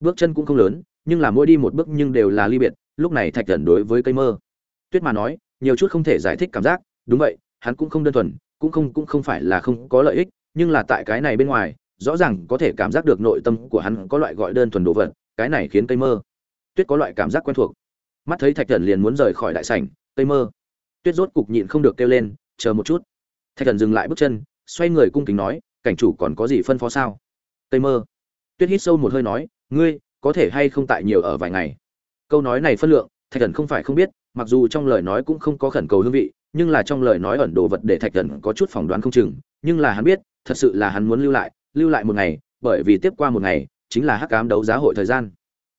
bước chân cũng không lớn, nhưng là mỗi đi một bước nhưng đều là ly biệt, lúc này thạch thần đối với cây mơ. Tuyết mà nói, nhiều chút không thể giải thích cảm giác, đúng vậy, hắn cũng không đơn thuần, cũng không cũng không phải là không có lợi ích, nhưng là tại cái này bên ngoài, rõ ràng có thể cảm giác được nội tâm của hắn có loại gọi đơn thuần đồ vật, cái này khiến cây mơ. Tuyết có loại cảm giác quen thuộc. Mắt thấy thạch thần liền muốn rời khỏi đại sảnh, cây mơ. Tuyết rốt cục nhịn không được kêu lên, chờ một chút. Thạch thần dừng lại bước chân, xoay người cung kính nói, cảnh chủ còn có gì phân phó sao? Cây mơ. Tuyết hít sâu một hơi nói ngươi có thể hay không tại nhiều ở vài ngày? Câu nói này phân lượng, thạch thần không phải không biết, mặc dù trong lời nói cũng không có khẩn cầu hương vị, nhưng là trong lời nói ẩn đồ vật để thạch thần có chút phỏng đoán không chừng. Nhưng là hắn biết, thật sự là hắn muốn lưu lại lưu lại một ngày, bởi vì tiếp qua một ngày, chính là hắc cám đấu giá hội thời gian.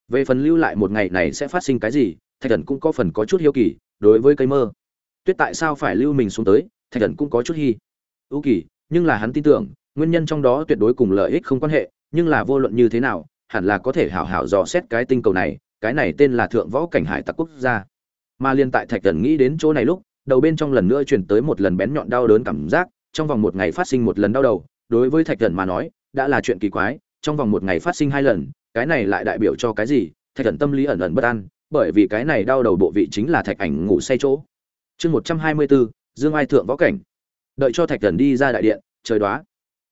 Về phần lưu lại một ngày này sẽ phát sinh cái gì, thạch thần cũng có phần có chút hiếu kỳ, đối với cây mơ. Tuyết tại sao phải lưu mình xuống tới, thạch thần cũng có chút hy ưu kỳ, nhưng là hắn tin tưởng, nguyên nhân trong đó tuyệt đối cùng lợi ích không quan hệ, nhưng là vô luận như thế nào hẳn là có thể hảo hảo dò xét cái tinh cầu này, cái này tên là thượng võ cảnh hải tặc quốc gia. Mà liên tại thạch Cẩn nghĩ đến chỗ này lúc, đầu bên trong lần nữa truyền tới một lần bén nhọn đau đớn cảm giác, trong vòng một ngày phát sinh một lần đau đầu, đối với thạch Cẩn mà nói, đã là chuyện kỳ quái, trong vòng một ngày phát sinh hai lần, cái này lại đại biểu cho cái gì? Thạch Cẩn tâm lý ẩn ẩn bất an, bởi vì cái này đau đầu bộ vị chính là thạch ảnh ngủ say chỗ. Chương một trăm hai mươi bốn dương ai thượng võ cảnh. Đợi cho thạch Cẩn đi ra đại điện, trời đoá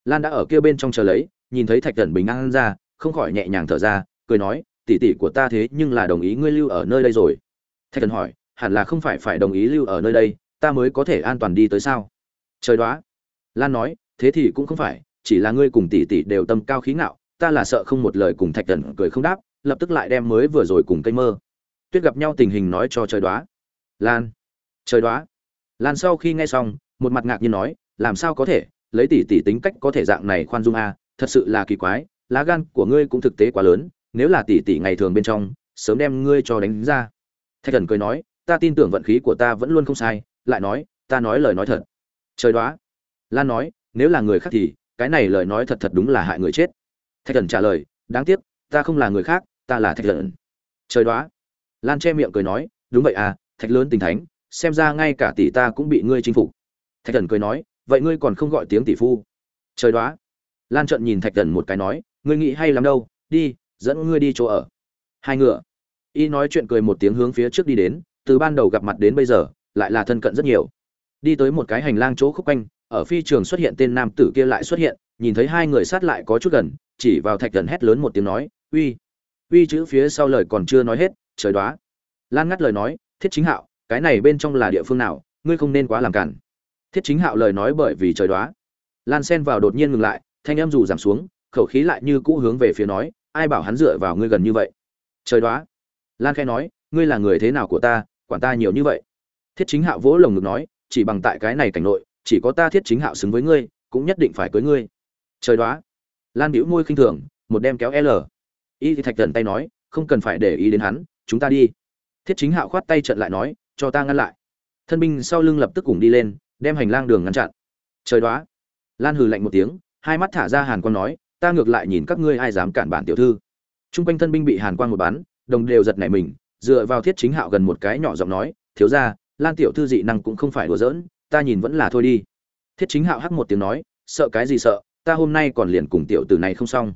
lan đã ở kia bên trong chờ lấy, nhìn thấy thạch Cẩn bình an ra không khỏi nhẹ nhàng thở ra, cười nói, tỷ tỷ của ta thế nhưng là đồng ý ngươi lưu ở nơi đây rồi. Thạch thần hỏi, hẳn là không phải phải đồng ý lưu ở nơi đây, ta mới có thể an toàn đi tới sao? Trời đoá. Lan nói, thế thì cũng không phải, chỉ là ngươi cùng tỷ tỷ đều tâm cao khí ngạo, ta là sợ không một lời cùng thạch thần cười không đáp, lập tức lại đem mới vừa rồi cùng cây mơ. Tuyết gặp nhau tình hình nói cho trời đoá. Lan. Trời đoá. Lan sau khi nghe xong, một mặt ngạc nhiên nói, làm sao có thể? Lấy tỷ tỷ tính cách có thể dạng này khoan dung a, thật sự là kỳ quái lá gan của ngươi cũng thực tế quá lớn, nếu là tỷ tỷ ngày thường bên trong, sớm đem ngươi cho đánh ra. Thạch thần cười nói, ta tin tưởng vận khí của ta vẫn luôn không sai, lại nói, ta nói lời nói thật. Trời đoá. Lan nói, nếu là người khác thì, cái này lời nói thật thật đúng là hại người chết. Thạch thần trả lời, đáng tiếc, ta không là người khác, ta là thạch thần. Trời đoá. Lan che miệng cười nói, đúng vậy à thạch lớn tình thánh, xem ra ngay cả tỷ ta cũng bị ngươi chinh phục. Thạch thần cười nói, vậy ngươi còn không gọi tiếng tỷ phu? Trời đoá. Lan trợn nhìn thạch thần một cái nói ngươi nghĩ hay lắm đâu, đi, dẫn ngươi đi chỗ ở. Hai ngựa. Y nói chuyện cười một tiếng hướng phía trước đi đến, từ ban đầu gặp mặt đến bây giờ, lại là thân cận rất nhiều. Đi tới một cái hành lang chỗ khúc quanh, ở phi trường xuất hiện tên nam tử kia lại xuất hiện, nhìn thấy hai người sát lại có chút gần, chỉ vào thạch gần hét lớn một tiếng nói, uy. Uy chữ phía sau lời còn chưa nói hết, trời đoá. Lan ngắt lời nói, thiết chính hạo, cái này bên trong là địa phương nào, ngươi không nên quá làm cản. Thiết chính hạo lời nói bởi vì trời đoá. Lan sen vào đột nhiên ngừng lại, thanh em dù giảm xuống khẩu khí lại như cũ hướng về phía nói, ai bảo hắn dựa vào ngươi gần như vậy? Trời đoá. Lan khẽ nói, ngươi là người thế nào của ta, quản ta nhiều như vậy? Thiết chính hạo vỗ lồng ngực nói, chỉ bằng tại cái này cảnh nội, chỉ có ta thiết chính hạo xứng với ngươi, cũng nhất định phải cưới ngươi. Trời đoá. Lan bĩu môi khinh thường, một đem kéo l. Y thì thạch thần tay nói, không cần phải để ý đến hắn, chúng ta đi. Thiết chính hạo khoát tay trận lại nói, cho ta ngăn lại. Thân binh sau lưng lập tức cùng đi lên, đem hành lang đường ngăn chặn. Trời đoá. Lan hừ lạnh một tiếng, hai mắt thả ra hàn quang nói ta ngược lại nhìn các ngươi ai dám cản bản tiểu thư. Trung quanh thân binh bị hàn quang một bắn, đồng đều giật nảy mình, dựa vào thiết chính hạo gần một cái nhỏ giọng nói, thiếu ra lan tiểu thư dị năng cũng không phải đùa giỡn, ta nhìn vẫn là thôi đi. Thiết chính hạo hắc một tiếng nói, sợ cái gì sợ, ta hôm nay còn liền cùng tiểu tử này không xong.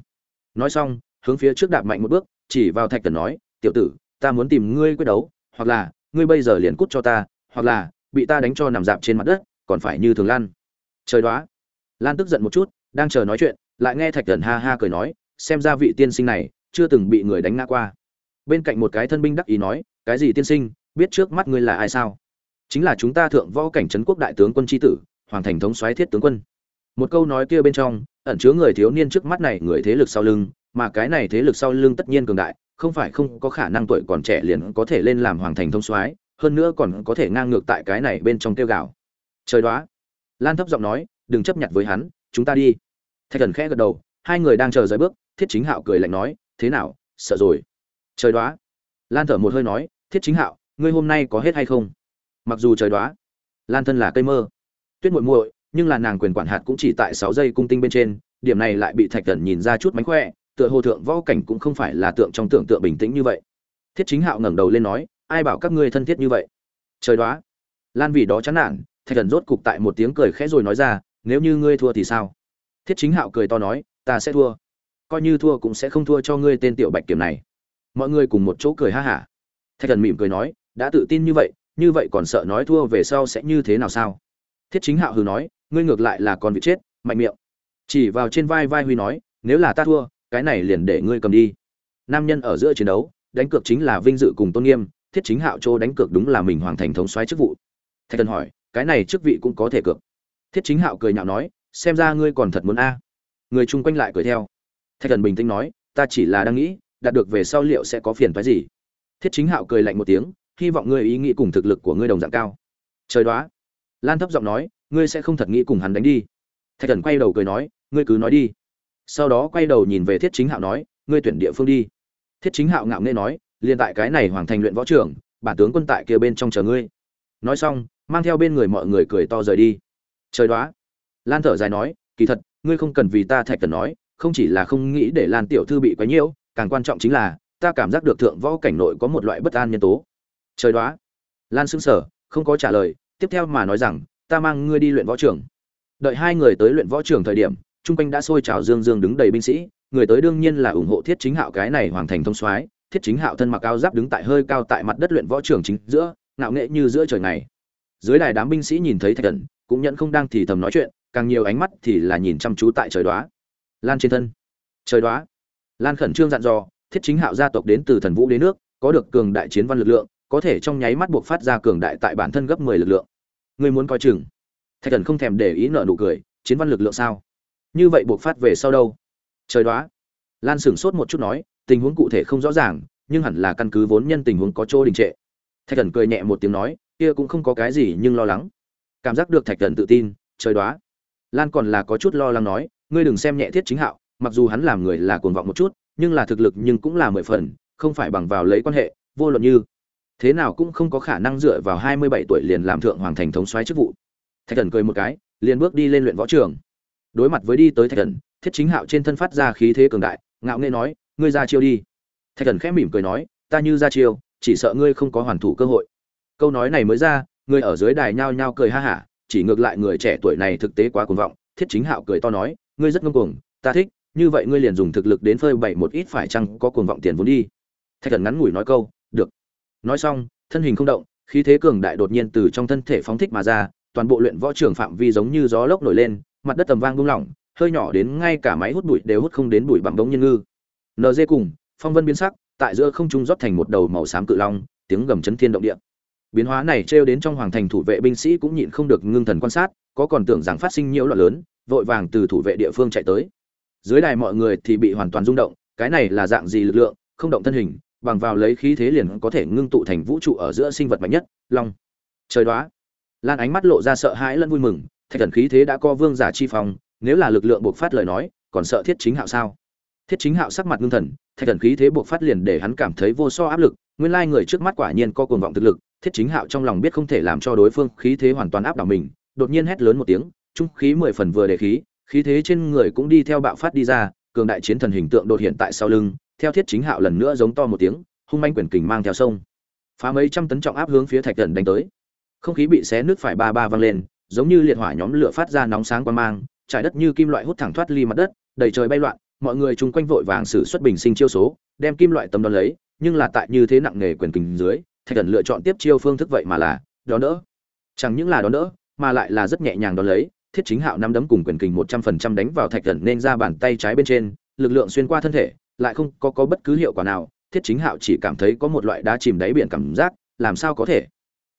Nói xong, hướng phía trước đạp mạnh một bước, chỉ vào thạch tần nói, tiểu tử, ta muốn tìm ngươi quyết đấu, hoặc là, ngươi bây giờ liền cút cho ta, hoặc là, bị ta đánh cho nằm dạp trên mặt đất, còn phải như thường lan trời đoá. Lan tức giận một chút, đang chờ nói chuyện lại nghe thạch thần ha ha cười nói, xem ra vị tiên sinh này chưa từng bị người đánh ngã qua. Bên cạnh một cái thân binh đắc ý nói, cái gì tiên sinh, biết trước mắt ngươi là ai sao? Chính là chúng ta thượng võ cảnh trấn quốc đại tướng quân tri tử, hoàng thành thống soái thiết tướng quân. Một câu nói kia bên trong, ẩn chứa người thiếu niên trước mắt này người thế lực sau lưng, mà cái này thế lực sau lưng tất nhiên cường đại, không phải không có khả năng tuổi còn trẻ liền có thể lên làm hoàng thành thông soái, hơn nữa còn có thể ngang ngược tại cái này bên trong tiêu gạo. Trời đoá. Lan thấp giọng nói, đừng chấp nhận với hắn, chúng ta đi thạch thần khẽ gật đầu, hai người đang chờ rời bước, thiết chính hạo cười lạnh nói, thế nào, sợ rồi? Trời đoá. Lan thở một hơi nói, thiết chính hạo, ngươi hôm nay có hết hay không? Mặc dù trời đoá. Lan thân là cây mơ. Tuyết muội muội, nhưng là nàng quyền quản hạt cũng chỉ tại sáu giây cung tinh bên trên, điểm này lại bị thạch thần nhìn ra chút mánh khỏe, tựa hồ thượng võ cảnh cũng không phải là tượng trong tưởng tượng bình tĩnh như vậy. Thiết chính hạo ngẩng đầu lên nói, ai bảo các ngươi thân thiết như vậy? Trời đoá. Lan vì đó chán nản, thạch thần rốt cục tại một tiếng cười khẽ rồi nói ra, nếu như ngươi thua thì sao? Thiết chính hạo cười to nói, ta sẽ thua. Coi như thua cũng sẽ không thua cho ngươi tên tiểu bạch kiểm này. Mọi người cùng một chỗ cười ha hả. Thạch thần mỉm cười nói, đã tự tin như vậy như vậy còn sợ nói thua về sau sẽ như thế nào sao? Thiết chính hạo hừ nói, ngươi ngược lại là còn bị chết, mạnh miệng. Chỉ vào trên vai vai huy nói, nếu là ta thua, cái này liền để ngươi cầm đi. Nam nhân ở giữa chiến đấu, đánh cược chính là vinh dự cùng tôn nghiêm, thiết chính hạo chỗ đánh cược đúng là mình hoàn thành thống soái chức vụ. Thạch thần hỏi, cái này chức vị cũng có thể cược? Thiết chính hạo cười nhạo nói xem ra ngươi còn thật muốn a. Người chung quanh lại cười theo. Thạch thần bình tĩnh nói, ta chỉ là đang nghĩ, đạt được về sau liệu sẽ có phiền phái gì? Thiết chính hạo cười lạnh một tiếng, hy vọng ngươi ý nghĩ cùng thực lực của ngươi đồng dạng cao. Trời đoá. Lan thấp giọng nói, ngươi sẽ không thật nghĩ cùng hắn đánh đi. Thạch thần quay đầu cười nói, ngươi cứ nói đi. Sau đó quay đầu nhìn về thiết chính hạo nói, ngươi tuyển địa phương đi. Thiết chính hạo ngạo nghễ nói, liền tại cái này hoàng thành luyện võ trưởng bản tướng quân tại kia bên trong chờ ngươi. Nói xong, mang theo bên người mọi người cười to rời đi. Trời đoá lan thở dài nói kỳ thật ngươi không cần vì ta thạch cần nói không chỉ là không nghĩ để lan tiểu thư bị quấy nhiễu càng quan trọng chính là ta cảm giác được thượng võ cảnh nội có một loại bất an nhân tố. Trời đoá. Lan sững sờ không có trả lời tiếp theo mà nói rằng ta mang ngươi đi luyện võ trường, đợi hai người tới luyện võ trường thời điểm trung quanh đã sôi trào dương dương đứng đầy binh sĩ người tới đương nhiên là ủng hộ thiết chính hạo cái này hoàng thành thông soái thiết chính hạo thân mặc áo giáp đứng tại hơi cao tại mặt đất luyện võ trường chính giữa ngạo nghệ như giữa trời này dưới đài đám binh sĩ nhìn thấy thạch thần cũng nhận không đang thì thầm nói chuyện càng nhiều ánh mắt thì là nhìn chăm chú tại trời đoá. Lan trên thân. Trời đoá. Lan khẩn trương dặn dò, thiết chính hạo gia tộc đến từ thần vũ đế nước, có được cường đại chiến văn lực lượng, có thể trong nháy mắt buộc phát ra cường đại tại bản thân gấp mười lực lượng. Ngươi muốn coi chừng. Thạch thần không thèm để ý nợ nụ cười, chiến văn lực lượng sao? Như vậy buộc phát về sau đâu? Trời đoá. Lan sửng sốt một chút nói, tình huống cụ thể không rõ ràng, nhưng hẳn là căn cứ vốn nhân tình huống có chỗ đình trệ. Thạch thần cười nhẹ một tiếng nói, kia cũng không có cái gì nhưng lo lắng. Cảm giác được thạch thần tự tin, trời đoá lan còn là có chút lo lắng nói, ngươi đừng xem nhẹ thiết chính hạo, mặc dù hắn làm người là cuồng vọng một chút, nhưng là thực lực nhưng cũng là mười phần, không phải bằng vào lấy quan hệ, vô luận như thế nào cũng không có khả năng dựa vào hai mươi bảy tuổi liền làm thượng hoàng thành thống soái chức vụ. Thạch thần cười một cái, liền bước đi lên luyện võ trường. Đối mặt với đi tới thạch thần, thiết chính hạo trên thân phát ra khí thế cường đại, ngạo nghễ nói, ngươi ra chiêu đi. Thạch thần khẽ mỉm cười nói, ta như ra chiêu, chỉ sợ ngươi không có hoàn thủ cơ hội. Câu nói này mới ra, người ở dưới đài nhao nhao cười ha hả chỉ ngược lại người trẻ tuổi này thực tế quá cuồng vọng, thiết chính hạo cười to nói, ngươi rất ngông cuồng, ta thích, như vậy ngươi liền dùng thực lực đến phơi bày một ít phải chăng có cuồng vọng tiền vốn đi. Thạch thần ngắn ngủi nói câu, được. Nói xong, thân hình không động, khí thế cường đại đột nhiên từ trong thân thể phóng thích mà ra, toàn bộ luyện võ trường phạm vi giống như gió lốc nổi lên, mặt đất tầm vang buông lỏng, hơi nhỏ đến ngay cả máy hút bụi đều hút không đến bụi bằng bông nhân ngư. Nd cùng, phong vân biến sắc, tại giữa không trung rót thành một đầu màu xám cự long, tiếng gầm chấn thiên động địa biến hóa này trêu đến trong hoàng thành thủ vệ binh sĩ cũng nhịn không được ngưng thần quan sát, có còn tưởng rằng phát sinh nhiễu loạn lớn, vội vàng từ thủ vệ địa phương chạy tới. Dưới đài mọi người thì bị hoàn toàn rung động, cái này là dạng gì lực lượng, không động thân hình, bằng vào lấy khí thế liền có thể ngưng tụ thành vũ trụ ở giữa sinh vật mạnh nhất, long. Trời đoá. Lan ánh mắt lộ ra sợ hãi lẫn vui mừng, thạch thần khí thế đã co vương giả chi phong, nếu là lực lượng buộc phát lời nói, còn sợ thiết chính hạo sao? Thiết chính hạo sắc mặt ngưng thần, thạch thần khí thế buộc phát liền để hắn cảm thấy vô so áp lực nguyên lai người trước mắt quả nhiên có cuồng vọng thực lực, thiết chính hạo trong lòng biết không thể làm cho đối phương khí thế hoàn toàn áp đảo mình, đột nhiên hét lớn một tiếng, trung khí mười phần vừa để khí khí thế trên người cũng đi theo bạo phát đi ra, cường đại chiến thần hình tượng đột hiện tại sau lưng, theo thiết chính hạo lần nữa giống to một tiếng, hung manh quyền kình mang theo sông. Phá mấy trăm tấn trọng áp hướng phía thạch thần đánh tới. Không khí bị xé nước phải ba ba văng lên, giống như liệt hỏa nhóm lửa phát ra nóng sáng quan mang, trải đất như kim loại hút thẳng thoát ly mặt đất, đầy trời bay loạn, mọi người chung quanh vội vàng sử xuất bình sinh chiêu số, đem kim loại tấm đón lấy nhưng là tại như thế nặng nghề quyền kình dưới thạch thần lựa chọn tiếp chiêu phương thức vậy mà là đón đỡ. Chẳng những là đón đỡ mà lại là rất nhẹ nhàng đón lấy thiết chính hạo năm đấm cùng quyền kình một trăm phần trăm đánh vào thạch thần nên ra bàn tay trái bên trên lực lượng xuyên qua thân thể lại không có, có bất cứ hiệu quả nào thiết chính hạo chỉ cảm thấy có một loại đá chìm đáy biển cảm giác làm sao có thể?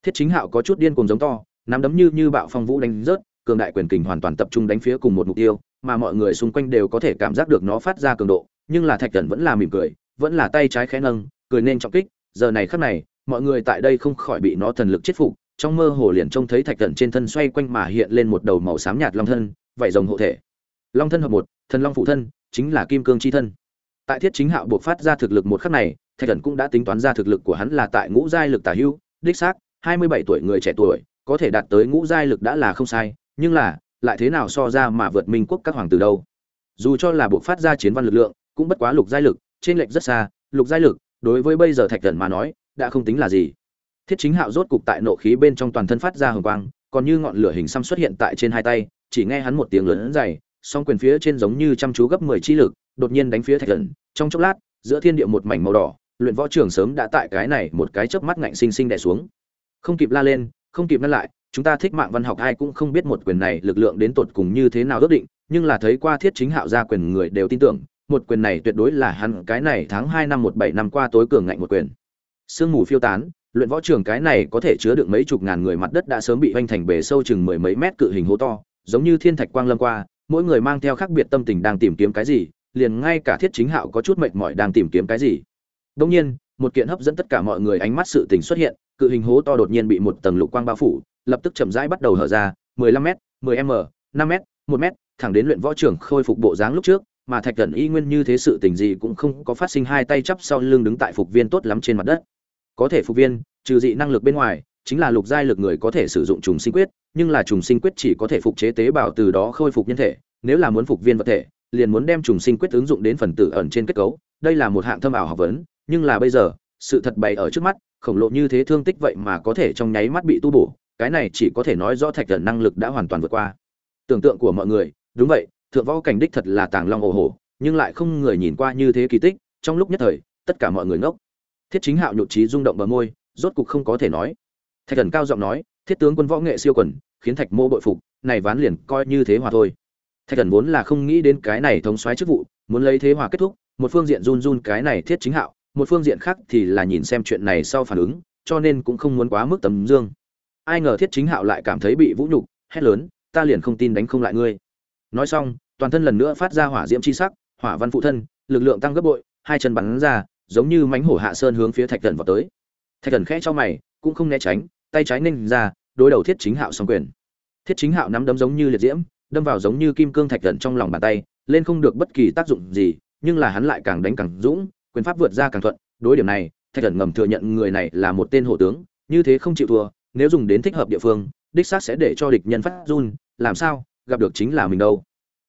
Thiết chính hạo có chút điên cuồng giống to nắm đấm như như bạo phong vũ đánh rớt cường đại quyền kình hoàn toàn tập trung đánh phía cùng một mục tiêu mà mọi người xung quanh đều có thể cảm giác được nó phát ra cường độ nhưng là thạch thần vẫn là mỉm cười vẫn là tay trái khẽ nâng cười nên trọng kích, giờ này khắc này, mọi người tại đây không khỏi bị nó thần lực chết phục, trong mơ hồ liền trông thấy thạch thần trên thân xoay quanh mà hiện lên một đầu màu xám nhạt long thân, vảy rồng hộ thể. Long thân hợp một, thần long phụ thân, chính là kim cương chi thân. Tại thiết chính hạo buộc phát ra thực lực một khắc này, thạch thần cũng đã tính toán ra thực lực của hắn là tại ngũ giai lực tả hưu đích xác, hai mươi bảy tuổi người trẻ tuổi, có thể đạt tới ngũ giai lực đã là không sai, nhưng là, lại thế nào so ra mà vượt minh quốc các hoàng tử đâu? Dù cho là buộc phát ra chiến văn lực lượng, cũng bất quá lục giai lực, trên lệch rất xa, lục giai lực đối với bây giờ thạch thần mà nói, đã không tính là gì. Thiết chính hạo rốt cục tại nộ khí bên trong toàn thân phát ra hồng quang, còn như ngọn lửa hình xăm xuất hiện tại trên hai tay, chỉ nghe hắn một tiếng lớn dày, song quyền phía trên giống như chăm chú gấp mười chi lực, đột nhiên đánh phía thạch thần. Trong chốc lát, giữa thiên địa một mảnh màu đỏ, luyện võ trường sớm đã tại cái này một cái chớp mắt ngạnh sinh sinh đè xuống. Không kịp la lên, không kịp ngăn lại, chúng ta thích mạng văn học ai cũng không biết một quyền này lực lượng đến tột cùng như thế nào ước định, nhưng là thấy qua thiết chính hạo ra quyền người đều tin tưởng một quyền này tuyệt đối là hắn cái này tháng hai năm một bảy năm qua tối cường ngạnh một quyền. Sương mù phiêu tán, luyện võ trường cái này có thể chứa được mấy chục ngàn người mặt đất đã sớm bị vênh thành bể sâu chừng mười mấy mét cự hình hố to, giống như thiên thạch quang lâm qua, mỗi người mang theo khác biệt tâm tình đang tìm kiếm cái gì, liền ngay cả thiết chính hạo có chút mệt mỏi đang tìm kiếm cái gì. Đương nhiên, một kiện hấp dẫn tất cả mọi người ánh mắt sự tình xuất hiện, cự hình hố to đột nhiên bị một tầng lục quang bao phủ, lập tức chậm rãi bắt đầu hở ra 15 m 10 m 5 m 1 m, thẳng đến luyện võ trưởng khôi phục bộ dáng lúc trước mà thạch thần y nguyên như thế sự tình gì cũng không có phát sinh, hai tay chắp sau lưng đứng tại phục viên tốt lắm trên mặt đất. Có thể phục viên, trừ dị năng lực bên ngoài, chính là lục giai lực người có thể sử dụng trùng sinh quyết, nhưng là trùng sinh quyết chỉ có thể phục chế tế bào từ đó khôi phục nhân thể. Nếu là muốn phục viên vật thể, liền muốn đem trùng sinh quyết ứng dụng đến phần tử ẩn trên kết cấu. Đây là một hạng thâm ảo học vấn, nhưng là bây giờ, sự thật bày ở trước mắt, khổng lồ như thế thương tích vậy mà có thể trong nháy mắt bị tu bổ, cái này chỉ có thể nói rõ thạch thần năng lực đã hoàn toàn vượt qua. Tưởng tượng của mọi người, đúng vậy thượng võ cảnh đích thật là tàng long ồ hổ, nhưng lại không người nhìn qua như thế kỳ tích, trong lúc nhất thời, tất cả mọi người ngốc. Thiết chính hạo nhụt trí rung động bờ môi, rốt cục không có thể nói. Thạch thần cao giọng nói, thiết tướng quân võ nghệ siêu quần, khiến thạch mô bội phục, này ván liền coi như thế hòa thôi. Thạch thần vốn là không nghĩ đến cái này thống soái chức vụ, muốn lấy thế hòa kết thúc, một phương diện run run cái này thiết chính hạo, một phương diện khác thì là nhìn xem chuyện này sau phản ứng, cho nên cũng không muốn quá mức tấm dương. Ai ngờ thiết chính hạo lại cảm thấy bị vũ nhục, hét lớn, ta liền không tin đánh không lại ngươi. Nói xong toàn thân lần nữa phát ra hỏa diễm chi sắc, hỏa văn phụ thân, lực lượng tăng gấp bội, hai chân bắn ra, giống như mánh hổ hạ sơn hướng phía thạch thần vào tới. Thạch thần khẽ cho mày, cũng không né tránh, tay trái ninh ra, đối đầu thiết chính hạo xong quyền. Thiết chính hạo nắm đấm giống như liệt diễm, đâm vào giống như kim cương thạch thần trong lòng bàn tay, lên không được bất kỳ tác dụng gì, nhưng là hắn lại càng đánh càng dũng, quyền pháp vượt ra càng thuận. Đối điểm này, thạch thần ngầm thừa nhận người này là một tên hộ tướng, như thế không chịu thua, nếu dùng đến thích hợp địa phương, đích xác sẽ để cho địch nhân phát run, làm sao, gặp được chính là mình đâu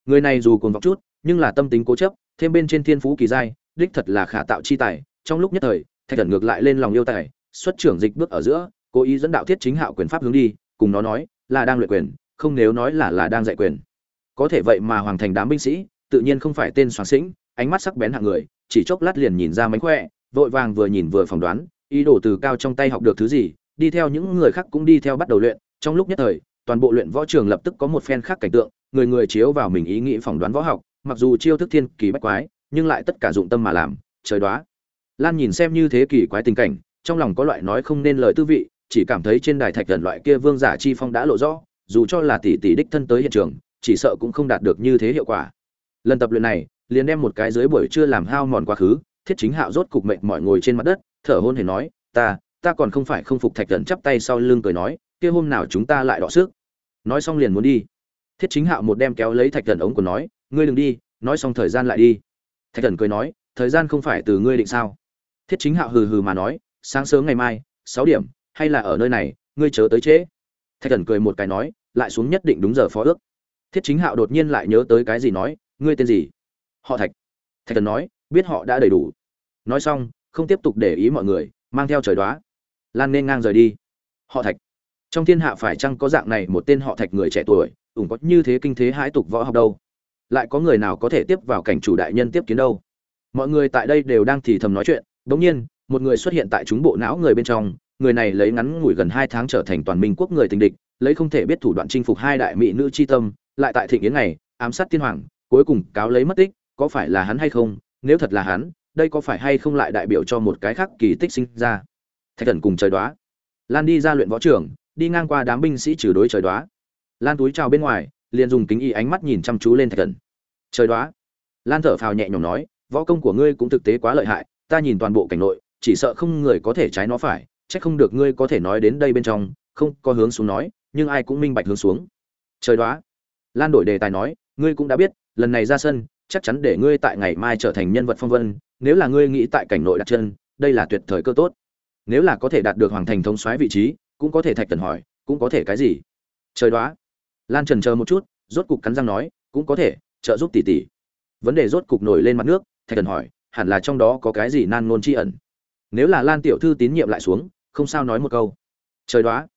người này dù còn vọng chút, nhưng là tâm tính cố chấp, thêm bên trên thiên phú kỳ giai, đích thật là khả tạo chi tài. Trong lúc nhất thời, thạch thần ngược lại lên lòng yêu tài, xuất trưởng dịch bước ở giữa, cố ý dẫn đạo thiết chính hạo quyền pháp hướng đi, cùng nó nói là đang luyện quyền, không nếu nói là là đang dạy quyền. Có thể vậy mà hoàng thành đám binh sĩ, tự nhiên không phải tên soán sĩnh, ánh mắt sắc bén hạng người, chỉ chốc lát liền nhìn ra mánh khỏe, vội vàng vừa nhìn vừa phỏng đoán, ý đồ từ cao trong tay học được thứ gì, đi theo những người khác cũng đi theo bắt đầu luyện. Trong lúc nhất thời, toàn bộ luyện võ trường lập tức có một phen khác cảnh tượng người người chiếu vào mình ý nghĩ phỏng đoán võ học, mặc dù chiêu thức thiên kỳ bách quái, nhưng lại tất cả dụng tâm mà làm, trời đoá. Lan nhìn xem như thế kỳ quái tình cảnh, trong lòng có loại nói không nên lời tư vị, chỉ cảm thấy trên đài thạch thần loại kia vương giả chi phong đã lộ rõ, dù cho là tỷ tỷ đích thân tới hiện trường, chỉ sợ cũng không đạt được như thế hiệu quả. Lần tập luyện này, liền đem một cái dưới buổi trưa làm hao mòn quá khứ, thiết chính hạo rốt cục mệnh mọi ngồi trên mặt đất, thở hôn hề nói, ta ta còn không phải không phục thạch thần chắp tay sau lưng cười nói, kia hôm nào chúng ta lại đọ sức? Nói xong liền muốn đi thiết chính hạo một đem kéo lấy thạch thần ống của nói, ngươi đừng đi, nói xong thời gian lại đi. Thạch thần cười nói, thời gian không phải từ ngươi định sao? Thiết chính hạo hừ hừ mà nói, sáng sớm ngày mai, sáu điểm, hay là ở nơi này, ngươi chớ tới trễ. Thạch thần cười một cái nói, lại xuống nhất định đúng giờ phó ước. Thiết chính hạo đột nhiên lại nhớ tới cái gì nói, ngươi tên gì? Họ thạch. Thạch thần nói, biết họ đã đầy đủ. Nói xong, không tiếp tục để ý mọi người, mang theo trời đoá. Lan nên ngang rời đi. Họ thạch. Trong thiên hạ phải chăng có dạng này một tên họ thạch người trẻ tuổi ủng có như thế kinh thế hãi tục võ học đâu? Lại có người nào có thể tiếp vào cảnh chủ đại nhân tiếp kiến đâu? Mọi người tại đây đều đang thì thầm nói chuyện bỗng nhiên, một người xuất hiện tại chúng bộ não người bên trong, người này lấy ngắn ngủi gần hai tháng trở thành toàn minh quốc người tình địch, lấy không thể biết thủ đoạn chinh phục hai đại mỹ nữ chi tâm, lại tại thịnh yến này ám sát tiên hoàng, cuối cùng cáo lấy mất tích, có phải là hắn hay không? Nếu thật là hắn, đây có phải hay không lại đại biểu cho một cái khác kỳ tích sinh ra? Thạch thần cùng trời đoá. Lan đi ra luyện võ trưởng đi ngang qua đám binh sĩ trừ đối trời đoá lan túi trào bên ngoài, liền dùng kính y ánh mắt nhìn chăm chú lên thạch thần. Trời đoá. Lan thở phào nhẹ nhõm nói, võ công của ngươi cũng thực tế quá lợi hại, ta nhìn toàn bộ cảnh nội, chỉ sợ không người có thể trái nó phải, chắc không được ngươi có thể nói đến đây bên trong, không có hướng xuống nói, nhưng ai cũng minh bạch hướng xuống. Trời đoá. Lan đổi đề tài nói, ngươi cũng đã biết, lần này ra sân, chắc chắn để ngươi tại ngày mai trở thành nhân vật phong vân, nếu là ngươi nghĩ tại cảnh nội đặt chân, đây là tuyệt thời cơ tốt. Nếu là có thể đạt được hoàng thành thống soái vị trí, cũng có thể thạch thần hỏi, cũng có thể cái gì? Trời đoá lan trần chờ một chút rốt cục cắn răng nói cũng có thể trợ giúp tỷ tỷ. Vấn đề rốt cục nổi lên mặt nước thạch thần hỏi hẳn là trong đó có cái gì nan ngôn tri ẩn? Nếu là lan tiểu thư tín nhiệm lại xuống không sao nói một câu. Trời đoá.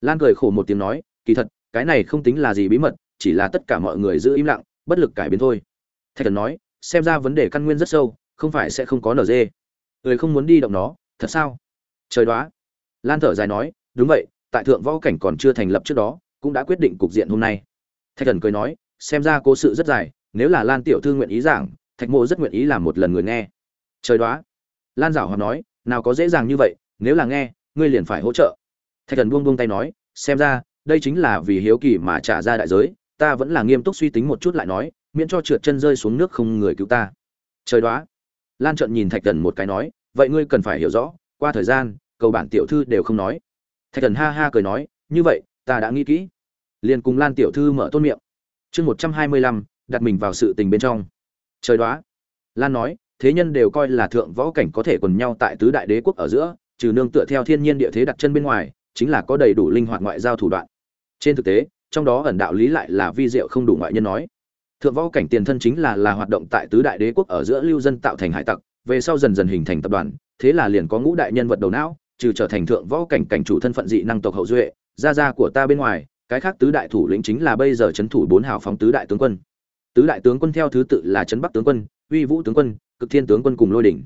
Lan cười khổ một tiếng nói kỳ thật cái này không tính là gì bí mật chỉ là tất cả mọi người giữ im lặng bất lực cải biến thôi. Thạch thần nói xem ra vấn đề căn nguyên rất sâu không phải sẽ không có nở dê, người không muốn đi động nó thật sao? Trời đoá. Lan thở dài nói đúng vậy tại thượng võ cảnh còn chưa thành lập trước đó cũng đã quyết định cục diện hôm nay. Thạch thần cười nói, xem ra cố sự rất dài, nếu là lan tiểu thư nguyện ý giảng, thạch mộ rất nguyện ý làm một lần người nghe. Trời đoá. Lan giảo hoạt nói, nào có dễ dàng như vậy, nếu là nghe, ngươi liền phải hỗ trợ. Thạch thần buông buông tay nói, xem ra, đây chính là vì hiếu kỳ mà trả ra đại giới, ta vẫn là nghiêm túc suy tính một chút lại nói, miễn cho trượt chân rơi xuống nước không người cứu ta. Trời đoá. Lan trận nhìn thạch thần một cái nói, vậy ngươi cần phải hiểu rõ, qua thời gian, cầu bản tiểu thư đều không nói. Thạch thần ha ha cười nói, như vậy ta đã nghĩ kỹ. Liền cùng lan tiểu thư mở tôn miệng. Chương một trăm hai mươi lăm, đặt mình vào sự tình bên trong. Trời đoá. Lan nói, thế nhân đều coi là thượng võ cảnh có thể quần nhau tại tứ đại đế quốc ở giữa, trừ nương tựa theo thiên nhiên địa thế đặt chân bên ngoài, chính là có đầy đủ linh hoạt ngoại giao thủ đoạn. Trên thực tế, trong đó ẩn đạo lý lại là vi diệu không đủ ngoại nhân nói. Thượng võ cảnh tiền thân chính là là hoạt động tại tứ đại đế quốc ở giữa lưu dân tạo thành hải tặc, về sau dần dần hình thành tập đoàn, thế là liền có ngũ đại nhân vật đầu não, trừ trở thành thượng võ cảnh cảnh chủ thân phận dị năng tộc hậu duệ gia gia của ta bên ngoài, cái khác tứ đại thủ lĩnh chính là bây giờ trấn thủ bốn hào phóng tứ đại tướng quân. Tứ đại tướng quân theo thứ tự là trấn bắc tướng quân, uy vũ tướng quân, cực thiên tướng quân cùng lôi đỉnh.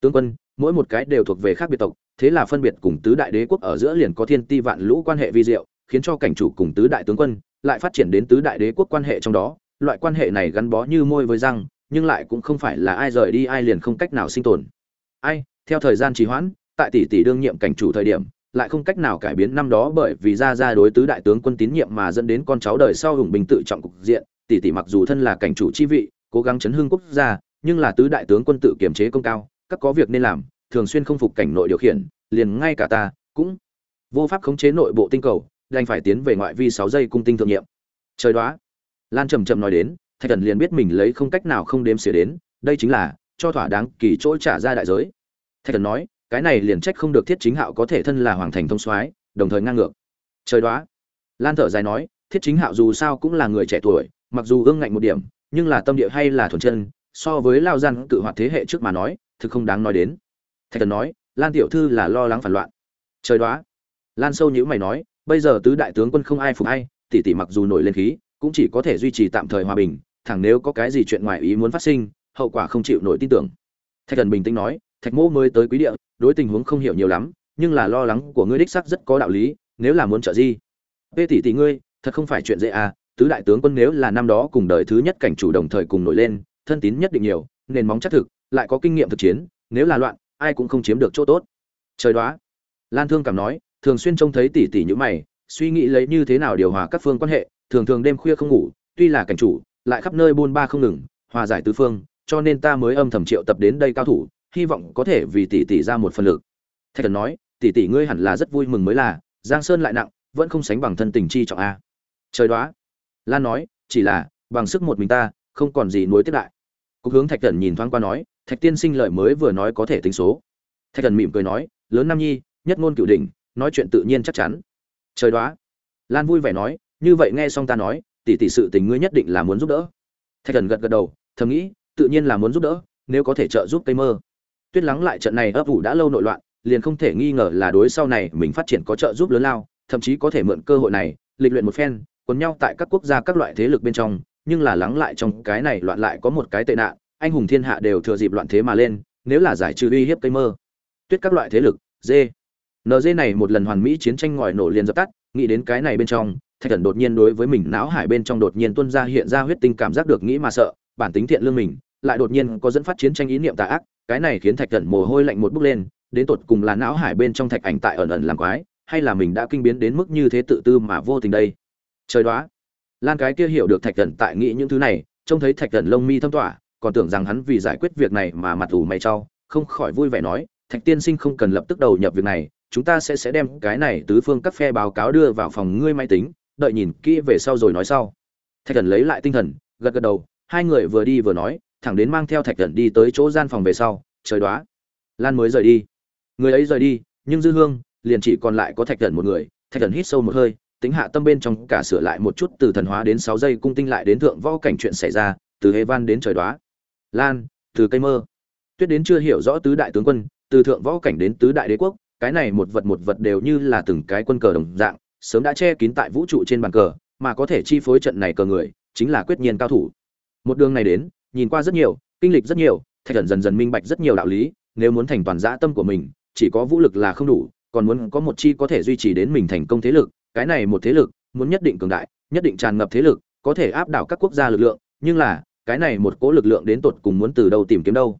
Tướng quân, mỗi một cái đều thuộc về khác biệt tộc, thế là phân biệt cùng tứ đại đế quốc ở giữa liền có thiên ti vạn lũ quan hệ vi diệu, khiến cho cảnh chủ cùng tứ đại tướng quân lại phát triển đến tứ đại đế quốc quan hệ trong đó. Loại quan hệ này gắn bó như môi với răng, nhưng lại cũng không phải là ai rời đi ai liền không cách nào sinh tồn. Ai, theo thời gian trì hoãn, tại tỷ tỷ đương nhiệm cảnh chủ thời điểm lại không cách nào cải biến năm đó bởi vì ra ra đối tứ đại tướng quân tín nhiệm mà dẫn đến con cháu đời sau hùng bình tự trọng cục diện. Tỷ tỷ mặc dù thân là cảnh chủ chi vị, cố gắng chấn hưng quốc gia, nhưng là tứ đại tướng quân tự kiềm chế công cao, các có việc nên làm, thường xuyên không phục cảnh nội điều khiển, liền ngay cả ta cũng vô pháp khống chế nội bộ tinh cầu, đành phải tiến về ngoại vi sáu giây cung tinh thượng nhiệm. Trời đoá. Lan trầm trầm nói đến, thạch thần liền biết mình lấy không cách nào không đếm xỉa đến, đây chính là cho thỏa đáng kỳ chỗ trả ra đại giới. Thạch thần nói cái này liền trách không được thiết chính hạo có thể thân là hoàng thành thông soái, đồng thời ngang ngược. Trời đoá. Lan thở dài nói, thiết chính hạo dù sao cũng là người trẻ tuổi, mặc dù ương ngạnh một điểm, nhưng là tâm địa hay là thuần chân, so với lao gian cự hoạt thế hệ trước mà nói, thực không đáng nói đến. Thạch thần nói, lan tiểu thư là lo lắng phản loạn. Trời đoá. Lan sâu nhữ mày nói, bây giờ tứ đại tướng quân không ai phục ai, tỷ tỷ mặc dù nổi lên khí, cũng chỉ có thể duy trì tạm thời hòa bình, thẳng nếu có cái gì chuyện ngoài ý muốn phát sinh, hậu quả không chịu nổi tin tưởng. Thạch thần bình tĩnh nói thạch mô mới tới quý địa, đối tình huống không hiểu nhiều lắm, nhưng là lo lắng của ngươi đích sắc rất có đạo lý, nếu là muốn trợ gì Tê tỷ tỷ ngươi, thật không phải chuyện dễ à tứ đại tướng quân nếu là năm đó cùng đời thứ nhất cảnh chủ đồng thời cùng nổi lên, thân tín nhất định nhiều, nền móng chắc thực, lại có kinh nghiệm thực chiến, nếu là loạn, ai cũng không chiếm được chỗ tốt. Trời đoá. Lan thương cảm nói, thường xuyên trông thấy tỷ tỷ như mày, suy nghĩ lấy như thế nào điều hòa các phương quan hệ, thường thường đêm khuya không ngủ, tuy là cảnh chủ, lại khắp nơi buôn ba không ngừng, hòa giải tứ phương, cho nên ta mới âm thầm triệu tập đến đây cao thủ hy vọng có thể vì tỷ tỷ ra một phần lực. Thạch thần nói, tỷ tỷ ngươi hẳn là rất vui mừng mới là, giang sơn lại nặng, vẫn không sánh bằng thân tình chi trọng a. Trời đoá. Lan nói, chỉ là, bằng sức một mình ta, không còn gì nuối tiếp đại cục hướng thạch thần nhìn thoáng qua nói, thạch tiên sinh lợi mới vừa nói có thể tính số. Thạch thần mỉm cười nói, lớn nam nhi, nhất ngôn cửu đỉnh, nói chuyện tự nhiên chắc chắn. Trời đoá. Lan vui vẻ nói, như vậy nghe xong ta nói, tỷ tỷ sự tình ngươi nhất định là muốn giúp đỡ. Thạch thần gật gật đầu, thầm nghĩ, tự nhiên là muốn giúp đỡ, nếu có thể trợ giúp cây mơ tuyết lắng lại trận này ấp ủ đã lâu nội loạn, liền không thể nghi ngờ là đối sau này mình phát triển có trợ giúp lớn lao, thậm chí có thể mượn cơ hội này, lịch luyện một phen, quấn nhau tại các quốc gia các loại thế lực bên trong, nhưng là lắng lại trong cái này loạn lại có một cái tệ nạn, anh hùng thiên hạ đều thừa dịp loạn thế mà lên, nếu là giải trừ uy hiếp cây mơ. Tuyết các loại thế lực, dê. Nd này một lần hoàn mỹ chiến tranh ngòi nổ liền dập tắt, nghĩ đến cái này bên trong, thạch thần đột nhiên đối với mình não hải bên trong đột nhiên tuân ra hiện ra huyết tinh cảm giác được nghĩ mà sợ, bản tính thiện lương mình, lại đột nhiên có dẫn phát chiến tranh ý niệm tà ác cái này khiến thạch thần mồ hôi lạnh một bước lên, đến tột cùng là não hải bên trong thạch ảnh tại ẩn ẩn làm quái, hay là mình đã kinh biến đến mức như thế tự tư mà vô tình đây? Trời đoá. Lan cái kia hiểu được thạch thần tại nghĩ những thứ này, trông thấy thạch thần lông mi thâm tỏa, còn tưởng rằng hắn vì giải quyết việc này mà mặt ủ mày trao, không khỏi vui vẻ nói, thạch tiên sinh không cần lập tức đầu nhập việc này, chúng ta sẽ sẽ đem cái này tứ phương các phe báo cáo đưa vào phòng ngươi máy tính, đợi nhìn kỹ về sau rồi nói sau. Thạch thần lấy lại tinh thần, gật gật đầu, hai người vừa đi vừa nói thẳng đến mang theo thạch thần đi tới chỗ gian phòng về sau, trời đoá. Lan mới rời đi. Người ấy rời đi, nhưng dư hương, liền chỉ còn lại có thạch thần một người. Thạch thần hít sâu một hơi, tính hạ tâm bên trong cả sửa lại một chút từ thần hóa đến sáu giây cung tinh lại đến thượng võ cảnh chuyện xảy ra, từ hề văn đến trời đoá. Lan, từ cây mơ. Tuyết đến chưa hiểu rõ tứ đại tướng quân, từ thượng võ cảnh đến tứ đại đế quốc, cái này một vật một vật đều như là từng cái quân cờ đồng dạng, sớm đã che kín tại vũ trụ trên bàn cờ, mà có thể chi phối trận này cờ người, chính là quyết nhiên cao thủ. Một đường này đến nhìn qua rất nhiều, kinh lịch rất nhiều, thạch thần dần dần minh bạch rất nhiều đạo lý, nếu muốn thành toàn dã tâm của mình, chỉ có vũ lực là không đủ, còn muốn có một chi có thể duy trì đến mình thành công thế lực, cái này một thế lực, muốn nhất định cường đại, nhất định tràn ngập thế lực, có thể áp đảo các quốc gia lực lượng, nhưng là, cái này một cố lực lượng đến tột cùng muốn từ đâu tìm kiếm đâu?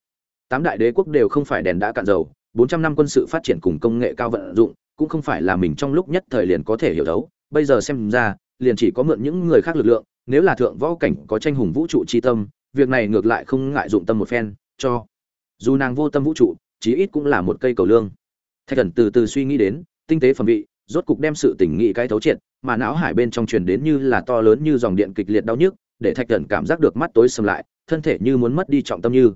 Tám đại đế quốc đều không phải đèn đã cạn dầu, bốn trăm năm quân sự phát triển cùng công nghệ cao vận dụng, cũng không phải là mình trong lúc nhất thời liền có thể hiểu đấu bây giờ xem ra, liền chỉ có mượn những người khác lực lượng, nếu là thượng võ cảnh có tranh hùng vũ trụ chi tâm việc này ngược lại không ngại dụng tâm một phen, cho dù nàng vô tâm vũ trụ, chí ít cũng là một cây cầu lương. Thạch thần từ từ suy nghĩ đến, tinh tế phẩm vị, rốt cục đem sự tỉnh nghĩ cái thấu triệt, mà não hải bên trong truyền đến như là to lớn như dòng điện kịch liệt đau nhức, để thạch thần cảm giác được mắt tối sầm lại, thân thể như muốn mất đi trọng tâm như.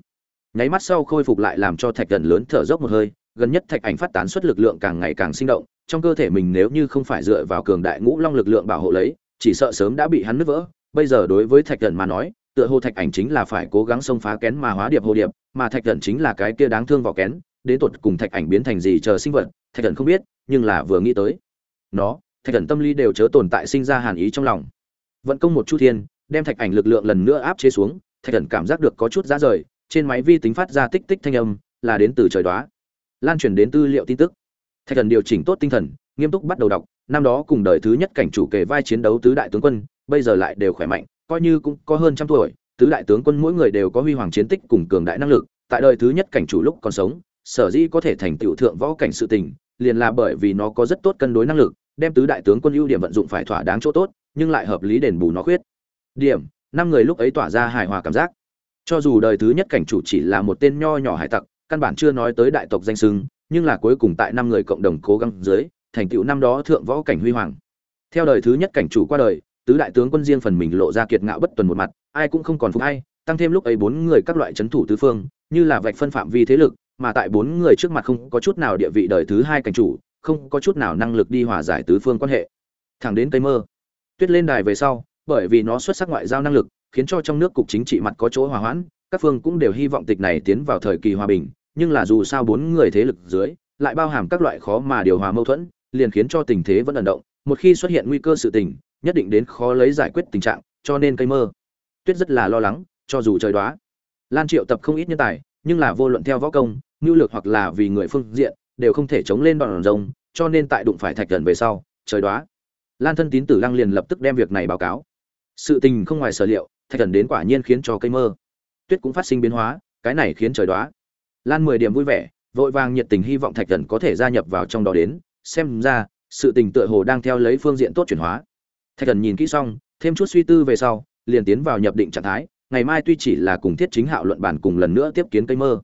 Nháy mắt sau khôi phục lại làm cho thạch thần lớn thở dốc một hơi, gần nhất thạch ảnh phát tán xuất lực lượng càng ngày càng sinh động, trong cơ thể mình nếu như không phải dựa vào cường đại ngũ long lực lượng bảo hộ lấy, chỉ sợ sớm đã bị hắn nứt vỡ. Bây giờ đối với thạch thần mà nói tựa hồ thạch ảnh chính là phải cố gắng xông phá kén mà hóa điệp hồ điệp, mà thạch thần chính là cái kia đáng thương vào kén, đến tột cùng thạch ảnh biến thành gì chờ sinh vật, thạch thần không biết, nhưng là vừa nghĩ tới. Nó, thạch thần tâm lý đều chớ tồn tại sinh ra hàn ý trong lòng. Vận công một chu thiên, đem thạch ảnh lực lượng lần nữa áp chế xuống, thạch thần cảm giác được có chút giá rời, trên máy vi tính phát ra tích tích thanh âm, là đến từ trời đoá lan truyền đến tư liệu tin tức. Thạch thần điều chỉnh tốt tinh thần, nghiêm túc bắt đầu đọc, năm đó cùng đời thứ nhất cảnh chủ kề vai chiến đấu tứ đại tướng quân, bây giờ lại đều khỏe mạnh coi như cũng có hơn trăm tuổi, tứ đại tướng quân mỗi người đều có huy hoàng chiến tích cùng cường đại năng lực, tại đời thứ nhất cảnh chủ lúc còn sống, sở dĩ có thể thành tựu thượng võ cảnh sự tình, liền là bởi vì nó có rất tốt cân đối năng lực, đem tứ đại tướng quân ưu điểm vận dụng phải thỏa đáng chỗ tốt, nhưng lại hợp lý đền bù nó khuyết. Điểm, năm người lúc ấy tỏa ra hài hòa cảm giác. Cho dù đời thứ nhất cảnh chủ chỉ là một tên nho nhỏ hải tặc, căn bản chưa nói tới đại tộc danh sưng nhưng là cuối cùng tại năm người cộng đồng cố gắng dưới, thành tựu năm đó thượng võ cảnh huy hoàng. Theo đời thứ nhất cảnh chủ qua đời tứ đại tướng quân riêng phần mình lộ ra kiệt ngạo bất tuần một mặt, ai cũng không còn phục ai, tăng thêm lúc ấy bốn người các loại chấn thủ tứ phương, như là vạch phân phạm vi thế lực, mà tại bốn người trước mặt không có chút nào địa vị đời thứ hai cảnh chủ, không có chút nào năng lực đi hòa giải tứ phương quan hệ. Thẳng đến Tây mơ, tuyết lên đài về sau, bởi vì nó xuất sắc ngoại giao năng lực, khiến cho trong nước cục chính trị mặt có chỗ hòa hoãn, các phương cũng đều hy vọng tịch này tiến vào thời kỳ hòa bình, nhưng là dù sao bốn người thế lực dưới, lại bao hàm các loại khó mà điều hòa mâu thuẫn, liền khiến cho tình thế vẫn ẩn động, một khi xuất hiện nguy cơ sự tình nhất định đến khó lấy giải quyết tình trạng, cho nên cây mơ. Tuyết rất là lo lắng, cho dù trời đoá. Lan triệu tập không ít nhân tài, nhưng là vô luận theo võ công nhu lược hoặc là vì người phương diện, đều không thể chống lên đòn rồng, cho nên tại đụng phải thạch gần về sau, trời đoá. Lan thân tín tử lăng liền lập tức đem việc này báo cáo. Sự tình không ngoài sở liệu, thạch thần đến quả nhiên khiến cho cây mơ. Tuyết cũng phát sinh biến hóa, cái này khiến trời đoá. Lan mười điểm vui vẻ, vội vàng nhiệt tình hy vọng thạch thần có thể gia nhập vào trong đó đến, xem ra, sự tình tựa hồ đang theo lấy phương diện tốt chuyển hóa thạch thần nhìn kỹ xong, thêm chút suy tư về sau, liền tiến vào nhập định trạng thái, ngày mai tuy chỉ là cùng thiết chính hạo luận bản cùng lần nữa tiếp kiến cây mơ.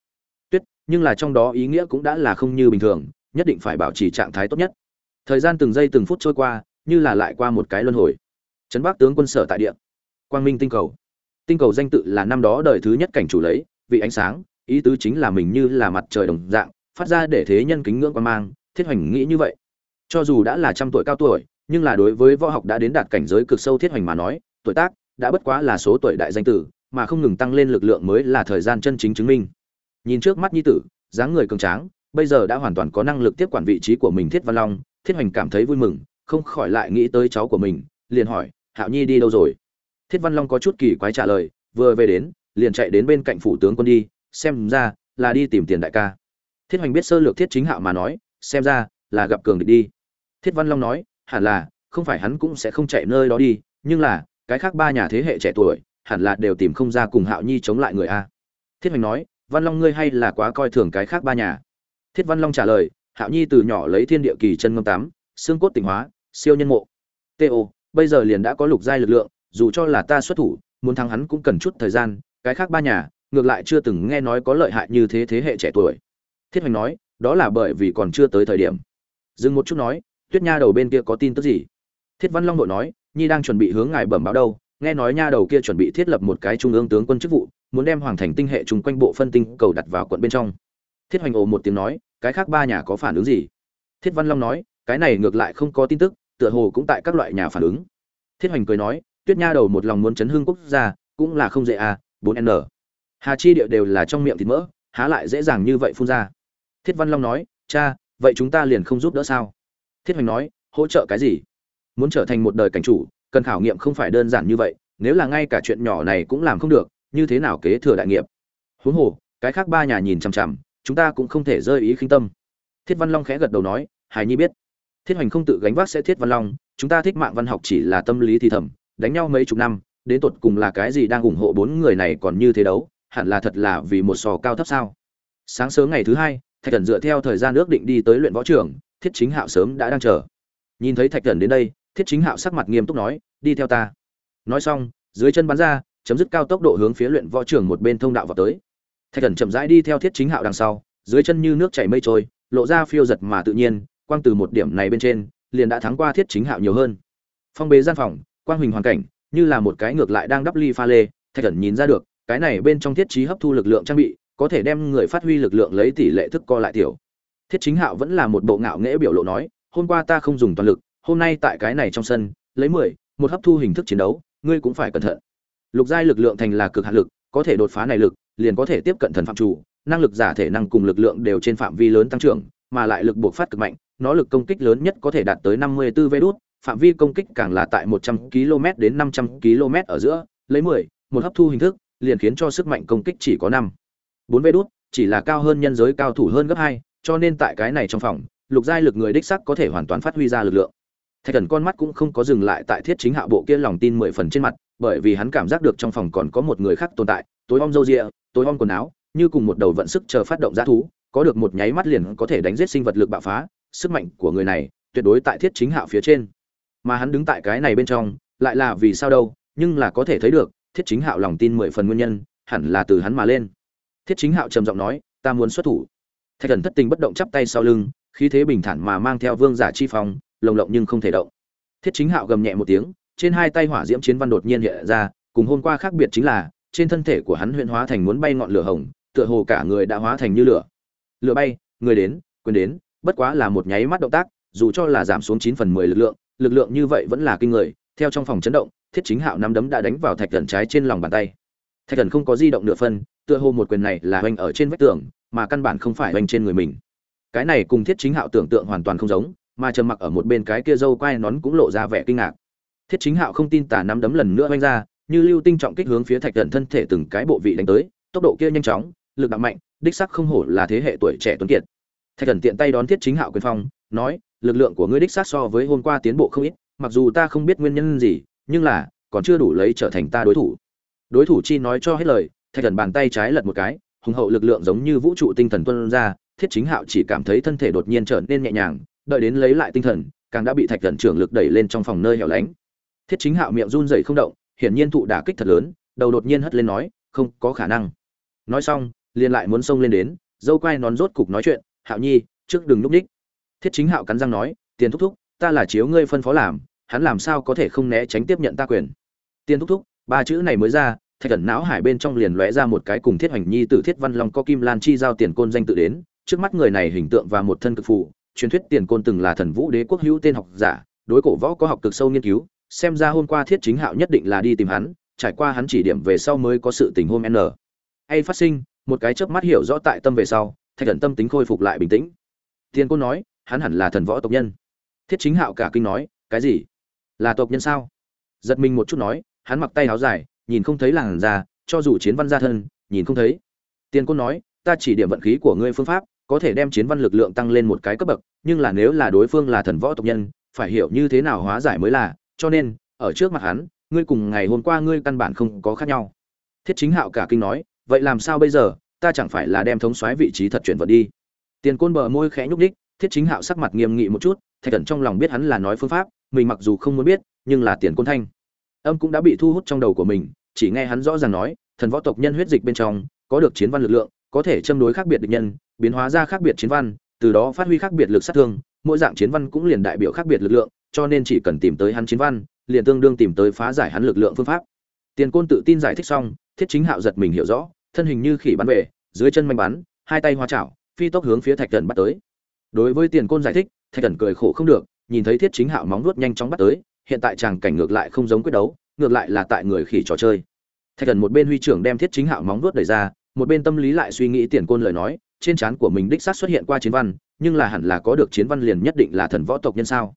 Tuyết, nhưng là trong đó ý nghĩa cũng đã là không như bình thường, nhất định phải bảo trì trạng thái tốt nhất. Thời gian từng giây từng phút trôi qua, như là lại qua một cái luân hồi. Trấn bắc tướng quân sở tại địa. Quang minh tinh cầu. Tinh cầu danh tự là năm đó đời thứ nhất cảnh chủ lấy, vị ánh sáng, ý tứ chính là mình như là mặt trời đồng dạng, phát ra để thế nhân kính ngưỡng quan mang, thiết hoành nghĩ như vậy. Cho dù đã là trăm tuổi cao tuổi nhưng là đối với võ học đã đến đạt cảnh giới cực sâu thiết hoành mà nói, tuổi tác đã bất quá là số tuổi đại danh tử, mà không ngừng tăng lên lực lượng mới là thời gian chân chính chứng minh. Nhìn trước mắt nhi tử, dáng người cường tráng, bây giờ đã hoàn toàn có năng lực tiếp quản vị trí của mình thiết văn long, thiết hoành cảm thấy vui mừng, không khỏi lại nghĩ tới cháu của mình, liền hỏi, hạo nhi đi đâu rồi? Thiết văn long có chút kỳ quái trả lời, vừa về đến, liền chạy đến bên cạnh phủ tướng quân đi, xem ra là đi tìm tiền đại ca. Thiết hoành biết sơ lược thiết chính hạo mà nói, xem ra là gặp cường địch đi. Thiết văn long nói hẳn là, không phải hắn cũng sẽ không chạy nơi đó đi, nhưng là, cái khác ba nhà thế hệ trẻ tuổi, hẳn là đều tìm không ra cùng hạo nhi chống lại người a. Thiết hoành nói, văn long ngươi hay là quá coi thường cái khác ba nhà. Thiết văn long trả lời, hạo nhi từ nhỏ lấy thiên địa kỳ chân ngâm tám xương cốt tỉnh hóa, siêu nhân mộ. To bây giờ liền đã có lục giai lực lượng, dù cho là ta xuất thủ, muốn thắng hắn cũng cần chút thời gian, cái khác ba nhà, ngược lại chưa từng nghe nói có lợi hại như thế thế hệ trẻ tuổi. Thiết hoành nói, đó là bởi vì còn chưa tới thời điểm. Dừng một chút nói tuyết nha đầu bên kia có tin tức gì? Thiết văn long đội nói, nhi đang chuẩn bị hướng ngài bẩm báo đâu, nghe nói nha đầu kia chuẩn bị thiết lập một cái trung ương tướng quân chức vụ, muốn đem hoàng thành tinh hệ chung quanh bộ phân tinh cầu đặt vào quận bên trong. Thiết hoành ồ một tiếng nói, cái khác ba nhà có phản ứng gì? Thiết văn long nói, cái này ngược lại không có tin tức, tựa hồ cũng tại các loại nhà phản ứng. Thiết hoành cười nói, tuyết nha đầu một lòng muốn chấn hương quốc gia, cũng là không dễ à bốn n. Hà chi địa đều là trong miệng thịt mỡ, há lại dễ dàng như vậy phun ra. Thiết văn long nói, cha, vậy chúng ta liền không giúp đỡ sao? Thiết hoành nói, hỗ trợ cái gì? Muốn trở thành một đời cảnh chủ, cần khảo nghiệm không phải đơn giản như vậy, nếu là ngay cả chuyện nhỏ này cũng làm không được, như thế nào kế thừa đại nghiệp? Huống hồ, cái khác ba nhà nhìn chằm chằm, chúng ta cũng không thể rơi ý khinh tâm. Thiết văn long khẽ gật đầu nói hải nhi biết. Thiết hoành không tự gánh vác sẽ thiết văn long, chúng ta thích mạng văn học chỉ là tâm lý thì thầm, đánh nhau mấy chục năm, đến tột cùng là cái gì đang ủng hộ bốn người này còn như thế đấu, hẳn là thật là vì một sò cao thấp sao? Sáng sớm ngày thứ hai, thạch thần dựa theo thời gian ước định đi tới luyện võ trường thiết chính hạo sớm đã đang chờ. Nhìn thấy thạch thần đến đây, thiết chính hạo sắc mặt nghiêm túc nói, đi theo ta. Nói xong, dưới chân bắn ra, chấm dứt cao tốc độ hướng phía luyện võ trường một bên thông đạo vào tới. Thạch thần chậm rãi đi theo thiết chính hạo đằng sau, dưới chân như nước chảy mây trôi, lộ ra phiêu giật mà tự nhiên, quang từ một điểm này bên trên, liền đã thắng qua thiết chính hạo nhiều hơn. Phong bế gian phòng, quang huỳnh hoàn cảnh, như là một cái ngược lại đang đắp ly pha lê, thạch thần nhìn ra được, cái này bên trong thiết trí hấp thu lực lượng trang bị, có thể đem người phát huy lực lượng lấy tỷ lệ thức co lại tiểu thiết chính hạo vẫn là một bộ ngạo nghễ biểu lộ nói hôm qua ta không dùng toàn lực hôm nay tại cái này trong sân lấy mười một hấp thu hình thức chiến đấu ngươi cũng phải cẩn thận lục giai lực lượng thành là cực hạn lực có thể đột phá này lực liền có thể tiếp cận thần phạm chủ năng lực giả thể năng cùng lực lượng đều trên phạm vi lớn tăng trưởng mà lại lực buộc phát cực mạnh nó lực công kích lớn nhất có thể đạt tới 54 vê đốt phạm vi công kích càng là tại 100 km đến 500 km ở giữa lấy 10, một hấp thu hình thức liền khiến cho sức mạnh công kích chỉ có 5. 4 vê đốt chỉ là cao hơn nhân giới cao thủ hơn gấp hai cho nên tại cái này trong phòng, lục giai lực người đích sắc có thể hoàn toàn phát huy ra lực lượng. Thạch thần con mắt cũng không có dừng lại tại thiết chính hạ bộ kia lòng tin mười phần trên mặt, bởi vì hắn cảm giác được trong phòng còn có một người khác tồn tại, tối om râu rịa tối om quần áo, như cùng một đầu vận sức chờ phát động giá thú, có được một nháy mắt liền có thể đánh giết sinh vật lực bạo phá, sức mạnh của người này tuyệt đối tại thiết chính hạo phía trên. Mà hắn đứng tại cái này bên trong, lại là vì sao đâu, nhưng là có thể thấy được, thiết chính hạo lòng tin mười phần nguyên nhân, hẳn là từ hắn mà lên. Thiết chính hạo trầm giọng nói, ta muốn xuất thủ thạch thần thất tình bất động chắp tay sau lưng, khí thế bình thản mà mang theo vương giả chi phong, lồng lộng nhưng không thể động. Thiết chính hạo gầm nhẹ một tiếng, trên hai tay hỏa diễm chiến văn đột nhiên hiện ra, cùng hôm qua khác biệt chính là, trên thân thể của hắn huyện hóa thành muốn bay ngọn lửa hồng, tựa hồ cả người đã hóa thành như lửa. Lửa bay, người đến, quyền đến, bất quá là một nháy mắt động tác, dù cho là giảm xuống chín phần mười lực lượng lực lượng như vậy vẫn là kinh người, theo trong phòng chấn động, thiết chính hạo nắm đấm đã đánh vào thạch thần trái trên lòng bàn tay. Thạch thần không có di động nửa phân tựa hồ một quyền này là hoành ở trên vách tường mà căn bản không phải hoành trên người mình. Cái này cùng thiết chính hạo tưởng tượng hoàn toàn không giống, mà trầm mặc ở một bên cái kia dâu quai nón cũng lộ ra vẻ kinh ngạc. Thiết chính hạo không tin tả nắm đấm lần nữa oanh ra, như lưu tinh trọng kích hướng phía thạch thần thân thể từng cái bộ vị đánh tới, tốc độ kia nhanh chóng, lực đạo mạnh, đích sắc không hổ là thế hệ tuổi trẻ tuấn kiệt. Thạch thần tiện tay đón thiết chính hạo quyền phong, nói, lực lượng của ngươi đích xác so với hôm qua tiến bộ không ít, mặc dù ta không biết nguyên nhân gì, nhưng là còn chưa đủ lấy trở thành ta đối thủ. Đối thủ chi nói cho hết lời, thạch thần bàn tay trái lật một cái hùng hậu lực lượng giống như vũ trụ tinh thần tuân ra, thiết chính hạo chỉ cảm thấy thân thể đột nhiên trở nên nhẹ nhàng, đợi đến lấy lại tinh thần, càng đã bị thạch thần trưởng lực đẩy lên trong phòng nơi hẻo lánh. Thiết chính hạo miệng run rẩy không động, hiển nhiên thụ đả kích thật lớn, đầu đột nhiên hất lên nói, không có khả năng. Nói xong, liền lại muốn xông lên đến, dâu quai nón rốt cục nói chuyện, hạo nhi, trước đừng núp ních. Thiết chính hạo cắn răng nói, tiền thúc thúc, ta là chiếu ngươi phân phó làm, hắn làm sao có thể không né tránh tiếp nhận ta quyền? Tiền thúc thúc, ba chữ này mới ra thạch thần não hải bên trong liền lóe ra một cái cùng thiết hoành nhi từ thiết văn long có kim lan chi giao tiền côn danh tự đến. Trước mắt người này hình tượng và một thân cực phụ truyền thuyết tiền côn từng là thần vũ đế quốc hữu tên học giả, đối cổ võ có học cực sâu nghiên cứu, xem ra hôm qua thiết chính hạo nhất định là đi tìm hắn, trải qua hắn chỉ điểm về sau mới có sự tình hôm n. Hay phát sinh, một cái chớp mắt hiểu rõ tại tâm về sau, thạch thần tâm tính khôi phục lại bình tĩnh. Tiền côn nói, hắn hẳn là thần võ tộc nhân. Thiết chính hạo cả kinh nói, cái gì? Là tộc nhân sao? Giật mình một chút nói, hắn mặc tay áo dài nhìn không thấy làn da, cho dù chiến văn gia thân, nhìn không thấy. Tiền côn nói, ta chỉ điểm vận khí của ngươi phương pháp, có thể đem chiến văn lực lượng tăng lên một cái cấp bậc, nhưng là nếu là đối phương là thần võ tộc nhân, phải hiểu như thế nào hóa giải mới là, cho nên, ở trước mặt hắn, ngươi cùng ngày hôm qua ngươi căn bản không có khác nhau. Thiết chính hạo cả kinh nói, vậy làm sao bây giờ? Ta chẳng phải là đem thống soái vị trí thật chuyển vận đi. Tiền côn bờ môi khẽ nhúc đích thiết chính hạo sắc mặt nghiêm nghị một chút, thạch Cẩn trong lòng biết hắn là nói phương pháp, mình mặc dù không muốn biết, nhưng là tiền côn thanh âm cũng đã bị thu hút trong đầu của mình chỉ nghe hắn rõ ràng nói, thần võ tộc nhân huyết dịch bên trong, có được chiến văn lực lượng, có thể châm đối khác biệt địch nhân, biến hóa ra khác biệt chiến văn, từ đó phát huy khác biệt lực sát thương, mỗi dạng chiến văn cũng liền đại biểu khác biệt lực lượng, cho nên chỉ cần tìm tới hắn chiến văn, liền tương đương tìm tới phá giải hắn lực lượng phương pháp. Tiền côn tự tin giải thích xong, thiết chính hạo giật mình hiểu rõ, thân hình như khỉ bắn về, dưới chân manh bắn, hai tay hoa chảo, phi tốc hướng phía thạch Cẩn bắt tới. Đối với tiền côn giải thích, thạch Cẩn cười khổ không được, nhìn thấy thiết chính hạo móng nuốt nhanh chóng bắt tới, hiện tại chàng cảnh ngược lại không giống quyết đấu, ngược lại là tại người khỉ trò chơi thạch thần một bên huy trưởng đem thiết chính hạo móng nuốt đẩy ra, một bên tâm lý lại suy nghĩ tiền côn lời nói, trên trán của mình đích xác xuất hiện qua chiến văn, nhưng là hẳn là có được chiến văn liền nhất định là thần võ tộc nhân sao?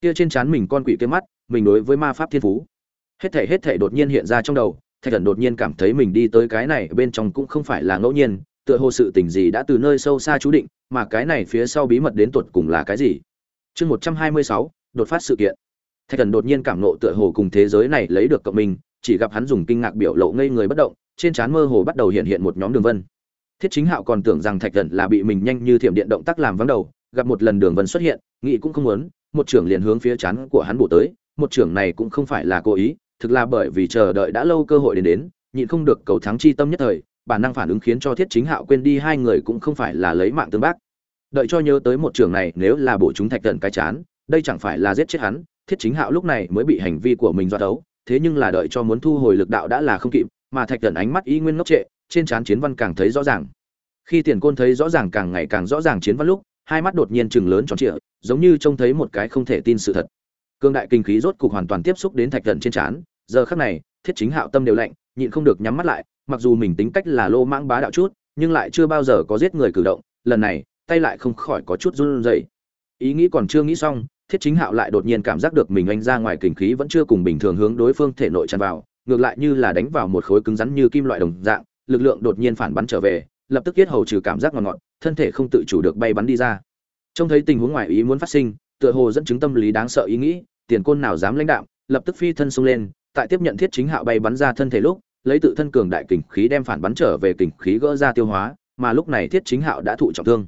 Kia trên trán mình con quỷ kia mắt, mình đối với ma pháp thiên phú. Hết thể hết thể đột nhiên hiện ra trong đầu, thạch thần đột nhiên cảm thấy mình đi tới cái này bên trong cũng không phải là ngẫu nhiên, tựa hồ sự tình gì đã từ nơi sâu xa chú định, mà cái này phía sau bí mật đến tuột cùng là cái gì? Chương một trăm hai mươi sáu, đột phát sự kiện thạch thần đột nhiên cảm nộ tựa hồ cùng thế giới này lấy được cộng mình chỉ gặp hắn dùng kinh ngạc biểu lộ ngây người bất động, trên trán mơ hồ bắt đầu hiện hiện một nhóm đường vân. Thiết chính hạo còn tưởng rằng thạch thần là bị mình nhanh như thiểm điện động tác làm vắng đầu, gặp một lần đường vân xuất hiện nghị cũng không muốn, một trưởng liền hướng phía chán của hắn bổ tới, một trưởng này cũng không phải là cố ý, thực là bởi vì chờ đợi đã lâu cơ hội đến đến, nhịn không được cầu thắng chi tâm nhất thời, bản năng phản ứng khiến cho thiết chính hạo quên đi hai người cũng không phải là lấy mạng tương bác. Đợi cho nhớ tới một trưởng này nếu là bổ chúng thạch thần cái chán, đây chẳng phải là giết chết hắn thiết chính hạo lúc này mới bị hành vi của mình do đấu thế nhưng là đợi cho muốn thu hồi lực đạo đã là không kịp, mà thạch thần ánh mắt y nguyên ngốc trệ, trên trán chiến văn càng thấy rõ ràng. Khi tiền côn thấy rõ ràng càng ngày càng rõ ràng chiến văn lúc, hai mắt đột nhiên chừng lớn tròn trịa, giống như trông thấy một cái không thể tin sự thật. Cương đại kinh khí rốt cục hoàn toàn tiếp xúc đến thạch thần trên trán, giờ khắc này, thiết chính hạo tâm đều lạnh, nhịn không được nhắm mắt lại, mặc dù mình tính cách là lô mãng bá đạo chút, nhưng lại chưa bao giờ có giết người cử động, lần này, tay lại không khỏi có chút run rẩy. Ý nghĩ còn chưa nghĩ xong thiết chính hạo lại đột nhiên cảm giác được mình anh ra ngoài kình khí vẫn chưa cùng bình thường hướng đối phương thể nội tràn vào, ngược lại như là đánh vào một khối cứng rắn như kim loại đồng dạng, lực lượng đột nhiên phản bắn trở về, lập tức kết hầu trừ cảm giác ngọt ngọt, thân thể không tự chủ được bay bắn đi ra. Trông thấy tình huống ngoài ý muốn phát sinh, tựa hồ dẫn chứng tâm lý đáng sợ ý nghĩ, tiền côn nào dám lãnh đạo lập tức phi thân xông lên, tại tiếp nhận thiết chính hạo bay bắn ra thân thể lúc, lấy tự thân cường đại kình khí đem phản bắn trở về kình khí gỡ ra tiêu hóa, mà lúc này thiết chính hạo đã thụ trọng thương.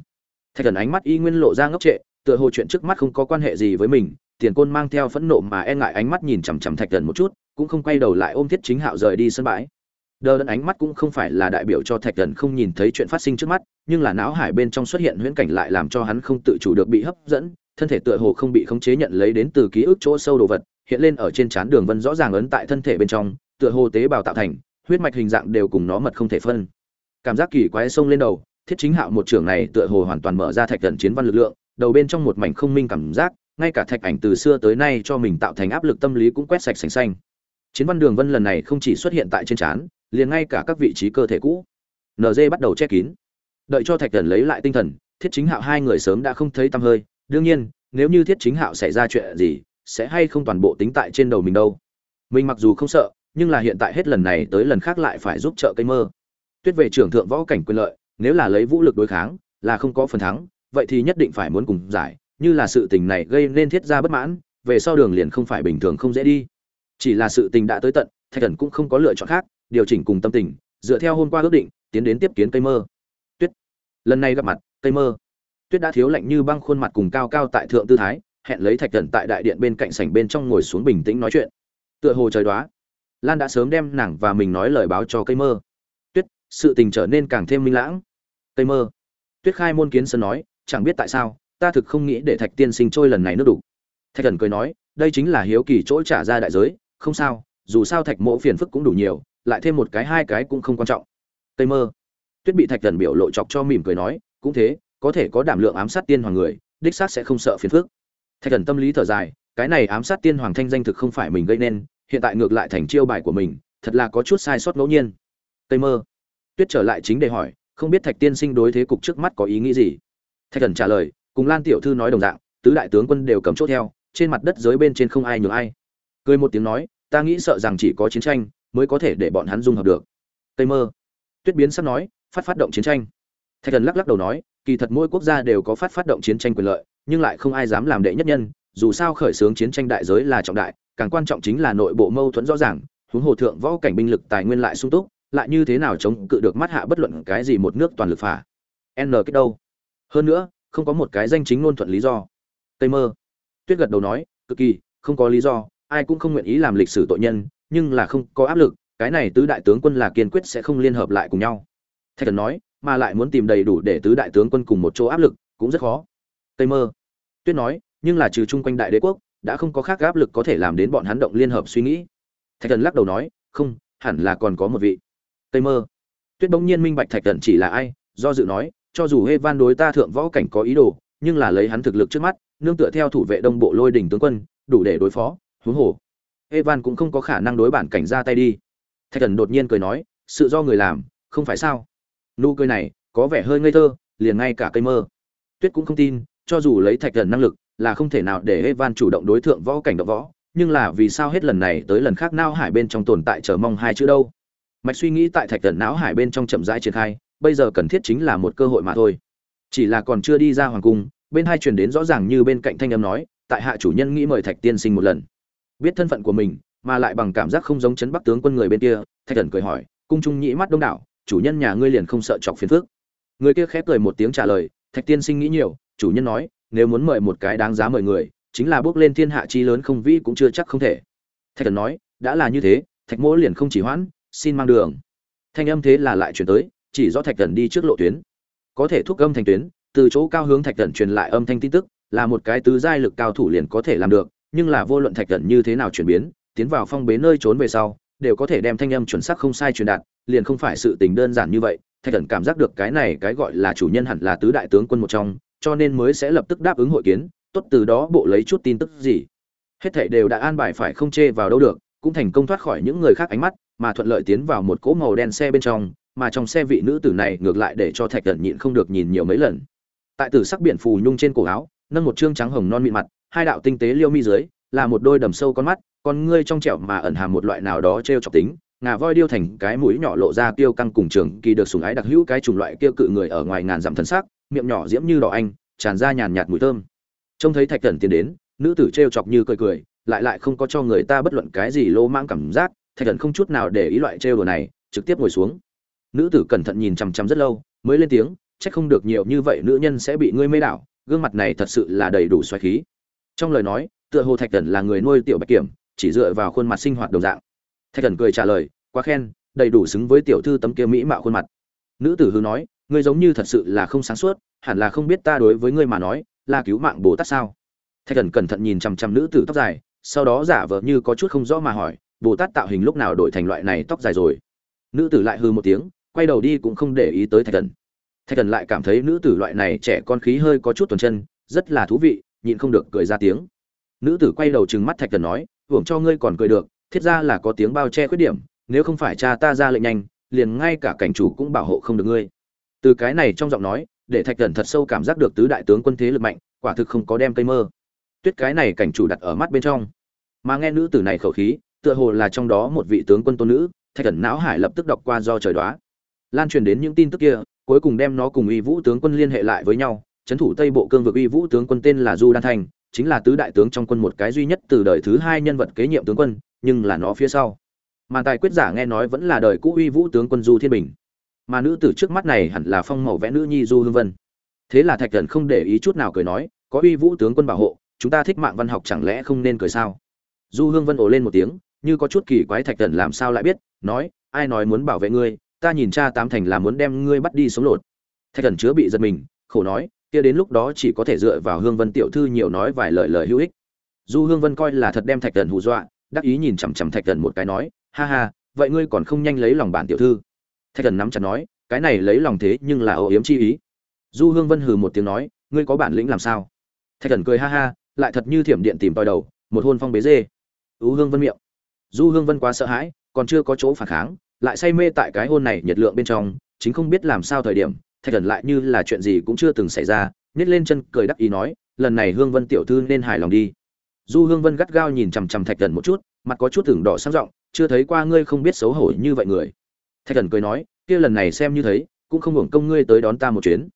Thạch thần ánh mắt y nguyên lộ ra ngốc trệ tựa hồ chuyện trước mắt không có quan hệ gì với mình, tiền côn mang theo phẫn nộ mà e ngại ánh mắt nhìn chằm chằm thạch thần một chút, cũng không quay đầu lại ôm thiết chính hạo rời đi sân bãi. Đờ đẫn ánh mắt cũng không phải là đại biểu cho thạch thần không nhìn thấy chuyện phát sinh trước mắt, nhưng là não hải bên trong xuất hiện huyễn cảnh lại làm cho hắn không tự chủ được bị hấp dẫn, thân thể tựa hồ không bị khống chế nhận lấy đến từ ký ức chỗ sâu đồ vật, hiện lên ở trên trán đường vân rõ ràng ấn tại thân thể bên trong, tựa hồ tế bào tạo thành, huyết mạch hình dạng đều cùng nó mật không thể phân. Cảm giác kỳ quái sông lên đầu, thiết chính hạo một trưởng này tựa hồ hoàn toàn mở ra thạch thần chiến văn lực lượng đầu bên trong một mảnh không minh cảm giác, ngay cả thạch ảnh từ xưa tới nay cho mình tạo thành áp lực tâm lý cũng quét sạch sành xanh. Chiến văn đường vân lần này không chỉ xuất hiện tại trên trán, liền ngay cả các vị trí cơ thể cũ. Nd bắt đầu che kín. Đợi cho thạch thần lấy lại tinh thần, thiết chính hạo hai người sớm đã không thấy tăm hơi. Đương nhiên, nếu như thiết chính hạo xảy ra chuyện gì, sẽ hay không toàn bộ tính tại trên đầu mình đâu. Mình mặc dù không sợ, nhưng là hiện tại hết lần này tới lần khác lại phải giúp trợ cây mơ. Tuyết về trưởng thượng võ cảnh quyền lợi, nếu là lấy vũ lực đối kháng, là không có phần thắng vậy thì nhất định phải muốn cùng giải, như là sự tình này gây nên thiết ra bất mãn, về sau đường liền không phải bình thường không dễ đi. Chỉ là sự tình đã tới tận, thạch thần cũng không có lựa chọn khác, điều chỉnh cùng tâm tình, dựa theo hôm qua ước định, tiến đến tiếp kiến cây mơ. Tuyết. Lần này gặp mặt, cây mơ. Tuyết đã thiếu lạnh như băng khuôn mặt cùng cao cao tại thượng tư thái, hẹn lấy thạch thần tại đại điện bên cạnh sảnh bên trong ngồi xuống bình tĩnh nói chuyện. Tựa hồ trời đoá, lan đã sớm đem nàng và mình nói lời báo cho cây mơ. Tuyết, sự tình trở nên càng thêm minh lãng. Cây mơ. Tuyết khai môn kiến sơn nói chẳng biết tại sao, ta thực không nghĩ để thạch tiên sinh trôi lần này nước đủ thạch thần cười nói, đây chính là hiếu kỳ chỗ trả ra đại giới, không sao, dù sao thạch mộ phiền phức cũng đủ nhiều, lại thêm một cái hai cái cũng không quan trọng. Tây mơ. Tuyết bị thạch thần biểu lộ chọc cho mỉm cười nói, cũng thế, có thể có đảm lượng ám sát tiên hoàng người, đích xác sẽ không sợ phiền phức. Thạch thần tâm lý thở dài, cái này ám sát tiên hoàng thanh danh thực không phải mình gây nên, hiện tại ngược lại thành chiêu bài của mình, thật là có chút sai sót ngẫu nhiên. Tây mơ. Tuyết trở lại chính để hỏi, không biết thạch tiên sinh đối thế cục trước mắt có ý nghĩ gì? Thạch thần trả lời, cùng lan tiểu thư nói đồng dạng, tứ đại tướng quân đều cầm chốt theo, trên mặt đất dưới bên trên không ai nhường ai. Cười một tiếng nói, ta nghĩ sợ rằng chỉ có chiến tranh mới có thể để bọn hắn dung hợp được. Tây mơ. Tuyết biến sắp nói, phát phát động chiến tranh. Thạch thần lắc lắc đầu nói, kỳ thật mỗi quốc gia đều có phát phát động chiến tranh quyền lợi, nhưng lại không ai dám làm đệ nhất nhân, dù sao khởi xướng chiến tranh đại giới là trọng đại, càng quan trọng chính là nội bộ mâu thuẫn rõ ràng, huống hồ thượng võ cảnh binh lực tài nguyên lại sung túc, lại như thế nào chống cự được mắt hạ bất luận cái gì một nước toàn lực phả. N kích đâu? Hơn nữa, không có một cái danh chính ngôn thuận lý do. Tây mơ. Tuyết gật đầu nói, cực kỳ, không có lý do, ai cũng không nguyện ý làm lịch sử tội nhân, nhưng là không có áp lực, cái này tứ đại tướng quân là kiên quyết sẽ không liên hợp lại cùng nhau. Thạch thần nói, mà lại muốn tìm đầy đủ để tứ đại tướng quân cùng một chỗ áp lực, cũng rất khó. Tây mơ. Tuyết nói, nhưng là trừ chung quanh đại đế quốc, đã không có khác áp lực có thể làm đến bọn hắn động liên hợp suy nghĩ. Thạch thần lắc đầu nói, không, hẳn là còn có một vị. Tây mơ. Tuyết bỗng nhiên minh bạch thạch thần chỉ là ai, do dự nói cho dù Evan đối ta thượng võ cảnh có ý đồ, nhưng là lấy hắn thực lực trước mắt, nương tựa theo thủ vệ đông bộ lôi đỉnh tướng quân, đủ để đối phó, huống hồ. Evan cũng không có khả năng đối bản cảnh ra tay đi. Thạch Thần đột nhiên cười nói, sự do người làm, không phải sao? Nụ cười này, có vẻ hơi ngây thơ, liền ngay cả cây mơ. Tuyết cũng không tin, cho dù lấy Thạch Thần năng lực, là không thể nào để Evan chủ động đối thượng võ cảnh động võ, nhưng là vì sao hết lần này tới lần khác nao hải bên trong tồn tại chờ mong hai chữ đâu? mạch suy nghĩ tại thạch thần não hải bên trong chậm rãi triển khai bây giờ cần thiết chính là một cơ hội mà thôi. Chỉ là còn chưa đi ra hoàng cung, bên hai truyền đến rõ ràng như bên cạnh thanh âm nói, tại hạ chủ nhân nghĩ mời thạch tiên sinh một lần. Biết thân phận của mình, mà lại bằng cảm giác không giống chấn bắc tướng quân người bên kia, thạch thần cười hỏi, cung trung nhĩ mắt đông đảo, chủ nhân nhà ngươi liền không sợ chọc phiền phức? Người kia khép cười một tiếng trả lời, thạch tiên sinh nghĩ nhiều, chủ nhân nói, nếu muốn mời một cái đáng giá mời người, chính là bước lên thiên hạ chi lớn không vĩ cũng chưa chắc không thể. Thạch thần nói, đã là như thế, thạch mỗ liền không chỉ hoãn, xin mang đường. Thanh âm thế là lại chuyển tới chỉ do thạch thần đi trước lộ tuyến. Có thể thúc âm thành tuyến, từ chỗ cao hướng thạch thần truyền lại âm thanh tin tức, là một cái tứ giai lực cao thủ liền có thể làm được, nhưng là vô luận thạch thần như thế nào chuyển biến, tiến vào phong bế nơi trốn về sau, đều có thể đem thanh âm chuẩn xác không sai truyền đạt, liền không phải sự tình đơn giản như vậy, thạch thần cảm giác được cái này cái gọi là chủ nhân hẳn là tứ đại tướng quân một trong, cho nên mới sẽ lập tức đáp ứng hội kiến, tốt từ đó bộ lấy chút tin tức gì. Hết thảy đều đã an bài phải không chê vào đâu được, cũng thành công thoát khỏi những người khác ánh mắt, mà thuận lợi tiến vào một cỗ màu đen xe bên trong mà trong xe vị nữ tử này ngược lại để cho thạch thần nhịn không được nhìn nhiều mấy lần. Tại tử sắc biển phù nhung trên cổ áo, nâng một trương trắng hồng non mịn mặt, hai đạo tinh tế liêu mi dưới, là một đôi đầm sâu con mắt, con ngươi trong trẻo mà ẩn hàm một loại nào đó t r e o chọc tính, ngà voi điêu thành cái mũi nhỏ lộ ra tiêu căng cùng trường, kỳ được sùng ái đặc hữu cái chủng loại kêu cự người ở ngoài ngàn dặm thân xác miệng nhỏ diễm như đỏ anh, tràn ra nhàn nhạt mùi thơm. Trông thấy thạch thần tiến đến, nữ tử t r e o chọc như cười cười, lại lại không có cho người ta bất luận cái gì lô mãng cảm giác, thạch thần không chút nào để ý loại trêu đồ này, trực tiếp ngồi xuống nữ tử cẩn thận nhìn chằm chằm rất lâu, mới lên tiếng trách không được nhiều như vậy nữ nhân sẽ bị ngươi mê đảo, gương mặt này thật sự là đầy đủ xoáy khí. Trong lời nói, tựa hồ thạch thần là người nuôi tiểu bạch kiểm, chỉ dựa vào khuôn mặt sinh hoạt đồng dạng. Thạch thần cười trả lời, quá khen, đầy đủ xứng với tiểu thư tấm kia mỹ mạo khuôn mặt. Nữ tử hư nói, ngươi giống như thật sự là không sáng suốt, hẳn là không biết ta đối với ngươi mà nói, là cứu mạng bồ tát sao? Thạch thần cẩn thận nhìn chằm chằm nữ tử tóc dài, sau đó giả vờ như có chút không rõ mà hỏi, bồ tát tạo hình lúc nào đổi thành loại này tóc dài rồi? Nữ tử lại hư một tiếng quay đầu đi cũng không để ý tới thạch thần. Thạch thần lại cảm thấy nữ tử loại này trẻ con khí hơi có chút tuần chân, rất là thú vị, nhịn không được cười ra tiếng. Nữ tử quay đầu trừng mắt thạch thần nói, hưởng cho ngươi còn cười được, thiết ra là có tiếng bao che khuyết điểm, nếu không phải cha ta ra lệnh nhanh, liền ngay cả cảnh chủ cũng bảo hộ không được ngươi. Từ cái này trong giọng nói, để thạch thần thật sâu cảm giác được tứ đại tướng quân thế lực mạnh, quả thực không có đem cây mơ. Tuyết cái này cảnh chủ đặt ở mắt bên trong. Mà nghe nữ tử này khẩu khí, tựa hồ là trong đó một vị tướng quân tôn nữ, thạch thần não hải lập tức đọc qua do trời đoá lan truyền đến những tin tức kia cuối cùng đem nó cùng uy vũ tướng quân liên hệ lại với nhau. Trấn thủ tây bộ cương vực uy vũ tướng quân tên là du đan Thành, chính là tứ đại tướng trong quân một cái duy nhất từ đời thứ hai nhân vật kế nhiệm tướng quân nhưng là nó phía sau. Màn tài quyết giả nghe nói vẫn là đời cũ uy vũ tướng quân du thiên bình. Mà nữ tử trước mắt này hẳn là phong màu vẽ nữ nhi du hương vân. Thế là thạch thần không để ý chút nào cười nói có uy vũ tướng quân bảo hộ chúng ta thích mạng văn học chẳng lẽ không nên cười sao? Du hương vân ồ lên một tiếng như có chút kỳ quái thạch thần làm sao lại biết nói ai nói muốn bảo vệ ngươi ta nhìn cha tám thành là muốn đem ngươi bắt đi sống lột. Thạch thần chứa bị giật mình, khổ nói, kia đến lúc đó chỉ có thể dựa vào hương vân tiểu thư nhiều nói vài lời lời hữu ích. Du hương vân coi là thật đem thạch thần hù dọa, đắc ý nhìn chằm chằm thạch thần một cái nói, ha ha, vậy ngươi còn không nhanh lấy lòng bản tiểu thư? Thạch thần nắm chặt nói, cái này lấy lòng thế nhưng là ô yếm chi ý. Du hương vân hừ một tiếng nói, ngươi có bản lĩnh làm sao? Thạch thần cười ha ha, lại thật như thiểm điện tìm tòi đầu, một hôn phong bế dê. Ú hương vân miệng. Du hương vân quá sợ hãi, còn chưa có chỗ phản kháng lại say mê tại cái hôn này nhiệt lượng bên trong, chính không biết làm sao thời điểm, thạch thần lại như là chuyện gì cũng chưa từng xảy ra nhét lên chân cười đắc ý nói, lần này hương vân tiểu thư nên hài lòng đi. Du hương vân gắt gao nhìn chằm chằm thạch thần một chút, mặt có chút tưởng đỏ sang giọng chưa thấy qua ngươi không biết xấu hổ như vậy người. Thạch thần cười nói, kia lần này xem như thấy, cũng không hưởng công ngươi tới đón ta một chuyến.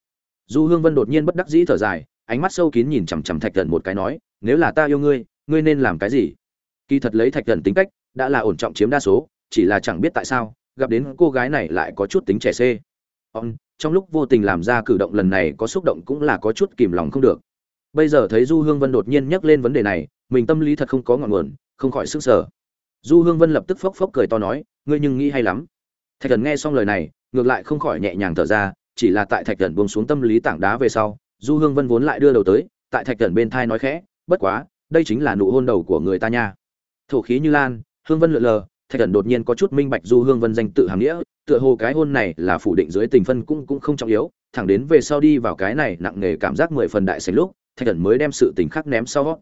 Du hương vân đột nhiên bất đắc dĩ thở dài, ánh mắt sâu kín nhìn chằm chằm thạch thần một cái nói, nếu là ta yêu ngươi ngươi nên làm cái gì? Kỳ thật lấy thạch thần tính cách, đã là ổn trọng chiếm đa số chỉ là chẳng biết tại sao, gặp đến cô gái này lại có chút tính trẻ xê. Ông, trong lúc vô tình làm ra cử động lần này có xúc động cũng là có chút kìm lòng không được. Bây giờ thấy du hương vân đột nhiên nhắc lên vấn đề này, mình tâm lý thật không có ngọn nguồn, không khỏi sức sở du hương vân lập tức phốc phốc cười to nói, ngươi nhưng nghĩ hay lắm. Thạch thần nghe xong lời này, ngược lại không khỏi nhẹ nhàng thở ra, chỉ là tại thạch thần buông xuống tâm lý tảng đá về sau, du hương vân vốn lại đưa đầu tới, tại thạch thần bên thai nói khẽ, bất quá, đây chính là nụ hôn đầu của người ta nha. Thổ khí như lan, hương vân lượn lờ thạch thần đột nhiên có chút minh bạch du hương vân danh tự hàm nghĩa, tựa hồ cái hôn này là phủ định dưới tình phân cũng cũng không trọng yếu, thẳng đến về sau đi vào cái này nặng nề cảm giác mười phần đại sành lúc, thạch thần mới đem sự tình khắc ném sau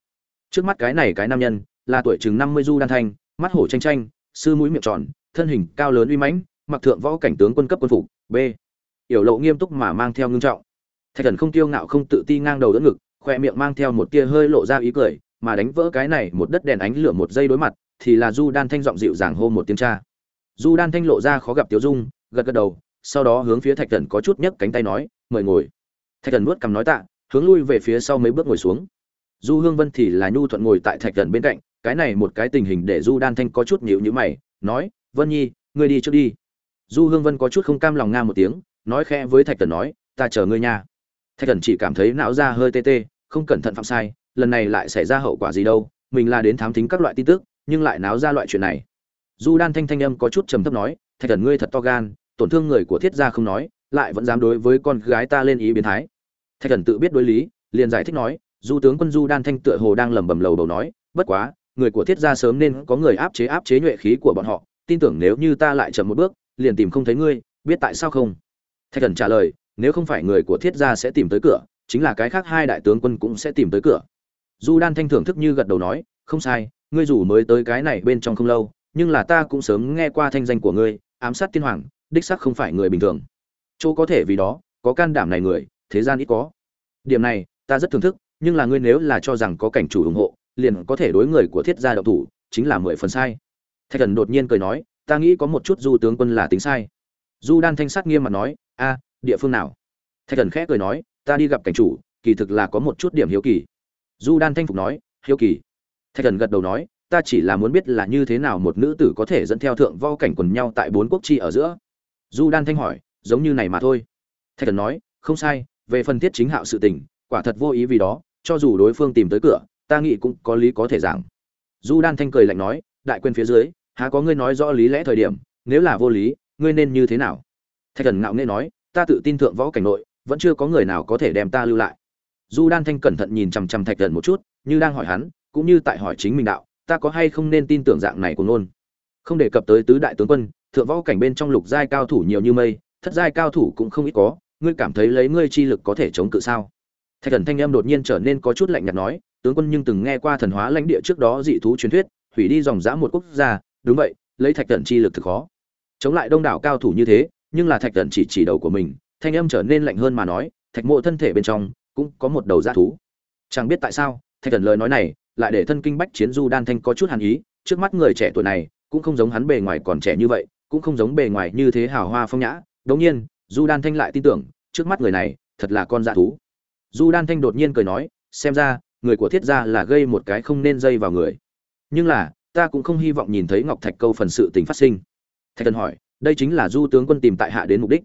trước mắt cái này cái nam nhân, là tuổi chừng năm mươi du đan thanh, mắt hổ tranh tranh sư mũi miệng tròn, thân hình cao lớn uy mãnh, mặc thượng võ cảnh tướng quân cấp quân phục, b. Yểu lộ nghiêm túc mà mang theo ngưng trọng. Thạch thần không tiêu ngạo không tự ti ngang đầu đỡ ngực, khoe miệng mang theo một tia hơi lộ ra ý cười, mà đánh vỡ cái này một đất đèn ánh lửa một giây đối mặt thì là du đan thanh giọng dịu dàng hô một tiếng cha. Du đan thanh lộ ra khó gặp tiểu dung, gật gật đầu, sau đó hướng phía thạch thần có chút nhấc cánh tay nói, mời ngồi. Thạch thần nuốt cằm nói tạ, hướng lui về phía sau mấy bước ngồi xuống. Du hương vân thì là nhu thuận ngồi tại thạch thần bên cạnh, cái này một cái tình hình để du đan thanh có chút nhịu nhữ mày, nói, vân nhi, ngươi đi trước đi. Du hương vân có chút không cam lòng nga một tiếng, nói khẽ với thạch thần nói, ta chờ ngươi nha. Thạch thần chỉ cảm thấy não ra hơi tê tê, không cẩn thận phạm sai, lần này lại xảy ra hậu quả gì đâu, mình là đến thám thính các loại tin tức nhưng lại náo ra loại chuyện này. Du đan thanh thanh âm có chút trầm thấp nói, thạch thần ngươi thật to gan, tổn thương người của thiết gia không nói, lại vẫn dám đối với con gái ta lên ý biến thái. Thạch thần tự biết đối lý, liền giải thích nói du tướng quân du đan thanh tựa hồ đang lẩm bẩm lầu đầu nói, bất quá, người của thiết gia sớm nên có người áp chế áp chế nhuệ khí của bọn họ, tin tưởng nếu như ta lại chậm một bước, liền tìm không thấy ngươi, biết tại sao không? Thạch thần trả lời, nếu không phải người của thiết gia sẽ tìm tới cửa, chính là cái khác hai đại tướng quân cũng sẽ tìm tới cửa. Du đan thanh thưởng thức như gật đầu nói, không sai ngươi dù mới tới cái này bên trong không lâu, nhưng là ta cũng sớm nghe qua thanh danh của ngươi, ám sát tiên hoàng, đích xác không phải người bình thường. Chỗ có thể vì đó, có can đảm này người, thế gian ít có. Điểm này, ta rất thưởng thức, nhưng là ngươi nếu là cho rằng có cảnh chủ ủng hộ, liền có thể đối người của thiết gia độc thủ, chính là mười phần sai. Thạch thần đột nhiên cười nói, ta nghĩ có một chút du tướng quân là tính sai. Du đan thanh sát nghiêm mặt nói, a, địa phương nào? Thạch thần khẽ cười nói, ta đi gặp cảnh chủ, kỳ thực là có một chút điểm hiếu kỳ. Du đan thanh phục nói, hiếu kỳ thạch thần gật đầu nói, ta chỉ là muốn biết là như thế nào một nữ tử có thể dẫn theo thượng vo cảnh quần nhau tại bốn quốc chi ở giữa. Du đan thanh hỏi, giống như này mà thôi. Thạch thần nói, không sai, về phần tiết chính hạo sự tình, quả thật vô ý vì đó, cho dù đối phương tìm tới cửa, ta nghĩ cũng có lý có thể giảng. Du đan thanh cười lạnh nói, đại quên phía dưới, há có ngươi nói rõ lý lẽ thời điểm, nếu là vô lý, ngươi nên như thế nào? Thạch thần ngạo nghễ nói, ta tự tin thượng võ cảnh nội, vẫn chưa có người nào có thể đem ta lưu lại. Du đan thanh cẩn thận nhìn chằm chằm thạch thần một chút, như đang hỏi hắn cũng như tại hỏi chính mình đạo, ta có hay không nên tin tưởng dạng này của nôn không đề cập tới tứ đại tướng quân, thượng võ cảnh bên trong lục giai cao thủ nhiều như mây, thất giai cao thủ cũng không ít có, ngươi cảm thấy lấy ngươi chi lực có thể chống cự sao? Thạch thần thanh em đột nhiên trở nên có chút lạnh nhạt nói, tướng quân nhưng từng nghe qua thần hóa lãnh địa trước đó dị thú truyền thuyết, hủy đi dòng dã một quốc gia, đúng vậy, lấy thạch thần chi lực thực khó. Chống lại đông đảo cao thủ như thế, nhưng là thạch thần chỉ chỉ đầu của mình, thanh âm trở nên lạnh hơn mà nói, thạch mộ thân thể bên trong cũng có một đầu dã thú. Chẳng biết tại sao, thạch thần lời nói này lại để thân kinh bách chiến du đan thanh có chút hàn ý, trước mắt người trẻ tuổi này cũng không giống hắn bề ngoài còn trẻ như vậy, cũng không giống bề ngoài như thế hào hoa phong nhã. Đống nhiên, du đan thanh lại tin tưởng, trước mắt người này thật là con dạ thú. Du đan thanh đột nhiên cười nói, xem ra, người của thiết gia là gây một cái không nên dây vào người. Nhưng là, ta cũng không hy vọng nhìn thấy ngọc thạch câu phần sự tình phát sinh. Thạch thần hỏi, đây chính là du tướng quân tìm tại hạ đến mục đích.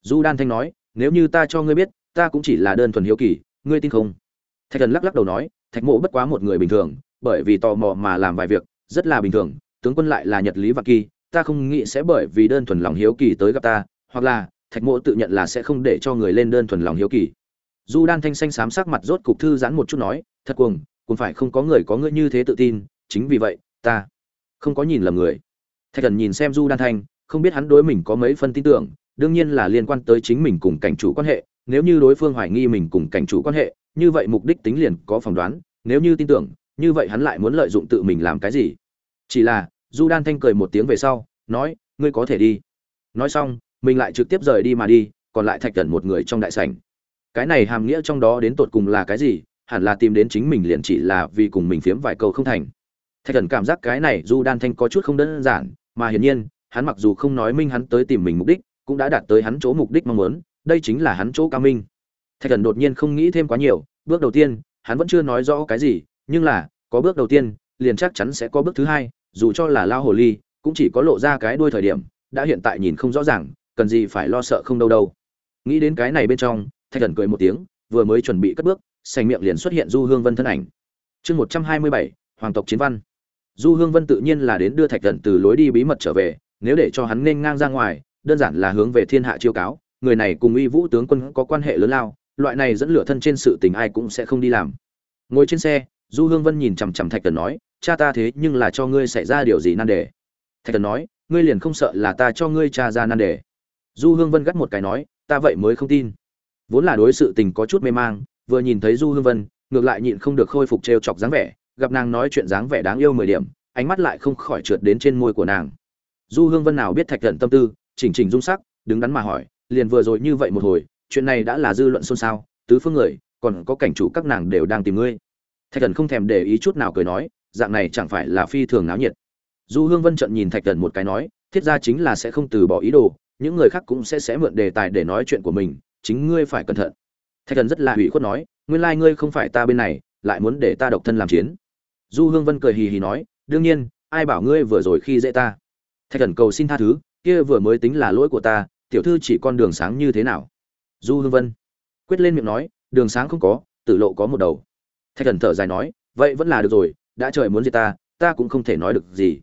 Du đan thanh nói, nếu như ta cho ngươi biết, ta cũng chỉ là đơn thuần hiếu kỳ, ngươi tin không? Thạch thần lắc lắc đầu nói thạch mộ bất quá một người bình thường, bởi vì tò mò mà làm vài việc, rất là bình thường, tướng quân lại là nhật lý vạn kỳ, ta không nghĩ sẽ bởi vì đơn thuần lòng hiếu kỳ tới gặp ta, hoặc là, thạch mộ tự nhận là sẽ không để cho người lên đơn thuần lòng hiếu kỳ. Du đan thanh xanh xám sắc mặt rốt cục thư giãn một chút nói, thật cuồng cũng phải không có người có ngươi như thế tự tin, chính vì vậy, ta không có nhìn lầm người. Thạch thần nhìn xem du đan thanh, không biết hắn đối mình có mấy phân tin tưởng, đương nhiên là liên quan tới chính mình cùng cảnh chủ quan hệ, nếu như đối phương hoài nghi mình cùng cảnh chủ quan hệ như vậy mục đích tính liền có phỏng đoán, nếu như tin tưởng, như vậy hắn lại muốn lợi dụng tự mình làm cái gì? Chỉ là du đan thanh cười một tiếng về sau, nói, ngươi có thể đi. Nói xong, mình lại trực tiếp rời đi mà đi, còn lại thạch cẩn một người trong đại sảnh. Cái này hàm nghĩa trong đó đến tột cùng là cái gì? Hẳn là tìm đến chính mình liền chỉ là vì cùng mình phiếm vài câu không thành. Thạch cẩn cảm giác cái này du đan thanh có chút không đơn giản, mà hiển nhiên, hắn mặc dù không nói minh hắn tới tìm mình mục đích, cũng đã đạt tới hắn chỗ mục đích mong muốn, đây chính là hắn chỗ cao minh thạch thần đột nhiên không nghĩ thêm quá nhiều, bước đầu tiên, hắn vẫn chưa nói rõ cái gì, nhưng là, có bước đầu tiên, liền chắc chắn sẽ có bước thứ hai, dù cho là lao hồ ly, cũng chỉ có lộ ra cái đuôi thời điểm, đã hiện tại nhìn không rõ ràng, cần gì phải lo sợ không đâu đâu. Nghĩ đến cái này bên trong, thạch thần cười một tiếng, vừa mới chuẩn bị cất bước, sành miệng liền xuất hiện du hương vân thân ảnh. Chương một trăm hai mươi bảy, hoàng tộc chiến văn. Du hương vân tự nhiên là đến đưa thạch thần từ lối đi bí mật trở về, nếu để cho hắn nên ngang ra ngoài, đơn giản là hướng về thiên hạ chiêu cáo, người này cùng uy vũ tướng quân có quan hệ lớn lao loại này dẫn lửa thân trên sự tình ai cũng sẽ không đi làm. Ngồi trên xe, du hương vân nhìn chằm chằm thạch thần nói, cha ta thế nhưng là cho ngươi xảy ra điều gì nan đề? Thạch thần nói, ngươi liền không sợ là ta cho ngươi cha ra nan đề? Du hương vân gắt một cái nói, ta vậy mới không tin. Vốn là đối sự tình có chút mê mang, vừa nhìn thấy du hương vân, ngược lại nhịn không được khôi phục trêu chọc dáng vẻ, gặp nàng nói chuyện dáng vẻ đáng yêu mười điểm, ánh mắt lại không khỏi trượt đến trên môi của nàng. Du hương vân nào biết thạch thần tâm tư, chỉnh chỉnh dung sắc, đứng đắn mà hỏi, liền vừa rồi như vậy một hồi chuyện này đã là dư luận xôn xao, tứ phương người, còn có cảnh chủ các nàng đều đang tìm ngươi. Thạch thần không thèm để ý chút nào cười nói, dạng này chẳng phải là phi thường náo nhiệt. Du hương vân trận nhìn thạch thần một cái nói, thiết gia chính là sẽ không từ bỏ ý đồ, những người khác cũng sẽ sẽ mượn đề tài để nói chuyện của mình, chính ngươi phải cẩn thận. Thạch thần rất là hủy khuất nói, nguyên lai ngươi không phải ta bên này, lại muốn để ta độc thân làm chiến. Du hương vân cười hì hì nói, đương nhiên, ai bảo ngươi vừa rồi khi dễ ta. Thạch thần cầu xin tha thứ, kia vừa mới tính là lỗi của ta, tiểu thư chỉ con đường sáng như thế nào? Du hương vân. Quyết lên miệng nói, đường sáng không có, tử lộ có một đầu. Thạch thần thở dài nói, vậy vẫn là được rồi, đã trời muốn giết ta ta cũng không thể nói được gì.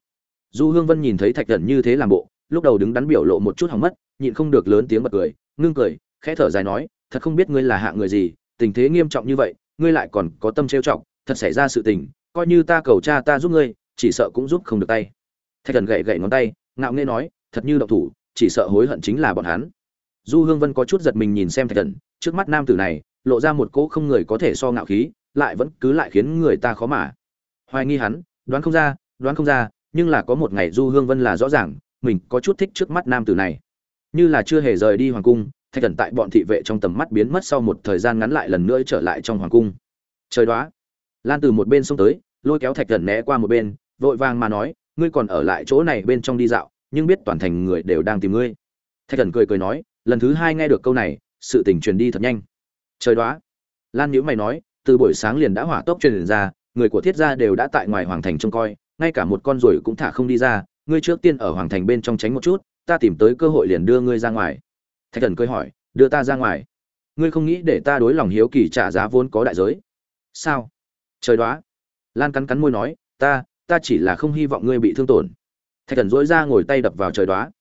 Du hương vân nhìn thấy thạch thần như thế làm bộ, lúc đầu đứng đắn biểu lộ một chút hỏng mất, nhịn không được lớn tiếng bật cười, ngưng cười, khẽ thở dài nói, thật không biết ngươi là hạ người gì, tình thế nghiêm trọng như vậy, ngươi lại còn có tâm trêu trọng thật xảy ra sự tình, coi như ta cầu cha ta giúp ngươi, chỉ sợ cũng giúp không được tay. Thạch thần gậy gậy ngón tay, ngạo nghễ nói, thật như động thủ, chỉ sợ hối hận chính là bọn hắn du hương vân có chút giật mình nhìn xem thạch thần, trước mắt nam tử này, lộ ra một cỗ không người có thể so ngạo khí, lại vẫn cứ lại khiến người ta khó mà hoài nghi hắn, đoán không ra, đoán không ra, nhưng là có một ngày du hương vân là rõ ràng, mình có chút thích trước mắt nam tử này. Như là chưa hề rời đi hoàng cung, thạch thần tại bọn thị vệ trong tầm mắt biến mất sau một thời gian ngắn lại lần nữa trở lại trong hoàng cung. Trời đoá, lan từ một bên xông tới, lôi kéo thạch thần né qua một bên, vội vàng mà nói, ngươi còn ở lại chỗ này bên trong đi dạo, nhưng biết toàn thành người đều đang tìm ngươi. Thạch thần cười cười nói lần thứ hai nghe được câu này, sự tình truyền đi thật nhanh. Trời đoá. Lan nhữ mày nói, từ buổi sáng liền đã hỏa tốc truyền ra, người của thiết gia đều đã tại ngoài hoàng thành trông coi, ngay cả một con ruồi cũng thả không đi ra, ngươi trước tiên ở hoàng thành bên trong tránh một chút, ta tìm tới cơ hội liền đưa ngươi ra ngoài. Thạch thần cười hỏi, đưa ta ra ngoài? Ngươi không nghĩ để ta đối lòng hiếu kỳ trả giá vốn có đại giới? Sao? Trời đoá. Lan cắn cắn môi nói, ta ta chỉ là không hy vọng ngươi bị thương tổn. Thạch thần dỗi ra ngồi tay đập vào trời đoá.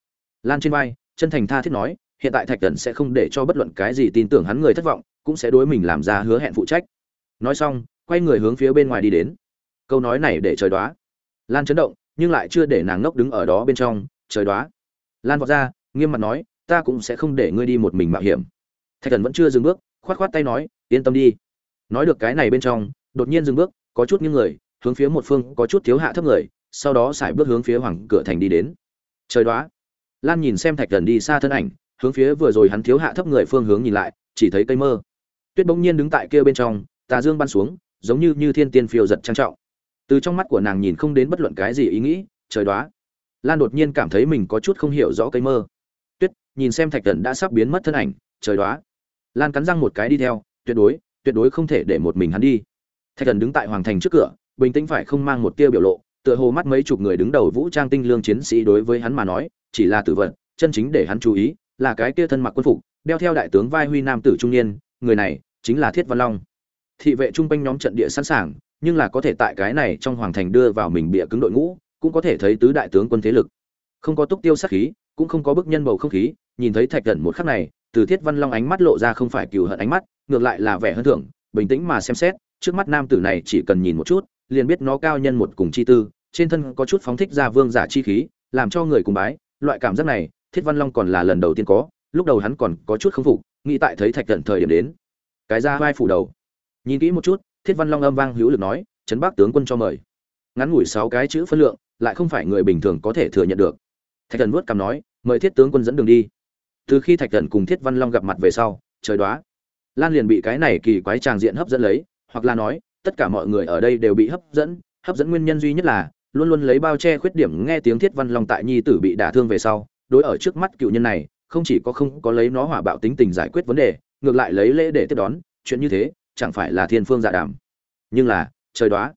Lan trên vai, chân thành tha thiết nói hiện tại thạch thần sẽ không để cho bất luận cái gì tin tưởng hắn người thất vọng, cũng sẽ đối mình làm ra hứa hẹn phụ trách. Nói xong, quay người hướng phía bên ngoài đi đến. Câu nói này để trời đoá lan chấn động, nhưng lại chưa để nàng ngốc đứng ở đó bên trong, trời đoá lan vọt ra, nghiêm mặt nói, ta cũng sẽ không để ngươi đi một mình mạo hiểm. Thạch thần vẫn chưa dừng bước, khoát khoát tay nói, yên tâm đi. Nói được cái này bên trong, đột nhiên dừng bước, có chút những người, hướng phía một phương, có chút thiếu hạ thấp người, sau đó xài bước hướng phía hoàng cửa thành đi đến. Trời đoá lan nhìn xem thạch thần đi xa thân ảnh hướng phía vừa rồi hắn thiếu hạ thấp người phương hướng nhìn lại, chỉ thấy cây mơ. Tuyết bỗng nhiên đứng tại kia bên trong, tà dương ban xuống, giống như như thiên tiên phiêu giật trang trọng. Từ trong mắt của nàng nhìn không đến bất luận cái gì ý nghĩ, trời đoá. Lan đột nhiên cảm thấy mình có chút không hiểu rõ cây mơ. Tuyết, nhìn xem thạch thần đã sắp biến mất thân ảnh, trời đoá. Lan cắn răng một cái đi theo, tuyệt đối tuyệt đối không thể để một mình hắn đi. Thạch thần đứng tại hoàng thành trước cửa, bình tĩnh phải không mang một tia biểu lộ, tựa hồ mắt mấy chục người đứng đầu vũ trang tinh lương chiến sĩ đối với hắn mà nói, chỉ là tử vận chân chính để hắn chú ý là cái kia thân mặc quân phục, đeo theo đại tướng vai huy nam tử trung niên, người này chính là thiết văn long. Thị vệ trung quanh nhóm trận địa sẵn sàng, nhưng là có thể tại cái này trong hoàng thành đưa vào mình bịa cứng đội ngũ, cũng có thể thấy tứ đại tướng quân thế lực. Không có túc tiêu sát khí, cũng không có bức nhân bầu không khí, nhìn thấy thạch thần một khắc này, từ thiết văn long ánh mắt lộ ra không phải cừu hận ánh mắt, ngược lại là vẻ hơn thưởng, bình tĩnh mà xem xét, trước mắt nam tử này chỉ cần nhìn một chút, liền biết nó cao nhân một cùng chi tư, trên thân có chút phóng thích ra vương giả chi khí, làm cho người cùng bái, loại cảm giác này thiết văn long còn là lần đầu tiên có, lúc đầu hắn còn có chút không phục, nghĩ tại thấy thạch thần thời điểm đến. Cái ra vai phủ đầu. Nhìn kỹ một chút, thiết văn long âm vang hữu lực nói, trấn bắc tướng quân cho mời. Ngắn ngủi sáu cái chữ phân lượng, lại không phải người bình thường có thể thừa nhận được. Thạch thần vuốt cằm nói, mời thiết tướng quân dẫn đường đi. Từ khi thạch thần cùng thiết văn long gặp mặt về sau, trời đoá, lan liền bị cái này kỳ quái tràng diện hấp dẫn lấy, hoặc là nói, tất cả mọi người ở đây đều bị hấp dẫn. Hấp dẫn nguyên nhân duy nhất là, luôn luôn lấy bao che khuyết điểm nghe tiếng thiết văn long tại nhi tử bị đả thương về sau đối ở trước mắt cựu nhân này, không chỉ có không có lấy nó hỏa bạo tính tình giải quyết vấn đề, ngược lại lấy lễ để tiếp đón, chuyện như thế, chẳng phải là thiên phương dạ đàm. Nhưng là, trời đoá.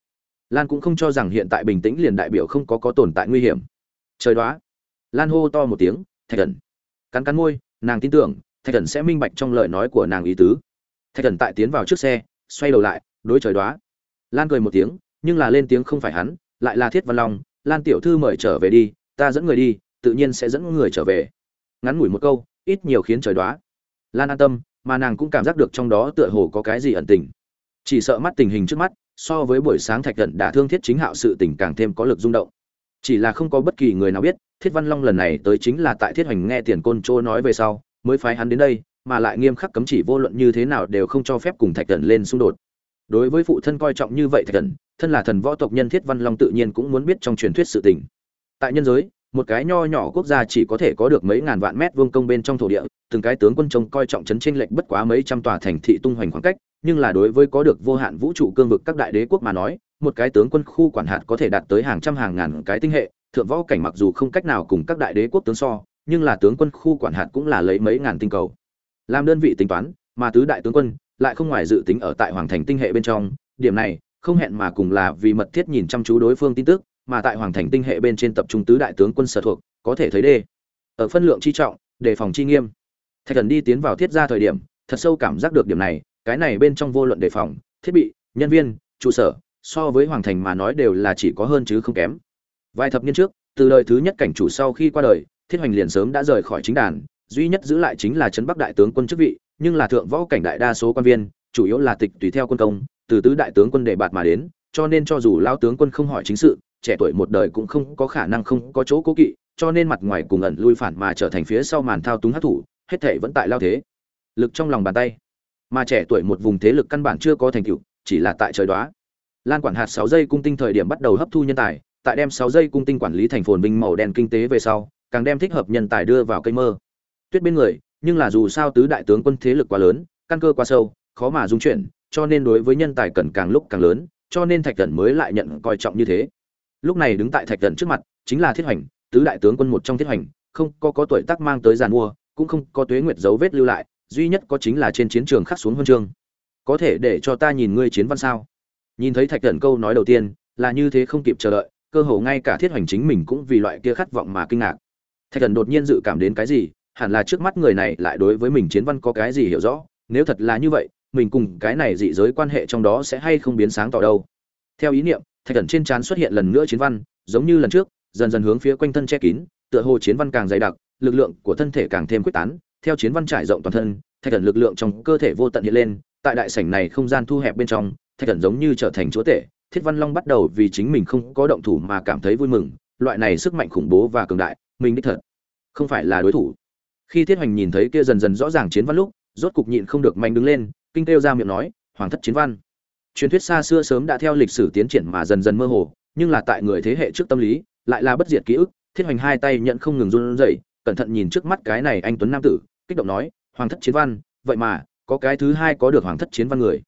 Lan cũng không cho rằng hiện tại bình tĩnh liền đại biểu không có có tồn tại nguy hiểm. Trời đoá. Lan hô to một tiếng, thạch thần. Cắn cắn môi, nàng tin tưởng, thạch thần sẽ minh bạch trong lời nói của nàng ý tứ. Thạch thần tại tiến vào trước xe, xoay đầu lại, đối trời đoá. Lan cười một tiếng, nhưng là lên tiếng không phải hắn, lại là thiết văn long, lan tiểu thư mời trở về đi, ta dẫn người đi tự nhiên sẽ dẫn người trở về. Ngắn ngủi một câu, ít nhiều khiến trời đoá lan an tâm, mà nàng cũng cảm giác được trong đó tựa hồ có cái gì ẩn tình. Chỉ sợ mắt tình hình trước mắt, so với buổi sáng thạch thần đả thương thiết chính hạo sự tình càng thêm có lực rung động. Chỉ là không có bất kỳ người nào biết, thiết văn long lần này tới chính là tại thiết hoành nghe tiền côn trô nói về sau, mới phái hắn đến đây, mà lại nghiêm khắc cấm chỉ vô luận như thế nào đều không cho phép cùng thạch thần lên xung đột. Đối với phụ thân coi trọng như vậy thạch thần thân là thần võ tộc nhân thiết văn long tự nhiên cũng muốn biết trong truyền thuyết sự tình. Tại nhân giới một cái nho nhỏ quốc gia chỉ có thể có được mấy ngàn vạn mét vuông công bên trong thổ địa, từng cái tướng quân trông coi trọng trấn trên lệch bất quá mấy trăm tòa thành thị tung hoành khoảng cách, nhưng là đối với có được vô hạn vũ trụ cương vực các đại đế quốc mà nói, một cái tướng quân khu quản hạt có thể đạt tới hàng trăm hàng ngàn cái tinh hệ, thượng võ cảnh mặc dù không cách nào cùng các đại đế quốc tướng so, nhưng là tướng quân khu quản hạt cũng là lấy mấy ngàn tinh cầu. Làm đơn vị tính toán, mà tứ đại tướng quân lại không ngoài dự tính ở tại hoàng thành tinh hệ bên trong, điểm này không hẹn mà cùng là vì mật thiết nhìn chăm chú đối phương tin tức mà tại hoàng thành tinh hệ bên trên tập trung tứ đại tướng quân sở thuộc, có thể thấy đê. Ở phân lượng chi trọng, đề phòng chi nghiêm. Thạch thần đi tiến vào thiết ra thời điểm, thật sâu cảm giác được điểm này, cái này bên trong vô luận đề phòng, thiết bị, nhân viên, trụ sở, so với hoàng thành mà nói đều là chỉ có hơn chứ không kém. Vài thập niên trước, từ đời thứ nhất cảnh chủ sau khi qua đời, thiết hoành liền sớm đã rời khỏi chính đàn, duy nhất giữ lại chính là trấn bắc đại tướng quân chức vị, nhưng là thượng võ cảnh đại đa số quan viên, chủ yếu là tịch tùy theo quân công, từ tứ đại tướng quân đề bạt mà đến, cho nên cho dù lao tướng quân không hỏi chính sự trẻ tuổi một đời cũng không có khả năng không có chỗ cố kỵ, cho nên mặt ngoài cùng ẩn lui phản mà trở thành phía sau màn thao túng hắc thủ, hết thảy vẫn tại lao thế. Lực trong lòng bàn tay. Mà trẻ tuổi một vùng thế lực căn bản chưa có thành tựu, chỉ là tại trời đóa. lan quản hạt sáu giây cung tinh thời điểm bắt đầu hấp thu nhân tài, tại đem sáu giây cung tinh quản lý thành phồn vinh màu đen kinh tế về sau, càng đem thích hợp nhân tài đưa vào cây mơ. Tuyết bên người, nhưng là dù sao tứ đại tướng quân thế lực quá lớn, căn cơ quá sâu, khó mà dung chuyển, cho nên đối với nhân tài cần càng lúc càng lớn, cho nên thạch Cẩn mới lại nhận coi trọng như thế lúc này đứng tại thạch thần trước mặt, chính là thiết hoành, tứ đại tướng quân một trong thiết hoành, không có có tuổi tác mang tới giàn mua, cũng không có tuế nguyệt dấu vết lưu lại, duy nhất có chính là trên chiến trường khắc xuống huân chương. Có thể để cho ta nhìn ngươi chiến văn sao? Nhìn thấy thạch thần câu nói đầu tiên, là như thế không kịp chờ đợi, cơ hồ ngay cả thiết hoành chính mình cũng vì loại kia khát vọng mà kinh ngạc. Thạch thần đột nhiên dự cảm đến cái gì, hẳn là trước mắt người này lại đối với mình chiến văn có cái gì hiểu rõ, nếu thật là như vậy, mình cùng cái này dị giới quan hệ trong đó sẽ hay không biến sáng tỏ đâu. Theo ý niệm thạch thần trên trán xuất hiện lần nữa chiến văn, giống như lần trước, dần dần hướng phía quanh thân che kín, tựa hồ chiến văn càng dày đặc, lực lượng của thân thể càng thêm quyết tán, theo chiến văn trải rộng toàn thân, thạch thần lực lượng trong cơ thể vô tận hiện lên, tại đại sảnh này không gian thu hẹp bên trong, thạch thần giống như trở thành chúa tể, thiết văn long bắt đầu vì chính mình không có động thủ mà cảm thấy vui mừng, loại này sức mạnh khủng bố và cường đại, mình đích thật không phải là đối thủ. Khi thiết hoành nhìn thấy kia dần dần rõ ràng chiến văn lúc, rốt cục nhịn không được manh đứng lên, kinh kêu ra miệng nói, hoàng thất chiến văn truyền thuyết xa xưa sớm đã theo lịch sử tiến triển mà dần dần mơ hồ, nhưng là tại người thế hệ trước tâm lý, lại là bất diệt ký ức, thiết hoành hai tay nhận không ngừng run rẩy, cẩn thận nhìn trước mắt cái này anh tuấn nam tử, kích động nói, hoàng thất chiến văn, vậy mà, có cái thứ hai có được hoàng thất chiến văn người.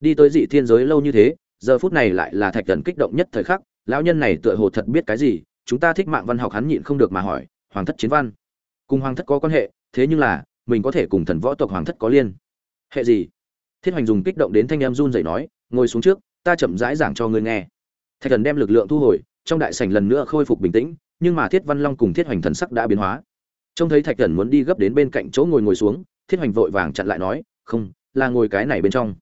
Đi tới dị thiên giới lâu như thế, giờ phút này lại là thạch thần kích động nhất thời khắc, lão nhân này tựa hồ thật biết cái gì, chúng ta thích mạng văn học hắn nhịn không được mà hỏi, hoàng thất chiến văn? Cùng hoàng thất có quan hệ, thế nhưng là, mình có thể cùng thần võ tộc hoàng thất có liên hệ gì? Thiết hoành dùng kích động đến thanh em run rẩy nói ngồi xuống trước, ta chậm rãi giảng cho ngươi nghe. Thạch thần đem lực lượng thu hồi, trong đại sảnh lần nữa khôi phục bình tĩnh, nhưng mà thiết văn long cùng thiết hoành thần sắc đã biến hóa. Trông thấy thạch thần muốn đi gấp đến bên cạnh chỗ ngồi ngồi xuống, thiết hoành vội vàng chặn lại nói, không, là ngồi cái này bên trong.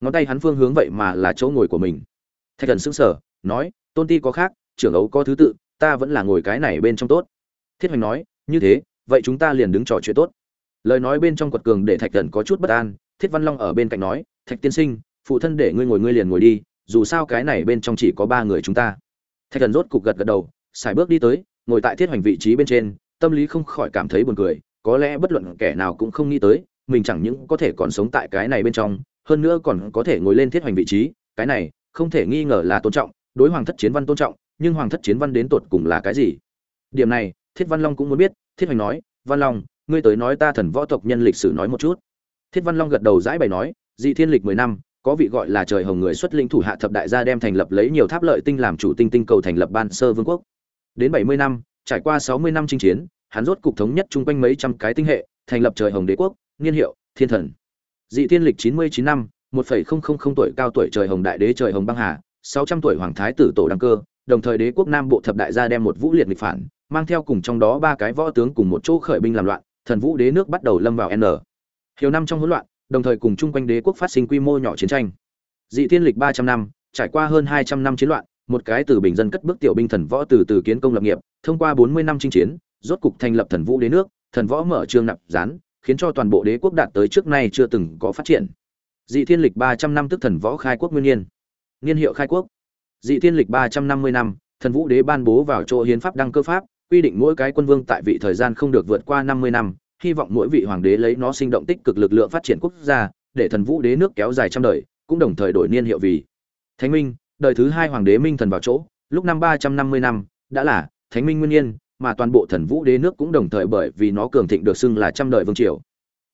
Ngón tay hắn phương hướng vậy mà là chỗ ngồi của mình. Thạch thần sững sờ, nói, tôn ti có khác, trưởng ấu có thứ tự, ta vẫn là ngồi cái này bên trong tốt. Thiết hoành nói, như thế, vậy chúng ta liền đứng trò chuyện tốt. Lời nói bên trong quật cường để thạch thần có chút bất an, thiết văn long ở bên cạnh nói, thạch tiên sinh phụ thân để ngươi ngồi ngươi liền ngồi đi, dù sao cái này bên trong chỉ có ba người chúng ta. Thạch thần rốt cục gật gật đầu, xài bước đi tới, ngồi tại thiết hoành vị trí bên trên, tâm lý không khỏi cảm thấy buồn cười, có lẽ bất luận kẻ nào cũng không nghĩ tới, mình chẳng những có thể còn sống tại cái này bên trong, hơn nữa còn có thể ngồi lên thiết hoành vị trí, cái này không thể nghi ngờ là tôn trọng, đối hoàng thất chiến văn tôn trọng, nhưng hoàng thất chiến văn đến tột cùng là cái gì? Điểm này, thiết văn long cũng muốn biết, thiết hoành nói, văn long, ngươi tới nói ta thần võ tộc nhân lịch sử nói một chút. Thiết văn long gật đầu giải bày nói, dị thiên lịch mười năm có vị gọi là trời hồng người xuất linh thủ hạ thập đại gia đem thành lập lấy nhiều tháp lợi tinh làm chủ tinh tinh cầu thành lập ban sơ vương quốc. Đến bảy mươi năm, trải qua sáu mươi năm chinh chiến, hắn rốt cục thống nhất chung quanh mấy trăm cái tinh hệ, thành lập trời hồng đế quốc, niên hiệu, thiên thần. Dị thiên lịch chín mươi chín năm, một phẩy không không không tuổi cao tuổi trời hồng đại đế trời hồng băng hà, sáu trăm tuổi hoàng thái tử tổ đăng cơ, đồng thời đế quốc nam bộ thập đại gia đem một vũ liệt nghịch phản, mang theo cùng trong đó ba cái võ tướng cùng một chỗ khởi binh làm loạn, thần vũ đế nước bắt đầu lâm vào n. Hiểu năm trong hỗn loạn đồng thời cùng chung quanh đế quốc phát sinh quy mô nhỏ chiến tranh. Dị thiên lịch ba trăm năm, trải qua hơn hai trăm năm chiến loạn, một cái từ bình dân cất bước tiểu binh thần võ từ từ kiến công lập nghiệp, thông qua bốn mươi năm chinh chiến, rốt cục thành lập thần vũ đế nước, thần võ mở trương nạp gián, khiến cho toàn bộ đế quốc đạt tới trước nay chưa từng có phát triển. Dị thiên lịch ba trăm năm tức thần võ khai quốc nguyên niên niên hiệu khai quốc. Dị thiên lịch ba trăm năm mươi năm, thần vũ đế ban bố vào chỗ hiến pháp đăng cơ pháp, quy định mỗi cái quân vương tại vị thời gian không được vượt qua năm mươi năm hy vọng mỗi vị hoàng đế lấy nó sinh động tích cực lực lượng phát triển quốc gia, để thần vũ đế nước kéo dài trăm đời, cũng đồng thời đổi niên hiệu vì thánh minh. Đời thứ hai hoàng đế minh thần vào chỗ, lúc năm ba trăm năm mươi năm, đã là thánh minh nguyên nhiên, mà toàn bộ thần vũ đế nước cũng đồng thời bởi vì nó cường thịnh được xưng là trăm đời vương triều.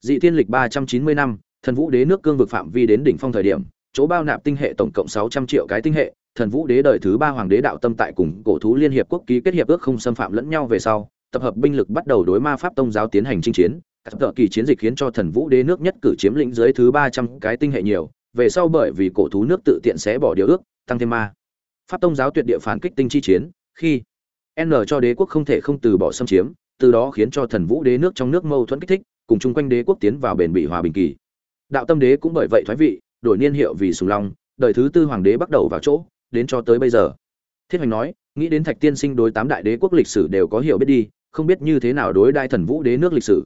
Dị thiên lịch ba trăm chín mươi năm, thần vũ đế nước cương vực phạm vi đến đỉnh phong thời điểm, chỗ bao nạp tinh hệ tổng cộng sáu trăm triệu cái tinh hệ, thần vũ đế đời thứ ba hoàng đế đạo tâm tại cùng cổ thú liên hiệp quốc ký kết hiệp ước không xâm phạm lẫn nhau về sau tập hợp binh lực bắt đầu đối ma pháp tông giáo tiến hành chinh chiến. Các tợ kỳ chiến dịch khiến cho thần vũ đế nước nhất cử chiếm lĩnh dưới thứ ba trăm cái tinh hệ nhiều, về sau bởi vì cổ thú nước tự tiện sẽ bỏ điều ước, tăng thêm ma. Pháp tông giáo tuyệt địa phản kích tinh chi chiến, khi n cho đế quốc không thể không từ bỏ xâm chiếm, từ đó khiến cho thần vũ đế nước trong nước mâu thuẫn kích thích, cùng chung quanh đế quốc tiến vào bền bỉ hòa bình kỳ. Đạo tâm đế cũng bởi vậy thoái vị, đổi niên hiệu vì sùng long, đời thứ tư hoàng đế bắt đầu vào chỗ, đến cho tới bây giờ. Thiết hoành nói, nghĩ đến thạch tiên sinh đối tám đại đế quốc lịch sử đều có hiểu biết đi không biết như thế nào đối đại thần vũ đế nước lịch sử.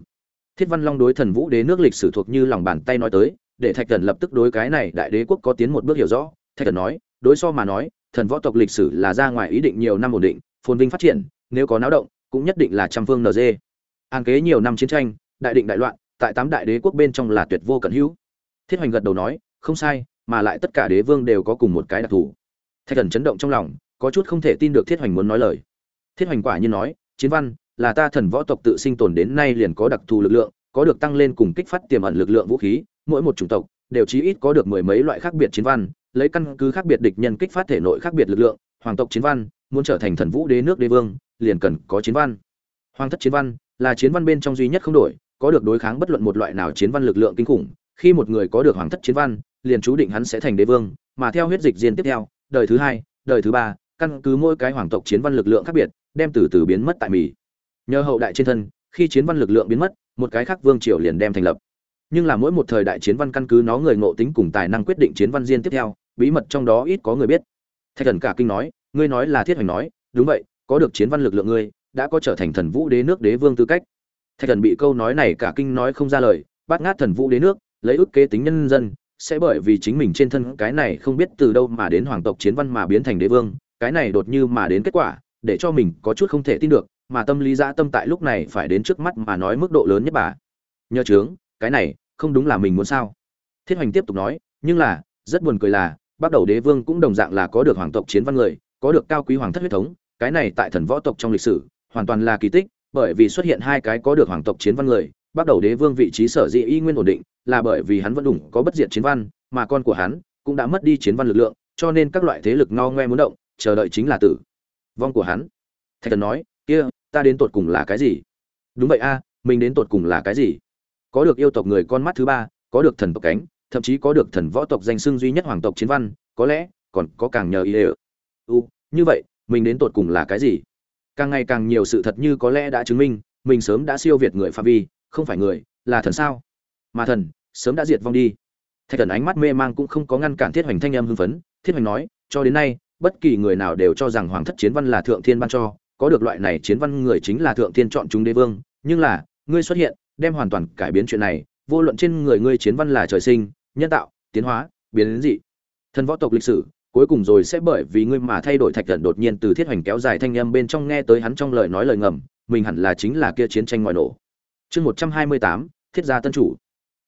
Thiết văn long đối thần vũ đế nước lịch sử thuộc như lòng bàn tay nói tới, để thạch thần lập tức đối cái này đại đế quốc có tiến một bước hiểu rõ. Thạch thần nói, đối so mà nói, thần võ tộc lịch sử là ra ngoài ý định nhiều năm ổn định, phồn vinh phát triển, nếu có náo động, cũng nhất định là trăm phương nd an kế nhiều năm chiến tranh, đại định đại loạn, tại tám đại đế quốc bên trong là tuyệt vô cận hữu. Thiết hoành gật đầu nói, không sai, mà lại tất cả đế vương đều có cùng một cái đặc thù. Thạch thần chấn động trong lòng, có chút không thể tin được thiết hoành muốn nói lời. Thiết hoành quả nhiên nói, chiến văn là ta thần võ tộc tự sinh tồn đến nay liền có đặc thù lực lượng, có được tăng lên cùng kích phát tiềm ẩn lực lượng vũ khí, mỗi một chủng tộc đều chí ít có được mười mấy loại khác biệt chiến văn, lấy căn cứ khác biệt địch nhân kích phát thể nội khác biệt lực lượng, hoàng tộc chiến văn, muốn trở thành thần vũ đế nước đế vương, liền cần có chiến văn. Hoàng thất chiến văn là chiến văn bên trong duy nhất không đổi, có được đối kháng bất luận một loại nào chiến văn lực lượng kinh khủng, khi một người có được hoàng thất chiến văn, liền chú định hắn sẽ thành đế vương, mà theo huyết dịch diên tiếp theo, đời thứ hai, đời thứ ba, căn cứ mỗi cái hoàng tộc chiến văn lực lượng khác biệt, đem từ từ biến mất tại mỹ nhờ hậu đại trên thân, khi chiến văn lực lượng biến mất, một cái khác vương triều liền đem thành lập. Nhưng là mỗi một thời đại chiến văn căn cứ nó người ngộ tính cùng tài năng quyết định chiến văn diên tiếp theo, bí mật trong đó ít có người biết. Thạch thần cả kinh nói, ngươi nói là thiết hoành nói, đúng vậy, có được chiến văn lực lượng ngươi, đã có trở thành thần vũ đế nước đế vương tư cách. Thạch thần bị câu nói này cả kinh nói không ra lời, bắt ngát thần vũ đế nước, lấy ức kế tính nhân dân, sẽ bởi vì chính mình trên thân cái này không biết từ đâu mà đến hoàng tộc chiến văn mà biến thành đế vương, cái này đột như mà đến kết quả, để cho mình có chút không thể tin được mà tâm lý dã tâm tại lúc này phải đến trước mắt mà nói mức độ lớn nhất bà. Nhờ trướng cái này, không đúng là mình muốn sao? Thiết hoành tiếp tục nói, nhưng là, rất buồn cười là, bắt đầu đế vương cũng đồng dạng là có được hoàng tộc chiến văn người, có được cao quý hoàng thất huyết thống, cái này tại thần võ tộc trong lịch sử, hoàn toàn là kỳ tích, bởi vì xuất hiện hai cái có được hoàng tộc chiến văn người, bắt đầu đế vương vị trí sở dĩ y nguyên ổn định, là bởi vì hắn vẫn đủ có bất diệt chiến văn, mà con của hắn cũng đã mất đi chiến văn lực lượng, cho nên các loại thế lực ngao ngoe muốn động, chờ đợi chính là tử. Vong của hắn. Thạch thần nói, kia ta đến tột cùng là cái gì? Đúng vậy a, mình đến tột cùng là cái gì? Có được yêu tộc người con mắt thứ ba, có được thần tộc cánh, thậm chí có được thần võ tộc danh xưng duy nhất hoàng tộc chiến văn, có lẽ còn có càng nhờ ý ệ u, như vậy, mình đến tột cùng là cái gì? Càng ngày càng nhiều sự thật như có lẽ đã chứng minh, mình sớm đã siêu việt người pha vi, không phải người, là thần sao? Mà thần, sớm đã diệt vong đi. Thạch thần ánh mắt mê mang cũng không có ngăn cản thiết hoành thanh em hưng phấn. Thiết hoành nói, cho đến nay, bất kỳ người nào đều cho rằng hoàng thất chiến văn là thượng thiên ban cho có được loại này chiến văn người chính là thượng thiên chọn chúng đế vương. Nhưng là, ngươi xuất hiện, đem hoàn toàn cải biến chuyện này. Vô luận trên người ngươi chiến văn là trời sinh, nhân tạo, tiến hóa, biến đến dị thân võ tộc lịch sử, cuối cùng rồi sẽ bởi vì ngươi mà thay đổi thạch thần đột nhiên từ thiết hoành kéo dài thanh âm bên trong nghe tới hắn trong lời nói lời ngầm, mình hẳn là chính là kia chiến tranh ngoại nổ. Chương một trăm hai mươi tám, thiết gia tân chủ.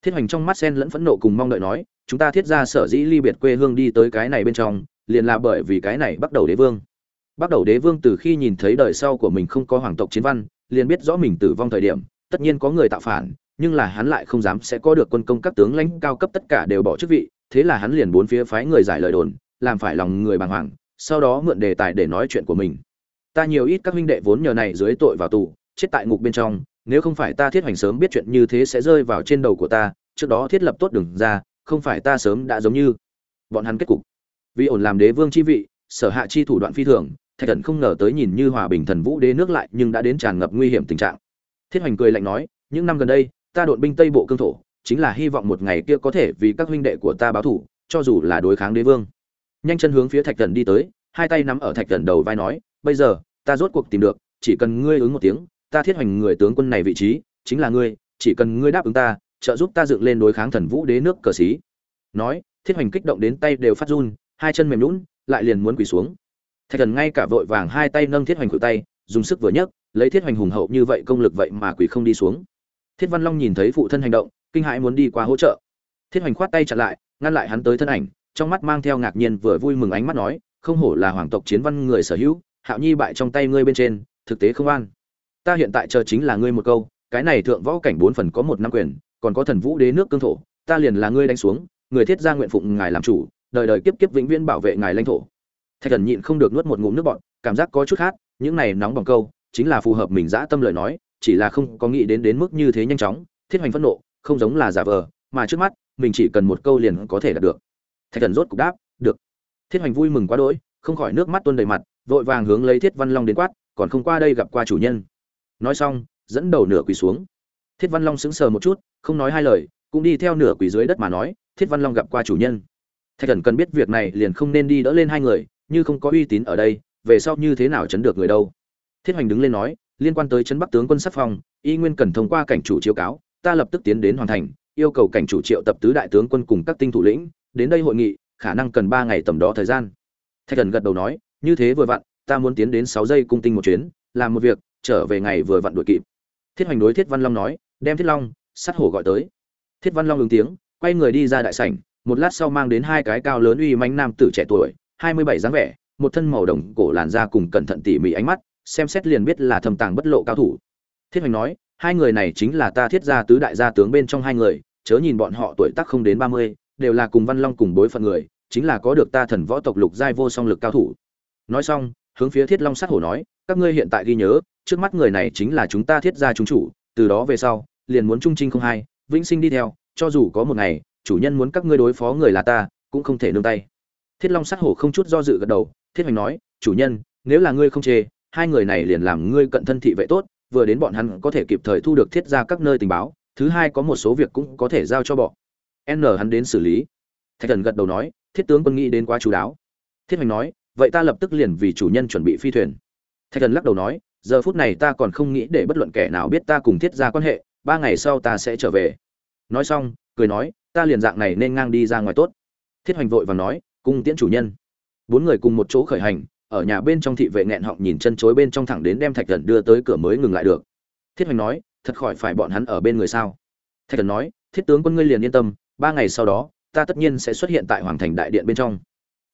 Thiết hoành trong mắt sen lẫn phẫn nộ cùng mong đợi nói, chúng ta thiết gia sở dĩ ly biệt quê hương đi tới cái này bên trong, liền là bởi vì cái này bắt đầu đế vương bắt đầu đế vương từ khi nhìn thấy đời sau của mình không có hoàng tộc chiến văn, liền biết rõ mình tử vong thời điểm, tất nhiên có người tạo phản, nhưng là hắn lại không dám sẽ có được quân công các tướng lãnh cao cấp tất cả đều bỏ chức vị, thế là hắn liền bốn phía phái người giải lời đồn, làm phải lòng người bàng hoàng, sau đó mượn đề tài để nói chuyện của mình. Ta nhiều ít các huynh đệ vốn nhờ này dưới tội vào tù, chết tại ngục bên trong, nếu không phải ta thiết hoành sớm biết chuyện như thế sẽ rơi vào trên đầu của ta, trước đó thiết lập tốt đường ra, không phải ta sớm đã giống như bọn hắn kết cục. Vì ổn làm đế vương chi vị, sở hạ chi thủ đoạn phi thường thạch thần không ngờ tới nhìn như hòa bình thần vũ đế nước lại nhưng đã đến tràn ngập nguy hiểm tình trạng. Thiết hoành cười lạnh nói, những năm gần đây, ta đội binh tây bộ cương thổ, chính là hy vọng một ngày kia có thể vì các huynh đệ của ta báo thủ, cho dù là đối kháng đế vương. Nhanh chân hướng phía thạch thần đi tới, hai tay nắm ở thạch thần đầu vai nói, bây giờ, ta rốt cuộc tìm được, chỉ cần ngươi ứng một tiếng, ta thiết hoành người tướng quân này vị trí, chính là ngươi, chỉ cần ngươi đáp ứng ta, trợ giúp ta dựng lên đối kháng thần vũ đế nước cờ xí. Nói, thiết hoành kích động đến tay đều phát run, hai chân mềm lún lại liền muốn quỳ xuống thạch thần ngay cả vội vàng hai tay nâng thiết hoành cự tay, dùng sức vừa nhấc, lấy thiết hoành hùng hậu như vậy công lực vậy mà quỳ không đi xuống. Thiết văn long nhìn thấy phụ thân hành động, kinh hãi muốn đi qua hỗ trợ. Thiết hoành khoát tay chặn lại, ngăn lại hắn tới thân ảnh, trong mắt mang theo ngạc nhiên vừa vui mừng ánh mắt nói, không hổ là hoàng tộc chiến văn người sở hữu, hạo nhi bại trong tay ngươi bên trên, thực tế không an ta hiện tại chờ chính là ngươi một câu, cái này thượng võ cảnh bốn phần có một năm quyền, còn có thần vũ đế nước cương thổ, ta liền là ngươi đánh xuống, người thiết gia nguyện phụng ngài làm chủ, đời đời kiếp kiếp vĩnh viễn bảo vệ ngài lãnh thổ thạch thần nhịn không được nuốt một ngụm nước bọt, cảm giác có chút khát, những này nóng bằng câu, chính là phù hợp mình dã tâm lời nói, chỉ là không có nghĩ đến đến mức như thế nhanh chóng, thiết hoành phẫn nộ, không giống là giả vờ, mà trước mắt, mình chỉ cần một câu liền có thể đạt được. Thạch thần rốt cục đáp, được. Thiết hoành vui mừng quá đỗi, không khỏi nước mắt tuôn đầy mặt, vội vàng hướng lấy thiết văn long đến quát, còn không qua đây gặp qua chủ nhân. Nói xong, dẫn đầu nửa quỳ xuống. Thiết văn long sững sờ một chút, không nói hai lời, cũng đi theo nửa quỳ dưới đất mà nói, thiết văn long gặp qua chủ nhân. Thạch thần cần biết việc này liền không nên đi đỡ lên hai người như không có uy tín ở đây, về sau như thế nào chấn được người đâu? Thiết hoành đứng lên nói, liên quan tới chấn bắc tướng quân sắc phong, y nguyên cần thông qua cảnh chủ chiếu cáo, ta lập tức tiến đến hoàn thành, yêu cầu cảnh chủ triệu tập tứ đại tướng quân cùng các tinh thủ lĩnh, đến đây hội nghị, khả năng cần ba ngày tầm đó thời gian. Thạch thần gật đầu nói, như thế vừa vặn, ta muốn tiến đến sáu giây cung tinh một chuyến, làm một việc, trở về ngày vừa vặn đuổi kịp. Thiết hoành đối thiết văn long nói, đem thiết long sắt hổ gọi tới. Thiết văn long ứng tiếng, quay người đi ra đại sảnh, một lát sau mang đến hai cái cao lớn uy manh nam tử trẻ tuổi hai mươi bảy dáng vẻ, một thân màu đồng cổ làn da cùng cẩn thận tỉ mỉ ánh mắt, xem xét liền biết là thâm tàng bất lộ cao thủ. Thiết hoành nói, hai người này chính là ta thiết gia tứ đại gia tướng bên trong hai người, chớ nhìn bọn họ tuổi tác không đến ba mươi, đều là cùng văn long cùng bối phận người, chính là có được ta thần võ tộc lục giai vô song lực cao thủ. Nói xong, hướng phía thiết long sát hổ nói, các ngươi hiện tại ghi nhớ, trước mắt người này chính là chúng ta thiết gia chúng chủ, từ đó về sau, liền muốn trung trinh không hai, vĩnh sinh đi theo, cho dù có một ngày, chủ nhân muốn các ngươi đối phó người là ta, cũng không thể nương tay thiết long sát hổ không chút do dự gật đầu, thiết hoành nói, chủ nhân, nếu là ngươi không chê, hai người này liền làm ngươi cận thân thị vệ tốt, vừa đến bọn hắn có thể kịp thời thu được thiết ra các nơi tình báo, thứ hai có một số việc cũng có thể giao cho bọn. N hắn đến xử lý. Thạch thần gật đầu nói, thiết tướng quân nghĩ đến quá chú đáo. Thiết hoành nói, vậy ta lập tức liền vì chủ nhân chuẩn bị phi thuyền. Thạch thần lắc đầu nói, giờ phút này ta còn không nghĩ để bất luận kẻ nào biết ta cùng thiết ra quan hệ, ba ngày sau ta sẽ trở về. Nói xong, cười nói, ta liền dạng này nên ngang đi ra ngoài tốt. Thiết hoành vội và nói cung tiễn chủ nhân. Bốn người cùng một chỗ khởi hành, ở nhà bên trong thị vệ nghẹn họng nhìn chân chối bên trong thẳng đến đem thạch thần đưa tới cửa mới ngừng lại được. Thiết hoành nói, thật khỏi phải bọn hắn ở bên người sao? Thạch thần nói, thiết tướng quân ngươi liền yên tâm, ba ngày sau đó, ta tất nhiên sẽ xuất hiện tại hoàng thành đại điện bên trong.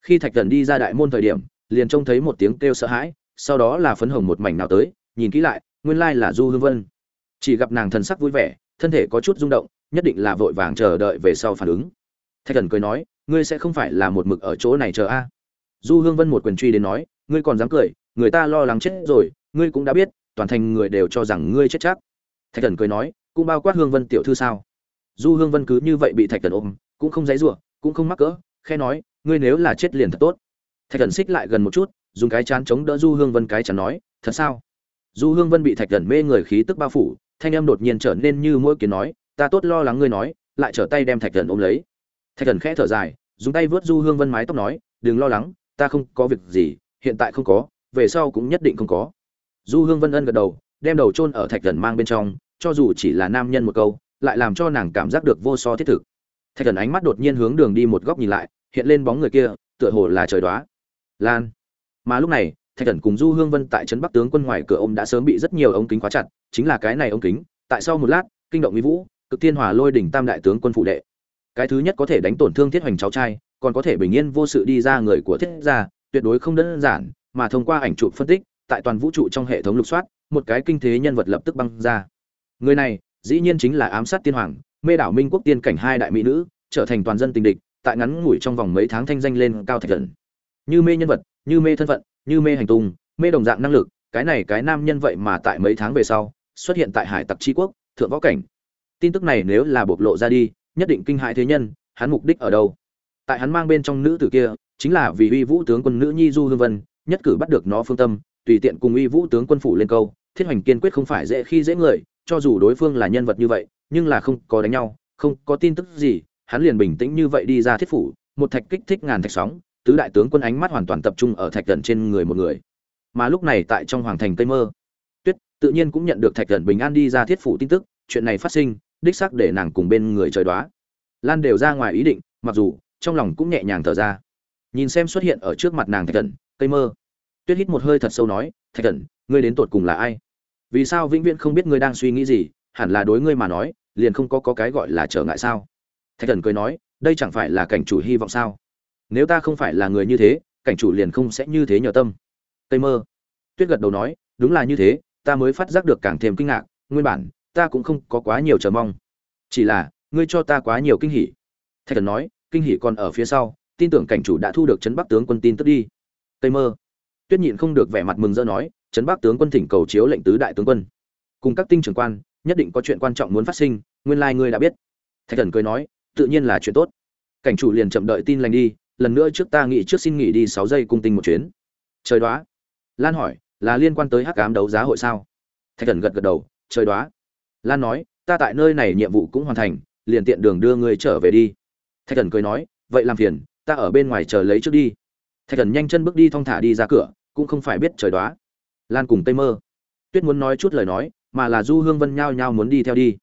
Khi thạch thần đi ra đại môn thời điểm, liền trông thấy một tiếng kêu sợ hãi, sau đó là phấn hồng một mảnh nào tới, nhìn kỹ lại, nguyên lai là du hương vân. Chỉ gặp nàng thần sắc vui vẻ, thân thể có chút rung động, nhất định là vội vàng chờ đợi về sau phản ứng. Thạch thần cười nói ngươi sẽ không phải là một mực ở chỗ này chờ a. Du hương vân một quyền truy đến nói, ngươi còn dám cười, người ta lo lắng chết rồi, ngươi cũng đã biết, toàn thành người đều cho rằng ngươi chết chắc. Thạch thần cười nói, cũng bao quát hương vân tiểu thư sao? Du hương vân cứ như vậy bị thạch thần ôm, cũng không dãy giụa cũng không mắc cỡ khe nói, ngươi nếu là chết liền thật tốt. Thạch thần xích lại gần một chút, dùng cái chán chống đỡ du hương vân cái chán nói, thật sao? Du hương vân bị thạch thần mê người khí tức bao phủ, thanh âm đột nhiên trở nên như mỗi kiến nói, ta tốt lo lắng ngươi nói, lại trở tay đem thạch thần ôm lấy thạch thần khẽ thở dài, dùng tay vớt du hương vân mái tóc nói, đừng lo lắng, ta không có việc gì, hiện tại không có, về sau cũng nhất định không có. Du hương vân ân gật đầu, đem đầu chôn ở thạch thần mang bên trong, cho dù chỉ là nam nhân một câu, lại làm cho nàng cảm giác được vô so thiết thực. Thạch thần ánh mắt đột nhiên hướng đường đi một góc nhìn lại, hiện lên bóng người kia, tựa hồ là trời đoá. Lan. Mà lúc này, thạch thần cùng du hương vân tại trấn bắc tướng quân ngoài cửa ông đã sớm bị rất nhiều ống kính khóa chặt, chính là cái này ống kính, tại sau một lát, kinh động mỹ vũ, cực thiên hòa lôi đỉnh tam đại tướng quân phụ đệ cái thứ nhất có thể đánh tổn thương thiết hoành cháu trai, còn có thể bình yên vô sự đi ra người của thiết gia, tuyệt đối không đơn giản, mà thông qua ảnh chụp phân tích, tại toàn vũ trụ trong hệ thống lục soát, một cái kinh thế nhân vật lập tức băng ra. Người này, dĩ nhiên chính là ám sát tiên hoàng, mê đảo minh quốc tiên cảnh hai đại mỹ nữ, trở thành toàn dân tình địch, tại ngắn ngủi trong vòng mấy tháng thanh danh lên cao thạch thần. Như mê nhân vật, như mê thân phận, như mê hành tung, mê đồng dạng năng lực, cái này cái nam nhân vậy mà tại mấy tháng về sau, xuất hiện tại hải tặc tri quốc, thượng võ cảnh. Tin tức này nếu là bộc lộ ra đi nhất định kinh hại thế nhân, hắn mục đích ở đâu? Tại hắn mang bên trong nữ tử kia, chính là vì uy vũ tướng quân nữ nhi du hương vân, nhất cử bắt được nó phương tâm, tùy tiện cùng uy vũ tướng quân phủ lên câu, thiết hoành kiên quyết không phải dễ khi dễ người, cho dù đối phương là nhân vật như vậy, nhưng là không có đánh nhau, không có tin tức gì, hắn liền bình tĩnh như vậy đi ra thiết phủ, một thạch kích thích ngàn thạch sóng, tứ đại tướng quân ánh mắt hoàn toàn tập trung ở thạch gần trên người một người. Mà lúc này tại trong hoàng thành tây mơ, tuyết tự nhiên cũng nhận được thạch gần bình an đi ra thiết phủ tin tức, chuyện này phát sinh đích xác để nàng cùng bên người trời đoá. Lan đều ra ngoài ý định mặc dù trong lòng cũng nhẹ nhàng thở ra. Nhìn xem xuất hiện ở trước mặt nàng thạch thần cây mơ. Tuyết hít một hơi thật sâu nói thạch thần ngươi đến tột cùng là ai? Vì sao vĩnh viễn không biết ngươi đang suy nghĩ gì hẳn là đối ngươi mà nói liền không có, có cái gọi là trở ngại sao? Thạch thần cười nói đây chẳng phải là cảnh chủ hy vọng sao? Nếu ta không phải là người như thế cảnh chủ liền không sẽ như thế nhờ tâm. Cây mơ. Tuyết gật đầu nói đúng là như thế ta mới phát giác được càng thêm kinh ngạc nguyên bản ta cũng không có quá nhiều chờ mong. Chỉ là, ngươi cho ta quá nhiều kinh hỉ. Thạch thần nói, kinh hỉ còn ở phía sau, tin tưởng cảnh chủ đã thu được chấn bắc tướng quân tin tức đi. Tây mơ. Tuyết nhịn không được vẻ mặt mừng rỡ nói, trấn bắc tướng quân thỉnh cầu chiếu lệnh tứ đại tướng quân. Cùng các tinh trưởng quan, nhất định có chuyện quan trọng muốn phát sinh, nguyên lai ngươi đã biết. Thạch thần cười nói, tự nhiên là chuyện tốt. Cảnh chủ liền chậm đợi tin lành đi, lần nữa trước ta nghĩ trước xin nghỉ đi sáu giây cung tinh một chuyến. Trời đoá. Lan hỏi, là liên quan tới hắc cám đấu giá hội sao? Thạch thần gật gật đầu, trời đoá lan nói, ta tại nơi này nhiệm vụ cũng hoàn thành, liền tiện đường đưa ngươi trở về đi. Thạch thần cười nói, vậy làm phiền, ta ở bên ngoài chờ lấy trước đi. Thạch thần nhanh chân bước đi thong thả đi ra cửa, cũng không phải biết trời đoá. Lan cùng tây mơ. Tuyết muốn nói chút lời nói, mà là du hương vân nhao nhao muốn đi theo đi.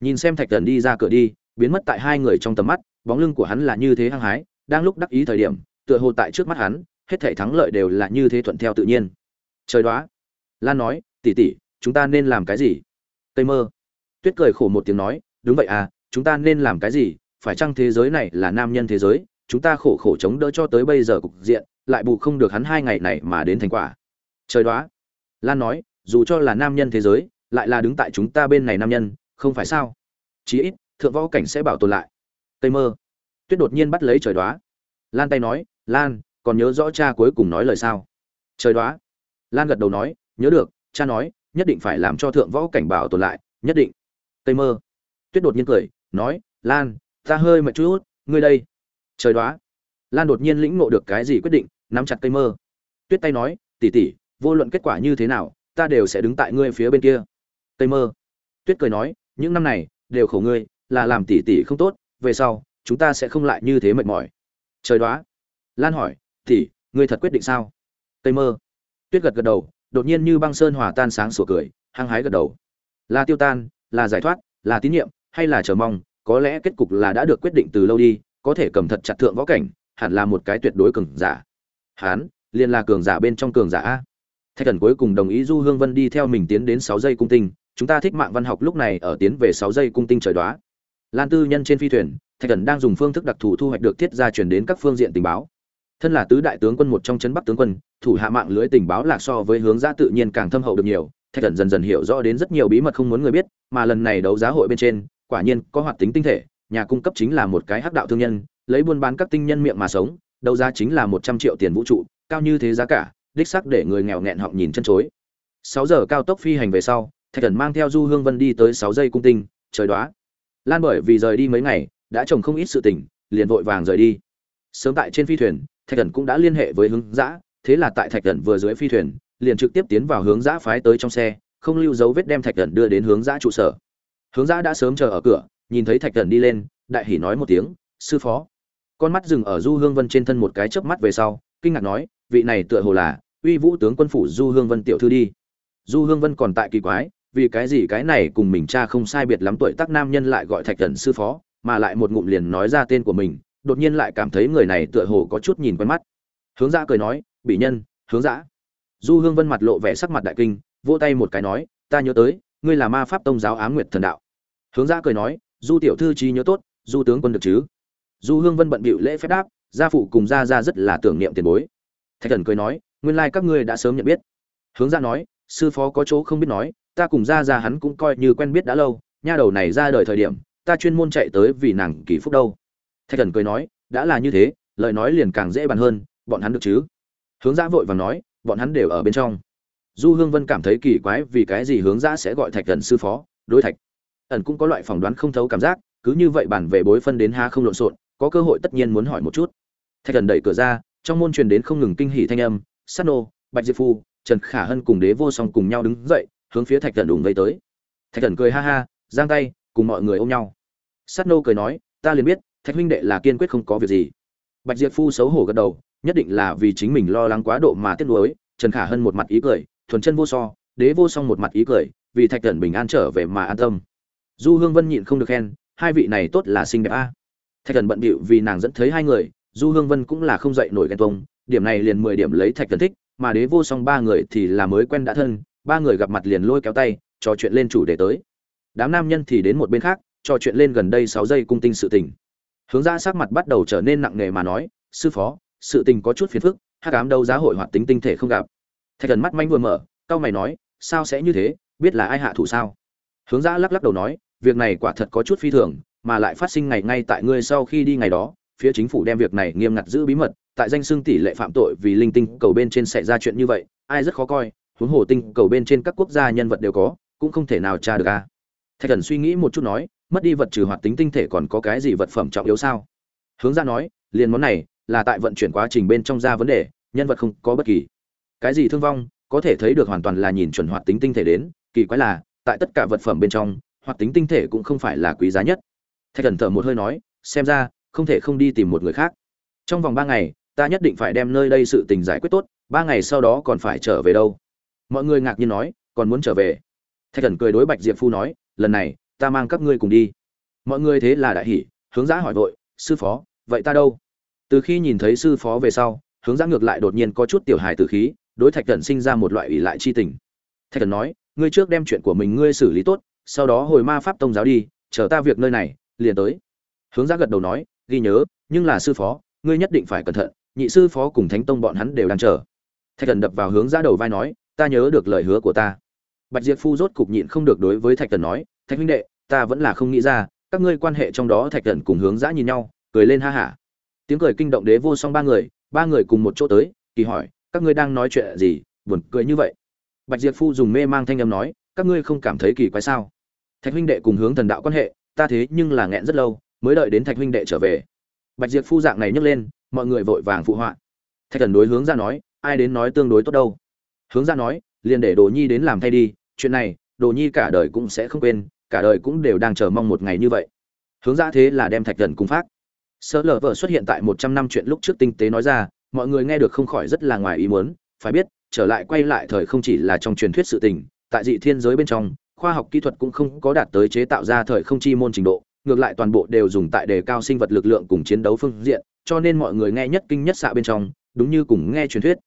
Nhìn xem thạch thần đi ra cửa đi, biến mất tại hai người trong tầm mắt, bóng lưng của hắn là như thế hăng hái, đang lúc đắc ý thời điểm, tựa hồ tại trước mắt hắn, hết thể thắng lợi đều là như thế thuận theo tự nhiên. Trời đoá. Lan nói tỉ tỉ chúng ta nên làm cái gì? Tây mơ tuyết cười khổ một tiếng nói, đúng vậy à chúng ta nên làm cái gì? Phải chăng thế giới này là nam nhân thế giới? Chúng ta khổ khổ chống đỡ cho tới bây giờ cục diện, lại bù không được hắn hai ngày này mà đến thành quả. Trời đoá. Lan nói, dù cho là nam nhân thế giới, lại là đứng tại chúng ta bên này nam nhân, không phải sao? Chí ít, thượng võ cảnh sẽ bảo tồn lại. Tây mơ. Tuyết đột nhiên bắt lấy trời đoá. Lan tay nói, lan, còn nhớ rõ cha cuối cùng nói lời sao? Trời đoá. Lan gật đầu nói, nhớ được, cha nói, nhất định phải làm cho thượng võ cảnh bảo tồn lại, nhất định tây mơ. Tuyết đột nhiên cười, nói, lan, ta hơi mệt chút, ngươi đây. Trời đoá. Lan đột nhiên lĩnh ngộ được cái gì quyết định, nắm chặt cây mơ. Tuyết tay nói, tỉ tỉ, vô luận kết quả như thế nào, ta đều sẽ đứng tại ngươi phía bên kia. Cây mơ. Tuyết cười nói, những năm này, đều khổ ngươi, là làm tỉ tỉ không tốt, về sau, chúng ta sẽ không lại như thế mệt mỏi. Trời đoá. Lan hỏi, tỉ, ngươi thật quyết định sao? Cây mơ. Tuyết gật gật đầu, đột nhiên như băng sơn hòa tan sáng sủa cười, hăng hái gật đầu. Là tiêu tan là giải thoát, là tín nhiệm, hay là chờ mong, có lẽ kết cục là đã được quyết định từ lâu đi, có thể cầm thật chặt thượng võ cảnh, hẳn là một cái tuyệt đối cường giả. Hán, liền là cường giả bên trong cường giả a. Thạch thần cuối cùng đồng ý du hương vân đi theo mình tiến đến sáu giây cung tinh, chúng ta thích mạng văn học lúc này ở tiến về sáu giây cung tinh trời đoá. Lan tư nhân trên phi thuyền, thạch thần đang dùng phương thức đặc thù thu hoạch được thiết gia truyền đến các phương diện tình báo. Thân là tứ đại tướng quân một trong trấn bắc tướng quân, thủ hạ mạng lưới tình báo lạc so với hướng ra tự nhiên càng thâm hậu được nhiều thạch thần dần dần hiểu rõ đến rất nhiều bí mật không muốn người biết mà lần này đấu giá hội bên trên quả nhiên có hoạt tính tinh thể nhà cung cấp chính là một cái hắc đạo thương nhân lấy buôn bán các tinh nhân miệng mà sống đấu giá chính là một trăm triệu tiền vũ trụ cao như thế giá cả đích sắc để người nghèo nghẹn họng nhìn chân chối. Sáu giờ cao tốc phi hành về sau thạch thần mang theo du hương vân đi tới sáu giây cung tinh trời đoá. Lan bởi vì rời đi mấy ngày đã trồng không ít sự tình liền vội vàng rời đi. Sớm tại trên phi thuyền thạch thần cũng đã liên hệ với hướng dã, thế là tại thạch thần vừa dưới phi thuyền liền trực tiếp tiến vào hướng giã phái tới trong xe, không lưu dấu vết đem thạch thần đưa đến hướng giã trụ sở. Hướng giã đã sớm chờ ở cửa, nhìn thấy thạch thần đi lên, đại hỉ nói một tiếng, sư phó. Con mắt dừng ở du hương vân trên thân một cái chớp mắt về sau, kinh ngạc nói, vị này tựa hồ là uy vũ tướng quân phủ du hương vân tiểu thư đi. Du hương vân còn tại kỳ quái, vì cái gì cái này cùng mình cha không sai biệt lắm tuổi tác nam nhân lại gọi thạch thần sư phó, mà lại một ngụm liền nói ra tên của mình, đột nhiên lại cảm thấy người này tựa hồ có chút nhìn quen mắt. Hướng dã cười nói bị nhân, hướng dã du hương vân mặt lộ vẻ sắc mặt đại kinh, vỗ tay một cái nói, ta nhớ tới, ngươi là ma pháp tông giáo á nguyệt thần đạo. Hướng Gia cười nói, du tiểu thư trí nhớ tốt, du tướng quân được chứ? Du hương vân bận bịu lễ phép đáp, gia phụ cùng gia gia rất là tưởng niệm tiền bối. Thạch thần cười nói, nguyên lai các ngươi đã sớm nhận biết. Hướng Gia nói, sư phó có chỗ không biết nói, ta cùng gia gia hắn cũng coi như quen biết đã lâu, nha đầu này ra đời thời điểm, ta chuyên môn chạy tới vì nàng kỳ phúc đâu. Thạch thần cười nói, đã là như thế, lời nói liền càng dễ bàn hơn, bọn hắn được chứ? Hướng giã vội vàng nói bọn hắn đều ở bên trong. Du hương vân cảm thấy kỳ quái vì cái gì hướng giã sẽ gọi thạch thần sư phó, đối thạch ẩn cũng có loại phỏng đoán không thấu cảm giác, cứ như vậy bản về bối phân đến ha không lộn xộn, có cơ hội tất nhiên muốn hỏi một chút. Thạch thần đẩy cửa ra, trong môn truyền đến không ngừng kinh hỉ thanh âm, sát nô, bạch diệp phu, trần khả hân cùng đế vô song cùng nhau đứng dậy, hướng phía thạch thần đùng vây tới. Thạch thần cười ha ha, giang tay, cùng mọi người ôm nhau. Sát nô cười nói, ta liền biết, thạch huynh đệ là kiên quyết không có việc gì. Bạch diệp phu xấu hổ gật đầu nhất định là vì chính mình lo lắng quá độ mà tiếc nuối, trần khả hân một mặt ý cười, thuần chân vô so, đế vô song một mặt ý cười, vì thạch thần bình an trở về mà an tâm. Du hương vân nhịn không được khen, hai vị này tốt là xinh đẹp a. Thạch thần bận bịu vì nàng dẫn thấy hai người, du hương vân cũng là không dậy nổi ghen tông điểm này liền mười điểm lấy thạch thần thích, mà đế vô song ba người thì là mới quen đã thân, ba người gặp mặt liền lôi kéo tay, trò chuyện lên chủ đề tới. Đám nam nhân thì đến một bên khác, trò chuyện lên gần đây sáu giây cung tinh sự tình. Hướng ra sắc mặt bắt đầu trở nên nặng nề mà nói, sư phó sự tình có chút phiền phức hát cám đâu giá hội hoạt tính tinh thể không gặp. Thạch thần mắt manh vừa mở cao mày nói, sao sẽ như thế? Biết là ai hạ thủ sao? Hướng Dã lắc lắc đầu nói, việc này quả thật có chút phi thường, mà lại phát sinh ngày ngay tại ngươi sau khi đi ngày đó, phía chính phủ đem việc này nghiêm ngặt giữ bí mật, tại danh xưng tỷ lệ phạm tội vì linh tinh cầu bên trên xảy ra chuyện như vậy, ai rất khó coi, huống hồ tinh cầu bên trên các quốc gia nhân vật đều có, cũng không thể nào tra được a. Thạch thần suy nghĩ một chút nói, mất đi vật trừ hoạt tính tinh thể còn có cái gì vật phẩm trọng yếu sao? Hướng ra nói liền món này là tại vận chuyển quá trình bên trong ra vấn đề, nhân vật không có bất kỳ. Cái gì thương vong, có thể thấy được hoàn toàn là nhìn chuẩn hoạt tính tinh thể đến, kỳ quái là, tại tất cả vật phẩm bên trong, hoạt tính tinh thể cũng không phải là quý giá nhất. Thạch thần thở một hơi nói, xem ra, không thể không đi tìm một người khác. Trong vòng ba ngày, ta nhất định phải đem nơi đây sự tình giải quyết tốt, ba ngày sau đó còn phải trở về đâu. Mọi người ngạc nhiên nói, còn muốn trở về. Thạch thần cười đối bạch diệp phu nói, lần này, ta mang các ngươi cùng đi. Mọi người thế là đại hỉ, hướng giã hỏi vội, sư phó, vậy ta đâu? Từ khi nhìn thấy sư phó về sau, hướng dẫn ngược lại đột nhiên có chút tiểu hài tử khí, đối thạch thần sinh ra một loại ủy lại chi tình. Thạch thần nói, ngươi trước đem chuyện của mình ngươi xử lý tốt, sau đó hồi ma pháp tông giáo đi, chờ ta việc nơi này, liền tới. Hướng dẫn gật đầu nói, ghi nhớ, nhưng là sư phó, ngươi nhất định phải cẩn thận, nhị sư phó cùng thánh tông bọn hắn đều đang chờ. Thạch thần đập vào hướng ra đầu vai nói, ta nhớ được lời hứa của ta. Bạch diệp phu rốt cục nhịn không được đối với thạch thần nói, thạch huynh đệ, ta vẫn là không nghĩ ra, các ngươi quan hệ trong đó thạch thần cùng hướng giã nhìn nhau, cười lên ha hả tiếng cười kinh động đế vô song ba người ba người cùng một chỗ tới, kỳ hỏi, các ngươi đang nói chuyện gì? Buồn cười như vậy. Bạch diệp phu dùng mê mang thanh âm nói, các ngươi không cảm thấy kỳ quái sao? Thạch huynh đệ cùng hướng thần đạo quan hệ, ta thế nhưng là nghẹn rất lâu, mới đợi đến thạch huynh đệ trở về. Bạch diệp phu dạng này nhấc lên, mọi người vội vàng phụ họa. Thạch thần đối hướng ra nói, ai đến nói tương đối tốt đâu? Hướng ra nói, liền để đồ nhi đến làm thay đi, chuyện này, đồ nhi cả đời cũng sẽ không quên, cả đời cũng đều đang chờ mong một ngày như vậy. Hướng ra thế là đem thạch thần cùng phát Sở lờ vợ xuất hiện tại một trăm năm chuyện lúc trước tinh tế nói ra, mọi người nghe được không khỏi rất là ngoài ý muốn, phải biết, trở lại quay lại thời không chỉ là trong truyền thuyết sự tình, tại dị thiên giới bên trong, khoa học kỹ thuật cũng không có đạt tới chế tạo ra thời không chi môn trình độ, ngược lại toàn bộ đều dùng tại đề cao sinh vật lực lượng cùng chiến đấu phương diện, cho nên mọi người nghe nhất kinh nhất xạ bên trong, đúng như cùng nghe truyền thuyết.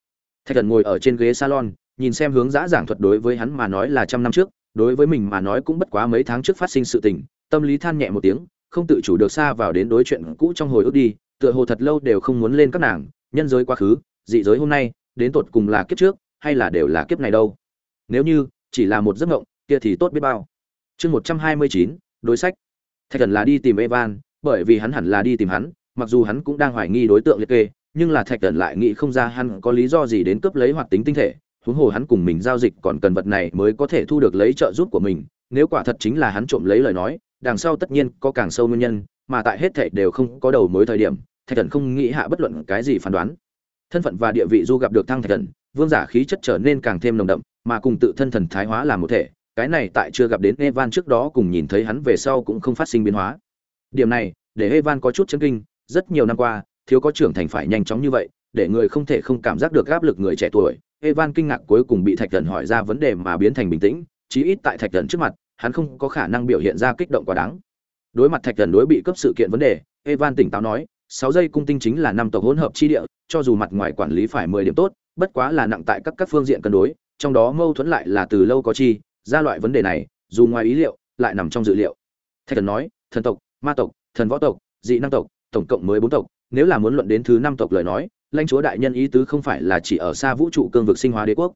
Thạch thần ngồi ở trên ghế salon, nhìn xem hướng dã giảng thuật đối với hắn mà nói là trăm năm trước, đối với mình mà nói cũng bất quá mấy tháng trước phát sinh sự tình, tâm lý than nhẹ một tiếng không tự chủ được xa vào đến đối chuyện cũ trong hồi ức đi, tựa hồ thật lâu đều không muốn lên các nàng, nhân giới quá khứ, dị giới hôm nay, đến tột cùng là kiếp trước, hay là đều là kiếp này đâu. Nếu như, chỉ là một giấc mộng, kia thì tốt biết bao. Chương một trăm hai mươi chín, đối sách. Thạch thần là đi tìm evan, bởi vì hắn hẳn là đi tìm hắn, mặc dù hắn cũng đang hoài nghi đối tượng liệt kê, nhưng là thạch thần lại nghĩ không ra hắn có lý do gì đến cướp lấy hoạt tính tinh thể, huống hồ hắn cùng mình giao dịch còn cần vật này mới có thể thu được lấy trợ giúp của mình, nếu quả thật chính là hắn trộm lấy lời nói đằng sau tất nhiên có càng sâu nguyên nhân, mà tại hết thảy đều không có đầu mối thời điểm, thạch thần không nghĩ hạ bất luận cái gì phán đoán. Thân phận và địa vị du gặp được thăng thạch thần, vương giả khí chất trở nên càng thêm nồng đậm, mà cùng tự thân thần thái hóa làm một thể, cái này tại chưa gặp đến evan trước đó cùng nhìn thấy hắn về sau cũng không phát sinh biến hóa. Điểm này, để evan có chút chấn kinh, rất nhiều năm qua, thiếu có trưởng thành phải nhanh chóng như vậy, để người không thể không cảm giác được áp lực người trẻ tuổi, evan kinh ngạc cuối cùng bị thạch thần hỏi ra vấn đề mà biến thành bình tĩnh, chí ít tại thạch thần trước mặt hắn không có khả năng biểu hiện ra kích động quá đáng. Đối mặt thạch thần đối bị cấp sự kiện vấn đề, evan tỉnh táo nói, sáu giây cung tinh chính là năm tộc hỗn hợp chi địa, cho dù mặt ngoài quản lý phải mười điểm tốt, bất quá là nặng tại các các phương diện cân đối, trong đó mâu thuẫn lại là từ lâu có chi, ra loại vấn đề này, dù ngoài ý liệu, lại nằm trong dự liệu. Thạch thần nói, thần tộc, ma tộc, thần võ tộc, dị năng tộc, tổng cộng mới bốn tộc, nếu là muốn luận đến thứ năm tộc lời nói, lãnh chúa đại nhân ý tứ không phải là chỉ ở xa vũ trụ cương vực sinh hóa đế quốc.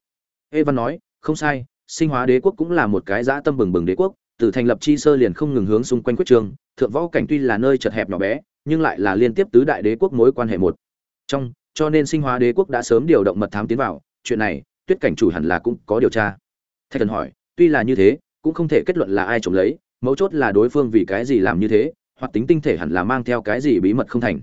Evan nói, không sai sinh hóa đế quốc cũng là một cái dã tâm bừng bừng đế quốc, từ thành lập chi sơ liền không ngừng hướng xung quanh quyết trường, thượng võ cảnh tuy là nơi chật hẹp nhỏ bé, nhưng lại là liên tiếp tứ đại đế quốc mối quan hệ một. Trong, cho nên sinh hóa đế quốc đã sớm điều động mật thám tiến vào, chuyện này, tuyết cảnh chủ hẳn là cũng có điều tra. Thạch thần hỏi, tuy là như thế, cũng không thể kết luận là ai trộm lấy, mấu chốt là đối phương vì cái gì làm như thế, hoặc tính tinh thể hẳn là mang theo cái gì bí mật không thành.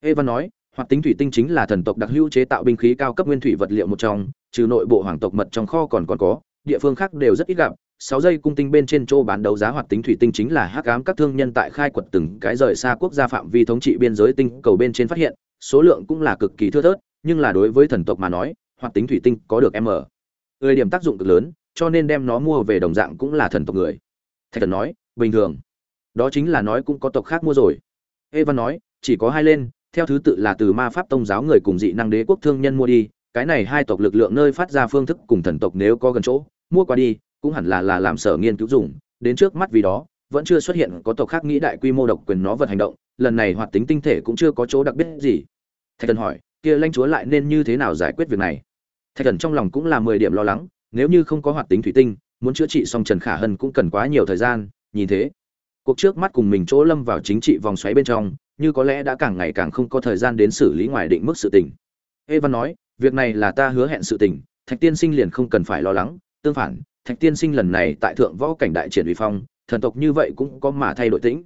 Evan nói, hoặc tính thủy tinh chính là thần tộc đặc hữu chế tạo binh khí cao cấp nguyên thủy vật liệu một trong, trừ nội bộ hoàng tộc mật trong kho còn còn có địa phương khác đều rất ít gặp. Sáu giây cung tinh bên trên chỗ bán đấu giá hoạt tính thủy tinh chính là hắc ám các thương nhân tại khai quật từng cái rời xa quốc gia phạm vi thống trị biên giới tinh cầu bên trên phát hiện, số lượng cũng là cực kỳ thưa thớt, nhưng là đối với thần tộc mà nói, hoạt tính thủy tinh có được m. Ười điểm tác dụng cực lớn, cho nên đem nó mua về đồng dạng cũng là thần tộc người. Thạch thần nói, bình thường. Đó chính là nói cũng có tộc khác mua rồi. Evan nói, chỉ có hai lên, theo thứ tự là từ ma pháp tông giáo người cùng dị năng đế quốc thương nhân mua đi, cái này hai tộc lực lượng nơi phát ra phương thức cùng thần tộc nếu có gần chỗ mua qua đi, cũng hẳn là là làm sở nghiên cứu dùng, đến trước mắt vì đó, vẫn chưa xuất hiện có tộc khác nghĩ đại quy mô độc quyền nó vật hành động, lần này hoạt tính tinh thể cũng chưa có chỗ đặc biệt gì. Thạch thần hỏi, kia lãnh chúa lại nên như thế nào giải quyết việc này? Thạch thần trong lòng cũng là mười điểm lo lắng, nếu như không có hoạt tính thủy tinh, muốn chữa trị xong trần khả hân cũng cần quá nhiều thời gian, nhìn thế. Cuộc trước mắt cùng mình chỗ lâm vào chính trị vòng xoáy bên trong, như có lẽ đã càng ngày càng không có thời gian đến xử lý ngoài định mức sự tình. Evan nói, việc này là ta hứa hẹn sự tình, thạch tiên sinh liền không cần phải lo lắng tương phản, thạch tiên sinh lần này tại thượng võ cảnh đại triển uy phong, thần tộc như vậy cũng có mà thay đổi tĩnh.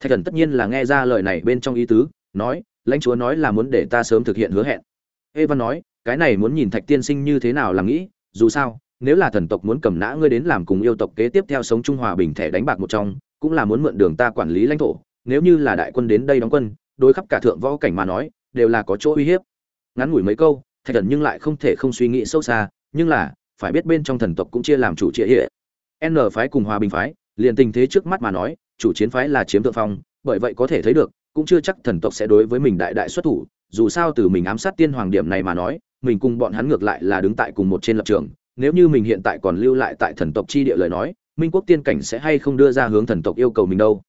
Thạch thần tất nhiên là nghe ra lời này bên trong ý tứ, nói, lãnh chúa nói là muốn để ta sớm thực hiện hứa hẹn. Evan nói, cái này muốn nhìn thạch tiên sinh như thế nào làm nghĩ, dù sao, nếu là thần tộc muốn cầm nã ngươi đến làm cùng yêu tộc kế tiếp theo sống trung hòa bình thẻ đánh bạc một trong, cũng là muốn mượn đường ta quản lý lãnh thổ, nếu như là đại quân đến đây đóng quân, đối khắp cả thượng võ cảnh mà nói, đều là có chỗ uy hiếp. Ngắn ngủi mấy câu, thạch thần nhưng lại không thể không suy nghĩ sâu xa, nhưng là phải biết bên trong thần tộc cũng chia làm chủ chia hệ. N phái cùng hòa bình phái, liền tình thế trước mắt mà nói, chủ chiến phái là chiếm thượng phong, bởi vậy có thể thấy được, cũng chưa chắc thần tộc sẽ đối với mình đại đại xuất thủ, dù sao từ mình ám sát tiên hoàng điểm này mà nói, mình cùng bọn hắn ngược lại là đứng tại cùng một trên lập trường, nếu như mình hiện tại còn lưu lại tại thần tộc chi địa lời nói, minh quốc tiên cảnh sẽ hay không đưa ra hướng thần tộc yêu cầu mình đâu.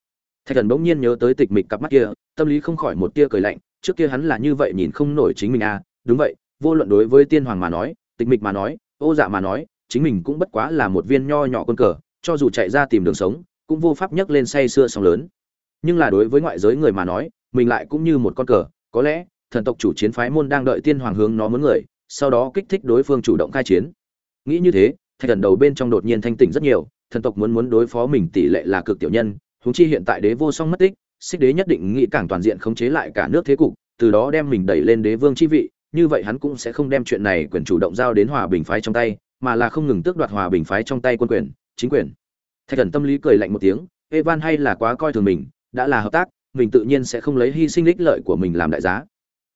Thạch thần bỗng nhiên nhớ tới tịch mịch cặp mắt kia, tâm lý không khỏi một tia cười lạnh, trước kia hắn là như vậy nhìn không nổi chính mình à đúng vậy, vô luận đối với tiên hoàng mà nói, tịch mịch mà nói ô dạ mà nói, chính mình cũng bất quá là một viên nho nhỏ con cờ, cho dù chạy ra tìm đường sống, cũng vô pháp nhấc lên say sưa sóng lớn. Nhưng là đối với ngoại giới người mà nói, mình lại cũng như một con cờ, có lẽ, thần tộc chủ chiến phái môn đang đợi tiên hoàng hướng nó muốn người, sau đó kích thích đối phương chủ động khai chiến. Nghĩ như thế, thạch thần đầu bên trong đột nhiên thanh tỉnh rất nhiều, thần tộc muốn muốn đối phó mình tỷ lệ là cực tiểu nhân, huống chi hiện tại đế vô song mất tích, xích đế nhất định nghĩ càng toàn diện khống chế lại cả nước thế cục, từ đó đem mình đẩy lên đế vương chi vị như vậy hắn cũng sẽ không đem chuyện này quyền chủ động giao đến hòa bình phái trong tay, mà là không ngừng tước đoạt hòa bình phái trong tay quân quyền, chính quyền. Thạch thần tâm lý cười lạnh một tiếng, evan hay là quá coi thường mình, đã là hợp tác, mình tự nhiên sẽ không lấy hy sinh ích lợi của mình làm đại giá.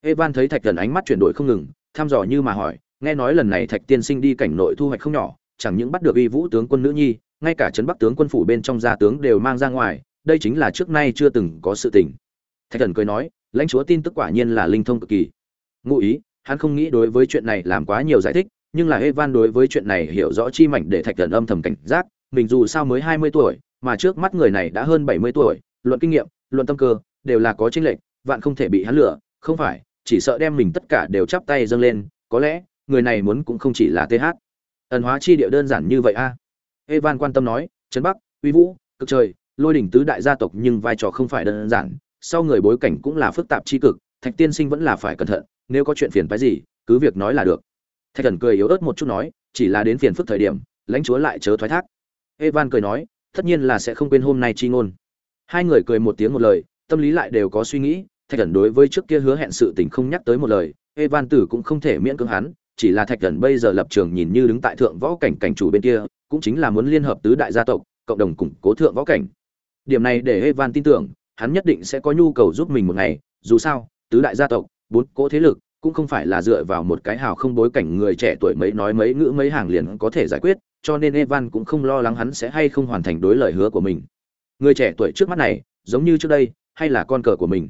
Evan thấy thạch thần ánh mắt chuyển đổi không ngừng, thăm dò như mà hỏi, nghe nói lần này thạch tiên sinh đi cảnh nội thu hoạch không nhỏ, chẳng những bắt được y vũ tướng quân nữ nhi, ngay cả trấn bắc tướng quân phủ bên trong gia tướng đều mang ra ngoài, đây chính là trước nay chưa từng có sự tình. Thạch thần cười nói, lãnh chúa tin tức quả nhiên là linh thông cực kỳ. Ngụ ý hắn không nghĩ đối với chuyện này làm quá nhiều giải thích, nhưng là evan đối với chuyện này hiểu rõ chi mảnh để thạch thần âm thầm cảnh giác, mình dù sao mới hai mươi tuổi, mà trước mắt người này đã hơn bảy mươi tuổi, luận kinh nghiệm, luận tâm cơ, đều là có chênh lệch, vạn không thể bị hắn lừa, không phải, chỉ sợ đem mình tất cả đều chắp tay dâng lên, có lẽ, người này muốn cũng không chỉ là th ẩn hóa chi địa đơn giản như vậy a. Evan quan tâm nói, trấn bắc, uy vũ, cực trời, lôi đỉnh tứ đại gia tộc nhưng vai trò không phải đơn giản, sau người bối cảnh cũng là phức tạp chi cực, thạch tiên sinh vẫn là phải cẩn thận nếu có chuyện phiền phức gì, cứ việc nói là được. Thạch thần cười yếu ớt một chút nói, chỉ là đến phiền phức thời điểm, lãnh chúa lại chớ thoái thác. Evan cười nói, tất nhiên là sẽ không quên hôm nay chi ngôn. Hai người cười một tiếng một lời, tâm lý lại đều có suy nghĩ, thạch thần đối với trước kia hứa hẹn sự tình không nhắc tới một lời, evan tử cũng không thể miễn cưỡng hắn, chỉ là thạch thần bây giờ lập trường nhìn như đứng tại thượng võ cảnh cảnh chủ bên kia, cũng chính là muốn liên hợp tứ đại gia tộc, cộng đồng củng cố thượng võ cảnh. Điểm này để evan tin tưởng, hắn nhất định sẽ có nhu cầu giúp mình một ngày, dù sao, tứ đại gia tộc bốn cỗ thế lực, cũng không phải là dựa vào một cái hào không bối cảnh người trẻ tuổi mấy nói mấy ngữ mấy hàng liền có thể giải quyết, cho nên evan cũng không lo lắng hắn sẽ hay không hoàn thành đối lời hứa của mình. Người trẻ tuổi trước mắt này, giống như trước đây, hay là con cờ của mình.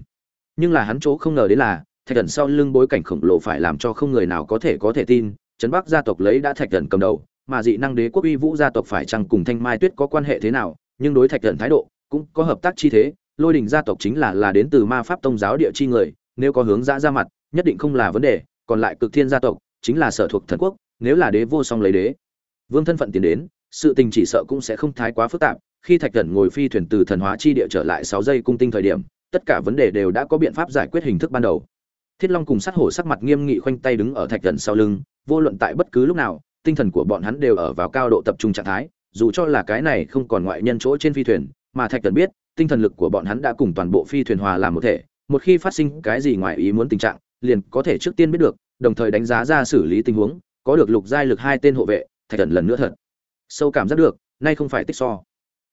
Nhưng là hắn chỗ không ngờ đến là, thạch thần sau lưng bối cảnh khổng lồ phải làm cho không người nào có thể có thể tin, trấn bắc gia tộc lấy đã thạch thần cầm đầu, mà dị năng đế quốc uy vũ gia tộc phải chăng cùng thanh mai tuyết có quan hệ thế nào, nhưng đối thạch thần thái độ cũng có hợp tác chi thế, lôi đình gia tộc chính là là đến từ ma pháp tông giáo địa chi người nếu có hướng dã ra mặt, nhất định không là vấn đề, còn lại cực thiên gia tộc, chính là sở thuộc thần quốc, nếu là đế vô song lấy đế. Vương thân phận tiến đến, sự tình chỉ sợ cũng sẽ không thái quá phức tạp, khi thạch thần ngồi phi thuyền từ thần hóa chi địa trở lại sáu giây cung tinh thời điểm, tất cả vấn đề đều đã có biện pháp giải quyết hình thức ban đầu. Thiết long cùng sát hổ sắc mặt nghiêm nghị khoanh tay đứng ở thạch thần sau lưng, vô luận tại bất cứ lúc nào, tinh thần của bọn hắn đều ở vào cao độ tập trung trạng thái, dù cho là cái này không còn ngoại nhân chỗ trên phi thuyền, mà thạch thần biết, tinh thần lực của bọn hắn đã cùng toàn bộ phi thuyền hòa làm một thể một khi phát sinh cái gì ngoài ý muốn tình trạng, liền có thể trước tiên biết được, đồng thời đánh giá ra xử lý tình huống, có được lục giai lực hai tên hộ vệ, thạch thần lần nữa thật sâu cảm giác được, nay không phải tích so.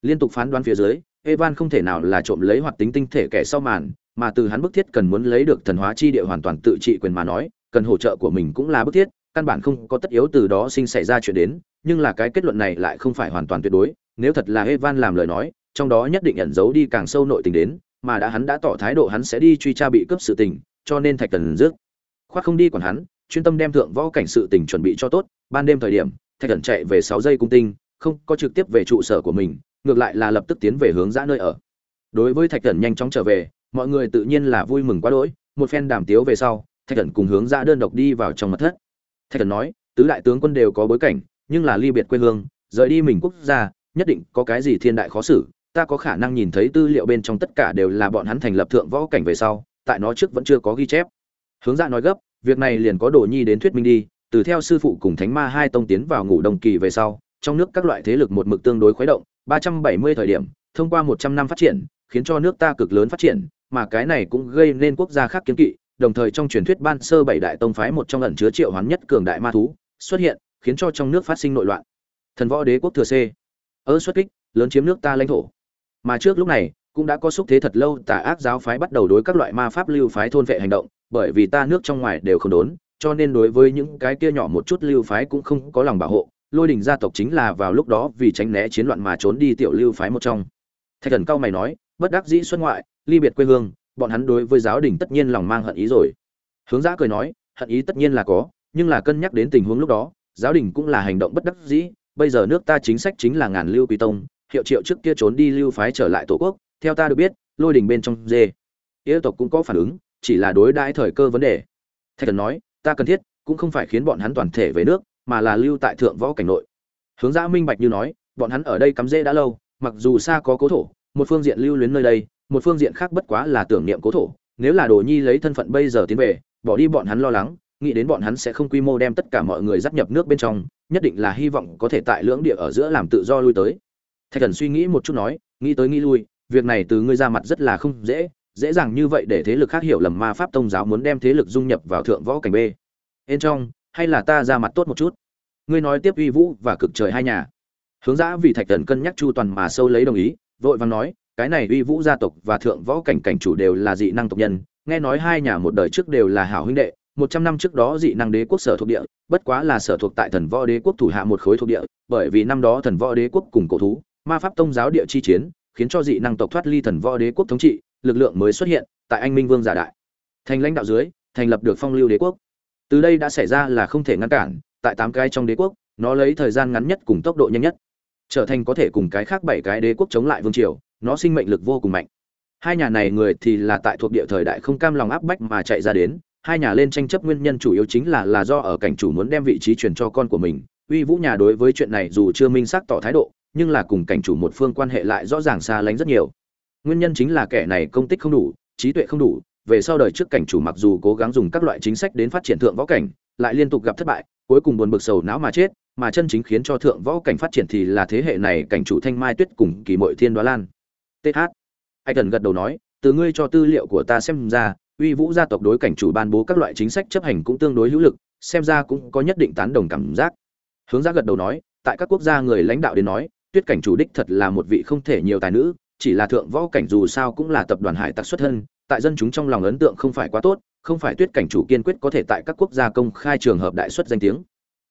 Liên tục phán đoán phía dưới, evan không thể nào là trộm lấy hoạt tính tinh thể kẻ sau màn, mà từ hắn bức thiết cần muốn lấy được thần hóa chi địa hoàn toàn tự trị quyền mà nói, cần hỗ trợ của mình cũng là bức thiết, căn bản không có tất yếu từ đó sinh xảy ra chuyện đến, nhưng là cái kết luận này lại không phải hoàn toàn tuyệt đối, nếu thật là evan làm lời nói, trong đó nhất định ẩn giấu đi càng sâu nội tình đến mà đã hắn đã tỏ thái độ hắn sẽ đi truy tra bị cướp sự tình, cho nên thạch Cẩn rước. Khoát không đi quản hắn, chuyên tâm đem thượng võ cảnh sự tình chuẩn bị cho tốt, ban đêm thời điểm, thạch Cẩn chạy về sáu giây cung tinh, không có trực tiếp về trụ sở của mình, ngược lại là lập tức tiến về hướng dã nơi ở đối với thạch Cẩn nhanh chóng trở về, mọi người tự nhiên là vui mừng quá đỗi, một phen đàm tiếu về sau, thạch Cẩn cùng hướng dã đơn độc đi vào trong mật thất thạch Cẩn nói, tứ đại tướng quân đều có bối cảnh, nhưng là ly biệt quê hương, rời đi mình quốc gia, nhất định có cái gì thiên đại khó xử ta có khả năng nhìn thấy tư liệu bên trong tất cả đều là bọn hắn thành lập thượng võ cảnh về sau, tại nó trước vẫn chưa có ghi chép. Hướng dạ nói gấp, việc này liền có đồ nhi đến thuyết minh đi, từ theo sư phụ cùng thánh ma hai tông tiến vào ngủ đồng kỳ về sau, trong nước các loại thế lực một mực tương đối khuấy động 370 thời điểm, thông qua 100 năm phát triển, khiến cho nước ta cực lớn phát triển, mà cái này cũng gây nên quốc gia khác kiến kỵ, đồng thời trong truyền thuyết ban sơ bảy đại tông phái một trong ẩn chứa triệu hoán nhất cường đại ma thú, xuất hiện, khiến cho trong nước phát sinh nội loạn. Thần võ đế quốc thừa c. Ơ xuất kích, lớn chiếm nước ta lãnh thổ mà trước lúc này, cũng đã có xúc thế thật lâu tà ác giáo phái bắt đầu đối các loại ma pháp lưu phái thôn vệ hành động, bởi vì ta nước trong ngoài đều không đốn, cho nên đối với những cái kia nhỏ một chút lưu phái cũng không có lòng bảo hộ. Lôi đình gia tộc chính là vào lúc đó vì tránh né chiến loạn mà trốn đi tiểu lưu phái một trong. Thạch thần cao mày nói, bất đắc dĩ xuất ngoại, ly biệt quê hương, bọn hắn đối với giáo đình tất nhiên lòng mang hận ý rồi. Hướng giã cười nói, hận ý tất nhiên là có, nhưng là cân nhắc đến tình huống lúc đó, giáo đình cũng là hành động bất đắc dĩ, bây giờ nước ta chính sách chính là ngàn lưu quý tông hiệu triệu trước kia trốn đi lưu phái trở lại tổ quốc, theo ta được biết, lôi đình bên trong dê. Yêu tộc cũng có phản ứng, chỉ là đối đãi thời cơ vấn đề. Thạch thần nói, ta cần thiết, cũng không phải khiến bọn hắn toàn thể về nước, mà là lưu tại thượng võ cảnh nội. Hướng giã minh bạch như nói, bọn hắn ở đây cắm dê đã lâu, mặc dù xa có cố thổ, một phương diện lưu luyến nơi đây, một phương diện khác bất quá là tưởng niệm cố thổ. Nếu là đồ nhi lấy thân phận bây giờ tiến về, bỏ đi bọn hắn lo lắng, nghĩ đến bọn hắn sẽ không quy mô đem tất cả mọi người dắt nhập nước bên trong, nhất định là hy vọng có thể tại lưỡng địa ở giữa làm tự do lui tới thạch thần suy nghĩ một chút nói, nghĩ tới nghĩ lui, việc này từ ngươi ra mặt rất là không dễ dễ dàng như vậy để thế lực khác hiểu lầm ma pháp tông giáo muốn đem thế lực dung nhập vào thượng võ cảnh b. Bên trong, hay là ta ra mặt tốt một chút? Ngươi nói tiếp uy vũ và cực trời hai nhà. Hướng dã vì thạch thần cân nhắc chu toàn mà sâu lấy đồng ý, vội vàng nói, cái này uy vũ gia tộc và thượng võ cảnh cảnh chủ đều là dị năng tộc nhân, nghe nói hai nhà một đời trước đều là hảo huynh đệ, một trăm năm trước đó dị năng đế quốc sở thuộc địa, bất quá là sở thuộc tại thần võ đế quốc thủ hạ một khối thuộc địa, bởi vì năm đó thần võ đế quốc cùng cổ thú ma pháp tông giáo địa chi chiến, khiến cho dị năng tộc thoát ly thần võ đế quốc thống trị, lực lượng mới xuất hiện tại anh minh vương giả đại. Thành lãnh đạo dưới, thành lập được phong lưu đế quốc. Từ đây đã xảy ra là không thể ngăn cản, tại tám cái trong đế quốc, nó lấy thời gian ngắn nhất cùng tốc độ nhanh nhất, trở thành có thể cùng cái khác bảy cái đế quốc chống lại vương triều, nó sinh mệnh lực vô cùng mạnh. Hai nhà này người thì là tại thuộc địa thời đại không cam lòng áp bách mà chạy ra đến, hai nhà lên tranh chấp nguyên nhân chủ yếu chính là là do ở cảnh chủ muốn đem vị trí truyền cho con của mình. Uy vũ nhà đối với chuyện này dù chưa minh xác tỏ thái độ nhưng là cùng cảnh chủ một phương quan hệ lại rõ ràng xa lánh rất nhiều. Nguyên nhân chính là kẻ này công tích không đủ, trí tuệ không đủ, về sau đời trước cảnh chủ mặc dù cố gắng dùng các loại chính sách đến phát triển thượng võ cảnh, lại liên tục gặp thất bại, cuối cùng buồn bực sầu não mà chết, mà chân chính khiến cho thượng võ cảnh phát triển thì là thế hệ này cảnh chủ thanh mai tuyết cùng kỳ mội thiên đoá lan. Th anh cần gật đầu nói, từ ngươi cho tư liệu của ta xem ra, uy vũ gia tộc đối cảnh chủ ban bố các loại chính sách chấp hành cũng tương đối hữu lực, xem ra cũng có nhất định tán đồng cảm giác. Hướng ra gật đầu nói, tại các quốc gia người lãnh đạo đến nói tuyết cảnh chủ đích thật là một vị không thể nhiều tài nữ, chỉ là thượng võ cảnh dù sao cũng là tập đoàn hải tặc xuất thân, tại dân chúng trong lòng ấn tượng không phải quá tốt, không phải tuyết cảnh chủ kiên quyết có thể tại các quốc gia công khai trường hợp đại xuất danh tiếng.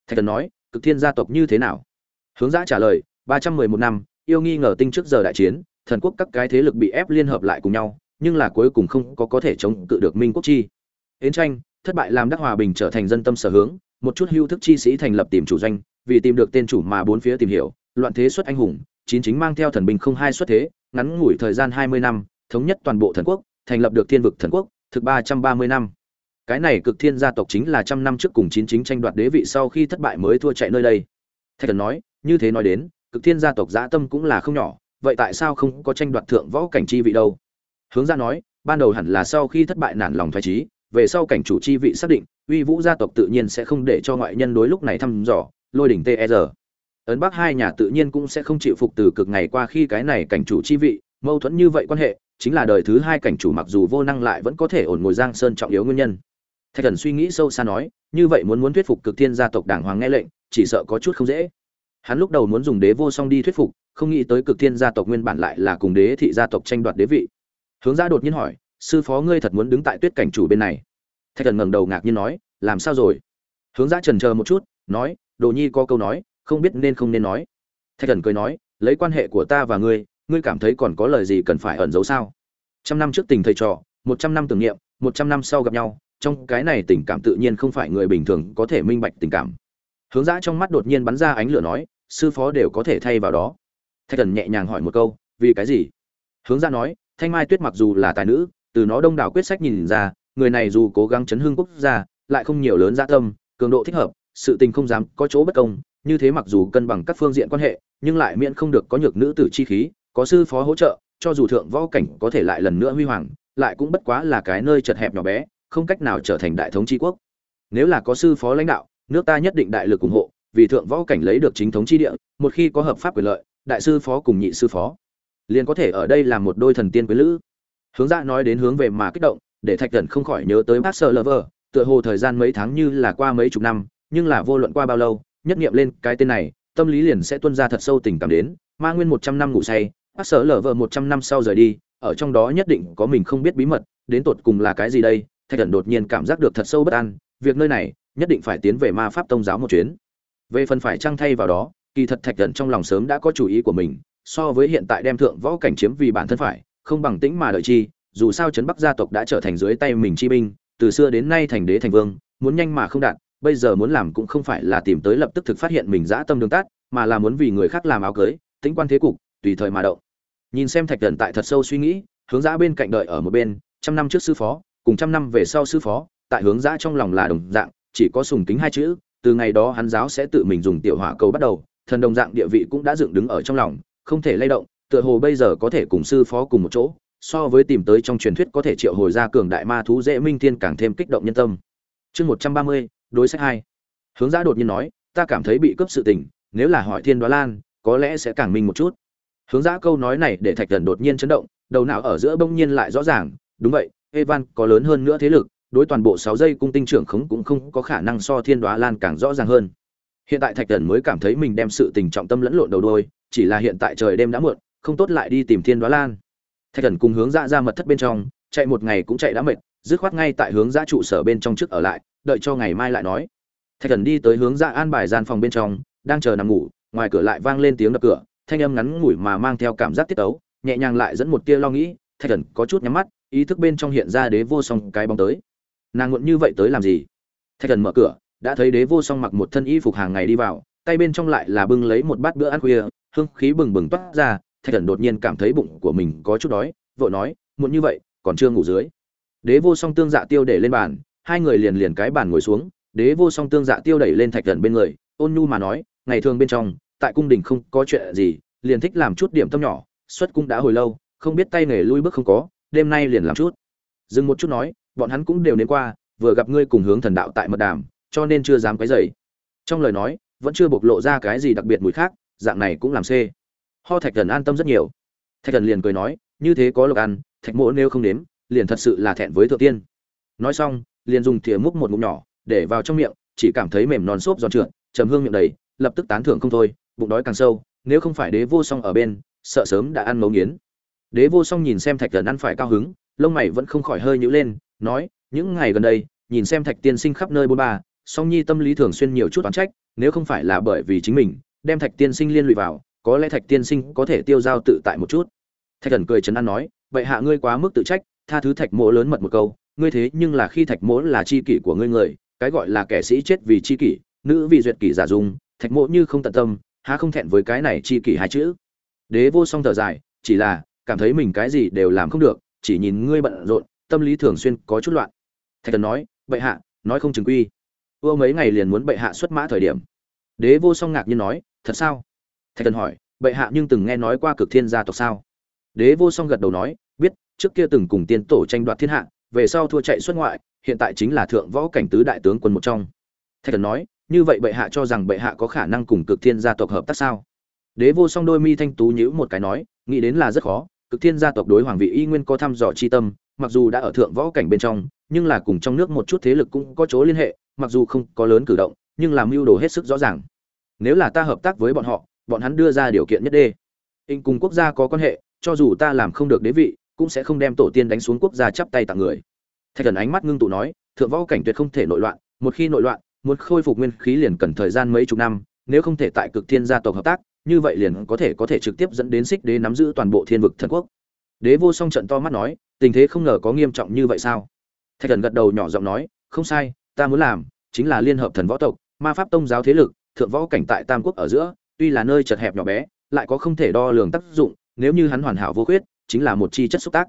Thạch thần nói, cực thiên gia tộc như thế nào? Hướng giã trả lời, ba trăm mười một năm, yêu nghi ngờ tinh trước giờ đại chiến, thần quốc các cái thế lực bị ép liên hợp lại cùng nhau, nhưng là cuối cùng không có có thể chống cự được minh quốc chi. Yến tranh, thất bại làm đắc hòa bình trở thành dân tâm sở hướng, một chút hưu thức chi sĩ thành lập tìm chủ doanh, vì tìm được tên chủ mà bốn phía tìm hiểu loạn thế xuất anh hùng, chín chính mang theo thần binh không hai xuất thế, ngắn ngủi thời gian hai mươi năm, thống nhất toàn bộ thần quốc, thành lập được thiên vực thần quốc, thực ba trăm ba mươi năm. Cái này cực thiên gia tộc chính là trăm năm trước cùng chín chính tranh đoạt đế vị sau khi thất bại mới thua chạy nơi đây. Thạch thần nói, như thế nói đến, cực thiên gia tộc dã tâm cũng là không nhỏ, vậy tại sao không có tranh đoạt thượng võ cảnh chi vị đâu? Hướng ra nói, ban đầu hẳn là sau khi thất bại nản lòng thoái trí về sau cảnh chủ chi vị xác định, uy vũ gia tộc tự nhiên sẽ không để cho ngoại nhân đối lúc này thăm dò, lôi đỉnh ter ấn bắc hai nhà tự nhiên cũng sẽ không chịu phục từ cực ngày qua khi cái này cảnh chủ chi vị, mâu thuẫn như vậy quan hệ, chính là đời thứ hai cảnh chủ mặc dù vô năng lại vẫn có thể ổn ngồi giang sơn trọng yếu nguyên nhân. Thạch thần suy nghĩ sâu xa nói, như vậy muốn muốn thuyết phục cực thiên gia tộc đảng hoàng nghe lệnh, chỉ sợ có chút không dễ. Hắn lúc đầu muốn dùng đế vô song đi thuyết phục, không nghĩ tới cực thiên gia tộc nguyên bản lại là cùng đế thị gia tộc tranh đoạt đế vị. Hướng gia đột nhiên hỏi, sư phó ngươi thật muốn đứng tại tuyết cảnh chủ bên này? Thạch thần ngẩng đầu ngạc nhiên nói, làm sao rồi? Hướng gia trần chờ một chút, nói, đồ nhi có câu nói không biết nên không nên nói. Thạch thần cười nói, lấy quan hệ của ta và ngươi ngươi cảm thấy còn có lời gì cần phải ẩn giấu sao? Trăm năm trước tình thầy trò, một trăm năm tưởng niệm, một trăm năm sau gặp nhau, trong cái này tình cảm tự nhiên không phải người bình thường có thể minh bạch tình cảm. Hướng dã trong mắt đột nhiên bắn ra ánh lửa nói, sư phó đều có thể thay vào đó. Thạch thần nhẹ nhàng hỏi một câu, vì cái gì? Hướng dã nói, thanh mai tuyết mặc dù là tài nữ, từ nó đông đảo quyết sách nhìn ra, người này dù cố gắng chấn hương quốc gia, lại không nhiều lớn gia tâm, cường độ thích hợp, sự tình không dám có chỗ bất công như thế mặc dù cân bằng các phương diện quan hệ, nhưng lại miễn không được có nhược nữ tử chi khí, có sư phó hỗ trợ, cho dù thượng võ cảnh có thể lại lần nữa huy hoàng, lại cũng bất quá là cái nơi chật hẹp nhỏ bé, không cách nào trở thành đại thống tri quốc. Nếu là có sư phó lãnh đạo, nước ta nhất định đại lực ủng hộ, vì thượng võ cảnh lấy được chính thống chi địa, một khi có hợp pháp quyền lợi, đại sư phó cùng nhị sư phó liền có thể ở đây làm một đôi thần tiên quý lữ. Hướng dạ nói đến hướng về mà kích động, để thạch thần không khỏi nhớ tới bác sơ lover tựa hồ thời gian mấy tháng như là qua mấy chục năm, nhưng là vô luận qua bao lâu nhất nghiệm lên cái tên này, tâm lý liền sẽ tuân ra thật sâu tình cảm đến. Ma nguyên một trăm năm ngủ say, bác sở lở vợ một trăm năm sau rời đi, ở trong đó nhất định có mình không biết bí mật, đến tột cùng là cái gì đây? Thạch thần đột nhiên cảm giác được thật sâu bất an, việc nơi này nhất định phải tiến về ma pháp tông giáo một chuyến. Về phần phải trăng thay vào đó, kỳ thật thạch thần trong lòng sớm đã có chủ ý của mình, so với hiện tại đem thượng võ cảnh chiếm vì bản thân phải, không bằng tĩnh mà đợi chi, dù sao trấn bắc gia tộc đã trở thành dưới tay mình chi binh, từ xưa đến nay thành đế thành vương, muốn nhanh mà không đạt bây giờ muốn làm cũng không phải là tìm tới lập tức thực phát hiện mình dã tâm đường tát mà là muốn vì người khác làm áo cưới, tính quan thế cục, tùy thời mà động. Nhìn xem thạch thần tại thật sâu suy nghĩ, hướng dã bên cạnh đợi ở một bên, trăm năm trước sư phó, cùng trăm năm về sau sư phó, tại hướng dã trong lòng là đồng dạng, chỉ có sùng kính hai chữ, từ ngày đó hắn giáo sẽ tự mình dùng tiểu hỏa cầu bắt đầu, thần đồng dạng địa vị cũng đã dựng đứng ở trong lòng, không thể lay động, tựa hồ bây giờ có thể cùng sư phó cùng một chỗ, so với tìm tới trong truyền thuyết có thể triệu hồi ra cường đại ma thú dễ minh thiên càng thêm kích động nhân tâm. Chương một trăm ba mươi đối sách hai. Hướng giã đột nhiên nói, ta cảm thấy bị cướp sự tình, nếu là hỏi thiên đoá lan, có lẽ sẽ càng minh một chút. Hướng giã câu nói này để thạch thần đột nhiên chấn động, đầu não ở giữa bỗng nhiên lại rõ ràng, đúng vậy, evan có lớn hơn nữa thế lực, đối toàn bộ sáu giây cung tinh trưởng khống cũng không có khả năng so thiên đoá lan càng rõ ràng hơn. Hiện tại thạch thần mới cảm thấy mình đem sự tình trọng tâm lẫn lộn đầu đôi, chỉ là hiện tại trời đêm đã muộn, không tốt lại đi tìm thiên đoá lan. Thạch thần cùng hướng ra ra mật thất bên trong, chạy một ngày cũng chạy đã mệt, dứt khoát ngay tại hướng ra trụ sở bên trong trước ở lại đợi cho ngày mai lại nói. Thạch thần đi tới hướng dạ an bài gian phòng bên trong, đang chờ nằm ngủ, ngoài cửa lại vang lên tiếng đập cửa, thanh âm ngắn ngủi mà mang theo cảm giác tiết ấu nhẹ nhàng lại dẫn một tia lo nghĩ, thạch thần có chút nhắm mắt, ý thức bên trong hiện ra đế vô song cái bóng tới. Nàng muộn như vậy tới làm gì? Thạch thần mở cửa, đã thấy đế vô song mặc một thân y phục hàng ngày đi vào, tay bên trong lại là bưng lấy một bát bữa ăn khuya, hương khí bừng bừng toát ra, thạch thần đột nhiên cảm thấy bụng của mình có chút đói, vội nói, muộn như vậy, còn chưa ngủ dưới. Đế vô song tương dạ tiêu để lên bàn hai người liền liền cái bàn ngồi xuống, đế vô song tương dạ tiêu đẩy lên thạch thần bên người, ôn nhu mà nói, ngày thường bên trong, tại cung đình không có chuyện gì, liền thích làm chút điểm tâm nhỏ, xuất cung đã hồi lâu, không biết tay nghề lui bước không có, đêm nay liền làm chút. Dừng một chút nói, bọn hắn cũng đều đến qua, vừa gặp ngươi cùng hướng thần đạo tại mật đàm, cho nên chưa dám cái dày trong lời nói, vẫn chưa bộc lộ ra cái gì đặc biệt mùi khác, dạng này cũng làm xê. Ho thạch thần an tâm rất nhiều. Thạch thần liền cười nói, như thế có lộc ăn, thạch mỗ nếu không đếm liền thật sự là thẹn với thượng tiên. Nói xong liền dùng thìa múc một ngụm nhỏ, để vào trong miệng, chỉ cảm thấy mềm non xốp giòn trượt, trầm hương miệng đầy, lập tức tán thưởng không thôi, bụng đói càng sâu, nếu không phải đế vô song ở bên, sợ sớm đã ăn mấu nghiến. Đế vô song nhìn xem thạch thần ăn phải cao hứng, lông mày vẫn không khỏi hơi nhữ lên, nói, những ngày gần đây, nhìn xem thạch tiên sinh khắp nơi bôn ba, song nhi tâm lý thường xuyên nhiều chút oán trách, nếu không phải là bởi vì chính mình, đem thạch tiên sinh liên lụy vào, có lẽ thạch tiên sinh có thể tiêu dao tự tại một chút. Thạch thần cười chấn an nói, vậy hạ ngươi quá mức tự trách, tha thứ thạch mộ lớn mật một câu ngươi thế nhưng là khi thạch mỗ là chi kỷ của ngươi người, cái gọi là kẻ sĩ chết vì chi kỷ, nữ vì duyệt kỷ giả dung, thạch mỗ như không tận tâm, há không thẹn với cái này chi kỷ hai chữ. Đế vô song thở dài, chỉ là, cảm thấy mình cái gì đều làm không được, chỉ nhìn ngươi bận rộn, tâm lý thường xuyên có chút loạn. Thạch thần nói, bệ hạ, nói không chừng quy. Ưa mấy ngày liền muốn bệ hạ xuất mã thời điểm. Đế vô song ngạc nhiên nói, thật sao? Thạch thần hỏi, bệ hạ nhưng từng nghe nói qua cực thiên gia tộc sao? Đế vô song gật đầu nói, biết, trước kia từng cùng tiên tổ tranh đoạt thiên hạ về sau thua chạy xuất ngoại, hiện tại chính là thượng võ cảnh tứ đại tướng quân một trong. Thạch thần nói, như vậy bệ hạ cho rằng bệ hạ có khả năng cùng cực thiên gia tộc hợp tác sao? Đế vô song đôi mi thanh tú nhữ một cái nói, nghĩ đến là rất khó, cực thiên gia tộc đối hoàng vị y nguyên có thăm dò chi tâm, mặc dù đã ở thượng võ cảnh bên trong, nhưng là cùng trong nước một chút thế lực cũng có chỗ liên hệ, mặc dù không có lớn cử động, nhưng làm mưu đồ hết sức rõ ràng. Nếu là ta hợp tác với bọn họ, bọn hắn đưa ra điều kiện nhất đê. Hình cùng quốc gia có quan hệ, cho dù ta làm không được đế vị cũng sẽ không đem tổ tiên đánh xuống quốc gia chắp tay tặng người. Thạch thần ánh mắt ngưng tụ nói, thượng võ cảnh tuyệt không thể nội loạn, một khi nội loạn, muốn khôi phục nguyên khí liền cần thời gian mấy chục năm, nếu không thể tại cực thiên gia tộc hợp tác, như vậy liền có thể có thể trực tiếp dẫn đến xích đế nắm giữ toàn bộ thiên vực thần quốc. Đế vô song trận to mắt nói, tình thế không ngờ có nghiêm trọng như vậy sao? Thạch thần gật đầu nhỏ giọng nói, không sai, ta muốn làm chính là liên hợp thần võ tộc, ma pháp tông giáo thế lực, thượng võ cảnh tại tam quốc ở giữa, tuy là nơi chật hẹp nhỏ bé, lại có không thể đo lường tác dụng, nếu như hắn hoàn hảo vô khuyết chính là một chi chất xúc tác.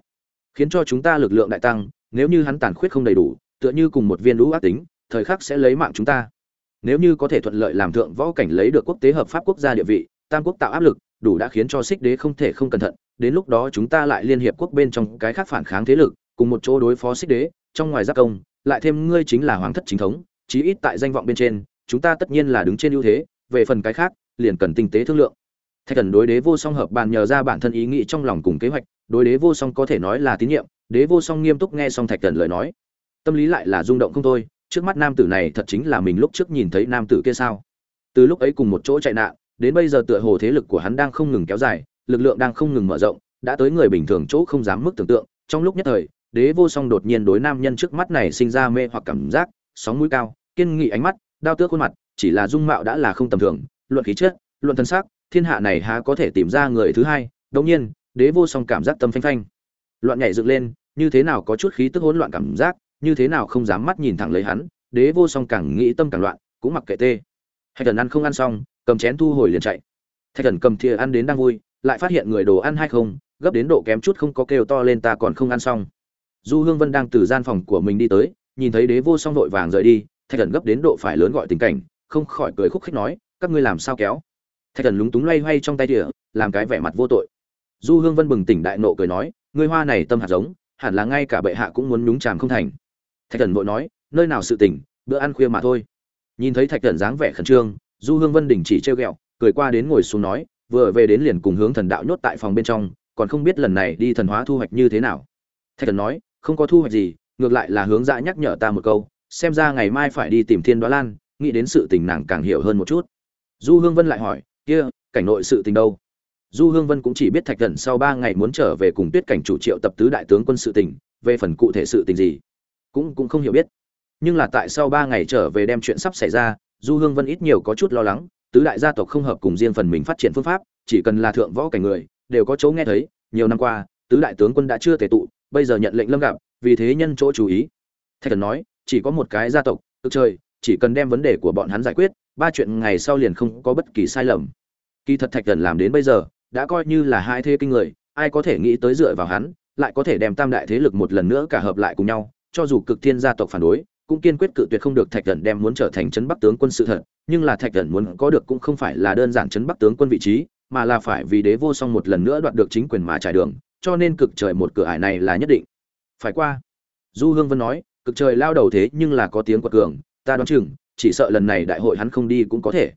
Khiến cho chúng ta lực lượng đại tăng, nếu như hắn tàn khuyết không đầy đủ, tựa như cùng một viên lũ ác tính, thời khắc sẽ lấy mạng chúng ta. Nếu như có thể thuận lợi làm thượng võ cảnh lấy được quốc tế hợp pháp quốc gia địa vị, tam quốc tạo áp lực, đủ đã khiến cho xích đế không thể không cẩn thận, đến lúc đó chúng ta lại liên hiệp quốc bên trong cái khác phản kháng thế lực, cùng một chỗ đối phó xích đế, trong ngoài giác công, lại thêm ngươi chính là hoàng thất chính thống, chí ít tại danh vọng bên trên, chúng ta tất nhiên là đứng trên ưu thế, về phần cái khác, liền cần tinh tế thương lượng thạch thần đối đế vô song hợp bàn nhờ ra bản thân ý nghĩ trong lòng cùng kế hoạch, đối đế vô song có thể nói là tín nhiệm, đế vô song nghiêm túc nghe xong thạch thần lời nói. Tâm lý lại là rung động không thôi, trước mắt nam tử này thật chính là mình lúc trước nhìn thấy nam tử kia sao? Từ lúc ấy cùng một chỗ chạy nạn, đến bây giờ tựa hồ thế lực của hắn đang không ngừng kéo dài, lực lượng đang không ngừng mở rộng, đã tới người bình thường chỗ không dám mức tưởng tượng. Trong lúc nhất thời, đế vô song đột nhiên đối nam nhân trước mắt này sinh ra mê hoặc cảm giác, sóng mũi cao, kiên nghị ánh mắt đao tước khuôn mặt, chỉ là dung mạo đã là không tầm thường, luận khí chất, luận thân xác thiên hạ này há có thể tìm ra người thứ hai đống nhiên, đế vô song cảm giác tâm phanh phanh. Loạn nhảy dựng lên, như thế nào có chút khí tức hỗn loạn cảm giác, như thế nào không dám mắt nhìn thẳng lấy hắn, đế vô song càng nghĩ tâm càng loạn, cũng mặc kệ tê. Hay thần ăn không ăn xong, cầm chén thu hồi liền chạy. Thạch thần cầm thìa ăn đến đang vui, lại phát hiện người đồ ăn hay không, gấp đến độ kém chút không có kêu to lên ta còn không ăn xong. Du hương vân đang từ gian phòng của mình đi tới, nhìn thấy đế vô song vội vàng rời đi, thạch thần gấp đến độ phải lớn gọi tình cảnh, không khỏi cười khúc khích nói, các ngươi làm sao kéo? Thạch thần lúng túng loay hoay trong tay địa làm cái vẻ mặt vô tội. Du hương vân bừng tỉnh đại nộ cười nói, ngươi hoa này tâm hạt giống, hẳn là ngay cả bệ hạ cũng muốn nhúng chàm không thành. Thạch thần vội nói, nơi nào sự tỉnh, bữa ăn khuya mà thôi. Nhìn thấy thạch thần dáng vẻ khẩn trương, du hương vân đình chỉ trêu ghẹo, cười qua đến ngồi xuống nói, vừa về đến liền cùng hướng thần đạo nhốt tại phòng bên trong, còn không biết lần này đi thần hóa thu hoạch như thế nào. Thạch thần nói, không có thu hoạch gì, ngược lại là hướng dạ nhắc nhở ta một câu, xem ra ngày mai phải đi tìm thiên đoá lan, nghĩ đến sự tình nàng càng hiểu hơn một chút. Du hương vân lại hỏi kia, cảnh nội sự tình đâu? Du hương vân cũng chỉ biết thạch thần sau ba ngày muốn trở về cùng tuyết cảnh chủ triệu tập tứ đại tướng quân sự tình, về phần cụ thể sự tình gì, cũng cũng không hiểu biết. Nhưng là tại sau ba ngày trở về đem chuyện sắp xảy ra, du hương vân ít nhiều có chút lo lắng, tứ đại gia tộc không hợp cùng riêng phần mình phát triển phương pháp, chỉ cần là thượng võ cảnh người, đều có chỗ nghe thấy, nhiều năm qua, tứ đại tướng quân đã chưa thể tụ, bây giờ nhận lệnh lâm gặp, vì thế nhân chỗ chú ý. Thạch thần nói, chỉ có một cái gia tộc cực trời, chỉ cần đem vấn đề của bọn hắn giải quyết ba chuyện ngày sau liền không có bất kỳ sai lầm. Kỳ thật thạch thần làm đến bây giờ, đã coi như là hai thế kinh người, ai có thể nghĩ tới dựa vào hắn, lại có thể đem tam đại thế lực một lần nữa cả hợp lại cùng nhau, cho dù cực thiên gia tộc phản đối, cũng kiên quyết cự tuyệt không được thạch thần đem muốn trở thành trấn bắc tướng quân sự thật, nhưng là thạch thần muốn có được cũng không phải là đơn giản trấn bắc tướng quân vị trí, mà là phải vì đế vô song một lần nữa đoạt được chính quyền mà trải đường, cho nên cực trời một cửa ải này là nhất định. Phải qua. Du hương vân nói, cực trời lao đầu thế nhưng là có tiếng quật cường, ta đoán chừng chỉ sợ lần này đại hội hắn không đi cũng có thể.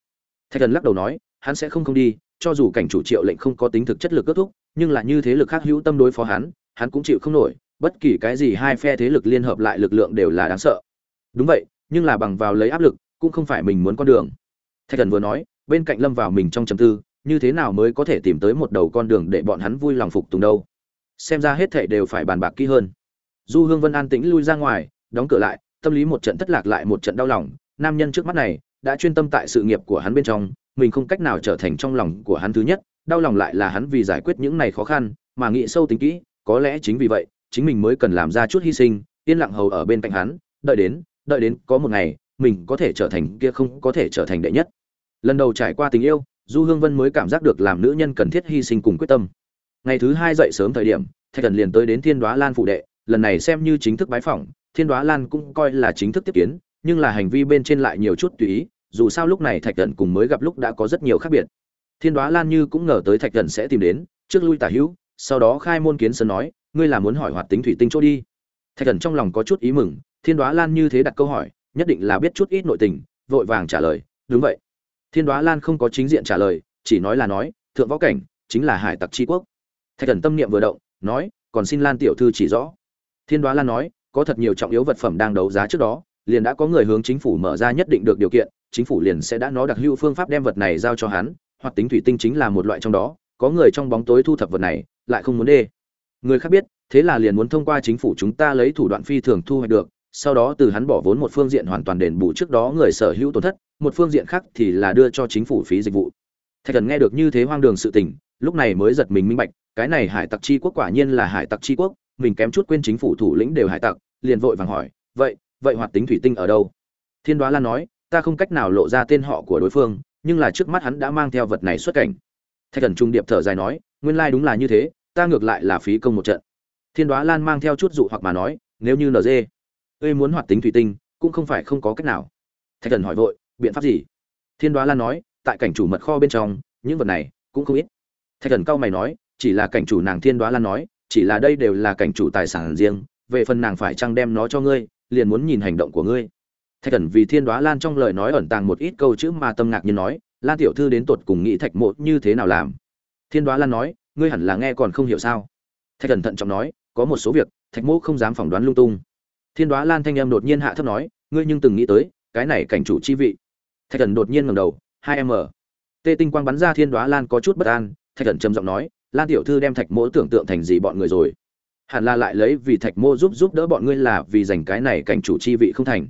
Thạch thần lắc đầu nói, hắn sẽ không không đi, cho dù cảnh chủ triệu lệnh không có tính thực chất lực kết thúc, nhưng là như thế lực khác hữu tâm đối phó hắn hắn cũng chịu không nổi, bất kỳ cái gì hai phe thế lực liên hợp lại lực lượng đều là đáng sợ. Đúng vậy, nhưng là bằng vào lấy áp lực, cũng không phải mình muốn con đường. Thạch thần vừa nói, bên cạnh lâm vào mình trong trầm tư, như thế nào mới có thể tìm tới một đầu con đường để bọn hắn vui lòng phục tùng đâu? Xem ra hết thảy đều phải bàn bạc kỹ hơn. Du hương vân an tĩnh lui ra ngoài, đóng cửa lại, tâm lý một trận thất lạc lại một trận đau lòng nam nhân trước mắt này đã chuyên tâm tại sự nghiệp của hắn bên trong, mình không cách nào trở thành trong lòng của hắn thứ nhất, đau lòng lại là hắn vì giải quyết những này khó khăn, mà nghĩ sâu tính kỹ, có lẽ chính vì vậy, chính mình mới cần làm ra chút hy sinh, yên lặng hầu ở bên cạnh hắn, đợi đến đợi đến có một ngày, mình có thể trở thành kia không có thể trở thành đệ nhất. Lần đầu trải qua tình yêu, du hương vân mới cảm giác được làm nữ nhân cần thiết hy sinh cùng quyết tâm. Ngày thứ hai dậy sớm thời điểm, thạch thần liền tới đến thiên đoá lan phụ đệ, lần này xem như chính thức bái phỏng, thiên đoá lan cũng coi là chính thức tiếp kiến nhưng là hành vi bên trên lại nhiều chút tùy ý, dù sao lúc này thạch thần cùng mới gặp lúc đã có rất nhiều khác biệt. Thiên đoá lan như cũng ngờ tới thạch thần sẽ tìm đến, trước lui tả hữu, sau đó khai môn kiến sơn nói, ngươi là muốn hỏi hoạt tính thủy tinh chỗ đi. Thạch thần trong lòng có chút ý mừng, thiên đoá lan như thế đặt câu hỏi, nhất định là biết chút ít nội tình, vội vàng trả lời, đúng vậy. Thiên đoá lan không có chính diện trả lời, chỉ nói là nói, thượng võ cảnh, chính là hải tặc tri quốc. Thạch thần tâm niệm vừa động, nói, còn xin lan tiểu thư chỉ rõ. Thiên đoá lan nói, có thật nhiều trọng yếu vật phẩm đang đấu giá trước đó liền đã có người hướng chính phủ mở ra nhất định được điều kiện, chính phủ liền sẽ đã nó đặc hữu phương pháp đem vật này giao cho hắn, hoặc tính thủy tinh chính là một loại trong đó, có người trong bóng tối thu thập vật này, lại không muốn đê. Người khác biết, thế là liền muốn thông qua chính phủ chúng ta lấy thủ đoạn phi thường thu hoạch được, sau đó từ hắn bỏ vốn một phương diện hoàn toàn đền bù trước đó người sở hữu tổn thất, một phương diện khác thì là đưa cho chính phủ phí dịch vụ. Thạch thần nghe được như thế hoang đường sự tình, lúc này mới giật mình minh bạch, cái này hải tặc chi quốc quả nhiên là hải tặc chi quốc, mình kém chút quên chính phủ thủ lĩnh đều hải tặc, liền vội vàng hỏi, vậy vậy hoạt tính thủy tinh ở đâu? Thiên đoá lan nói, ta không cách nào lộ ra tên họ của đối phương, nhưng là trước mắt hắn đã mang theo vật này xuất cảnh. Thạch thần trung điệp thở dài nói, nguyên lai đúng là như thế, ta ngược lại là phí công một trận. Thiên đoá lan mang theo chút dụ hoặc mà nói, nếu như nd ơi muốn hoạt tính thủy tinh, cũng không phải không có cách nào. Thạch thần hỏi vội, biện pháp gì? Thiên đoá lan nói, tại cảnh chủ mật kho bên trong, những vật này cũng không ít. Thạch thần cao mày nói, chỉ là cảnh chủ nàng thiên đoá lan nói, chỉ là đây đều là cảnh chủ tài sản riêng, về phần nàng phải chăng đem nó cho ngươi liền muốn nhìn hành động của ngươi. Thạch cẩn vì thiên đoá lan trong lời nói ẩn tàng một ít câu chữ mà tâm ngạc nhiên nói, lan tiểu thư đến tột cùng nghĩ thạch mộ như thế nào làm? Thiên đoá lan nói, ngươi hẳn là nghe còn không hiểu sao? Thạch cẩn thận trọng nói, có một số việc, thạch mộ không dám phỏng đoán lung tung. Thiên đoá lan thanh em đột nhiên hạ thấp nói, ngươi nhưng từng nghĩ tới, cái này cảnh chủ chi vị. Thạch cẩn đột nhiên ngầm đầu, hai m tê tinh quang bắn ra thiên đoá lan có chút bất an, thạch cẩn trầm giọng nói, lan tiểu thư đem thạch mỗ tưởng tượng thành gì bọn người rồi? Hẳn là lại lấy vì thạch mô giúp giúp đỡ bọn ngươi là vì giành cái này cảnh chủ chi vị không thành.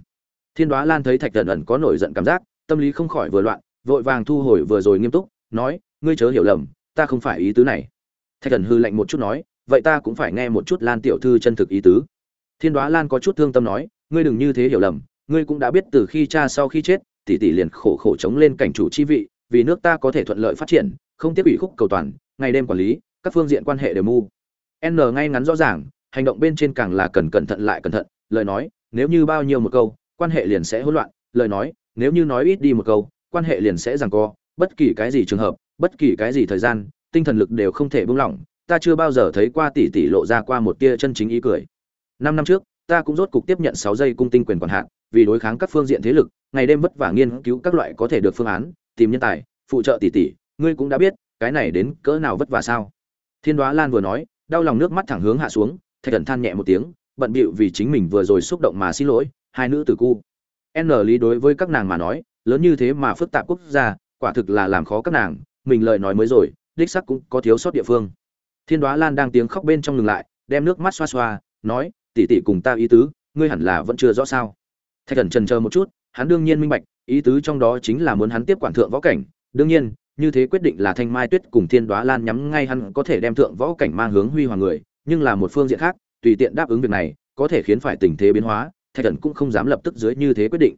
Thiên đoá lan thấy thạch thần ẩn có nổi giận cảm giác, tâm lý không khỏi vừa loạn, vội vàng thu hồi vừa rồi nghiêm túc, nói, ngươi chớ hiểu lầm, ta không phải ý tứ này. Thạch thần hư lạnh một chút nói, vậy ta cũng phải nghe một chút lan tiểu thư chân thực ý tứ. Thiên đoá lan có chút thương tâm nói, ngươi đừng như thế hiểu lầm, ngươi cũng đã biết từ khi cha sau khi chết, tỷ tỷ liền khổ khổ chống lên cảnh chủ chi vị, vì nước ta có thể thuận lợi phát triển, không tiếp ủy khúc cầu toàn, ngày đêm quản lý, các phương diện quan hệ đều mu n ngay ngắn rõ ràng, hành động bên trên càng là cần cẩn thận lại cẩn thận, lời nói, nếu như bao nhiêu một câu, quan hệ liền sẽ hỗn loạn, lời nói, nếu như nói ít đi một câu, quan hệ liền sẽ giằng co, bất kỳ cái gì trường hợp, bất kỳ cái gì thời gian, tinh thần lực đều không thể buông lỏng, ta chưa bao giờ thấy qua tỷ tỷ lộ ra qua một tia chân chính ý cười. Năm năm trước, ta cũng rốt cục tiếp nhận sáu giây cung tinh quyền quản hạn vì đối kháng các phương diện thế lực, ngày đêm vất vả nghiên cứu các loại có thể được phương án, tìm nhân tài, phụ trợ tỷ tỷ, ngươi cũng đã biết, cái này đến cỡ nào vất vả sao? Thiên Đóa lan vừa nói đau lòng nước mắt thẳng hướng hạ xuống, thạch thần than nhẹ một tiếng, bận bịu vì chính mình vừa rồi xúc động mà xin lỗi, hai nữ tử cu. N lý đối với các nàng mà nói, lớn như thế mà phức tạp quốc gia, quả thực là làm khó các nàng, mình lời nói mới rồi, đích sắc cũng có thiếu sót địa phương. Thiên đoá lan đang tiếng khóc bên trong ngừng lại, đem nước mắt xoa xoa, nói, tỷ tỷ cùng ta ý tứ, ngươi hẳn là vẫn chưa rõ sao? Thạch thần trần chờ một chút, hắn đương nhiên minh bạch, ý tứ trong đó chính là muốn hắn tiếp quản thượng võ cảnh, đương nhiên như thế quyết định là thanh mai tuyết cùng thiên đoá lan nhắm ngay hắn có thể đem thượng võ cảnh mang hướng huy hoàng người, nhưng là một phương diện khác, tùy tiện đáp ứng việc này, có thể khiến phải tình thế biến hóa, thạch thần cũng không dám lập tức dưới như thế quyết định.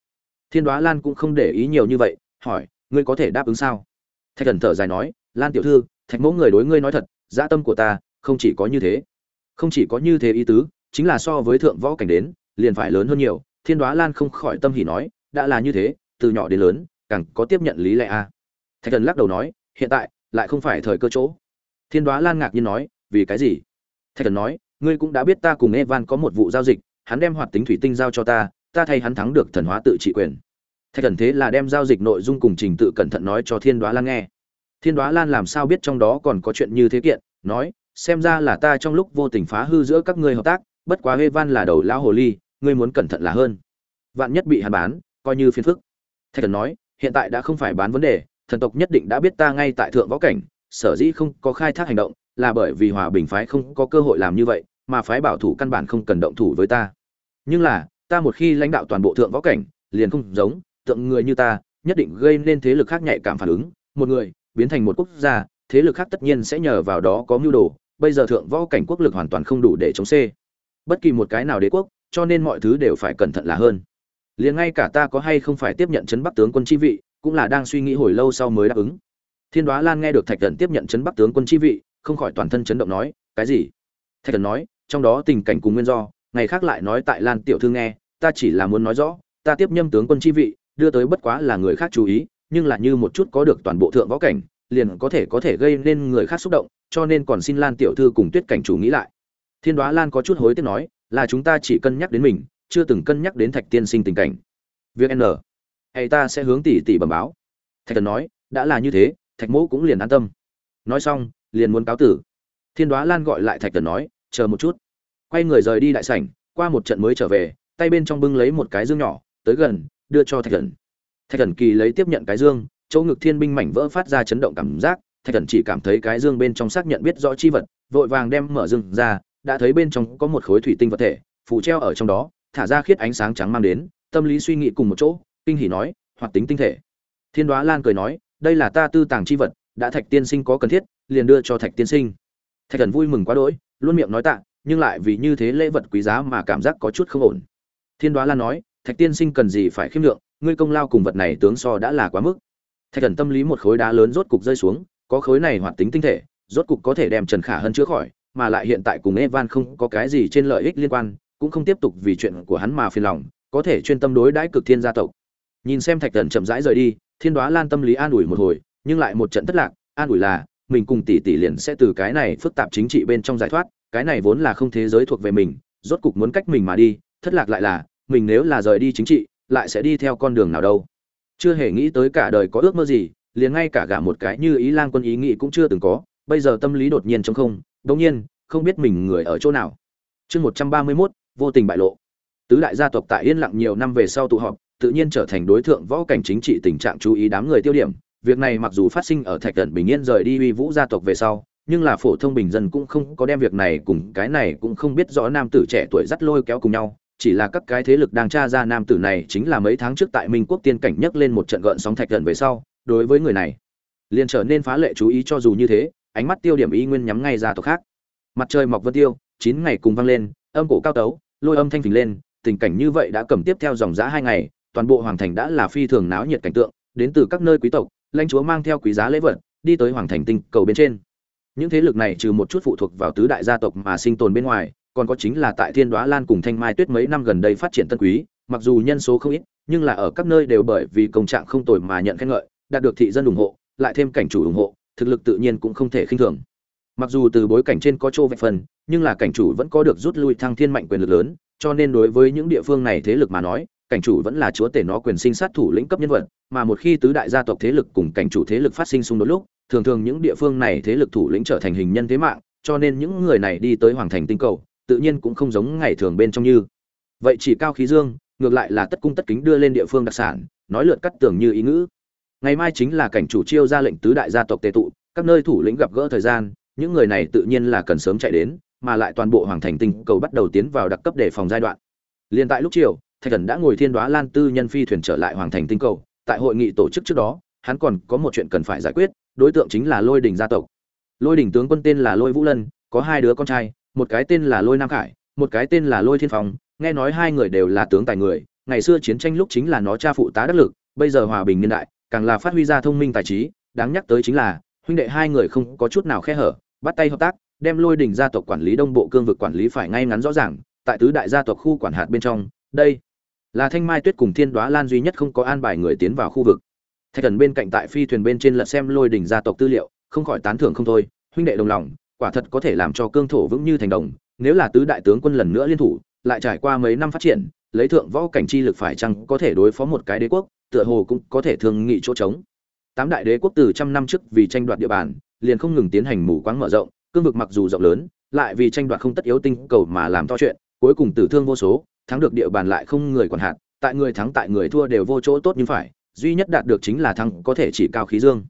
Thiên đoá lan cũng không để ý nhiều như vậy, hỏi, ngươi có thể đáp ứng sao? Thạch thần thở dài nói, lan tiểu thư, thạch mẫu người đối ngươi nói thật dã tâm của ta không chỉ có như thế. Không chỉ có như thế ý tứ, chính là so với thượng võ cảnh đến, liền phải lớn hơn nhiều. Thiên đoá lan không khỏi tâm hỉ nói, đã là như thế, từ nhỏ đến lớn, càng có tiếp nhận lý lẽ a thạch thần lắc đầu nói, hiện tại, lại không phải thời cơ chỗ. Thiên đoá lan ngạc nhiên nói, vì cái gì? Thạch thần nói, ngươi cũng đã biết ta cùng evan có một vụ giao dịch, hắn đem hoạt tính thủy tinh giao cho ta ta thay hắn thắng được thần hóa tự trị quyền. Thạch thần thế là đem giao dịch nội dung cùng trình tự cẩn thận nói cho thiên đoá lan nghe. Thiên đoá lan làm sao biết trong đó còn có chuyện như thế kiện, nói, xem ra là ta trong lúc vô tình phá hư giữa các ngươi hợp tác, bất quá evan là đầu lão hồ ly, ngươi muốn cẩn thận là hơn. Vạn nhất bị hắn bán, coi như phiền phức. Thạch thần nói, hiện tại đã không phải bán vấn đề thần tộc nhất định đã biết ta ngay tại thượng võ cảnh, sở dĩ không có khai thác hành động, là bởi vì hòa bình phái không có cơ hội làm như vậy, mà phái bảo thủ căn bản không cần động thủ với ta. Nhưng là, ta một khi lãnh đạo toàn bộ thượng võ cảnh, liền không giống, tượng người như ta, nhất định gây nên thế lực khác nhạy cảm phản ứng. Một người, biến thành một quốc gia, thế lực khác tất nhiên sẽ nhờ vào đó có mưu đồ. Bây giờ thượng võ cảnh quốc lực hoàn toàn không đủ để chống c. Bất kỳ một cái nào đế quốc, cho nên mọi thứ đều phải cẩn thận là hơn. Liền ngay cả ta có hay không phải tiếp nhận chấn bắc tướng quân chi vị cũng là đang suy nghĩ hồi lâu sau mới đáp ứng. Thiên đoá lan nghe được thạch thần tiếp nhận chấn bắc tướng quân chi vị, không khỏi toàn thân chấn động nói, cái gì? Thạch thần nói, trong đó tình cảnh cùng nguyên do, ngày khác lại nói tại lan tiểu thư nghe, ta chỉ là muốn nói rõ, ta tiếp nhâm tướng quân chi vị, đưa tới bất quá là người khác chú ý, nhưng là như một chút có được toàn bộ thượng võ cảnh, liền có thể có thể gây nên người khác xúc động, cho nên còn xin lan tiểu thư cùng tuyết cảnh chủ nghĩ lại. Thiên đoá lan có chút hối tiếc nói, là chúng ta chỉ cân nhắc đến mình, chưa từng cân nhắc đến thạch tiên sinh tình cảnh. Việc n hay ta sẽ hướng tỷ tỷ bẩm báo? Thạch thần nói, đã là như thế, thạch mẫu cũng liền an tâm. Nói xong, liền muốn cáo tử. Thiên đoá lan gọi lại thạch thần nói, chờ một chút. Quay người rời đi đại sảnh, qua một trận mới trở về, tay bên trong bưng lấy một cái dương nhỏ, tới gần, đưa cho thạch thần. Thạch thần kỳ lấy tiếp nhận cái dương, chỗ ngực thiên binh mảnh vỡ phát ra chấn động cảm giác, thạch thần chỉ cảm thấy cái dương bên trong xác nhận biết rõ chi vật, vội vàng đem mở dương ra, đã thấy bên trong có một khối thủy tinh vật thể, phủ treo ở trong đó, thả ra khiết ánh sáng trắng mang đến, tâm lý suy nghĩ cùng một chỗ kinh hỉ nói hoạt tính tinh thể. Thiên đoá lan cười nói, đây là ta tư tàng chi vật, đã thạch tiên sinh có cần thiết, liền đưa cho thạch tiên sinh. Thạch thần vui mừng quá đỗi, luôn miệng nói tạ, nhưng lại vì như thế lễ vật quý giá mà cảm giác có chút không ổn. Thiên đoá lan nói, thạch tiên sinh cần gì phải khiêm lượng, ngươi công lao cùng vật này tướng so đã là quá mức. Thạch thần tâm lý một khối đá lớn rốt cục rơi xuống, có khối này hoạt tính tinh thể, rốt cục có thể đem trần khả hơn chữa khỏi, mà lại hiện tại cùng evan không có cái gì trên lợi ích liên quan, cũng không tiếp tục vì chuyện của hắn mà phiền lòng, có thể chuyên tâm đối đãi cực thiên gia tộc nhìn xem thạch thần chậm rãi rời đi thiên đoá lan tâm lý an ủi một hồi nhưng lại một trận thất lạc an ủi là mình cùng tỷ tỷ liền sẽ từ cái này phức tạp chính trị bên trong giải thoát cái này vốn là không thế giới thuộc về mình rốt cục muốn cách mình mà đi thất lạc lại là mình nếu là rời đi chính trị lại sẽ đi theo con đường nào đâu. Chưa hề nghĩ tới cả đời có ước mơ gì liền ngay cả gả một cái như ý lang quân ý nghĩ cũng chưa từng có bây giờ tâm lý đột nhiên trong không đột nhiên không biết mình người ở chỗ nào. Chương một trăm ba mươi 131, vô tình bại lộ. Tứ đại gia tộc tại yên lặng nhiều năm về sau tụ họp tự nhiên trở thành đối tượng võ cảnh chính trị tình trạng chú ý đám người tiêu điểm. Việc này mặc dù phát sinh ở thạch cẩn bình yên rời đi uy vũ gia tộc về sau, nhưng là phổ thông bình dân cũng không có đem việc này cùng cái này cũng không biết rõ nam tử trẻ tuổi dắt lôi kéo cùng nhau. Chỉ là các cái thế lực đang tra ra nam tử này chính là mấy tháng trước tại minh quốc tiên cảnh nhấc lên một trận gợn sóng thạch cẩn về sau, đối với người này, liền trở nên phá lệ chú ý cho dù như thế, ánh mắt tiêu điểm y nguyên nhắm ngay ra tộc khác. Mặt trời mọc vân tiêu, chín ngày cùng vang lên, âm cổ cao tấu, lôi âm thanh phình lên, tình cảnh như vậy đã cầm tiếp theo dòng giã hai ngày toàn bộ hoàng thành đã là phi thường náo nhiệt cảnh tượng, đến từ các nơi quý tộc, lãnh chúa mang theo quý giá lễ vật, đi tới hoàng thành tinh cầu bên trên. Những thế lực này trừ một chút phụ thuộc vào tứ đại gia tộc mà sinh tồn bên ngoài, còn có chính là tại thiên Đóa lan cùng thanh mai tuyết mấy năm gần đây phát triển tân quý, mặc dù nhân số không ít, nhưng là ở các nơi đều bởi vì công trạng không tồi mà nhận khen ngợi, đạt được thị dân ủng hộ, lại thêm cảnh chủ ủng hộ, thực lực tự nhiên cũng không thể khinh thường. Mặc dù từ bối cảnh trên có chỗ vẹn phần, nhưng là cảnh chủ vẫn có được rút lui thăng thiên mạnh quyền lực lớn, cho nên đối với những địa phương này thế lực mà nói cảnh chủ vẫn là chúa tể nó quyền sinh sát thủ lĩnh cấp nhân vật, mà một khi tứ đại gia tộc thế lực cùng cảnh chủ thế lực phát sinh xung đột lúc, thường thường những địa phương này thế lực thủ lĩnh trở thành hình nhân thế mạng, cho nên những người này đi tới hoàng thành tinh cầu, tự nhiên cũng không giống ngày thường bên trong như. Vậy chỉ cao khí dương, ngược lại là tất cung tất kính đưa lên địa phương đặc sản, nói lượt cắt tưởng như ý ngữ. Ngày mai chính là cảnh chủ chiêu ra lệnh tứ đại gia tộc tề tụ, các nơi thủ lĩnh gặp gỡ thời gian, những người này tự nhiên là cần sớm chạy đến, mà lại toàn bộ hoàng thành tinh cầu bắt đầu tiến vào đặc cấp để phòng giai đoạn. Liền tại lúc chiều thạch thần đã ngồi thiên đoá lan tư nhân phi thuyền trở lại hoàng thành tinh cầu, tại hội nghị tổ chức trước đó, hắn còn có một chuyện cần phải giải quyết, đối tượng chính là lôi đình gia tộc. Lôi đình tướng quân tên là lôi vũ lân, có hai đứa con trai, một cái tên là lôi nam khải, một cái tên là lôi thiên phong, nghe nói hai người đều là tướng tài người, ngày xưa chiến tranh lúc chính là nó cha phụ tá đắc lực, bây giờ hòa bình niên đại, càng là phát huy ra thông minh tài trí, đáng nhắc tới chính là, huynh đệ hai người không có chút nào khe hở, bắt tay hợp tác, đem lôi đình gia tộc quản lý đông bộ cương vực quản lý phải ngay ngắn rõ ràng, tại tứ đại gia tộc khu quản hạt bên trong, đây là thanh mai tuyết cùng thiên đoá lan duy nhất không có an bài người tiến vào khu vực. Thạch thần bên cạnh tại phi thuyền bên trên lật xem lôi đình gia tộc tư liệu, không khỏi tán thưởng không thôi, huynh đệ đồng lòng, quả thật có thể làm cho cương thổ vững như thành đồng, nếu là tứ đại tướng quân lần nữa liên thủ, lại trải qua mấy năm phát triển, lấy thượng võ cảnh chi lực phải chăng có thể đối phó một cái đế quốc, tựa hồ cũng có thể thương nghị chỗ trống. Tám đại đế quốc từ trăm năm trước vì tranh đoạt địa bàn, liền không ngừng tiến hành mù quáng mở rộng, cương vực mặc dù rộng lớn, lại vì tranh đoạt không tất yếu tinh cầu mà làm to chuyện, cuối cùng tử thương vô số thắng được địa bàn lại không người quản hạt, tại người thắng tại người thua đều vô chỗ tốt như phải, duy nhất đạt được chính là thắng có thể chỉ cao khí dương.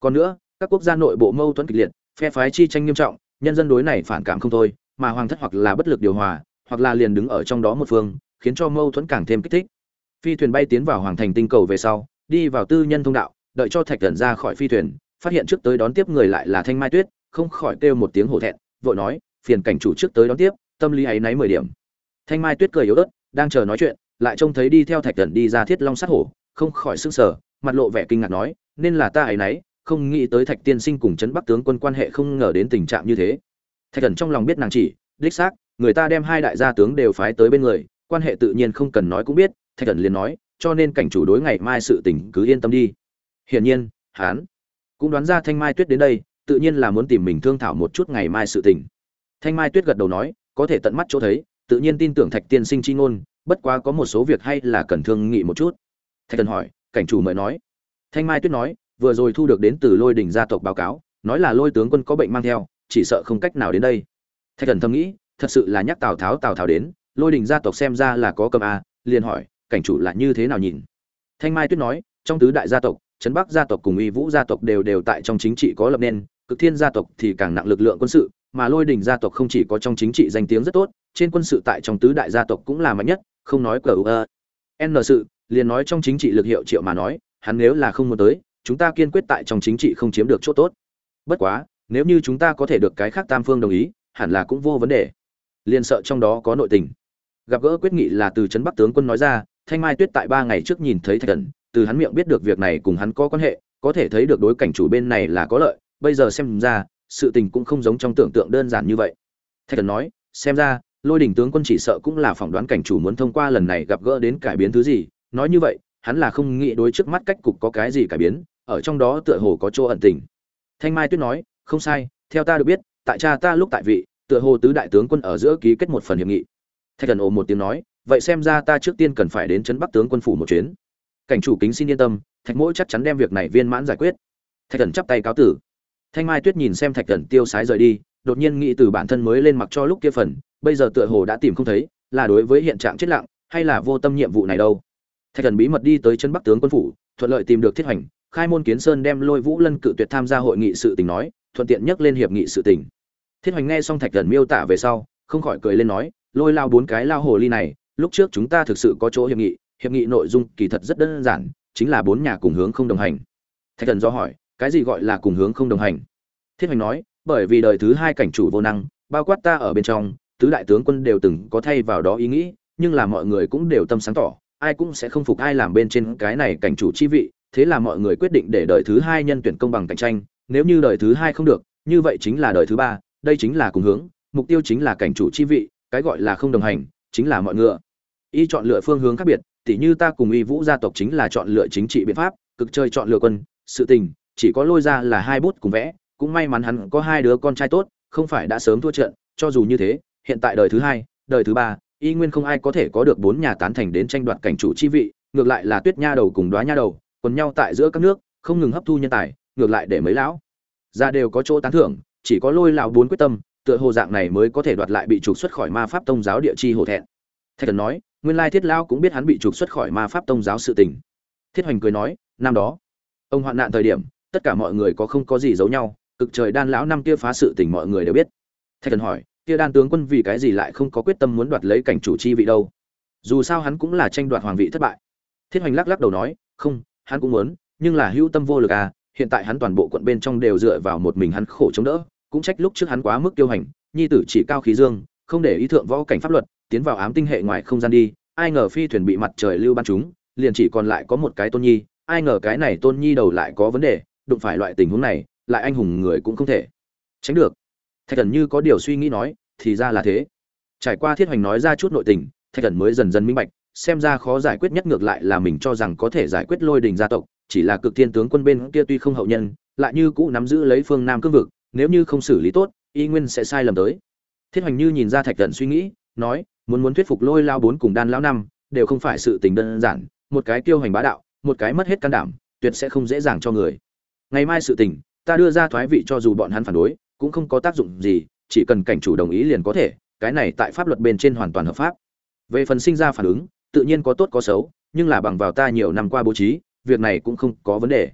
Còn nữa, các quốc gia nội bộ mâu thuẫn kịch liệt, phe phái chi tranh nghiêm trọng, nhân dân đối này phản cảm không thôi, mà hoàng thất hoặc là bất lực điều hòa, hoặc là liền đứng ở trong đó một phương, khiến cho mâu thuẫn càng thêm kích thích. Phi thuyền bay tiến vào hoàng thành tinh cầu về sau, đi vào tư nhân thông đạo, đợi cho thạch thần ra khỏi phi thuyền, phát hiện trước tới đón tiếp người lại là thanh mai tuyết, không khỏi kêu một tiếng hổ thẹn, vội nói, phiền cảnh chủ trước tới đón tiếp, tâm lý ấy náy mười điểm thanh mai tuyết cười yếu ớt đang chờ nói chuyện lại trông thấy đi theo thạch thần đi ra thiết long sát hổ không khỏi sững sờ mặt lộ vẻ kinh ngạc nói nên là ta ấy nấy, không nghĩ tới thạch tiên sinh cùng trấn bắc tướng quân quan hệ không ngờ đến tình trạng như thế. Thạch thần trong lòng biết nàng chỉ đích xác người ta đem hai đại gia tướng đều phái tới bên người quan hệ tự nhiên không cần nói cũng biết. Thạch thần liền nói cho nên cảnh chủ đối ngày mai sự tình cứ yên tâm đi. Hiển nhiên hán cũng đoán ra thanh mai tuyết đến đây tự nhiên là muốn tìm mình thương thảo một chút ngày mai sự tình. Thanh mai tuyết gật đầu nói có thể tận mắt chỗ thấy tự nhiên tin tưởng thạch tiên sinh chi ngôn, bất quá có một số việc hay là cần thương nghị một chút. Thạch thần hỏi, cảnh chủ mời nói. Thanh mai tuyết nói, vừa rồi thu được đến từ lôi đình gia tộc báo cáo, nói là lôi tướng quân có bệnh mang theo, chỉ sợ không cách nào đến đây. Thạch thần thầm nghĩ, thật sự là nhắc tào tháo tào tháo đến, lôi đình gia tộc xem ra là có cầm a liền hỏi, cảnh chủ là như thế nào nhìn? Thanh mai tuyết nói, trong tứ đại gia tộc, trấn bắc gia tộc cùng uy vũ gia tộc đều đều tại trong chính trị có lập nên, cực thiên gia tộc thì càng nặng lực lượng quân sự mà lôi đình gia tộc không chỉ có trong chính trị danh tiếng rất tốt, trên quân sự tại trong tứ đại gia tộc cũng là mạnh nhất, không nói cờ ơ. N sự, liền nói trong chính trị lực hiệu triệu mà nói, hắn nếu là không muốn tới, chúng ta kiên quyết tại trong chính trị không chiếm được chỗ tốt. Bất quá, nếu như chúng ta có thể được cái khác tam phương đồng ý, hẳn là cũng vô vấn đề. Liền sợ trong đó có nội tình. Gặp gỡ quyết nghị là từ trấn bắc tướng quân nói ra, thanh mai tuyết tại ba ngày trước nhìn thấy thạch thần từ hắn miệng biết được việc này cùng hắn có quan hệ, có thể thấy được đối cảnh chủ bên này là có lợi, bây giờ xem ra sự tình cũng không giống trong tưởng tượng đơn giản như vậy. Thạch thần nói, xem ra, lôi đình tướng quân chỉ sợ cũng là phỏng đoán cảnh chủ muốn thông qua lần này gặp gỡ đến cải biến thứ gì. Nói như vậy, hắn là không nghĩ đối trước mắt cách cục có cái gì cải biến, ở trong đó tựa hồ có chỗ ẩn tình. Thanh mai tuyết nói, không sai, theo ta được biết, tại cha ta lúc tại vị, tựa hồ tứ đại tướng quân ở giữa ký kết một phần hiệp nghị. Thạch thần ồ một tiếng nói, vậy xem ra ta trước tiên cần phải đến trấn bắc tướng quân phủ một chuyến. Cảnh chủ kính xin yên tâm, thạch mỗi chắc chắn đem việc này viên mãn giải quyết. Thạch thần chắp tay cáo tử thanh mai tuyết nhìn xem thạch cẩn tiêu sái rời đi, đột nhiên nghĩ từ bản thân mới lên mặc cho lúc kia phần, bây giờ tựa hồ đã tìm không thấy, là đối với hiện trạng chết lặng, hay là vô tâm nhiệm vụ này đâu? Thạch cẩn bí mật đi tới chân bắc tướng quân phủ, thuận lợi tìm được thiết hoành, khai môn kiến sơn đem lôi vũ lân cự tuyệt tham gia hội nghị sự tình nói, thuận tiện nhắc lên hiệp nghị sự tình. Thiết hoành nghe xong thạch cẩn miêu tả về sau, không khỏi cười lên nói, lôi lao bốn cái lao hồ ly này, lúc trước chúng ta thực sự có chỗ hiệp nghị hiệp nghị nội dung kỳ thật rất đơn giản, chính là bốn nhà cùng hướng không đồng hành. Thạch thần do hỏi cái gì gọi là cùng hướng không đồng hành. Thiết hoành nói, bởi vì đời thứ hai cảnh chủ vô năng, bao quát ta ở bên trong, tứ đại tướng quân đều từng có thay vào đó ý nghĩ, nhưng là mọi người cũng đều tâm sáng tỏ, ai cũng sẽ không phục ai làm bên trên cái này cảnh chủ chi vị, thế là mọi người quyết định để đời thứ hai nhân tuyển công bằng cạnh tranh, nếu như đời thứ hai không được, như vậy chính là đời thứ ba, đây chính là cùng hướng, mục tiêu chính là cảnh chủ chi vị, cái gọi là không đồng hành, chính là mọi ngựa. Y chọn lựa phương hướng khác biệt, tỉ như ta cùng y vũ gia tộc chính là chọn lựa chính trị biện pháp, cực chơi chọn lựa quân, sự tình chỉ có lôi ra là hai bút cùng vẽ, cũng may mắn hắn có hai đứa con trai tốt, không phải đã sớm thua trận, cho dù như thế, hiện tại đời thứ hai, đời thứ ba, y nguyên không ai có thể có được bốn nhà tán thành đến tranh đoạt cảnh chủ chi vị, ngược lại là tuyết nha đầu cùng đoá nha đầu, quần nhau tại giữa các nước, không ngừng hấp thu nhân tài, ngược lại để mấy lão ra đều có chỗ tán thưởng, chỉ có lôi lão bốn quyết tâm, tựa hồ dạng này mới có thể đoạt lại bị trục xuất khỏi ma pháp tông giáo địa chi hổ thẹn. Thạch thần nói, nguyên lai thiết lão cũng biết hắn bị trục xuất khỏi ma pháp tông giáo sự tình. Thiết hoành cười nói, năm đó, ông hoạn nạn thời điểm tất cả mọi người có không có gì giấu nhau, cực trời đan lão năm kia phá sự tình mọi người đều biết. Thạch thần hỏi, kia đan tướng quân vì cái gì lại không có quyết tâm muốn đoạt lấy cảnh chủ chi vị đâu? Dù sao hắn cũng là tranh đoạt hoàng vị thất bại. Thiết hoành lắc lắc đầu nói, không, hắn cũng muốn, nhưng là hữu tâm vô lực à hiện tại hắn toàn bộ quận bên trong đều dựa vào một mình hắn khổ chống đỡ, cũng trách lúc trước hắn quá mức tiêu hành, nhi tử chỉ cao khí dương, không để ý thượng võ cảnh pháp luật, tiến vào ám tinh hệ ngoài không gian đi, ai ngờ phi thuyền bị mặt trời lưu ban chúng liền chỉ còn lại có một cái tôn nhi, ai ngờ cái này tôn nhi đầu lại có vấn đề đụng phải loại tình huống này, lại anh hùng người cũng không thể tránh được. Thạch thần như có điều suy nghĩ nói, thì ra là thế. Trải qua thiết hoành nói ra chút nội tình, thạch thần mới dần dần minh bạch, xem ra khó giải quyết nhất ngược lại là mình cho rằng có thể giải quyết lôi đình gia tộc, chỉ là cực thiên tướng quân bên kia tuy không hậu nhân, lại như cũ nắm giữ lấy phương nam cương vực, nếu như không xử lý tốt, y nguyên sẽ sai lầm tới. Thiết hoành như nhìn ra thạch thần suy nghĩ, nói, muốn muốn thuyết phục lôi lao bốn cùng đan lão năm, đều không phải sự tình đơn giản, một cái tiêu hành bá đạo, một cái mất hết can đảm, tuyệt sẽ không dễ dàng cho người ngày mai sự tình, ta đưa ra thoái vị cho dù bọn hắn phản đối, cũng không có tác dụng gì, chỉ cần cảnh chủ đồng ý liền có thể, cái này tại pháp luật bên trên hoàn toàn hợp pháp. Về phần sinh ra phản ứng, tự nhiên có tốt có xấu, nhưng là bằng vào ta nhiều năm qua bố trí, việc này cũng không có vấn đề.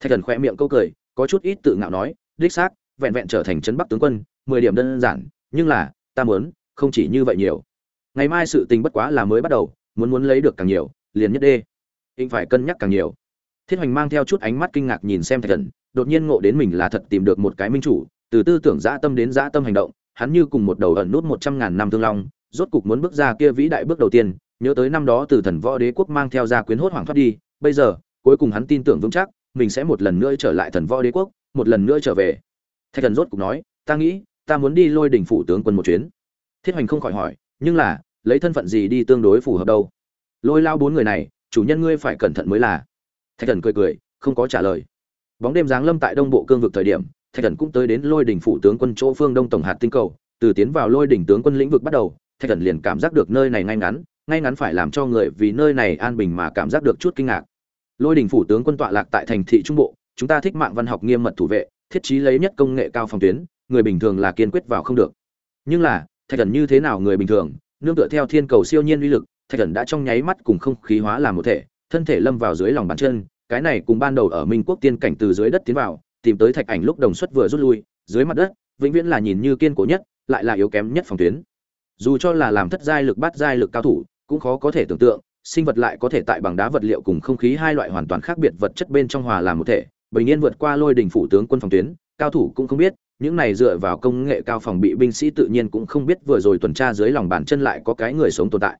Thạch thần khoe miệng câu cười, có chút ít tự ngạo nói, đích xác, vẹn vẹn trở thành trấn bắc tướng quân, mười điểm đơn giản, nhưng là, ta muốn, không chỉ như vậy nhiều. Ngày mai sự tình bất quá là mới bắt đầu, muốn muốn lấy được càng nhiều, liền nhất đê. Anh phải cân nhắc càng nhiều thiết hoành mang theo chút ánh mắt kinh ngạc nhìn xem thạch thần, đột nhiên ngộ đến mình là thật tìm được một cái minh chủ, từ tư tưởng dã tâm đến dã tâm hành động, hắn như cùng một đầu ẩn nút một trăm ngàn năm thương long, rốt cục muốn bước ra kia vĩ đại bước đầu tiên, nhớ tới năm đó từ thần võ đế quốc mang theo gia quyến hốt hoảng thoát đi, bây giờ, cuối cùng hắn tin tưởng vững chắc, mình sẽ một lần nữa trở lại thần võ đế quốc, một lần nữa trở về. Thạch thần rốt cục nói, ta nghĩ, ta muốn đi lôi đỉnh phủ tướng quân một chuyến. Thiết hoành không khỏi hỏi, nhưng là, lấy thân phận gì đi tương đối phù hợp đâu? Lôi lao bốn người này, chủ nhân ngươi phải cẩn thận mới là thạch thần cười cười, không có trả lời. Bóng đêm giáng lâm tại đông bộ cương vực thời điểm, thạch thần cũng tới đến lôi đỉnh phủ tướng quân chỗ phương đông tổng hạt tinh cầu. Từ tiến vào lôi đỉnh tướng quân lĩnh vực bắt đầu, thạch thần liền cảm giác được nơi này ngay ngắn ngay ngắn phải làm cho người vì nơi này an bình mà cảm giác được chút kinh ngạc. Lôi đỉnh phủ tướng quân tọa lạc tại thành thị trung bộ, chúng ta thích mạng văn học nghiêm mật thủ vệ, thiết trí lấy nhất công nghệ cao phòng tuyến, người bình thường là kiên quyết vào không được. Nhưng là, thạch thần như thế nào người bình thường, nương tựa theo thiên cầu siêu nhiên uy lực, thạch thần đã trong nháy mắt cùng không khí hóa làm một thể thân thể lâm vào dưới lòng bàn chân, cái này cùng ban đầu ở minh quốc tiên cảnh từ dưới đất tiến vào, tìm tới thạch ảnh lúc đồng xuất vừa rút lui, dưới mặt đất, vĩnh viễn là nhìn như kiên cố nhất, lại là yếu kém nhất phòng tuyến. Dù cho là làm thất giai lực bát giai lực cao thủ, cũng khó có thể tưởng tượng, sinh vật lại có thể tại bằng đá vật liệu cùng không khí hai loại hoàn toàn khác biệt vật chất bên trong hòa làm một thể. Bình yên vượt qua lôi đình phủ tướng quân phòng tuyến, cao thủ cũng không biết, những này dựa vào công nghệ cao phòng bị binh sĩ tự nhiên cũng không biết vừa rồi tuần tra dưới lòng bàn chân lại có cái người sống tồn tại.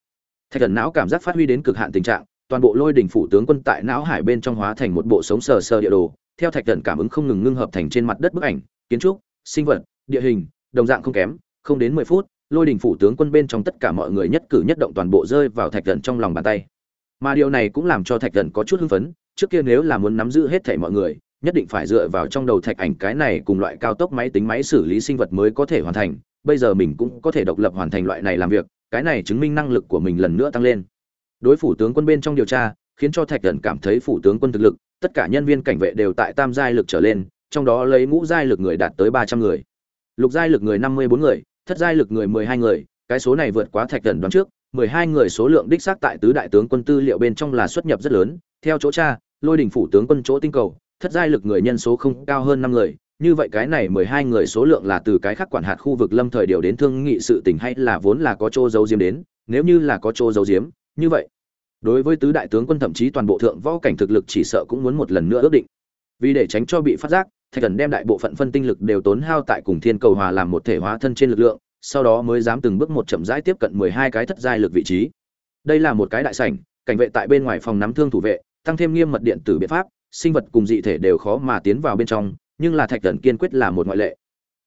Thạch thần não cảm giác phát huy đến cực hạn tình trạng toàn bộ lôi đỉnh phủ tướng quân tại não hải bên trong hóa thành một bộ sống sờ sờ địa đồ, theo thạch thần cảm ứng không ngừng ngưng hợp thành trên mặt đất bức ảnh, kiến trúc, sinh vật, địa hình, đồng dạng không kém, không đến mười phút, lôi đỉnh phủ tướng quân bên trong tất cả mọi người nhất cử nhất động toàn bộ rơi vào thạch thần trong lòng bàn tay. Mà điều này cũng làm cho thạch thần có chút hưng phấn, trước kia nếu là muốn nắm giữ hết thảy mọi người, nhất định phải dựa vào trong đầu thạch ảnh cái này cùng loại cao tốc máy tính máy xử lý sinh vật mới có thể hoàn thành, bây giờ mình cũng có thể độc lập hoàn thành loại này làm việc, cái này chứng minh năng lực của mình lần nữa tăng lên đối phủ tướng quân bên trong điều tra, khiến cho thạch thần cảm thấy phủ tướng quân thực lực, tất cả nhân viên cảnh vệ đều tại tam giai lực trở lên, trong đó lấy ngũ giai lực người đạt tới ba trăm người. Lục giai lực người năm mươi bốn người, thất giai lực người mười hai người, cái số này vượt quá thạch thần đoán trước, mười hai người số lượng đích xác tại tứ đại tướng quân tư liệu bên trong là xuất nhập rất lớn. Theo chỗ cha, lôi đình phủ tướng quân chỗ tinh cầu, thất giai lực người nhân số không cao hơn năm người, như vậy cái này mười hai người số lượng là từ cái khác quản hạt khu vực lâm thời điều đến thương nghị sự tình hay là vốn là có chỗ giấu diếm đến, nếu như là có chỗ giấu diếm như vậy, đối với tứ đại tướng quân thậm chí toàn bộ thượng võ cảnh thực lực chỉ sợ cũng muốn một lần nữa ước định. Vì để tránh cho bị phát giác, thạch thần đem đại bộ phận phân tinh lực đều tốn hao tại cùng thiên cầu hòa làm một thể hóa thân trên lực lượng, sau đó mới dám từng bước một chậm rãi tiếp cận mười hai cái thất giai lực vị trí. Đây là một cái đại sảnh, cảnh vệ tại bên ngoài phòng nắm thương thủ vệ, tăng thêm nghiêm mật điện tử biện pháp, sinh vật cùng dị thể đều khó mà tiến vào bên trong, nhưng là thạch thần kiên quyết là một ngoại lệ.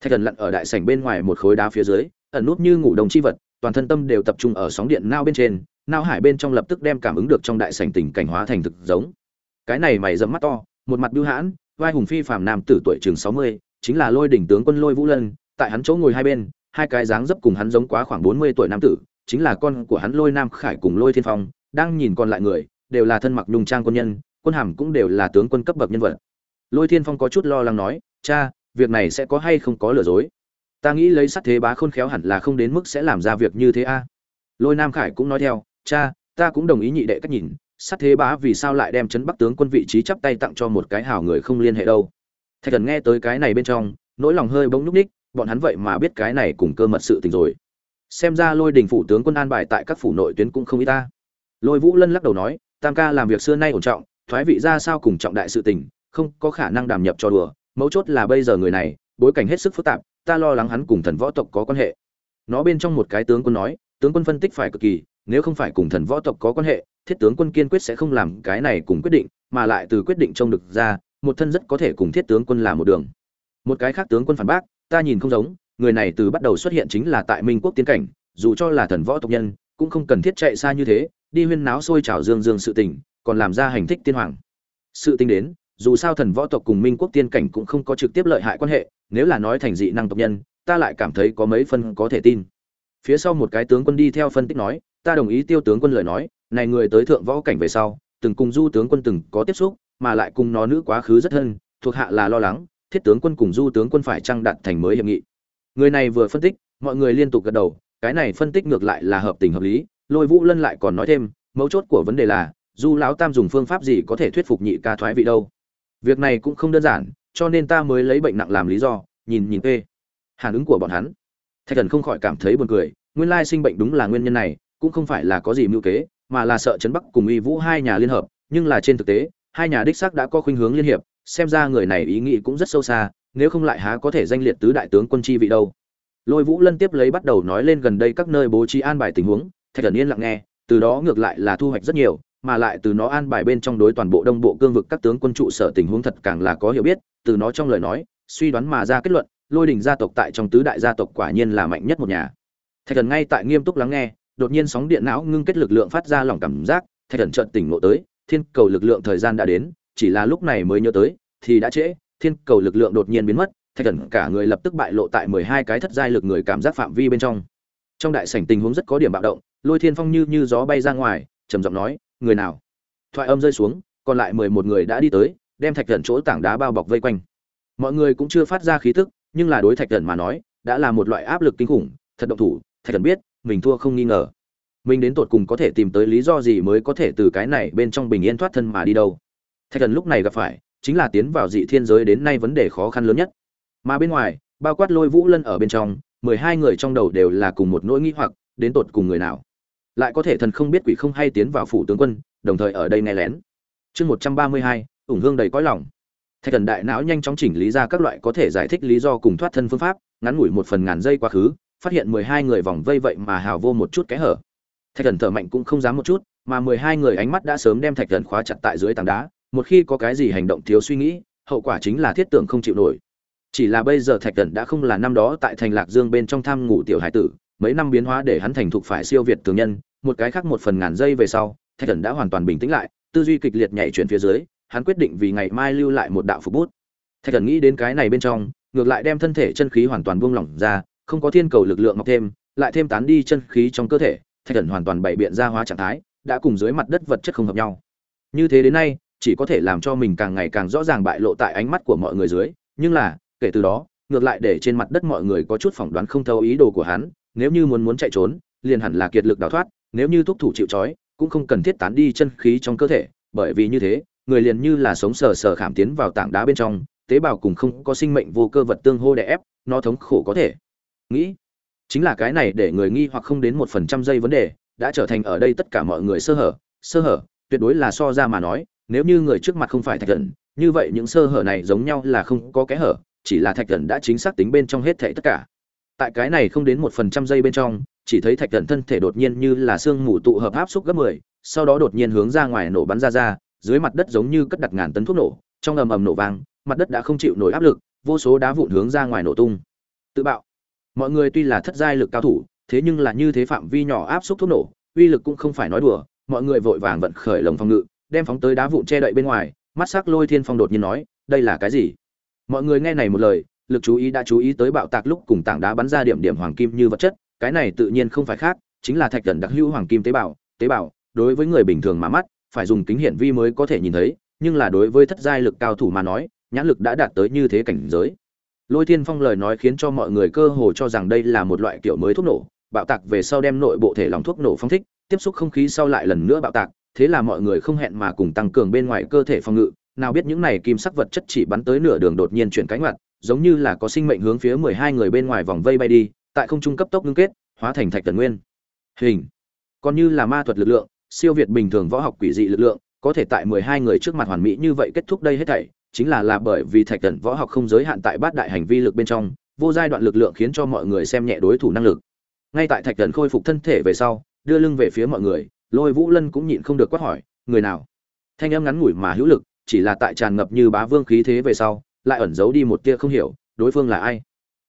Thạch thần lặn ở đại sảnh bên ngoài một khối đá phía dưới, ẩn núp như ngủ đồng chi vật, toàn thân tâm đều tập trung ở sóng điện nao bên trên nao hải bên trong lập tức đem cảm ứng được trong đại sảnh tình cảnh hóa thành thực giống. Cái này mày dẫm mắt to, một mặt bưu hãn, vai hùng phi phàm nam tử tuổi chừng sáu mươi, chính là lôi đỉnh tướng quân lôi vũ lân, tại hắn chỗ ngồi hai bên, hai cái dáng dấp cùng hắn giống quá khoảng bốn mươi tuổi nam tử, chính là con của hắn lôi nam khải cùng lôi thiên phong, đang nhìn còn lại người, đều là thân mặc nhung trang quân nhân, quân hàm cũng đều là tướng quân cấp bậc nhân vật. Lôi thiên phong có chút lo lắng nói, cha, việc này sẽ có hay không có lừa dối? Ta nghĩ lấy sắt thế bá khôn khéo hẳn là không đến mức sẽ làm ra việc như thế a. Lôi nam khải cũng nói theo cha, ta cũng đồng ý nhị đệ cách nhìn sắt thế bá vì sao lại đem chấn bắc tướng quân vị trí chắp tay tặng cho một cái hảo người không liên hệ đâu? Thạch thần nghe tới cái này bên trong, nỗi lòng hơi bỗng nhúc ních bọn hắn vậy mà biết cái này cùng cơ mật sự tình rồi. Xem ra lôi đình phủ tướng quân an bài tại các phủ nội tuyến cũng không ít ta. Lôi vũ lân lắc đầu nói, tam ca làm việc xưa nay ổn trọng, thoái vị ra sao cùng trọng đại sự tình, không có khả năng đàm nhập cho đùa, mấu chốt là bây giờ người này, bối cảnh hết sức phức tạp, ta lo lắng hắn cùng thần võ tộc có quan hệ. Nó bên trong một cái tướng quân nói, tướng quân phân tích phải cực kỳ nếu không phải cùng thần võ tộc có quan hệ, thiết tướng quân kiên quyết sẽ không làm cái này cùng quyết định, mà lại từ quyết định trông được ra, một thân rất có thể cùng thiết tướng quân làm một đường. Một cái khác tướng quân phản bác, ta nhìn không giống, người này từ bắt đầu xuất hiện chính là tại minh quốc tiến cảnh, dù cho là thần võ tộc nhân, cũng không cần thiết chạy xa như thế, đi huyên náo sôi trào dương dương sự tình, còn làm ra hành thích tiên hoàng. Sự tình đến, dù sao thần võ tộc cùng minh quốc tiên cảnh cũng không có trực tiếp lợi hại quan hệ, nếu là nói thành dị năng tộc nhân, ta lại cảm thấy có mấy phân có thể tin phía sau một cái tướng quân đi theo phân tích nói, ta đồng ý tiêu tướng quân lời nói, này người tới thượng võ cảnh về sau, từng cùng du tướng quân từng có tiếp xúc, mà lại cùng nó nữ quá khứ rất thân, thuộc hạ là lo lắng, thiết tướng quân cùng du tướng quân phải trăng đặt thành mới hiệp nghị. Người này vừa phân tích, mọi người liên tục gật đầu, cái này phân tích ngược lại là hợp tình hợp lý, lôi vũ lân lại còn nói thêm, mấu chốt của vấn đề là, du lão tam dùng phương pháp gì có thể thuyết phục nhị ca thoái vị đâu? Việc này cũng không đơn giản, cho nên ta mới lấy bệnh nặng làm lý do, nhìn nhìn, ê. Hàn ứng của bọn hắn thạch thần không khỏi cảm thấy buồn cười, nguyên lai sinh bệnh đúng là nguyên nhân này, cũng không phải là có gì mưu kế, mà là sợ trấn bắc cùng uy vũ hai nhà liên hợp, nhưng là trên thực tế, hai nhà đích xác đã có khuynh hướng liên hiệp, xem ra người này ý nghĩ cũng rất sâu xa, nếu không lại há có thể danh liệt tứ đại tướng quân chi vị đâu. Lôi vũ lân tiếp lấy bắt đầu nói lên gần đây các nơi bố trí an bài tình huống, thạch thần yên lặng nghe, từ đó ngược lại là thu hoạch rất nhiều, mà lại từ nó an bài bên trong đối toàn bộ đông bộ cương vực các tướng quân trụ sở tình huống thật càng là có hiểu biết, từ nó trong lời nói, suy đoán mà ra kết luận lôi đình gia tộc tại trong tứ đại gia tộc quả nhiên là mạnh nhất một nhà. Thạch thần ngay tại nghiêm túc lắng nghe, đột nhiên sóng điện não ngưng kết lực lượng phát ra lòng cảm giác, thạch thần chợt tỉnh ngộ tới, thiên cầu lực lượng thời gian đã đến, chỉ là lúc này mới nhớ tới, thì đã trễ, thiên cầu lực lượng đột nhiên biến mất, thạch thần cả người lập tức bại lộ tại mười hai cái thất giai lực người cảm giác phạm vi bên trong. Trong đại sảnh tình huống rất có điểm bạo động, lôi thiên phong như như gió bay ra ngoài, trầm giọng nói, người nào? Thoại âm rơi xuống, còn lại mười một người đã đi tới, đem thạch thần chỗ tảng đá bao bọc vây quanh. Mọi người cũng chưa phát ra khí thức nhưng là đối thạch thần mà nói, đã là một loại áp lực kinh khủng, thật động thủ, thạch thần biết, mình thua không nghi ngờ. Mình đến tột cùng có thể tìm tới lý do gì mới có thể từ cái này bên trong bình yên thoát thân mà đi đâu. Thạch thần lúc này gặp phải, chính là tiến vào dị thiên giới đến nay vấn đề khó khăn lớn nhất. Mà bên ngoài, bao quát lôi vũ lân ở bên trong, mười hai người trong đầu đều là cùng một nỗi nghĩ hoặc, đến tột cùng người nào. Lại có thể thần không biết quỷ không hay tiến vào phủ tướng quân, đồng thời ở đây nghe lén. Chương một trăm ba mươi hai, ủng hương đầy cõi lòng thạch thần đại não nhanh chóng chỉnh lý ra các loại có thể giải thích lý do cùng thoát thân phương pháp, ngắn ngủi một phần ngàn giây quá khứ, phát hiện mười hai người vòng vây vậy mà hào vô một chút kẽ hở. Thạch thần thở mạnh cũng không dám một chút, mà mười hai người ánh mắt đã sớm đem thạch thần khóa chặt tại dưới tảng đá, một khi có cái gì hành động thiếu suy nghĩ, hậu quả chính là thiết tưởng không chịu nổi. Chỉ là bây giờ thạch thần đã không là năm đó tại thành lạc dương bên trong tham ngủ tiểu hải tử, mấy năm biến hóa để hắn thành thục phải siêu việt tường nhân, một cái khác một phần ngàn giây về sau, thạch thần đã hoàn toàn bình tĩnh lại, tư duy kịch liệt nhảy chuyển phía dưới hắn quyết định vì ngày mai lưu lại một đạo phục bút. Thạch thần nghĩ đến cái này bên trong, ngược lại đem thân thể chân khí hoàn toàn buông lỏng ra, không có thiên cầu lực lượng mọc thêm, lại thêm tán đi chân khí trong cơ thể, thạch thần hoàn toàn bày biện ra hóa trạng thái, đã cùng dưới mặt đất vật chất không hợp nhau. Như thế đến nay, chỉ có thể làm cho mình càng ngày càng rõ ràng bại lộ tại ánh mắt của mọi người dưới, nhưng là, kể từ đó, ngược lại để trên mặt đất mọi người có chút phỏng đoán không thấu ý đồ của hắn, nếu như muốn muốn chạy trốn, liền hẳn là kiệt lực đào thoát, nếu như thúc thủ chịu trói, cũng không cần thiết tán đi chân khí trong cơ thể, bởi vì như thế người liền như là sống sờ sờ khảm tiến vào tảng đá bên trong, tế bào cùng không có sinh mệnh vô cơ vật tương hô đè ép, nó thống khổ có thể. Nghĩ, chính là cái này để người nghi hoặc không đến một phần trăm giây vấn đề, đã trở thành ở đây tất cả mọi người sơ hở. Sơ hở, tuyệt đối là so ra mà nói, nếu như người trước mặt không phải thạch thần, như vậy những sơ hở này giống nhau là không có kẽ hở, chỉ là thạch thần đã chính xác tính bên trong hết thảy tất cả. Tại cái này không đến một phần trăm giây bên trong, chỉ thấy thạch thần thân thể đột nhiên như là xương mù tụ hợp áp xúc gấp mười, sau đó đột nhiên hướng ra ngoài nổ bắn ra ra dưới mặt đất giống như cất đặt ngàn tấn thuốc nổ, trong ầm ầm nổ vang, mặt đất đã không chịu nổi áp lực, vô số đá vụn hướng ra ngoài nổ tung. Tự bạo. Mọi người tuy là thất giai lực cao thủ, thế nhưng là như thế phạm vi nhỏ áp xúc thuốc nổ, uy lực cũng không phải nói đùa, mọi người vội vàng vận khởi lồng phòng ngự, đem phóng tới đá vụn che đậy bên ngoài, mắt sắc lôi thiên phong đột nhiên nói, đây là cái gì? Mọi người nghe này một lời, lực chú ý đã chú ý tới bạo tạc lúc cùng tảng đá bắn ra điểm điểm hoàng kim như vật chất, cái này tự nhiên không phải khác, chính là thạch thần đặc hữu hoàng kim tế bào tế bào, đối với người bình thường mà mắt phải dùng kính hiển vi mới có thể nhìn thấy, nhưng là đối với thất giai lực cao thủ mà nói, nhãn lực đã đạt tới như thế cảnh giới. Lôi thiên phong lời nói khiến cho mọi người cơ hồ cho rằng đây là một loại kiểu mới thuốc nổ, bạo tạc về sau đem nội bộ thể lòng thuốc nổ phong thích, tiếp xúc không khí sau lại lần nữa bạo tạc, thế là mọi người không hẹn mà cùng tăng cường bên ngoài cơ thể phòng ngự. Nào biết những này kim sắc vật chất chỉ bắn tới nửa đường đột nhiên chuyển cánh mặt giống như là có sinh mệnh hướng phía mười hai người bên ngoài vòng vây bay đi, tại không trung cấp tốc ngưng kết, hóa thành thạch tần nguyên. Hình. Còn như là ma thuật lực lượng siêu việt bình thường võ học quỷ dị lực lượng, có thể tại mười hai người trước mặt hoàn mỹ như vậy kết thúc đây hết thảy, chính là là bởi vì thạch tần võ học không giới hạn tại bát đại hành vi lực bên trong, vô giai đoạn lực lượng khiến cho mọi người xem nhẹ đối thủ năng lực. Ngay tại thạch tần khôi phục thân thể về sau, đưa lưng về phía mọi người, lôi vũ lân cũng nhịn không được quát hỏi, người nào? Thanh âm ngắn ngủi mà hữu lực, chỉ là tại tràn ngập như bá vương khí thế về sau, lại ẩn giấu đi một tia không hiểu, đối phương là ai?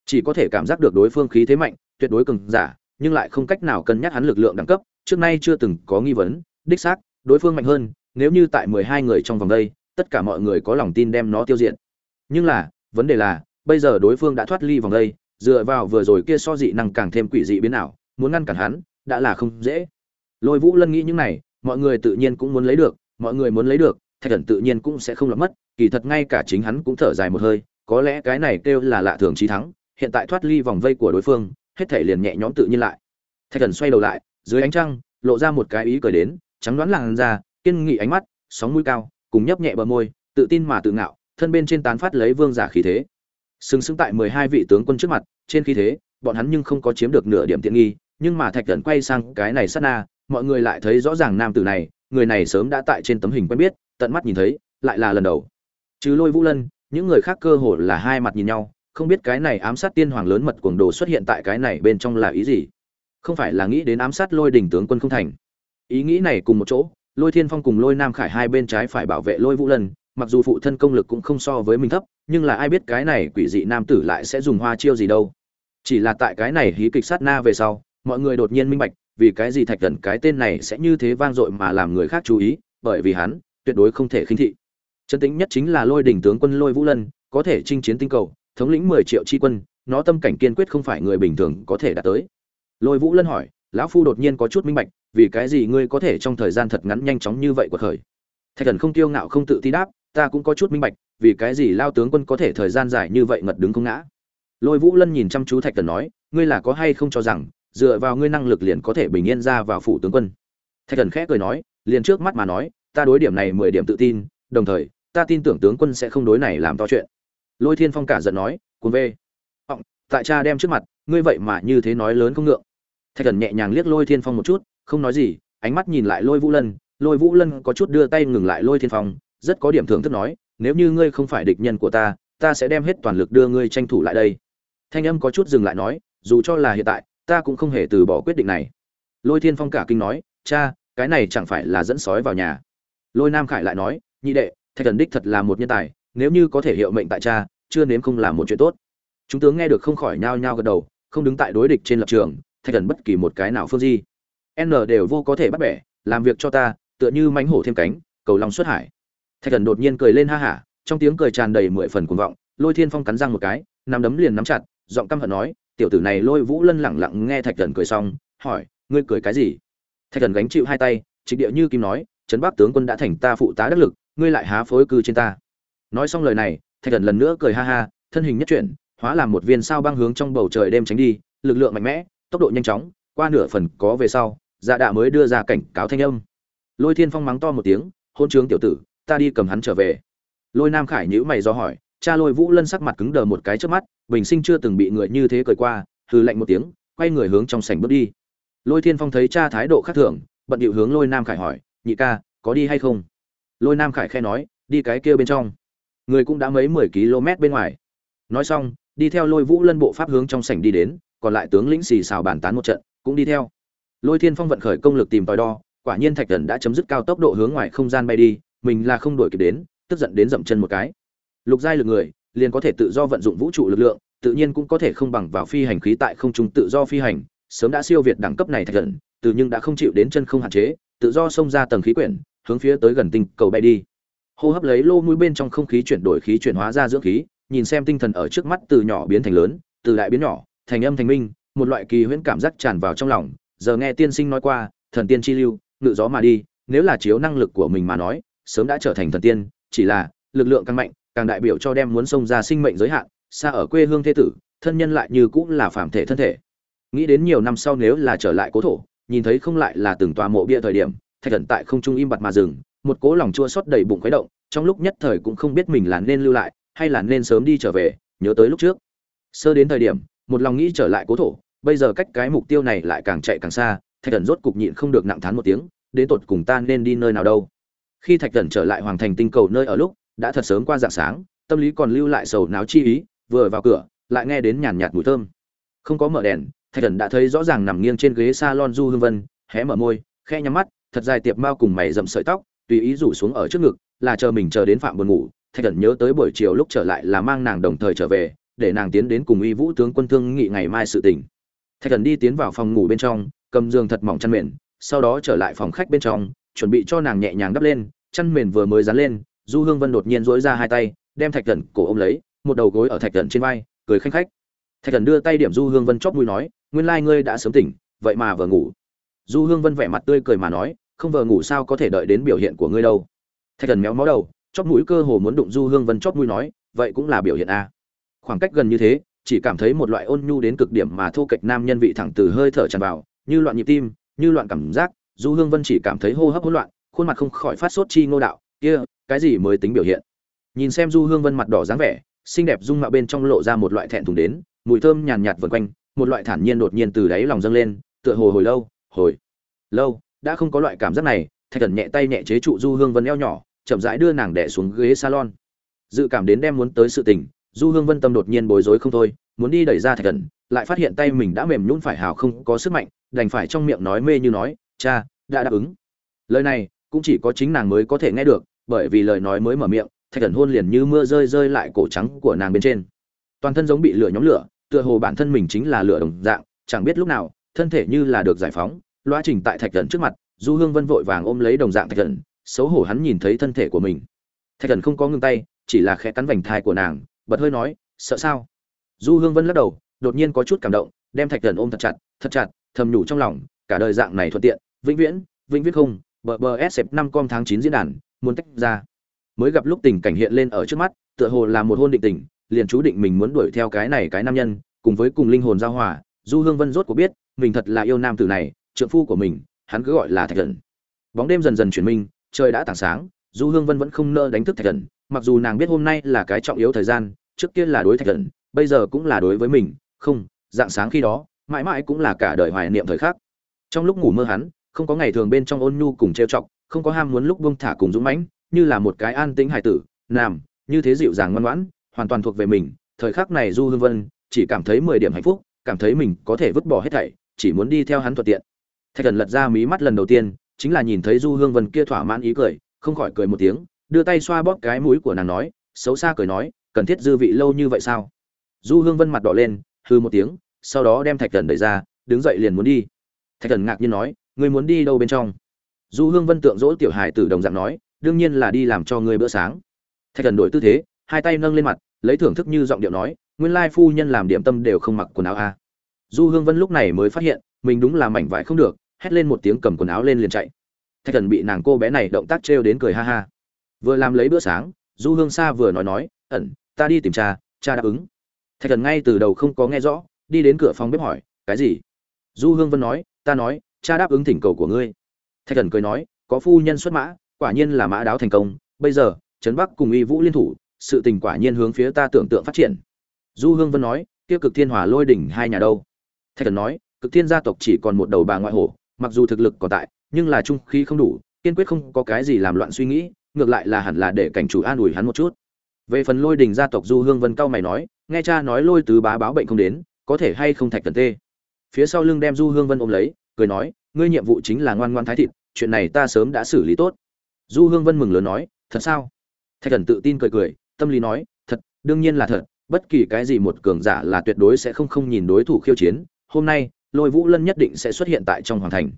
Chỉ có thể cảm giác được đối phương khí thế mạnh, tuyệt đối cường giả nhưng lại không cách nào cân nhắc hắn lực lượng đẳng cấp, trước nay chưa từng có nghi vấn, đích xác, đối phương mạnh hơn, nếu như tại mười hai người trong vòng đây, tất cả mọi người có lòng tin đem nó tiêu diệt. Nhưng là, vấn đề là, bây giờ đối phương đã thoát ly vòng đây, dựa vào vừa rồi kia so dị năng càng thêm quỷ dị biến ảo, muốn ngăn cản hắn, đã là không dễ. Lôi vũ lân nghĩ những này, mọi người tự nhiên cũng muốn lấy được, mọi người muốn lấy được, thạch Cẩn tự nhiên cũng sẽ không lập mất, kỳ thật ngay cả chính hắn cũng thở dài một hơi, có lẽ cái này kêu là lạ thường trí thắng, hiện tại thoát ly vòng vây của đối phương hết thể liền nhẹ nhõm tự nhiên lại. Thạch thần xoay đầu lại, dưới ánh trăng, lộ ra một cái ý cười đến, trắng đoán làn da, kiên nghị ánh mắt, sóng mũi cao, cùng nhấp nhẹ bờ môi, tự tin mà tự ngạo, thân bên trên tán phát lấy vương giả khí thế. Sừng sững tại mười hai vị tướng quân trước mặt, trên khí thế, bọn hắn nhưng không có chiếm được nửa điểm tiện nghi, nhưng mà thạch thần quay sang cái này sát na, mọi người lại thấy rõ ràng nam tử này, người này sớm đã tại trên tấm hình quen biết, tận mắt nhìn thấy, lại là lần đầu. Trừ lôi vũ lân, những người khác cơ hồ là hai mặt nhìn nhau không biết cái này ám sát tiên hoàng lớn mật cuồng đồ xuất hiện tại cái này bên trong là ý gì. Không phải là nghĩ đến ám sát lôi đỉnh tướng quân không thành. Ý nghĩ này cùng một chỗ, lôi thiên phong cùng lôi nam khải hai bên trái phải bảo vệ lôi vũ lân, mặc dù phụ thân công lực cũng không so với mình thấp, nhưng là ai biết cái này quỷ dị nam tử lại sẽ dùng hoa chiêu gì đâu. Chỉ là tại cái này hí kịch sát na về sau, mọi người đột nhiên minh bạch, vì cái gì thạch thần cái tên này sẽ như thế vang dội mà làm người khác chú ý, bởi vì hắn tuyệt đối không thể khinh thị. Chân tính nhất chính là lôi đỉnh tướng quân lôi vũ lân, có thể chinh chiến tinh cầu thống lĩnh mười triệu chi quân, nó tâm cảnh kiên quyết không phải người bình thường có thể đạt tới. Lôi vũ lân hỏi, lão phu đột nhiên có chút minh bạch, vì cái gì ngươi có thể trong thời gian thật ngắn nhanh chóng như vậy của khởi? Thạch thần không tiêu ngạo không tự ti đáp, ta cũng có chút minh bạch, vì cái gì lao tướng quân có thể thời gian dài như vậy ngật đứng không ngã? Lôi vũ lân nhìn chăm chú thạch thần nói, ngươi là có hay không cho rằng, dựa vào ngươi năng lực liền có thể bình yên ra vào phủ tướng quân? Thạch thần khẽ cười nói, liền trước mắt mà nói, ta đối điểm này mười điểm tự tin, đồng thời, ta tin tưởng tướng quân sẽ không đối này làm to chuyện lôi thiên phong cả giận nói cuốn về ọng tại cha đem trước mặt, ngươi vậy mà như thế nói lớn không ngượng. Thạch thần nhẹ nhàng liếc lôi thiên phong một chút, không nói gì, ánh mắt nhìn lại lôi vũ lân. Lôi vũ lân có chút đưa tay ngừng lại lôi thiên phong, rất có điểm thưởng thức nói, nếu như ngươi không phải địch nhân của ta ta sẽ đem hết toàn lực đưa ngươi tranh thủ lại đây. Thanh âm có chút dừng lại nói, dù cho là hiện tại, ta cũng không hề từ bỏ quyết định này. Lôi thiên phong cả kinh nói, cha, cái này chẳng phải là dẫn sói vào nhà. Lôi nam khải lại nói, nhị đệ, thạch thần đích thật là một nhân tài nếu như có thể hiệu mệnh tại cha, chưa nếm không làm một chuyện tốt. Chúng tướng nghe được không khỏi nhao nhao gật đầu, không đứng tại đối địch trên lập trường, thạch thần bất kỳ một cái nào phương di. N đều vô có thể bắt bẻ, làm việc cho ta, tựa như mánh hổ thêm cánh, cầu lòng xuất hải. Thạch thần đột nhiên cười lên ha hả, trong tiếng cười tràn đầy mười phần cuồng vọng, lôi thiên phong cắn răng một cái, nắm đấm liền nắm chặt, giọng căm hận nói, tiểu tử này lôi vũ lân lẳng lặng nghe thạch thần cười xong, hỏi, ngươi cười cái gì? Thạch thần gánh chịu hai tay trịnh địa như kim nói, trấn bắc tướng quân đã thành ta phụ tá đắc lực, ngươi lại há phối cư trên ta nói xong lời này, thạch thần lần nữa cười ha ha, thân hình nhất chuyển, hóa làm một viên sao băng hướng trong bầu trời đêm tránh đi, lực lượng mạnh mẽ, tốc độ nhanh chóng, qua nửa phần có về sau dạ đạ mới đưa ra cảnh cáo thanh âm. Lôi thiên phong mắng to một tiếng, hôn trướng tiểu tử, ta đi cầm hắn trở về. Lôi nam khải nhữ mày do hỏi, cha lôi vũ lân sắc mặt cứng đờ một cái trước mắt, bình sinh chưa từng bị người như thế cười qua, hừ lạnh một tiếng, quay người hướng trong sảnh bước đi. Lôi thiên phong thấy cha thái độ khác thường, bận điệu hướng lôi nam khải hỏi, nhị ca, có đi hay không? Lôi nam khải khe nói, đi cái kia bên trong người cũng đã mấy mười km bên ngoài. Nói xong, đi theo lôi vũ lân bộ pháp hướng trong sảnh đi đến, còn lại tướng lĩnh xì xào bàn tán một trận, cũng đi theo. Lôi thiên phong vận khởi công lực tìm tòi đo, quả nhiên thạch thần đã chấm dứt cao tốc độ hướng ngoài không gian bay đi, mình là không đuổi kịp đến, tức giận đến dậm chân một cái. Lục giai lực người, liền có thể tự do vận dụng vũ trụ lực lượng, tự nhiên cũng có thể không bằng vào phi hành khí tại không trung tự do phi hành, sớm đã siêu việt đẳng cấp này thạch thần, từ nhưng đã không chịu đến chân không hạn chế, tự do xông ra tầng khí quyển, hướng phía tới gần tinh cầu bay đi hô hấp lấy lô mũi bên trong không khí chuyển đổi khí chuyển hóa ra dưỡng khí, nhìn xem tinh thần ở trước mắt từ nhỏ biến thành lớn, từ đại biến nhỏ, thành âm thành minh, một loại kỳ huyễn cảm giác tràn vào trong lòng. Giờ nghe tiên sinh nói qua, thần tiên chi lưu, ngự gió mà đi, nếu là chiếu năng lực của mình mà nói, sớm đã trở thành thần tiên, chỉ là lực lượng càng mạnh, càng đại biểu cho đem muốn xông ra sinh mệnh giới hạn, xa ở quê hương thế tử, thân nhân lại như cũng là phàm thể thân thể. Nghĩ đến nhiều năm sau nếu là trở lại cố thổ, nhìn thấy không lại là từng tòa mộ bia thời điểm, thạch thần tại không trung im bặt mà dừng một cố lòng chua xót đầy bụng khuấy động, trong lúc nhất thời cũng không biết mình là nên lưu lại, hay là nên sớm đi trở về, nhớ tới lúc trước. Sơ đến thời điểm, một lòng nghĩ trở lại cố thổ, bây giờ cách cái mục tiêu này lại càng chạy càng xa, thạch Cẩn rốt cục nhịn không được nặng thán một tiếng, đến tột cùng ta nên đi nơi nào đâu. Khi thạch Cẩn trở lại hoàng thành tinh cầu nơi ở lúc, đã thật sớm qua dạng sáng, tâm lý còn lưu lại sầu náo chi ý, vừa vào cửa, lại nghe đến nhàn nhạt mùi thơm. Không có mở đèn, thạch Cẩn đã thấy rõ ràng nằm nghiêng trên ghế salon du hương vân, hé mở môi, khẽ nhắm mắt, thật dài tiệp mao cùng mày rậm sợi tóc tùy ý rủ xuống ở trước ngực, là chờ mình chờ đến phạm buồn ngủ, thạch cẩn nhớ tới buổi chiều lúc trở lại là mang nàng đồng thời trở về, để nàng tiến đến cùng uy vũ tướng quân thương nghị ngày mai sự tình. Thạch cẩn đi tiến vào phòng ngủ bên trong, cầm giường thật mỏng chăn mền, sau đó trở lại phòng khách bên trong, chuẩn bị cho nàng nhẹ nhàng đắp lên, chăn mền vừa mới dán lên, du hương vân đột nhiên dỗi ra hai tay, đem thạch cẩn cổ ôm lấy, một đầu gối ở thạch cẩn trên vai, cười khanh khách. Thạch cẩn đưa tay điểm du hương vân chóp mũi nói, nguyên lai ngươi đã sớm tỉnh, vậy mà vừa ngủ. Du hương vân vẻ mặt tươi cười mà nói không vừa ngủ sao có thể đợi đến biểu hiện của ngươi đâu. Thạch thần méo mó đầu, chóp mũi cơ hồ muốn đụng du hương vân chóp mũi nói, vậy cũng là biểu hiện a. Khoảng cách gần như thế, chỉ cảm thấy một loại ôn nhu đến cực điểm mà thô kệch nam nhân vị thẳng từ hơi thở tràn vào, như loạn nhịp tim, như loạn cảm giác, du hương vân chỉ cảm thấy hô hấp hỗn loạn, khuôn mặt không khỏi phát sốt chi ngô đạo, kia, cái gì mới tính biểu hiện? Nhìn xem du hương vân mặt đỏ dáng vẻ, xinh đẹp dung mạo bên trong lộ ra một loại thẹn thùng đến, mùi thơm nhàn nhạt vần quanh, một loại thản nhiên đột nhiên từ đáy lòng dâng lên, tựa hồ hồi lâu hồi lâu đã không có loại cảm giác này, thạch thần nhẹ tay nhẹ chế trụ du hương vân eo nhỏ, chậm rãi đưa nàng đẻ xuống ghế salon. Dự cảm đến đem muốn tới sự tình, du hương vân tâm đột nhiên bối rối không thôi, muốn đi đẩy ra thạch thần, lại phát hiện tay mình đã mềm nhũn phải hào không có sức mạnh, đành phải trong miệng nói mê như nói, cha, đã đáp ứng. Lời này cũng chỉ có chính nàng mới có thể nghe được, bởi vì lời nói mới mở miệng, thạch thần hôn liền như mưa rơi rơi lại cổ trắng của nàng bên trên. Toàn thân giống bị lửa nhóm lửa, tựa hồ bản thân mình chính là lửa đồng dạng, chẳng biết lúc nào, thân thể như là được giải phóng loa trình tại thạch thần trước mặt, du hương vân vội vàng ôm lấy đồng dạng thạch thần, xấu hổ hắn nhìn thấy thân thể của mình. Thạch thần không có ngưng tay, chỉ là khẽ cắn vành thai của nàng, bật hơi nói, sợ sao? Du hương vân lắc đầu, đột nhiên có chút cảm động, đem thạch thần ôm thật chặt thật chặt, thầm nhủ trong lòng, cả đời dạng này thuận tiện, vĩnh viễn vĩnh viễn không, bờ bờ s năm com tháng chín diễn đàn, muốn tách ra. Mới gặp lúc tình cảnh hiện lên ở trước mắt, tựa hồ là một hôn định tình, liền chú định mình muốn đuổi theo cái này cái nam nhân, cùng với cùng linh hồn giao hòa. Du hương vân rốt của biết, mình thật là yêu nam tử này trượng phu của mình, hắn cứ gọi là thạch thần. Bóng đêm dần dần chuyển minh trời đã tảng sáng, du hương vân vẫn không nỡ đánh thức thạch thần, mặc dù nàng biết hôm nay là cái trọng yếu thời gian, trước kia là đối thạch thần, bây giờ cũng là đối với mình, không, dạng sáng khi đó, mãi mãi cũng là cả đời hoài niệm thời khắc. Trong lúc ngủ mơ hắn, không có ngày thường bên trong ôn nhu cùng trêu chọc, không có ham muốn lúc buông thả cùng dũng mãnh, như là một cái an tĩnh hải tử, nằm, như thế dịu dàng ngoan ngoãn, hoàn toàn thuộc về mình. Thời khắc này du hương vân chỉ cảm thấy mười điểm hạnh phúc, cảm thấy mình có thể vứt bỏ hết thảy, chỉ muốn đi theo hắn thuận tiện thạch thần lật ra mí mắt lần đầu tiên, chính là nhìn thấy du hương vân kia thỏa mãn ý cười, không khỏi cười một tiếng, đưa tay xoa bóp cái mũi của nàng nói, xấu xa cười nói, cần thiết dư vị lâu như vậy sao? Du hương vân mặt đỏ lên hư một tiếng, sau đó đem thạch thần đẩy ra, đứng dậy liền muốn đi. Thạch thần ngạc nhiên nói người muốn đi đâu bên trong? Du hương vân tượng dỗ tiểu Hải tử đồng dạng nói, đương nhiên là đi làm cho ngươi bữa sáng. Thạch thần đổi tư thế, hai tay nâng lên mặt, lấy thưởng thức như giọng điệu nói, nguyên lai phu nhân làm điểm tâm đều không mặc quần áo a à. du hương vân lúc này mới phát hiện, mình đúng là mảnh vải không được hét lên một tiếng cầm quần áo lên liền chạy. Thạch thần bị nàng cô bé này động tác trêu đến cười ha ha. Vừa làm lấy bữa sáng, du hương sa vừa nói nói, ẩn, ta đi tìm cha cha đáp ứng. Thạch thần ngay từ đầu không có nghe rõ, đi đến cửa phòng bếp hỏi, cái gì? Du hương vân nói, ta nói, cha đáp ứng thỉnh cầu của ngươi. Thạch thần cười nói, có phu nhân xuất mã, quả nhiên là mã đáo thành công. Bây giờ, trấn bắc cùng y vũ liên thủ, sự tình quả nhiên hướng phía ta tưởng tượng phát triển. Du hương vân nói, kia cực thiên hòa lôi đỉnh hai nhà đâu? Thạch thần nói, cực thiên gia tộc chỉ còn một đầu bà ngoại hổ mặc dù thực lực còn tại, nhưng là trung khí không đủ, kiên quyết không có cái gì làm loạn suy nghĩ, ngược lại là hẳn là để cảnh chủ an ủi hắn một chút. Về phần lôi đình gia tộc du hương vân cao mày nói, nghe cha nói lôi tứ bá báo bệnh không đến, có thể hay không thạch tần tê? Phía sau lưng đem du hương vân ôm lấy, cười nói, ngươi nhiệm vụ chính là ngoan ngoan thái thịt, chuyện này ta sớm đã xử lý tốt. Du hương vân mừng lớn nói, thật sao? Thạch thần tự tin cười cười, tâm lý nói, thật, đương nhiên là thật, bất kỳ cái gì một cường giả là tuyệt đối sẽ không không nhìn đối thủ khiêu chiến. Hôm nay lôi vũ lân nhất định sẽ xuất hiện tại trong hoàng thành.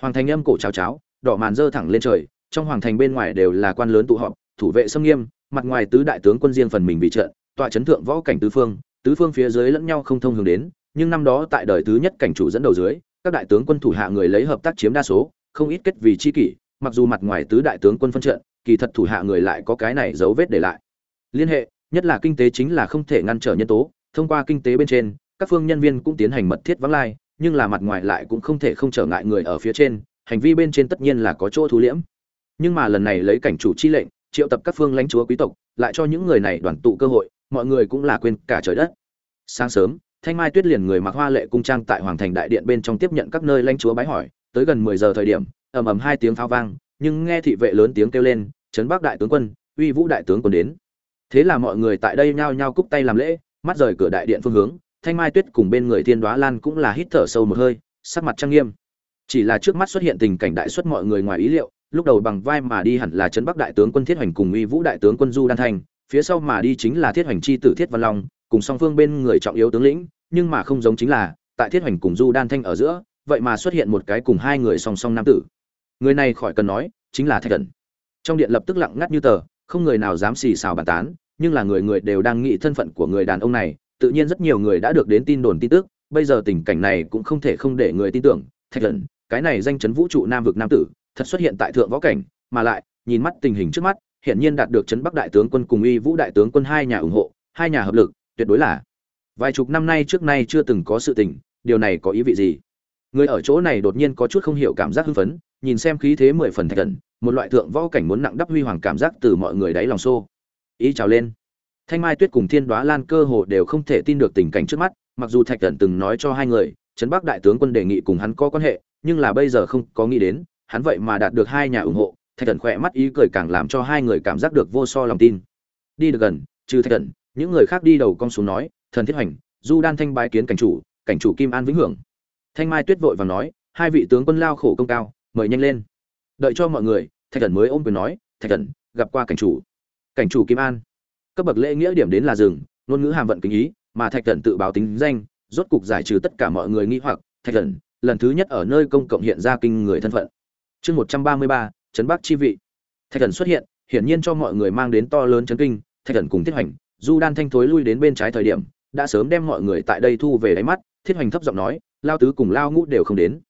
Hoàng thành âm cổ cháo cháo, đỏ màn dơ thẳng lên trời, trong hoàng thành bên ngoài đều là quan lớn tụ họp, thủ vệ xâm nghiêm, mặt ngoài tứ đại tướng quân riêng phần mình bị trận, tọa chấn thượng võ cảnh tứ phương tứ phương phía dưới lẫn nhau không thông hướng đến, nhưng năm đó tại đời thứ nhất cảnh chủ dẫn đầu dưới, các đại tướng quân thủ hạ người lấy hợp tác chiếm đa số, không ít kết vì chi kỷ, mặc dù mặt ngoài tứ đại tướng quân phân trận, kỳ thật thủ hạ người lại có cái này dấu vết để lại. Liên hệ, nhất là kinh tế chính là không thể ngăn trở nhân tố, thông qua kinh tế bên trên, các phương nhân viên cũng tiến hành mật thiết vắng lai nhưng là mặt ngoài lại cũng không thể không trở ngại người ở phía trên, hành vi bên trên tất nhiên là có chỗ thú liễm. Nhưng mà lần này lấy cảnh chủ chi lệnh, triệu tập các phương lãnh chúa quý tộc, lại cho những người này đoàn tụ cơ hội, mọi người cũng là quên cả trời đất. Sáng sớm, thanh mai tuyết liền người mặc hoa lệ cung trang tại hoàng thành đại điện bên trong tiếp nhận các nơi lãnh chúa bái hỏi, tới gần mười giờ thời điểm, ầm ầm hai tiếng pháo vang, nhưng nghe thị vệ lớn tiếng kêu lên, trấn bắc đại tướng quân, uy vũ đại tướng quân đến. Thế là mọi người tại đây nhao nhao cúc tay làm lễ, mắt rời cửa đại điện phương hướng thanh mai tuyết cùng bên người thiên đoá lan cũng là hít thở sâu một hơi, sắc mặt trang nghiêm. Chỉ là trước mắt xuất hiện tình cảnh đại xuất mọi người ngoài ý liệu, lúc đầu bằng vai mà đi hẳn là trấn bắc đại tướng quân thiết hoành cùng uy vũ đại tướng quân du đan thanh phía sau mà đi chính là thiết hoành chi tử thiết văn long, cùng song phương bên người trọng yếu tướng lĩnh, nhưng mà không giống chính là, tại thiết hoành cùng du đan thanh ở giữa, vậy mà xuất hiện một cái cùng hai người song song nam tử. Người này khỏi cần nói, chính là thạch thần trong điện lập tức lặng ngắt như tờ, không người nào dám xì xào bàn tán, nhưng là người người đều đang nghĩ thân phận của người đàn ông này tự nhiên rất nhiều người đã được đến tin đồn tin tức bây giờ tình cảnh này cũng không thể không để người tin tưởng. Thạch thần cái này danh chấn vũ trụ nam vực nam tử thật xuất hiện tại thượng võ cảnh mà lại nhìn mắt tình hình trước mắt hiện nhiên đạt được chấn bắc đại tướng quân cùng uy vũ đại tướng quân hai nhà ủng hộ hai nhà hợp lực tuyệt đối là. Vài chục năm nay trước nay chưa từng có sự tình điều này có ý vị gì? Người ở chỗ này đột nhiên có chút không hiểu cảm giác hưng phấn nhìn xem khí thế mười phần thạch Cẩn, một loại thượng võ cảnh muốn nặng đắp huy hoàng cảm giác từ mọi người đáy lòng xô. Ý chào lên thanh mai tuyết cùng thiên đoá lan cơ hồ đều không thể tin được tình cảnh trước mắt, mặc dù thạch thần từng nói cho hai người, trấn bắc đại tướng quân đề nghị cùng hắn có quan hệ, nhưng là bây giờ không có nghĩ đến, hắn vậy mà đạt được hai nhà ủng hộ, thạch thần khỏe mắt ý cười càng làm cho hai người cảm giác được vô so lòng tin. Đi được gần, trừ thạch thần những người khác đi đầu con xuống nói, thần thiết hoành, du đan thanh bái kiến cảnh chủ cảnh chủ kim an vĩnh hưởng. Thanh mai tuyết vội và nói, hai vị tướng quân lao khổ công cao, mời nhanh lên. Đợi cho mọi người, thạch thần mới ôm quyền nói, thạch thần gặp qua cảnh chủ. Cảnh chủ kim an cấp bậc lễ nghĩa điểm đến là rừng ngôn ngữ hàm vận kính ý, mà thạch thần tự báo tính danh, rốt cục giải trừ tất cả mọi người nghĩ hoặc, thạch thần, lần thứ nhất ở nơi công cộng hiện ra kinh người thân phận. Chương một trăm ba mươi ba, trấn bắc chi vị. Thạch thần xuất hiện, hiển nhiên cho mọi người mang đến to lớn chấn kinh, thạch thần cùng thiết hoành, du đan thanh thối lui đến bên trái thời điểm, đã sớm đem mọi người tại đây thu về đáy mắt, thiết hoành thấp giọng nói, lao tứ cùng lao ngũ đều không đến.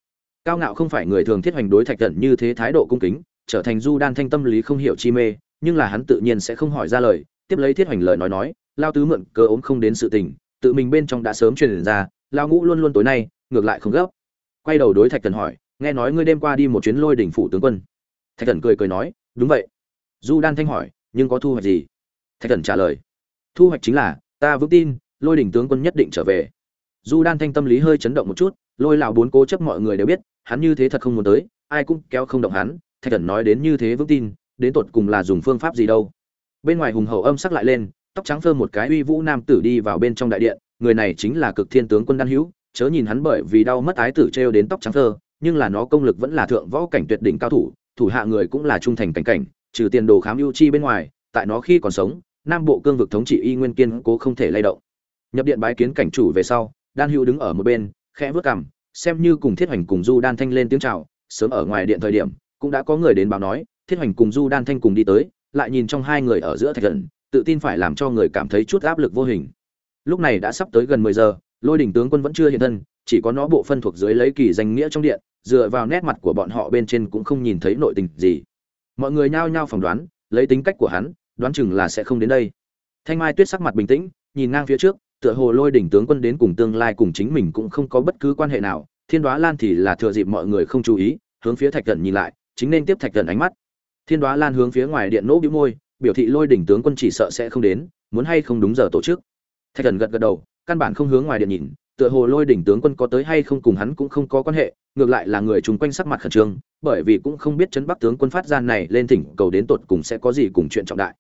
Cao ngạo không phải người thường thiết hoành đối thạch thần như thế thái độ cung kính, trở thành du đan thanh tâm lý không hiểu chi mê, nhưng là hắn tự nhiên sẽ không hỏi ra lời tiếp lấy thiết hoành lời nói nói, lao tứ mượn cơ ốm không đến sự tình, tự mình bên trong đã sớm truyền ra lao ngũ luôn luôn tối nay, ngược lại không gấp. Quay đầu đối thạch thần hỏi, nghe nói ngươi đêm qua đi một chuyến lôi đỉnh phủ tướng quân? Thạch thần cười cười nói, đúng vậy. Du đan thanh hỏi, nhưng có thu hoạch gì? Thạch thần trả lời, thu hoạch chính là, ta vững tin, lôi đỉnh tướng quân nhất định trở về. Du đan thanh tâm lý hơi chấn động một chút, lôi lão bốn cố chấp mọi người đều biết, hắn như thế thật không muốn tới, ai cũng kéo không động hắn. Thạch thần nói đến như thế vững tin, đến tột cùng là dùng phương pháp gì đâu bên ngoài hùng hậu âm sắc lại lên, tóc trắng phơ một cái uy vũ nam tử đi vào bên trong đại điện, người này chính là cực thiên tướng quân đan hữu, chớ nhìn hắn bởi vì đau mất ái tử trêu đến tóc trắng phơ, nhưng là nó công lực vẫn là thượng võ cảnh tuyệt đỉnh cao thủ thủ hạ người cũng là trung thành cảnh cảnh, trừ tiền đồ khám ưu chi bên ngoài, tại nó khi còn sống, nam bộ cương vực thống trị y nguyên kiên cố không thể lay động. Nhập điện bái kiến cảnh chủ về sau, đan hữu đứng ở một bên, khẽ vớt cằm, xem như cùng thiết hoành cùng du đan thanh lên tiếng chào, sớm ở ngoài điện thời điểm, cũng đã có người đến báo nói, thiết hoành cùng du đan thanh cùng đi tới lại nhìn trong hai người ở giữa thạch thần, tự tin phải làm cho người cảm thấy chút áp lực vô hình. Lúc này đã sắp tới gần mười giờ, lôi đỉnh tướng quân vẫn chưa hiện thân, chỉ có nó bộ phân thuộc dưới lấy kỳ danh nghĩa trong điện, dựa vào nét mặt của bọn họ bên trên cũng không nhìn thấy nội tình gì. Mọi người nhao nhao phỏng đoán, lấy tính cách của hắn, đoán chừng là sẽ không đến đây. Thanh mai tuyết sắc mặt bình tĩnh, nhìn ngang phía trước, tựa hồ lôi đỉnh tướng quân đến cùng tương lai cùng chính mình cũng không có bất cứ quan hệ nào, thiên đoá lan thì là thừa dịp mọi người không chú ý, hướng phía thạch thần nhìn lại, chính nên tiếp thạch thần ánh mắt thiên đoá lan hướng phía ngoài điện nỗ bĩu môi, biểu thị lôi đỉnh tướng quân chỉ sợ sẽ không đến, muốn hay không đúng giờ tổ chức. Thạch thần gật gật đầu, căn bản không hướng ngoài điện nhìn, tựa hồ lôi đỉnh tướng quân có tới hay không cùng hắn cũng không có quan hệ, ngược lại là người chung quanh sắc mặt khẩn trương, bởi vì cũng không biết chấn bắc tướng quân phát gian này lên thỉnh cầu đến tột cùng sẽ có gì cùng chuyện trọng đại.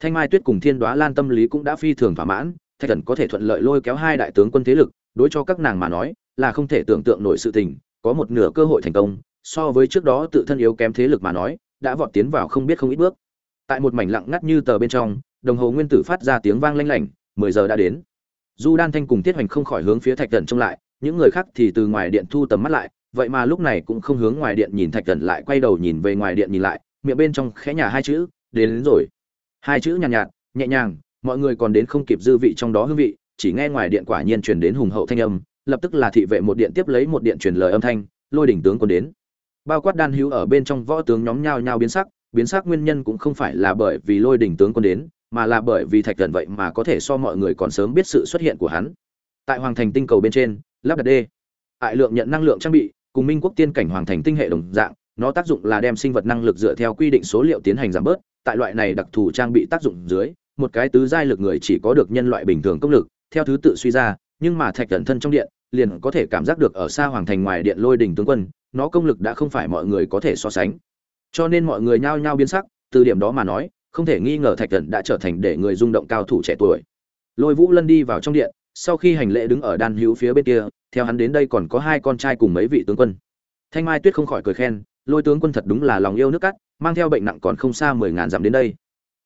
Thanh mai tuyết cùng thiên đoá lan tâm lý cũng đã phi thường thỏa mãn, thạch thần có thể thuận lợi lôi kéo hai đại tướng quân thế lực, đối cho các nàng mà nói, là không thể tưởng tượng nổi sự tình, có một nửa cơ hội thành công, so với trước đó tự thân yếu kém thế lực mà nói đã vọt tiến vào không biết không ít bước. Tại một mảnh lặng ngắt như tờ bên trong đồng hồ nguyên tử phát ra tiếng vang lanh lảnh mười giờ đã đến. Du đan thanh cùng tiết hoành không khỏi hướng phía thạch thần trông lại những người khác thì từ ngoài điện thu tầm mắt lại vậy mà lúc này cũng không hướng ngoài điện nhìn thạch thần lại quay đầu nhìn về ngoài điện nhìn lại miệng bên trong khẽ nhà hai chữ đến, đến rồi. Hai chữ nhàn nhạt, nhạt nhẹ nhàng mọi người còn đến không kịp dư vị trong đó hương vị chỉ nghe ngoài điện quả nhiên truyền đến hùng hậu thanh âm lập tức là thị vệ một điện tiếp lấy một điện truyền lời âm thanh lôi đỉnh tướng quân đến bao quát đan hữu ở bên trong võ tướng nhóm nhao nhao biến sắc biến sắc nguyên nhân cũng không phải là bởi vì lôi đỉnh tướng quân đến, mà là bởi vì thạch thần vậy mà có thể so mọi người còn sớm biết sự xuất hiện của hắn. Tại hoàng thành tinh cầu bên trên, lắp đặt d ại lượng nhận năng lượng trang bị, cùng minh quốc tiên cảnh hoàng thành tinh hệ đồng dạng, nó tác dụng là đem sinh vật năng lực dựa theo quy định số liệu tiến hành giảm bớt, tại loại này đặc thù trang bị tác dụng dưới, một cái tứ giai lực người chỉ có được nhân loại bình thường công lực, theo thứ tự suy ra, nhưng mà thạch thần thân trong điện, liền có thể cảm giác được ở xa hoàng thành ngoài điện lôi đỉnh tướng quân nó công lực đã không phải mọi người có thể so sánh. Cho nên mọi người nhao nhao biến sắc, từ điểm đó mà nói, không thể nghi ngờ thạch thần đã trở thành để người rung động cao thủ trẻ tuổi. Lôi vũ lân đi vào trong điện, sau khi hành lễ đứng ở đan hữu phía bên kia, theo hắn đến đây còn có hai con trai cùng mấy vị tướng quân. Thanh mai tuyết không khỏi cười khen, lôi tướng quân thật đúng là lòng yêu nước cắt, mang theo bệnh nặng còn không xa mười ngàn dặm đến đây.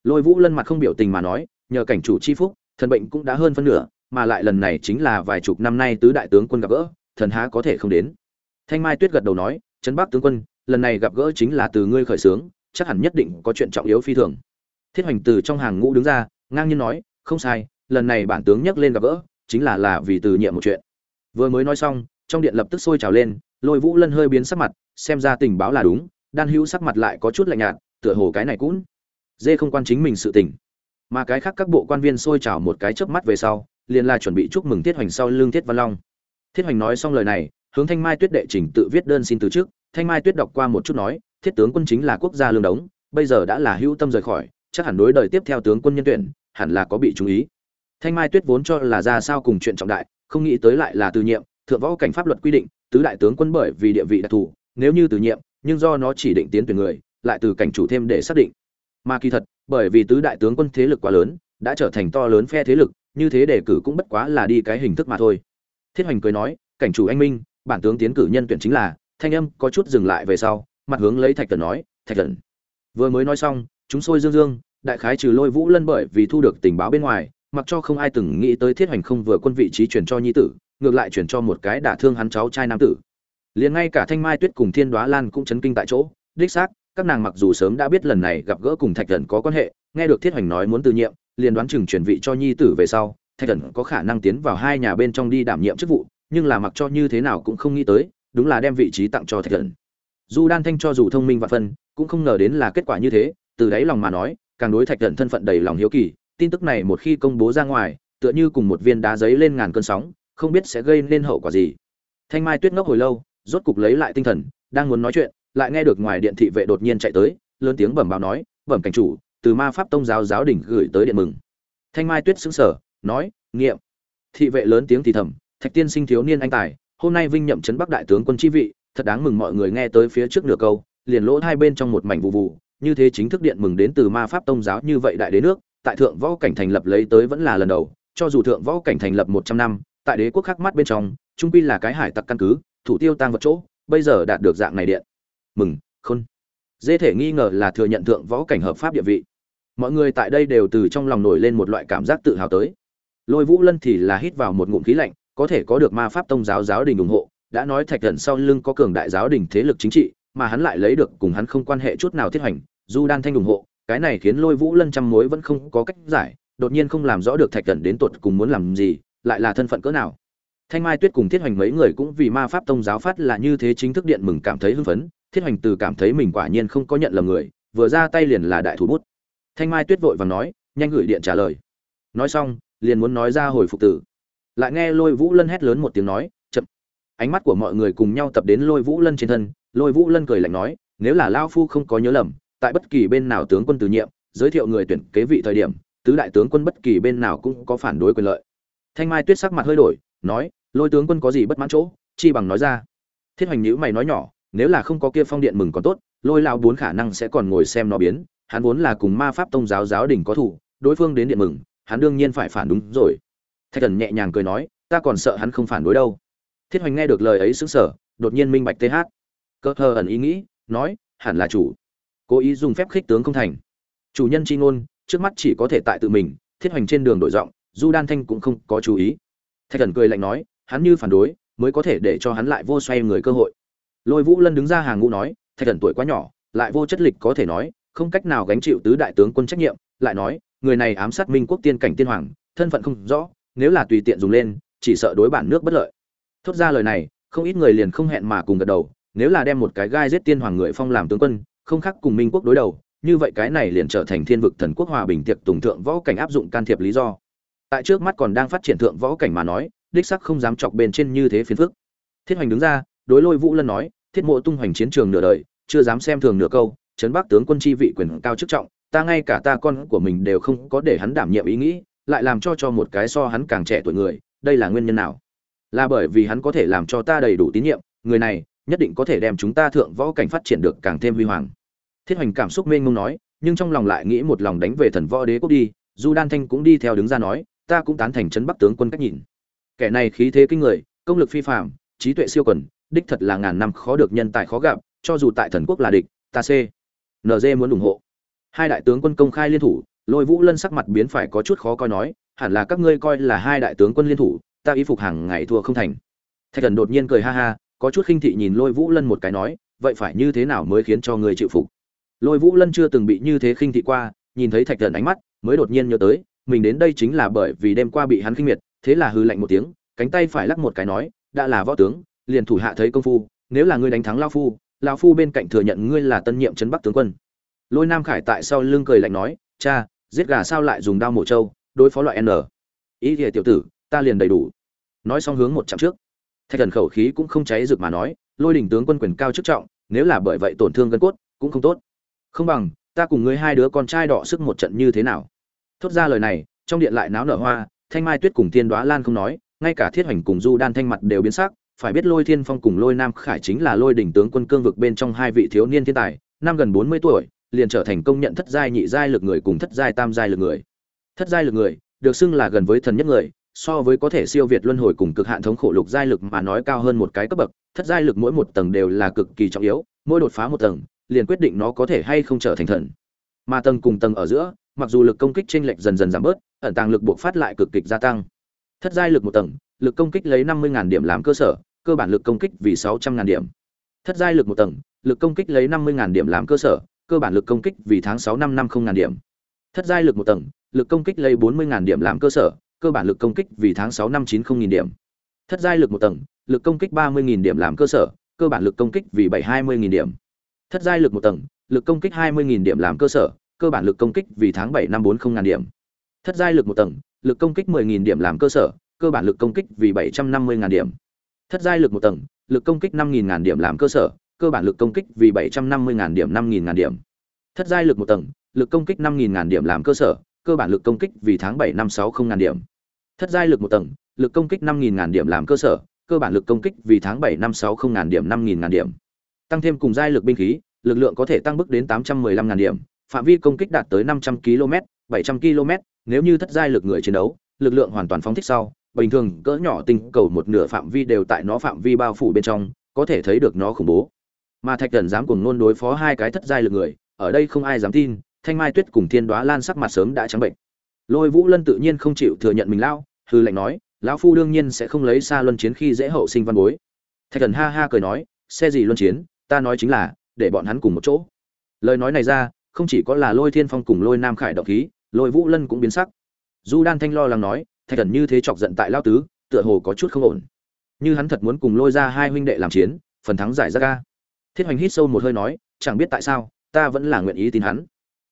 Lôi vũ lân mặt không biểu tình mà nói, nhờ cảnh chủ chi phúc, thần bệnh cũng đã hơn phân nửa, mà lại lần này chính là vài chục năm nay tứ đại tướng quân gặp gỡ, thần há có thể không đến thanh mai tuyết gật đầu nói trấn bắc tướng quân lần này gặp gỡ chính là từ ngươi khởi xướng chắc hẳn nhất định có chuyện trọng yếu phi thường. Thiết hoành từ trong hàng ngũ đứng ra ngang nhiên nói không sai lần này bản tướng nhắc lên gặp gỡ chính là là vì từ nhiệm một chuyện. Vừa mới nói xong trong điện lập tức sôi trào lên lôi vũ lân hơi biến sắc mặt xem ra tình báo là đúng đan hữu sắc mặt lại có chút lạnh nhạt tựa hồ cái này cũng dê không quan chính mình sự tình. Mà cái khác các bộ quan viên sôi trào một cái chớp mắt về sau liền là chuẩn bị chúc mừng Thiết Hoành sau lương Thiết Văn Long. Thiết Hoành nói xong lời này, hướng Thanh Mai Tuyết đệ trình tự viết đơn xin từ trước, Thanh Mai Tuyết đọc qua một chút nói, Thiết tướng quân chính là quốc gia lương đống, bây giờ đã là hữu tâm rời khỏi, chắc hẳn đối đời tiếp theo tướng quân nhân tuyển, hẳn là có bị chú ý. Thanh Mai Tuyết vốn cho là ra sao cùng chuyện trọng đại, không nghĩ tới lại là từ nhiệm, thượng võ cảnh pháp luật quy định, tứ đại tướng quân bởi vì địa vị đặc thù, nếu như từ nhiệm, nhưng do nó chỉ định tiến tuyển người, lại từ cảnh chủ thêm để xác định. Mà kỳ thật, bởi vì tứ đại tướng quân thế lực quá lớn, đã trở thành to lớn phe thế lực, như thế đề cử cũng bất quá là đi cái hình thức mà thôi thiết hoành cười nói cảnh chủ anh minh bản tướng tiến cử nhân tuyển chính là, thanh âm có chút dừng lại về sau, mặt hướng lấy thạch thần nói, thạch thần vừa mới nói xong, chúng sôi dương dương, đại khái trừ lôi vũ lân bởi vì thu được tình báo bên ngoài, mặc cho không ai từng nghĩ tới thiết hoành không vừa quân vị trí chuyển cho nhi tử, ngược lại chuyển cho một cái đả thương hắn cháu trai nam tử. Liền ngay cả thanh mai tuyết cùng thiên đoá lan cũng chấn kinh tại chỗ, đích xác, các nàng mặc dù sớm đã biết lần này gặp gỡ cùng thạch thần có quan hệ, nghe được thiết hoành nói muốn từ nhiệm, liền đoán chừng chuyển vị cho nhi tử về sau, thạch thần có khả năng tiến vào hai nhà bên trong đi đảm nhiệm chức vụ nhưng là mặc cho như thế nào cũng không nghĩ tới đúng là đem vị trí tặng cho thạch thần du đan thanh cho dù thông minh và phân cũng không ngờ đến là kết quả như thế từ đáy lòng mà nói càng đối thạch thần thân phận đầy lòng hiếu kỳ tin tức này một khi công bố ra ngoài tựa như cùng một viên đá giấy lên ngàn cơn sóng không biết sẽ gây nên hậu quả gì. Thanh mai tuyết ngốc hồi lâu rốt cục lấy lại tinh thần đang muốn nói chuyện lại nghe được ngoài điện thị vệ đột nhiên chạy tới lớn tiếng bẩm báo nói bẩm cảnh chủ từ ma pháp tông giáo giáo đỉnh gửi tới điện mừng. Thanh mai tuyết sững sờ, nói nghiệm. Thị vệ lớn tiếng thì thầm thạch tiên sinh thiếu niên anh tài, hôm nay vinh nhậm trấn bắc đại tướng quân chi vị, thật đáng mừng mọi người nghe tới phía trước nửa câu, liền lỗ hai bên trong một mảnh vụ vụ, như thế chính thức điện mừng đến từ ma pháp tông giáo như vậy đại đế nước, tại thượng võ cảnh thành lập lấy tới vẫn là lần đầu, cho dù thượng võ cảnh thành lập một trăm năm, tại đế quốc khác mắt bên trong, trung quy là cái hải tặc căn cứ, thủ tiêu tăng vật chỗ, bây giờ đạt được dạng này điện. Mừng, khôn. Dễ thể nghi ngờ là thừa nhận thượng võ cảnh hợp pháp địa vị. Mọi người tại đây đều từ trong lòng nổi lên một loại cảm giác tự hào tới. Lôi vũ lân thì là hít vào một ngụm khí lạnh có thể có được ma pháp tông giáo giáo đình ủng hộ, đã nói thạch thần sau lưng có cường đại giáo đình thế lực chính trị, mà hắn lại lấy được cùng hắn không quan hệ chút nào thiết hành du đan thanh ủng hộ, cái này khiến lôi vũ lân trăm mối vẫn không có cách giải, đột nhiên không làm rõ được thạch thần đến tột cùng muốn làm gì, lại là thân phận cỡ nào. Thanh mai tuyết cùng thiết hoành mấy người cũng vì ma pháp tông giáo phát là như thế chính thức điện mừng cảm thấy hưng phấn, thiết hoành từ cảm thấy mình quả nhiên không có nhận lầm người, vừa ra tay liền là đại thủ bút. Thanh mai tuyết vội và nói, nhanh gửi điện trả lời. Nói xong, liền muốn nói ra hồi phục tử lại nghe lôi vũ lân hét lớn một tiếng nói, chậm. Ánh mắt của mọi người cùng nhau tập đến lôi vũ lân trên thân, lôi vũ lân cười lạnh nói, nếu là lao phu không có nhớ lầm, tại bất kỳ bên nào tướng quân từ nhiệm, giới thiệu người tuyển kế vị thời điểm, tứ đại tướng quân bất kỳ bên nào cũng có phản đối quyền lợi. Thanh mai tuyết sắc mặt hơi đổi, nói, lôi tướng quân có gì bất mãn chỗ? Chi bằng nói ra, thiết hoành nhữ mày nói nhỏ, nếu là không có kia phong điện mừng còn tốt, lôi lao bốn khả năng sẽ còn ngồi xem nó biến, hắn vốn là cùng ma pháp tông giáo giáo đình có thủ, đối phương đến điện mừng, hắn đương nhiên phải phản đúng rồi thạch thần nhẹ nhàng cười nói, ta còn sợ hắn không phản đối đâu. Thiết hoành nghe được lời ấy xứng sở đột nhiên minh bạch th cơ hờ ẩn ý nghĩ, nói, hẳn là chủ. Cố ý dùng phép khích tướng không thành. Chủ nhân chi ngôn, trước mắt chỉ có thể tại tự mình. Thiết hoành trên đường đổi giọng, du đan thanh cũng không có chú ý. Thạch thần cười lạnh nói, hắn như phản đối, mới có thể để cho hắn lại vô xoay người cơ hội. Lôi vũ lân đứng ra hàng ngũ nói, thạch thần tuổi quá nhỏ, lại vô chất lịch có thể nói, không cách nào gánh chịu tứ đại tướng quân trách nhiệm. Lại nói, người này ám sát minh quốc tiên cảnh tiên hoàng, thân phận không rõ nếu là tùy tiện dùng lên, chỉ sợ đối bản nước bất lợi. Thốt ra lời này, không ít người liền không hẹn mà cùng gật đầu, nếu là đem một cái gai giết tiên hoàng người phong làm tướng quân, không khác cùng minh quốc đối đầu, như vậy cái này liền trở thành thiên vực thần quốc hòa bình tiệc tùng thượng võ cảnh áp dụng can thiệp lý do. Tại trước mắt còn đang phát triển thượng võ cảnh mà nói, đích sắc không dám chọc bên trên như thế phiền phức. Thiết hoành đứng ra, đối lôi vũ lân nói, thiết mộ tung hoành chiến trường nửa đời, chưa dám xem thường nửa câu trấn bắc tướng quân chi vị quyền cao chức trọng, ta ngay cả ta con của mình đều không có để hắn đảm nhiệm ý nghĩ lại làm cho cho một cái so hắn càng trẻ tuổi người, đây là nguyên nhân nào? Là bởi vì hắn có thể làm cho ta đầy đủ tín nhiệm, người này nhất định có thể đem chúng ta thượng võ cảnh phát triển được càng thêm huy hoàng. Thiết hoành cảm xúc mênh mông nói, nhưng trong lòng lại nghĩ một lòng đánh về thần võ đế quốc đi du đan thanh cũng đi theo đứng ra nói, ta cũng tán thành trấn bắc tướng quân cách nhìn. Kẻ này khí thế kinh người, công lực phi phạm trí tuệ siêu quần, đích thật là ngàn năm khó được nhân tài khó gặp, cho dù tại thần quốc là địch, ta c nd muốn ủng hộ. Hai đại tướng quân công khai liên thủ lôi vũ lân sắc mặt biến phải có chút khó coi nói, hẳn là các ngươi coi là hai đại tướng quân liên thủ, ta y phục hàng ngày thua không thành. Thạch thần đột nhiên cười ha ha, có chút khinh thị nhìn lôi vũ lân một cái nói, vậy phải như thế nào mới khiến cho người chịu phục? Lôi vũ lân chưa từng bị như thế khinh thị qua, nhìn thấy thạch thần ánh mắt, mới đột nhiên nhớ tới, mình đến đây chính là bởi vì đêm qua bị hắn khinh miệt, thế là hư lạnh một tiếng, cánh tay phải lắc một cái nói, đã là võ tướng, liền thủ hạ thấy công phu, nếu là ngươi đánh thắng lao phu lao phu bên cạnh thừa nhận ngươi là tân nhiệm trấn bắc tướng quân. Lôi nam khải tại sau lưng cười lạnh nói, cha giết gà sao lại dùng đao mổ trâu, đối phó loại n. Ý thì tiểu tử, ta liền đầy đủ. Nói xong hướng một chặng trước. Thạch thần khẩu khí cũng không cháy rực mà nói, lôi đỉnh tướng quân quyền cao chức trọng, nếu là bởi vậy tổn thương gân cốt, cũng không tốt. Không bằng, ta cùng ngươi hai đứa con trai đọ sức một trận như thế nào? Thốt ra lời này, trong điện lại náo nở hoa, thanh mai tuyết cùng thiên đoá lan không nói, ngay cả thiết hoành cùng du đan thanh mặt đều biến sắc, phải biết lôi thiên phong cùng lôi nam khải chính là lôi đỉnh tướng quân cương vực bên trong hai vị thiếu niên thiên tài, năm gần bốn mươi tuổi liền trở thành công nhận thất giai nhị giai lực người cùng thất giai tam giai lực người. Thất giai lực người, được xưng là gần với thần nhất người, so với có thể siêu việt luân hồi cùng cực hạn thống khổ lục giai lực mà nói cao hơn một cái cấp bậc, thất giai lực mỗi một tầng đều là cực kỳ trọng yếu, mỗi đột phá một tầng, liền quyết định nó có thể hay không trở thành thần. Mà tầng cùng tầng ở giữa, mặc dù lực công kích chênh lệch dần dần giảm bớt, ẩn tàng lực buộc phát lại cực kịch gia tăng. Thất giai lực một tầng, lực công kích lấy năm mươi điểm làm cơ sở, cơ bản lực công kích vì sáu trăm điểm. Thất giai lực một tầng, lực công kích lấy năm mươi điểm làm cơ sở cơ bản lực công kích vì tháng sáu năm năm không ngàn điểm thất giai lực một tầng lực công kích lấy bốn mươi ngàn điểm làm cơ sở cơ bản lực công kích vì tháng sáu năm chín không nghìn điểm thất giai lực một tầng lực công kích ba mươi nghìn điểm làm cơ sở cơ bản lực công kích vì bảy hai mươi nghìn điểm thất giai lực một tầng lực công kích hai mươi nghìn điểm làm cơ sở cơ bản lực công kích vì tháng bảy năm bốn không ngàn điểm thất giai lực một tầng lực công kích mười nghìn điểm làm cơ sở cơ bản lực công kích vì 750.000 điểm thất giai lực một tầng lực công kích 5.000 điểm làm cơ sở cơ bản lực công kích vì 750.000 điểm 5.000 điểm. Thất giai lực một tầng, lực công kích 5.000 điểm làm cơ sở, cơ bản lực công kích vì tháng 7 năm sáu không ngàn điểm. Thất giai lực một tầng, lực công kích 5.000 điểm làm cơ sở, cơ bản lực công kích vì tháng 7 năm sáu không ngàn điểm 5.000 điểm. Tăng thêm cùng giai lực binh khí, lực lượng có thể tăng bước đến 815.000 điểm, phạm vi công kích đạt tới 500 km 700 km nếu như thất giai lực người chiến đấu, lực lượng hoàn toàn phóng thích sau, bình thường cỡ nhỏ tinh cầu một nửa phạm vi đều tại nó phạm vi bao phủ bên trong, có thể thấy được nó khủng bố mà thạch thần dám cùng nôn đối phó hai cái thất giai lực người, ở đây không ai dám tin, thanh mai tuyết cùng thiên đoá lan sắc mặt sớm đã trắng bệnh. Lôi vũ lân tự nhiên không chịu thừa nhận mình lao, hư lệnh nói, lão phu đương nhiên sẽ không lấy xa luân chiến khi dễ hậu sinh văn bối. Thạch thần ha ha cười nói, xe gì luân chiến, ta nói chính là, để bọn hắn cùng một chỗ. Lời nói này ra, không chỉ có là lôi thiên phong cùng lôi nam khải động khí, lôi vũ lân cũng biến sắc. Du đan thanh lo lắng nói, thạch thần như thế chọc giận tại lao tứ, tựa hồ có chút không ổn. Như hắn thật muốn cùng lôi ra hai huynh đệ làm chiến, phần thắng giải ra ca thiết hoành hít sâu một hơi nói, chẳng biết tại sao, ta vẫn là nguyện ý tin hắn.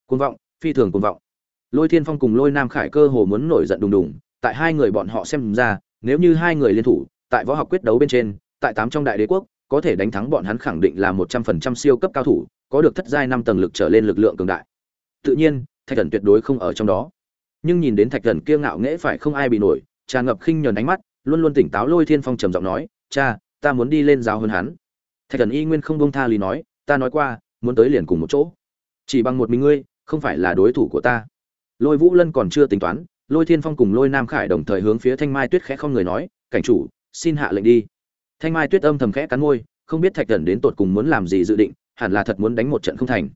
Côn vọng, phi thường côn vọng. Lôi thiên phong cùng lôi nam khải cơ hồ muốn nổi giận đùng đùng, tại hai người bọn họ xem ra, nếu như hai người liên thủ, tại võ học quyết đấu bên trên, tại tám trong đại đế quốc, có thể đánh thắng bọn hắn khẳng định là một trăm phần trăm siêu cấp cao thủ, có được thất giai năm tầng lực trở lên lực lượng cường đại. Tự nhiên, thạch thần tuyệt đối không ở trong đó. Nhưng nhìn đến thạch thần kia ngạo nghễ phải không ai bị nổi, tràn ngập khinh nhờn ánh mắt, luôn luôn tỉnh táo lôi thiên phong trầm giọng nói, cha, ta muốn đi lên giáo hơn hắn thạch thần y nguyên không bông tha lý nói, ta nói qua, muốn tới liền cùng một chỗ. Chỉ bằng một mình ngươi, không phải là đối thủ của ta. Lôi vũ lân còn chưa tính toán, lôi thiên phong cùng lôi nam khải đồng thời hướng phía thanh mai tuyết khẽ không người nói, cảnh chủ, xin hạ lệnh đi. Thanh mai tuyết âm thầm khẽ cắn môi, không biết thạch thần đến tột cùng muốn làm gì dự định, hẳn là thật muốn đánh một trận không thành.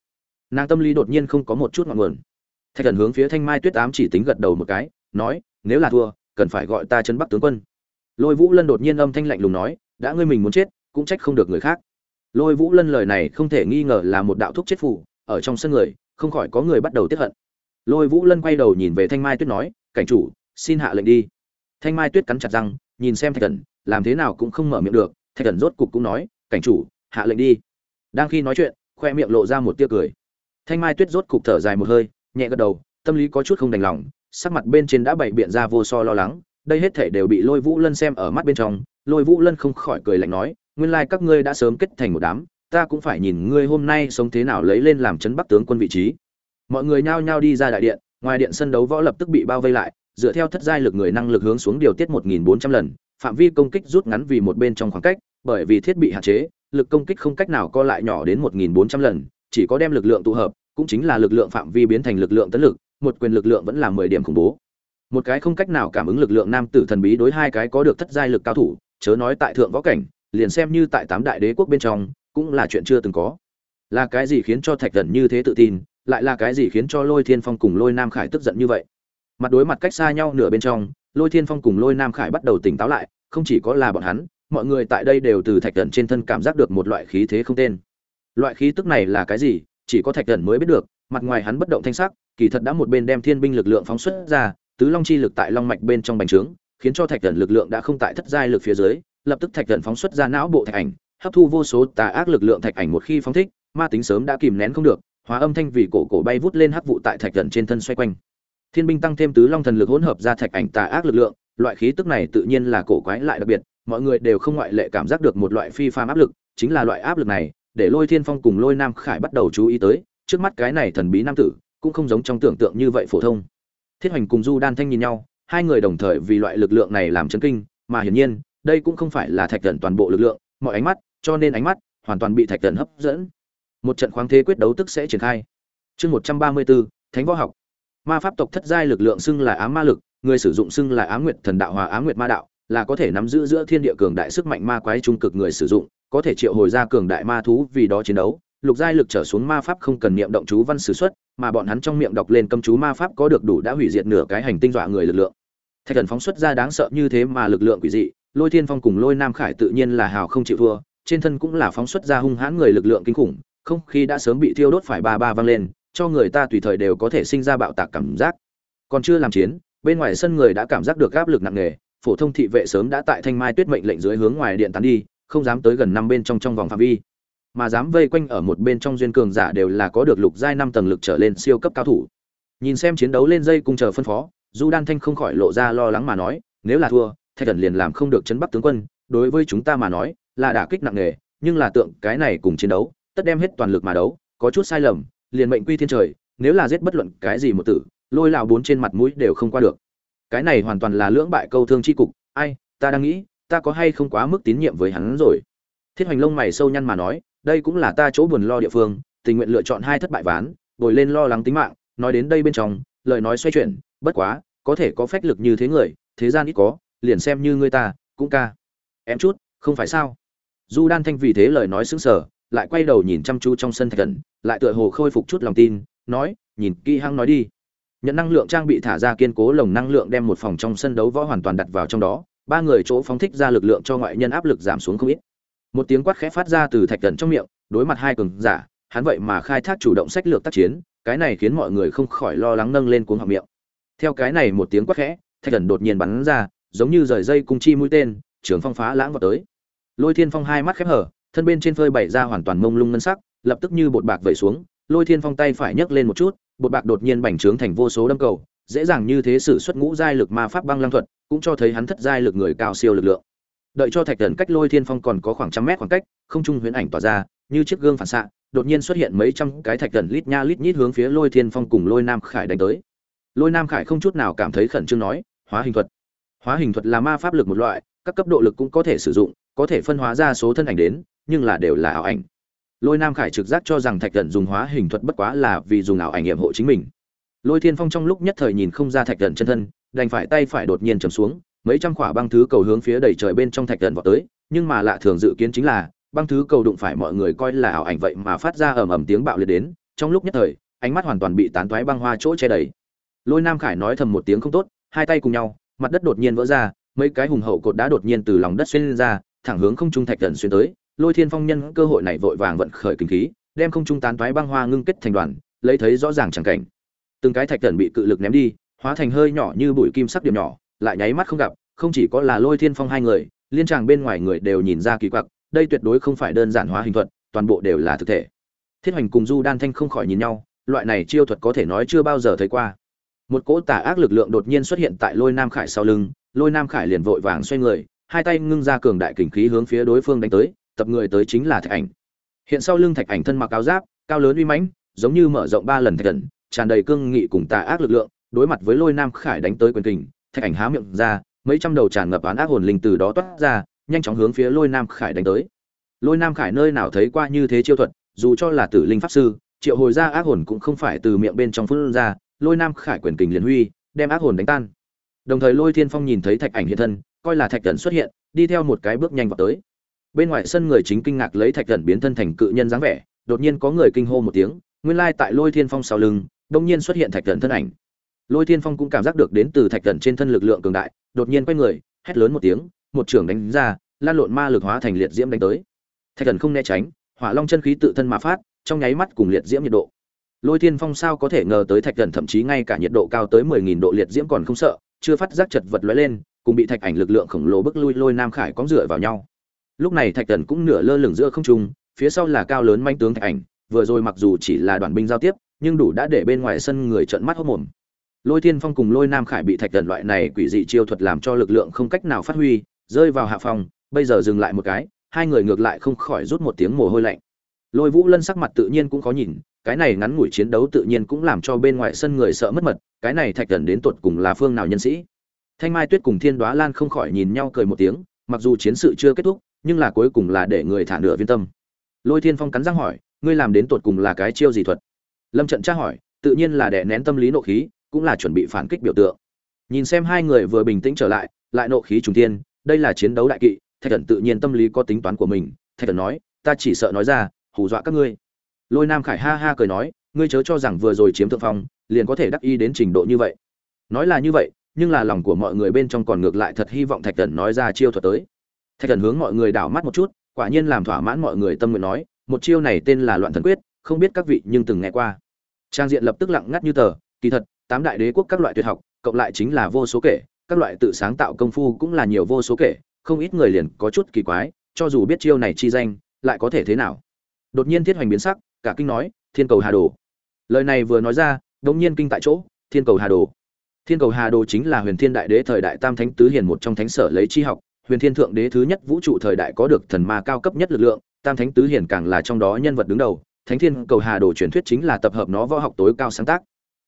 Nàng tâm lý đột nhiên không có một chút ngọn nguồn. Thạch thần hướng phía thanh mai tuyết ám chỉ tính gật đầu một cái, nói, nếu là thua, cần phải gọi ta chân bắc tướng quân. Lôi vũ lân đột nhiên âm thanh lạnh lùng nói, đã ngươi mình muốn chết cũng trách không được người khác. Lôi vũ lân lời này không thể nghi ngờ là một đạo thuốc chết phủ ở trong sân người, không khỏi có người bắt đầu tiếp hận. Lôi vũ lân quay đầu nhìn về thanh mai tuyết nói, cảnh chủ, xin hạ lệnh đi. Thanh mai tuyết cắn chặt răng, nhìn xem thạch thần làm thế nào cũng không mở miệng được. Thạch thần rốt cục cũng nói, cảnh chủ, hạ lệnh đi. Đang khi nói chuyện, khoe miệng lộ ra một tia cười. Thanh mai tuyết rốt cục thở dài một hơi, nhẹ gật đầu, tâm lý có chút không đành lòng, sắc mặt bên trên đã bày biện ra vô so lo lắng, đây hết thể đều bị lôi vũ lân xem ở mắt bên trong. Lôi vũ lân không khỏi cười lạnh nói nguyên lai các ngươi đã sớm kết thành một đám, ta cũng phải nhìn ngươi hôm nay sống thế nào lấy lên làm chấn bắc tướng quân vị trí. Mọi người nhao nhao đi ra đại điện, ngoài điện sân đấu võ lập tức bị bao vây lại, dựa theo thất giai lực người năng lực hướng xuống điều tiết 1400 lần, phạm vi công kích rút ngắn vì một bên trong khoảng cách, bởi vì thiết bị hạn chế, lực công kích không cách nào co lại nhỏ đến 1400 lần, chỉ có đem lực lượng tụ hợp, cũng chính là lực lượng phạm vi biến thành lực lượng tấn lực, một quyền lực lượng vẫn là 10 điểm khủng bố. Một cái không cách nào cảm ứng lực lượng nam tử thần bí đối hai cái có được thất giai lực cao thủ, chớ nói tại thượng võ cảnh liền xem như tại tám đại đế quốc bên trong, cũng là chuyện chưa từng có. Là cái gì khiến cho thạch thần như thế tự tin, lại là cái gì khiến cho lôi thiên phong cùng lôi nam khải tức giận như vậy? Mặt đối mặt cách xa nhau nửa bên trong, lôi thiên phong cùng lôi nam khải bắt đầu tỉnh táo lại, không chỉ có là bọn hắn, mọi người tại đây đều từ thạch thần trên thân cảm giác được một loại khí thế không tên. Loại khí tức này là cái gì? Chỉ có thạch thần mới biết được, mặt ngoài hắn bất động thanh sắc, kỳ thật đã một bên đem thiên binh lực lượng phóng xuất ra, tứ long chi lực tại long mạch bên trong bành trướng, khiến cho thạch thần lực lượng đã không tại thất giai lực phía dưới lập tức thạch thần phóng xuất ra não bộ thạch ảnh, hấp thu vô số tà ác lực lượng thạch ảnh một khi phóng thích, ma tính sớm đã kìm nén không được, hóa âm thanh vì cổ cổ bay vút lên hắc vụ tại thạch thần trên thân xoay quanh. Thiên binh tăng thêm tứ long thần lực hỗn hợp ra thạch ảnh tà ác lực lượng, loại khí tức này tự nhiên là cổ quái lại đặc biệt, mọi người đều không ngoại lệ cảm giác được một loại phi phàm áp lực, chính là loại áp lực này, để lôi thiên phong cùng lôi nam khải bắt đầu chú ý tới, trước mắt cái này thần bí nam tử, cũng không giống trong tưởng tượng như vậy phổ thông. Thiết hoành cùng du đan thanh nhìn nhau, hai người đồng thời vì loại lực lượng này làm chấn kinh, mà hiển nhiên đây cũng không phải là thạch thần toàn bộ lực lượng, mọi ánh mắt, cho nên ánh mắt hoàn toàn bị thạch thần hấp dẫn. Một trận khoáng thế quyết đấu tức sẽ triển khai. Chương một trăm ba mươi bốn, thánh võ học. Ma pháp tộc thất giai lực lượng xưng là ám ma lực, người sử dụng xưng là ám nguyệt thần đạo hòa ám nguyệt ma đạo, là có thể nắm giữ giữa thiên địa cường đại sức mạnh ma quái trung cực người sử dụng, có thể triệu hồi ra cường đại ma thú vì đó chiến đấu. Lục giai lực trở xuống ma pháp không cần niệm động chú văn sử xuất, mà bọn hắn trong miệng đọc lên cấm chú ma pháp có được đủ đã hủy diệt nửa cái hành tinh dọa người lực lượng. Thạch thần phóng xuất ra đáng sợ như thế mà lực lượng quỷ dị lôi thiên phong cùng lôi nam khải tự nhiên là hào không chịu thua, trên thân cũng là phóng xuất ra hung hãn người lực lượng kinh khủng, không khí đã sớm bị thiêu đốt phải ba ba vang lên, cho người ta tùy thời đều có thể sinh ra bạo tạc cảm giác. Còn chưa làm chiến, bên ngoài sân người đã cảm giác được áp lực nặng nề, phổ thông thị vệ sớm đã tại thanh mai tuyết mệnh lệnh dưới hướng ngoài điện tán đi, không dám tới gần năm bên trong trong vòng phạm vi. Mà dám vây quanh ở một bên trong duyên cường giả đều là có được lục giai năm tầng lực trở lên siêu cấp cao thủ. Nhìn xem chiến đấu lên dây cung chờ phân phó du đan thanh không khỏi lộ ra lo lắng mà nói, nếu là thua thạch thần liền làm không được chấn bắc tướng quân, đối với chúng ta mà nói, là đả kích nặng nề, nhưng là tượng cái này cùng chiến đấu, tất đem hết toàn lực mà đấu, có chút sai lầm, liền mệnh quy thiên trời, nếu là giết bất luận cái gì một tử, lôi lào bốn trên mặt mũi đều không qua được. Cái này hoàn toàn là lưỡng bại câu thương chi cục, ai, ta đang nghĩ, ta có hay không quá mức tín nhiệm với hắn rồi? Thiết hoành lông mày sâu nhăn mà nói, đây cũng là ta chỗ buồn lo địa phương, tình nguyện lựa chọn hai thất bại ván, bồi lên lo lắng tính mạng, nói đến đây bên trong, lời nói xoay chuyển, bất quá, có thể có phách lực như thế người, thế gian ít có liền xem như ngươi ta, cũng ca. Em chút, không phải sao? Du đan thanh vì thế lời nói xứng sở lại quay đầu nhìn chăm chú trong sân thạch thần lại tựa hồ khôi phục chút lòng tin, nói, nhìn kỹ hăng nói đi. Nhận năng lượng trang bị thả ra kiên cố lồng năng lượng đem một phòng trong sân đấu võ hoàn toàn đặt vào trong đó, ba người chỗ phóng thích ra lực lượng cho ngoại nhân áp lực giảm xuống không ít. Một tiếng quát khẽ phát ra từ thạch thần trong miệng, đối mặt hai cường giả, hắn vậy mà khai thác chủ động sách lược tác chiến, cái này khiến mọi người không khỏi lo lắng nâng lên cuống họng miệng. Theo cái này một tiếng quát khẽ, thạch thần đột nhiên bắn ra giống như rời dây cung chi mũi tên, trường phong phá lãng vào tới. Lôi thiên phong hai mắt khép hở, thân bên trên phơi bày ra hoàn toàn mông lung ngân sắc, lập tức như bột bạc vẩy xuống, lôi thiên phong tay phải nhấc lên một chút, bột bạc đột nhiên bành trướng thành vô số đâm cầu, dễ dàng như thế sử xuất ngũ giai lực ma pháp băng lăng thuật, cũng cho thấy hắn thất giai lực người cao siêu lực lượng. Đợi cho thạch thần cách lôi thiên phong còn có khoảng trăm mét khoảng cách, không trung huyễn ảnh tỏa ra, như chiếc gương phản xạ, đột nhiên xuất hiện mấy trăm cái thạch thần lít nha lít nhít hướng phía lôi thiên phong cùng lôi nam khải đánh tới. Lôi nam khải không chút nào cảm thấy khẩn trương nói, hóa hình thuật hóa hình thuật là ma pháp lực một loại, các cấp độ lực cũng có thể sử dụng, có thể phân hóa ra số thân ảnh đến, nhưng là đều là ảo ảnh. Lôi nam khải trực giác cho rằng thạch Cẩn dùng hóa hình thuật bất quá là vì dùng ảo ảnh nghiệm hộ chính mình. Lôi thiên phong trong lúc nhất thời nhìn không ra thạch Cẩn chân thân, đành phải tay phải đột nhiên trầm xuống, mấy trăm quả băng thứ cầu hướng phía đầy trời bên trong thạch Cẩn vào tới, nhưng mà lạ thường dự kiến chính là, băng thứ cầu đụng phải mọi người coi là ảo ảnh vậy mà phát ra ầm ầm tiếng bạo liệt đến, trong lúc nhất thời, ánh mắt hoàn toàn bị tán toái băng hoa chỗ che đầy lôi nam khải nói thầm một tiếng không tốt, hai tay cùng nhau mặt đất đột nhiên vỡ ra, mấy cái hùng hậu cột đá đột nhiên từ lòng đất xuyên lên ra, thẳng hướng không trung thạch tận xuyên tới. Lôi thiên phong nhân cơ hội này vội vàng vận khởi kinh khí, đem không trung tán toái băng hoa ngưng kết thành đoàn, lấy thấy rõ ràng chẳng cảnh. Từng cái thạch tận bị cự lực ném đi, hóa thành hơi nhỏ như bụi kim sắc điểm nhỏ, lại nháy mắt không gặp, không chỉ có là lôi thiên phong hai người, liên tràng bên ngoài người đều nhìn ra kỳ quặc, đây tuyệt đối không phải đơn giản hóa hình thuật, toàn bộ đều là thực thể. Thiết hoành cùng du đan thanh không khỏi nhìn nhau, loại này chiêu thuật có thể nói chưa bao giờ thấy qua một cỗ tà ác lực lượng đột nhiên xuất hiện tại lôi nam khải sau lưng, lôi nam khải liền vội vàng xoay người, hai tay ngưng ra cường đại kình khí hướng phía đối phương đánh tới, tập người tới chính là thạch ảnh. Hiện sau lưng thạch ảnh thân mặc áo giáp, cao lớn uy mãnh, giống như mở rộng ba lần thạch thần, tràn đầy cương nghị cùng tà ác lực lượng, đối mặt với lôi nam khải đánh tới quyền kình, thạch ảnh há miệng ra, mấy trăm đầu tràn ngập án ác hồn linh từ đó toát ra, nhanh chóng hướng phía lôi nam khải đánh tới. Lôi nam khải nơi nào thấy qua như thế chiêu thuật, dù cho là tử linh pháp sư, triệu hồi ra ác hồn cũng không phải từ miệng bên trong phun ra lôi nam khải quyền kình liền huy, đem ác hồn đánh tan. Đồng thời lôi thiên phong nhìn thấy thạch ảnh hiện thân, coi là thạch thần xuất hiện, đi theo một cái bước nhanh vào tới. Bên ngoài sân người chính kinh ngạc lấy thạch thần biến thân thành cự nhân dáng vẻ, đột nhiên có người kinh hô một tiếng, nguyên lai tại lôi thiên phong sau lưng, đông nhiên xuất hiện thạch thần thân ảnh. Lôi thiên phong cũng cảm giác được đến từ thạch thần trên thân lực lượng cường đại, đột nhiên quay người, hét lớn một tiếng, một trưởng đánh ra, lan lộn ma lực hóa thành liệt diễm đánh tới. Thạch thần không né tránh, hỏa long chân khí tự thân mà phát, trong nháy mắt cùng liệt diễm nhiệt độ lôi thiên phong sao có thể ngờ tới thạch thần thậm chí ngay cả nhiệt độ cao tới mười nghìn độ liệt diễm còn không sợ, chưa phát giác chật vật lóe lên, cùng bị thạch ảnh lực lượng khổng lồ bức lui lôi nam khải cóng dựa vào nhau. Lúc này thạch thần cũng nửa lơ lửng giữa không trung, phía sau là cao lớn manh tướng thạch ảnh, vừa rồi mặc dù chỉ là đoàn binh giao tiếp, nhưng đủ đã để bên ngoài sân người trợn mắt hốt mồm. Lôi thiên phong cùng lôi nam khải bị thạch thần loại này quỷ dị chiêu thuật làm cho lực lượng không cách nào phát huy, rơi vào hạ phòng, bây giờ dừng lại một cái, hai người ngược lại không khỏi rút một tiếng mồ hôi lạnh lôi vũ lân sắc mặt tự nhiên cũng có nhìn, cái này ngắn ngủi chiến đấu tự nhiên cũng làm cho bên ngoài sân người sợ mất mật, cái này thạch thần đến tột cùng là phương nào nhân sĩ? Thanh mai tuyết cùng thiên đoá lan không khỏi nhìn nhau cười một tiếng, mặc dù chiến sự chưa kết thúc, nhưng là cuối cùng là để người thả nửa viên tâm. Lôi thiên phong cắn răng hỏi, ngươi làm đến tột cùng là cái chiêu gì thuật? Lâm trận tra hỏi, tự nhiên là để nén tâm lý nộ khí, cũng là chuẩn bị phản kích biểu tượng. Nhìn xem hai người vừa bình tĩnh trở lại lại nộ khí trùng thiên, đây là chiến đấu đại kỵ, thạch thần tự nhiên tâm lý có tính toán của mình, thạch thần nói, ta chỉ sợ nói ra hù dọa các ngươi. Lôi nam khải ha ha cười nói, ngươi chớ cho rằng vừa rồi chiếm thượng phong, liền có thể đắc y đến trình độ như vậy. Nói là như vậy, nhưng là lòng của mọi người bên trong còn ngược lại thật hy vọng thạch thần nói ra chiêu thuật tới. Thạch thần hướng mọi người đảo mắt một chút, quả nhiên làm thỏa mãn mọi người tâm nguyện nói, một chiêu này tên là loạn thần quyết, không biết các vị nhưng từng nghe qua. Trang diện lập tức lặng ngắt như tờ, kỳ thật, tám đại đế quốc các loại tuyệt học, cộng lại chính là vô số kể, các loại tự sáng tạo công phu cũng là nhiều vô số kể, không ít người liền có chút kỳ quái, cho dù biết chiêu này chi danh, lại có thể thế nào? Đột nhiên thiết hoành biến sắc, cả kinh nói, thiên cầu hà đồ. Lời này vừa nói ra, đống nhiên kinh tại chỗ, thiên cầu hà đồ. Thiên cầu hà đồ chính là huyền thiên đại đế thời đại tam thánh tứ hiền một trong thánh sở lấy chi học, huyền thiên thượng đế thứ nhất vũ trụ thời đại có được thần ma cao cấp nhất lực lượng, tam thánh tứ hiền càng là trong đó nhân vật đứng đầu, thánh thiên cầu hà đồ truyền thuyết chính là tập hợp nó võ học tối cao sáng tác.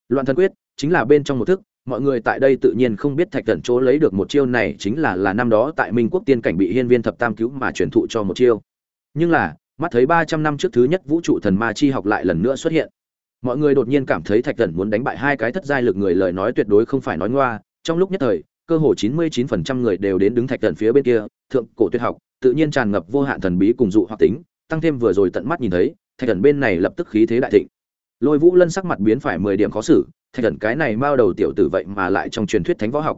Loạn thần quyết, chính là bên trong một thức, mọi người tại đây tự nhiên không biết thạch thần chỗ lấy được một chiêu này chính là là năm đó tại minh quốc tiên cảnh bị hiên viên thập tam cứu mà truyền thụ cho một chiêu. Nhưng là mắt thấy ba trăm năm trước thứ nhất vũ trụ thần ma chi học lại lần nữa xuất hiện. Mọi người đột nhiên cảm thấy thạch thần muốn đánh bại hai cái thất giai lực người lời nói tuyệt đối không phải nói ngoa. Trong lúc nhất thời, cơ hồ chín mươi chín phần trăm người đều đến đứng thạch thần phía bên kia, thượng cổ tuyệt học, tự nhiên tràn ngập vô hạn thần bí cùng dụ hoặc tính, tăng thêm vừa rồi tận mắt nhìn thấy, thạch thần bên này lập tức khí thế đại thịnh. Lôi vũ lân sắc mặt biến phải mười điểm khó xử, thạch thần cái này mao đầu tiểu tử vậy mà lại trong truyền thuyết thánh võ học.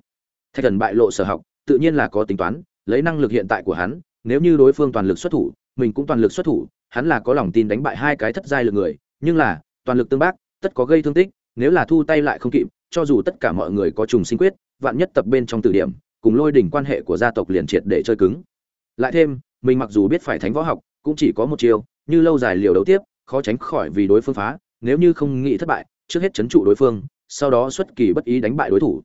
Thạch thần bại lộ sở học, tự nhiên là có tính toán, lấy năng lực hiện tại của hắn, nếu như đối phương toàn lực xuất thủ mình cũng toàn lực xuất thủ, hắn là có lòng tin đánh bại hai cái thất giai lực người, nhưng là, toàn lực tương bác, tất có gây thương tích, nếu là thu tay lại không kịp, cho dù tất cả mọi người có trùng sinh quyết, vạn nhất tập bên trong từ điểm, cùng lôi đỉnh quan hệ của gia tộc liền triệt để chơi cứng. Lại thêm, mình mặc dù biết phải thánh võ học, cũng chỉ có một chiều như lâu dài liều đấu tiếp, khó tránh khỏi vì đối phương phá, nếu như không nghĩ thất bại, trước hết chấn trụ đối phương, sau đó xuất kỳ bất ý đánh bại đối thủ.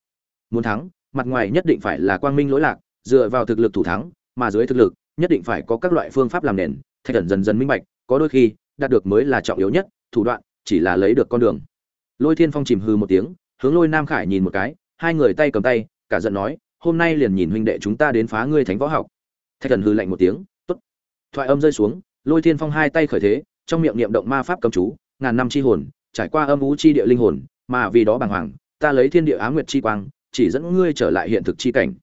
Muốn thắng, mặt ngoài nhất định phải là quang minh lỗi lạc, dựa vào thực lực thủ thắng, mà dưới thực lực nhất định phải có các loại phương pháp làm nền, thạch thần dần dần minh bạch, có đôi khi, đạt được mới là trọng yếu nhất, thủ đoạn, chỉ là lấy được con đường. Lôi thiên phong chìm hư một tiếng, hướng lôi nam khải nhìn một cái, hai người tay cầm tay, cả giận nói, hôm nay liền nhìn huynh đệ chúng ta đến phá ngươi thánh võ học. Thạch thần hư lạnh một tiếng, tốt. Thoại âm rơi xuống, lôi thiên phong hai tay khởi thế, trong miệng niệm động ma pháp cầm chú, ngàn năm chi hồn, trải qua âm ú chi địa linh hồn, mà vì đó bàng hoàng, ta lấy thiên địa á nguyệt chi quang, chỉ dẫn ngươi trở lại hiện thực chi cảnh.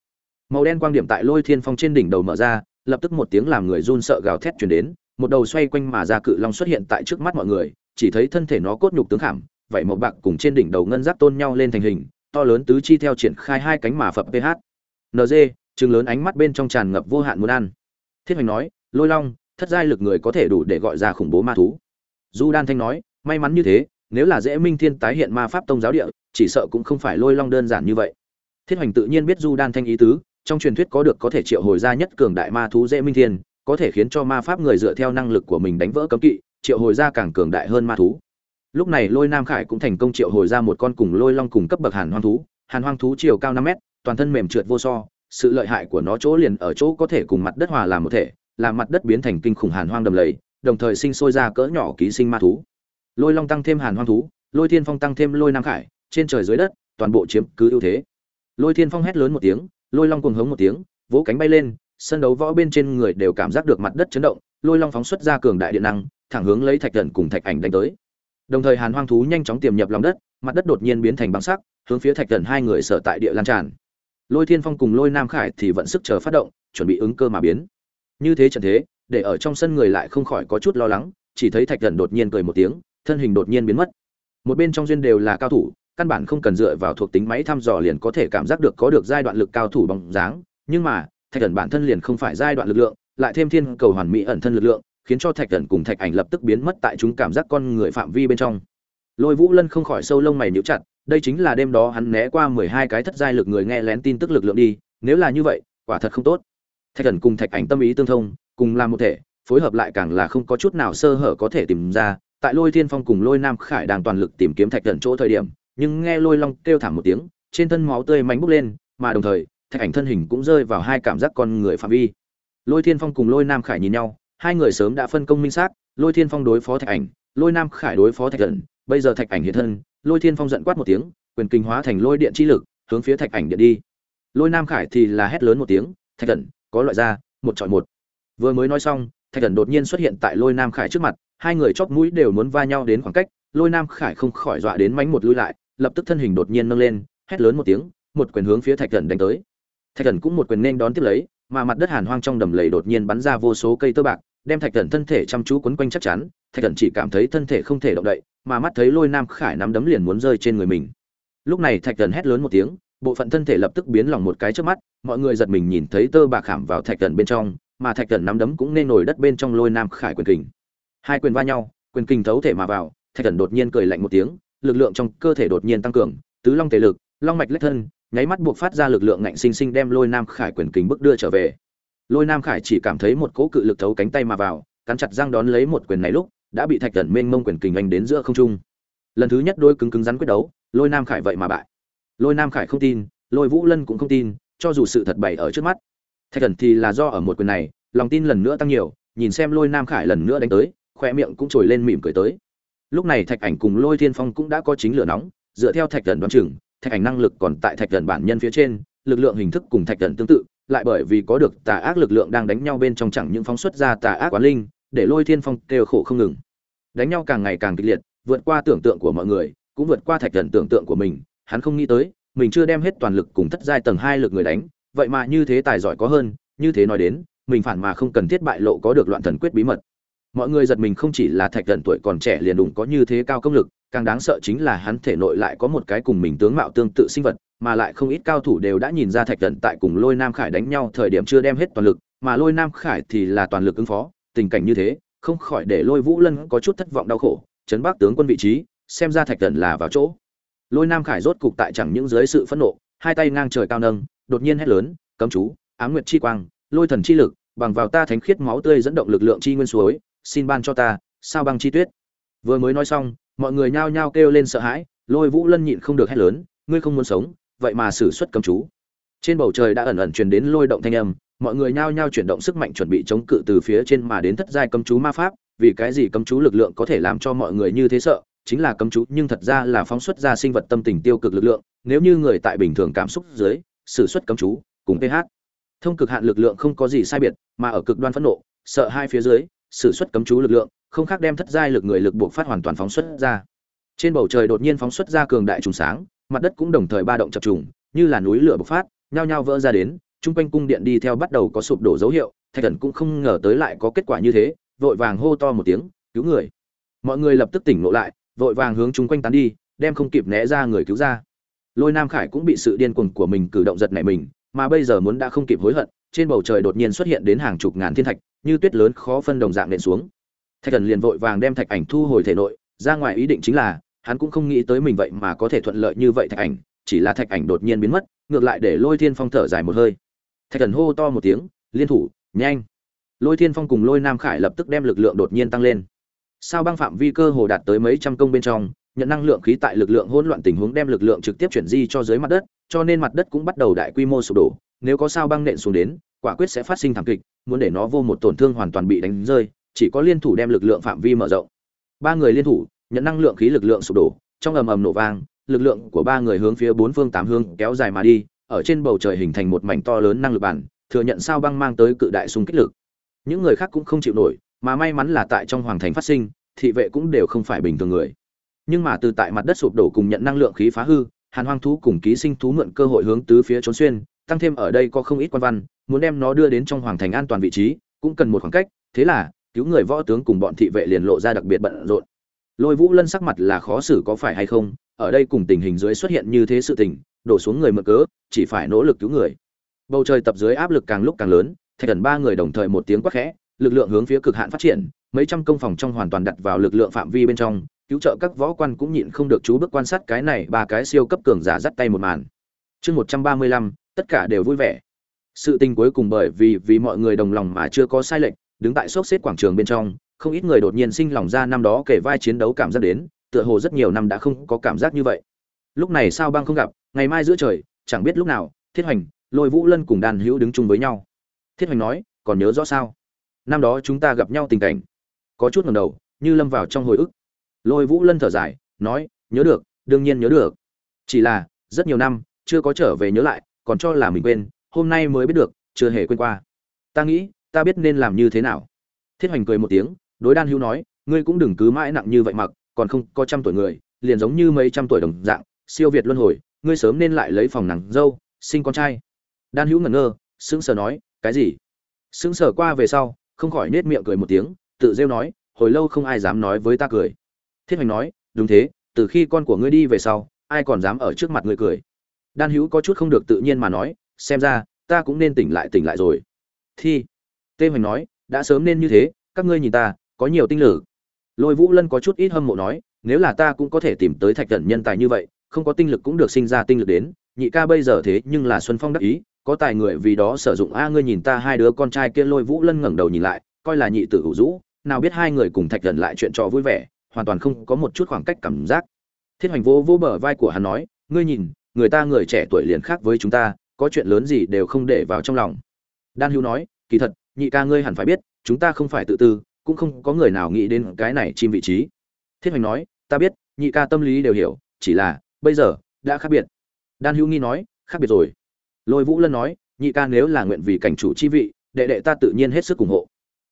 Màu đen quang điểm tại lôi thiên phong trên đỉnh đầu mở ra lập tức một tiếng làm người run sợ gào thét truyền đến một đầu xoay quanh mà ra cự long xuất hiện tại trước mắt mọi người chỉ thấy thân thể nó cốt nhục tướng khảm vậy màu bạc cùng trên đỉnh đầu ngân giáp tôn nhau lên thành hình to lớn tứ chi theo triển khai hai cánh mà phập ph NG, trừng lớn ánh mắt bên trong tràn ngập vô hạn muốn ăn. Thiết hoành nói lôi long thất giai lực người có thể đủ để gọi ra khủng bố ma thú. Du đan thanh nói may mắn như thế nếu là dễ minh thiên tái hiện ma pháp tông giáo địa chỉ sợ cũng không phải lôi long đơn giản như vậy. Thiết hoành tự nhiên biết du đan thanh ý tứ trong truyền thuyết có được có thể triệu hồi ra nhất cường đại ma thú dễ minh thiên, có thể khiến cho ma pháp người dựa theo năng lực của mình đánh vỡ cấm kỵ, triệu hồi ra càng cường đại hơn ma thú. Lúc này lôi nam khải cũng thành công triệu hồi ra một con cùng lôi long cùng cấp bậc hàn hoang thú. Hàn hoang thú chiều cao năm mét, toàn thân mềm trượt vô so, sự lợi hại của nó chỗ liền ở chỗ có thể cùng mặt đất hòa làm một thể, làm mặt đất biến thành kinh khủng hàn hoang đầm lầy, đồng thời sinh sôi ra cỡ nhỏ ký sinh ma thú. Lôi long tăng thêm hàn hoang thú, lôi thiên phong tăng thêm lôi nam khải, trên trời dưới đất, toàn bộ chiếm cứ ưu thế. Lôi thiên phong hét lớn một tiếng lôi long cuồng hống một tiếng, vỗ cánh bay lên, sân đấu võ bên trên người đều cảm giác được mặt đất chấn động, lôi long phóng xuất ra cường đại điện năng, thẳng hướng lấy thạch thần cùng thạch ảnh đánh tới. Đồng thời hàn hoang thú nhanh chóng tiềm nhập lòng đất, mặt đất đột nhiên biến thành băng sắc, hướng phía thạch thần hai người sở tại địa lan tràn. Lôi thiên phong cùng lôi nam khải thì vận sức chờ phát động, chuẩn bị ứng cơ mà biến. Như thế trận thế, để ở trong sân người lại không khỏi có chút lo lắng, chỉ thấy thạch thần đột nhiên cười một tiếng, thân hình đột nhiên biến mất. Một bên trong duyên đều là cao thủ căn bản không cần dựa vào thuộc tính máy thăm dò liền có thể cảm giác được có được giai đoạn lực cao thủ bóng dáng. Nhưng mà, thạch thần bản thân liền không phải giai đoạn lực lượng, lại thêm thiên cầu hoàn mỹ ẩn thân lực lượng, khiến cho thạch thần cùng thạch ảnh lập tức biến mất tại chúng cảm giác con người phạm vi bên trong. Lôi vũ lân không khỏi sâu lông mày nhíu chặt, đây chính là đêm đó hắn né qua mười hai cái thất giai lực người nghe lén tin tức lực lượng đi, nếu là như vậy, quả thật không tốt. Thạch thần cùng thạch ảnh tâm ý tương thông, cùng làm một thể, phối hợp lại càng là không có chút nào sơ hở có thể tìm ra. Tại lôi thiên phong cùng lôi nam khải đang toàn lực tìm kiếm thạch thần chỗ thời điểm nhưng nghe lôi long kêu thảm một tiếng, trên thân máu tươi mánh bốc lên, mà đồng thời, thạch ảnh thân hình cũng rơi vào hai cảm giác con người phạm vi. Lôi thiên phong cùng lôi nam khải nhìn nhau, hai người sớm đã phân công minh xác, lôi thiên phong đối phó thạch ảnh, lôi nam khải đối phó thạch thần bây giờ thạch ảnh hiện thân, lôi thiên phong giận quát một tiếng, quyền kinh hóa thành lôi điện chi lực, hướng phía thạch ảnh điện đi. Lôi nam khải thì là hét lớn một tiếng, thạch thần có loại ra, một chọi một. Vừa mới nói xong, thạch thần đột nhiên xuất hiện tại lôi nam khải trước mặt, hai người chóp mũi đều muốn va nhau đến khoảng cách, lôi nam khải không khỏi dọa đến mánh một lui lại lập tức thân hình đột nhiên nâng lên, hét lớn một tiếng, một quyền hướng phía thạch thần đánh tới. Thạch thần cũng một quyền nên đón tiếp lấy, mà mặt đất hàn hoang trong đầm lầy đột nhiên bắn ra vô số cây tơ bạc, đem thạch thần thân thể chăm chú quấn quanh chắc chắn. Thạch thần chỉ cảm thấy thân thể không thể động đậy, mà mắt thấy lôi nam khải nắm đấm liền muốn rơi trên người mình. Lúc này thạch thần hét lớn một tiếng, bộ phận thân thể lập tức biến lòng một cái trước mắt, mọi người giật mình nhìn thấy tơ bạc khảm vào thạch thần bên trong, mà thạch thần nắm đấm cũng nên nổi đất bên trong lôi nam khải quyền kình. Hai quyền va nhau, quyền kình thấu thể mà vào, thạch thần đột nhiên cười lạnh một tiếng lực lượng trong cơ thể đột nhiên tăng cường, tứ long thể lực, long mạch lách thân, nháy mắt buộc phát ra lực lượng ngạnh sinh sinh đem lôi nam khải quyền kình bước đưa trở về. Lôi nam khải chỉ cảm thấy một cỗ cự lực thấu cánh tay mà vào, cắn chặt răng đón lấy một quyền này lúc, đã bị thạch thần mênh mông quyền kình anh đến giữa không trung. Lần thứ nhất đôi cứng cứng rắn quyết đấu, lôi nam khải vậy mà bại. Lôi nam khải không tin, lôi vũ lân cũng không tin, cho dù sự thật bày ở trước mắt. Thạch thần thì là do ở một quyền này, lòng tin lần nữa tăng nhiều, nhìn xem lôi nam khải lần nữa đánh tới, khóe miệng cũng trồi lên mỉm cười tới lúc này thạch ảnh cùng lôi thiên phong cũng đã có chính lửa nóng, dựa theo thạch thần đoán chừng, thạch ảnh năng lực còn tại thạch thần bản nhân phía trên, lực lượng hình thức cùng thạch thần tương tự, lại bởi vì có được tà ác lực lượng đang đánh nhau bên trong chẳng những phóng xuất ra tà ác quán linh, để lôi thiên phong kêu khổ không ngừng. Đánh nhau càng ngày càng kịch liệt, vượt qua tưởng tượng của mọi người, cũng vượt qua thạch thần tưởng tượng của mình, hắn không nghĩ tới, mình chưa đem hết toàn lực cùng thất giai tầng hai lực người đánh, vậy mà như thế tài giỏi có hơn, như thế nói đến, mình phản mà không cần thiết bại lộ có được loạn thần quyết bí mật mọi người giật mình không chỉ là thạch thần tuổi còn trẻ liền đủng có như thế cao công lực, càng đáng sợ chính là hắn thể nội lại có một cái cùng mình tướng mạo tương tự sinh vật, mà lại không ít cao thủ đều đã nhìn ra thạch thần tại cùng lôi nam khải đánh nhau thời điểm chưa đem hết toàn lực, mà lôi nam khải thì là toàn lực ứng phó, tình cảnh như thế, không khỏi để lôi vũ lân có chút thất vọng đau khổ, chấn bác tướng quân vị trí, xem ra thạch thần là vào chỗ. Lôi nam khải rốt cục tại chẳng những dưới sự phẫn nộ, hai tay ngang trời cao nâng, đột nhiên hét lớn, cấm chú, ám nguyệt chi quang, lôi thần chi lực, bằng vào ta thánh khiết máu tươi dẫn động lực lượng chi nguyên suối xin ban cho ta, sao băng chi tuyết? Vừa mới nói xong, mọi người nhao nhao kêu lên sợ hãi, lôi vũ lân nhịn không được hét lớn, ngươi không muốn sống, vậy mà xử suất cấm chú. Trên bầu trời đã ẩn ẩn truyền đến lôi động thanh âm, mọi người nhao nhao chuyển động sức mạnh chuẩn bị chống cự từ phía trên mà đến thất giai cấm chú ma pháp, vì cái gì cấm chú lực lượng có thể làm cho mọi người như thế sợ, chính là cấm chú, nhưng thật ra là phóng xuất ra sinh vật tâm tình tiêu cực lực lượng, nếu như người tại bình thường cảm xúc dưới sử xuất cấm chú, cùng ph. Thông cực hạn lực lượng không có gì sai biệt, mà ở cực đoan phẫn nộ, sợ hai phía dưới sử xuất cấm chú lực lượng, không khác đem thất giai lực người lực buộc phát hoàn toàn phóng xuất ra. Trên bầu trời đột nhiên phóng xuất ra cường đại trùng sáng, mặt đất cũng đồng thời ba động chập trùng, như là núi lửa bộc phát, nhao nhao vỡ ra đến trung quanh cung điện đi theo bắt đầu có sụp đổ dấu hiệu, thạch thần cũng không ngờ tới lại có kết quả như thế, vội vàng hô to một tiếng, cứu người! Mọi người lập tức tỉnh ngộ lại, vội vàng hướng trung quanh tán đi, đem không kịp né ra người cứu ra. Lôi nam khải cũng bị sự điên cuồng của mình cử động giật nảy mình, mà bây giờ muốn đã không kịp hối hận, trên bầu trời đột nhiên xuất hiện đến hàng chục ngàn thiên thạch như tuyết lớn khó phân đồng dạng nện xuống. Thạch thần liền vội vàng đem thạch ảnh thu hồi thể nội, ra ngoài ý định chính là, hắn cũng không nghĩ tới mình vậy mà có thể thuận lợi như vậy thạch ảnh, chỉ là thạch ảnh đột nhiên biến mất, ngược lại để lôi thiên phong thở dài một hơi. Thạch thần hô to một tiếng, liên thủ, nhanh! Lôi thiên phong cùng lôi nam khải lập tức đem lực lượng đột nhiên tăng lên. Sao băng phạm vi cơ hồ đạt tới mấy trăm công bên trong, nhận năng lượng khí tại lực lượng hỗn loạn tình huống đem lực lượng trực tiếp chuyển di cho dưới mặt đất, cho nên mặt đất cũng bắt đầu đại quy mô sụp đổ. Nếu có sao băng nện xuống đến quả quyết sẽ phát sinh thảm kịch, muốn để nó vô một tổn thương hoàn toàn bị đánh rơi, chỉ có liên thủ đem lực lượng phạm vi mở rộng. Ba người liên thủ, nhận năng lượng khí lực lượng sụp đổ, trong ầm ầm nổ vang, lực lượng của ba người hướng phía bốn phương tám hướng kéo dài mà đi, ở trên bầu trời hình thành một mảnh to lớn năng lực bản, thừa nhận sao băng mang tới cự đại xung kích lực. Những người khác cũng không chịu nổi, mà may mắn là tại trong hoàng thành phát sinh, thị vệ cũng đều không phải bình thường người. Nhưng mà từ tại mặt đất sụp đổ cùng nhận năng lượng khí phá hư, hàn hoang thú cùng ký sinh thú mượn cơ hội hướng tứ phía trốn xuyên tăng thêm ở đây có không ít quan văn, muốn đem nó đưa đến trong hoàng thành an toàn vị trí, cũng cần một khoảng cách, thế là, cứu người võ tướng cùng bọn thị vệ liền lộ ra đặc biệt bận rộn. Lôi Vũ Lân sắc mặt là khó xử có phải hay không, ở đây cùng tình hình dưới xuất hiện như thế sự tình, đổ xuống người mượn cớ, chỉ phải nỗ lực cứu người. Bầu trời tập dưới áp lực càng lúc càng lớn, thạch thần ba người đồng thời một tiếng quát khẽ, lực lượng hướng phía cực hạn phát triển, mấy trăm công phòng trong hoàn toàn đặt vào lực lượng phạm vi bên trong, cứu trợ các võ quan cũng nhịn không được chú bước quan sát cái này ba cái siêu cấp cường giả dắt tay một màn. Chương 135, tất cả đều vui vẻ. Sự tình cuối cùng bởi vì vì mọi người đồng lòng mà chưa có sai lệch, đứng tại sốc xếp quảng trường bên trong, không ít người đột nhiên sinh lòng ra năm đó kể vai chiến đấu cảm giác đến, tựa hồ rất nhiều năm đã không có cảm giác như vậy. Lúc này sao băng không gặp, ngày mai giữa trời, chẳng biết lúc nào, thiết hoành, lôi vũ lân cùng đàn hữu đứng chung với nhau. Thiết hoành nói, còn nhớ rõ sao? Năm đó chúng ta gặp nhau tình cảnh. Có chút ngầm đầu, như lâm vào trong hồi ức. Lôi vũ lân thở dài, nói, nhớ được, đương nhiên nhớ được. Chỉ là, rất nhiều năm, chưa có trở về nhớ lại còn cho là mình quên, hôm nay mới biết được, chưa hề quên qua. Ta nghĩ, ta biết nên làm như thế nào. Thiết hoành cười một tiếng, đối đan hữu nói, ngươi cũng đừng cứ mãi nặng như vậy mặc, còn không có trăm tuổi người, liền giống như mấy trăm tuổi đồng dạng, siêu việt luân hồi, ngươi sớm nên lại lấy phòng nàng dâu, sinh con trai. Đan hữu ngẩn ngơ, sững sờ nói, cái gì? Sững sờ qua về sau, không khỏi nết miệng cười một tiếng, tự rêu nói, hồi lâu không ai dám nói với ta cười. Thiết hoành nói, đúng thế, từ khi con của ngươi đi về sau, ai còn dám ở trước mặt ngươi cười? Đan hữu có chút không được tự nhiên mà nói, xem ra, ta cũng nên tỉnh lại tỉnh lại rồi. Thi, tê hoành nói, đã sớm nên như thế, các ngươi nhìn ta, có nhiều tinh lực lôi vũ lân có chút ít hâm mộ nói, nếu là ta cũng có thể tìm tới thạch thần nhân tài như vậy, không có tinh lực cũng được sinh ra tinh lực đến. Nhị ca bây giờ thế nhưng là xuân phong đắc ý, có tài người vì đó sử dụng. A, ngươi nhìn ta hai đứa con trai kia, lôi vũ lân ngẩng đầu nhìn lại, coi là nhị tử hữu dũ. Nào biết hai người cùng thạch thần lại chuyện trò vui vẻ, hoàn toàn không có một chút khoảng cách cảm giác. Thiết hoành vô vô bờ vai của hắn nói, ngươi nhìn người ta người trẻ tuổi liền khác với chúng ta, có chuyện lớn gì đều không để vào trong lòng. Đan hữu nói, kỳ thật, nhị ca ngươi hẳn phải biết, chúng ta không phải tự tư, cũng không có người nào nghĩ đến cái này chim vị trí. Thiết hoành nói, ta biết, nhị ca tâm lý đều hiểu, chỉ là, bây giờ, đã khác biệt. Đan hữu nghi nói, khác biệt rồi. Lôi vũ lân nói, nhị ca nếu là nguyện vì cảnh chủ chi vị, đệ đệ ta tự nhiên hết sức ủng hộ.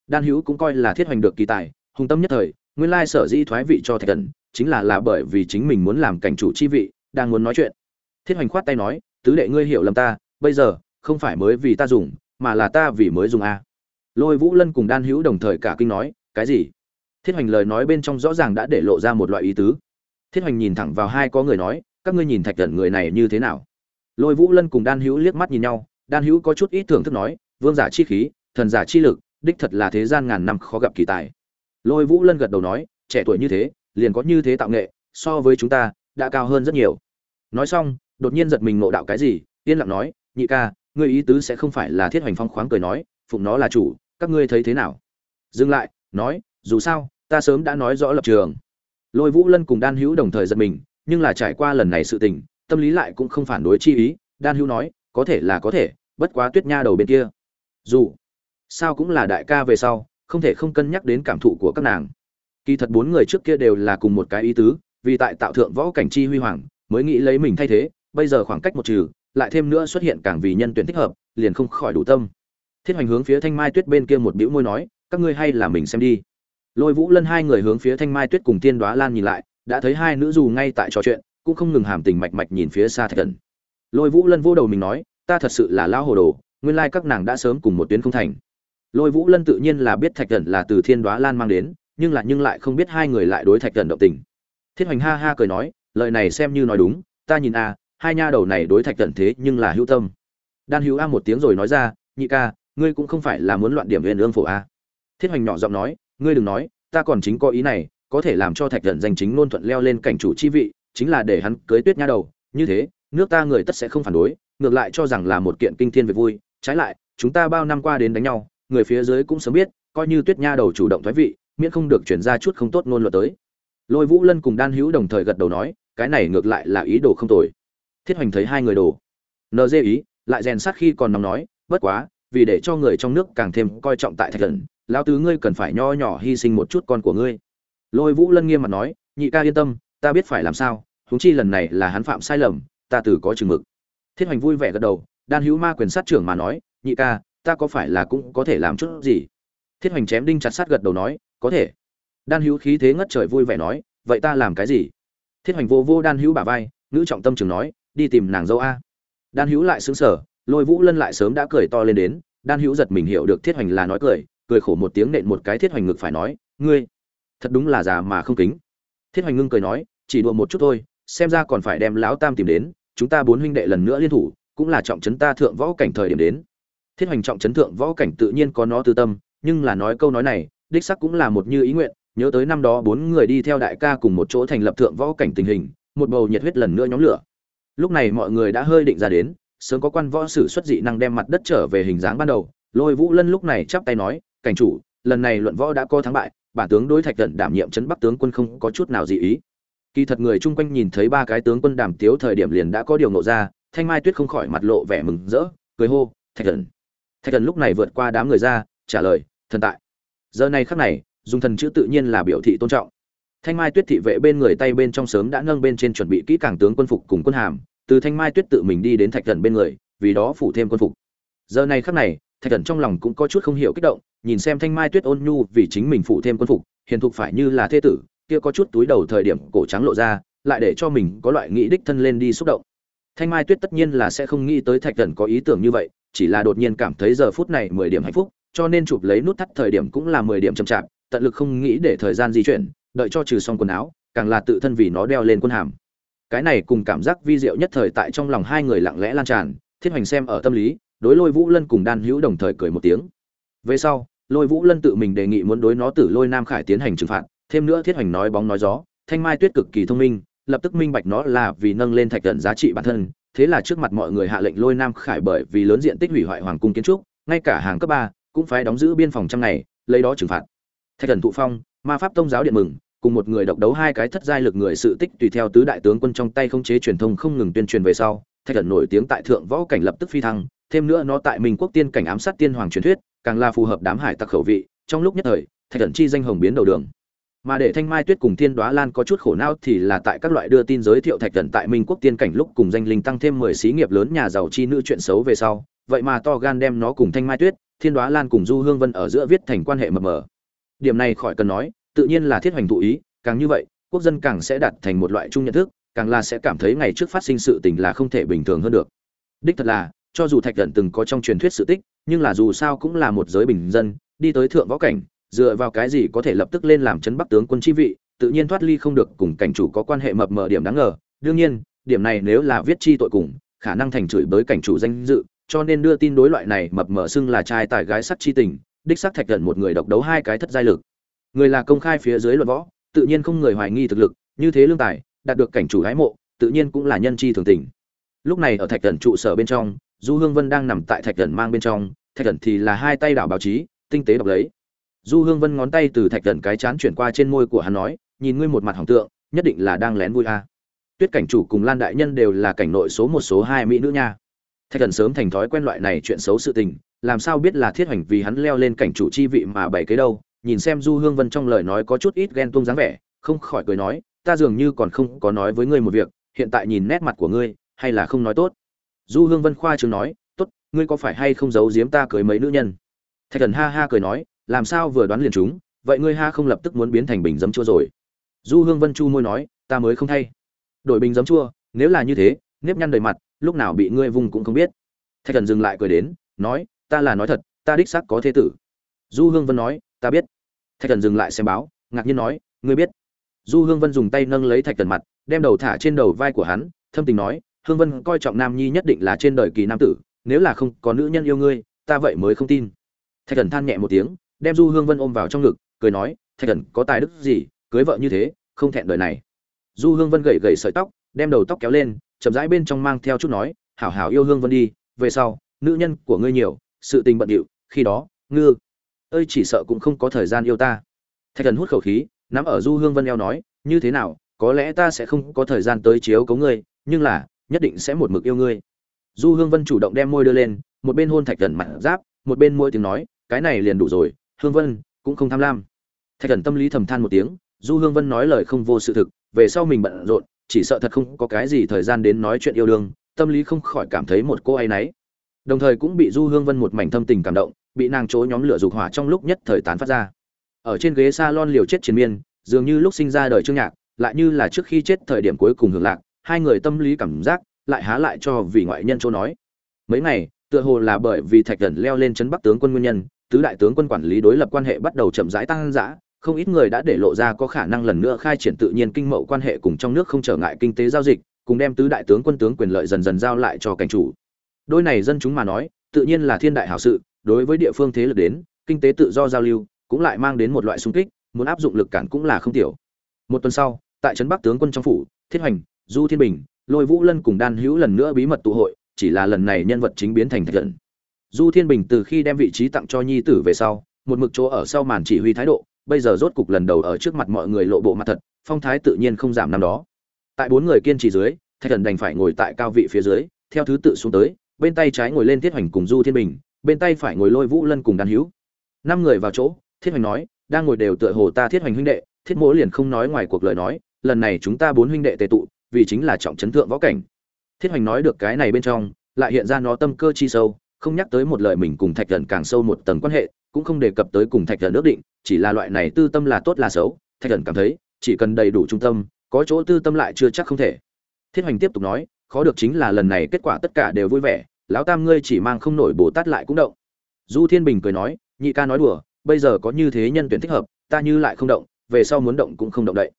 Đan hữu cũng coi là thiết hoành được kỳ tài, hùng tâm nhất thời, nguyên lai sở dĩ thoái vị cho thạch thần, chính là là bởi vì chính mình muốn làm cảnh chủ chi vị, đang muốn nói chuyện thiết hoành khoát tay nói, tứ đệ ngươi hiểu lầm ta, bây giờ, không phải mới vì ta dùng, mà là ta vì mới dùng a lôi vũ lân cùng đan hữu đồng thời cả kinh nói, cái gì? Thiết hoành lời nói bên trong rõ ràng đã để lộ ra một loại ý tứ. Thiết hoành nhìn thẳng vào hai có người nói, các ngươi nhìn thạch thần người này như thế nào? Lôi vũ lân cùng đan hữu liếc mắt nhìn nhau, đan hữu có chút ít thưởng thức nói, vương giả chi khí, thần giả chi lực, đích thật là thế gian ngàn năm khó gặp kỳ tài. Lôi vũ lân gật đầu nói, trẻ tuổi như thế, liền có như thế tạo nghệ, so với chúng ta, đã cao hơn rất nhiều. Nói xong đột nhiên giật mình ngộ đạo cái gì, yên lặng nói, nhị ca, ngươi ý tứ sẽ không phải là thiết hoành phong khoáng cười nói, phụng nó là chủ, các ngươi thấy thế nào? Dừng lại, nói, dù sao, ta sớm đã nói rõ lập trường. Lôi vũ lân cùng đan hữu đồng thời giật mình, nhưng là trải qua lần này sự tình, tâm lý lại cũng không phản đối chi ý. Đan hữu nói, có thể là có thể, bất quá tuyết nha đầu bên kia. Dù sao cũng là đại ca về sau, không thể không cân nhắc đến cảm thụ của các nàng. Kỳ thật bốn người trước kia đều là cùng một cái ý tứ, vì tại tạo thượng võ cảnh chi huy hoàng, mới nghĩ lấy mình thay thế bây giờ khoảng cách một trừ, lại thêm nữa xuất hiện càng vì nhân tuyển thích hợp, liền không khỏi đủ tâm. Thiết hoành hướng phía thanh mai tuyết bên kia một bĩu môi nói, các ngươi hay là mình xem đi. Lôi vũ lân hai người hướng phía thanh mai tuyết cùng tiên đoá lan nhìn lại, đã thấy hai nữ dù ngay tại trò chuyện, cũng không ngừng hàm tình mạch mạch nhìn phía xa thạch thần. Lôi vũ lân vô đầu mình nói, ta thật sự là lao hồ đồ, nguyên lai các nàng đã sớm cùng một tuyến không thành. Lôi vũ lân tự nhiên là biết thạch thần là từ thiên đoá lan mang đến, nhưng lại nhưng lại không biết hai người lại đối thạch thần động tình. Thiết hoành ha ha cười nói, lời này xem như nói đúng, ta nhìn a hai nha đầu này đối thạch cẩn thế nhưng là hữu tâm. Đan hữu a một tiếng rồi nói ra, nhị ca, ngươi cũng không phải là muốn loạn điểm huyền ương phổ a. Thiết hoành nhỏ giọng nói, ngươi đừng nói, ta còn chính có ý này, có thể làm cho thạch cẩn danh chính nôn thuận leo lên cảnh chủ chi vị, chính là để hắn cưới tuyết nha đầu. Như thế, nước ta người tất sẽ không phản đối, ngược lại cho rằng là một kiện kinh thiên về vui. Trái lại, chúng ta bao năm qua đến đánh nhau, người phía dưới cũng sớm biết, coi như tuyết nha đầu chủ động thoái vị, miễn không được chuyển ra chút không tốt ngôn luận tới. Lôi vũ lân cùng đan hữu đồng thời gật đầu nói, cái này ngược lại là ý đồ không tồi thiết hoành thấy hai người đồ. Nd ý, lại rèn sát khi còn nóng nói, bất quá, vì để cho người trong nước càng thêm coi trọng tại thạch thần, lão tứ ngươi cần phải nho nhỏ hy sinh một chút con của ngươi. Lôi vũ lân nghiêm mặt nói, nhị ca yên tâm, ta biết phải làm sao, huống chi lần này là hắn phạm sai lầm, ta từ có chừng mực. Thiết hoành vui vẻ gật đầu, đan hữu ma quyền sát trưởng mà nói, nhị ca, ta có phải là cũng có thể làm chút gì? Thiết hoành chém đinh chặt sát gật đầu nói, có thể. Đan hữu khí thế ngất trời vui vẻ nói, vậy ta làm cái gì? Thiết hoành vô vô đan hữu bả vai nữ trọng tâm trường nói đi tìm nàng dâu a. Đan hữu lại xứng sở lôi vũ lân lại sớm đã cười to lên đến. Đan hữu giật mình hiểu được thiết hoành là nói cười cười khổ một tiếng nện một cái thiết hoành ngực phải nói, ngươi, thật đúng là già mà không kính. Thiết hoành ngưng cười nói, chỉ đùa một chút thôi, xem ra còn phải đem lão tam tìm đến, chúng ta bốn huynh đệ lần nữa liên thủ, cũng là trọng trấn ta thượng võ cảnh thời điểm đến. Thiết hoành trọng trấn thượng võ cảnh tự nhiên có nó tư tâm, nhưng là nói câu nói này, đích sắc cũng là một như ý nguyện, nhớ tới năm đó bốn người đi theo đại ca cùng một chỗ thành lập thượng võ cảnh tình hình, một bầu nhiệt huyết lần nữa nhóm lửa lúc này mọi người đã hơi định ra đến, sớm có quan võ sử xuất dị năng đem mặt đất trở về hình dáng ban đầu. Lôi vũ lân lúc này chắp tay nói, cảnh chủ, lần này luận võ đã có thắng bại, bản tướng đối thạch tận đảm nhiệm chấn bắc tướng quân không có chút nào dị ý. Kỳ thật người chung quanh nhìn thấy ba cái tướng quân đàm tiếu thời điểm liền đã có điều nộ ra, thanh mai tuyết không khỏi mặt lộ vẻ mừng rỡ, cười hô, thạch thần thạch thần lúc này vượt qua đám người ra, trả lời, thần tại. Giờ này khắc này, dùng thần chữ tự nhiên là biểu thị tôn trọng thanh mai tuyết thị vệ bên người tay bên trong sớm đã nâng bên trên chuẩn bị kỹ càng tướng quân phục cùng quân hàm, từ thanh mai tuyết tự mình đi đến thạch thần bên người, vì đó phủ thêm quân phục. Giờ này khắc này, thạch thần trong lòng cũng có chút không hiểu kích động, nhìn xem thanh mai tuyết ôn nhu vì chính mình phủ thêm quân phục, hiền thục phải như là thế tử, kia có chút túi đầu thời điểm cổ trắng lộ ra, lại để cho mình có loại nghĩ đích thân lên đi xúc động. Thanh mai tuyết tất nhiên là sẽ không nghĩ tới thạch thần có ý tưởng như vậy, chỉ là đột nhiên cảm thấy giờ phút này mười điểm hạnh phúc, cho nên chụp lấy nút thắt thời điểm cũng là mười điểm chậm chạp, tận lực không nghĩ để thời gian di chuyển đợi cho trừ xong quần áo, càng là tự thân vì nó đeo lên quân hàm. Cái này cùng cảm giác vi diệu nhất thời tại trong lòng hai người lặng lẽ lan tràn, thiết hoành xem ở tâm lý, đối lôi vũ lân cùng đan hữu đồng thời cười một tiếng. Về sau, lôi vũ lân tự mình đề nghị muốn đối nó tử lôi nam khải tiến hành trừng phạt, thêm nữa thiết hoành nói bóng nói gió, thanh mai tuyết cực kỳ thông minh, lập tức minh bạch nó là vì nâng lên thạch tận giá trị bản thân, thế là trước mặt mọi người hạ lệnh lôi nam khải bởi vì lớn diện tích hủy hoại hoàng cung kiến trúc, ngay cả hàng cấp ba cũng phải đóng giữ biên phòng trăm ngày, lấy đó trừng phạt. Thạch thần thụ phong ma pháp tông giáo điện mừng, cùng một người độc đấu hai cái thất giai lực người sự tích tùy theo tứ đại tướng quân trong tay không chế truyền thông không ngừng tuyên truyền về sau, thạch thần nổi tiếng tại thượng võ cảnh lập tức phi thăng, thêm nữa nó tại minh quốc tiên cảnh ám sát tiên hoàng truyền thuyết, càng là phù hợp đám hải tặc khẩu vị, trong lúc nhất thời, thạch thần chi danh hồng biến đầu đường. Mà để thanh mai tuyết cùng thiên đoá lan có chút khổ não thì là tại các loại đưa tin giới thiệu thạch thần tại minh quốc tiên cảnh lúc cùng danh linh tăng thêm mười xí nghiệp lớn nhà giàu chi nữ chuyện xấu về sau, vậy mà to gan đem nó cùng thanh mai tuyết, thiên đoá lan cùng du hương vân ở giữa viết thành quan hệ mờ mờ điểm này khỏi cần nói, tự nhiên là thiết hoành thụ ý, càng như vậy, quốc dân càng sẽ đạt thành một loại chung nhận thức, càng là sẽ cảm thấy ngày trước phát sinh sự tình là không thể bình thường hơn được. Đích thật là, cho dù thạch cẩn từng có trong truyền thuyết sự tích, nhưng là dù sao cũng là một giới bình dân, đi tới thượng võ cảnh, dựa vào cái gì có thể lập tức lên làm chấn bắc tướng quân chi vị, tự nhiên thoát ly không được cùng cảnh chủ có quan hệ mập mờ điểm đáng ngờ. Đương nhiên, điểm này nếu là viết chi tội cùng, khả năng thành chửi bới cảnh chủ danh dự, cho nên đưa tin đối loại này mập mờ xưng là trai tài gái sắc chi tình đích xác thạch thần một người độc đấu hai cái thất giai lực. Người là công khai phía dưới luận võ, tự nhiên không người hoài nghi thực lực, như thế lương tài, đạt được cảnh chủ hái mộ, tự nhiên cũng là nhân chi thường tình. Lúc này ở thạch thần trụ sở bên trong, du hương vân đang nằm tại thạch thần mang bên trong, thạch thần thì là hai tay đảo báo chí, tinh tế đọc lấy. Du hương vân ngón tay từ thạch thần cái chán chuyển qua trên môi của hắn nói, nhìn ngươi một mặt hỏng tượng, nhất định là đang lén vui a. Tuyết cảnh chủ cùng lan đại nhân đều là cảnh nội số một số hai mỹ nữ nha thạch thần sớm thành thói quen loại này chuyện xấu sự tình, làm sao biết là thiết hoành vì hắn leo lên cảnh chủ chi vị mà bảy cái đâu, nhìn xem du hương vân trong lời nói có chút ít ghen tuông dáng vẻ, không khỏi cười nói, ta dường như còn không có nói với ngươi một việc, hiện tại nhìn nét mặt của ngươi, hay là không nói tốt. Du hương vân khoa chừng nói, tốt, ngươi có phải hay không giấu giếm ta cưới mấy nữ nhân? Thạch thần ha ha cười nói, làm sao vừa đoán liền chúng, vậy ngươi ha không lập tức muốn biến thành bình giấm chua rồi? Du hương vân chu môi nói, ta mới không thay. Đổi bình giấm chua, nếu là như thế, nếp nhăn đầy mặt lúc nào bị ngươi vùng cũng không biết. Thạch thần dừng lại cười đến, nói, ta là nói thật, ta đích xác có thế tử. Du hương vân nói, ta biết. Thạch thần dừng lại xem báo, ngạc nhiên nói, ngươi biết. Du hương vân dùng tay nâng lấy thạch thần mặt, đem đầu thả trên đầu vai của hắn, thâm tình nói, hương vân coi trọng nam nhi nhất định là trên đời kỳ nam tử, nếu là không có nữ nhân yêu ngươi, ta vậy mới không tin. Thạch thần than nhẹ một tiếng, đem du hương vân ôm vào trong ngực, cười nói, thạch thần, có tài đức gì, cưới vợ như thế, không thẹn đời này. Du hương vân gậy gậy sợi tóc, đem đầu tóc kéo lên chậm rãi bên trong mang theo chút nói, hảo hảo yêu hương vân đi, về sau, nữ nhân của ngươi nhiều, sự tình bận điệu, khi đó, ngư, ơi chỉ sợ cũng không có thời gian yêu ta. Thạch thần hút khẩu khí, nắm ở du hương vân eo nói, như thế nào, có lẽ ta sẽ không có thời gian tới chiếu cấu ngươi, nhưng là, nhất định sẽ một mực yêu ngươi. Du hương vân chủ động đem môi đưa lên, một bên hôn thạch thần mặt giáp, một bên môi tiếng nói, cái này liền đủ rồi, hương vân, cũng không tham lam. Thạch thần tâm lý thầm than một tiếng, du hương vân nói lời không vô sự thực, về sau mình bận rộn chỉ sợ thật không có cái gì thời gian đến nói chuyện yêu đương, tâm lý không khỏi cảm thấy một cô ấy nấy đồng thời cũng bị du hương vân một mảnh thâm tình cảm động, bị nàng chỗ nhóm lửa dục hỏa trong lúc nhất thời tán phát ra. Ở trên ghế salon liều chết chiến miên, dường như lúc sinh ra đời trương nhạc, lại như là trước khi chết thời điểm cuối cùng hưởng lạc, hai người tâm lý cảm giác lại há lại cho vì ngoại nhân chỗ nói. Mấy ngày, tựa hồ là bởi vì thạch thần leo lên chấn bắc tướng quân nguyên nhân, tứ đại tướng quân quản lý đối lập quan hệ bắt đầu chậm rãi tăng dã không ít người đã để lộ ra có khả năng lần nữa khai triển tự nhiên kinh mậu quan hệ cùng trong nước không trở ngại kinh tế giao dịch, cùng đem tứ đại tướng quân tướng quyền lợi dần dần giao lại cho cảnh chủ. Đôi này dân chúng mà nói, tự nhiên là thiên đại hảo sự, đối với địa phương thế lực đến, kinh tế tự do giao lưu, cũng lại mang đến một loại xung kích, muốn áp dụng lực cản cũng là không tiểu. Một tuần sau, tại trấn bắc tướng quân trong phủ, thiết hoành, du thiên bình, lôi vũ lân cùng đan hữu lần nữa bí mật tụ hội, chỉ là lần này nhân vật chính biến thành thạch thần du thiên bình từ khi đem vị trí tặng cho nhi tử về sau, một mực chỗ ở sau màn chỉ huy thái độ bây giờ rốt cục lần đầu ở trước mặt mọi người lộ bộ mặt thật, phong thái tự nhiên không giảm năm đó. Tại bốn người kiên trì dưới, thạch thần đành phải ngồi tại cao vị phía dưới, theo thứ tự xuống tới, bên tay trái ngồi lên thiết hoành cùng du thiên bình, bên tay phải ngồi lôi vũ lân cùng đan hữu năm người vào chỗ, thiết hoành nói, đang ngồi đều tựa hồ ta thiết hoành huynh đệ. Thiết mỗ liền không nói ngoài cuộc lời nói, lần này chúng ta bốn huynh đệ tề tụ, vì chính là trọng trấn thượng võ cảnh. Thiết hoành nói được cái này bên trong, lại hiện ra nó tâm cơ chi sâu, không nhắc tới một lời mình cùng thạch thần càng sâu một tầng quan hệ cũng không đề cập tới cùng thạch thần ước định, chỉ là loại này tư tâm là tốt là xấu, thạch thần cảm thấy, chỉ cần đầy đủ trung tâm, có chỗ tư tâm lại chưa chắc không thể. Thiết hoành tiếp tục nói, khó được chính là lần này kết quả tất cả đều vui vẻ, lão tam ngươi chỉ mang không nổi bồ tát lại cũng động. Du thiên bình cười nói, nhị ca nói đùa, bây giờ có như thế nhân tuyển thích hợp, ta như lại không động, về sau muốn động cũng không động đậy.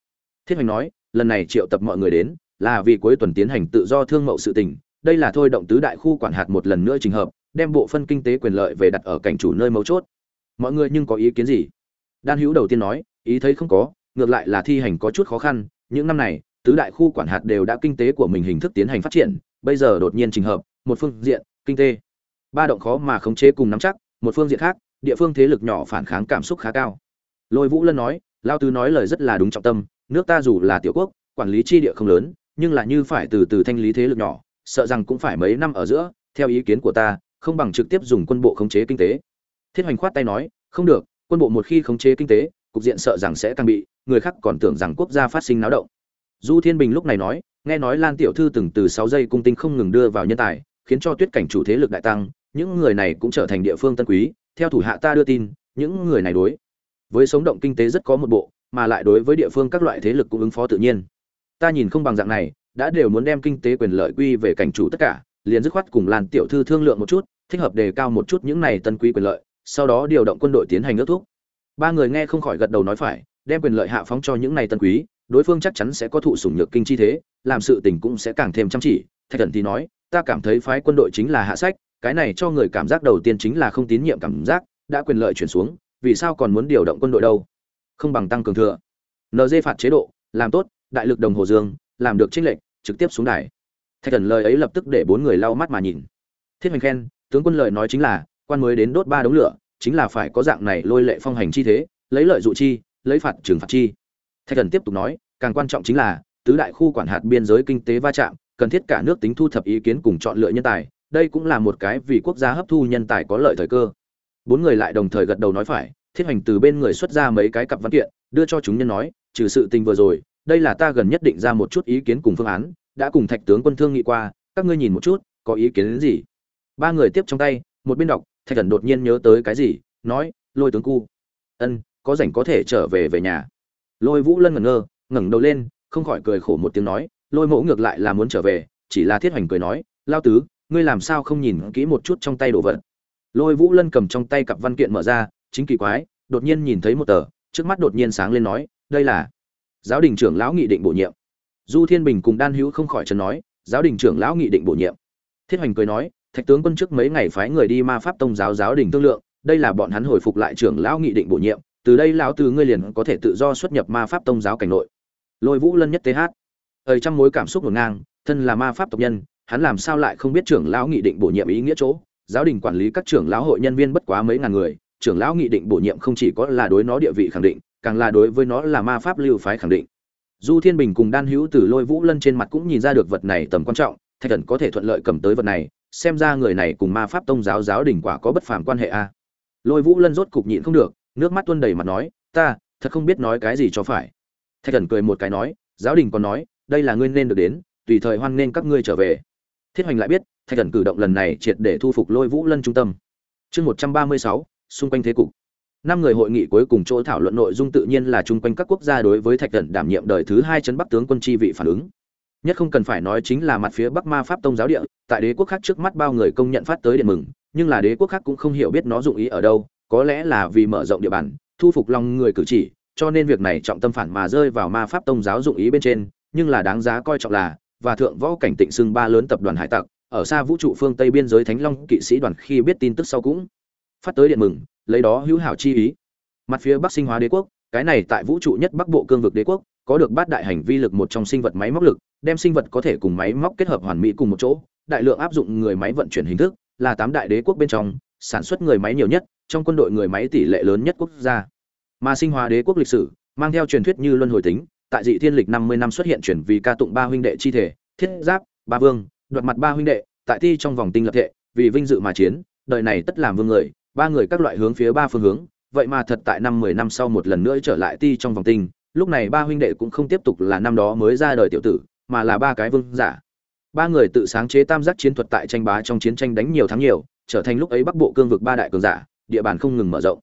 Thiết hoành nói, lần này triệu tập mọi người đến, là vì cuối tuần tiến hành tự do thương mậu sự tình, đây là thôi động tứ đại khu quản hạt một lần nữa trình hợp, đem bộ phân kinh tế quyền lợi về đặt ở cảnh chủ nơi mấu chốt mọi người nhưng có ý kiến gì? Đan hữu đầu tiên nói, ý thấy không có, ngược lại là thi hành có chút khó khăn. Những năm này, tứ đại khu quản hạt đều đã kinh tế của mình hình thức tiến hành phát triển. Bây giờ đột nhiên trình hợp, một phương diện, kinh tế. Ba động khó mà khống chế cùng nắm chắc, một phương diện khác, địa phương thế lực nhỏ phản kháng cảm xúc khá cao. Lôi vũ lân nói, lao tứ nói lời rất là đúng trọng tâm, nước ta dù là tiểu quốc, quản lý chi địa không lớn, nhưng là như phải từ từ thanh lý thế lực nhỏ, sợ rằng cũng phải mấy năm ở giữa, theo ý kiến của ta, không bằng trực tiếp dùng quân bộ khống chế kinh tế thiết hoành khoát tay nói, không được, quân bộ một khi khống chế kinh tế, cục diện sợ rằng sẽ tăng bị, người khác còn tưởng rằng quốc gia phát sinh náo động. Du thiên bình lúc này nói, nghe nói lan tiểu thư từng từ sáu giây cung tinh không ngừng đưa vào nhân tài, khiến cho tuyết cảnh chủ thế lực đại tăng, những người này cũng trở thành địa phương tân quý, theo thủ hạ ta đưa tin, những người này đối với sống động kinh tế rất có một bộ, mà lại đối với địa phương các loại thế lực cũng ứng phó tự nhiên. Ta nhìn không bằng dạng này, đã đều muốn đem kinh tế quyền lợi quy về cảnh chủ tất cả, liền dứt khoát cùng lan tiểu thư thương lượng một chút, thích hợp đề cao một chút những này tân quý quyền lợi sau đó điều động quân đội tiến hành ước thúc. Ba người nghe không khỏi gật đầu nói phải, đem quyền lợi hạ phóng cho những này tân quý, đối phương chắc chắn sẽ có thụ sủng nhược kinh chi thế, làm sự tình cũng sẽ càng thêm chăm chỉ. Thạch thần thì nói, ta cảm thấy phái quân đội chính là hạ sách, cái này cho người cảm giác đầu tiên chính là không tín nhiệm cảm giác, đã quyền lợi chuyển xuống, vì sao còn muốn điều động quân đội đâu? Không bằng tăng cường thừa. Nd phạt chế độ, làm tốt, đại lực đồng hồ dương, làm được trích lệnh trực tiếp xuống đài. Thạch thần lời ấy lập tức để bốn người lau mắt mà nhìn. Thiết hoành khen, tướng quân lời nói chính là quan mới đến đốt ba đống lửa, chính là phải có dạng này lôi lệ phong hành chi thế, lấy lợi dụ chi, lấy phạt trừng phạt chi. Thạch thần tiếp tục nói, càng quan trọng chính là, tứ đại khu quản hạt biên giới kinh tế va chạm, cần thiết cả nước tính thu thập ý kiến cùng chọn lựa nhân tài, đây cũng là một cái vì quốc gia hấp thu nhân tài có lợi thời cơ. Bốn người lại đồng thời gật đầu nói phải, thiết hành từ bên người xuất ra mấy cái cặp văn kiện, đưa cho chúng nhân nói, trừ sự tình vừa rồi, đây là ta gần nhất định ra một chút ý kiến cùng phương án, đã cùng thạch tướng quân thương nghị qua, các ngươi nhìn một chút, có ý kiến đến gì? Ba người tiếp trong tay, một bên đọc thạch thần đột nhiên nhớ tới cái gì, nói, lôi tướng cu. Ân, có rảnh có thể trở về về nhà. Lôi vũ lân ngẩn ngơ, ngẩng đầu lên, không khỏi cười khổ một tiếng nói, lôi mẫu ngược lại là muốn trở về, chỉ là thiết hoành cười nói, lao tứ, ngươi làm sao không nhìn kỹ một chút trong tay đồ vật? Lôi vũ lân cầm trong tay cặp văn kiện mở ra, chính kỳ quái, đột nhiên nhìn thấy một tờ, trước mắt đột nhiên sáng lên nói, đây là giáo đình trưởng lão nghị định bổ nhiệm. Du thiên bình cùng đan hữu không khỏi chấn nói, giáo đình trưởng lão nghị định bổ nhiệm. Thiết hoành cười nói thạch tướng quân trước mấy ngày phái người đi ma pháp tông giáo giáo đình thương lượng, đây là bọn hắn hồi phục lại trưởng lão nghị định bổ nhiệm, từ đây lão từ ngươi liền có thể tự do xuất nhập ma pháp tông giáo cảnh nội. Lôi vũ lân nhất th ở trăm mối cảm xúc ngổn ngang, thân là ma pháp tộc nhân, hắn làm sao lại không biết trưởng lão nghị định bổ nhiệm ý nghĩa chỗ? Giáo đình quản lý các trưởng lão hội nhân viên bất quá mấy ngàn người, trưởng lão nghị định bổ nhiệm không chỉ có là đối nó địa vị khẳng định, càng là đối với nó là ma pháp lưu phái khẳng định. Du thiên bình cùng đan hữu từ lôi vũ lân trên mặt cũng nhìn ra được vật này tầm quan trọng, thạch thần có thể thuận lợi cầm tới vật này xem ra người này cùng ma pháp tông giáo giáo đình quả có bất phàm quan hệ a. Lôi vũ lân rốt cục nhịn không được, nước mắt tuôn đầy mặt nói, ta, thật không biết nói cái gì cho phải. Thạch thần cười một cái nói, giáo đình còn nói, đây là ngươi nên được đến, tùy thời hoan nên các ngươi trở về. Thiết hoành lại biết, thạch thần cử động lần này triệt để thu phục lôi vũ lân trung tâm. Chương một trăm ba mươi sáu, xung quanh thế cục. Năm người hội nghị cuối cùng chỗ thảo luận nội dung tự nhiên là chung quanh các quốc gia đối với thạch thần đảm nhiệm đời thứ hai chấn bắc tướng quân chi vị phản ứng nhất không cần phải nói chính là mặt phía bắc ma pháp tông giáo địa, tại đế quốc khác trước mắt bao người công nhận phát tới điện mừng, nhưng là đế quốc khác cũng không hiểu biết nó dụng ý ở đâu, có lẽ là vì mở rộng địa bàn, thu phục lòng người cử chỉ, cho nên việc này trọng tâm phản mà rơi vào ma pháp tông giáo dụng ý bên trên, nhưng là đáng giá coi trọng là, và thượng võ cảnh tịnh xưng ba lớn tập đoàn hải tặc, ở xa vũ trụ phương tây biên giới thánh long kỵ sĩ đoàn khi biết tin tức sau cũng phát tới điện mừng, lấy đó hữu hảo chi ý. Mặt phía bắc sinh hóa đế quốc, cái này tại vũ trụ nhất bắc bộ cương vực đế quốc có được bát đại hành vi lực một trong sinh vật máy móc lực, đem sinh vật có thể cùng máy móc kết hợp hoàn mỹ cùng một chỗ, đại lượng áp dụng người máy vận chuyển hình thức, là tám đại đế quốc bên trong, sản xuất người máy nhiều nhất, trong quân đội người máy tỷ lệ lớn nhất quốc gia. Mà sinh hóa đế quốc lịch sử, mang theo truyền thuyết như luân hồi tính, tại dị thiên lịch năm mươi năm xuất hiện chuyển vì ca tụng ba huynh đệ chi thể, thiết giáp, ba vương, đoạt mặt ba huynh đệ, tại thi trong vòng tinh lập thể, vì vinh dự mà chiến, đời này tất làm vương người, ba người các loại hướng phía ba phương hướng, vậy mà thật tại năm mười năm sau một lần nữa trở lại ti trong vòng tinh lúc này ba huynh đệ cũng không tiếp tục là năm đó mới ra đời tiểu tử, mà là ba cái vương giả. Ba người tự sáng chế tam giác chiến thuật tại tranh bá trong chiến tranh đánh nhiều thắng nhiều, trở thành lúc ấy bắc bộ cương vực ba đại cường giả, địa bàn không ngừng mở rộng.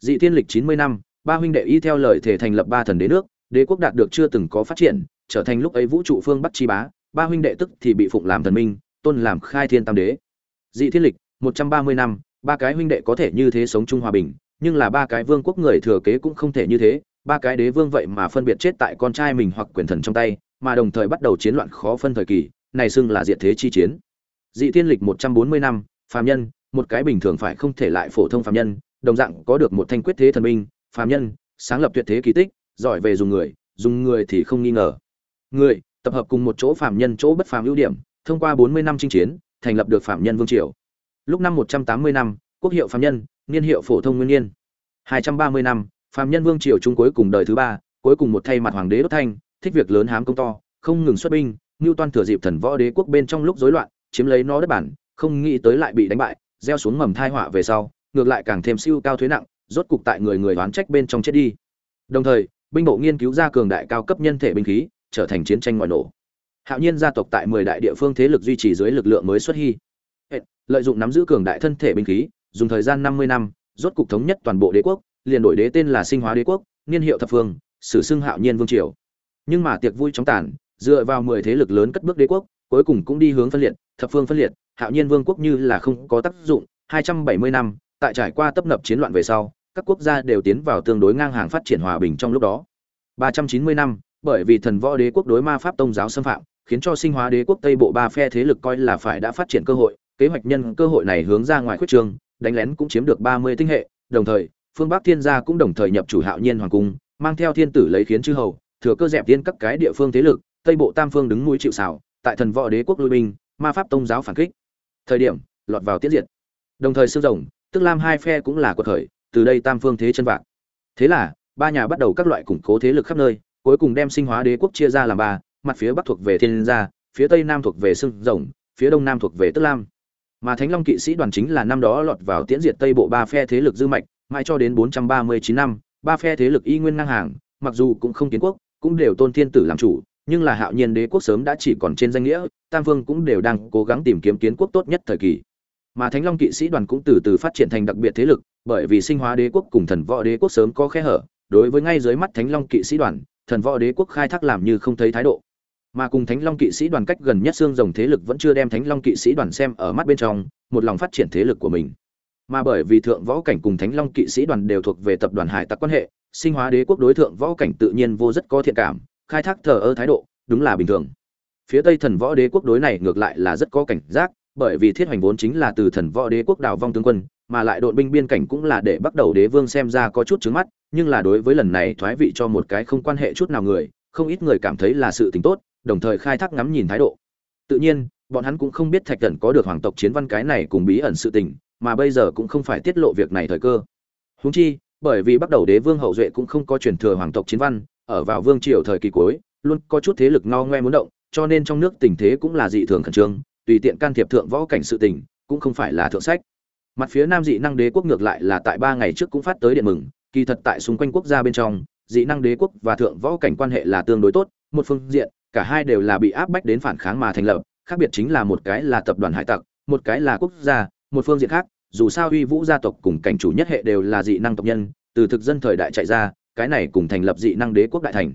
Dị thiên lịch chín mươi năm, ba huynh đệ y theo lời thể thành lập ba thần đế nước, đế quốc đạt được chưa từng có phát triển, trở thành lúc ấy vũ trụ phương bắc chi bá, ba huynh đệ tức thì bị phụng làm thần minh, tôn làm khai thiên tam đế. Dị thiên lịch, một trăm ba mươi năm, ba cái huynh đệ có thể như thế sống chung hòa bình, nhưng là ba cái vương quốc người thừa kế cũng không thể như thế ba cái đế vương vậy mà phân biệt chết tại con trai mình hoặc quyền thần trong tay, mà đồng thời bắt đầu chiến loạn khó phân thời kỳ, này xưng là diệt thế chi chiến. Dị thiên lịch một trăm bốn mươi năm, phàm nhân, một cái bình thường phải không thể lại phổ thông phàm nhân, đồng dạng có được một thanh quyết thế thần minh phàm nhân, sáng lập tuyệt thế kỳ tích, giỏi về dùng người dùng người thì không nghi ngờ. Người, tập hợp cùng một chỗ phàm nhân chỗ bất phàm ưu điểm, thông qua bốn mươi năm chinh chiến, thành lập được phàm nhân vương triều. Lúc năm một trăm tám mươi năm, quốc hiệu phàm nhân, niên hiệu phổ thông nguyên niên hai trăm ba mươi năm phàm nhân vương triều trung cuối cùng đời thứ ba, cuối cùng một thay mặt hoàng đế đốt thanh, thích việc lớn hám công to, không ngừng xuất binh, ngưu toan thừa dịp thần võ đế quốc bên trong lúc rối loạn, chiếm lấy nó đất bản, không nghĩ tới lại bị đánh bại, gieo xuống mầm thai họa về sau, ngược lại càng thêm siêu cao thuế nặng, rốt cục tại người người đoán trách bên trong chết đi. Đồng thời, binh bộ nghiên cứu ra cường đại cao cấp nhân thể binh khí, trở thành chiến tranh ngoại nổ. Hạo nhiên gia tộc tại mười đại địa phương thế lực duy trì dưới lực lượng mới xuất hy. Lợi dụng nắm giữ cường đại thân thể binh khí, dùng thời gian năm mươi năm, rốt cục thống nhất toàn bộ đế quốc liền đổi đế tên là sinh hóa đế quốc, niên hiệu thập phương, sử xưng hạo nhiên vương triều. Nhưng mà tiệc vui chóng tàn, dựa vào mười thế lực lớn cất bước đế quốc, cuối cùng cũng đi hướng phân liệt, thập phương phân liệt, hạo nhiên vương quốc như là không có tác dụng, hai trăm bảy mươi năm, tại trải qua tập nập chiến loạn về sau, các quốc gia đều tiến vào tương đối ngang hàng phát triển hòa bình trong lúc đó. ba trăm chín mươi năm, bởi vì thần võ đế quốc đối ma pháp tông giáo xâm phạm, khiến cho sinh hóa đế quốc tây bộ ba phe thế lực coi là phải đã phát triển cơ hội, kế hoạch nhân cơ hội này hướng ra ngoài khuyết trường, đánh lén cũng chiếm được ba mươi tinh hệ, đồng thời phương bắc thiên gia cũng đồng thời nhập chủ hạo nhiên hoàng cung, mang theo thiên tử lấy khiến chư hầu, thừa cơ dẹp tiên các cái địa phương thế lực, tây bộ tam phương đứng mũi chịu xảo tại thần võ đế quốc lui binh, ma pháp tông giáo phản kích. Thời điểm, lọt vào tiết diệt. Đồng thời sương rồng, tức lam hai phe cũng là cuộc khởi, từ đây tam phương thế chân vạc thế là, ba nhà bắt đầu các loại củng cố thế lực khắp nơi, cuối cùng đem sinh hóa đế quốc chia ra làm ba, mặt phía bắc thuộc về thiên gia, phía tây nam thuộc về sương rồng, phía đông nam thuộc về tức lam. Mà thánh long kỵ sĩ đoàn chính là năm đó lọt vào tiễn diệt tây bộ ba phe thế lực dư mạch mãi cho đến 439 năm, ba phe thế lực y nguyên ngang hàng, mặc dù cũng không kiến quốc, cũng đều tôn thiên tử làm chủ, nhưng là hạo nhiên đế quốc sớm đã chỉ còn trên danh nghĩa, tam vương cũng đều đang cố gắng tìm kiếm kiến quốc tốt nhất thời kỳ. Mà thánh long kỵ sĩ đoàn cũng từ từ phát triển thành đặc biệt thế lực, bởi vì sinh hóa đế quốc cùng thần võ đế quốc sớm có khe hở, đối với ngay dưới mắt thánh long kỵ sĩ đoàn, thần võ đế quốc khai thác làm như không thấy thái độ. Mà cùng thánh long kỵ sĩ đoàn cách gần nhất xương rồng thế lực vẫn chưa đem thánh long kỵ sĩ đoàn xem ở mắt bên trong, một lòng phát triển thế lực của mình mà bởi vì thượng võ cảnh cùng thánh long kỵ sĩ đoàn đều thuộc về tập đoàn hải tặc quan hệ, sinh hóa đế quốc đối thượng võ cảnh tự nhiên vô rất có thiện cảm, khai thác thờ ơ thái độ, đúng là bình thường. Phía tây thần võ đế quốc đối này ngược lại là rất có cảnh giác, bởi vì thiết hoành vốn chính là từ thần võ đế quốc đào vong tướng quân, mà lại đội binh biên cảnh cũng là để bắt đầu đế vương xem ra có chút trứng mắt, nhưng là đối với lần này thoái vị cho một cái không quan hệ chút nào người, không ít người cảm thấy là sự tình tốt, đồng thời khai thác ngắm nhìn thái độ. Tự nhiên, bọn hắn cũng không biết thạch thần có được hoàng tộc chiến văn cái này cùng bí ẩn sự tình mà bây giờ cũng không phải tiết lộ việc này thời cơ. Huống chi, bởi vì bắt đầu đế vương hậu duệ cũng không có truyền thừa hoàng tộc chiến văn, ở vào vương triều thời kỳ cuối, luôn có chút thế lực ngao ngoe muốn động, cho nên trong nước tình thế cũng là dị thường khẩn trương, tùy tiện can thiệp thượng võ cảnh sự tình, cũng không phải là thượng sách. Mặt phía nam dị năng đế quốc ngược lại là tại ba ngày trước cũng phát tới điện mừng, kỳ thật tại xung quanh quốc gia bên trong, dị năng đế quốc và thượng võ cảnh quan hệ là tương đối tốt, một phương diện, cả hai đều là bị áp bách đến phản kháng mà thành lập, khác biệt chính là một cái là tập đoàn hải tặc, một cái là quốc gia một phương diện khác, dù sao uy vũ gia tộc cùng cảnh chủ nhất hệ đều là dị năng tộc nhân, từ thực dân thời đại chạy ra, cái này cùng thành lập dị năng đế quốc đại thành.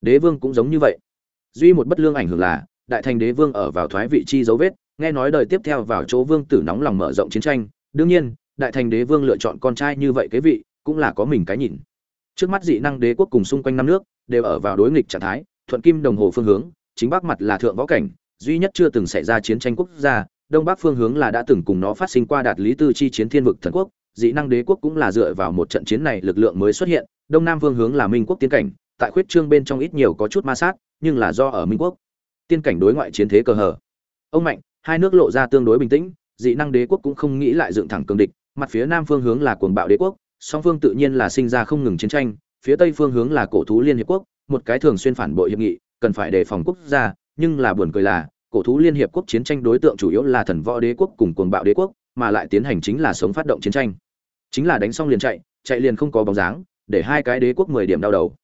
Đế vương cũng giống như vậy. Duy một bất lương ảnh hưởng là, đại thành đế vương ở vào thoái vị chi dấu vết, nghe nói đời tiếp theo vào chỗ vương tử nóng lòng mở rộng chiến tranh, đương nhiên, đại thành đế vương lựa chọn con trai như vậy cái vị, cũng là có mình cái nhìn. Trước mắt dị năng đế quốc cùng xung quanh năm nước, đều ở vào đối nghịch trạng thái, thuận kim đồng hồ phương hướng, chính bắc mặt là thượng võ cảnh, duy nhất chưa từng xảy ra chiến tranh quốc gia đông bắc phương hướng là đã từng cùng nó phát sinh qua đạt lý tư chi chiến thiên vực thần quốc, dị năng đế quốc cũng là dựa vào một trận chiến này lực lượng mới xuất hiện. Đông nam phương hướng là minh quốc tiến cảnh, tại khuyết trương bên trong ít nhiều có chút ma sát, nhưng là do ở minh quốc. Tiên cảnh đối ngoại chiến thế cờ hở ông mạnh, hai nước lộ ra tương đối bình tĩnh, dị năng đế quốc cũng không nghĩ lại dựng thẳng cường địch, mặt phía nam phương hướng là cuồng bạo đế quốc, song phương tự nhiên là sinh ra không ngừng chiến tranh, phía tây phương hướng là cổ thú liên hiệp quốc, một cái thường xuyên phản bội hiệp nghị, cần phải đề phòng quốc gia, nhưng là buồn cười là cổ thú liên hiệp quốc chiến tranh đối tượng chủ yếu là thần võ đế quốc cùng cuồng bạo đế quốc, mà lại tiến hành chính là sống phát động chiến tranh. Chính là đánh xong liền chạy chạy liền không có bóng dáng, để hai cái đế quốc mười điểm đau đầu.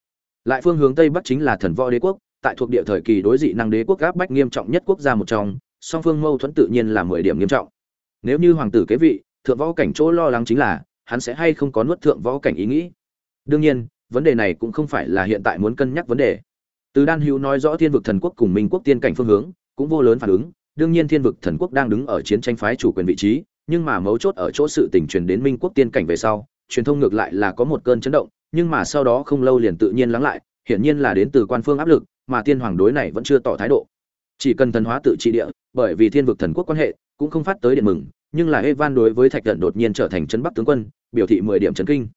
Lại phương hướng tây bắc chính là thần võ đế quốc, tại thuộc địa thời kỳ đối dị năng đế quốc áp bách nghiêm trọng nhất quốc gia một trong, song phương mâu thuẫn tự nhiên là mười điểm nghiêm trọng. Nếu như hoàng tử kế vị, thượng võ cảnh chỗ lo lắng chính là, hắn sẽ hay không có nuốt thượng võ cảnh ý nghĩ. Đương nhiên, vấn đề này cũng không phải là hiện tại muốn cân nhắc vấn đề. Từ đan hữu nói rõ thiên vực thần quốc cùng minh quốc tiên cảnh phương hướng cũng vô lớn phản ứng. Đương nhiên thiên vực thần quốc đang đứng ở chiến tranh phái chủ quyền vị trí, nhưng mà mấu chốt ở chỗ sự tình truyền đến minh quốc tiên cảnh về sau, truyền thông ngược lại là có một cơn chấn động, nhưng mà sau đó không lâu liền tự nhiên lắng lại, hiển nhiên là đến từ quan phương áp lực, mà tiên hoàng đối này vẫn chưa tỏ thái độ. Chỉ cần thần hóa tự trị địa, bởi vì thiên vực thần quốc quan hệ, cũng không phát tới điện mừng, nhưng là evan đối với thạch thần đột nhiên trở thành chấn bắc tướng quân, biểu thị mười điểm chấn kinh.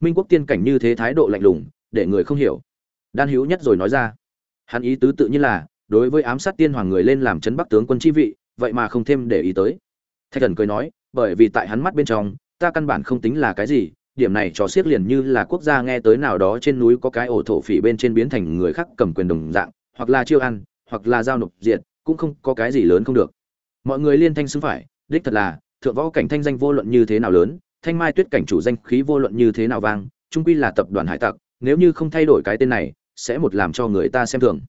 Minh quốc tiên cảnh như thế thái độ lạnh lùng, để người không hiểu. Đan hữu nhất rồi nói ra, hắn ý tứ tự nhiên là đối với ám sát tiên hoàng người lên làm trấn bắc tướng quân chi vị, vậy mà không thêm để ý tới. Thạch thần cười nói, bởi vì tại hắn mắt bên trong, ta căn bản không tính là cái gì, điểm này trò xiết liền như là quốc gia nghe tới nào đó trên núi có cái ổ thổ phỉ bên trên biến thành người khác cầm quyền đồng dạng, hoặc là chiêu ăn, hoặc là giao nộp diện cũng không có cái gì lớn không được. Mọi người liên thanh xứng phải, đích thật là, thượng võ cảnh thanh danh vô luận như thế nào lớn, thanh mai tuyết cảnh chủ danh khí vô luận như thế nào vang, trung quy là tập đoàn hải tặc, nếu như không thay đổi cái tên này, sẽ một làm cho người ta xem thường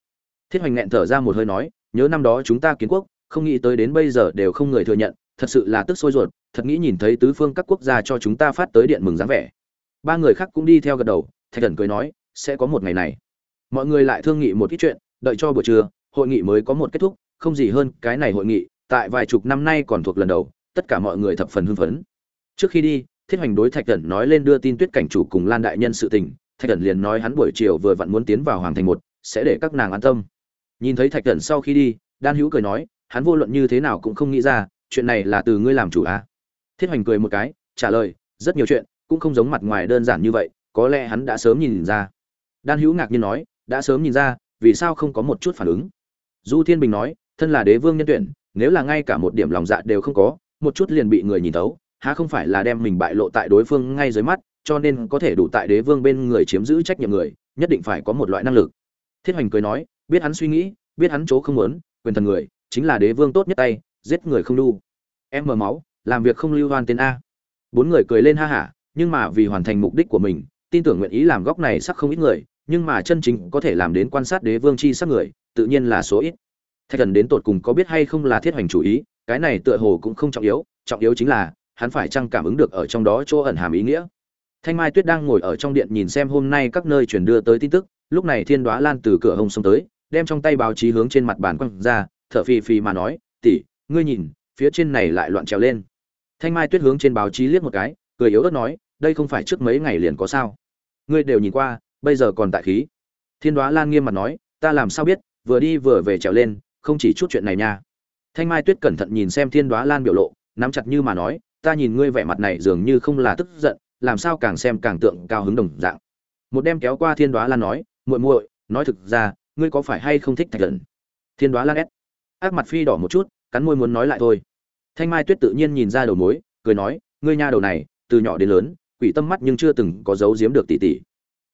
thiết hoành nghẹn thở ra một hơi nói, nhớ năm đó chúng ta kiến quốc, không nghĩ tới đến bây giờ đều không người thừa nhận, thật sự là tức sôi ruột, thật nghĩ nhìn thấy tứ phương các quốc gia cho chúng ta phát tới điện mừng dáng vẻ. Ba người khác cũng đi theo gật đầu, thạch thần cười nói, sẽ có một ngày này. Mọi người lại thương nghị một ít chuyện, đợi cho buổi trưa, hội nghị mới có một kết thúc, không gì hơn cái này hội nghị, tại vài chục năm nay còn thuộc lần đầu, tất cả mọi người thập phần hưng phấn. Trước khi đi, thiết hoành đối thạch thần nói lên đưa tin tuyết cảnh chủ cùng lan đại nhân sự tình, thạch thần liền nói hắn buổi chiều vừa vặn muốn tiến vào hoàng thành một, sẽ để các nàng an tâm nhìn thấy thạch thần sau khi đi, đan hữu cười nói, hắn vô luận như thế nào cũng không nghĩ ra, chuyện này là từ ngươi làm chủ à? thiết hoành cười một cái, trả lời, rất nhiều chuyện, cũng không giống mặt ngoài đơn giản như vậy, có lẽ hắn đã sớm nhìn ra. Đan hữu ngạc nhiên nói, đã sớm nhìn ra, vì sao không có một chút phản ứng? Du thiên bình nói, thân là đế vương nhân tuyển, nếu là ngay cả một điểm lòng dạ đều không có, một chút liền bị người nhìn thấu, há không phải là đem mình bại lộ tại đối phương ngay dưới mắt, cho nên có thể đủ tại đế vương bên người chiếm giữ trách nhiệm người, nhất định phải có một loại năng lực. Thiết hoành cười nói biết hắn suy nghĩ biết hắn chỗ không muốn quyền thần người chính là đế vương tốt nhất tay giết người không lưu, em mở máu làm việc không lưu hoan tên a. Bốn người cười lên ha hả nhưng mà vì hoàn thành mục đích của mình tin tưởng nguyện ý làm góc này sắc không ít người nhưng mà chân chính có thể làm đến quan sát đế vương chi sắc người tự nhiên là số ít. Thạch thần đến tột cùng có biết hay không là thiết hoành chủ ý cái này tựa hồ cũng không trọng yếu trọng yếu chính là hắn phải chăng cảm ứng được ở trong đó chỗ ẩn hàm ý nghĩa thanh mai tuyết đang ngồi ở trong điện nhìn xem hôm nay các nơi truyền đưa tới tin tức, lúc này thiên Đóa lan từ cửa hồng xông tới, đem trong tay báo chí hướng trên mặt bàn quăng ra, thở phì phì mà nói, tỷ, ngươi nhìn, phía trên này lại loạn trèo lên. Thanh mai tuyết hướng trên báo chí liếc một cái, cười yếu ớt nói, đây không phải trước mấy ngày liền có sao? Ngươi đều nhìn qua, bây giờ còn tại khí. Thiên Đóa lan nghiêm mặt nói, ta làm sao biết, vừa đi vừa về trèo lên, không chỉ chút chuyện này nha. Thanh mai tuyết cẩn thận nhìn xem thiên Đóa lan biểu lộ, nắm chặt như mà nói, ta nhìn ngươi vẻ mặt này dường như không là tức giận làm sao càng xem càng tượng cao hứng đồng dạng. Một đem kéo qua thiên đoá lan nói, muội muội, nói thực ra, ngươi có phải hay không thích thạch thần? Thiên đoá lan ép ác mặt phi đỏ một chút, cắn môi muốn nói lại thôi. Thanh mai tuyết tự nhiên nhìn ra đầu mối, cười nói, ngươi nha đầu này, từ nhỏ đến lớn, quỷ tâm mắt nhưng chưa từng có dấu giếm được tỷ tỷ.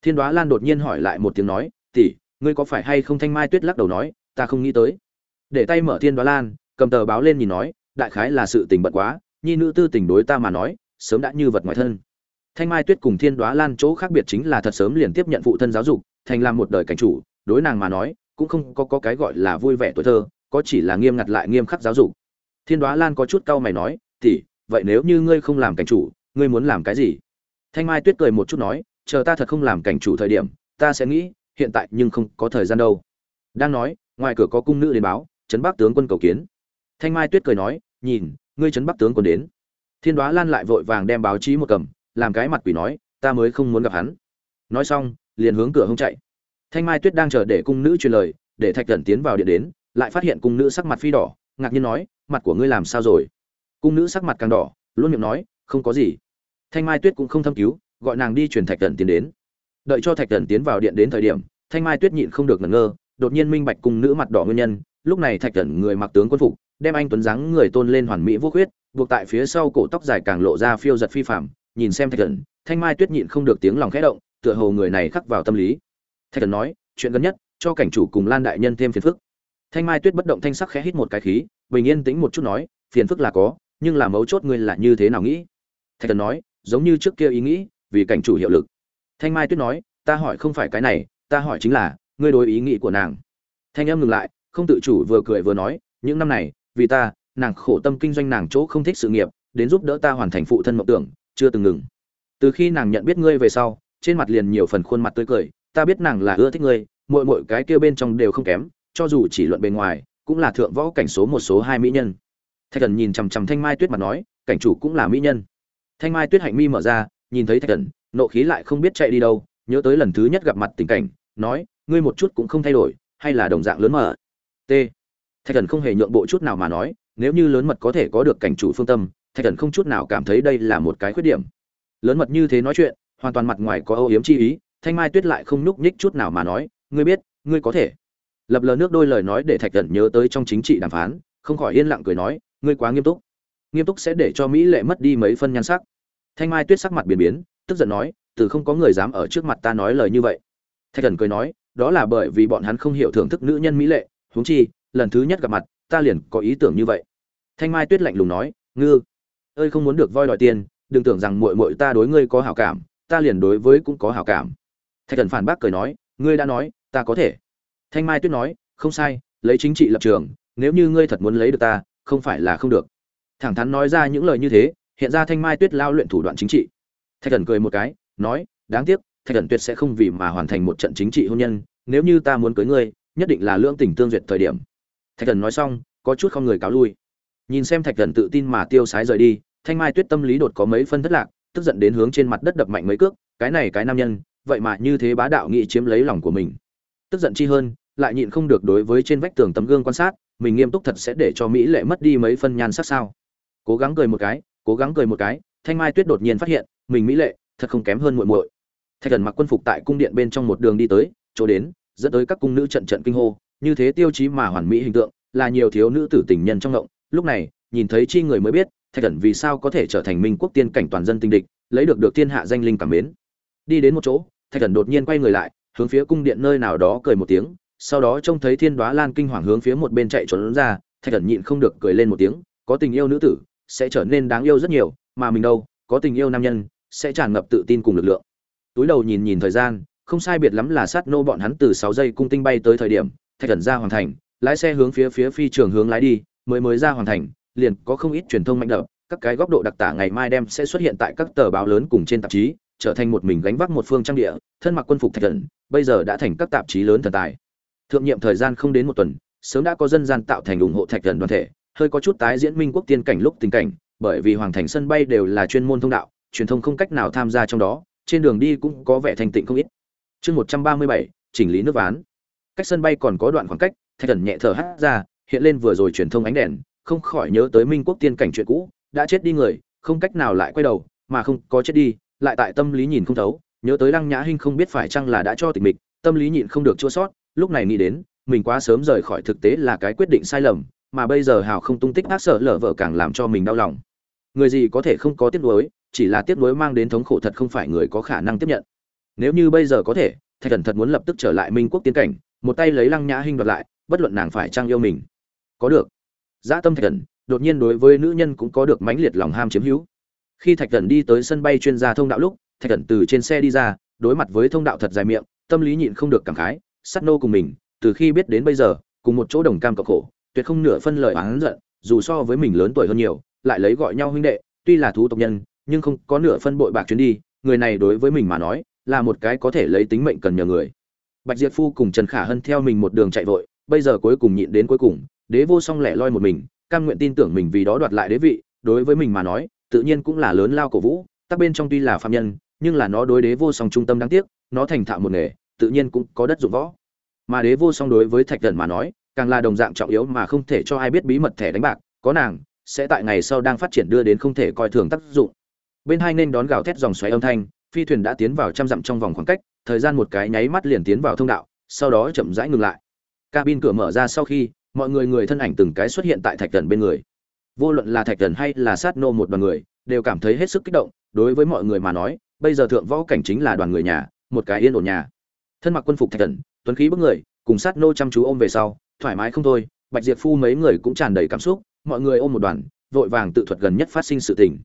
Thiên đoá lan đột nhiên hỏi lại một tiếng nói, tỷ, ngươi có phải hay không? Thanh mai tuyết lắc đầu nói, ta không nghĩ tới. Để tay mở thiên đoá lan, cầm tờ báo lên nhìn nói, đại khái là sự tình bận quá, nhi nữ tư tình đối ta mà nói, sớm đã như vật ngoài thân thanh mai tuyết cùng thiên đoá lan chỗ khác biệt chính là thật sớm liền tiếp nhận phụ thân giáo dục thành làm một đời cảnh chủ đối nàng mà nói cũng không có, có cái gọi là vui vẻ tuổi thơ có chỉ là nghiêm ngặt lại nghiêm khắc giáo dục. Thiên đoá lan có chút cau mày nói tỉ vậy nếu như ngươi không làm cảnh chủ ngươi muốn làm cái gì? Thanh mai tuyết cười một chút nói chờ ta thật không làm cảnh chủ thời điểm ta sẽ nghĩ hiện tại nhưng không có thời gian đâu. Đang nói ngoài cửa có cung nữ đến báo trấn bắc tướng quân cầu kiến. Thanh mai tuyết cười nói nhìn ngươi trấn bắc tướng quân đến. Thiên đoá lan lại vội vàng đem báo chí một cầm làm cái mặt quỷ nói, ta mới không muốn gặp hắn. Nói xong, liền hướng cửa hông chạy. Thanh mai tuyết đang chờ để cung nữ truyền lời, để thạch thần tiến vào điện đến, lại phát hiện cung nữ sắc mặt phi đỏ, ngạc nhiên nói, mặt của ngươi làm sao rồi? Cung nữ sắc mặt càng đỏ, luôn miệng nói, không có gì. Thanh mai tuyết cũng không thâm cứu, gọi nàng đi truyền thạch thần tiến đến. Đợi cho thạch thần tiến vào điện đến thời điểm, thanh mai tuyết nhịn không được ngẩn ngơ, đột nhiên minh bạch cung nữ mặt đỏ nguyên nhân, lúc này thạch thần người mặc tướng quân phục, đem anh tuấn dáng người tôn lên hoàn mỹ vô khuyết, buộc tại phía sau cổ tóc dài càng lộ ra phiêu giật phi phạm nhìn xem thạch thần, thanh mai tuyết nhịn không được tiếng lòng khẽ động, tựa hồ người này khắc vào tâm lý. Thạch thần nói, chuyện gần nhất, cho cảnh chủ cùng lan đại nhân thêm phiền phức. Thanh mai tuyết bất động thanh sắc khẽ hít một cái khí, bình yên tĩnh một chút nói, phiền phức là có, nhưng là mấu chốt ngươi là như thế nào nghĩ? Thạch thần nói, giống như trước kia ý nghĩ, vì cảnh chủ hiệu lực. Thanh mai tuyết nói, ta hỏi không phải cái này, ta hỏi chính là, ngươi đối ý nghĩ của nàng. Thanh em ngừng lại, không tự chủ vừa cười vừa nói, những năm này, vì ta, nàng khổ tâm kinh doanh nàng chỗ không thích sự nghiệp, đến giúp đỡ ta hoàn thành phụ thân mộng tưởng chưa từng ngừng. Từ khi nàng nhận biết ngươi về sau, trên mặt liền nhiều phần khuôn mặt tươi cười, ta biết nàng là ưa thích ngươi mỗi mỗi cái kia bên trong đều không kém, cho dù chỉ luận bề ngoài, cũng là thượng võ cảnh số một số hai mỹ nhân. Thạch thần nhìn chằm chằm thanh mai tuyết mặt nói, cảnh chủ cũng là mỹ nhân. Thanh mai tuyết hạnh mi mở ra, nhìn thấy thạch thần nộ khí lại không biết chạy đi đâu, nhớ tới lần thứ nhất gặp mặt tình cảnh, nói, ngươi một chút cũng không thay đổi, hay là đồng dạng lớn mở t. Thạch thần không hề nhượng bộ chút nào mà nói, nếu như lớn mật có thể có được cảnh chủ phương tâm thạch thần không chút nào cảm thấy đây là một cái khuyết điểm. Lớn mật như thế nói chuyện, hoàn toàn mặt ngoài có âu yếm chi ý, thanh mai tuyết lại không nhúc nhích chút nào mà nói, ngươi biết, ngươi có thể. Lập lờ nước đôi lời nói để thạch thần nhớ tới trong chính trị đàm phán, không khỏi yên lặng cười nói, ngươi quá nghiêm túc. Nghiêm túc sẽ để cho mỹ lệ mất đi mấy phân nhan sắc. Thanh mai tuyết sắc mặt biến biến, tức giận nói, từ không có người dám ở trước mặt ta nói lời như vậy. Thạch thần cười nói, đó là bởi vì bọn hắn không hiểu thưởng thức nữ nhân mỹ lệ, huống chi, lần thứ nhất gặp mặt, ta liền có ý tưởng như vậy. Thanh mai tuyết lạnh lùng nói, ngư ơi không muốn được voi đòi tiền, đừng tưởng rằng muội muội ta đối ngươi có hảo cảm, ta liền đối với cũng có hảo cảm. Thạch thần phản bác cười nói, ngươi đã nói, ta có thể. Thanh mai tuyết nói, không sai, lấy chính trị lập trường, nếu như ngươi thật muốn lấy được ta, không phải là không được. Thẳng thắn nói ra những lời như thế, hiện ra thanh mai tuyết lao luyện thủ đoạn chính trị. Thạch thần cười một cái, nói, đáng tiếc, thạch thần tuyệt sẽ không vì mà hoàn thành một trận chính trị hôn nhân, nếu như ta muốn cưới ngươi, nhất định là lưỡng tình tương duyệt thời điểm. Thạch thần nói xong, có chút không người cáo lui nhìn xem thạch thần tự tin mà tiêu sái rời đi, thanh mai tuyết tâm lý đột có mấy phân thất lạc, tức giận đến hướng trên mặt đất đập mạnh mấy cước, cái này cái nam nhân, vậy mà như thế bá đạo nghị chiếm lấy lòng của mình. Tức giận chi hơn, lại nhịn không được đối với trên vách tường tấm gương quan sát, mình nghiêm túc thật sẽ để cho mỹ lệ mất đi mấy phân nhan sắc sao. Cố gắng cười một cái, cố gắng cười một cái, thanh mai tuyết đột nhiên phát hiện, mình mỹ lệ, thật không kém hơn muội muội. Thạch thần mặc quân phục tại cung điện bên trong một đường đi tới, chỗ đến, dẫn tới các cung nữ trận trận kinh hô, như thế tiêu chí mà hoàn mỹ hình tượng, là nhiều thiếu nữ tử tình nhân trong ngộng lúc này, nhìn thấy chi người mới biết, thạch cẩn vì sao có thể trở thành minh quốc tiên cảnh toàn dân tinh địch, lấy được được thiên hạ danh linh cảm mến. Đi đến một chỗ, thạch cẩn đột nhiên quay người lại, hướng phía cung điện nơi nào đó cười một tiếng, sau đó trông thấy thiên đoá lan kinh hoàng hướng phía một bên chạy trốn ra, thạch cẩn nhịn không được cười lên một tiếng, có tình yêu nữ tử, sẽ trở nên đáng yêu rất nhiều, mà mình đâu, có tình yêu nam nhân, sẽ tràn ngập tự tin cùng lực lượng. Túi đầu nhìn nhìn thời gian, không sai biệt lắm là sát nô bọn hắn từ sáu giây cung tinh bay tới thời điểm, thạch cẩn ra hoàn thành, lái xe hướng phía phía phi trường hướng lái đi mới mới ra hoàn thành, liền có không ít truyền thông mạnh đập, các cái góc độ đặc tả ngày mai đem sẽ xuất hiện tại các tờ báo lớn cùng trên tạp chí, trở thành một mình gánh vác một phương trang địa, thân mặc quân phục thạch thần, bây giờ đã thành các tạp chí lớn thần tài. Thượng nhiệm thời gian không đến một tuần, sớm đã có dân gian tạo thành ủng hộ thạch thần đoàn thể, hơi có chút tái diễn minh quốc tiên cảnh lúc tình cảnh, bởi vì hoàng thành sân bay đều là chuyên môn thông đạo, truyền thông không cách nào tham gia trong đó, trên đường đi cũng có vẻ thành tịnh không ít. Chương một trăm ba mươi bảy, chỉnh lý nước ván. Cách sân bay còn có đoạn khoảng cách, thạch thần nhẹ thở hắt ra hiện lên vừa rồi truyền thông ánh đèn, không khỏi nhớ tới minh quốc tiên cảnh chuyện cũ, đã chết đi người, không cách nào lại quay đầu, mà không có chết đi, lại tại tâm lý nhìn không thấu, nhớ tới lăng nhã hinh không biết phải chăng là đã cho tình mịch, tâm lý nhịn không được chua sót, lúc này nghĩ đến, mình quá sớm rời khỏi thực tế là cái quyết định sai lầm, mà bây giờ hào không tung tích ác sợ lở vợ càng làm cho mình đau lòng. Người gì có thể không có tiếc nuối, chỉ là tiếc nuối mang đến thống khổ thật không phải người có khả năng tiếp nhận. Nếu như bây giờ có thể, thạch thần thật muốn lập tức trở lại minh quốc tiến cảnh, một tay lấy lăng nhã hinh đoạt lại, bất luận nàng phải trang yêu mình có được. Dã tâm thạch thần đột nhiên đối với nữ nhân cũng có được mãnh liệt lòng ham chiếm hữu. Khi thạch thần đi tới sân bay chuyên gia thông đạo lúc, thạch thần từ trên xe đi ra, đối mặt với thông đạo thật dài miệng, tâm lý nhịn không được cảm khái, sắt nô cùng mình, từ khi biết đến bây giờ, cùng một chỗ đồng cam cộng khổ, tuyệt không nửa phân lời oán giận, dù so với mình lớn tuổi hơn nhiều, lại lấy gọi nhau huynh đệ, tuy là thú tộc nhân, nhưng không có nửa phân bội bạc chuyến đi, người này đối với mình mà nói, là một cái có thể lấy tính mệnh cần nhờ người. Bạch diệp phu cùng trần khả hân theo mình một đường chạy vội, bây giờ cuối cùng nhịn đến cuối cùng đế vô song lẻ loi một mình, cam nguyện tin tưởng mình vì đó đoạt lại đế vị, đối với mình mà nói, tự nhiên cũng là lớn lao cổ vũ tác bên trong tuy là phạm nhân, nhưng là nó đối đế vô song trung tâm đáng tiếc, nó thành thạo một nghề, tự nhiên cũng có đất dụng võ. Mà đế vô song đối với thạch thần mà nói, càng là đồng dạng trọng yếu mà không thể cho ai biết bí mật thẻ đánh bạc, có nàng, sẽ tại ngày sau đang phát triển đưa đến không thể coi thường tác dụng. Bên hai nên đón gào thét dòng xoáy âm thanh, phi thuyền đã tiến vào trăm dặm trong vòng khoảng cách, thời gian một cái nháy mắt liền tiến vào thông đạo, sau đó chậm rãi ngừng lại. Cabin cửa mở ra sau khi mọi người người thân ảnh từng cái xuất hiện tại thạch thần bên người. Vô luận là thạch thần hay là sát nô một đoàn người, đều cảm thấy hết sức kích động, đối với mọi người mà nói, bây giờ thượng võ cảnh chính là đoàn người nhà, một cái yên ổn nhà. Thân mặc quân phục thạch thần, tuấn khí bức người, cùng sát nô chăm chú ôm về sau, thoải mái không thôi, bạch diệp phu mấy người cũng tràn đầy cảm xúc, mọi người ôm một đoàn, vội vàng tự thuật gần nhất phát sinh sự tình.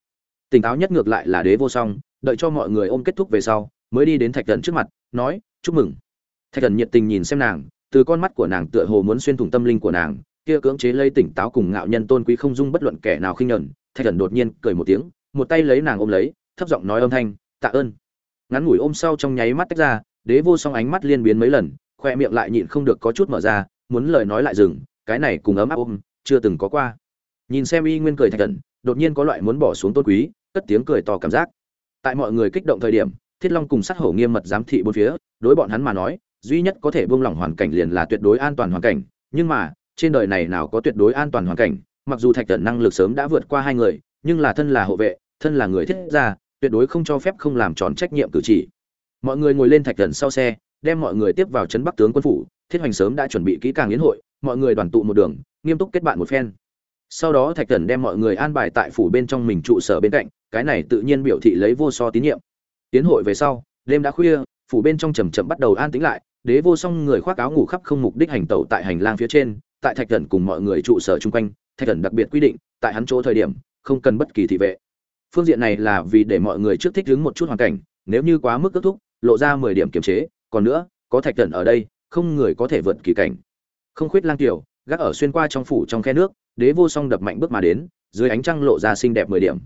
Tỉnh táo nhất ngược lại là đế vô song, đợi cho mọi người ôm kết thúc về sau, mới đi đến thạch thần trước mặt, nói, chúc mừng. Thạch thần nhiệt tình nhìn xem nàng từ con mắt của nàng tựa hồ muốn xuyên thủng tâm linh của nàng, kia cưỡng chế lây tỉnh táo cùng ngạo nhân tôn quý không dung bất luận kẻ nào khinh nhẫn, thạch thần đột nhiên cười một tiếng, một tay lấy nàng ôm lấy, thấp giọng nói âm thanh, tạ ơn. Ngắn ngủi ôm sau trong nháy mắt tách ra, đế vô song ánh mắt liên biến mấy lần, khoe miệng lại nhịn không được có chút mở ra, muốn lời nói lại dừng, cái này cùng ấm áp ôm, chưa từng có qua. Nhìn xem y nguyên cười thạch thần, đột nhiên có loại muốn bỏ xuống tôn quý, cất tiếng cười to cảm giác. Tại mọi người kích động thời điểm, thiết long cùng sát hổ nghiêm mật giám thị bốn phía, đối bọn hắn mà nói duy nhất có thể buông lỏng hoàn cảnh liền là tuyệt đối an toàn hoàn cảnh, nhưng mà, trên đời này nào có tuyệt đối an toàn hoàn cảnh, mặc dù thạch thần năng lực sớm đã vượt qua hai người, nhưng là thân là hộ vệ, thân là người thiết gia, tuyệt đối không cho phép không làm tròn trách nhiệm cử chỉ. Mọi người ngồi lên thạch thần sau xe, đem mọi người tiếp vào trấn bắc tướng quân phủ, thiết hoành sớm đã chuẩn bị kỹ càng yến hội, mọi người đoàn tụ một đường, nghiêm túc kết bạn một phen. Sau đó thạch thần đem mọi người an bài tại phủ bên trong mình trụ sở bên cạnh, cái này tự nhiên biểu thị lấy vô so tín nhiệm. Tiến hội về sau, đêm đã khuya, phủ bên trong chầm chậm bắt đầu an tĩnh lại đế vô song người khoác áo ngủ khắp không mục đích hành tẩu tại hành lang phía trên, tại thạch thần cùng mọi người trụ sở chung quanh, thạch thần đặc biệt quy định, tại hắn chỗ thời điểm, không cần bất kỳ thị vệ. Phương diện này là vì để mọi người trước thích ứng một chút hoàn cảnh, nếu như quá mức kết thúc, lộ ra mười điểm kiềm chế, còn nữa, có thạch thần ở đây, không người có thể vượt kỳ cảnh. Không khuyết lang tiểu, gác ở xuyên qua trong phủ trong khe nước, đế vô song đập mạnh bước mà đến, dưới ánh trăng lộ ra xinh đẹp mười điểm.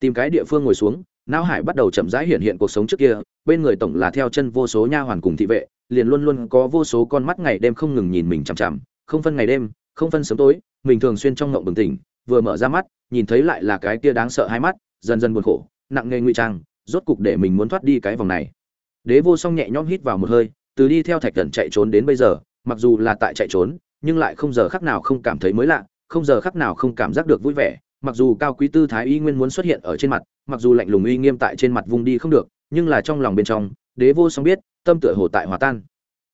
Tìm cái địa phương ngồi xuống, não hải bắt đầu chậm rãi hiện hiện cuộc sống trước kia, bên người tổng là theo chân vô số nha hoàn cùng thị vệ liền luôn luôn có vô số con mắt ngày đêm không ngừng nhìn mình chằm chằm, không phân ngày đêm, không phân sớm tối, mình thường xuyên trong ngộng bừng tỉnh, vừa mở ra mắt, nhìn thấy lại là cái kia đáng sợ hai mắt, dần dần buồn khổ, nặng nề ngụy trang, rốt cục để mình muốn thoát đi cái vòng này. Đế vô song nhẹ nhõm hít vào một hơi, từ đi theo thạch Cẩn chạy trốn đến bây giờ, mặc dù là tại chạy trốn, nhưng lại không giờ khắc nào không cảm thấy mới lạ, không giờ khắc nào không cảm giác được vui vẻ, mặc dù cao quý tư thái y nguyên muốn xuất hiện ở trên mặt, mặc dù lạnh lùng uy nghiêm tại trên mặt vùng đi không được, nhưng là trong lòng bên trong đế vô song biết, tâm tựa hồ tại hòa tan.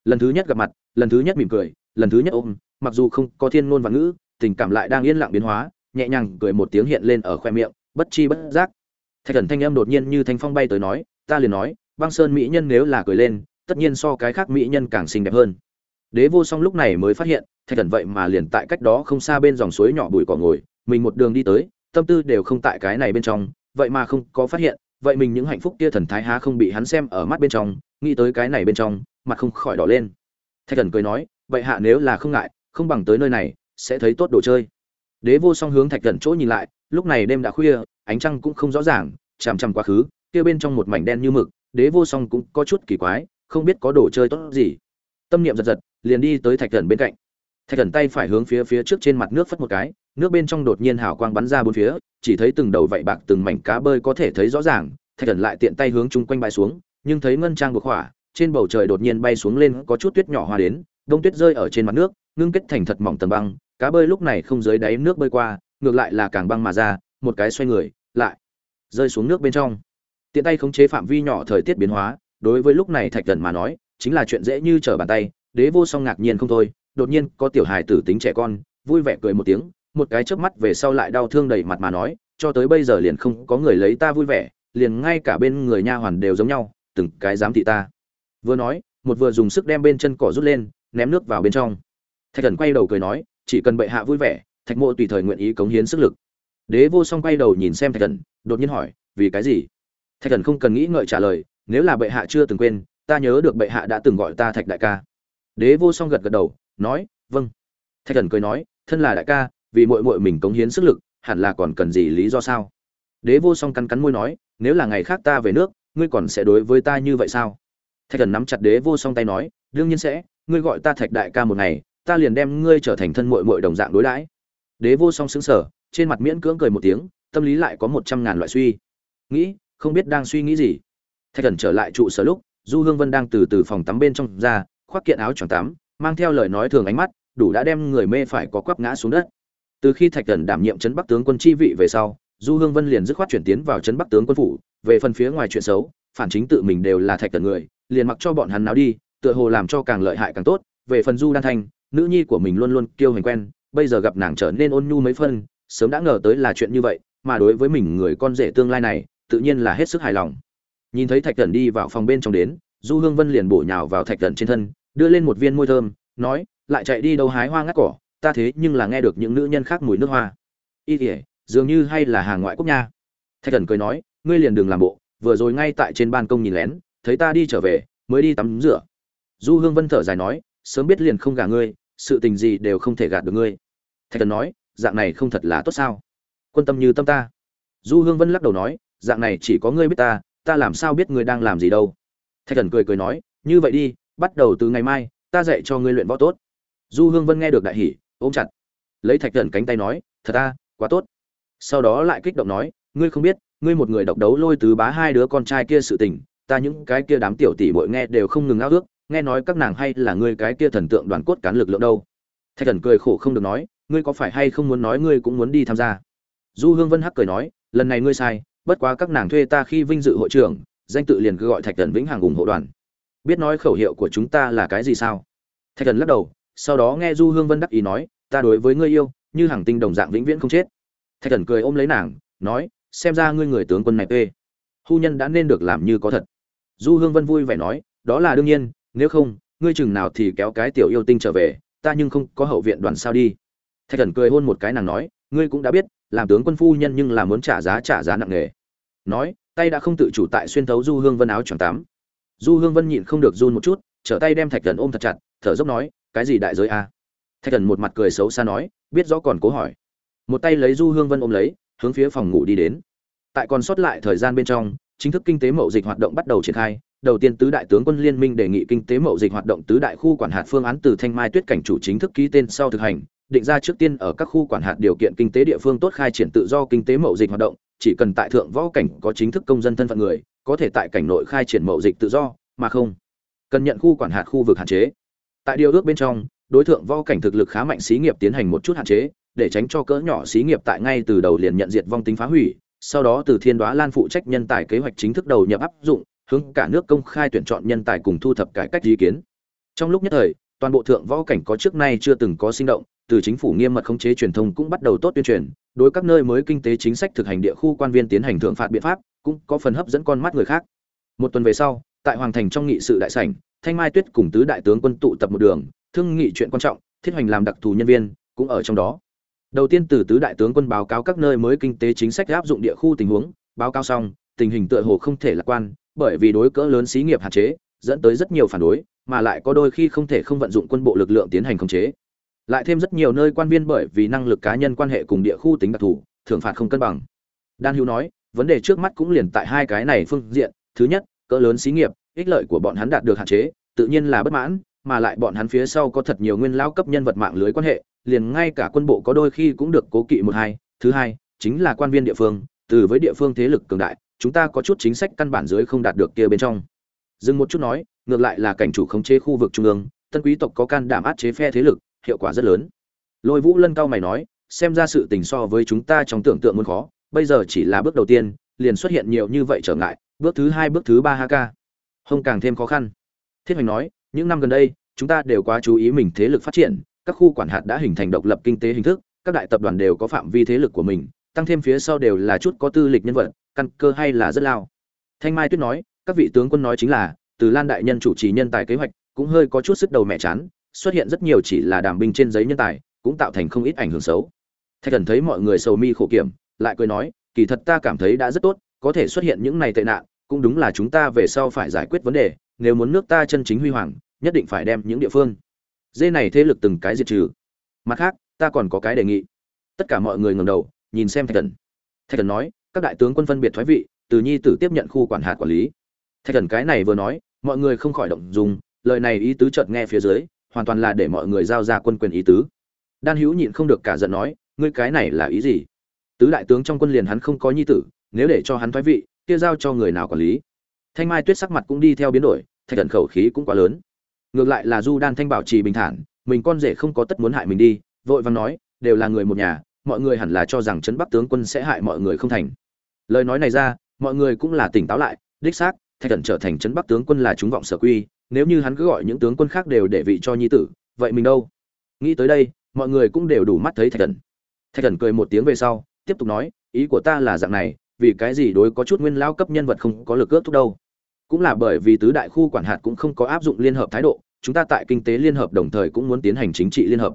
Lần thứ nhất gặp mặt, lần thứ nhất mỉm cười, lần thứ nhất ôm, mặc dù không có thiên ngôn và ngữ, tình cảm lại đang yên lặng biến hóa, nhẹ nhàng cười một tiếng hiện lên ở khoe miệng, bất chi bất giác. Thạch thần thanh âm đột nhiên như thanh phong bay tới nói, ta liền nói, băng sơn mỹ nhân nếu là cười lên, tất nhiên so cái khác mỹ nhân càng xinh đẹp hơn. Đế vô song lúc này mới phát hiện, thạch thần vậy mà liền tại cách đó không xa bên dòng suối nhỏ bụi cỏ ngồi, mình một đường đi tới, tâm tư đều không tại cái này bên trong, vậy mà không có phát hiện vậy mình những hạnh phúc kia thần thái há không bị hắn xem ở mắt bên trong, nghĩ tới cái này bên trong, mặt không khỏi đỏ lên. Thạch thần cười nói, vậy hạ nếu là không ngại, không bằng tới nơi này, sẽ thấy tốt đồ chơi. Đế vô song hướng thạch thần chỗ nhìn lại, lúc này đêm đã khuya, ánh trăng cũng không rõ ràng, chằm chằm quá khứ, kia bên trong một mảnh đen như mực, đế vô song cũng có chút kỳ quái, không biết có đồ chơi tốt gì. Tâm niệm giật giật, liền đi tới thạch thần bên cạnh thạch thần tay phải hướng phía phía trước trên mặt nước phất một cái, nước bên trong đột nhiên hào quang bắn ra bốn phía, chỉ thấy từng đầu vạy bạc, từng mảnh cá bơi có thể thấy rõ ràng, thạch thần lại tiện tay hướng chung quanh bay xuống, nhưng thấy ngân trang buộc hỏa, trên bầu trời đột nhiên bay xuống lên có chút tuyết nhỏ hoa đến, đông tuyết rơi ở trên mặt nước, ngưng kết thành thật mỏng tầng băng, cá bơi lúc này không dưới đáy nước bơi qua, ngược lại là càng băng mà ra, một cái xoay người, lại rơi xuống nước bên trong. Tiện tay khống chế phạm vi nhỏ thời tiết biến hóa, đối với lúc này thạch thần mà nói, chính là chuyện dễ như trở bàn tay, đế vô song ngạc nhiên không thôi đột nhiên có tiểu hài tử tính trẻ con, vui vẻ cười một tiếng, một cái chớp mắt về sau lại đau thương đầy mặt mà nói, cho tới bây giờ liền không có người lấy ta vui vẻ, liền ngay cả bên người nha hoàn đều giống nhau, từng cái dám thị ta. Vừa nói, một vừa dùng sức đem bên chân cỏ rút lên, ném nước vào bên trong. Thạch thần quay đầu cười nói, chỉ cần bệ hạ vui vẻ, thạch mộ tùy thời nguyện ý cống hiến sức lực. Đế vô song quay đầu nhìn xem thạch thần, đột nhiên hỏi, vì cái gì? Thạch thần không cần nghĩ ngợi trả lời, nếu là bệ hạ chưa từng quên, ta nhớ được bệ hạ đã từng gọi ta thạch đại ca. Đế vô song gật gật đầu nói vâng. Thạch thần cười nói, thân là đại ca, vì mội mội mình cống hiến sức lực, hẳn là còn cần gì lý do sao? Đế vô song cắn cắn môi nói, nếu là ngày khác ta về nước, ngươi còn sẽ đối với ta như vậy sao? Thạch thần nắm chặt đế vô song tay nói, đương nhiên sẽ, ngươi gọi ta thạch đại ca một ngày, ta liền đem ngươi trở thành thân mội mội đồng dạng đối đãi. Đế vô song xứng sở trên mặt miễn cưỡng cười một tiếng, tâm lý lại có một trăm ngàn loại suy. Nghĩ, không biết đang suy nghĩ gì. Thạch thần trở lại trụ sở lúc, du hương vân đang từ từ phòng tắm bên trong ra, khoác kiện áo choàng tắm mang theo lời nói thường ánh mắt, đủ đã đem người mê phải có quắp ngã xuống đất. Từ khi thạch thần đảm nhiệm trấn bắc tướng quân chi vị về sau, du hương vân liền dứt khoát chuyển tiến vào trấn bắc tướng quân phủ, về phần phía ngoài chuyện xấu, phản chính tự mình đều là thạch thần người, liền mặc cho bọn hắn náo đi, tựa hồ làm cho càng lợi hại càng tốt. Về phần du đan thanh, nữ nhi của mình luôn luôn kiêu hành quen, bây giờ gặp nàng trở nên ôn nhu mấy phân, sớm đã ngờ tới là chuyện như vậy, mà đối với mình người con rể tương lai này, tự nhiên là hết sức hài lòng. Nhìn thấy thạch thần đi vào phòng bên trong đến, du hương vân liền bổ nhào vào thạch thần trên thân đưa lên một viên môi thơm, nói, lại chạy đi đâu hái hoa ngắt cỏ, ta thế nhưng là nghe được những nữ nhân khác mùi nước hoa. Y tỉa dường như hay là hàng ngoại quốc nha. Thạch thần cười nói, ngươi liền đừng làm bộ, vừa rồi ngay tại trên ban công nhìn lén, thấy ta đi trở về, mới đi tắm rửa. Du hương vân thở dài nói, sớm biết liền không gả ngươi, sự tình gì đều không thể gạt được ngươi. Thạch thần nói, dạng này không thật là tốt sao? Quân tâm như tâm ta. Du hương vân lắc đầu nói, dạng này chỉ có ngươi biết ta ta làm sao biết ngươi đang làm gì đâu? Thạch thần cười cười nói, như vậy đi bắt đầu từ ngày mai, ta dạy cho ngươi luyện võ tốt. Du hương vân nghe được đại hỉ, ôm chặt. Lấy thạch thần cánh tay nói, thật ta quá tốt. Sau đó lại kích động nói, ngươi không biết, ngươi một người độc đấu lôi tứ bá hai đứa con trai kia sự tình, ta những cái kia đám tiểu tỷ bội nghe đều không ngừng ao ước, nghe nói các nàng hay là ngươi cái kia thần tượng đoàn cốt cán lực lượng đâu. Thạch thần cười khổ không được nói, ngươi có phải hay không muốn nói ngươi cũng muốn đi tham gia? Du hương vân hắc cười nói, lần này ngươi sai, bất quá các nàng thuê ta khi vinh dự hội trưởng, danh tự liền cứ gọi thạch thần vĩnh hằng ủng hộ đoàn biết nói khẩu hiệu của chúng ta là cái gì sao? Thạch thần lắc đầu, sau đó nghe du hương vân đắc ý nói, ta đối với ngươi yêu, như hàng tinh đồng dạng vĩnh viễn không chết. Thạch thần cười ôm lấy nàng, nói, xem ra ngươi người tướng quân này tê. Hu nhân đã nên được làm như có thật. Du hương vân vui vẻ nói, đó là đương nhiên, nếu không, ngươi chừng nào thì kéo cái tiểu yêu tinh trở về, ta nhưng không có hậu viện đoàn sao đi. Thạch thần cười hôn một cái nàng nói, ngươi cũng đã biết, làm tướng quân phu nhân nhưng là muốn trả giá trả giá nặng nề. Nói, tay đã không tự chủ tại xuyên thấu du hương vân áo choàng tám du hương vân nhịn không được run một chút, trở tay đem thạch thần ôm thật chặt, thở dốc nói, cái gì đại giới a? Thạch thần một mặt cười xấu xa nói, biết rõ còn cố hỏi. Một tay lấy du hương vân ôm lấy, hướng phía phòng ngủ đi đến. Tại còn sót lại thời gian bên trong, chính thức kinh tế mậu dịch hoạt động bắt đầu triển khai. Đầu tiên tứ đại tướng quân liên minh đề nghị kinh tế mậu dịch hoạt động tứ đại khu quản hạt phương án từ thanh mai tuyết cảnh chủ chính thức ký tên sau thực hành định ra trước tiên ở các khu quản hạt điều kiện kinh tế địa phương tốt khai triển tự do kinh tế mậu dịch hoạt động, chỉ cần tại thượng võ cảnh có chính thức công dân thân phận người, có thể tại cảnh nội khai triển mậu dịch tự do, mà không cần nhận khu quản hạt khu vực hạn chế. Tại điều ước bên trong, đối tượng võ cảnh thực lực khá mạnh xí nghiệp tiến hành một chút hạn chế, để tránh cho cỡ nhỏ xí nghiệp tại ngay từ đầu liền nhận diệt vong tính phá hủy, sau đó từ thiên đoá lan phụ trách nhân tài kế hoạch chính thức đầu nhập áp dụng, hướng cả nước công khai tuyển chọn nhân tài cùng thu thập cải cách ý kiến. Trong lúc nhất thời, toàn bộ thượng võ cảnh có trước nay chưa từng có sinh động từ chính phủ nghiêm mật khống chế truyền thông cũng bắt đầu tốt tuyên truyền, đối các nơi mới kinh tế chính sách thực hành địa khu quan viên tiến hành thượng phạt biện pháp, cũng có phần hấp dẫn con mắt người khác. Một tuần về sau, tại hoàng thành trong nghị sự đại sảnh, thanh mai tuyết cùng tứ đại tướng quân tụ tập một đường, thương nghị chuyện quan trọng, thiết hoành làm đặc thù nhân viên, cũng ở trong đó. Đầu tiên từ tứ đại tướng quân báo cáo các nơi mới kinh tế chính sách áp dụng địa khu tình huống, báo cáo xong, tình hình tựa hồ không thể lạc quan, bởi vì đối cỡ lớn xí nghiệp hạn chế, dẫn tới rất nhiều phản đối, mà lại có đôi khi không thể không vận dụng quân bộ lực lượng tiến hành khống chế lại thêm rất nhiều nơi quan viên bởi vì năng lực cá nhân quan hệ cùng địa khu tính đặc thù, thưởng phạt không cân bằng. Đan hữu nói, vấn đề trước mắt cũng liền tại hai cái này phương diện. Thứ nhất, cỡ lớn xí nghiệp, ích lợi của bọn hắn đạt được hạn chế, tự nhiên là bất mãn, mà lại bọn hắn phía sau có thật nhiều nguyên lao cấp nhân vật mạng lưới quan hệ, liền ngay cả quân bộ có đôi khi cũng được cố kỵ một hai. Thứ hai, chính là quan viên địa phương, từ với địa phương thế lực cường đại, chúng ta có chút chính sách căn bản dưới không đạt được kia bên trong. Dừng một chút nói, ngược lại là cảnh chủ khống chế khu vực trung ương, tân quý tộc có can đảm át chế phe thế lực hiệu quả rất lớn. Lôi vũ lân cao mày nói, xem ra sự tình so với chúng ta trong tưởng tượng muốn khó, bây giờ chỉ là bước đầu tiên, liền xuất hiện nhiều như vậy trở ngại, bước thứ hai, bước thứ ba ha ca hông càng thêm khó khăn. Thiết hoành nói, những năm gần đây, chúng ta đều quá chú ý mình thế lực phát triển, các khu quản hạt đã hình thành độc lập kinh tế hình thức, các đại tập đoàn đều có phạm vi thế lực của mình, tăng thêm phía sau đều là chút có tư lịch nhân vật, căn cơ hay là rất lao. Thanh mai tuyết nói, các vị tướng quân nói chính là, từ lan đại nhân chủ trì nhân tài kế hoạch, cũng hơi có chút sức đầu mẹ chán xuất hiện rất nhiều chỉ là đàm binh trên giấy nhân tài, cũng tạo thành không ít ảnh hưởng xấu. Thạch thần thấy mọi người sầu mi khổ kiểm, lại cười nói, kỳ thật ta cảm thấy đã rất tốt, có thể xuất hiện những này tệ nạn, cũng đúng là chúng ta về sau phải giải quyết vấn đề, nếu muốn nước ta chân chính huy hoàng, nhất định phải đem những địa phương dê này thế lực từng cái diệt trừ. Mặt khác, ta còn có cái đề nghị. Tất cả mọi người ngầm đầu, nhìn xem thạch thần. Thạch thần nói, các đại tướng quân phân biệt thoái vị, từ nhi tử tiếp nhận khu quản hạt quản lý. Thạch thần cái này vừa nói, mọi người không khỏi động dùng lời này ý tứ chợt nghe phía dưới hoàn toàn là để mọi người giao ra quân quyền ý tứ. Đan hữu nhịn không được cả giận nói, ngươi cái này là ý gì? Tứ đại tướng trong quân liền hắn không có nhi tử, nếu để cho hắn thoái vị, kia giao cho người nào quản lý? Thanh mai tuyết sắc mặt cũng đi theo biến đổi, thạch thần khẩu khí cũng quá lớn. Ngược lại là du đan thanh bảo trì bình thản, mình con rể không có tất muốn hại mình đi, vội vàng nói, đều là người một nhà, mọi người hẳn là cho rằng trấn bắc tướng quân sẽ hại mọi người không thành. Lời nói này ra, mọi người cũng là tỉnh táo lại, đích xác, thạch thần trở thành trấn bắc tướng quân là chúng vọng sở quy nếu như hắn cứ gọi những tướng quân khác đều để vị cho nhi tử, vậy mình đâu? Nghĩ tới đây, mọi người cũng đều đủ mắt thấy thạch thần. Thạch thần cười một tiếng về sau, tiếp tục nói, ý của ta là dạng này, vì cái gì đối có chút nguyên lao cấp nhân vật không có lực ước thúc đâu? Cũng là bởi vì tứ đại khu quản hạt cũng không có áp dụng liên hợp thái độ, chúng ta tại kinh tế liên hợp đồng thời cũng muốn tiến hành chính trị liên hợp.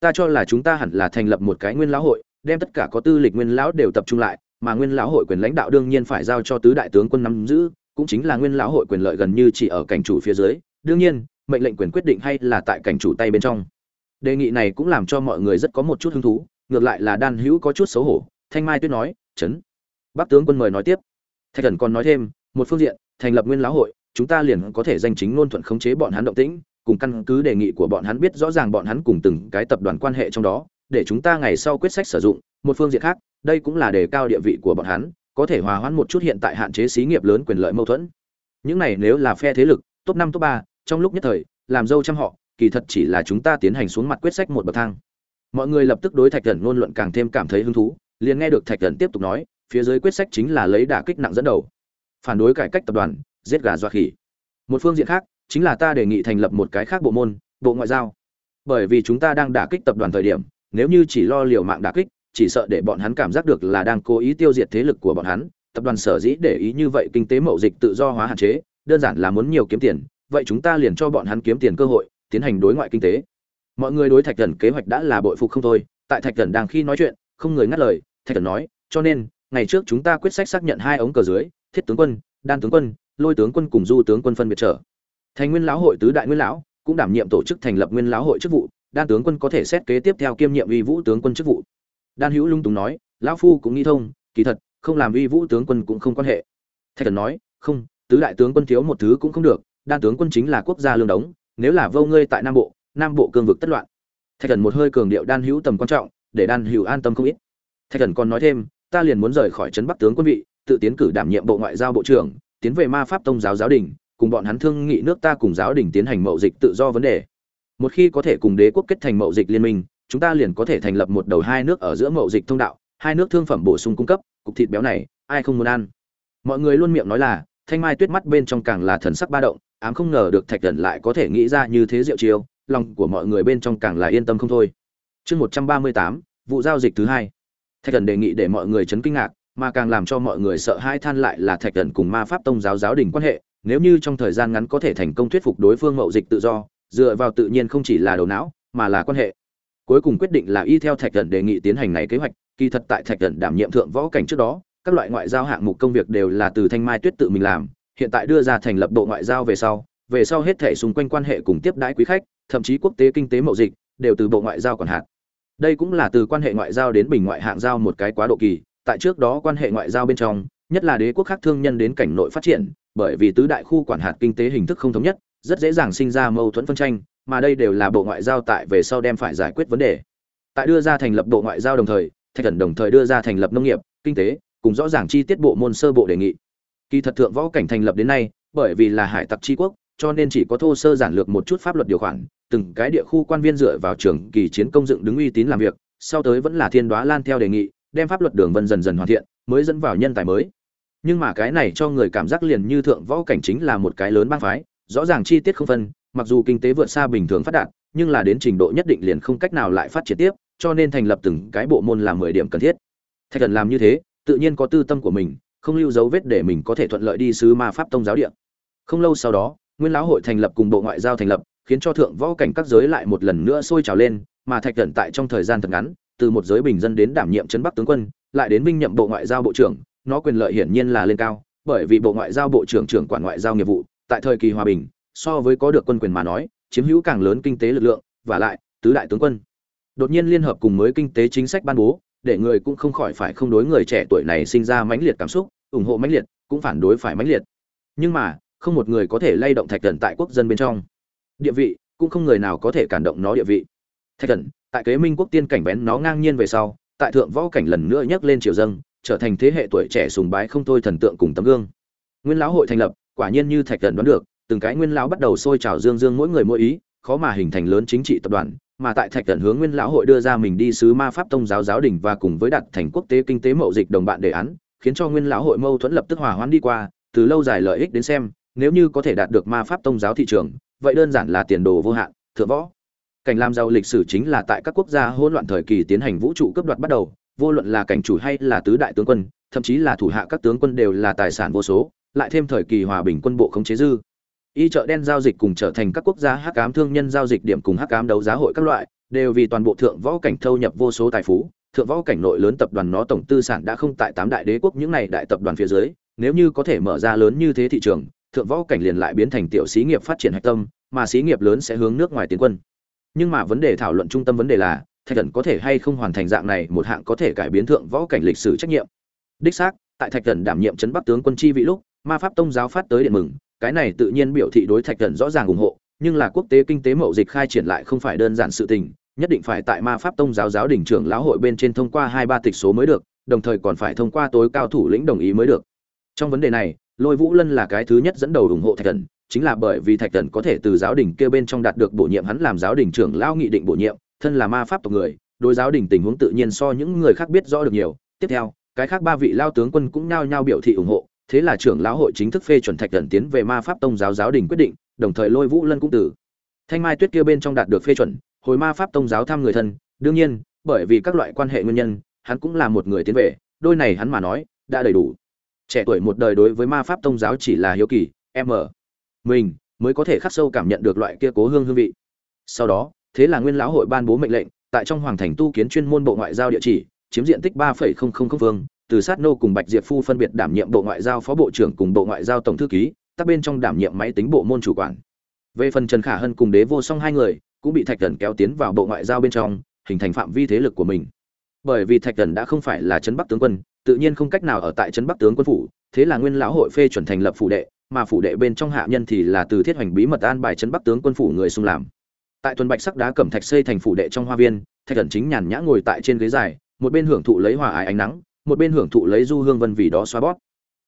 Ta cho là chúng ta hẳn là thành lập một cái nguyên lão hội, đem tất cả có tư lịch nguyên lão đều tập trung lại, mà nguyên lão hội quyền lãnh đạo đương nhiên phải giao cho tứ đại tướng quân nắm giữ cũng chính là nguyên lão hội quyền lợi gần như chỉ ở cảnh chủ phía dưới. Đương nhiên, mệnh lệnh quyền quyết định hay là tại cảnh chủ tay bên trong. Đề nghị này cũng làm cho mọi người rất có một chút hứng thú, ngược lại là đan hữu có chút xấu hổ. Thanh mai tuyết nói, chấn. Bác tướng quân mời nói tiếp. Thạch thần còn nói thêm, một phương diện, thành lập nguyên lão hội, chúng ta liền có thể danh chính ngôn thuận khống chế bọn hắn động tĩnh, cùng căn cứ đề nghị của bọn hắn biết rõ ràng bọn hắn cùng từng cái tập đoàn quan hệ trong đó, để chúng ta ngày sau quyết sách sử dụng. Một phương diện khác, đây cũng là đề cao địa vị của bọn hắn có thể hòa hoãn một chút hiện tại hạn chế xí nghiệp lớn quyền lợi mâu thuẫn. Những này nếu là phe thế lực, top năm, top ba, trong lúc nhất thời, làm dâu trăm họ, kỳ thật chỉ là chúng ta tiến hành xuống mặt quyết sách một bậc thang. Mọi người lập tức đối thạch thần ngôn luận càng thêm cảm thấy hứng thú, liền nghe được thạch thần tiếp tục nói, phía dưới quyết sách chính là lấy đả kích nặng dẫn đầu. Phản đối cải cách tập đoàn, giết gà dọa khỉ. Một phương diện khác, chính là ta đề nghị thành lập một cái khác bộ môn, bộ ngoại giao. Bởi vì chúng ta đang đả kích tập đoàn thời điểm, nếu như chỉ lo liều mạng đả kích chỉ sợ để bọn hắn cảm giác được là đang cố ý tiêu diệt thế lực của bọn hắn, tập đoàn sở dĩ để ý như vậy kinh tế mậu dịch tự do hóa hạn chế, đơn giản là muốn nhiều kiếm tiền, vậy chúng ta liền cho bọn hắn kiếm tiền cơ hội, tiến hành đối ngoại kinh tế. Mọi người đối thạch thần kế hoạch đã là bội phục không thôi, tại thạch thần đang khi nói chuyện, không người ngắt lời, thạch thần nói, cho nên, ngày trước chúng ta quyết sách xác nhận hai ống cờ dưới, thiết tướng quân, đan tướng quân, lôi tướng quân cùng du tướng quân phân biệt trở. Thành nguyên lão hội tứ đại nguyên lão, cũng đảm nhiệm tổ chức thành lập nguyên lão hội chức vụ, đan tướng quân có thể xét kế tiếp theo kiêm nhiệm uy vũ tướng quân chức vụ đan hữu lung túng nói, lão phu cũng nghĩ thông, kỳ thật, không làm uy vũ tướng quân cũng không quan hệ. Thạch thần nói, không, tứ đại tướng quân thiếu một thứ cũng không được, đan tướng quân chính là quốc gia lương đống, nếu là vô ngươi tại nam bộ nam bộ cương vực tất loạn. Thạch thần một hơi cường điệu đan hữu tầm quan trọng, để đan hữu an tâm không ít. Thạch thần còn nói thêm, ta liền muốn rời khỏi trấn bắc tướng quân vị, tự tiến cử đảm nhiệm bộ ngoại giao bộ trưởng, tiến về ma pháp tông giáo giáo đình, cùng bọn hắn thương nghị nước ta cùng giáo đình tiến hành mậu dịch tự do vấn đề. Một khi có thể cùng đế quốc kết thành mậu dịch liên minh chúng ta liền có thể thành lập một đầu hai nước ở giữa mậu dịch thông đạo, hai nước thương phẩm bổ sung cung cấp, cục thịt béo này, ai không muốn ăn? Mọi người luôn miệng nói là, thanh mai tuyết mắt bên trong càng là thần sắc ba động, ám không ngờ được thạch thần lại có thể nghĩ ra như thế diệu chiêu, lòng của mọi người bên trong càng là yên tâm không thôi. Chương một trăm ba mươi tám, vụ giao dịch thứ hai. Thạch thần đề nghị để mọi người chấn kinh ngạc, mà càng làm cho mọi người sợ hai than lại là thạch thần cùng ma pháp tông giáo giáo đình quan hệ, nếu như trong thời gian ngắn có thể thành công thuyết phục đối phương mậu dịch tự do, dựa vào tự nhiên không chỉ là đầu não, mà là quan hệ cuối cùng quyết định là y theo thạch thần đề nghị tiến hành này kế hoạch, kỳ thật tại thạch thần đảm nhiệm thượng võ cảnh trước đó, các loại ngoại giao hạng mục công việc đều là từ thanh mai tuyết tự mình làm, hiện tại đưa ra thành lập bộ ngoại giao về sau về sau hết thể xung quanh quan hệ cùng tiếp đãi quý khách, thậm chí quốc tế kinh tế mậu dịch, đều từ bộ ngoại giao còn hạn đây cũng là từ quan hệ ngoại giao đến bình ngoại hạng giao một cái quá độ kỳ, tại trước đó quan hệ ngoại giao bên trong, nhất là đế quốc khác thương nhân đến cảnh nội phát triển, bởi vì tứ đại khu quản hạt kinh tế hình thức không thống nhất, rất dễ dàng sinh ra mâu thuẫn phân tranh mà đây đều là bộ ngoại giao tại về sau đem phải giải quyết vấn đề. Tại đưa ra thành lập bộ ngoại giao đồng thời, thạch thần đồng thời đưa ra thành lập nông nghiệp, kinh tế, cùng rõ ràng chi tiết bộ môn sơ bộ đề nghị. Kỳ thật thượng võ cảnh thành lập đến nay, bởi vì là hải tặc tri quốc, cho nên chỉ có thô sơ giản lược một chút pháp luật điều khoản, từng cái địa khu quan viên dựa vào trường kỳ chiến công dựng đứng uy tín làm việc, sau tới vẫn là thiên đoá lan theo đề nghị, đem pháp luật đường vân dần dần hoàn thiện, mới dẫn vào nhân tài mới. Nhưng mà cái này cho người cảm giác liền như thượng võ cảnh chính là một cái lớn bang phái, rõ ràng chi tiết không phân mặc dù kinh tế vượt xa bình thường phát đạt, nhưng là đến trình độ nhất định liền không cách nào lại phát triển tiếp, cho nên thành lập từng cái bộ môn là mười điểm cần thiết. Thạch thần làm như thế, tự nhiên có tư tâm của mình, không lưu dấu vết để mình có thể thuận lợi đi sứ ma pháp tông giáo địa. Không lâu sau đó, nguyên lão hội thành lập cùng bộ ngoại giao thành lập, khiến cho thượng võ cảnh các giới lại một lần nữa sôi trào lên, mà thạch thần tại trong thời gian thật ngắn, từ một giới bình dân đến đảm nhiệm trấn bắc tướng quân, lại đến minh nhậm bộ ngoại giao bộ trưởng, nó quyền lợi hiển nhiên là lên cao, bởi vì bộ ngoại giao bộ trưởng trưởng quản ngoại giao nghiệp vụ, tại thời kỳ hòa bình so với có được quân quyền mà nói, chiếm hữu càng lớn kinh tế lực lượng, và lại, tứ đại tướng quân. Đột nhiên liên hợp cùng mới kinh tế chính sách ban bố, để người cũng không khỏi phải không đối người trẻ tuổi này sinh ra mãnh liệt cảm xúc, ủng hộ mãnh liệt, cũng phản đối phải mãnh liệt. Nhưng mà, không một người có thể lay động thạch thần tại quốc dân bên trong. Địa vị, cũng không người nào có thể cản động nó địa vị. Thạch thần, tại kế minh quốc tiên cảnh bén nó ngang nhiên về sau, tại thượng võ cảnh lần nữa nhấc lên triều dâng, trở thành thế hệ tuổi trẻ sùng bái không thôi thần tượng cùng tấm gương. Nguyên lão hội thành lập, quả nhiên như thạch thần đoán được từng cái nguyên lão bắt đầu sôi trào dương dương mỗi người mỗi ý, khó mà hình thành lớn chính trị tập đoàn, mà tại thạch thần hướng nguyên lão hội đưa ra mình đi sứ ma pháp tông giáo giáo đình và cùng với đặt thành quốc tế kinh tế mậu dịch đồng bạn đề án, khiến cho nguyên lão hội mâu thuẫn lập tức hòa hoãn đi qua, từ lâu dài lợi ích đến xem, nếu như có thể đạt được ma pháp tông giáo thị trường, vậy đơn giản là tiền đồ vô hạn, thượng võ. Cảnh làm giàu lịch sử chính là tại các quốc gia hỗn loạn thời kỳ tiến hành vũ trụ cấp đoạt bắt đầu, vô luận là cảnh chủ hay là tứ đại tướng quân, thậm chí là thủ hạ các tướng quân đều là tài sản vô số, lại thêm thời kỳ hòa bình quân bộ khống chế dư y chợ đen giao dịch cùng trở thành các quốc gia hắc ám thương nhân giao dịch điểm cùng hắc ám đấu giá hội các loại, đều vì toàn bộ thượng võ cảnh thâu nhập vô số tài phú. Thượng võ cảnh nội lớn tập đoàn nó tổng tư sản đã không tại tám đại đế quốc những này đại tập đoàn phía dưới, nếu như có thể mở ra lớn như thế thị trường, thượng võ cảnh liền lại biến thành tiểu xí nghiệp phát triển hạch tâm, mà xí nghiệp lớn sẽ hướng nước ngoài tiến quân. Nhưng mà vấn đề thảo luận trung tâm vấn đề là, thạch thần có thể hay không hoàn thành dạng này, một hạng có thể cải biến thượng võ cảnh lịch sử trách nhiệm. Đích xác, tại thạch thần đảm nhiệm trấn bắc tướng quân chi vị lúc, ma pháp tông giáo phát tới điện mừng cái này tự nhiên biểu thị đối thạch thần rõ ràng ủng hộ, nhưng là quốc tế kinh tế mậu dịch khai triển lại không phải đơn giản sự tình, nhất định phải tại ma pháp tông giáo giáo đỉnh trưởng lão hội bên trên thông qua hai ba tịch số mới được, đồng thời còn phải thông qua tối cao thủ lĩnh đồng ý mới được. Trong vấn đề này, lôi vũ lân là cái thứ nhất dẫn đầu ủng hộ thạch thần, chính là bởi vì thạch thần có thể từ giáo đình kia bên trong đạt được bổ nhiệm hắn làm giáo đình trưởng lão nghị định bổ nhiệm, thân là ma pháp tộc người, đối giáo đình tình huống tự nhiên so những người khác biết rõ được nhiều. Tiếp theo, cái khác ba vị lao tướng quân cũng nao nhao biểu thị ủng hộ thế là trưởng lão hội chính thức phê chuẩn thạch thần tiến về ma pháp tông giáo giáo đình quyết định, đồng thời lôi vũ lân cũng tử. Thanh mai tuyết kia bên trong đạt được phê chuẩn, hồi ma pháp tông giáo thăm người thân, đương nhiên, bởi vì các loại quan hệ nguyên nhân, hắn cũng là một người tiến về, đôi này hắn mà nói, đã đầy đủ. Trẻ tuổi một đời đối với ma pháp tông giáo chỉ là hiếu kỳ, em ở mình mới có thể khắc sâu cảm nhận được loại kia cố hương hương vị. Sau đó, thế là nguyên lão hội ban bố mệnh lệnh, tại trong hoàng thành tu kiến chuyên môn bộ ngoại giao địa chỉ, chiếm diện tích ba phương từ sát nô cùng bạch diệp phu phân biệt đảm nhiệm bộ ngoại giao phó bộ trưởng cùng bộ ngoại giao tổng thư ký, các bên trong đảm nhiệm máy tính bộ môn chủ quản. Về phần trần khả hân cùng đế vô song hai người, cũng bị thạch thần kéo tiến vào bộ ngoại giao bên trong, hình thành phạm vi thế lực của mình. Bởi vì thạch thần đã không phải là trấn bắc tướng quân, tự nhiên không cách nào ở tại trấn bắc tướng quân phủ, thế là nguyên lão hội phê chuẩn thành lập phủ đệ, mà phủ đệ bên trong hạ nhân thì là từ thiết hoành bí mật an bài trấn bắc tướng quân phủ người xung làm. Tại tuần bạch sắc đá cẩm thạch xây thành phủ đệ trong hoa viên, thạch thần chính nhàn nhã ngồi tại trên ghế dài, một bên hưởng thụ lấy hòa ái ánh nắng một bên hưởng thụ lấy du hương vân vì đó xoa bóp.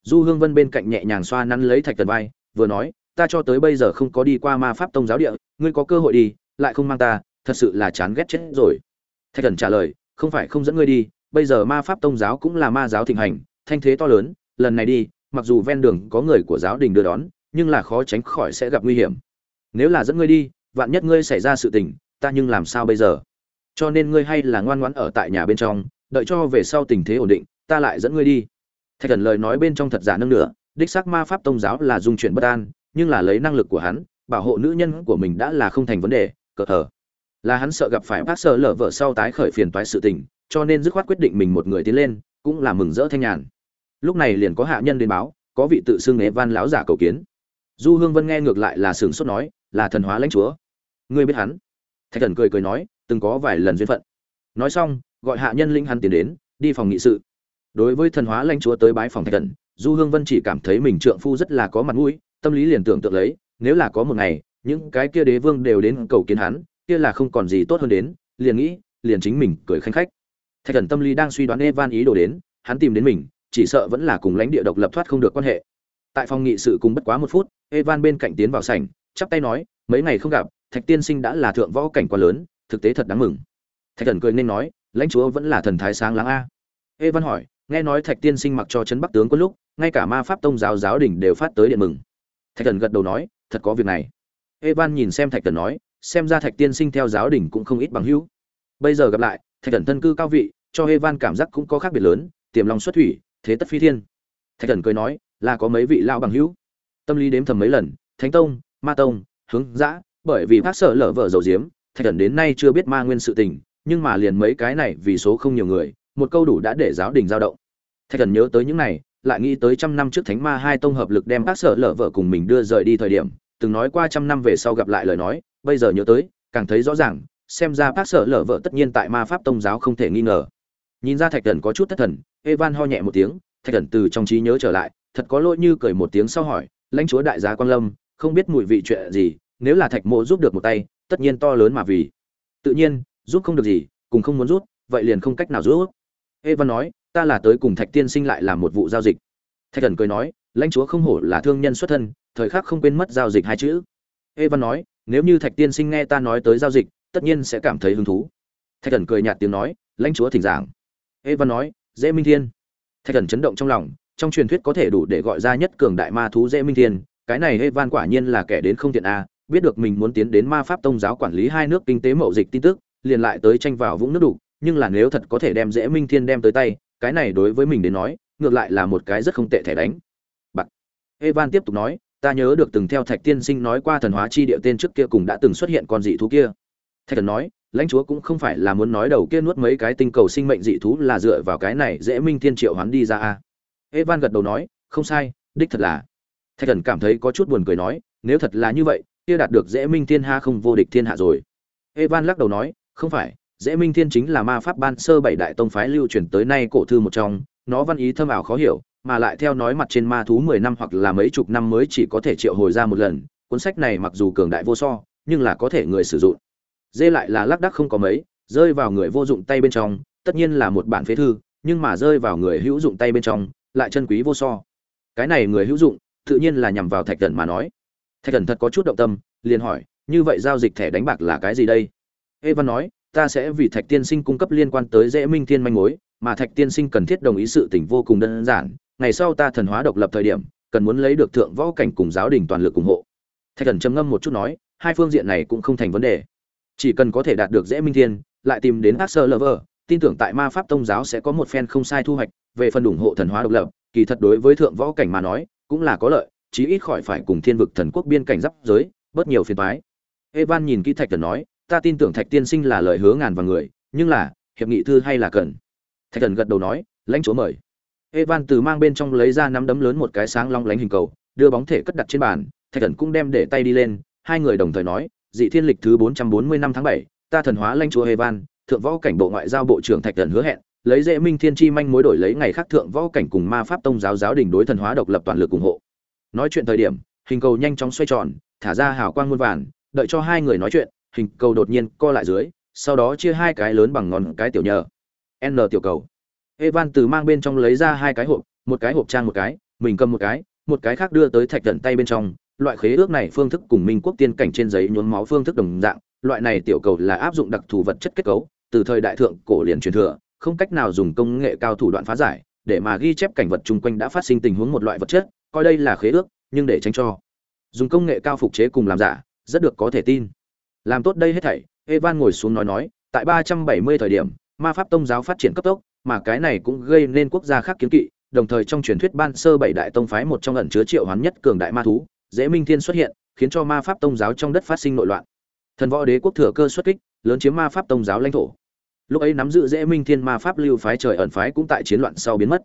Du hương vân bên cạnh nhẹ nhàng xoa nắn lấy thạch tần vai, vừa nói, ta cho tới bây giờ không có đi qua ma pháp tông giáo địa, ngươi có cơ hội đi, lại không mang ta, thật sự là chán ghét chết rồi. Thạch thần trả lời, không phải không dẫn ngươi đi, bây giờ ma pháp tông giáo cũng là ma giáo thịnh hành, thanh thế to lớn, lần này đi, mặc dù ven đường có người của giáo đình đưa đón, nhưng là khó tránh khỏi sẽ gặp nguy hiểm. Nếu là dẫn ngươi đi, vạn nhất ngươi xảy ra sự tình, ta nhưng làm sao bây giờ? Cho nên ngươi hay là ngoan ngoãn ở tại nhà bên trong đợi cho về sau tình thế ổn định ta lại dẫn ngươi đi. Thạch thần lời nói bên trong thật giả nâng nửa, đích xác ma pháp tông giáo là dung chuyển bất an nhưng là lấy năng lực của hắn bảo hộ nữ nhân của mình đã là không thành vấn đề cờ thờ. Là hắn sợ gặp phải bác sợ lở vợ sau tái khởi phiền toái sự tình cho nên dứt khoát quyết định mình một người tiến lên cũng là mừng rỡ thanh nhàn. Lúc này liền có hạ nhân đến báo có vị tự xưng Evan van lão giả cầu kiến. Du hương vân nghe ngược lại là sửng sốt nói là thần hóa lãnh chúa. Ngươi biết hắn? Thạch thần cười cười nói từng có vài lần duyên phận. Nói xong gọi hạ nhân linh hắn tiến đến, đi phòng nghị sự. Đối với thần hóa lãnh chúa tới bái phòng thạch thần du hương vân chỉ cảm thấy mình trượng phu rất là có mặt mũi, tâm lý liền tưởng tượng lấy, nếu là có một ngày, những cái kia đế vương đều đến cầu kiến hắn, kia là không còn gì tốt hơn đến, liền nghĩ, liền chính mình cười khanh khách. Thạch thần tâm lý đang suy đoán evan ý đồ đến, hắn tìm đến mình, chỉ sợ vẫn là cùng lãnh địa độc lập thoát không được quan hệ. Tại phòng nghị sự cùng bất quá một phút, evan bên cạnh tiến vào sảnh, chắp tay nói, mấy ngày không gặp, thạch tiên sinh đã là thượng võ cảnh quá lớn, thực tế thật đáng mừng. Thạch thần cười nên nói lãnh chúa vẫn là thần thái sáng láng a. Evan hỏi, nghe nói thạch tiên sinh mặc cho trấn bắc tướng có lúc, ngay cả ma pháp tông giáo giáo đình đều phát tới điện mừng. Thạch thần gật đầu nói, thật có việc này. Evan nhìn xem thạch thần nói, xem ra thạch tiên sinh theo giáo đình cũng không ít bằng hữu. Bây giờ gặp lại, thạch thần thân cư cao vị, cho evan cảm giác cũng có khác biệt lớn, tiềm long xuất thủy, thế tất phi thiên. Thạch thần cười nói, là có mấy vị lao bằng hữu. Tâm lý đếm thầm mấy lần, thánh tông, ma tông, hướng dã, bởi vì bác sợ lở vợ dầu diếm, thạch thần đến nay chưa biết ma nguyên sự tình nhưng mà liền mấy cái này vì số không nhiều người, một câu đủ đã để giáo đình dao động. Thạch thần nhớ tới những này, lại nghĩ tới trăm năm trước thánh ma hai tông hợp lực đem bác sở lở vợ cùng mình đưa rời đi thời điểm, từng nói qua trăm năm về sau gặp lại lời nói, bây giờ nhớ tới, càng thấy rõ ràng, xem ra bác sở lở vợ tất nhiên tại ma pháp tông giáo không thể nghi ngờ. Nhìn ra thạch thần có chút thất thần, evan ho nhẹ một tiếng, thạch thần từ trong trí nhớ trở lại, thật có lỗi như cười một tiếng sau hỏi, lãnh chúa đại gia quan lâm, không biết mùi vị chuyện gì, nếu là thạch mộ giúp được một tay, tất nhiên to lớn mà vì. Tự nhiên giúp không được gì, cùng không muốn rút, vậy liền không cách nào rút. Evan nói, ta là tới cùng thạch tiên sinh lại làm một vụ giao dịch. Thạch thần cười nói, lãnh chúa không hổ là thương nhân xuất thân, thời khắc không quên mất giao dịch hai chữ. Evan nói, nếu như thạch tiên sinh nghe ta nói tới giao dịch, tất nhiên sẽ cảm thấy hứng thú. Thạch thần cười nhạt tiếng nói, lãnh chúa thỉnh giảng. Evan nói, dễ minh thiên. Thạch thần chấn động trong lòng, trong truyền thuyết có thể đủ để gọi ra nhất cường đại ma thú dễ minh thiên, cái này evan quả nhiên là kẻ đến không tiện a, biết được mình muốn tiến đến ma pháp tông giáo quản lý hai nước kinh tế mậu dịch tin tức liền lại tới tranh vào vũng nước đủ nhưng là nếu thật có thể đem dễ minh thiên đem tới tay, cái này đối với mình đến nói, ngược lại là một cái rất không tệ thẻ đánh. Bạc. Evan tiếp tục nói, ta nhớ được từng theo thạch tiên sinh nói qua thần hóa chi địa tên trước kia cùng đã từng xuất hiện con dị thú kia. Thạch thần nói, lãnh chúa cũng không phải là muốn nói đầu kia nuốt mấy cái tinh cầu sinh mệnh dị thú là dựa vào cái này dễ minh thiên triệu hoán đi ra a evan gật đầu nói, không sai, đích thật là. Thạch thần cảm thấy có chút buồn cười nói, nếu thật là như vậy, kia đạt được dễ minh thiên ha không vô địch thiên hạ rồi. Evan lắc đầu nói không phải, dễ minh thiên chính là ma pháp ban sơ bảy đại tông phái lưu truyền tới nay cổ thư một trong, nó văn ý thâm ảo khó hiểu, mà lại theo nói mặt trên ma thú mười năm hoặc là mấy chục năm mới chỉ có thể triệu hồi ra một lần, cuốn sách này mặc dù cường đại vô so, nhưng là có thể người sử dụng. Dê lại là lác đắc không có mấy, rơi vào người vô dụng tay bên trong, tất nhiên là một bản phế thư, nhưng mà rơi vào người hữu dụng tay bên trong, lại chân quý vô so. Cái này người hữu dụng, tự nhiên là nhằm vào thạch thần mà nói. Thạch thần thật có chút động tâm, liền hỏi, như vậy giao dịch thẻ đánh bạc là cái gì đây? Evan nói, ta sẽ vì thạch tiên sinh cung cấp liên quan tới dễ minh thiên manh mối, mà thạch tiên sinh cần thiết đồng ý sự tình vô cùng đơn giản, ngày sau ta thần hóa độc lập thời điểm, cần muốn lấy được thượng võ cảnh cùng giáo đình toàn lực ủng hộ. Thạch Cẩn trầm ngâm một chút nói, hai phương diện này cũng không thành vấn đề. Chỉ cần có thể đạt được dễ minh thiên, lại tìm đến Axel lover, tin tưởng tại ma pháp tông giáo sẽ có một phen không sai thu hoạch, về phần ủng hộ thần hóa độc lập, kỳ thật đối với thượng võ cảnh mà nói, cũng là có lợi, chí ít khỏi phải cùng thiên vực thần quốc biên cảnh giáp giới, bớt nhiều phiền toái. Evan nhìn kỹ thạch Cẩn nói ta tin tưởng thạch tiên sinh là lời hứa ngàn và người, nhưng là, hiệp nghị thư hay là cần? Thạch thần gật đầu nói, lãnh chúa mời. Evan từ mang bên trong lấy ra nắm đấm lớn một cái sáng long lánh hình cầu, đưa bóng thể cất đặt trên bàn, thạch thần cũng đem để tay đi lên, hai người đồng thời nói, dị thiên lịch thứ bốn trăm bốn mươi năm tháng bảy, ta thần hóa lãnh chúa evan, thượng võ cảnh bộ ngoại giao bộ trưởng thạch thần hứa hẹn, lấy dễ minh thiên chi manh mối đổi lấy ngày khác thượng võ cảnh cùng ma pháp tông giáo giáo đình đối thần hóa độc lập toàn lực ủng hộ. Nói chuyện thời điểm, hình cầu nhanh chóng xoay tròn, thả ra hào quang muôn vàn, đợi cho hai người nói chuyện hình cầu đột nhiên co lại dưới, sau đó chia hai cái lớn bằng ngón cái tiểu nhờ, n tiểu cầu. Evan từ mang bên trong lấy ra hai cái hộp, một cái hộp trang một cái, mình cầm một cái một cái khác đưa tới thạch thần tay bên trong. Loại khế ước này phương thức cùng minh quốc tiên cảnh trên giấy nhuốm máu phương thức đồng dạng, loại này tiểu cầu là áp dụng đặc thù vật chất kết cấu, từ thời đại thượng cổ liền truyền thừa, không cách nào dùng công nghệ cao thủ đoạn phá giải, để mà ghi chép cảnh vật chung quanh đã phát sinh tình huống một loại vật chất, coi đây là khế ước, nhưng để tránh cho. Dùng công nghệ cao phục chế cùng làm giả, rất được có thể tin làm tốt đây hết thảy, evan ngồi xuống nói nói, tại ba trăm bảy mươi thời điểm, ma pháp tông giáo phát triển cấp tốc, mà cái này cũng gây nên quốc gia khác kiến kỵ, đồng thời trong truyền thuyết ban sơ bảy đại tông phái một trong ẩn chứa triệu hoán nhất cường đại ma thú, dễ minh thiên xuất hiện, khiến cho ma pháp tông giáo trong đất phát sinh nội loạn. Thần võ đế quốc thừa cơ xuất kích, lớn chiếm ma pháp tông giáo lãnh thổ. Lúc ấy nắm giữ dễ minh thiên ma pháp lưu phái trời ẩn phái cũng tại chiến loạn sau biến mất.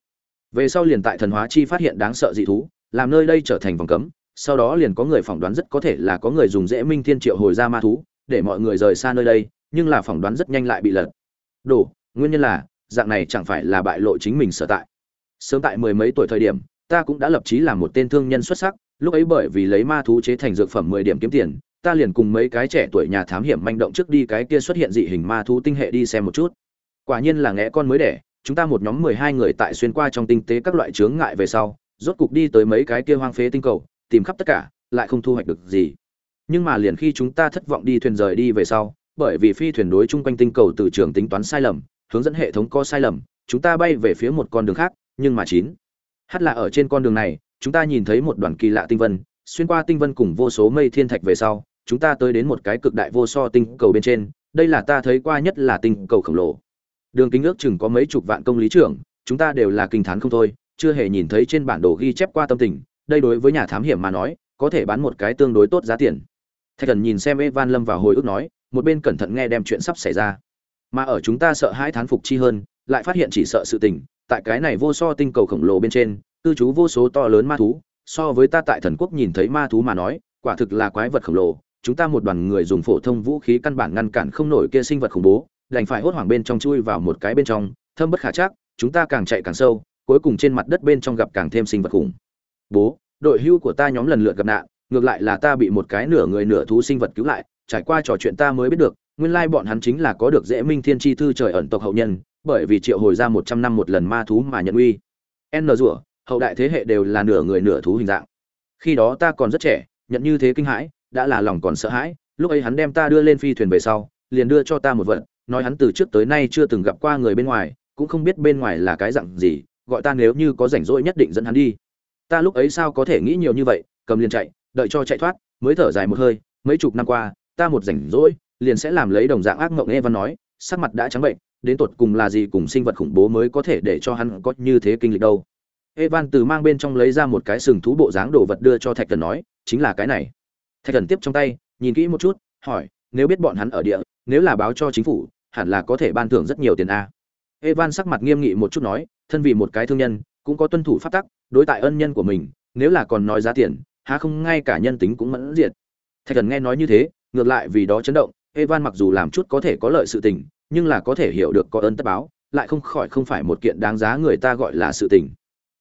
Về sau liền tại thần hóa chi phát hiện đáng sợ dị thú, làm nơi đây trở thành vòng cấm, sau đó liền có người phỏng đoán rất có thể là có người dùng dễ minh thiên triệu hồi ra ma thú để mọi người rời xa nơi đây, nhưng là phỏng đoán rất nhanh lại bị lật. Đổ, nguyên nhân là, dạng này chẳng phải là bại lộ chính mình sở tại. Sớm tại mười mấy tuổi thời điểm, ta cũng đã lập chí làm một tên thương nhân xuất sắc, lúc ấy bởi vì lấy ma thú chế thành dược phẩm mười điểm kiếm tiền, ta liền cùng mấy cái trẻ tuổi nhà thám hiểm manh động trước đi cái kia xuất hiện dị hình ma thú tinh hệ đi xem một chút. Quả nhiên là ngẽ con mới đẻ, chúng ta một nhóm mười hai người tại xuyên qua trong tinh tế các loại chướng ngại về sau, rốt cục đi tới mấy cái kia hoang phế tinh cầu, tìm khắp tất cả, lại không thu hoạch được gì nhưng mà liền khi chúng ta thất vọng đi thuyền rời đi về sau, bởi vì phi thuyền đối chung quanh tinh cầu từ trường tính toán sai lầm, hướng dẫn hệ thống có sai lầm, chúng ta bay về phía một con đường khác, nhưng mà chín. Hát là ở trên con đường này, chúng ta nhìn thấy một đoàn kỳ lạ tinh vân, xuyên qua tinh vân cùng vô số mây thiên thạch về sau, chúng ta tới đến một cái cực đại vô so tinh cầu bên trên, đây là ta thấy qua nhất là tinh cầu khổng lồ. Đường kính ước chừng có mấy chục vạn công lý trưởng, chúng ta đều là kinh thán không thôi, chưa hề nhìn thấy trên bản đồ ghi chép qua tâm tình, đây đối với nhà thám hiểm mà nói, có thể bán một cái tương đối tốt giá tiền thạch thần nhìn xem evan lâm vào hồi ức nói, một bên cẩn thận nghe đem chuyện sắp xảy ra. Mà ở chúng ta sợ hãi thán phục chi hơn, lại phát hiện chỉ sợ sự tình, tại cái này vô so tinh cầu khổng lồ bên trên, cư trú vô số to lớn ma thú, so với ta tại thần quốc nhìn thấy ma thú mà nói, quả thực là quái vật khổng lồ. Chúng ta một đoàn người dùng phổ thông vũ khí căn bản ngăn cản không nổi kia sinh vật khủng bố, đành phải hốt hoảng bên trong chui vào một cái bên trong, thâm bất khả chắc, chúng ta càng chạy càng sâu, cuối cùng trên mặt đất bên trong gặp càng thêm sinh vật khủng. Bố, đội hưu của ta nhóm lần lượt gặp nạn ngược lại là ta bị một cái nửa người nửa thú sinh vật cứu lại, trải qua trò chuyện ta mới biết được, nguyên lai bọn hắn chính là có được dễ minh thiên chi thư trời ẩn tộc hậu nhân, bởi vì triệu hồi ra một trăm năm một lần ma thú mà nhận uy. N rủa, hậu đại thế hệ đều là nửa người nửa thú hình dạng. Khi đó ta còn rất trẻ, nhận như thế kinh hãi, đã là lòng còn sợ hãi, lúc ấy hắn đem ta đưa lên phi thuyền về sau, liền đưa cho ta một vật, nói hắn từ trước tới nay chưa từng gặp qua người bên ngoài, cũng không biết bên ngoài là cái dặn gì, gọi ta nếu như có rảnh rỗi nhất định dẫn hắn đi. Ta lúc ấy sao có thể nghĩ nhiều như vậy, cầm liền chạy đợi cho chạy thoát mới thở dài một hơi mấy chục năm qua ta một rảnh rỗi liền sẽ làm lấy đồng dạng ác mộng Evan nói sắc mặt đã trắng bệnh đến tột cùng là gì cùng sinh vật khủng bố mới có thể để cho hắn có như thế kinh lịch đâu Evan từ mang bên trong lấy ra một cái sừng thú bộ dáng đồ vật đưa cho Thạch Thần nói, chính là cái này. Thạch Thần tiếp trong tay, nhìn kỹ một chút, hỏi, nếu biết bọn hắn ở địa, nếu là báo cho chính phủ, hẳn là có thể ban thưởng rất nhiều tiền a. Evan sắc mặt nghiêm nghị một chút nói, thân vì một cái thương nhân, cũng có tuân thủ pháp tắc, đối tại ân nhân của mình, nếu là còn nói giá tiền, há không ngay cả nhân tính cũng mẫn diệt. Thạch Thần nghe nói như thế, ngược lại vì đó chấn động, Evan mặc dù làm chút có thể có lợi sự tình, nhưng là có thể hiểu được có ơn tất báo, lại không khỏi không phải một kiện đáng giá người ta gọi là sự tình.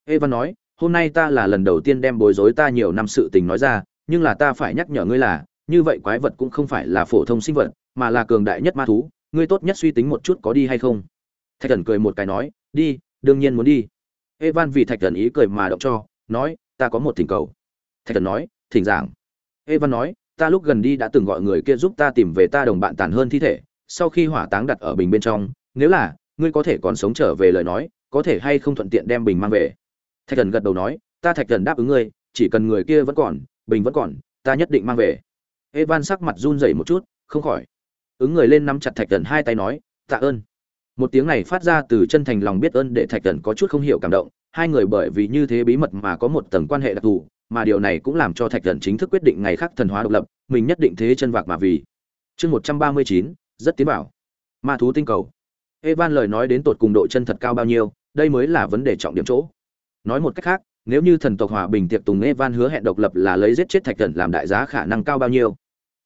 Evan nói, hôm nay ta là lần đầu tiên đem bối rối ta nhiều năm sự tình nói ra, nhưng là ta phải nhắc nhở ngươi là, như vậy quái vật cũng không phải là phổ thông sinh vật, mà là cường đại nhất ma thú, ngươi tốt nhất suy tính một chút có đi hay không. Thạch Thần cười một cái nói, đi, đương nhiên muốn đi. Evan vì Thạch Thần ý cười mà động cho, nói, ta có một thỉnh cầu. Thạch Thần nói, thỉnh giảng. Evan nói, ta lúc gần đi đã từng gọi người kia giúp ta tìm về ta đồng bạn tàn hơn thi thể, sau khi hỏa táng đặt ở bình bên trong, nếu là ngươi có thể còn sống trở về lời nói, có thể hay không thuận tiện đem bình mang về? Thạch thần gật đầu nói ta thạch thần đáp ứng ngươi chỉ cần người kia vẫn còn bình vẫn còn ta nhất định mang về. Evan sắc mặt run rẩy một chút không khỏi ứng người lên nắm chặt thạch thần hai tay nói tạ ơn. Một tiếng này phát ra từ chân thành lòng biết ơn để thạch thần có chút không hiểu cảm động hai người bởi vì như thế bí mật mà có một tầng quan hệ đặc thù mà điều này cũng làm cho thạch thần chính thức quyết định ngày khác thần hóa độc lập, mình nhất định thế chân vạc mà vì. Chương một trăm ba mươi chín, rất tiến bảo. Ma thú tinh cầu. Evan lời nói đến tột cùng độ chân thật cao bao nhiêu, đây mới là vấn đề trọng điểm chỗ. Nói một cách khác, nếu như thần tộc hòa bình tiệc tùng evan hứa hẹn độc lập là lấy giết chết thạch thần làm đại giá khả năng cao bao nhiêu.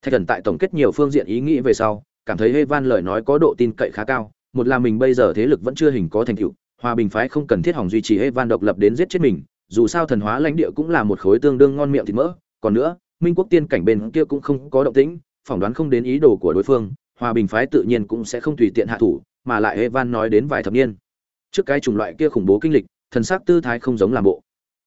Thạch thần tại tổng kết nhiều phương diện ý nghĩ về sau, cảm thấy evan lời nói có độ tin cậy khá cao, một là mình bây giờ thế lực vẫn chưa hình có thành tựu, hòa bình phái không cần thiết hỏng duy trì evan độc lập đến giết chết mình dù sao thần hóa lãnh địa cũng là một khối tương đương ngon miệng thịt mỡ. Còn nữa, minh quốc tiên cảnh bên kia cũng không có động tĩnh, phỏng đoán không đến ý đồ của đối phương, hòa bình phái tự nhiên cũng sẽ không tùy tiện hạ thủ, mà lại evan nói đến vài thập niên. Trước cái chủng loại kia khủng bố kinh lịch, thần sắc tư thái không giống làm bộ.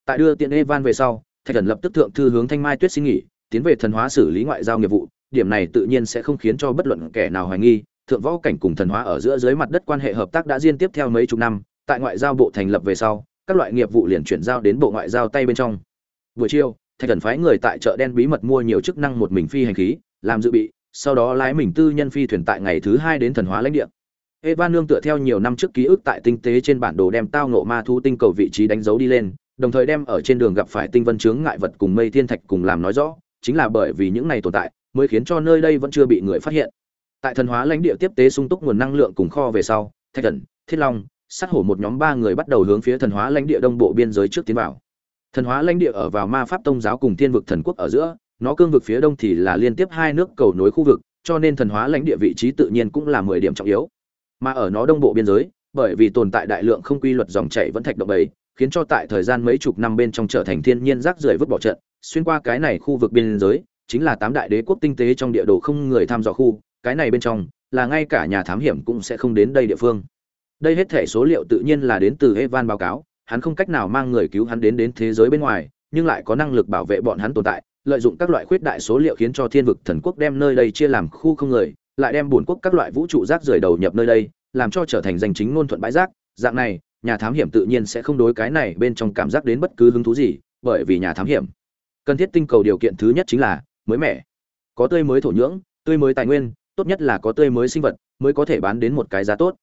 Tại đưa tiện evan về sau, thạch thần lập tức thượng thư hướng thanh mai tuyết xin nghỉ, tiến về thần hóa xử lý ngoại giao nghiệp vụ. Điểm này tự nhiên sẽ không khiến cho bất luận kẻ nào hoài nghi. Thượng võ cảnh cùng thần hóa ở giữa dưới mặt đất quan hệ hợp tác đã liên tiếp theo mấy chục năm. Tại ngoại giao bộ thành lập về sau các loại nghiệp vụ liền chuyển giao đến bộ ngoại giao tay bên trong buổi chiều thạch thần phái người tại chợ đen bí mật mua nhiều chức năng một mình phi hành khí làm dự bị sau đó lái mình tư nhân phi thuyền tại ngày thứ hai đến thần hóa lãnh địa Eva nương tựa theo nhiều năm trước ký ức tại tinh tế trên bản đồ đem tao ngộ ma thu tinh cầu vị trí đánh dấu đi lên, đồng thời đem ở trên đường gặp phải tinh vân chướng ngại vật cùng mây thiên thạch cùng làm nói rõ, chính là bởi vì những này tồn tại, mới khiến cho nơi đây vẫn chưa bị người phát hiện. Tại thần hóa lãnh địa tiếp tế sung túc nguồn năng lượng cùng kho về sau, Thạch Cẩn, Thiết Long, sát hổ một nhóm ba người bắt đầu hướng phía thần hóa lãnh địa đông bộ biên giới trước tiến vào. Thần hóa lãnh địa ở vào ma pháp tông giáo cùng thiên vực thần quốc ở giữa, nó cương vực phía đông thì là liên tiếp hai nước cầu nối khu vực, cho nên thần hóa lãnh địa vị trí tự nhiên cũng là mười điểm trọng yếu mà ở nó đông bộ biên giới bởi vì tồn tại đại lượng không quy luật dòng chảy vẫn thạch động bầy khiến cho tại thời gian mấy chục năm bên trong trở thành thiên nhiên rác rưởi vứt bỏ trận xuyên qua cái này khu vực biên giới chính là tám đại đế quốc tinh tế trong địa đồ không người tham dò khu cái này bên trong là ngay cả nhà thám hiểm cũng sẽ không đến đây địa phương đây hết thể số liệu tự nhiên là đến từ evan báo cáo hắn không cách nào mang người cứu hắn đến đến thế giới bên ngoài nhưng lại có năng lực bảo vệ bọn hắn tồn tại lợi dụng các loại khuyết đại số liệu khiến cho thiên vực thần quốc đem nơi đây chia làm khu không người lại đem buồn quốc các loại vũ trụ rác rưởi đầu nhập nơi đây, làm cho trở thành danh chính ngôn thuận bãi rác, dạng này, nhà thám hiểm tự nhiên sẽ không đối cái này bên trong cảm giác đến bất cứ hứng thú gì, bởi vì nhà thám hiểm cần thiết tinh cầu điều kiện thứ nhất chính là mới mẻ. Có tươi mới thổ nhưỡng, tươi mới tài nguyên, tốt nhất là có tươi mới sinh vật, mới có thể bán đến một cái giá tốt.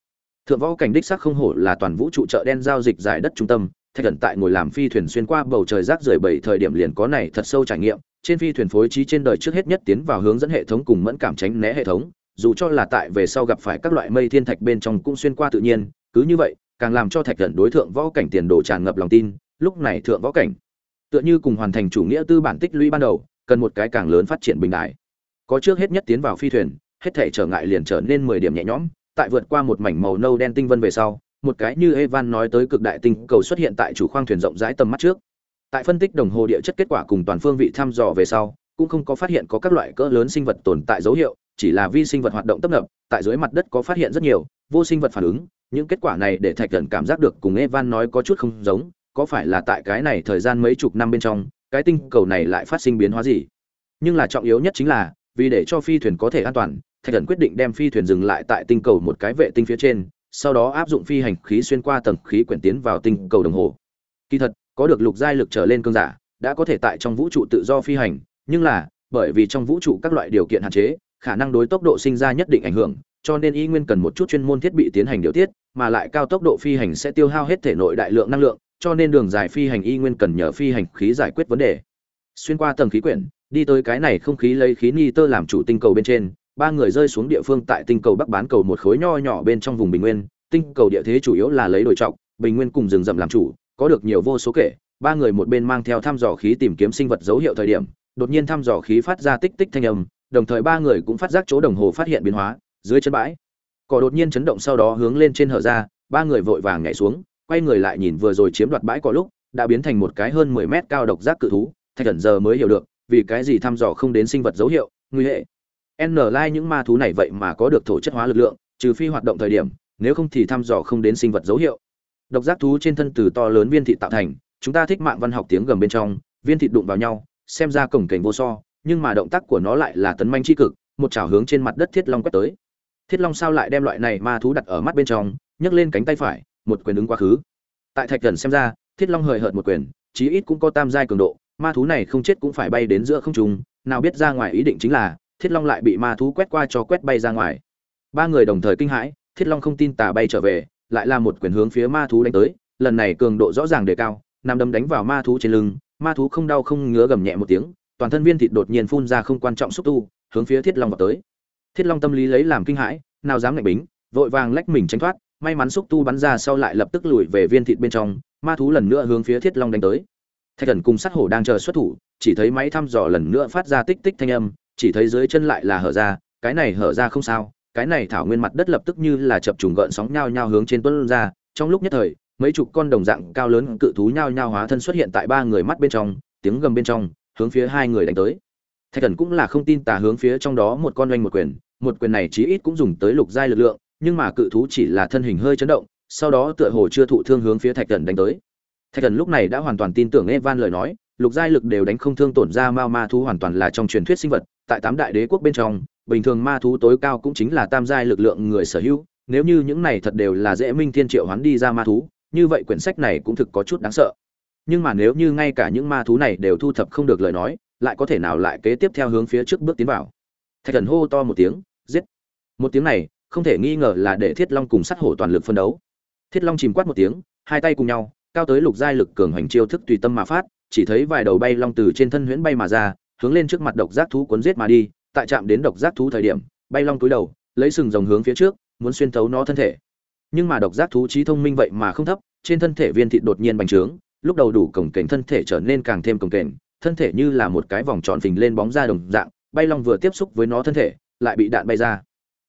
Thượng võ cảnh đích sắc không hổ là toàn vũ trụ chợ đen giao dịch giải đất trung tâm, Thạch thần tại ngồi làm phi thuyền xuyên qua bầu trời rác rưởi bảy thời điểm liền có này thật sâu trải nghiệm, trên phi thuyền phối trí trên đời trước hết nhất tiến vào hướng dẫn hệ thống cùng mẫn cảm tránh né hệ thống, dù cho là tại về sau gặp phải các loại mây thiên thạch bên trong cũng xuyên qua tự nhiên cứ như vậy càng làm cho thạch thần đối thượng võ cảnh tiền đồ tràn ngập lòng tin lúc này thượng võ cảnh tựa như cùng hoàn thành chủ nghĩa tư bản tích lũy ban đầu cần một cái càng lớn phát triển bình đại. Có trước hết nhất tiến vào phi thuyền hết thể trở ngại liền trở nên mười điểm nhẹ nhõm tại vượt qua một mảnh màu nâu đen tinh vân về sau một cái như evan nói tới cực đại tinh cầu xuất hiện tại chủ khoang thuyền rộng rãi tầm mắt trước tại phân tích đồng hồ địa chất kết quả cùng toàn phương vị thăm dò về sau cũng không có phát hiện có các loại cỡ lớn sinh vật tồn tại dấu hiệu chỉ là vi sinh vật hoạt động tấp nập, tại dưới mặt đất có phát hiện rất nhiều vô sinh vật phản ứng, những kết quả này để Thạch Cẩn cảm giác được cùng Evan nói có chút không giống, có phải là tại cái này thời gian mấy chục năm bên trong, cái tinh cầu này lại phát sinh biến hóa gì? Nhưng là trọng yếu nhất chính là, vì để cho phi thuyền có thể an toàn, Thạch thần quyết định đem phi thuyền dừng lại tại tinh cầu một cái vệ tinh phía trên, sau đó áp dụng phi hành khí xuyên qua tầng khí quyển tiến vào tinh cầu đồng hồ. Kỳ thật, có được lục giai lực trở lên cương giả, đã có thể tại trong vũ trụ tự do phi hành, nhưng là, bởi vì trong vũ trụ các loại điều kiện hạn chế, khả năng đối tốc độ sinh ra nhất định ảnh hưởng, cho nên y nguyên cần một chút chuyên môn thiết bị tiến hành điều tiết, mà lại cao tốc độ phi hành sẽ tiêu hao hết thể nội đại lượng năng lượng, cho nên đường dài phi hành y nguyên cần nhờ phi hành khí giải quyết vấn đề. Xuyên qua tầng khí quyển, đi tới cái này không khí lấy khí nitơ làm chủ tinh cầu bên trên, ba người rơi xuống địa phương tại tinh cầu Bắc bán cầu một khối nho nhỏ bên trong vùng bình nguyên, tinh cầu địa thế chủ yếu là lấy đồi trọng, bình nguyên cùng rừng rậm làm chủ, có được nhiều vô số kể, ba người một bên mang theo thăm dò khí tìm kiếm sinh vật dấu hiệu thời điểm, đột nhiên thăm dò khí phát ra tích tích thanh âm, đồng thời ba người cũng phát giác chỗ đồng hồ phát hiện biến hóa dưới chân bãi. Cỏ đột nhiên chấn động sau đó hướng lên trên hở ra ba người vội vàng nhảy xuống quay người lại nhìn vừa rồi chiếm đoạt bãi cỏ lúc đã biến thành một cái hơn mười mét cao độc giác cự thú thạch thần giờ mới hiểu được vì cái gì thăm dò không đến sinh vật dấu hiệu nguy hệ n lai những ma thú này vậy mà có được thổ chất hóa lực lượng trừ phi hoạt động thời điểm nếu không thì thăm dò không đến sinh vật dấu hiệu độc giác thú trên thân từ to lớn viên thị tạo thành chúng ta thích mạng văn học tiếng gầm bên trong viên thịt đụng vào nhau xem ra cổng cảnh vô so nhưng mà động tác của nó lại là tấn manh chi cực, một chảo hướng trên mặt đất Thiết Long quét tới. Thiết Long sao lại đem loại này ma thú đặt ở mắt bên trong, nhấc lên cánh tay phải, một quyền ứng quá khứ. Tại Thạch Thần xem ra, Thiết Long hời hợt một quyền, chí ít cũng có tam giai cường độ, ma thú này không chết cũng phải bay đến giữa không trung, nào biết ra ngoài ý định chính là, Thiết Long lại bị ma thú quét qua cho quét bay ra ngoài. Ba người đồng thời kinh hãi, Thiết Long không tin tà bay trở về, lại là một quyền hướng phía ma thú đánh tới, lần này cường độ rõ ràng đề cao, nằm đấm đánh vào ma thú trên lưng, ma thú không đau không ngứa gầm nhẹ một tiếng, toàn thân viên thịt đột nhiên phun ra không quan trọng xúc tu hướng phía thiết long vào tới thiết long tâm lý lấy làm kinh hãi nào dám ngạch bính vội vàng lách mình tránh thoát may mắn xúc tu bắn ra sau lại lập tức lùi về viên thịt bên trong ma thú lần nữa hướng phía thiết long đánh tới thạch thần cùng sát hổ đang chờ xuất thủ chỉ thấy máy thăm dò lần nữa phát ra tích tích thanh âm chỉ thấy dưới chân lại là hở ra, cái này hở ra không sao, cái này thảo nguyên mặt đất lập tức như là chập trùng gợn sóng nhao nhao hướng trên tuấn ra, trong lúc nhất thời, mấy chục con đồng dạng cao lớn cự thú nhao nhao hóa thân xuất hiện tại ba người mắt bên trong, tiếng gầm bên trong, hướng phía hai người đánh tới. Thạch thần cũng là không tin tà hướng phía trong đó một con oanh một quyền một quyền này chí ít cũng dùng tới lục giai lực lượng, nhưng mà cự thú chỉ là thân hình hơi chấn động, sau đó tựa hồ chưa thụ thương hướng phía thạch thần đánh tới. Thạch thần lúc này đã hoàn toàn tin tưởng evan lời nói, lục giai lực đều đánh không thương tổn ra ma ma thú hoàn toàn là trong truyền thuyết sinh vật tại tám đại đế quốc bên trong, bình thường ma thú tối cao cũng chính là tam giai lực lượng người sở hữu, nếu như những này thật đều là dễ minh thiên triệu hoán đi ra ma thú, như vậy quyển sách này cũng thực có chút đáng sợ. Nhưng mà nếu như ngay cả những ma thú này đều thu thập không được lời nói, lại có thể nào lại kế tiếp theo hướng phía trước bước tiến vào? Thạch thần hô to một tiếng, giết. Một tiếng này, không thể nghi ngờ là để thiết long cùng sát hổ toàn lực phân đấu. Thiết long chìm quát một tiếng, hai tay cùng nhau, cao tới lục giai lực cường hành chiêu thức tùy tâm mà phát, chỉ thấy vài đầu bay long từ trên thân huyễn bay mà ra hướng lên trước mặt độc giác thú cuốn giết mà đi, tại chạm đến độc giác thú thời điểm, bay long túi đầu, lấy sừng rồng hướng phía trước, muốn xuyên thấu nó thân thể. Nhưng mà độc giác thú trí thông minh vậy mà không thấp, trên thân thể viên thịt đột nhiên bành trướng, lúc đầu đủ cổng kềnh thân thể trở nên càng thêm cổng kềnh, thân thể như là một cái vòng tròn phình lên bóng ra đồng dạng, bay long vừa tiếp xúc với nó thân thể, lại bị đạn bay ra.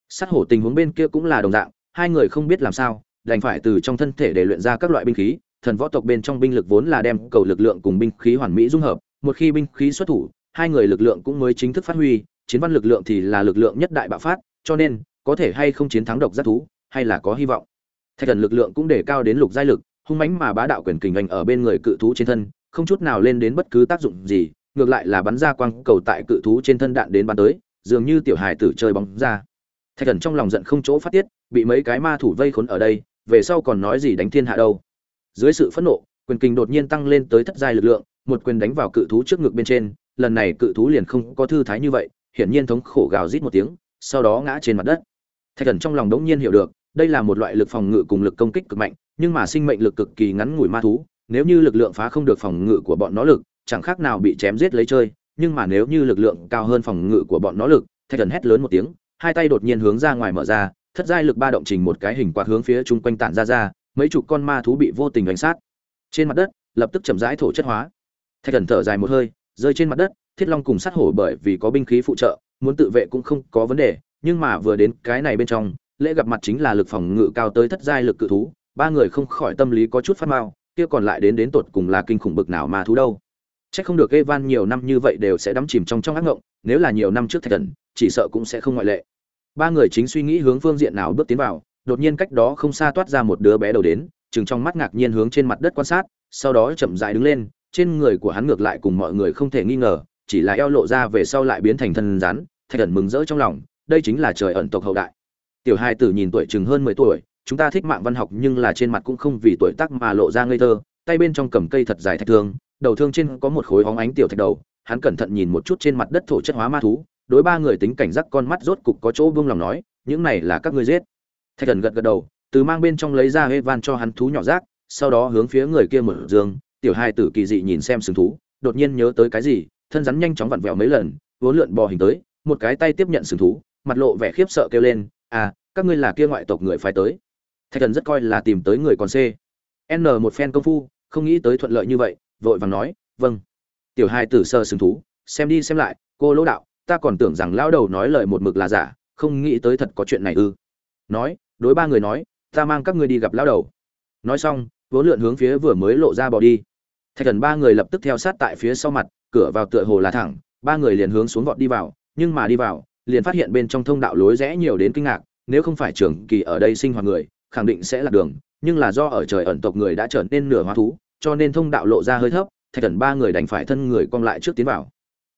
Sát hổ tình huống bên kia cũng là đồng dạng, hai người không biết làm sao, đành phải từ trong thân thể để luyện ra các loại binh khí, thần võ tộc bên trong binh lực vốn là đem cầu lực lượng cùng binh khí hoàn mỹ dung hợp, một khi binh khí xuất thủ hai người lực lượng cũng mới chính thức phát huy, chiến văn lực lượng thì là lực lượng nhất đại bạo phát, cho nên, có thể hay không chiến thắng độc giác thú, hay là có hy vọng. Thạch thần lực lượng cũng để cao đến lục giai lực, hung mãnh mà bá đạo quyền kình anh ở bên người cự thú trên thân, không chút nào lên đến bất cứ tác dụng gì, ngược lại là bắn ra quang cầu tại cự thú trên thân đạn đến bắn tới, dường như tiểu hài tử chơi bóng ra. Thạch thần trong lòng giận không chỗ phát tiết, bị mấy cái ma thủ vây khốn ở đây, về sau còn nói gì đánh thiên hạ đâu. Dưới sự phẫn nộ, quyền kình đột nhiên tăng lên tới thất giai lực lượng, một quyền đánh vào cự thú trước ngực bên trên lần này cự thú liền không có thư thái như vậy, hiển nhiên thống khổ gào rít một tiếng, sau đó ngã trên mặt đất. Thạch thần trong lòng đống nhiên hiểu được, đây là một loại lực phòng ngự cùng lực công kích cực mạnh, nhưng mà sinh mệnh lực cực kỳ ngắn ngủi ma thú, nếu như lực lượng phá không được phòng ngự của bọn nó lực, chẳng khác nào bị chém giết lấy chơi, nhưng mà nếu như lực lượng cao hơn phòng ngự của bọn nó lực, thạch thần hét lớn một tiếng, hai tay đột nhiên hướng ra ngoài mở ra, thất giai lực ba động trình một cái hình quạt hướng phía chung quanh tản ra ra, mấy chục con ma thú bị vô tình đánh sát. Trên mặt đất, lập tức chậm rãi thổ chất hóa. Thạch thần thở dài một hơi rơi trên mặt đất, thiết long cùng sát hổ bởi vì có binh khí phụ trợ, muốn tự vệ cũng không có vấn đề, nhưng mà vừa đến cái này bên trong, lễ gặp mặt chính là lực phòng ngự cao tới thất giai lực cự thú, ba người không khỏi tâm lý có chút phát mao kia còn lại đến đến tột cùng là kinh khủng bực nào mà thú đâu. Chắc không được Evan nhiều năm như vậy đều sẽ đắm chìm trong trong ác ngộng, nếu là nhiều năm trước thạch thần, chỉ sợ cũng sẽ không ngoại lệ. Ba người chính suy nghĩ hướng phương diện nào bước tiến vào, đột nhiên cách đó không xa toát ra một đứa bé đầu đến, chừng trong mắt ngạc nhiên hướng trên mặt đất quan sát, sau đó chậm rãi đứng lên trên người của hắn ngược lại cùng mọi người không thể nghi ngờ, chỉ là eo lộ ra về sau lại biến thành thân rắn, thạch thần mừng rỡ trong lòng, đây chính là trời ẩn tộc hậu đại. Tiểu hai tử nhìn tuổi chừng hơn mười tuổi, chúng ta thích mạng văn học nhưng là trên mặt cũng không vì tuổi tác mà lộ ra ngây thơ, tay bên trong cầm cây thật dài thạch thương, đầu thương trên có một khối hóng ánh tiểu thạch đầu, hắn cẩn thận nhìn một chút trên mặt đất thổ chất hóa ma thú, đối ba người tính cảnh giác con mắt rốt cục có chỗ buông lòng nói, những này là các ngươi giết. Thạch thần gật gật đầu, từ mang bên trong lấy ra hê van cho hắn thú nhỏ rác, sau đó hướng phía người kia mở dương tiểu hai tử kỳ dị nhìn xem sừng thú, đột nhiên nhớ tới cái gì, thân rắn nhanh chóng vặn vẹo mấy lần, vốn lượn bò hình tới, một cái tay tiếp nhận sừng thú, mặt lộ vẻ khiếp sợ kêu lên à các ngươi là kia ngoại tộc người phải tới. Thạch thần rất coi là tìm tới người còn c n một phen công phu, không nghĩ tới thuận lợi như vậy, vội vàng nói vâng. Tiểu hai tử sơ sừng thú, xem đi xem lại, cô lỗ đạo, ta còn tưởng rằng lão đầu nói lời một mực là giả, không nghĩ tới thật có chuyện này ư. Nói, đối ba người nói, ta mang các ngươi đi gặp lão đầu. Nói xong, vốn lượn hướng phía vừa mới lộ ra bỏ đi thạch thần ba người lập tức theo sát tại phía sau mặt, cửa vào tựa hồ là thẳng, ba người liền hướng xuống vọt đi vào, nhưng mà đi vào, liền phát hiện bên trong thông đạo lối rẽ nhiều đến kinh ngạc, nếu không phải trường kỳ ở đây sinh hoạt người, khẳng định sẽ là đường, nhưng là do ở trời ẩn tộc người đã trở nên nửa hóa thú, cho nên thông đạo lộ ra hơi thấp, thạch thần ba người đành phải thân người cong lại trước tiến vào.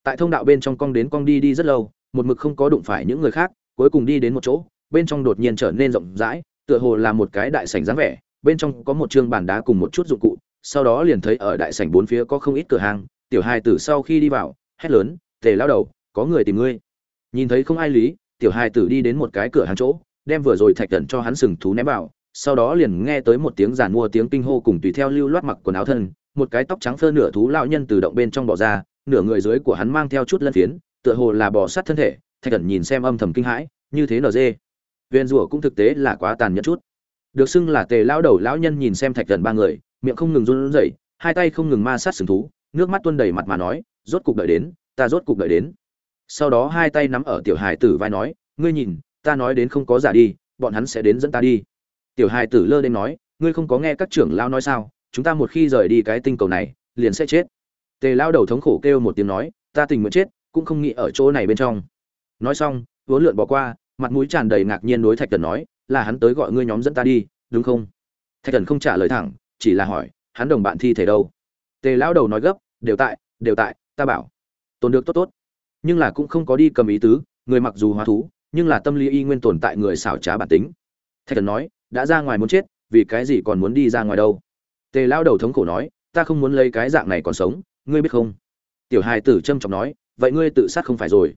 Tại thông đạo bên trong cong đến cong đi đi rất lâu, một mực không có đụng phải những người khác, cuối cùng đi đến một chỗ, bên trong đột nhiên trở nên rộng rãi, tựa hồ là một cái đại sảnh dáng vẻ, bên trong có một chương bàn đá cùng một chút dụng cụ sau đó liền thấy ở đại sảnh bốn phía có không ít cửa hàng, tiểu hai tử sau khi đi vào, hét lớn, tề lão đầu, có người tìm ngươi. Nhìn thấy không ai lý, tiểu hai tử đi đến một cái cửa hàng chỗ, đem vừa rồi thạch tận cho hắn sừng thú ném vào, sau đó liền nghe tới một tiếng giàn mua tiếng kinh hô cùng tùy theo lưu loát mặc quần áo thân, một cái tóc trắng phơ nửa thú lão nhân từ động bên trong bò ra, nửa người dưới của hắn mang theo chút lân phiến, tựa hồ là bò sát thân thể, thạch thần nhìn xem âm thầm kinh hãi, như thế nd viên rủa cũng thực tế là quá tàn nhẫn chút. Được xưng là tề lão đầu lão nhân nhìn xem thạch thần ba người miệng không ngừng run rẩy, hai tay không ngừng ma sát sừng thú, nước mắt tuôn đầy mặt mà nói, rốt cục đợi đến, ta rốt cục đợi đến. Sau đó hai tay nắm ở tiểu hài tử vai nói, ngươi nhìn, ta nói đến không có giả đi, bọn hắn sẽ đến dẫn ta đi. Tiểu hài tử lơ đến nói, ngươi không có nghe các trưởng lao nói sao? Chúng ta một khi rời đi cái tinh cầu này, liền sẽ chết. Tề Lão đầu thống khổ kêu một tiếng nói, ta tình nguyện chết, cũng không nghĩ ở chỗ này bên trong. Nói xong, vốn lượn bỏ qua, mặt mũi tràn đầy ngạc nhiên đối thạch Cẩn nói, là hắn tới gọi ngươi nhóm dẫn ta đi, đúng không? Thạch Cẩn không trả lời thẳng chỉ là hỏi, hắn đồng bạn thi thể đâu? Tề lão đầu nói gấp, đều tại đều tại, ta bảo, tồn được tốt tốt. Nhưng là cũng không có đi cầm ý tứ, người mặc dù hóa thú, nhưng là tâm lý y nguyên tồn tại người xảo trá bản tính. Thạch thần nói, đã ra ngoài muốn chết, vì cái gì còn muốn đi ra ngoài đâu? Tề Lão đầu thống khổ nói, ta không muốn lấy cái dạng này còn sống, ngươi biết không? Tiểu hài tử trâm trọng nói, vậy ngươi tự sát không phải rồi.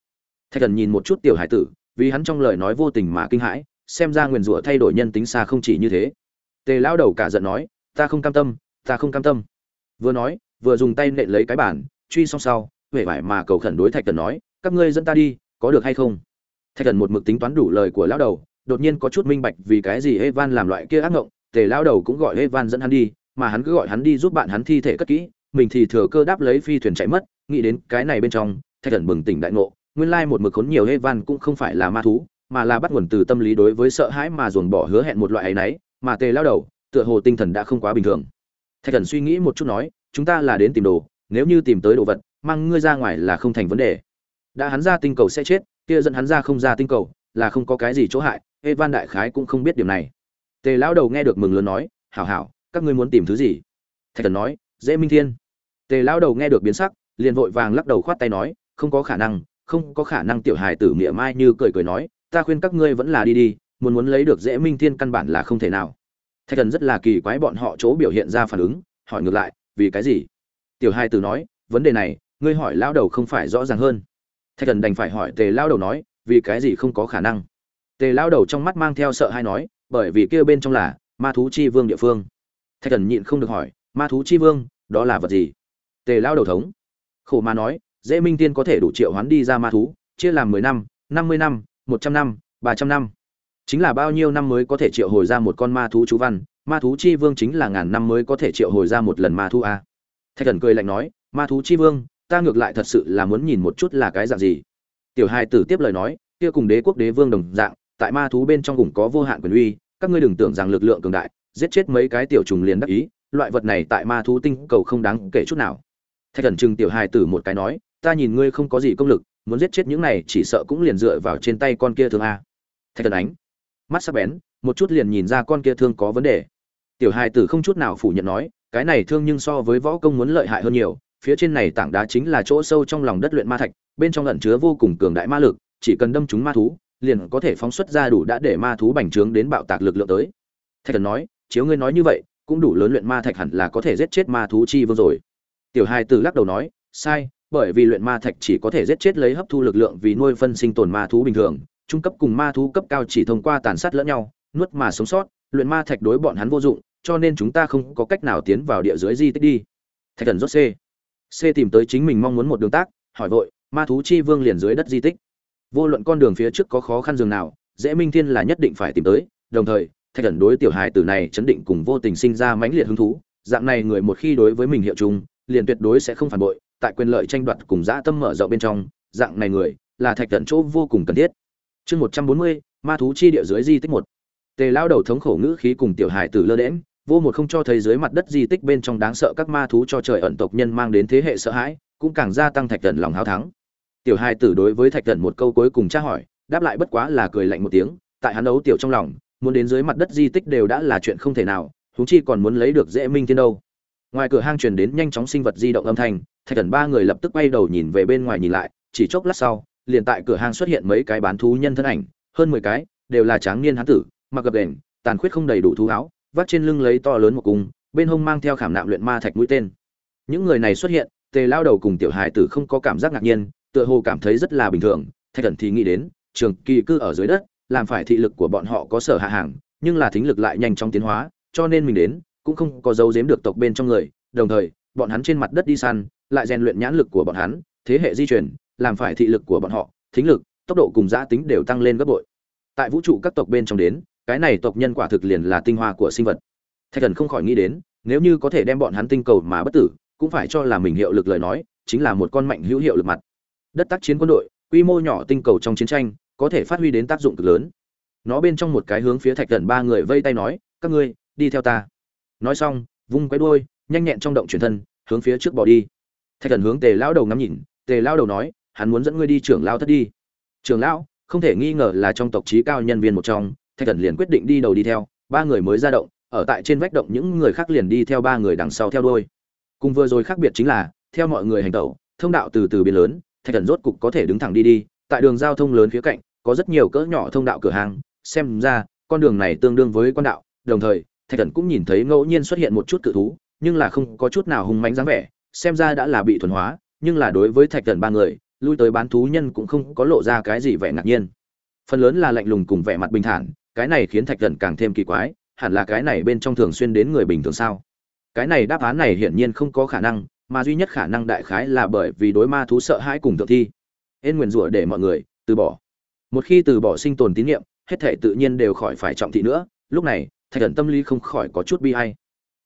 Thạch thần nhìn một chút tiểu hài tử, vì hắn trong lời nói vô tình mà kinh hãi, xem ra nguyền rủa thay đổi nhân tính xa không chỉ như thế. Tề lão đầu cả giận nói ta không cam tâm, ta không cam tâm. Vừa nói, vừa dùng tay nện lấy cái bản truy xong sau huệ vải mà cầu khẩn đối thạch thần nói, các ngươi dẫn ta đi, có được hay không? Thạch thần một mực tính toán đủ lời của lão đầu, đột nhiên có chút minh bạch vì cái gì evan làm loại kia ác ngộng, tề lão đầu cũng gọi evan dẫn hắn đi, mà hắn cứ gọi hắn đi giúp bạn hắn thi thể cất kỹ, mình thì thừa cơ đáp lấy phi thuyền chạy mất, nghĩ đến cái này bên trong, thạch thần bừng tỉnh đại ngộ, nguyên lai một mực khốn nhiều evan cũng không phải là ma thú, mà là bắt nguồn từ tâm lý đối với sợ hãi mà dồn bỏ hứa hẹn một loại ấy nấy, mà tề lão đầu tựa hồ tinh thần đã không quá bình thường. Thạch thần suy nghĩ một chút nói, chúng ta là đến tìm đồ, nếu như tìm tới đồ vật, mang ngươi ra ngoài là không thành vấn đề. Đã hắn ra tinh cầu sẽ chết, kia dẫn hắn ra không ra tinh cầu, là không có cái gì chỗ hại, evan đại khái cũng không biết điều này. Tề lão đầu nghe được mừng lớn nói, hảo hảo, các ngươi muốn tìm thứ gì? Thạch thần nói, dễ minh thiên. Tề lão đầu nghe được biến sắc, liền vội vàng lắc đầu khoát tay nói, không có khả năng, không có khả năng tiểu hài tử nghĩa mai như cười cười nói, ta khuyên các ngươi vẫn là đi đi, muốn muốn lấy được dễ minh thiên căn bản là không thể nào thạch thần rất là kỳ quái bọn họ chỗ biểu hiện ra phản ứng, hỏi ngược lại, vì cái gì? Tiểu hai tử nói, vấn đề này, ngươi hỏi lao đầu không phải rõ ràng hơn. Thạch thần đành phải hỏi tề lao đầu nói, vì cái gì không có khả năng? Tề lao đầu trong mắt mang theo sợ hay nói, bởi vì kia bên trong là ma thú chi vương địa phương. Thạch thần nhịn không được hỏi, ma thú chi vương, đó là vật gì? Tề lao đầu thống. Khổ ma nói, dễ minh tiên có thể đủ triệu hoán đi ra ma thú, chia làm mười năm năm mươi năm, một trăm năm, ba trăm năm chính là bao nhiêu năm mới có thể triệu hồi ra một con ma thú chú văn, ma thú chi vương chính là ngàn năm mới có thể triệu hồi ra một lần ma thú a. Thạch thần cười lạnh nói, ma thú chi vương, ta ngược lại thật sự là muốn nhìn một chút là cái dạng gì. Tiểu hai tử tiếp lời nói, kia cùng đế quốc đế vương đồng dạng, tại ma thú bên trong cùng có vô hạn quyền uy, các ngươi đừng tưởng rằng lực lượng cường đại, giết chết mấy cái tiểu trùng liền đắc ý, loại vật này tại ma thú tinh cầu không đáng kể chút nào. Thạch thần chừng tiểu hai tử một cái nói, ta nhìn ngươi không có gì công lực, muốn giết chết những này chỉ sợ cũng liền dựa vào trên tay con kia thương a. Thạch thần ánh mắt sắc bén, một chút liền nhìn ra con kia thương có vấn đề. Tiểu hài tử không chút nào phủ nhận nói, cái này thương nhưng so với võ công muốn lợi hại hơn nhiều, phía trên này tảng đá chính là chỗ sâu trong lòng đất luyện ma thạch, bên trong lẩn chứa vô cùng cường đại ma lực, chỉ cần đâm trúng ma thú, liền có thể phóng xuất ra đủ đã để ma thú bành trướng đến bạo tạc lực lượng tới. Thạch thần nói, chiếu ngươi nói như vậy, cũng đủ lớn luyện ma thạch hẳn là có thể giết chết ma thú chi vương rồi. Tiểu hài tử lắc đầu nói, sai, bởi vì luyện ma thạch chỉ có thể giết chết lấy hấp thu lực lượng vì nuôi phân sinh tồn ma thú bình thường trung cấp cùng ma thú cấp cao chỉ thông qua tàn sát lẫn nhau, nuốt mà sống sót, luyện ma thạch đối bọn hắn vô dụng, cho nên chúng ta không có cách nào tiến vào địa dưới di tích đi. Thạch thần rốt c c tìm tới chính mình mong muốn một đường tác, hỏi vội, ma thú chi vương liền dưới đất di tích? Vô luận con đường phía trước có khó khăn dường nào, dễ minh thiên là nhất định phải tìm tới. Đồng thời, thạch thần đối tiểu hài tử này chấn định cùng vô tình sinh ra mãnh liệt hứng thú, dạng này người một khi đối với mình hiệu chung, liền tuyệt đối sẽ không phản bội, tại quyền lợi tranh đoạt cùng dã tâm mở rộng bên trong, dạng này người là thạch thần chỗ vô cùng cần thiết chương một trăm bốn mươi, ma thú chi địa dưới di tích một. Tề lao đầu thống khổ ngữ khí cùng tiểu hài tử lơ đễm vô một không cho thấy dưới mặt đất di tích bên trong đáng sợ các ma thú cho trời ẩn tộc nhân mang đến thế hệ sợ hãi, cũng càng gia tăng thạch thần lòng háo thắng. Tiểu hài tử đối với thạch thần một câu cuối cùng tra hỏi, đáp lại bất quá là cười lạnh một tiếng, tại hắn ấu tiểu trong lòng, muốn đến dưới mặt đất di tích đều đã là chuyện không thể nào chúng chi còn muốn lấy được dễ minh thiên đâu. Ngoài cửa hang truyền đến nhanh chóng sinh vật di động âm thanh, thạch thần ba người lập tức quay đầu nhìn về bên ngoài nhìn lại, chỉ chốc lát sau liền tại cửa hàng xuất hiện mấy cái bán thú nhân thân ảnh, hơn mười cái, đều là tráng niên hán tử, mặc gập đền, tàn khuyết không đầy đủ thú áo vắt trên lưng lấy to lớn một cung, bên hông mang theo khảm nạm luyện ma thạch mũi tên. Những người này xuất hiện, tề lao đầu cùng tiểu hài tử không có cảm giác ngạc nhiên, tựa hồ cảm thấy rất là bình thường, thạch thần thì nghĩ đến, trường kỳ cư ở dưới đất, làm phải thị lực của bọn họ có sở hạ hàng, nhưng là thính lực lại nhanh chóng tiến hóa, cho nên mình đến, cũng không có dấu giếm được tộc bên trong người, đồng thời, bọn hắn trên mặt đất đi săn, lại rèn luyện nhãn lực của bọn hắn, thế hệ di chuyển làm phải thị lực của bọn họ, thính lực, tốc độ cùng giã tính đều tăng lên gấp bội. Tại vũ trụ các tộc bên trong đến, cái này tộc nhân quả thực liền là tinh hoa của sinh vật. Thạch thần không khỏi nghĩ đến, nếu như có thể đem bọn hắn tinh cầu mà bất tử, cũng phải cho là mình hiệu lực lời nói, chính là một con mạnh hữu hiệu lực mặt. Đất tác chiến quân đội, quy mô nhỏ tinh cầu trong chiến tranh, có thể phát huy đến tác dụng cực lớn. Nó bên trong một cái hướng phía thạch thần ba người vây tay nói, các ngươi, đi theo ta. Nói xong, vung quay đuôi, nhanh nhẹn trong động chuyển thân, hướng phía trước bỏ đi. Thạch thần hướng tề lao đầu ngắm nhìn, tề lao đầu nói hắn muốn dẫn ngươi đi trưởng lao thất đi. Trưởng lão, không thể nghi ngờ là trong tộc trí cao nhân viên một trong, thạch thần liền quyết định đi đầu đi theo, ba người mới ra động, ở tại trên vách động những người khác liền đi theo ba người đằng sau theo đuôi. Cùng vừa rồi khác biệt chính là, theo mọi người hành tẩu, thông đạo từ từ biến lớn, thạch thần rốt cục có thể đứng thẳng đi đi, tại đường giao thông lớn phía cạnh, có rất nhiều cỡ nhỏ thông đạo cửa hàng, xem ra, con đường này tương đương với con đạo, đồng thời, thạch thần cũng nhìn thấy ngẫu nhiên xuất hiện một chút cự thú, nhưng là không có chút nào hung mánh dáng vẻ, xem ra đã là bị thuần hóa, nhưng là đối với thạch thần ba người lui tới bán thú nhân cũng không có lộ ra cái gì vẻ ngạc nhiên. Phần lớn là lạnh lùng cùng vẻ mặt bình thản, cái này khiến thạch thần càng thêm kỳ quái, hẳn là cái này bên trong thường xuyên đến người bình thường sao? Cái này đáp án này hiển nhiên không có khả năng, mà duy nhất khả năng đại khái là bởi vì đối ma thú sợ hãi cùng tự thi. Ên nguyền rủa để mọi người, từ bỏ. Một khi từ bỏ sinh tồn tín nhiệm hết thể tự nhiên đều khỏi phải trọng thị nữa, lúc này, thạch thần tâm lý không khỏi có chút bi hay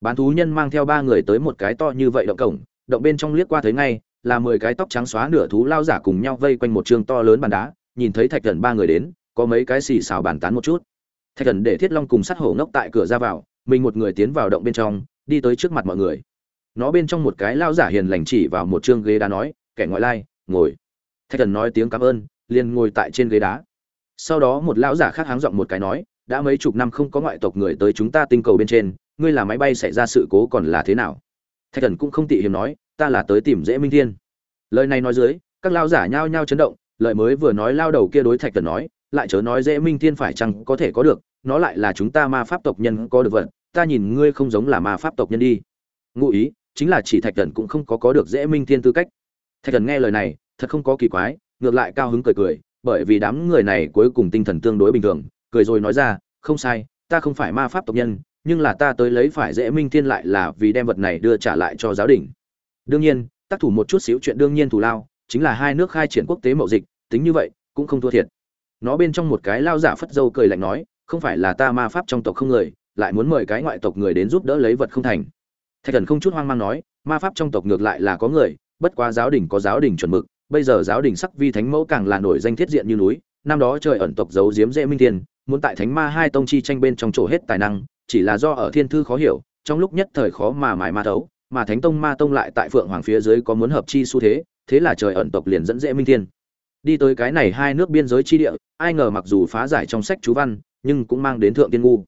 bán thú nhân mang theo ba người tới một cái to như vậy động cổng, động bên trong liếc qua thấy ngay là mười cái tóc trắng xóa nửa thú lao giả cùng nhau vây quanh một trường to lớn bàn đá, nhìn thấy thạch thần ba người đến, có mấy cái xì xào bàn tán một chút. Thạch thần để thiết long cùng sát hổ ngốc tại cửa ra vào, mình một người tiến vào động bên trong, đi tới trước mặt mọi người. Nó bên trong một cái lao giả hiền lành chỉ vào một chương ghế đá nói, kẻ ngoại lai, ngồi. Thạch thần nói tiếng cảm ơn, liền ngồi tại trên ghế đá. Sau đó một lão giả khác háng giọng một cái nói, đã mấy chục năm không có ngoại tộc người tới chúng ta tinh cầu bên trên, ngươi là máy bay xảy ra sự cố còn là thế nào? Thạch thần cũng không tị hiểm nói, ta là tới tìm dễ minh thiên. Lời này nói dưới, các lao giả nhao nhao chấn động, lời mới vừa nói lao đầu kia đối thạch thần nói, lại chớ nói dễ minh thiên phải chăng có thể có được, nó lại là chúng ta ma pháp tộc nhân có được vật, ta nhìn ngươi không giống là ma pháp tộc nhân đi. Ngụ ý, chính là chỉ thạch thần cũng không có có được dễ minh thiên tư cách. Thạch thần nghe lời này, thật không có kỳ quái, ngược lại cao hứng cười cười, bởi vì đám người này cuối cùng tinh thần tương đối bình thường, cười rồi nói ra, không sai, ta không phải ma pháp tộc nhân nhưng là ta tới lấy phải dễ minh thiên lại là vì đem vật này đưa trả lại cho giáo đình. Đương nhiên, tác thủ một chút xíu chuyện đương nhiên thù lao, chính là hai nước khai triển quốc tế mậu dịch, tính như vậy, cũng không thua thiệt. Nó bên trong một cái lao giả phất dâu cười lạnh nói, không phải là ta ma pháp trong tộc không người, lại muốn mời cái ngoại tộc người đến giúp đỡ lấy vật không thành. Thạch thần không chút hoang mang nói, ma pháp trong tộc ngược lại là có người, bất quá giáo đình có giáo đình chuẩn mực, bây giờ giáo đình sắc vi thánh mẫu càng là nổi danh thiết diện như núi, năm đó trời ẩn tộc giấu giếm dễ minh thiên, muốn tại thánh ma hai tông chi tranh bên trong chỗ hết tài năng chỉ là do ở thiên thư khó hiểu, trong lúc nhất thời khó mà mài ma thấu, mà thánh tông ma tông lại tại phượng hoàng phía dưới có muốn hợp chi xu thế thế là trời ẩn tộc liền dẫn dễ minh thiên. Đi tới cái này hai nước biên giới chi địa, ai ngờ mặc dù phá giải trong sách chú văn, nhưng cũng mang đến thượng tiên ngu.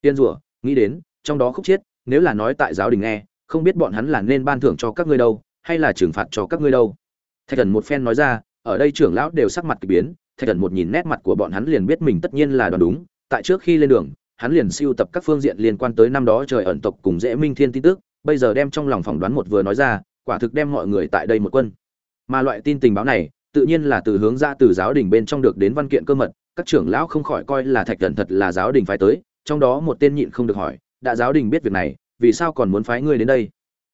Tiên rủa, nghĩ đến, trong đó khúc chiết, nếu là nói tại giáo đình nghe, không biết bọn hắn là nên ban thưởng cho các ngươi đâu, hay là trừng phạt cho các ngươi đâu. Thạch thần một phen nói ra, ở đây trưởng lão đều sắc mặt kỳ biến, thạch thần một nhìn nét mặt của bọn hắn liền biết mình tất nhiên là đoán đúng, tại trước khi lên đường hắn liền siêu tập các phương diện liên quan tới năm đó trời ẩn tộc cùng dễ minh thiên tin tức, bây giờ đem trong lòng phỏng đoán một vừa nói ra, quả thực đem mọi người tại đây một quân. Mà loại tin tình báo này, tự nhiên là từ hướng ra từ giáo đình bên trong được đến văn kiện cơ mật, các trưởng lão không khỏi coi là thạch thần thật là giáo đình phái tới, trong đó một tên nhịn không được hỏi, đã giáo đình biết việc này, vì sao còn muốn phái ngươi đến đây?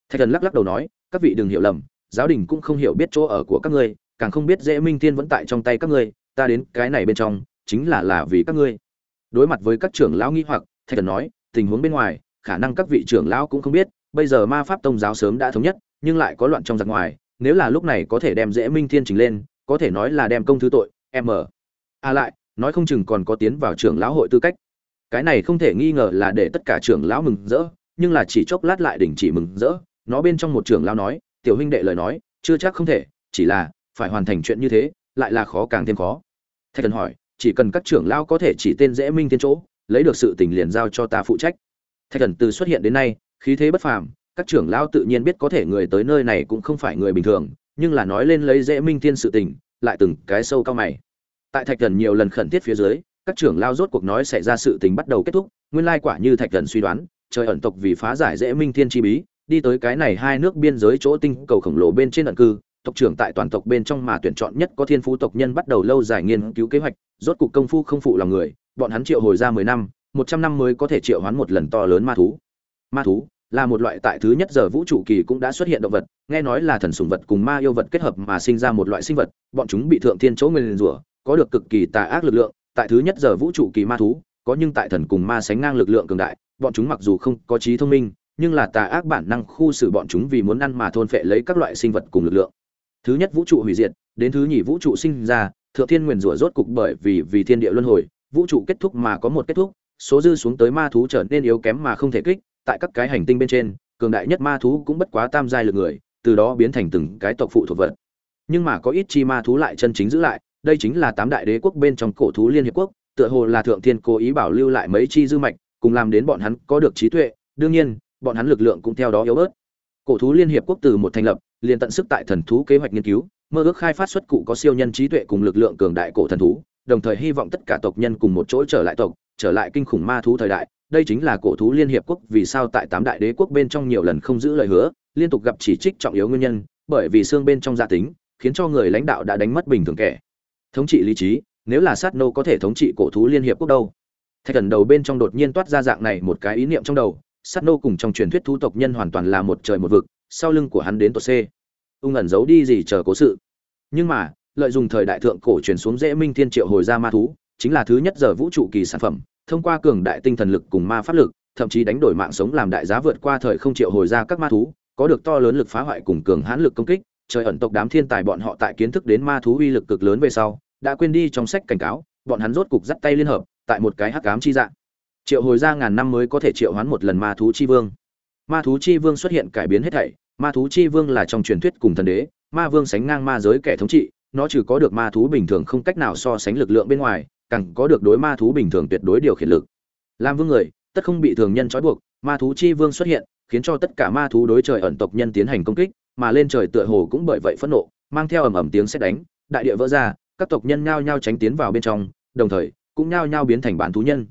Thạch thần lắc lắc đầu nói, các vị đừng hiểu lầm, giáo đình cũng không hiểu biết chỗ ở của các ngươi, càng không biết dễ minh thiên vẫn tại trong tay các ngươi, ta đến cái này bên trong, chính là là vì các ngươi đối mặt với các trưởng lão nghi hoặc, thạch thần nói, tình huống bên ngoài, khả năng các vị trưởng lão cũng không biết, bây giờ ma pháp tông giáo sớm đã thống nhất, nhưng lại có loạn trong giặc ngoài, nếu là lúc này có thể đem dễ minh thiên trình lên, có thể nói là đem công thứ tội, m. A lại, nói không chừng còn có tiến vào trưởng lão hội tư cách. Cái này không thể nghi ngờ là để tất cả trưởng lão mừng rỡ, nhưng là chỉ chốc lát lại đình chỉ mừng rỡ. Nó bên trong một trưởng lão nói, tiểu huynh đệ lời nói, chưa chắc không thể, chỉ là phải hoàn thành chuyện như thế, lại là khó càng thêm khó. Thạch thần hỏi chỉ cần các trưởng lão có thể chỉ tên dễ minh thiên chỗ, lấy được sự tình liền giao cho ta phụ trách. Thạch thần từ xuất hiện đến nay, khí thế bất phàm, các trưởng lão tự nhiên biết có thể người tới nơi này cũng không phải người bình thường, nhưng là nói lên lấy dễ minh thiên sự tình, lại từng cái sâu cao mày. Tại thạch thần nhiều lần khẩn thiết phía dưới, các trưởng lao rốt cuộc nói xảy ra sự tình bắt đầu kết thúc, nguyên lai quả như thạch thần suy đoán, trời ẩn tộc vì phá giải dễ minh thiên chi bí, đi tới cái này hai nước biên giới chỗ tinh cầu khổng lồ bên trên ẩn cư tộc trưởng tại toàn tộc bên trong mà tuyển chọn nhất có thiên phú tộc nhân bắt đầu lâu dài nghiên cứu kế hoạch, rốt cục công phu không phụ lòng người, bọn hắn triệu hồi ra mười năm, một trăm năm mới có thể triệu hoán một lần to lớn ma thú. Ma thú là một loại tại thứ nhất giờ vũ trụ kỳ cũng đã xuất hiện động vật, nghe nói là thần sủng vật cùng ma yêu vật kết hợp mà sinh ra một loại sinh vật, bọn chúng bị thượng thiên chỗ nguyên rủa, có được cực kỳ tà ác lực lượng, tại thứ nhất giờ vũ trụ kỳ ma thú, có nhưng tại thần cùng ma sánh ngang lực lượng cường đại, bọn chúng mặc dù không có trí thông minh, nhưng là tà ác bản năng khu xử bọn chúng vì muốn ăn mà thôn phệ lấy các loại sinh vật cùng lực lượng thứ nhất vũ trụ hủy diệt, đến thứ nhì vũ trụ sinh ra, thượng thiên nguyền rủa rốt cục bởi vì vì thiên địa luân hồi, vũ trụ kết thúc mà có một kết thúc, số dư xuống tới ma thú trở nên yếu kém mà không thể kích, tại các cái hành tinh bên trên, cường đại nhất ma thú cũng bất quá tam giai lực người, từ đó biến thành từng cái tộc phụ thuộc vật. Nhưng mà có ít chi ma thú lại chân chính giữ lại, đây chính là tám đại đế quốc bên trong cổ thú liên hiệp quốc, tựa hồ là thượng thiên cố ý bảo lưu lại mấy chi dư mạch, cùng làm đến bọn hắn có được trí tuệ, đương nhiên, bọn hắn lực lượng cũng theo đó yếu bớt. Cổ thú liên hiệp quốc từ một thành lập liền tận sức tại thần thú kế hoạch nghiên cứu, mơ ước khai phát xuất cụ có siêu nhân trí tuệ cùng lực lượng cường đại cổ thần thú, đồng thời hy vọng tất cả tộc nhân cùng một chỗ trở lại tộc, trở lại kinh khủng ma thú thời đại. Đây chính là cổ thú liên hiệp quốc vì sao tại tám đại đế quốc bên trong nhiều lần không giữ lời hứa, liên tục gặp chỉ trích trọng yếu nguyên nhân, bởi vì xương bên trong gia tính, khiến cho người lãnh đạo đã đánh mất bình thường kẻ. Thống trị lý trí, nếu là sát nô có thể thống trị cổ thú liên hiệp quốc đâu? Thạch thần đầu bên trong đột nhiên toát ra dạng này một cái ý niệm trong đầu, sát nô cùng trong truyền thuyết thú tộc nhân hoàn toàn là một trời một vực sau lưng của hắn đến tột c. Ung ẩn giấu đi gì chờ cố sự. Nhưng mà, lợi dụng thời đại thượng cổ truyền xuống dễ minh thiên triệu hồi ra ma thú, chính là thứ nhất giờ vũ trụ kỳ sản phẩm, thông qua cường đại tinh thần lực cùng ma pháp lực, thậm chí đánh đổi mạng sống làm đại giá vượt qua thời không triệu hồi ra các ma thú, có được to lớn lực phá hoại cùng cường hãn lực công kích. Trời ẩn tộc đám thiên tài bọn họ tại kiến thức đến ma thú uy lực cực lớn về sau, đã quên đi trong sách cảnh cáo, bọn hắn rốt cục dắt tay liên hợp, tại một cái hắc ám chi dạng. Triệu hồi ra ngàn năm mới có thể triệu hoán một lần ma thú chi vương ma thú chi vương xuất hiện cải biến hết thảy. Ma thú chi vương là trong truyền thuyết cùng thần đế. Ma vương sánh ngang ma giới kẻ thống trị, nó trừ có được ma thú bình thường không cách nào so sánh lực lượng bên ngoài, càng có được đối ma thú bình thường tuyệt đối điều khiển lực. Làm vương người, tất không bị thường nhân trói buộc. Ma thú chi vương xuất hiện, khiến cho tất cả ma thú đối trời ẩn tộc nhân tiến hành công kích, mà lên trời tựa hồ cũng bởi vậy phẫn nộ, mang theo ầm ầm tiếng sét đánh. Đại địa vỡ ra, các tộc nhân nhao nhao tránh tiến vào bên trong, đồng thời cũng nhao nhao biến thành bản thú nhân.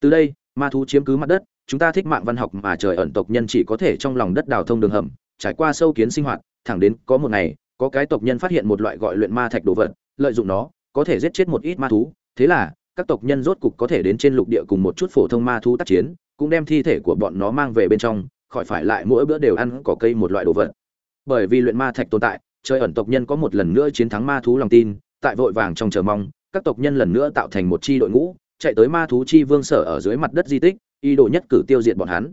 Từ đây, ma thú chiếm cứ mặt đất chúng ta thích mạng văn học mà trời ẩn tộc nhân chỉ có thể trong lòng đất đào thông đường hầm, trải qua sâu kiến sinh hoạt, thẳng đến có một ngày, có cái tộc nhân phát hiện một loại gọi luyện ma thạch đồ vật, lợi dụng nó, có thể giết chết một ít ma thú. Thế là, các tộc nhân rốt cục có thể đến trên lục địa cùng một chút phổ thông ma thú tác chiến, cũng đem thi thể của bọn nó mang về bên trong, khỏi phải lại mỗi bữa đều ăn cỏ cây một loại đồ vật. Bởi vì luyện ma thạch tồn tại, trời ẩn tộc nhân có một lần nữa chiến thắng ma thú lòng tin, tại vội vàng trong chờ mong, các tộc nhân lần nữa tạo thành một chi đội ngũ, chạy tới ma thú chi vương sở ở dưới mặt đất di tích ý đồ nhất cử tiêu diệt bọn hắn.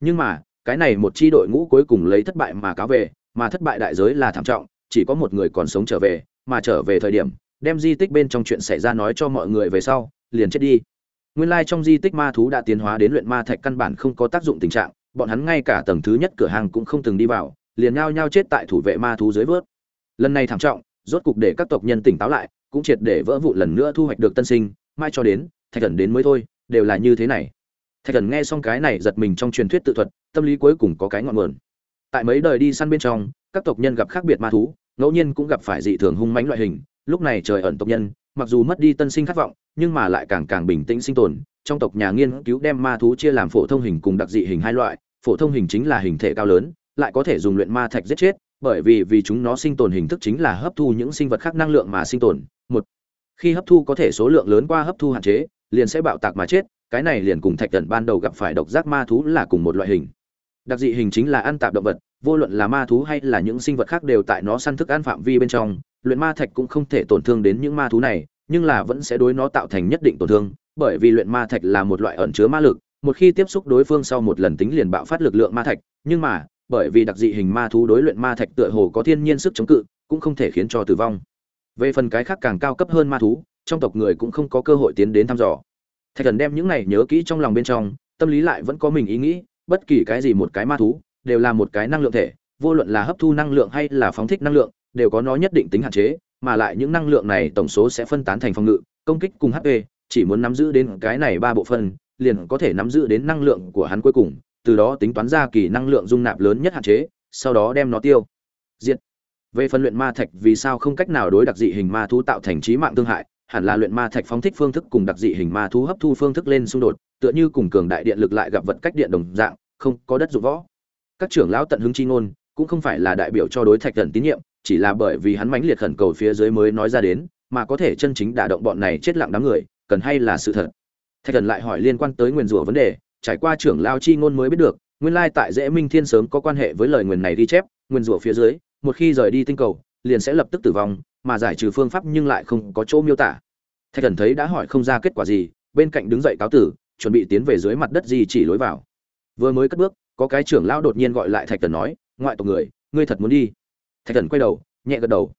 Nhưng mà, cái này một chi đội ngũ cuối cùng lấy thất bại mà cáo về, mà thất bại đại giới là thảm trọng, chỉ có một người còn sống trở về, mà trở về thời điểm, đem di tích bên trong chuyện xảy ra nói cho mọi người về sau, liền chết đi. Nguyên lai trong di tích ma thú đã tiến hóa đến luyện ma thạch căn bản không có tác dụng tình trạng, bọn hắn ngay cả tầng thứ nhất cửa hàng cũng không từng đi vào, liền nhao nhao chết tại thủ vệ ma thú dưới vớt. Lần này thảm trọng, rốt cục để các tộc nhân tỉnh táo lại, cũng triệt để vỡ vụ lần nữa thu hoạch được tân sinh, mai cho đến, thạch thần đến mới thôi, đều là như thế này thạch thần nghe xong cái này giật mình trong truyền thuyết tự thuật, tâm lý cuối cùng có cái ngọn nguồn. Tại mấy đời đi săn bên trong, các tộc nhân gặp khác biệt ma thú, ngẫu nhiên cũng gặp phải dị thường hung mãnh loại hình. Lúc này trời ẩn tộc nhân, mặc dù mất đi tân sinh khát vọng, nhưng mà lại càng càng bình tĩnh sinh tồn. Trong tộc nhà nghiên cứu đem ma thú chia làm phổ thông hình cùng đặc dị hình hai loại. Phổ thông hình chính là hình thể cao lớn, lại có thể dùng luyện ma thạch giết chết, bởi vì vì chúng nó sinh tồn hình thức chính là hấp thu những sinh vật khác năng lượng mà sinh tồn. Một, khi hấp thu có thể số lượng lớn qua hấp thu hạn chế, liền sẽ bạo tạc mà chết cái này liền cùng thạch thần ban đầu gặp phải độc giác ma thú là cùng một loại hình. Đặc dị hình chính là ăn tạp động vật, vô luận là ma thú hay là những sinh vật khác đều tại nó săn thức ăn phạm vi bên trong, luyện ma thạch cũng không thể tổn thương đến những ma thú này, nhưng là vẫn sẽ đối nó tạo thành nhất định tổn thương, bởi vì luyện ma thạch là một loại ẩn chứa ma lực, một khi tiếp xúc đối phương sau một lần tính liền bạo phát lực lượng ma thạch, nhưng mà, bởi vì đặc dị hình ma thú đối luyện ma thạch tựa hồ có thiên nhiên sức chống cự, cũng không thể khiến cho tử vong. Về phần cái khác càng cao cấp hơn ma thú, trong tộc người cũng không có cơ hội tiến đến thăm dò thạch thần đem những này nhớ kỹ trong lòng bên trong, tâm lý lại vẫn có mình ý nghĩ, bất kỳ cái gì một cái ma thú, đều là một cái năng lượng thể, vô luận là hấp thu năng lượng hay là phóng thích năng lượng, đều có nó nhất định tính hạn chế, mà lại những năng lượng này tổng số sẽ phân tán thành phòng ngự, công kích cùng hp chỉ muốn nắm giữ đến cái này ba bộ phân liền có thể nắm giữ đến năng lượng của hắn cuối cùng, từ đó tính toán ra kỳ năng lượng dung nạp lớn nhất hạn chế, sau đó đem nó tiêu. Diệt. Về phân luyện ma thạch vì sao không cách nào đối đặc dị hình ma thú tạo thành trí mạng thương hại hẳn là luyện ma thạch phóng thích phương thức cùng đặc dị hình ma thú hấp thu phương thức lên xung đột, tựa như cùng cường đại điện lực lại gặp vật cách điện đồng dạng, không có đất dụng võ. Các trưởng lão tận hứng chi ngôn, cũng không phải là đại biểu cho đối thạch thần tín nhiệm, chỉ là bởi vì hắn mãnh liệt khẩn cầu phía dưới mới nói ra đến, mà có thể chân chính đả động bọn này chết lặng đám người, cần hay là sự thật. Thạch thần lại hỏi liên quan tới nguyên rủa vấn đề, trải qua trưởng lão chi ngôn mới biết được, nguyên lai tại dễ minh thiên sớm có quan hệ với lời nguyền này ghi chép nguyên rủa phía dưới, một khi rời đi tinh cầu, liền sẽ lập tức tử vong mà giải trừ phương pháp nhưng lại không có chỗ miêu tả. Thạch thần thấy đã hỏi không ra kết quả gì, bên cạnh đứng dậy cáo tử, chuẩn bị tiến về dưới mặt đất gì chỉ lối vào. Vừa mới cất bước, có cái trưởng lão đột nhiên gọi lại thạch thần nói, ngoại tộc người, ngươi thật muốn đi. Thạch thần quay đầu, nhẹ gật đầu.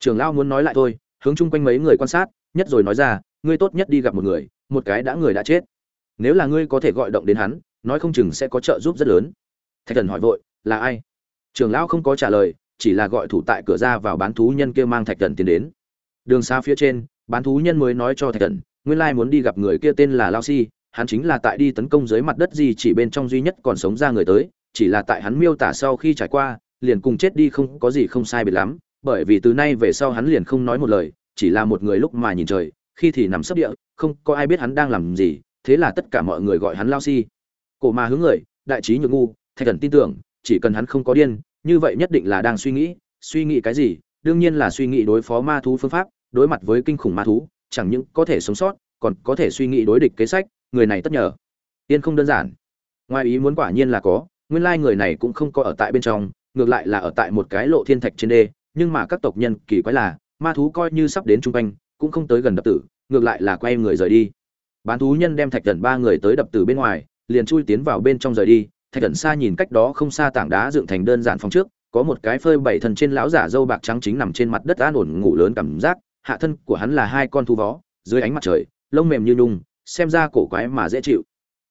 Trưởng lão muốn nói lại thôi, hướng chung quanh mấy người quan sát, nhất rồi nói ra, ngươi tốt nhất đi gặp một người, một cái đã người đã chết. Nếu là ngươi có thể gọi động đến hắn, nói không chừng sẽ có trợ giúp rất lớn. Thạch thần hỏi vội, là ai? Trưởng lão không có trả lời chỉ là gọi thủ tại cửa ra vào bán thú nhân kia mang thạch thần tiến đến. Đường xa phía trên, bán thú nhân mới nói cho thạch thần, nguyên lai muốn đi gặp người kia tên là lao si, hắn chính là tại đi tấn công dưới mặt đất gì chỉ bên trong duy nhất còn sống ra người tới, chỉ là tại hắn miêu tả sau khi trải qua, liền cùng chết đi không có gì không sai biệt lắm, bởi vì từ nay về sau hắn liền không nói một lời, chỉ là một người lúc mà nhìn trời, khi thì nằm sấp địa, không có ai biết hắn đang làm gì, thế là tất cả mọi người gọi hắn lao si. Cổ mà hướng người, đại trí nhược ngu, thạch thần tin tưởng, chỉ cần hắn không có điên như vậy nhất định là đang suy nghĩ suy nghĩ cái gì? Đương nhiên là suy nghĩ đối phó ma thú phương pháp, đối mặt với kinh khủng ma thú, chẳng những có thể sống sót, còn có thể suy nghĩ đối địch kế sách, người này tất nhờ. Tiên không đơn giản. Ngoài ý muốn quả nhiên là có, nguyên lai người này cũng không có ở tại bên trong, ngược lại là ở tại một cái lộ thiên thạch trên đê, nhưng mà các tộc nhân kỳ quái là, ma thú coi như sắp đến trung quanh, cũng không tới gần đập tử, ngược lại là quay người rời đi. Bán thú nhân đem thạch gần ba người tới đập tử bên ngoài, liền chui tiến vào bên trong rời đi thạch thần xa nhìn cách đó không xa tảng đá dựng thành đơn giản phòng trước, có một cái phơi bảy thần trên lão giả dâu bạc trắng chính nằm trên mặt đất an ổn ngủ lớn cảm giác, hạ thân của hắn là hai con thu vó, dưới ánh mặt trời, lông mềm như nhung, xem ra cổ quái mà dễ chịu.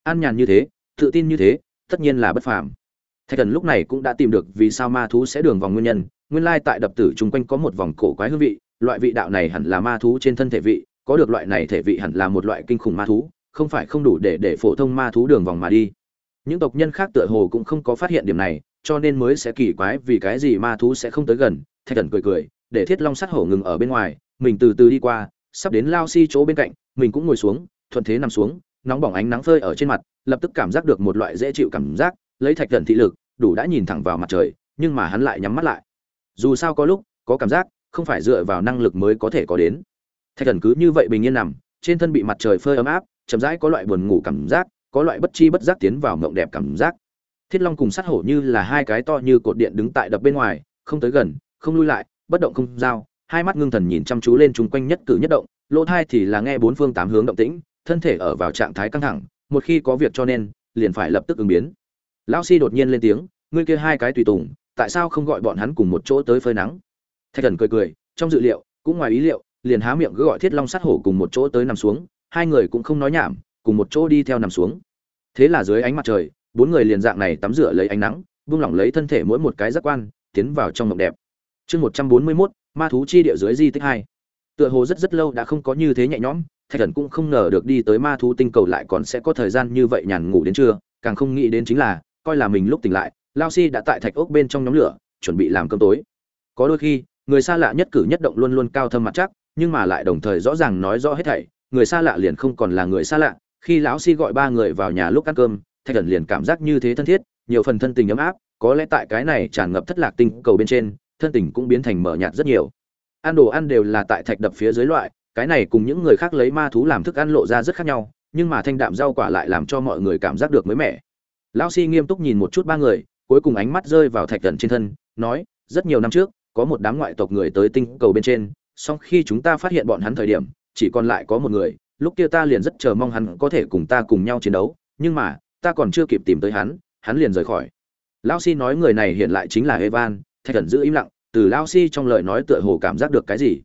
An nhàn như thế, tự tin như thế, tất nhiên là bất phàm. Thạch thần lúc này cũng đã tìm được vì sao ma thú sẽ đường vòng nguyên nhân, nguyên lai tại đập tử chung quanh có một vòng cổ quái hương vị, loại vị đạo này hẳn là ma thú trên thân thể vị, có được loại này thể vị hẳn là một loại kinh khủng ma thú, không phải không đủ để để phổ thông ma thú đường vòng mà đi những tộc nhân khác tựa hồ cũng không có phát hiện điểm này, cho nên mới sẽ kỳ quái vì cái gì ma thú sẽ không tới gần, thạch thần cười cười, để thiết long sắt hổ ngừng ở bên ngoài, mình từ từ đi qua, sắp đến lao si chỗ bên cạnh, mình cũng ngồi xuống, thuận thế nằm xuống, nóng bỏng ánh nắng phơi ở trên mặt, lập tức cảm giác được một loại dễ chịu cảm giác, lấy thạch thần thị lực, đủ đã nhìn thẳng vào mặt trời, nhưng mà hắn lại nhắm mắt lại. Dù sao có lúc, có cảm giác, không phải dựa vào năng lực mới có thể có đến. Thạch thần cứ như vậy bình yên nằm, trên thân bị mặt trời phơi ấm áp, chậm rãi có loại buồn ngủ cảm giác có loại bất chi bất giác tiến vào mộng đẹp cảm giác. Thiết long cùng sát hổ như là hai cái to như cột điện đứng tại đập bên ngoài, không tới gần, không lui lại, bất động không giao, hai mắt ngưng thần nhìn chăm chú lên chung quanh nhất cử nhất động, lỗ thai thì là nghe bốn phương tám hướng động tĩnh, thân thể ở vào trạng thái căng thẳng, một khi có việc cho nên, liền phải lập tức ứng biến. Lão si đột nhiên lên tiếng, ngươi kia hai cái tùy tùng, tại sao không gọi bọn hắn cùng một chỗ tới phơi nắng? Thạch thần cười cười, trong dự liệu, cũng ngoài ý liệu, liền há miệng cứ gọi thiết long sát hổ cùng một chỗ tới nằm xuống, hai người cũng không nói nhảm cùng một chỗ đi theo nằm xuống. Thế là dưới ánh mặt trời, bốn người liền dạng này tắm rửa lấy ánh nắng, buông lỏng lấy thân thể mỗi một cái giác quan, tiến vào trong mộng đẹp. Chương một trăm bốn mươi mốt, ma thú chi địa dưới di tích hai. Tựa hồ rất rất lâu đã không có như thế nhẹ nhõm, thạch thần cũng không ngờ được đi tới ma thú tinh cầu lại còn sẽ có thời gian như vậy nhàn ngủ đến trưa, càng không nghĩ đến chính là, coi là mình lúc tỉnh lại, lao si đã tại thạch ốc bên trong nhóm lửa, chuẩn bị làm cơm tối. Có đôi khi, người xa lạ nhất cử nhất động luôn luôn cao thâm mặt chắc, nhưng mà lại đồng thời rõ ràng nói rõ hết thảy, người xa lạ liền không còn là người xa lạ khi lão si gọi ba người vào nhà lúc ăn cơm, thạch thần liền cảm giác như thế thân thiết, nhiều phần thân tình ấm áp, có lẽ tại cái này tràn ngập thất lạc tinh cầu bên trên, thân tình cũng biến thành mở nhạt rất nhiều. Ăn đồ ăn đều là tại thạch đập phía dưới loại, cái này cùng những người khác lấy ma thú làm thức ăn lộ ra rất khác nhau, nhưng mà thanh đạm rau quả lại làm cho mọi người cảm giác được mới mẻ. Lão si nghiêm túc nhìn một chút ba người, cuối cùng ánh mắt rơi vào thạch thần trên thân, nói, rất nhiều năm trước, có một đám ngoại tộc người tới tinh cầu bên trên, song khi chúng ta phát hiện bọn hắn thời điểm, chỉ còn lại có một người lúc kia ta liền rất chờ mong hắn có thể cùng ta cùng nhau chiến đấu, nhưng mà, ta còn chưa kịp tìm tới hắn hắn liền rời khỏi. Lão si nói người này hiện lại chính là evan, thạch thần giữ im lặng, từ lão si trong lời nói tựa hồ cảm giác được cái gì.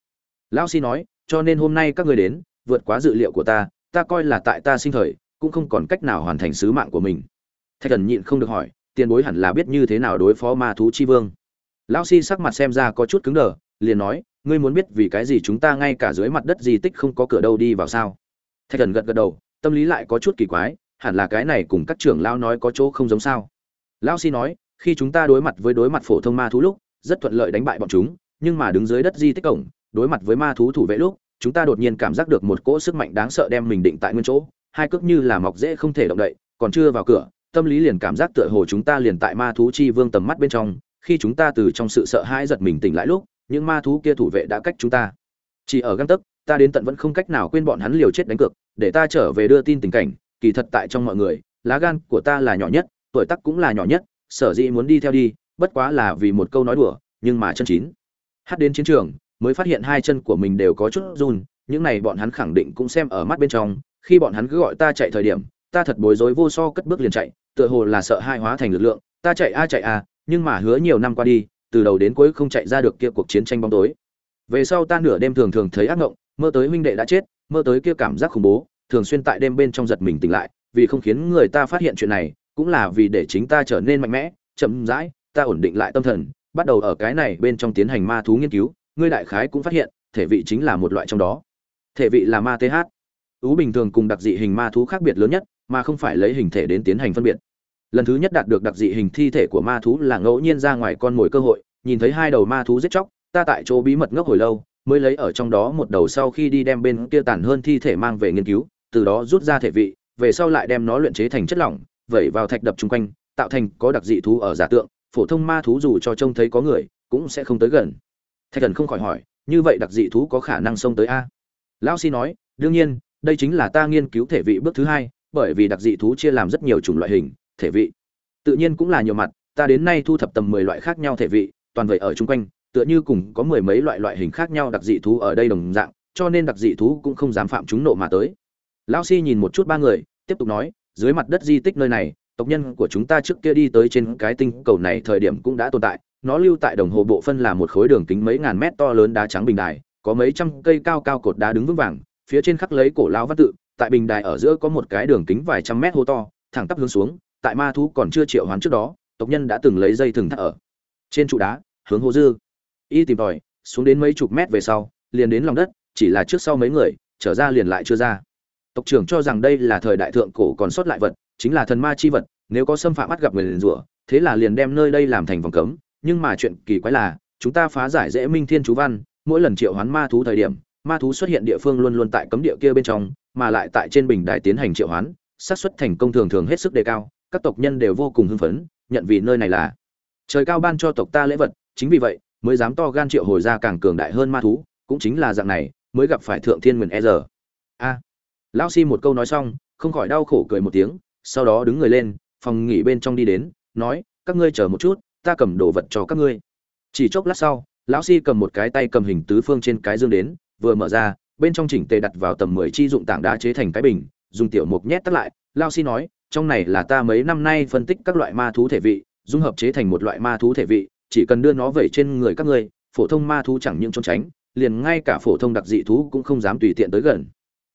Lão si nói, cho nên hôm nay các người đến, vượt quá dự liệu của ta ta coi là tại ta sinh thời, cũng không còn cách nào hoàn thành sứ mạng của mình. Thạch thần nhịn không được hỏi, tiền bối hẳn là biết như thế nào đối phó ma thú chi vương. Lão si sắc mặt xem ra có chút cứng đờ, liền nói, ngươi muốn biết vì cái gì chúng ta ngay cả dưới mặt đất di tích không có cửa đâu đi vào sao? Thạch thần gật gật đầu, tâm lý lại có chút kỳ quái, hẳn là cái này cùng các trưởng lão nói có chỗ không giống sao. Lão si nói, khi chúng ta đối mặt với đối mặt phổ thông ma thú lúc, rất thuận lợi đánh bại bọn chúng, nhưng mà đứng dưới đất di tích cổng, đối mặt với ma thú thủ vệ lúc, chúng ta đột nhiên cảm giác được một cỗ sức mạnh đáng sợ đem mình định tại nguyên chỗ, hai cước như là mọc dễ không thể động đậy, còn chưa vào cửa, tâm lý liền cảm giác tựa hồ chúng ta liền tại ma thú chi vương tầm mắt bên trong, khi chúng ta từ trong sự sợ hãi giật mình tỉnh lại lúc, những ma thú kia thủ vệ đã cách chúng ta. Chỉ ở găng tấc ta đến tận vẫn không cách nào quên bọn hắn liều chết đánh cược, để ta trở về đưa tin tình cảnh, kỳ thật tại trong mọi người, lá gan của ta là nhỏ nhất, tuổi tác cũng là nhỏ nhất, sở dĩ muốn đi theo đi, bất quá là vì một câu nói đùa, nhưng mà chân chín. Hát đến chiến trường, mới phát hiện hai chân của mình đều có chút run, những này bọn hắn khẳng định cũng xem ở mắt bên trong, khi bọn hắn cứ gọi ta chạy thời điểm, ta thật bối rối vô so cất bước liền chạy, tựa hồ là sợ hai hóa thành lực lượng, ta chạy a chạy a, nhưng mà hứa nhiều năm qua đi, từ đầu đến cuối không chạy ra được kia cuộc chiến tranh bóng tối. Về sau ta nửa đêm thường thường thấy ác mộng mơ tới huynh đệ đã chết, mơ tới kia cảm giác khủng bố, thường xuyên tại đêm bên trong giật mình tỉnh lại, vì không khiến người ta phát hiện chuyện này, cũng là vì để chính ta trở nên mạnh mẽ, chậm rãi, ta ổn định lại tâm thần, bắt đầu ở cái này bên trong tiến hành ma thú nghiên cứu, ngươi đại khái cũng phát hiện, thể vị chính là một loại trong đó. Thể vị là ma th ú bình thường cùng đặc dị hình ma thú khác biệt lớn nhất, mà không phải lấy hình thể đến tiến hành phân biệt. Lần thứ nhất đạt được đặc dị hình thi thể của ma thú là ngẫu nhiên ra ngoài con mồi cơ hội, nhìn thấy hai đầu ma thú giết chóc, ta tại chỗ bí mật ngốc hồi lâu mới lấy ở trong đó một đầu sau khi đi đem bên kia tàn hơn thi thể mang về nghiên cứu, từ đó rút ra thể vị, về sau lại đem nó luyện chế thành chất lỏng, vẩy vào thạch đập chung quanh, tạo thành có đặc dị thú ở giả tượng, phổ thông ma thú dù cho trông thấy có người, cũng sẽ không tới gần. Thạch thần không khỏi hỏi, như vậy đặc dị thú có khả năng xông tới a? Lão si nói, đương nhiên, đây chính là ta nghiên cứu thể vị bước thứ hai, bởi vì đặc dị thú chia làm rất nhiều chủng loại hình, thể vị. Tự nhiên cũng là nhiều mặt, ta đến nay thu thập tầm mười loại khác nhau thể vị, toàn vậy ở chung quanh tựa như cùng có mười mấy loại loại hình khác nhau đặc dị thú ở đây đồng dạng, cho nên đặc dị thú cũng không dám phạm chúng nộ mà tới. Lão si nhìn một chút ba người, tiếp tục nói, dưới mặt đất di tích nơi này, tộc nhân của chúng ta trước kia đi tới trên cái tinh cầu này thời điểm cũng đã tồn tại, nó lưu tại đồng hồ bộ phân là một khối đường kính mấy ngàn mét to lớn đá trắng bình đài, có mấy trăm cây cao cao cột đá đứng vững vàng, phía trên khắc lấy cổ lão văn tự, tại bình đài ở giữa có một cái đường kính vài trăm mét hô to, thẳng tắp hướng xuống, tại ma thú còn chưa triệu hoán trước đó, tộc nhân đã từng lấy dây thừng thắt ở trên trụ đá, hướng hồ dư y tìm tòi, xuống đến mấy chục mét về sau, liền đến lòng đất, chỉ là trước sau mấy người, trở ra liền lại chưa ra. Tộc trưởng cho rằng đây là thời đại thượng cổ còn sót lại vật, chính là thần ma chi vật, nếu có xâm phạm bắt gặp người liền rủa, thế là liền đem nơi đây làm thành vòng cấm. Nhưng mà chuyện kỳ quái là, chúng ta phá giải dễ minh thiên chú văn, mỗi lần triệu hoán ma thú thời điểm, ma thú xuất hiện địa phương luôn luôn tại cấm địa kia bên trong, mà lại tại trên bình đài tiến hành triệu hoán, xác suất thành công thường thường hết sức đề cao, các tộc nhân đều vô cùng hưng phấn, nhận vì nơi này là. Trời cao ban cho tộc ta lễ vật, chính vì vậy mới dám to gan triệu hồi ra càng cường đại hơn ma thú, cũng chính là dạng này, mới gặp phải thượng thiên nguyền e giờ a. Lão si một câu nói xong, không khỏi đau khổ cười một tiếng, sau đó đứng người lên, phòng nghỉ bên trong đi đến, nói, các ngươi chờ một chút, ta cầm đồ vật cho các ngươi. Chỉ chốc lát sau, lão si cầm một cái tay cầm hình tứ phương trên cái dương đến, vừa mở ra, bên trong chỉnh tề đặt vào tầm mười chi dụng tảng đá chế thành cái bình, dùng tiểu mục nhét tắt lại. Lão si nói, trong này là ta mấy năm nay phân tích các loại ma thú thể vị, dung hợp chế thành một loại ma thú thể vị chỉ cần đưa nó về trên người các ngươi, phổ thông ma thú chẳng những trốn tránh, liền ngay cả phổ thông đặc dị thú cũng không dám tùy tiện tới gần.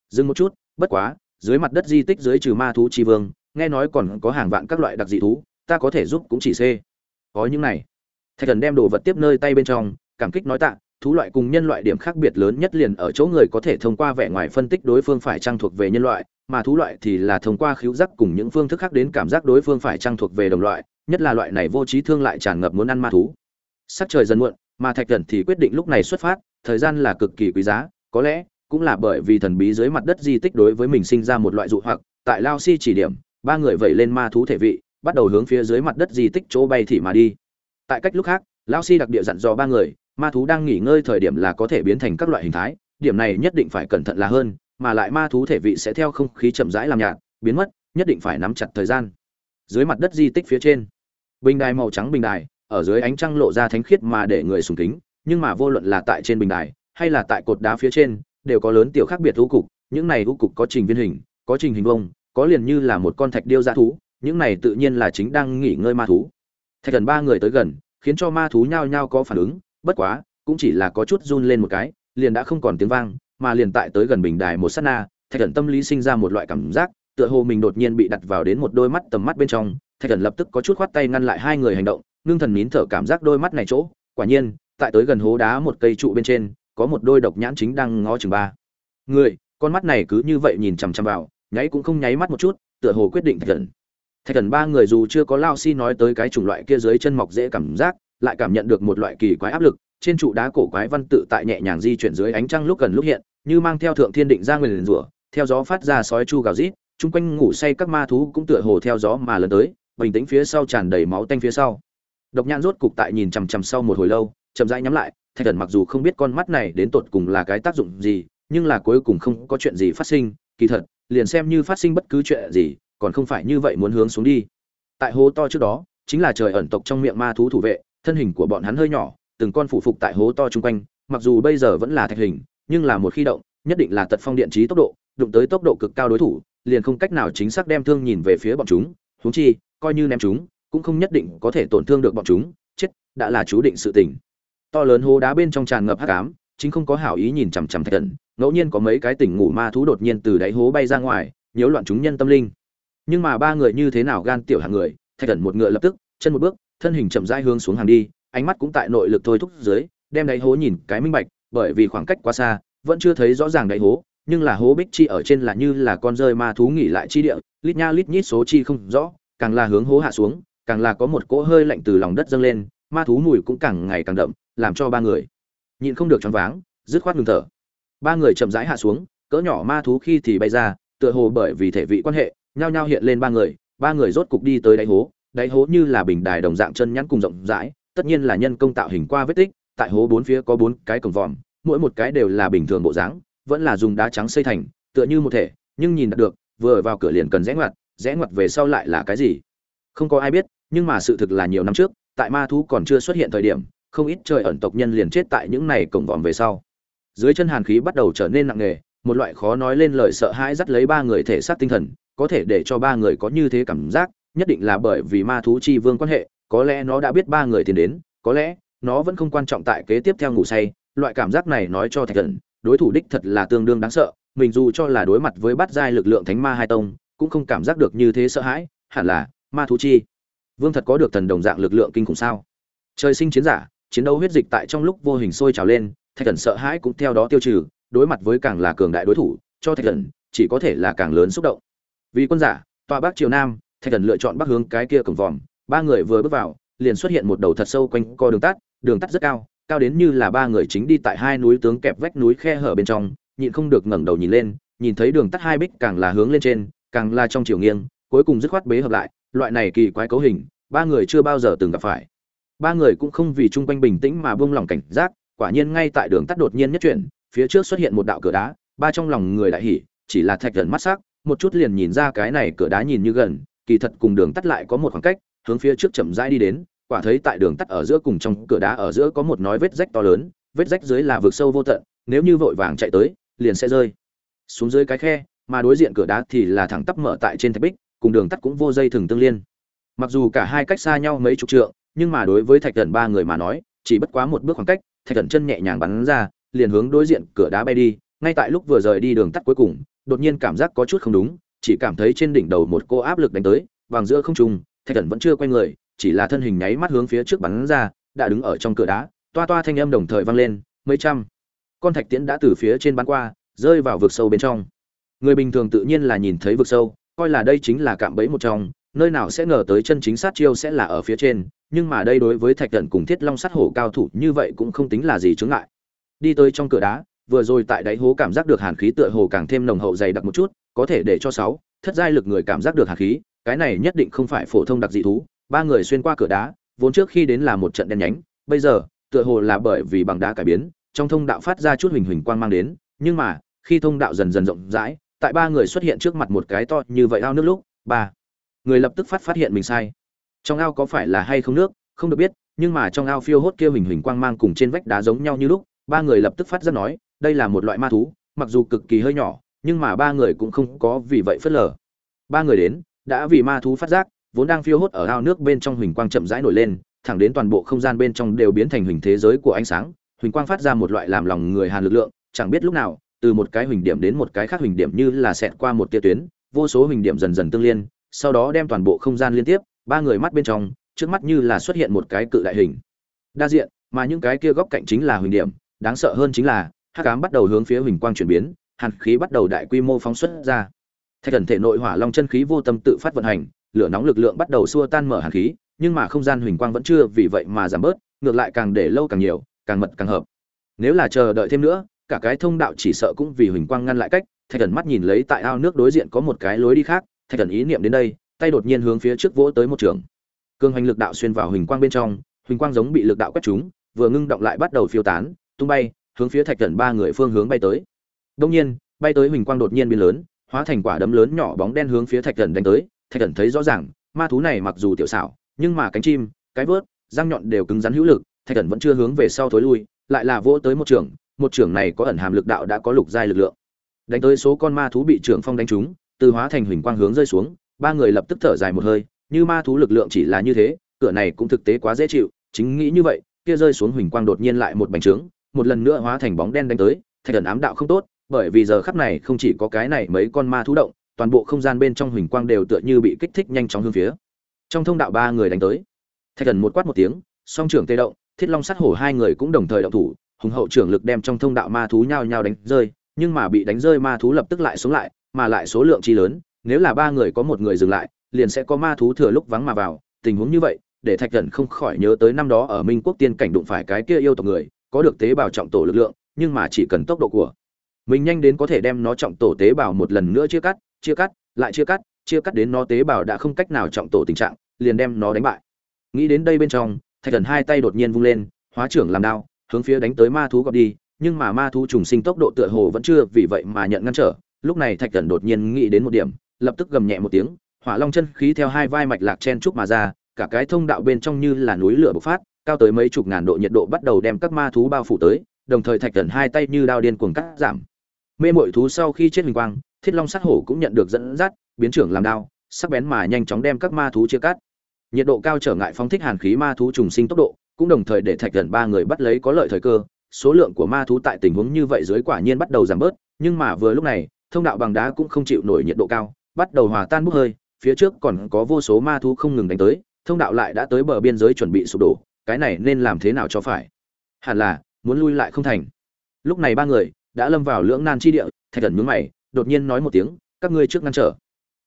Dừng một chút, bất quá, dưới mặt đất di tích dưới trừ ma thú tri vương, nghe nói còn có hàng vạn các loại đặc dị thú, ta có thể giúp cũng chỉ c có những này. Thạch thần đem đồ vật tiếp nơi tay bên trong, cảm kích nói tạ, thú loại cùng nhân loại điểm khác biệt lớn nhất liền ở chỗ người có thể thông qua vẻ ngoài phân tích đối phương phải trang thuộc về nhân loại, mà thú loại thì là thông qua khíu giác cùng những phương thức khác đến cảm giác đối phương phải trang thuộc về đồng loại nhất là loại này vô trí thương lại tràn ngập muốn ăn ma thú. Sắc trời dần muộn, mà thạch thần thì quyết định lúc này xuất phát, thời gian là cực kỳ quý giá, có lẽ cũng là bởi vì thần bí dưới mặt đất di tích đối với mình sinh ra một loại dụ hoặc, tại lao si chỉ điểm, ba người vẩy lên ma thú thể vị, bắt đầu hướng phía dưới mặt đất di tích chỗ bay thì mà đi. Tại cách lúc khác, lao si đặc địa dặn dò ba người, ma thú đang nghỉ ngơi thời điểm là có thể biến thành các loại hình thái, điểm này nhất định phải cẩn thận là hơn, mà lại ma thú thể vị sẽ theo không khí chậm rãi làm nhạt, biến mất, nhất định phải nắm chặt thời gian dưới mặt đất di tích phía trên. Bình đài màu trắng bình đài, ở dưới ánh trăng lộ ra thánh khiết mà để người sùng kính, nhưng mà vô luận là tại trên bình đài, hay là tại cột đá phía trên, đều có lớn tiểu khác biệt hữu cục, những này hữu cục có trình viên hình, có trình hình vông có liền như là một con thạch điêu dã thú, những này tự nhiên là chính đang nghỉ ngơi ma thú. Thạch gần ba người tới gần, khiến cho ma thú nhao nhao có phản ứng, bất quá, cũng chỉ là có chút run lên một cái, liền đã không còn tiếng vang, mà liền tại tới gần bình đài một sát na, thạch thần tâm lý sinh ra một loại cảm giác tựa hồ mình đột nhiên bị đặt vào đến một đôi mắt tầm mắt bên trong, thạch thần lập tức có chút khoát tay ngăn lại hai người hành động, ngưng thần nín thở cảm giác đôi mắt này chỗ. Quả nhiên, tại tới gần hố đá một cây trụ bên trên, có một đôi độc nhãn chính đang ngó chừng ba. Người, con mắt này cứ như vậy nhìn chằm chằm vào, nháy cũng không nháy mắt một chút, tựa hồ quyết định thạch thần. Thạch thần ba người dù chưa có lao si nói tới cái chủng loại kia dưới chân mọc dễ cảm giác, lại cảm nhận được một loại kỳ quái áp lực, trên trụ đá cổ quái văn tự tại nhẹ nhàng di chuyển dưới ánh trăng lúc gần lúc hiện, như mang theo thượng thiên định ra nguyền rủa, theo gió phát ra sói chu gào rít chung quanh ngủ say các ma thú cũng tựa hồ theo gió mà lần tới, bình tĩnh phía sau tràn đầy máu tanh phía sau. Độc nhãn rốt cục tại nhìn chằm chằm sau một hồi lâu, chậm rãi nhắm lại, thạch thần mặc dù không biết con mắt này đến tột cùng là cái tác dụng gì, nhưng là cuối cùng không có chuyện gì phát sinh, kỳ thật, liền xem như phát sinh bất cứ chuyện gì, còn không phải như vậy muốn hướng xuống đi. Tại hố to trước đó, chính là trời ẩn tộc trong miệng ma thú thủ vệ, thân hình của bọn hắn hơi nhỏ, từng con phụ phục tại hố to chung quanh, mặc dù bây giờ vẫn là thạch hình, nhưng là một khi động, nhất định là tật phong điện trí tốc độ, đụng tới tốc độ cực cao đối thủ liền không cách nào chính xác đem thương nhìn về phía bọn chúng, huống chi, coi như ném chúng, cũng không nhất định có thể tổn thương được bọn chúng, chết, đã là chú định sự tình. To lớn hố đá bên trong tràn ngập hắc ám, chính không có hảo ý nhìn chằm chằm thạch thần, ngẫu nhiên có mấy cái tỉnh ngủ ma thú đột nhiên từ đáy hố bay ra ngoài, nhiễu loạn chúng nhân tâm linh. Nhưng mà ba người như thế nào gan tiểu hàng người, thạch thần một ngựa lập tức, chân một bước, thân hình chậm rãi hướng xuống hàng đi, ánh mắt cũng tại nội lực thôi thúc dưới, đem đáy hố nhìn cái minh bạch, bởi vì khoảng cách quá xa, vẫn chưa thấy rõ ràng đáy hố nhưng là hố bích chi ở trên là như là con rơi ma thú nghỉ lại chi địa, lít nha lít nhít số chi không rõ, càng là hướng hố hạ xuống, càng là có một cỗ hơi lạnh từ lòng đất dâng lên, ma thú mùi cũng càng ngày càng đậm, làm cho ba người nhịn không được choáng váng, dứt khoát ngừng thở. Ba người chậm rãi hạ xuống, cỡ nhỏ ma thú khi thì bay ra, tựa hồ bởi vì thể vị quan hệ, nhao nhao hiện lên ba người ba người rốt cục đi tới đáy hố đáy hố như là bình đài đồng dạng chân nhắn cùng rộng rãi, tất nhiên là nhân công tạo hình qua vết tích, tại hố bốn phía có bốn cái cổng vòm, mỗi một cái đều là bình thường bộ dáng vẫn là dùng đá trắng xây thành, tựa như một thể, nhưng nhìn được, vừa vào cửa liền cần rẽ ngoặt rẽ ngoặt về sau lại là cái gì? Không có ai biết, nhưng mà sự thực là nhiều năm trước, tại ma thú còn chưa xuất hiện thời điểm, không ít trời ẩn tộc nhân liền chết tại những này cổng vòm về sau. Dưới chân hàn khí bắt đầu trở nên nặng nề, một loại khó nói lên lời sợ hãi dắt lấy ba người thể xác tinh thần, có thể để cho ba người có như thế cảm giác, nhất định là bởi vì ma thú chi vương quan hệ, có lẽ nó đã biết ba người tiến đến, có lẽ nó vẫn không quan trọng tại kế tiếp theo ngủ say, loại cảm giác này nói cho thạch thần đối thủ đích thật là tương đương đáng sợ, mình dù cho là đối mặt với bát giai lực lượng thánh ma hai tông, cũng không cảm giác được như thế sợ hãi, hẳn là, ma thú chi. Vương thật có được thần đồng dạng lực lượng kinh khủng sao? Trời sinh chiến giả, chiến đấu huyết dịch tại trong lúc vô hình sôi trào lên, thạch thần sợ hãi cũng theo đó tiêu trừ, đối mặt với càng là cường đại đối thủ, cho thạch thần, chỉ có thể là càng lớn xúc động. Vì quân giả, tòa bắc triều nam, thạch thần lựa chọn bắc hướng cái kia cổng vòm, ba người vừa bước vào, liền xuất hiện một đầu thật sâu quanh co đường tắt đường tắt rất cao cao đến như là ba người chính đi tại hai núi tướng kẹp vách núi khe hở bên trong, nhịn không được ngẩng đầu nhìn lên, nhìn thấy đường tắt hai bích càng là hướng lên trên, càng là trong chiều nghiêng, cuối cùng dứt khoát bế hợp lại, loại này kỳ quái cấu hình, ba người chưa bao giờ từng gặp phải. Ba người cũng không vì chung quanh bình tĩnh mà buông lỏng cảnh giác, quả nhiên ngay tại đường tắt đột nhiên nhất chuyển, phía trước xuất hiện một đạo cửa đá, ba trong lòng người đại hỉ, chỉ là thạch gần mắt sắc, một chút liền nhìn ra cái này cửa đá nhìn như gần, kỳ thật cùng đường tắt lại có một khoảng cách, hướng phía trước chậm rãi đi đến quả thấy tại đường tắt ở giữa cùng trong cửa đá ở giữa có một nói vết rách to lớn, vết rách dưới là vực sâu vô tận, nếu như vội vàng chạy tới, liền sẽ rơi. Xuống dưới cái khe, mà đối diện cửa đá thì là thẳng tắp mở tại trên thạch bích, cùng đường tắt cũng vô dây thừng tương liên. Mặc dù cả hai cách xa nhau mấy chục trượng, nhưng mà đối với thạch thần ba người mà nói, chỉ bất quá một bước khoảng cách, thạch thần chân nhẹ nhàng bắn ra, liền hướng đối diện cửa đá bay đi. Ngay tại lúc vừa rời đi đường tắt cuối cùng, đột nhiên cảm giác có chút không đúng, chỉ cảm thấy trên đỉnh đầu một cô áp lực đánh tới, vàng giữa không trung, thạch thần vẫn chưa quay người chỉ là thân hình nháy mắt hướng phía trước bắn ra, đã đứng ở trong cửa đá, toa toa thanh âm đồng thời vang lên, mấy trăm con thạch tiễn đã từ phía trên bắn qua, rơi vào vực sâu bên trong. Người bình thường tự nhiên là nhìn thấy vực sâu, coi là đây chính là cạm bẫy một trong, nơi nào sẽ ngờ tới chân chính sát chiêu sẽ là ở phía trên, nhưng mà đây đối với thạch tận cùng thiết long sát hổ cao thủ như vậy cũng không tính là gì chướng ngại. Đi tới trong cửa đá, vừa rồi tại đáy hố cảm giác được hàn khí tựa hồ càng thêm nồng hậu dày đặc một chút, có thể để cho sáu, thất giai lực người cảm giác được hàn khí, cái này nhất định không phải phổ thông đặc dị thú ba người xuyên qua cửa đá, vốn trước khi đến là một trận đen nhánh, bây giờ, tựa hồ là bởi vì bằng đá cải biến, trong thông đạo phát ra chút huỳnh huỳnh quang mang đến, nhưng mà, khi thông đạo dần dần rộng rãi, tại ba người xuất hiện trước mặt một cái to như vậy ao nước lúc, ba người lập tức phát phát hiện mình sai. Trong ao có phải là hay không nước, không được biết, nhưng mà trong ao phiêu hốt kia huỳnh huỳnh quang mang cùng trên vách đá giống nhau như lúc, ba người lập tức phát ra nói, đây là một loại ma thú, mặc dù cực kỳ hơi nhỏ, nhưng mà ba người cũng không có vì vậy phớt lờ. Ba người đến, đã vì ma thú phát giác vốn đang phiêu hốt ở ao nước bên trong huỳnh quang chậm rãi nổi lên, thẳng đến toàn bộ không gian bên trong đều biến thành huỳnh thế giới của ánh sáng. Huỳnh quang phát ra một loại làm lòng người hàn lực lượng, chẳng biết lúc nào, từ một cái huỳnh điểm đến một cái khác huỳnh điểm như là xẹt qua một tia tuyến, vô số huỳnh điểm dần dần tương liên, sau đó đem toàn bộ không gian liên tiếp, ba người mắt bên trong, trước mắt như là xuất hiện một cái cự đại hình. Đa diện, mà những cái kia góc cạnh chính là huỳnh điểm, đáng sợ hơn chính là, hắc ám bắt đầu hướng phía huỳnh quang chuyển biến, hàn khí bắt đầu đại quy mô phóng xuất ra. Thạch thần thể nội hỏa long chân khí vô tâm tự phát vận hành lửa nóng lực lượng bắt đầu xua tan mở hàn khí, nhưng mà không gian huỳnh quang vẫn chưa vì vậy mà giảm bớt, ngược lại càng để lâu càng nhiều, càng mật càng hợp. Nếu là chờ đợi thêm nữa, cả cái thông đạo chỉ sợ cũng vì huỳnh quang ngăn lại cách, thạch thần mắt nhìn lấy tại ao nước đối diện có một cái lối đi khác, thạch thần ý niệm đến đây, tay đột nhiên hướng phía trước vỗ tới một trường. Cương hành lực đạo xuyên vào huỳnh quang bên trong, huỳnh quang giống bị lực đạo quét trúng, vừa ngưng động lại bắt đầu phiêu tán, tung bay, hướng phía thạch thần ba người phương hướng bay tới. Đông nhiên, bay tới huỳnh quang đột nhiên biến lớn, hóa thành quả đấm lớn nhỏ bóng đen hướng phía thạch thần đánh tới thạch thần thấy rõ ràng, ma thú này mặc dù tiểu xảo, nhưng mà cánh chim, cái vớt, răng nhọn đều cứng rắn hữu lực, thạch thần vẫn chưa hướng về sau thối lui, lại là vỗ tới một trường một trường này có ẩn hàm lực đạo đã có lục giai lực lượng. Đánh tới số con ma thú bị trưởng phong đánh trúng, từ hóa thành huỳnh quang hướng rơi xuống, ba người lập tức thở dài một hơi, như ma thú lực lượng chỉ là như thế, cửa này cũng thực tế quá dễ chịu, chính nghĩ như vậy, kia rơi xuống huỳnh quang đột nhiên lại một bánh trướng, một lần nữa hóa thành bóng đen đánh tới, thạch thần ám đạo không tốt, bởi vì giờ khắp này không chỉ có cái này mấy con ma thú động toàn bộ không gian bên trong huỳnh quang đều tựa như bị kích thích nhanh chóng hướng phía. Trong thông đạo ba người đánh tới. Thạch thần một quát một tiếng, song trưởng tê động, thiết long sát hổ hai người cũng đồng thời động thủ, hùng hậu trưởng lực đem trong thông đạo ma thú nhao nhao đánh rơi, nhưng mà bị đánh rơi ma thú lập tức lại xuống lại, mà lại số lượng chi lớn, nếu là ba người có một người dừng lại, liền sẽ có ma thú thừa lúc vắng mà vào. Tình huống như vậy, để thạch thần không khỏi nhớ tới năm đó ở minh quốc tiên cảnh đụng phải cái kia yêu tộc người, có được tế bào trọng tổ lực lượng, nhưng mà chỉ cần tốc độ của mình nhanh đến có thể đem nó trọng tổ tế bào một lần nữa chia cắt chia cắt, lại chia cắt chia cắt đến nó tế bào đã không cách nào trọng tổ tình trạng, liền đem nó đánh bại. Nghĩ đến đây bên trong, thạch thần hai tay đột nhiên vung lên, hóa trưởng làm đao, hướng phía đánh tới ma thú gọt đi, nhưng mà ma thú trùng sinh tốc độ tựa hồ vẫn chưa vì vậy mà nhận ngăn trở. Lúc này thạch thần đột nhiên nghĩ đến một điểm, lập tức gầm nhẹ một tiếng, hỏa long chân khí theo hai vai mạch lạc chen trúc mà ra, cả cái thông đạo bên trong như là núi lửa bộc phát, cao tới mấy chục ngàn độ nhiệt độ bắt đầu đem các ma thú bao phủ tới, đồng thời thạch thần hai tay như đao điên cuồng cắt giảm. Mê mội thú sau khi chết hình quang thiết long sát hổ cũng nhận được dẫn dắt, biến trưởng làm đao, sắc bén mà nhanh chóng đem các ma thú chia cắt. Nhiệt độ cao trở ngại phóng thích hàn khí ma thú trùng sinh tốc độ, cũng đồng thời để thạch gần ba người bắt lấy có lợi thời cơ. Số lượng của ma thú tại tình huống như vậy dưới quả nhiên bắt đầu giảm bớt, nhưng mà vừa lúc này, thông đạo bằng đá cũng không chịu nổi nhiệt độ cao, bắt đầu hòa tan bốc hơi, phía trước còn có vô số ma thú không ngừng đánh tới, thông đạo lại đã tới bờ biên giới chuẩn bị sụp đổ, cái này nên làm thế nào cho phải? Hẳn là, muốn lui lại không thành. Lúc này ba người đã lâm vào lưỡng nan chi địa, thạch thần nhướng mày đột nhiên nói một tiếng, các ngươi trước ngăn trở.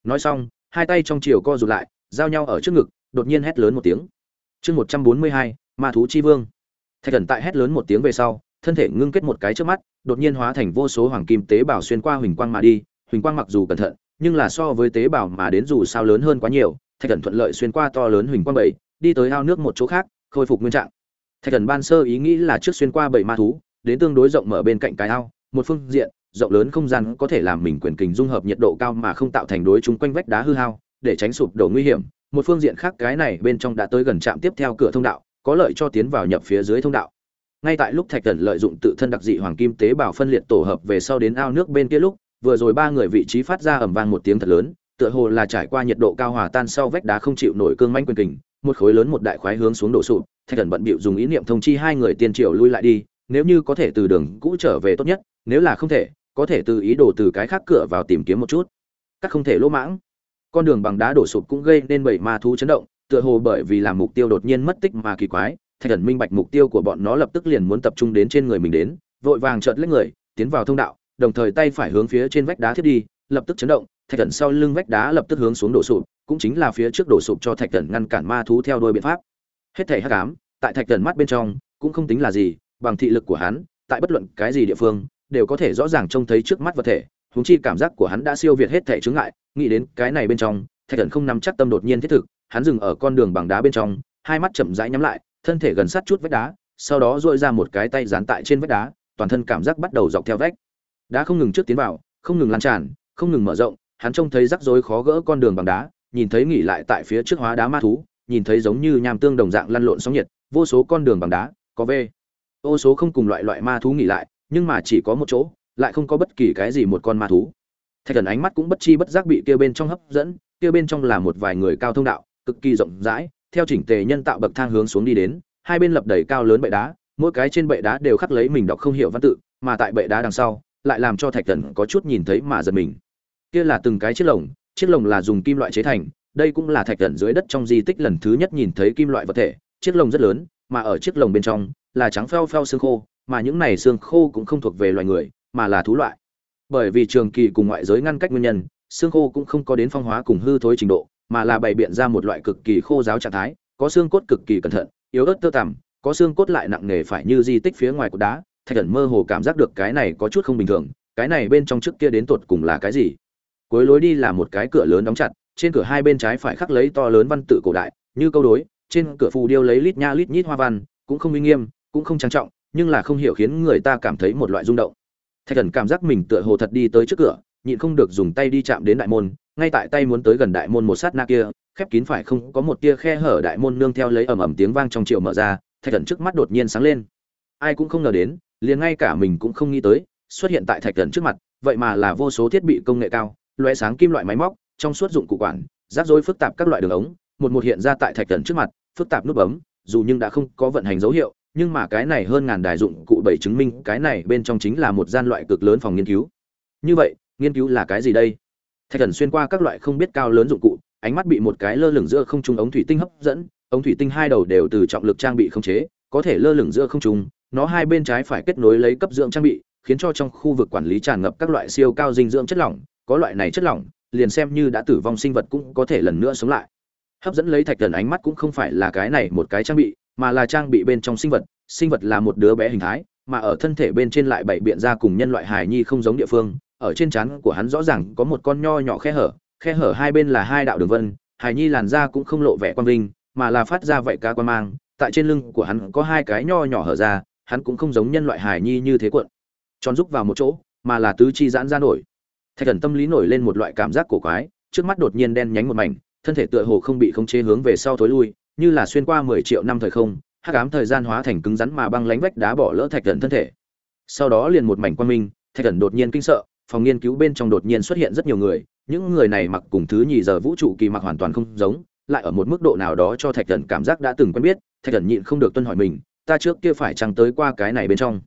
Nói xong, hai tay trong chiều co rụt lại, giao nhau ở trước ngực, đột nhiên hét lớn một tiếng. Chương một trăm bốn mươi hai, ma thú chi vương. Thạch thần tại hét lớn một tiếng về sau, thân thể ngưng kết một cái trước mắt, đột nhiên hóa thành vô số hoàng kim tế bào xuyên qua huỳnh quang mà đi. Huỳnh quang mặc dù cẩn thận, nhưng là so với tế bào mà đến dù sao lớn hơn quá nhiều. Thạch thần thuận lợi xuyên qua to lớn huỳnh quang bảy, đi tới ao nước một chỗ khác, khôi phục nguyên trạng. Thạch thần ban sơ ý nghĩ là trước xuyên qua bảy ma thú, đến tương đối rộng mở bên cạnh cái ao, một phương diện rộng lớn không gian có thể làm mình quyền kình dung hợp nhiệt độ cao mà không tạo thành đối chúng quanh vách đá hư hao, để tránh sụp đổ nguy hiểm. Một phương diện khác cái này bên trong đã tới gần trạm tiếp theo cửa thông đạo, có lợi cho tiến vào nhập phía dưới thông đạo. Ngay tại lúc thạch thần lợi dụng tự thân đặc dị hoàng kim tế bào phân liệt tổ hợp về sau đến ao nước bên kia lúc, vừa rồi ba người vị trí phát ra ầm vang một tiếng thật lớn, tựa hồ là trải qua nhiệt độ cao hòa tan sau vách đá không chịu nổi cương manh quyền kình, một khối lớn một đại khoái hướng xuống đổ sụp, thạch thần bận bịu dùng ý niệm thông chi hai người tiên triều lui lại đi, nếu như có thể từ đường cũ trở về tốt nhất, nếu là không thể có thể từ ý đồ từ cái khác cửa vào tìm kiếm một chút. Các không thể lỗ mãng. Con đường bằng đá đổ sụp cũng gây nên bảy ma thú chấn động, tựa hồ bởi vì làm mục tiêu đột nhiên mất tích mà kỳ quái, thạch thần minh bạch mục tiêu của bọn nó lập tức liền muốn tập trung đến trên người mình đến, vội vàng chợt lấy người, tiến vào thông đạo, đồng thời tay phải hướng phía trên vách đá thiết đi, lập tức chấn động, thạch thần sau lưng vách đá lập tức hướng xuống đổ sụp, cũng chính là phía trước đổ sụp cho thạch thần ngăn cản ma thú theo đôi biện pháp. Hết thảy hắc ám, tại thạch thần mắt bên trong, cũng không tính là gì, bằng thị lực của hắn, tại bất luận cái gì địa phương đều có thể rõ ràng trông thấy trước mắt vật thể húng chi cảm giác của hắn đã siêu việt hết thể chướng ngại, nghĩ đến cái này bên trong, thạch thần không nắm chắc tâm đột nhiên thiết thực, hắn dừng ở con đường bằng đá bên trong, hai mắt chậm rãi nhắm lại, thân thể gần sát chút vách đá, sau đó dội ra một cái tay dán tại trên vách đá, toàn thân cảm giác bắt đầu dọc theo vách. Đá không ngừng trước tiến vào, không ngừng lan tràn, không ngừng mở rộng, hắn trông thấy rắc rối khó gỡ con đường bằng đá, nhìn thấy nghỉ lại tại phía trước hóa đá ma thú, nhìn thấy giống như nham tương đồng dạng lăn lộn sóng nhiệt, vô số con đường bằng đá, có v. Ô số không cùng loại loại ma thú nghỉ lại nhưng mà chỉ có một chỗ, lại không có bất kỳ cái gì một con ma thú. Thạch thần ánh mắt cũng bất chi bất giác bị kia bên trong hấp dẫn, kia bên trong là một vài người cao thông đạo, cực kỳ rộng rãi, theo chỉnh tề nhân tạo bậc thang hướng xuống đi đến, hai bên lập đầy cao lớn bệ đá, mỗi cái trên bệ đá đều khắc lấy mình đọc không hiểu văn tự, mà tại bệ đá đằng sau, lại làm cho thạch thần có chút nhìn thấy mà giật mình. Kia là từng cái chiếc lồng chiếc lồng là dùng kim loại chế thành, đây cũng là thạch thần dưới đất trong di tích lần thứ nhất nhìn thấy kim loại vật thể, chiếc lồng rất lớn, mà ở chiếc lồng bên trong là trắng pheo pheo xương khô, mà những này xương khô cũng không thuộc về loài người, mà là thú loại. Bởi vì trường kỳ cùng ngoại giới ngăn cách nguyên nhân, xương khô cũng không có đến phong hóa cùng hư thối trình độ, mà là bày biện ra một loại cực kỳ khô giáo trạng thái, có xương cốt cực kỳ cẩn thận, yếu ớt tơ tằm, có xương cốt lại nặng nề phải như di tích phía ngoài của đá, thạch Cẩn mơ hồ cảm giác được cái này có chút không bình thường, cái này bên trong trước kia đến tột cùng là cái gì? Cuối lối đi là một cái cửa lớn đóng chặt, trên cửa hai bên trái phải khắc lấy to lớn văn tự cổ đại, như câu đối, trên cửa phù điêu lấy lít nha lít nhít hoa văn, cũng không uy nghiêm cũng không trang trọng, nhưng là không hiểu khiến người ta cảm thấy một loại rung động. Thạch thần cảm giác mình tựa hồ thật đi tới trước cửa, nhịn không được dùng tay đi chạm đến đại môn, ngay tại tay muốn tới gần đại môn một sát na kia, khép kín phải không, có một tia khe hở đại môn nương theo lấy ầm ầm tiếng vang trong triệu mở ra, thạch thần trước mắt đột nhiên sáng lên. Ai cũng không ngờ đến, liền ngay cả mình cũng không nghĩ tới, xuất hiện tại thạch thần trước mặt, vậy mà là vô số thiết bị công nghệ cao loé sáng kim loại máy móc, trong suốt dụng cụ quản, rắc rối phức tạp các loại đường ống, một một hiện ra tại thạch thần trước mặt, phức tạp nút bấm, dù nhưng đã không có vận hành dấu hiệu nhưng mà cái này hơn ngàn đài dụng cụ bảy chứng minh cái này bên trong chính là một gian loại cực lớn phòng nghiên cứu. Như vậy, nghiên cứu là cái gì đây? Thạch thần xuyên qua các loại không biết cao lớn dụng cụ, ánh mắt bị một cái lơ lửng giữa không trung ống thủy tinh hấp dẫn, ống thủy tinh hai đầu đều từ trọng lực trang bị không chế, có thể lơ lửng giữa không trung, nó hai bên trái phải kết nối lấy cấp dưỡng trang bị, khiến cho trong khu vực quản lý tràn ngập các loại siêu cao dinh dưỡng chất lỏng, có loại này chất lỏng, liền xem như đã tử vong sinh vật cũng có thể lần nữa sống lại. Hấp dẫn lấy thạch thần ánh mắt cũng không phải là cái này một cái trang bị mà là trang bị bên trong sinh vật sinh vật là một đứa bé hình thái, mà ở thân thể bên trên lại bảy biện ra cùng nhân loại hài nhi không giống địa phương. Ở trên trán của hắn rõ ràng có một con nho nhỏ khe hở khe hở hai bên là hai đạo đường vân, hài nhi làn da cũng không lộ vẻ quan vinh, mà là phát ra vậy ca quan mang. Tại trên lưng của hắn có hai cái nho nhỏ hở ra, hắn cũng không giống nhân loại hài nhi như thế cuộn. Tròn rúc vào một chỗ, mà là tứ chi giãn ra nổi. Thạch thần tâm lý nổi lên một loại cảm giác cổ quái, trước mắt đột nhiên đen nhánh một mảnh, thân thể tựa hồ không bị khống chế hướng về sau thối lui như là xuyên qua mười triệu năm thời không, hắc ám thời gian hóa thành cứng rắn mà băng lánh vách đá bỏ lỡ thạch thần thân thể. Sau đó liền một mảnh quan minh, thạch thần đột nhiên kinh sợ, phòng nghiên cứu bên trong đột nhiên xuất hiện rất nhiều người, những người này mặc cùng thứ nhì giờ vũ trụ kỳ mặc hoàn toàn không giống, lại ở một mức độ nào đó cho thạch thần cảm giác đã từng quen biết, thạch thần nhịn không được tuân hỏi mình, ta trước kia phải chăng tới qua cái này bên trong?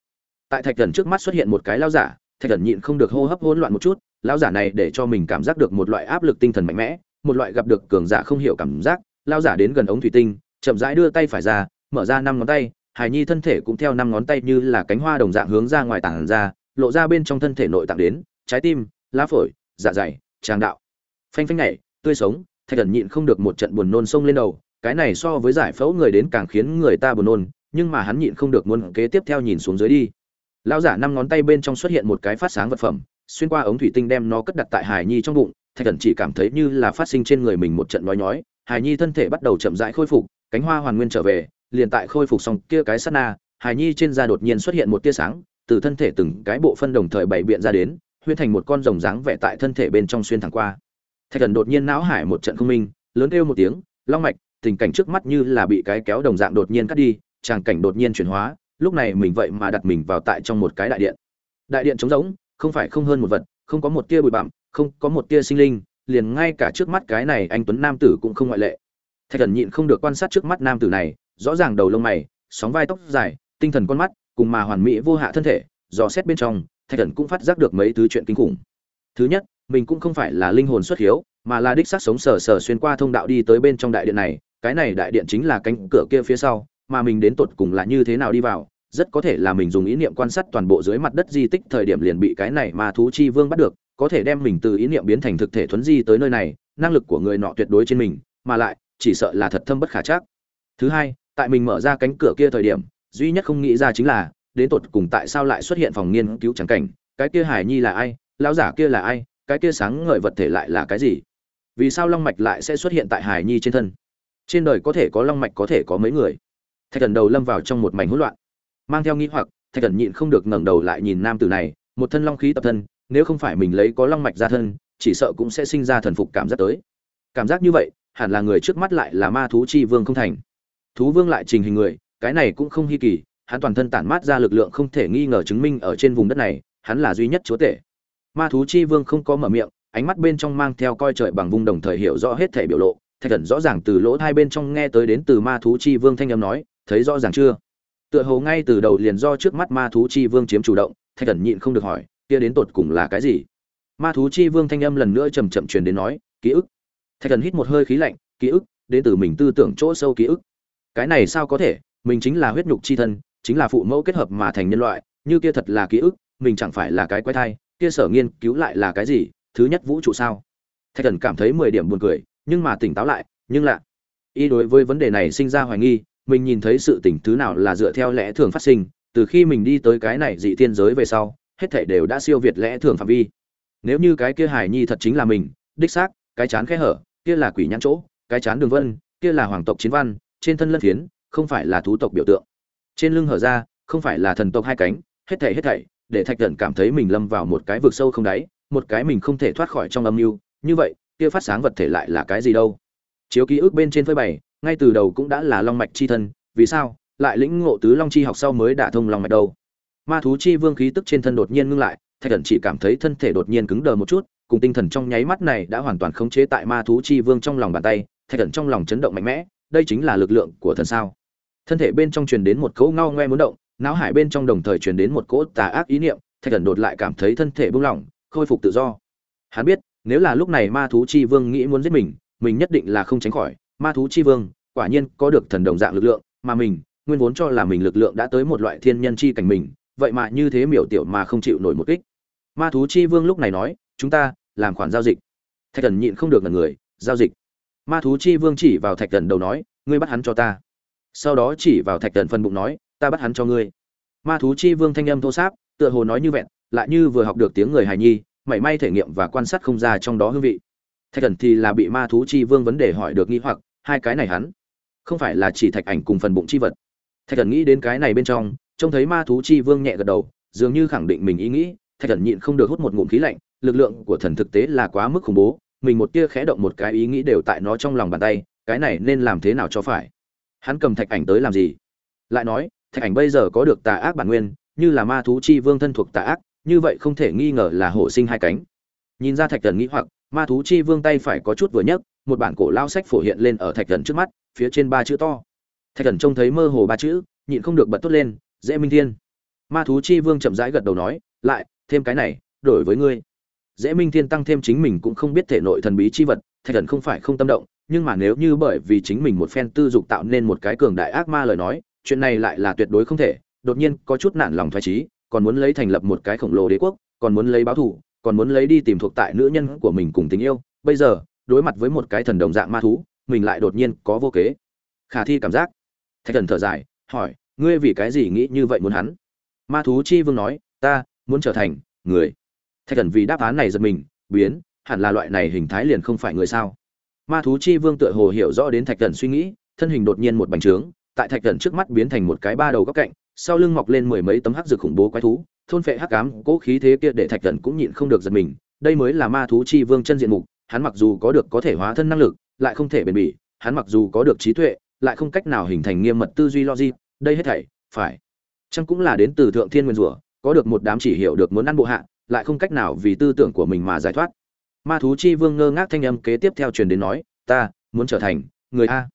Tại thạch thần trước mắt xuất hiện một cái lao giả, thạch thần nhịn không được hô hấp hỗn loạn một chút lao giả này để cho mình cảm giác được một loại áp lực tinh thần mạnh mẽ, một loại gặp được cường giả không hiểu cảm giác lao giả đến gần ống thủy tinh, chậm rãi đưa tay phải ra, mở ra năm ngón tay, hài nhi thân thể cũng theo năm ngón tay như là cánh hoa đồng dạng hướng ra ngoài tảng ra, lộ ra bên trong thân thể nội tạng đến, trái tim, lá phổi dạ dày, tràng đạo. Phanh phanh nhảy, tươi sống, thạch thần nhịn không được một trận buồn nôn sông lên đầu, cái này so với giải phẫu người đến càng khiến người ta buồn nôn, nhưng mà hắn nhịn không được muốn kế tiếp theo nhìn xuống dưới đi. Lão giả năm ngón tay bên trong xuất hiện một cái phát sáng vật phẩm, xuyên qua ống thủy tinh đem nó cất đặt tại hải nhi trong bụng, thạch thần chỉ cảm thấy như là phát sinh trên người mình một trận nói nhói hải nhi thân thể bắt đầu chậm rãi khôi phục, cánh hoa hoàn nguyên trở về, liền tại khôi phục xong kia cái sát na, hải nhi trên da đột nhiên xuất hiện một tia sáng, từ thân thể từng cái bộ phân đồng thời bày biện ra đến huyên thành một con rồng dáng vẻ tại thân thể bên trong xuyên thẳng qua. Thạch thần đột nhiên não hải một trận không minh, lớn kêu một tiếng, long mạch, tình cảnh trước mắt như là bị cái kéo đồng dạng đột nhiên cắt đi, tràng cảnh đột nhiên chuyển hóa, lúc này mình vậy mà đặt mình vào tại trong một cái đại điện. Đại điện trống rỗng, không phải không hơn một vật, không có một tia bụi bặm, không có một tia sinh linh liền ngay cả trước mắt cái này anh tuấn nam tử cũng không ngoại lệ. Thạch thần nhịn không được quan sát trước mắt nam tử này, rõ ràng đầu lông mày, sóng vai tóc dài, tinh thần con mắt, cùng mà hoàn mỹ vô hạ thân thể, dò xét bên trong, thạch thần cũng phát giác được mấy thứ chuyện kinh khủng. Thứ nhất, mình cũng không phải là linh hồn xuất hiếu, mà là đích xác sống sờ sờ xuyên qua thông đạo đi tới bên trong đại điện này, cái này đại điện chính là cánh cửa kia phía sau, mà mình đến tột cùng là như thế nào đi vào, rất có thể là mình dùng ý niệm quan sát toàn bộ dưới mặt đất di tích thời điểm liền bị cái này mà thú chi vương bắt được có thể đem mình từ ý niệm biến thành thực thể thuấn di tới nơi này, năng lực của người nọ tuyệt đối trên mình, mà lại, chỉ sợ là thật thâm bất khả chắc. Thứ hai, tại mình mở ra cánh cửa kia thời điểm, duy nhất không nghĩ ra chính là, đến tột cùng tại sao lại xuất hiện phòng nghiên cứu trắng cảnh, cái kia hải nhi là ai, lão giả kia là ai, cái kia sáng ngời vật thể lại là cái gì? Vì sao long mạch lại sẽ xuất hiện tại hải nhi trên thân? Trên đời có thể có long mạch có thể có mấy người? Thạch thần đầu lâm vào trong một mảnh hỗn loạn. Mang theo nghĩ hoặc, thạch thần nhịn không được ngẩng đầu lại nhìn nam tử này, một thân long khí tập thân nếu không phải mình lấy có long mạch ra thân, chỉ sợ cũng sẽ sinh ra thần phục cảm giác tới. Cảm giác như vậy, hẳn là người trước mắt lại là ma thú chi vương không thành. Thú vương lại trình hình người, cái này cũng không hy kỳ, hắn toàn thân tản mát ra lực lượng không thể nghi ngờ chứng minh ở trên vùng đất này, hắn là duy nhất chúa tể. Ma thú chi vương không có mở miệng, ánh mắt bên trong mang theo coi trời bằng vùng đồng thời hiểu rõ hết thể biểu lộ, thạch thần rõ ràng từ lỗ hai bên trong nghe tới đến từ ma thú chi vương thanh âm nói, thấy rõ ràng chưa? Tựa hồ ngay từ đầu liền do trước mắt ma thú chi vương chiếm chủ động, thạch thần nhịn không được hỏi kia đến tột cùng là cái gì? Ma thú chi vương thanh âm lần nữa chầm chậm truyền đến nói, ký ức. Thạch thần hít một hơi khí lạnh, ký ức, đến từ mình tư tưởng chỗ sâu ký ức. Cái này sao có thể? Mình chính là huyết nhục chi thân, chính là phụ mẫu kết hợp mà thành nhân loại, như kia thật là ký ức, mình chẳng phải là cái quái thai, kia sở nghiên cứu lại là cái gì? Thứ nhất vũ trụ sao? Thạch thần cảm thấy mười điểm buồn cười, nhưng mà tỉnh táo lại, nhưng lạ. Y đối với vấn đề này sinh ra hoài nghi, mình nhìn thấy sự tỉnh thứ nào là dựa theo lẽ thường phát sinh, từ khi mình đi tới cái này dị tiên giới về sau hết thảy đều đã siêu việt lẽ thường phạm vi. Nếu như cái kia hải nhi thật chính là mình, đích xác, cái chán khẽ hở, kia là quỷ nhãn chỗ, cái chán đường vân, kia là hoàng tộc chiến văn, trên thân lân phiến không phải là thú tộc biểu tượng. Trên lưng hở ra, không phải là thần tộc hai cánh, hết thảy hết thảy, để thạch thần cảm thấy mình lâm vào một cái vực sâu không đáy, một cái mình không thể thoát khỏi trong âm mưu, như vậy, kia phát sáng vật thể lại là cái gì đâu? Chiếu ký ức bên trên phơi bày, ngay từ đầu cũng đã là long mạch chi thân, vì sao, lại lĩnh ngộ tứ long chi học sau mới đả thông long mạch đâu? Ma thú chi vương khí tức trên thân đột nhiên ngưng lại, thạch thần chỉ cảm thấy thân thể đột nhiên cứng đờ một chút, cùng tinh thần trong nháy mắt này đã hoàn toàn khống chế tại ma thú chi vương trong lòng bàn tay, thạch thần trong lòng chấn động mạnh mẽ, đây chính là lực lượng của thần sao. Thân thể bên trong truyền đến một cỗ ngao ngoe muốn động, não hải bên trong đồng thời truyền đến một cỗ tà ác ý niệm, thạch thần đột lại cảm thấy thân thể buông lỏng, khôi phục tự do. Hắn biết, nếu là lúc này ma thú chi vương nghĩ muốn giết mình mình nhất định là không tránh khỏi. Ma thú chi vương, quả nhiên có được thần đồng dạng lực lượng, mà mình, nguyên vốn cho là mình lực lượng đã tới một loại thiên nhân chi cảnh mình vậy mà như thế miểu tiểu mà không chịu nổi một kích. Ma thú chi vương lúc này nói, chúng ta làm khoản giao dịch. Thạch thần nhịn không được ngần người, giao dịch? Ma thú chi vương chỉ vào thạch thần đầu nói, ngươi bắt hắn cho ta. Sau đó chỉ vào thạch thần phân bụng nói, ta bắt hắn cho ngươi. Ma thú chi vương thanh âm thô sáp, tựa hồ nói như vẹn, lại như vừa học được tiếng người hài nhi, mảy may thể nghiệm và quan sát không ra trong đó hương vị. Thạch thần thì là bị ma thú chi vương vấn đề hỏi được nghi hoặc, hai cái này hắn không phải là chỉ thạch ảnh cùng phần bụng chi vật? Thạch thần nghĩ đến cái này bên trong trông thấy ma thú chi vương nhẹ gật đầu, dường như khẳng định mình ý nghĩ, thạch thần nhịn không được hút một ngụm khí lạnh, lực lượng của thần thực tế là quá mức khủng bố, mình một tia khẽ động một cái ý nghĩ đều tại nó trong lòng bàn tay, cái này nên làm thế nào cho phải? Hắn cầm thạch ảnh tới làm gì? Lại nói, thạch ảnh bây giờ có được tà ác bản nguyên, như là ma thú chi vương thân thuộc tà ác, như vậy không thể nghi ngờ là hổ sinh hai cánh. Nhìn ra thạch thần nghĩ hoặc, ma thú chi vương tay phải có chút vừa nhấc, một bản cổ lao sách phổ hiện lên ở thạch thần trước mắt, phía trên ba chữ to. Thạch thần trông thấy mơ hồ ba chữ, nhịn không được bật tốt lên dễ minh thiên. Ma thú chi vương chậm rãi gật đầu nói, lại, thêm cái này, đổi với ngươi. Dễ minh thiên tăng thêm chính mình cũng không biết thể nội thần bí chi vật, thạch thần không phải không tâm động, nhưng mà nếu như bởi vì chính mình một phen tư dục tạo nên một cái cường đại ác ma lời nói, chuyện này lại là tuyệt đối không thể, đột nhiên có chút nản lòng thoái trí còn muốn lấy thành lập một cái khổng lồ đế quốc, còn muốn lấy báo thù, còn muốn lấy đi tìm thuộc tại nữ nhân của mình cùng tình yêu, bây giờ, đối mặt với một cái thần đồng dạng ma thú, mình lại đột nhiên có vô kế. Khả thi cảm giác. Thạch thần thở dài, hỏi ngươi vì cái gì nghĩ như vậy muốn hắn? Ma thú chi vương nói, ta muốn trở thành người. Thạch thần vì đáp án này giật mình, biến, hẳn là loại này hình thái liền không phải người sao? Ma thú chi vương tựa hồ hiểu rõ đến thạch thần suy nghĩ, thân hình đột nhiên một bành trướng, tại thạch thần trước mắt biến thành một cái ba đầu góc cạnh, sau lưng mọc lên mười mấy tấm hắc rực khủng bố quái thú, thôn phệ hắc ám, cố khí thế kia để thạch thần cũng nhịn không được giật mình, đây mới là ma thú chi vương chân diện mục, hắn mặc dù có được có thể hóa thân năng lực, lại không thể bền bỉ, hắn mặc dù có được trí tuệ, lại không cách nào hình thành nghiêm mật tư duy logic đây hết thảy, phải. Chăng cũng là đến từ thượng thiên nguyên rủa, có được một đám chỉ hiểu được muốn ăn bộ hạ, lại không cách nào vì tư tưởng của mình mà giải thoát. Ma thú chi vương ngơ ngác thanh âm kế tiếp theo truyền đến nói, ta muốn trở thành người a.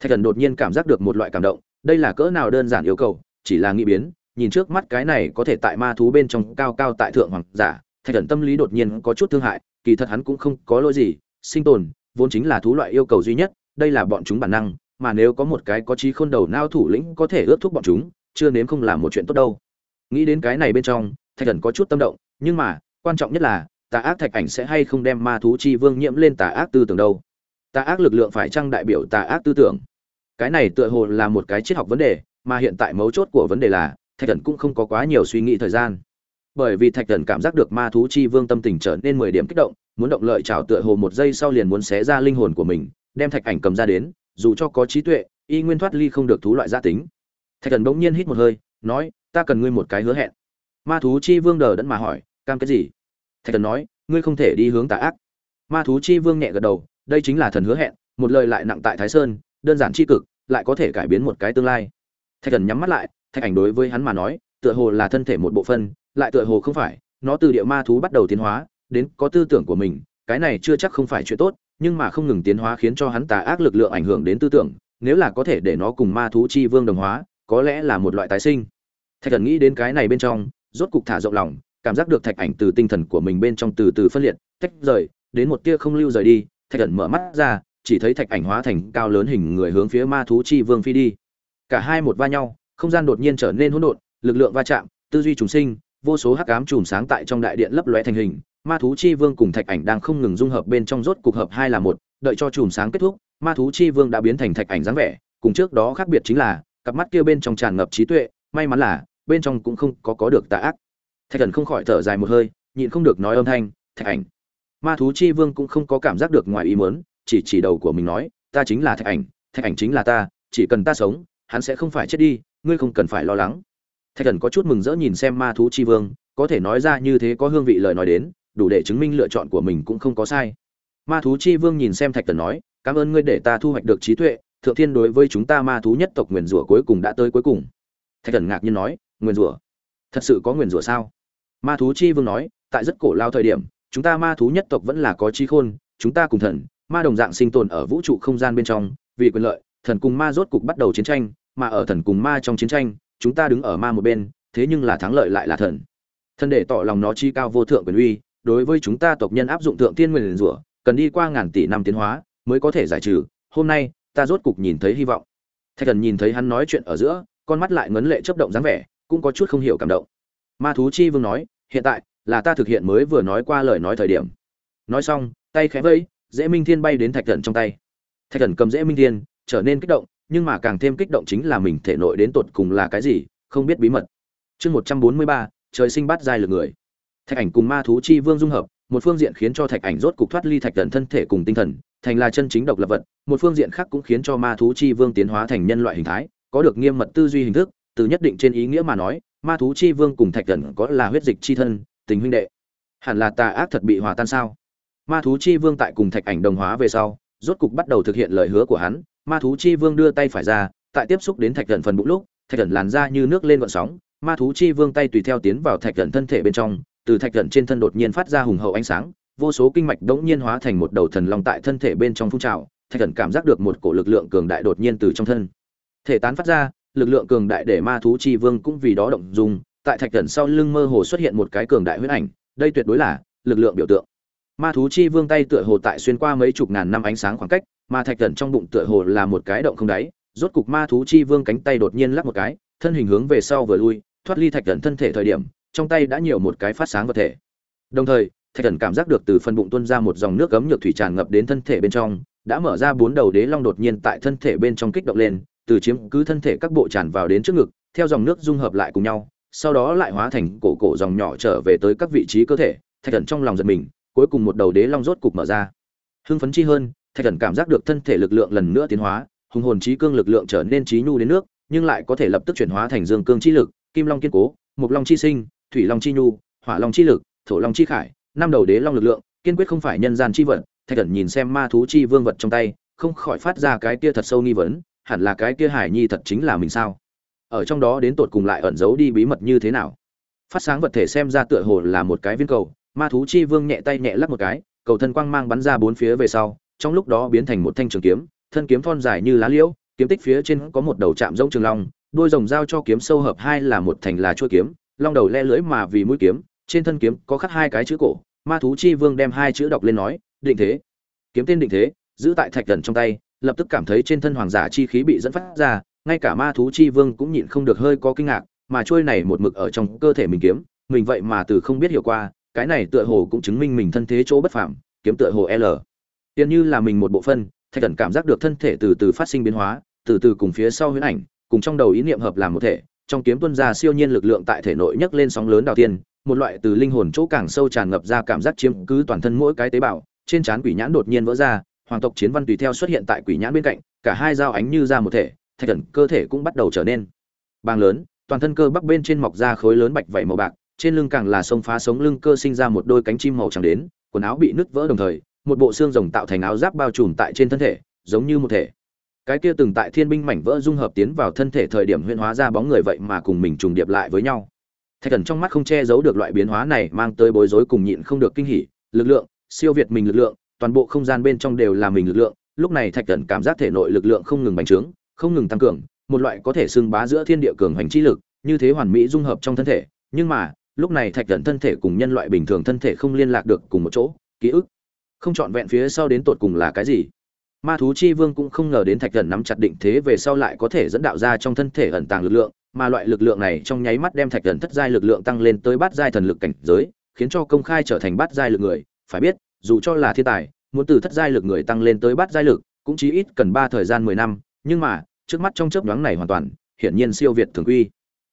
Thạch thần đột nhiên cảm giác được một loại cảm động, đây là cỡ nào đơn giản yêu cầu, chỉ là nghĩ biến, nhìn trước mắt cái này có thể tại ma thú bên trong cao cao tại thượng hoàng giả, thạch thần tâm lý đột nhiên có chút thương hại, kỳ thật hắn cũng không có lỗi gì, sinh tồn vốn chính là thú loại yêu cầu duy nhất, đây là bọn chúng bản năng mà nếu có một cái có trí khôn đầu nao thủ lĩnh có thể ước thúc bọn chúng, chưa nếm không làm một chuyện tốt đâu. Nghĩ đến cái này bên trong, thạch thần có chút tâm động, nhưng mà, quan trọng nhất là, tà ác thạch ảnh sẽ hay không đem ma thú chi vương nhiễm lên tà ác tư tưởng đâu? Tà ác lực lượng phải chăng đại biểu tà ác tư tưởng? Cái này tựa hồ là một cái triết học vấn đề, mà hiện tại mấu chốt của vấn đề là, thạch thần cũng không có quá nhiều suy nghĩ thời gian. Bởi vì thạch thần cảm giác được ma thú chi vương tâm tình trở nên mười điểm kích động, muốn động lợi chào tựa hồ một giây sau liền muốn xé ra linh hồn của mình, đem thạch ảnh cầm ra đến dù cho có trí tuệ, y nguyên thoát ly không được thú loại gia tính. Thạch thần bỗng nhiên hít một hơi, nói, ta cần ngươi một cái hứa hẹn. Ma thú chi vương đờ đẫn mà hỏi, cam cái gì? Thạch thần nói, ngươi không thể đi hướng tà ác. Ma thú chi vương nhẹ gật đầu, đây chính là thần hứa hẹn, một lời lại nặng tại thái sơn, đơn giản c h i cực, lại có thể cải biến một cái tương lai. Thạch thần nhắm mắt lại, thạch ảnh đối với hắn mà nói, tựa hồ là thân thể một bộ phân lại tựa hồ không phải, nó từ địa ma thú bắt đầu tiến hóa, đến có tư tưởng của mình, cái này chưa chắc không phải chuyện tốt nhưng mà không ngừng tiến hóa khiến cho hắn tà ác lực lượng ảnh hưởng đến tư tưởng, nếu là có thể để nó cùng ma thú chi vương đồng hóa, có lẽ là một loại tái sinh. Thạch thần nghĩ đến cái này bên trong, rốt cục thả rộng lòng, cảm giác được thạch ảnh từ tinh thần của mình bên trong từ từ phân liệt, tách rời, đến một tia không lưu rời đi, thạch thần mở mắt ra, chỉ thấy thạch ảnh hóa thành cao lớn hình người hướng phía ma thú chi vương phi đi. Cả hai một va nhau, không gian đột nhiên trở nên hỗn độn, lực lượng va chạm, tư duy trùng sinh, vô số hắc ám chùm sáng tại trong đại điện lấp lóe thành hình ma thú chi vương cùng thạch ảnh đang không ngừng dung hợp bên trong rốt cục hợp hai là một, đợi cho chùm sáng kết thúc, ma thú chi vương đã biến thành thạch ảnh dáng vẻ, cùng trước đó khác biệt chính là, cặp mắt kia bên trong tràn ngập trí tuệ, may mắn là, bên trong cũng không có có được tà ác. Thạch thần không khỏi thở dài một hơi, nhịn không được nói âm thanh, thạch ảnh. Ma thú chi vương cũng không có cảm giác được ngoài ý muốn, chỉ chỉ đầu của mình nói, ta chính là thạch ảnh thạch ảnh chính là ta, chỉ cần ta sống, hắn sẽ không phải chết đi, ngươi không cần phải lo lắng. Thạch thần có chút mừng rỡ nhìn xem ma thú chi vương, có thể nói ra như thế có hương vị lời nói đến đủ để chứng minh lựa chọn của mình cũng không có sai. Ma thú chi vương nhìn xem thạch tần nói, cảm ơn ngươi để ta thu hoạch được trí tuệ, thượng thiên đối với chúng ta ma thú nhất tộc nguyền rủa cuối cùng đã tới cuối cùng. Thạch thần ngạc nhiên nói, nguyền rủa? Thật sự có nguyền rủa sao? Ma thú chi vương nói, tại rất cổ lao thời điểm, chúng ta ma thú nhất tộc vẫn là có trí khôn, chúng ta cùng thần, ma đồng dạng sinh tồn ở vũ trụ không gian bên trong, vì quyền lợi, thần cùng ma rốt cục bắt đầu chiến tranh, mà ở thần cùng ma trong chiến tranh, chúng ta đứng ở ma một bên, thế nhưng là thắng lợi lại là thần. Thần để tỏ lòng nó chi cao vô thượng quyền uy đối với chúng ta tộc nhân áp dụng thượng tiên nguyền rủa, cần đi qua ngàn tỷ năm tiến hóa mới có thể giải trừ. Hôm nay, ta rốt cục nhìn thấy hy vọng. Thạch thần nhìn thấy hắn nói chuyện ở giữa, con mắt lại ngấn lệ chấp động dáng vẻ, cũng có chút không hiểu cảm động. Ma thú chi vương nói, hiện tại là ta thực hiện mới vừa nói qua lời nói thời điểm. Nói xong, tay khẽ vẫy, dễ minh thiên bay đến thạch thần trong tay. Thạch thần cầm dễ minh thiên, trở nên kích động, nhưng mà càng thêm kích động chính là mình thể nội đến tột cùng là cái gì, không biết bí mật. Chương một trăm bốn mươi ba, trời sinh bắt giai lực người thạch ảnh cùng ma thú chi vương dung hợp, một phương diện khiến cho thạch ảnh rốt cục thoát ly thạch thần thân thể cùng tinh thần, thành là chân chính độc lập vật, một phương diện khác cũng khiến cho ma thú chi vương tiến hóa thành nhân loại hình thái, có được nghiêm mật tư duy hình thức, từ nhất định trên ý nghĩa mà nói, ma thú chi vương cùng thạch thần có là huyết dịch chi thân, tình huynh đệ. Hẳn là tà ác thật bị hòa tan sao? Ma thú chi vương tại cùng thạch ảnh đồng hóa về sau, rốt cục bắt đầu thực hiện lời hứa của hắn, ma thú chi vương đưa tay phải ra, tại tiếp xúc đến thạch thần phần bụng lúc, thạch thần làn ra như nước lên vận sóng, ma thú chi vương tay tùy theo tiến vào thạch thần thân thể bên trong từ thạch thần trên thân đột nhiên phát ra hùng hậu ánh sáng, vô số kinh mạch đống nhiên hóa thành một đầu thần long tại thân thể bên trong phun trào, thạch thần cảm giác được một cổ lực lượng cường đại đột nhiên từ trong thân. Thể tán phát ra, lực lượng cường đại để ma thú chi vương cũng vì đó động dung, tại thạch thần sau lưng mơ hồ xuất hiện một cái cường đại huyết ảnh, đây tuyệt đối là lực lượng biểu tượng. Ma thú chi vương tay tựa hồ tại xuyên qua mấy chục ngàn năm ánh sáng khoảng cách, mà thạch thần trong bụng tựa hồ là một cái động không đáy, rốt cục ma thú chi vương cánh tay đột nhiên lắc một cái, thân hình hướng về sau vừa lui, thoát ly thạch thần thân thể thời điểm trong tay đã nhiều một cái phát sáng vật thể. Đồng thời, thạch thần cảm giác được từ phần bụng tuôn ra một dòng nước gấm nhược thủy tràn ngập đến thân thể bên trong, đã mở ra bốn đầu đế long đột nhiên tại thân thể bên trong kích động lên, từ chiếm cứ thân thể các bộ tràn vào đến trước ngực, theo dòng nước dung hợp lại cùng nhau, sau đó lại hóa thành cổ cổ dòng nhỏ trở về tới các vị trí cơ thể, thạch thần trong lòng giật mình, cuối cùng một đầu đế long rốt cục mở ra. Hưng phấn chi hơn, thạch thần cảm giác được thân thể lực lượng lần nữa tiến hóa, hùng hồn trí cương lực lượng trở nên trí nhu đến nước, nhưng lại có thể lập tức chuyển hóa thành dương cương chi lực, kim long kiên cố mục long chi sinh thủy long chi nhu, hỏa long chi lực, thổ long chi khải, năm đầu đế long lực lượng, kiên quyết không phải nhân gian chi vật thạch cẩn nhìn xem ma thú chi vương vật trong tay, không khỏi phát ra cái kia thật sâu nghi vấn, hẳn là cái kia hải nhi thật chính là mình sao? Ở trong đó đến tột cùng lại ẩn giấu đi bí mật như thế nào? Phát sáng vật thể xem ra tựa hồ là một cái viên cầu, ma thú chi vương nhẹ tay nhẹ lắc một cái, cầu thân quang mang bắn ra bốn phía về sau, trong lúc đó biến thành một thanh trường kiếm, thân kiếm thon dài như lá liễu, kiếm tích phía trên có một đầu chạm rông trường long đuôi rồng giao cho kiếm sâu hợp hai là một thành là chuôi kiếm long đầu le lưỡi mà vì mũi kiếm, trên thân kiếm có khắc hai cái chữ cổ, ma thú chi vương đem hai chữ đọc lên nói, định thế. Kiếm tên định thế, giữ tại thạch thần trong tay, lập tức cảm thấy trên thân hoàng giả chi khí bị dẫn phát ra, ngay cả ma thú chi vương cũng nhịn không được hơi có kinh ngạc, mà trôi này một mực ở trong cơ thể mình kiếm, mình vậy mà từ không biết hiểu qua, cái này tựa hồ cũng chứng minh mình thân thế chỗ bất phàm, kiếm tựa hồ l. Tiền như là mình một bộ phân, thạch thần cảm giác được thân thể từ từ phát sinh biến hóa, từ từ cùng phía sau huyễn ảnh, cùng trong đầu ý niệm hợp làm một thể trong kiếm tuân ra siêu nhiên lực lượng tại thể nội nhấc lên sóng lớn đào tiên, một loại từ linh hồn chỗ càng sâu tràn ngập ra cảm giác chiếm cứ toàn thân mỗi cái tế bào, trên trán quỷ nhãn đột nhiên vỡ ra, hoàng tộc chiến văn tùy theo xuất hiện tại quỷ nhãn bên cạnh, cả hai dao ánh như ra một thể, thạch thần cơ thể cũng bắt đầu trở nên bàng lớn, toàn thân cơ bắc bên trên mọc ra khối lớn bạch vảy màu bạc, trên lưng càng là sông phá sống lưng cơ sinh ra một đôi cánh chim màu trắng đến, quần áo bị nứt vỡ đồng thời, một bộ xương rồng tạo thành áo giáp bao trùm tại trên thân thể, giống như một thể cái kia từng tại thiên binh mảnh vỡ dung hợp tiến vào thân thể thời điểm huyễn hóa ra bóng người vậy mà cùng mình trùng điệp lại với nhau. Thạch thần trong mắt không che giấu được loại biến hóa này mang tới bối rối cùng nhịn không được kinh hỉ. Lực lượng, siêu việt mình lực lượng, toàn bộ không gian bên trong đều là mình lực lượng. Lúc này thạch thần cảm giác thể nội lực lượng không ngừng bành trướng, không ngừng tăng cường, một loại có thể xưng bá giữa thiên địa cường hành chi lực, như thế hoàn mỹ dung hợp trong thân thể. Nhưng mà, lúc này thạch thần thân thể cùng nhân loại bình thường thân thể không liên lạc được cùng một chỗ, ký ức không chọn vẹn phía sau đến tột cùng là cái gì? Ma thú chi vương cũng không ngờ đến thạch thần nắm chặt định thế về sau lại có thể dẫn đạo ra trong thân thể ẩn tàng lực lượng, mà loại lực lượng này trong nháy mắt đem thạch thần thất giai lực lượng tăng lên tới bát giai thần lực cảnh giới, khiến cho công khai trở thành bát giai lực người. Phải biết, dù cho là thiên tài, muốn từ thất giai lực người tăng lên tới bát giai lực, cũng chỉ ít cần ba thời gian mười năm, nhưng mà, trước mắt trong chớp nhoáng này hoàn toàn, hiển nhiên siêu việt thường quy.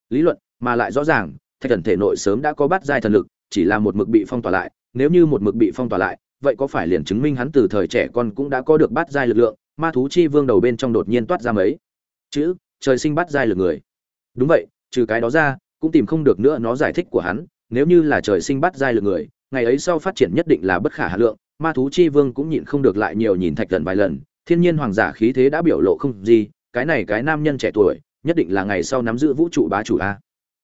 Lý luận, mà lại rõ ràng, thạch thần thể nội sớm đã có bát giai thần lực, chỉ là một mực bị phong tỏa lại, nếu như một mực bị phong tỏa lại vậy có phải liền chứng minh hắn từ thời trẻ con cũng đã có được bát giai lực lượng, ma thú chi vương đầu bên trong đột nhiên toát ra mấy? Chữ, trời sinh bát giai lực người. Đúng vậy, trừ cái đó ra, cũng tìm không được nữa nó giải thích của hắn, nếu như là trời sinh bát giai lực người, ngày ấy sau phát triển nhất định là bất khả hạn lượng, ma thú chi vương cũng nhịn không được lại nhiều nhìn thạch thần vài lần, thiên nhiên hoàng giả khí thế đã biểu lộ không gì, cái này cái nam nhân trẻ tuổi, nhất định là ngày sau nắm giữ vũ trụ bá chủ a.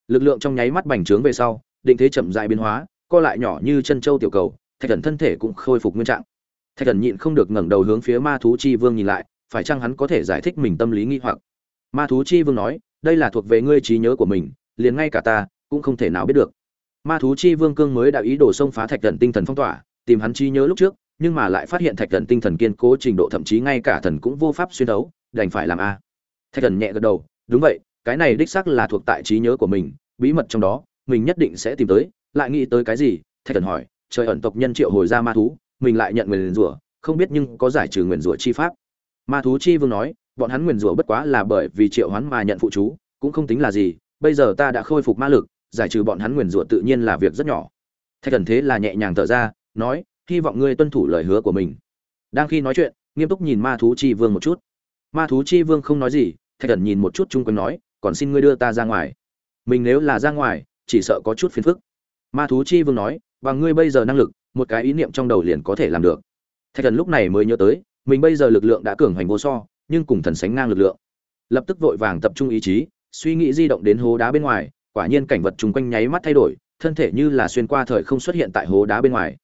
Lực lượng trong nháy mắt bành trướng về sau, định thế chậm rãi biến hóa, co lại nhỏ như chân châu tiểu cầu thạch thần thân thể cũng khôi phục nguyên trạng. Thạch thần nhịn không được ngẩng đầu hướng phía ma thú chi vương nhìn lại, phải chăng hắn có thể giải thích mình tâm lý nghi hoặc? Ma thú chi vương nói, đây là thuộc về ngươi trí nhớ của mình, liền ngay cả ta cũng không thể nào biết được. Ma thú chi vương cương mới đã ý đồ xông phá thạch thần tinh thần phong tỏa, tìm hắn trí nhớ lúc trước, nhưng mà lại phát hiện thạch thần tinh thần kiên cố trình độ thậm chí ngay cả thần cũng vô pháp xuyên đấu đành phải làm a. Thạch thần nhẹ gật đầu, đúng vậy, cái này đích xác là thuộc tại trí nhớ của mình, bí mật trong đó, mình nhất định sẽ tìm tới, lại nghĩ tới cái gì? Thạch thần hỏi trời ẩn tộc nhân triệu hồi ra ma thú, mình lại nhận nguyền rủa, không biết nhưng có giải trừ nguyền rủa chi pháp. Ma thú chi vương nói, bọn hắn nguyền rủa bất quá là bởi vì triệu hoán mà nhận phụ chú, cũng không tính là gì, bây giờ ta đã khôi phục ma lực, giải trừ bọn hắn nguyền rủa tự nhiên là việc rất nhỏ. Thạch thần thế là nhẹ nhàng thở ra, nói, hy vọng ngươi tuân thủ lời hứa của mình. Đang khi nói chuyện, nghiêm túc nhìn ma thú chi vương một chút. Ma thú chi vương không nói gì, thạch thần nhìn một chút chung quanh nói, còn xin ngươi đưa ta ra ngoài. Mình nếu là ra ngoài, chỉ sợ có chút phiền phức. Ma thú chi vương nói bằng ngươi bây giờ năng lực, một cái ý niệm trong đầu liền có thể làm được. Thạch thần lúc này mới nhớ tới, mình bây giờ lực lượng đã cường hoành vô so, nhưng cùng thần sánh ngang lực lượng. Lập tức vội vàng tập trung ý chí, suy nghĩ di động đến hố đá bên ngoài, quả nhiên cảnh vật chung quanh nháy mắt thay đổi, thân thể như là xuyên qua thời không xuất hiện tại hố đá bên ngoài.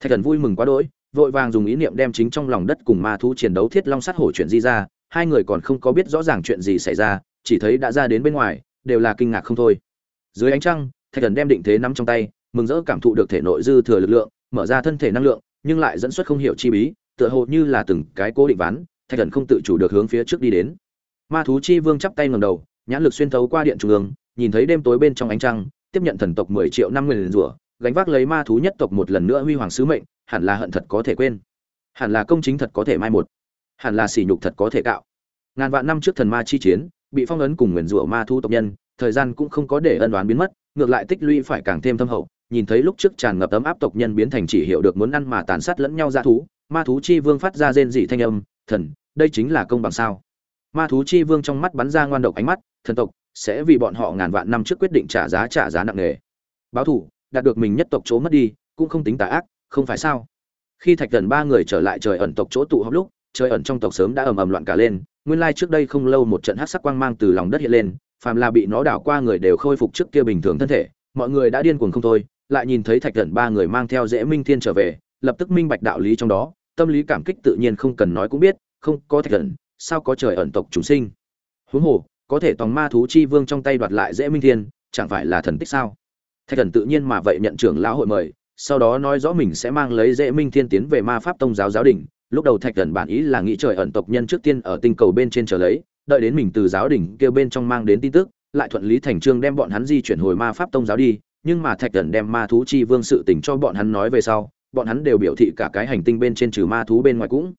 Thạch thần vui mừng quá đỗi, vội vàng dùng ý niệm đem chính trong lòng đất cùng ma thú chiến đấu thiết long sát hổ chuyện di ra, hai người còn không có biết rõ ràng chuyện gì xảy ra, chỉ thấy đã ra đến bên ngoài, đều là kinh ngạc không thôi. Dưới ánh trăng, thạch thần đem định thế nắm trong tay mừng rỡ cảm thụ được thể nội dư thừa lực lượng, mở ra thân thể năng lượng, nhưng lại dẫn xuất không hiểu chi bí, tựa hồ như là từng cái cố định ván, thạch thần không tự chủ được hướng phía trước đi đến. Ma thú chi vương chắp tay ngẩng đầu, nhãn lực xuyên thấu qua điện trung ương, nhìn thấy đêm tối bên trong ánh trăng, tiếp nhận thần tộc mười triệu năm nguyên rủa, gánh vác lấy ma thú nhất tộc một lần nữa huy hoàng sứ mệnh, hẳn là hận thật có thể quên. Hẳn là công chính thật có thể mai một. Hẳn là sỉ nhục thật có thể cạo. Ngàn vạn năm trước thần ma chi chiến, bị phong ấn cùng nguyền rủa ma thú tộc nhân, thời gian cũng không có để ân đoán biến mất, ngược lại tích lũy phải càng thêm thâm hậu nhìn thấy lúc trước tràn ngập ấm áp tộc nhân biến thành chỉ hiểu được muốn ăn mà tàn sát lẫn nhau ra thú, ma thú chi vương phát ra rên dị thanh âm, thần, đây chính là công bằng sao? Ma thú chi vương trong mắt bắn ra ngoan độc ánh mắt, thần tộc, sẽ vì bọn họ ngàn vạn năm trước quyết định trả giá trả giá nặng nề. Báo thủ đạt được mình nhất tộc chỗ mất đi, cũng không tính tà ác, không phải sao? Khi thạch thần ba người trở lại trời ẩn tộc chỗ tụ họp lúc, trời ẩn trong tộc sớm đã ầm ầm loạn cả lên, nguyên lai trước đây không lâu một trận hắc sắc quang mang từ lòng đất hiện lên, phàm là bị nó đảo qua người đều khôi phục trước kia bình thường thân thể, mọi người đã điên cuồng không thôi lại nhìn thấy thạch thần ba người mang theo dễ minh thiên trở về, lập tức minh bạch đạo lý trong đó, tâm lý cảm kích tự nhiên không cần nói cũng biết, không, có thạch thần, sao có trời ẩn tộc chúng sinh? Huống hồ, có thể tòng ma thú chi vương trong tay đoạt lại dễ minh thiên, chẳng phải là thần tích sao? Thạch thần tự nhiên mà vậy nhận trưởng lão hội mời, sau đó nói rõ mình sẽ mang lấy dễ minh thiên tiến về ma pháp tông giáo giáo đình. Lúc đầu thạch thần bản ý là nghĩ trời ẩn tộc nhân trước tiên ở tinh cầu bên trên trở lấy, đợi đến mình từ giáo đình kêu bên trong mang đến tin tức, lại thuận lý thành trương đem bọn hắn di chuyển hồi ma pháp tông giáo đi nhưng mà thạch thần đem ma thú chi vương sự tình cho bọn hắn nói về sau, bọn hắn đều biểu thị cả cái hành tinh bên trên trừ ma thú bên ngoài cũng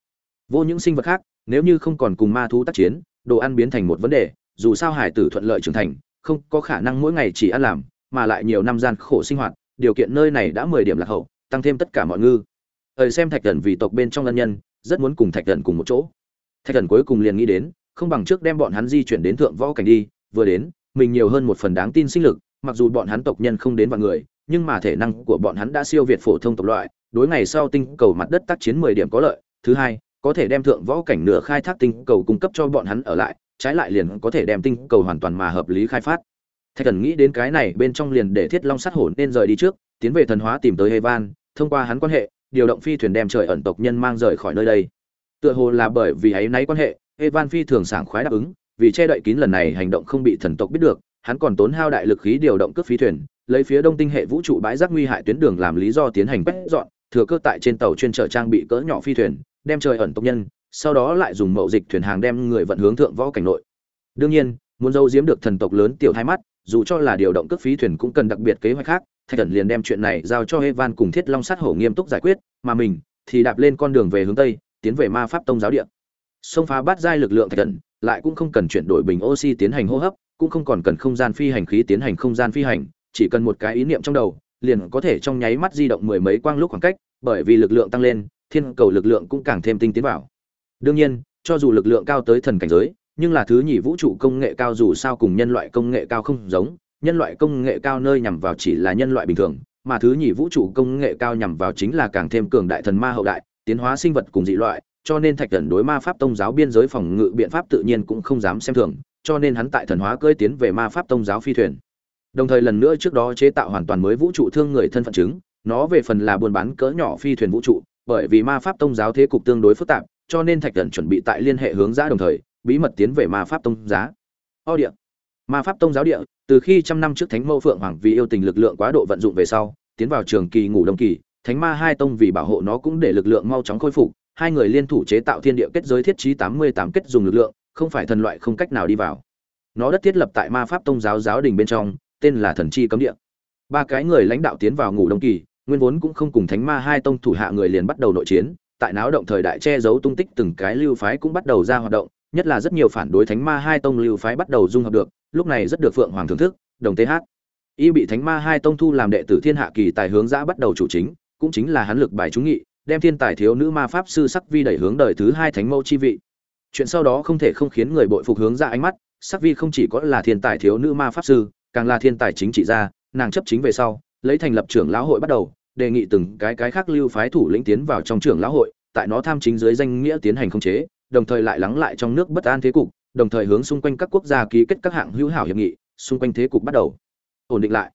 vô những sinh vật khác, nếu như không còn cùng ma thú tác chiến, đồ ăn biến thành một vấn đề, dù sao hải tử thuận lợi trưởng thành, không có khả năng mỗi ngày chỉ ăn làm, mà lại nhiều năm gian khổ sinh hoạt, điều kiện nơi này đã mười điểm lạc hậu, tăng thêm tất cả mọi ngư. Ờ xem thạch thần vì tộc bên trong lân nhân, rất muốn cùng thạch thần cùng một chỗ. Thạch thần cuối cùng liền nghĩ đến, không bằng trước đem bọn hắn di chuyển đến thượng võ cảnh đi, vừa đến, mình nhiều hơn một phần đáng tin sinh lực mặc dù bọn hắn tộc nhân không đến vạn người nhưng mà thể năng của bọn hắn đã siêu việt phổ thông tộc loại đối ngày sau tinh cầu mặt đất tác chiến mười điểm có lợi. Thứ hai có thể đem thượng võ cảnh nửa khai thác tinh cầu cung cấp cho bọn hắn ở lại trái lại liền có thể đem tinh cầu hoàn toàn mà hợp lý khai phát. Thạch thần nghĩ đến cái này bên trong liền để thiết long sát hồn nên rời đi trước tiến về thần hóa tìm tới Evan, thông qua hắn quan hệ điều động phi thuyền đem trời ẩn tộc nhân mang rời khỏi nơi đây. Tựa hồ là bởi vì ấy nãy quan hệ Evan phi thường sảng khoái đáp ứng vì che đậy kín lần này hành động không bị thần tộc biết được hắn còn tốn hao đại lực khí điều động cướp phi thuyền, lấy phía đông tinh hệ vũ trụ bãi rác nguy hại tuyến đường làm lý do tiến hành quét dọn, thừa cơ tại trên tàu chuyên trở trang bị cỡ nhỏ phi thuyền, đem trời ẩn tộc nhân, sau đó lại dùng mậu dịch thuyền hàng đem người vận hướng thượng võ cảnh nội. Đương nhiên, muốn giấu giếm được thần tộc lớn tiểu hai mắt, dù cho là điều động cướp phí thuyền cũng cần đặc biệt kế hoạch khác, thạch thần liền đem chuyện này giao cho evan cùng thiết long sát hổ nghiêm túc giải quyết, mà mình thì đạp lên con đường về hướng tây, tiến về ma pháp tông giáo điện xông phá bát giai lực lượng thạch thần, lại cũng không cần chuyển đổi bình oxy tiến hành hô hấp, cũng không còn cần không gian phi hành khí tiến hành không gian phi hành, chỉ cần một cái ý niệm trong đầu, liền có thể trong nháy mắt di động mười mấy quang lúc khoảng cách, bởi vì lực lượng tăng lên, thiên cầu lực lượng cũng càng thêm tinh tiến vào. Đương nhiên, cho dù lực lượng cao tới thần cảnh giới, nhưng là thứ nhì vũ trụ công nghệ cao dù sao cùng nhân loại công nghệ cao không giống, nhân loại công nghệ cao nơi nhằm vào chỉ là nhân loại bình thường, mà thứ nhì vũ trụ công nghệ cao nhằm vào chính là càng thêm cường đại thần ma hậu đại, tiến hóa sinh vật cùng dị loại cho nên thạch thần đối ma pháp tông giáo biên giới phòng ngự biện pháp tự nhiên cũng không dám xem thường, cho nên hắn tại thần hóa cơi tiến về ma pháp tông giáo phi thuyền. Đồng thời lần nữa trước đó chế tạo hoàn toàn mới vũ trụ thương người thân phận chứng, nó về phần là buôn bán cỡ nhỏ phi thuyền vũ trụ, bởi vì ma pháp tông giáo thế cục tương đối phức tạp, cho nên thạch thần chuẩn bị tại liên hệ hướng giã đồng thời, bí mật tiến về ma pháp tông giá. O địa. Ma pháp tông giáo địa, từ khi trăm năm trước thánh mẫu phượng hoàng vì yêu tình lực lượng quá độ vận dụng về sau, tiến vào trường kỳ ngủ đông kỳ, thánh ma hai tông vì bảo hộ nó cũng để lực lượng mau chóng khôi phục hai người liên thủ chế tạo thiên địa kết giới thiết trí tám mươi tám kết dùng lực lượng, không phải thần loại không cách nào đi vào. Nó đất thiết lập tại ma pháp tông giáo giáo đình bên trong, tên là thần chi cấm địa. Ba cái người lãnh đạo tiến vào ngủ đông kỳ, nguyên vốn cũng không cùng thánh ma hai tông thủ hạ người liền bắt đầu nội chiến, tại náo động thời đại che giấu tung tích từng cái lưu phái cũng bắt đầu ra hoạt động, nhất là rất nhiều phản đối thánh ma hai tông lưu phái bắt đầu dung hợp được, lúc này rất được phượng hoàng thưởng thức, đồng th y bị thánh ma hai tông thu làm đệ tử thiên hạ kỳ tài hướng giã bắt đầu chủ chính, cũng chính là hắn lực bài chúng nghị đem thiên tài thiếu nữ ma pháp sư sắc vi đẩy hướng đời thứ hai thánh mẫu chi vị. Chuyện sau đó không thể không khiến người bội phục hướng ra ánh mắt, sắc vi không chỉ có là thiên tài thiếu nữ ma pháp sư, càng là thiên tài chính trị gia, nàng chấp chính về sau, lấy thành lập trưởng lão hội bắt đầu, đề nghị từng cái cái khác lưu phái thủ lĩnh tiến vào trong trưởng lão hội, tại nó tham chính dưới danh nghĩa tiến hành khống chế, đồng thời lại lắng lại trong nước bất an thế cục, đồng thời hướng xung quanh các quốc gia ký kết các hạng hữu hảo hiệp nghị, xung quanh thế cục bắt đầu ổn định lại.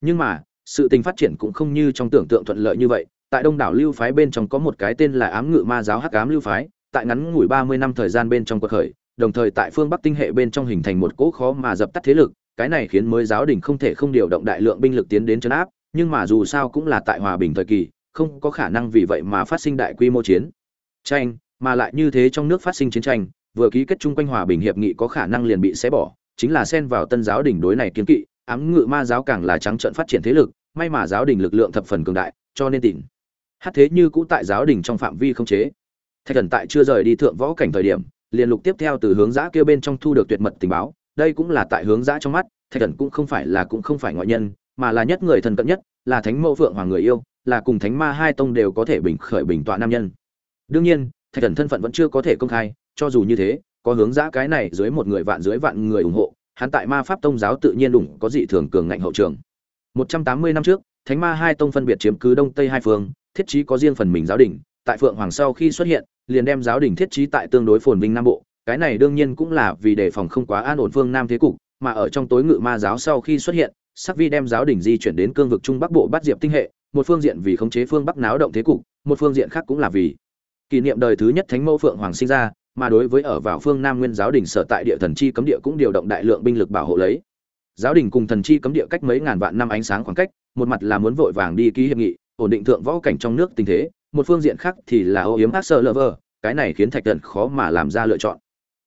Nhưng mà, sự tình phát triển cũng không như trong tưởng tượng thuận lợi như vậy tại đông đảo lưu phái bên trong có một cái tên là ám ngự ma giáo hắc ám lưu phái, tại ngắn ngủi ba mươi năm thời gian bên trong cuộc khởi, đồng thời tại phương bắc tinh hệ bên trong hình thành một cỗ khó mà dập tắt thế lực, cái này khiến mới giáo đình không thể không điều động đại lượng binh lực tiến đến chấn áp, nhưng mà dù sao cũng là tại hòa bình thời kỳ, không có khả năng vì vậy mà phát sinh đại quy mô chiến tranh, mà lại như thế trong nước phát sinh chiến tranh, vừa ký kết chung quanh hòa bình hiệp nghị có khả năng liền bị xé bỏ, chính là xen vào tân giáo đỉnh đối này kiến kỵ, ám ngự ma giáo càng là trắng trợn phát triển thế lực, may mà giáo đình lực lượng thập phần cường đại, cho nên tìm hát thế như cũ tại giáo đình trong phạm vi không chế. Thạch thần tại chưa rời đi thượng võ cảnh thời điểm, liền lục tiếp theo từ hướng giã kêu bên trong thu được tuyệt mật tình báo, đây cũng là tại hướng giã trong mắt, thạch thần cũng không phải là cũng không phải ngoại nhân, mà là nhất người thân cận nhất, là thánh mẫu phượng hoàng người yêu, là cùng thánh ma hai tông đều có thể bình khởi bình tọa nam nhân. Đương nhiên, thạch thần thân phận vẫn chưa có thể công khai, cho dù như thế, có hướng giã cái này dưới một người vạn dưới vạn người ủng hộ, hắn tại ma pháp tông giáo tự nhiên đủng có dị thường cường ngạnh hậu trường. 180 năm trước, thánh ma hai tông phân biệt chiếm cứ đông tây hai phương thiết trí có riêng phần mình giáo đình, tại phượng hoàng sau khi xuất hiện, liền đem giáo đình thiết trí tại tương đối phồn vinh nam bộ. Cái này đương nhiên cũng là vì đề phòng không quá an ổn phương nam thế cục, mà ở trong tối ngự ma giáo sau khi xuất hiện, sắc vi đem giáo đình di chuyển đến cương vực trung bắc bộ bắt diệp tinh hệ, một phương diện vì khống chế phương bắc náo động thế cục, một phương diện khác cũng là vì kỷ niệm đời thứ nhất thánh mẫu phượng hoàng sinh ra, mà đối với ở vào phương nam nguyên giáo đình sở tại địa thần chi cấm địa cũng điều động đại lượng binh lực bảo hộ lấy. Giáo đình cùng thần chi cấm địa cách mấy ngàn vạn năm ánh sáng khoảng cách, một mặt là muốn vội vàng đi ký hiệp nghị ổn định thượng võ cảnh trong nước tình thế, một phương diện khác thì là ô yếm ác sơ lơ vơ cái này khiến thạch thần khó mà làm ra lựa chọn.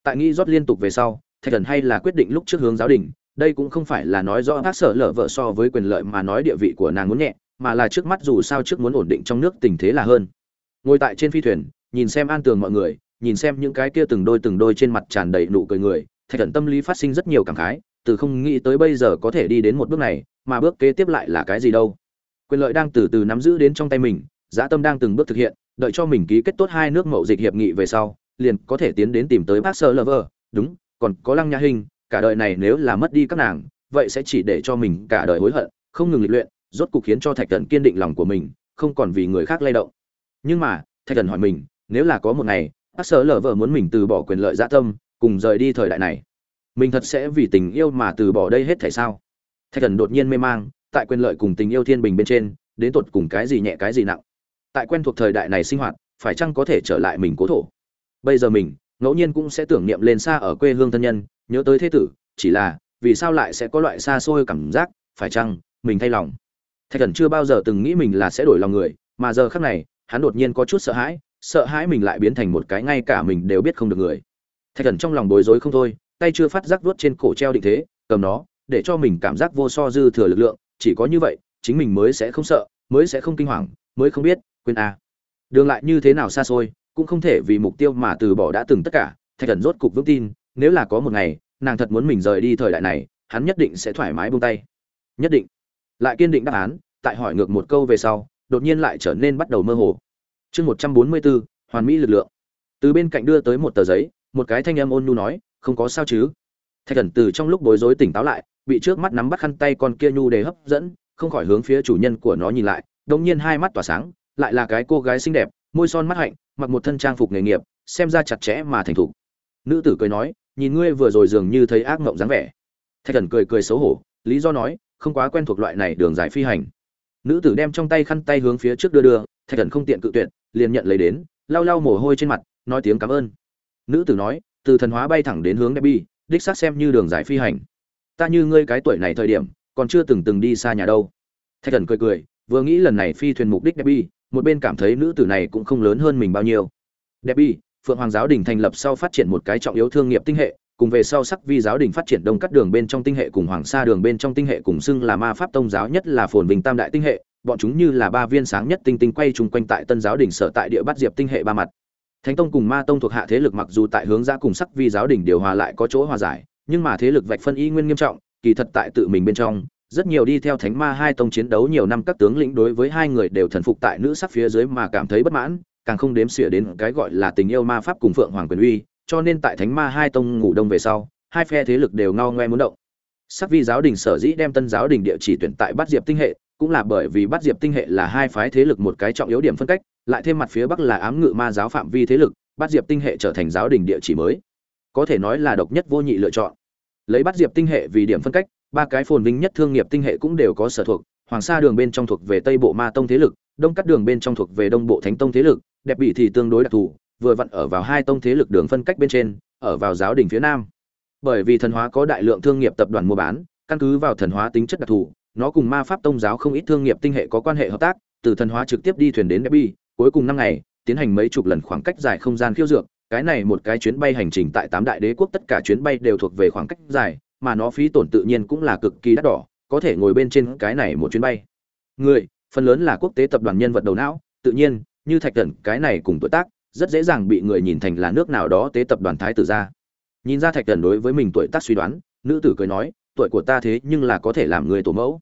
Tại nghĩ rót liên tục về sau, thạch thần hay là quyết định lúc trước hướng giáo đình, đây cũng không phải là nói rõ ác sở lở vợ so với quyền lợi mà nói địa vị của nàng muốn nhẹ, mà là trước mắt dù sao trước muốn ổn định trong nước tình thế là hơn. Ngồi tại trên phi thuyền, nhìn xem an tường mọi người, nhìn xem những cái kia từng đôi từng đôi trên mặt tràn đầy nụ cười người, thạch thần tâm lý phát sinh rất nhiều cảm khái, từ không nghĩ tới bây giờ có thể đi đến một bước này, mà bước kế tiếp lại là cái gì đâu quyền lợi đang từ từ nắm giữ đến trong tay mình dã tâm đang từng bước thực hiện, đợi cho mình ký kết tốt hai nước mậu dịch hiệp nghị về sau, liền có thể tiến đến tìm tới bác sơ lover đúng, còn có lăng Nhã hình cả đời này nếu là mất đi các nàng, vậy sẽ chỉ để cho mình cả đời hối hận, không ngừng lịch luyện, rốt cục khiến cho thạch thần kiên định lòng của mình, không còn vì người khác lay động. Nhưng mà, thạch thần hỏi mình, nếu là có một ngày bác sơ lờ vợ muốn mình từ bỏ quyền lợi dã tâm, cùng rời đi thời đại này, mình thật sẽ vì tình yêu mà từ bỏ đây hết thể sao? Thạch thần đột nhiên mê mang tại quyền lợi cùng tình yêu thiên bình bên trên, đến tột cùng cái gì nhẹ cái gì nặng. Tại quen thuộc thời đại này sinh hoạt, phải chăng có thể trở lại mình cố thổ? Bây giờ mình, ngẫu nhiên cũng sẽ tưởng niệm lên xa ở quê hương thân nhân, nhớ tới thế tử, chỉ là, vì sao lại sẽ có loại xa xôi cảm giác, phải chăng, mình thay lòng? Thạch thần chưa bao giờ từng nghĩ mình là sẽ đổi lòng người, mà giờ khác này, hắn đột nhiên có chút sợ hãi sợ hãi mình lại biến thành một cái ngay cả mình đều biết không được người. Thạch thần trong lòng bối rối không thôi, tay chưa phát giác vuốt trên cổ treo định thế, cầm nó, để cho mình cảm giác vô so dư thừa lực lượng chỉ có như vậy, chính mình mới sẽ không sợ, mới sẽ không kinh hoàng, mới không biết, quên a. Đường lại như thế nào xa xôi, cũng không thể vì mục tiêu mà từ bỏ đã từng tất cả, thạch thần rốt cục vững tin, nếu là có một ngày, nàng thật muốn mình rời đi thời đại này, hắn nhất định sẽ thoải mái buông tay. Nhất định. Lại kiên định đáp án, tại hỏi ngược một câu về sau, đột nhiên lại trở nên bắt đầu mơ hồ. Chương một trăm bốn mươi bốn hoàn mỹ lực lượng. Từ bên cạnh đưa tới một tờ giấy, một cái thanh âm ôn nhu nói, không có sao chứ. Thạch thần từ trong lúc bối rối tỉnh táo lại bị trước mắt nắm bắt khăn tay con kia nhu để hấp dẫn không khỏi hướng phía chủ nhân của nó nhìn lại đống nhiên hai mắt tỏa sáng lại là cái cô gái xinh đẹp môi son mắt hạnh mặc một thân trang phục nghề nghiệp xem ra chặt chẽ mà thành thục. Nữ tử cười nói nhìn ngươi vừa rồi dường như thấy ác mộng dáng vẻ. Thạch thần cười cười xấu hổ lý do nói không quá quen thuộc loại này đường dài phi hành. Nữ tử đem trong tay khăn tay hướng phía trước đưa đưa thạch thần không tiện cự tuyệt liền nhận lấy đến lau lau mồ hôi trên mặt nói tiếng cảm ơn. Nữ tử nói từ thần hóa bay thẳng đến hướng Debbie, đích xác xem như đường dài phi hành. Ta như ngươi cái tuổi này thời điểm, còn chưa từng từng đi xa nhà đâu. Thạch Thần cười cười, vừa nghĩ lần này phi thuyền mục đích Debbie, một bên cảm thấy nữ tử này cũng không lớn hơn mình bao nhiêu. Debbie, Phượng Hoàng giáo đình thành lập sau phát triển một cái trọng yếu thương nghiệp tinh hệ, cùng về sau sắc vi giáo đình phát triển đông cắt đường bên trong tinh hệ cùng hoàng sa đường bên trong tinh hệ cùng xưng là ma pháp tông giáo nhất là phồn bình tam đại tinh hệ, bọn chúng như là ba viên sáng nhất tinh tinh quay chung quanh tại tân giáo đình sở tại địa bát diệp tinh hệ ba mặt Thánh tông cùng Ma tông thuộc hạ thế lực mặc dù tại hướng ra cùng sắc vi giáo đỉnh điều hòa lại có chỗ hòa giải, nhưng mà thế lực vạch phân y nguyên nghiêm trọng, kỳ thật tại tự mình bên trong, rất nhiều đi theo thánh ma hai tông chiến đấu nhiều năm các tướng lĩnh đối với hai người đều thần phục tại nữ sắc phía dưới mà cảm thấy bất mãn càng không đếm xỉa đến cái gọi là tình yêu ma pháp cùng phượng hoàng quyền uy cho nên tại thánh ma hai tông ngủ đông về sau hai phe thế lực đều ngao ngoe muốn động. Sắc vi giáo đình sở dĩ đem tân giáo đình địa chỉ tuyển tại bát diệp tinh hệ cũng là bởi vì bát diệp tinh hệ là hai phái thế lực một cái trọng yếu điểm phân cách lại thêm mặt phía bắc là ám ngự ma giáo phạm vi thế lực bát diệp tinh hệ trở thành giáo đình địa chỉ mới có thể nói là độc nhất vô nhị lựa chọn. Lấy bắt diệp tinh hệ vì điểm phân cách, ba cái phồn vinh nhất thương nghiệp tinh hệ cũng đều có sở thuộc, hoàng sa đường bên trong thuộc về tây bộ ma tông thế lực, đông cắt đường bên trong thuộc về đông bộ thánh tông thế lực, đẹp bị thì tương đối đặc thù, vừa vặn ở vào hai tông thế lực đường phân cách bên trên, ở vào giáo đình phía nam. Bởi vì thần hóa có đại lượng thương nghiệp tập đoàn mua bán, căn cứ vào thần hóa tính chất đặc thù, nó cùng ma pháp tông giáo không ít thương nghiệp tinh hệ có quan hệ hợp tác, từ thần hóa trực tiếp đi thuyền đến đẹp bi cuối cùng năm ngày, tiến hành mấy chục lần khoảng cách dài không gian khiêu dược cái này một cái chuyến bay hành trình tại tám đại đế quốc tất cả chuyến bay đều thuộc về khoảng cách dài, mà nó phí tổn tự nhiên cũng là cực kỳ đắt đỏ, có thể ngồi bên trên cái này một chuyến bay. Người, phần lớn là quốc tế tập đoàn nhân vật đầu não, tự nhiên, như thạch thần cái này cùng tuổi tác, rất dễ dàng bị người nhìn thành là nước nào đó tế tập đoàn thái tử ra. Nhìn ra thạch thần đối với mình tuổi tác suy đoán, nữ tử cười nói, tuổi của ta thế nhưng là có thể làm người tổ mẫu.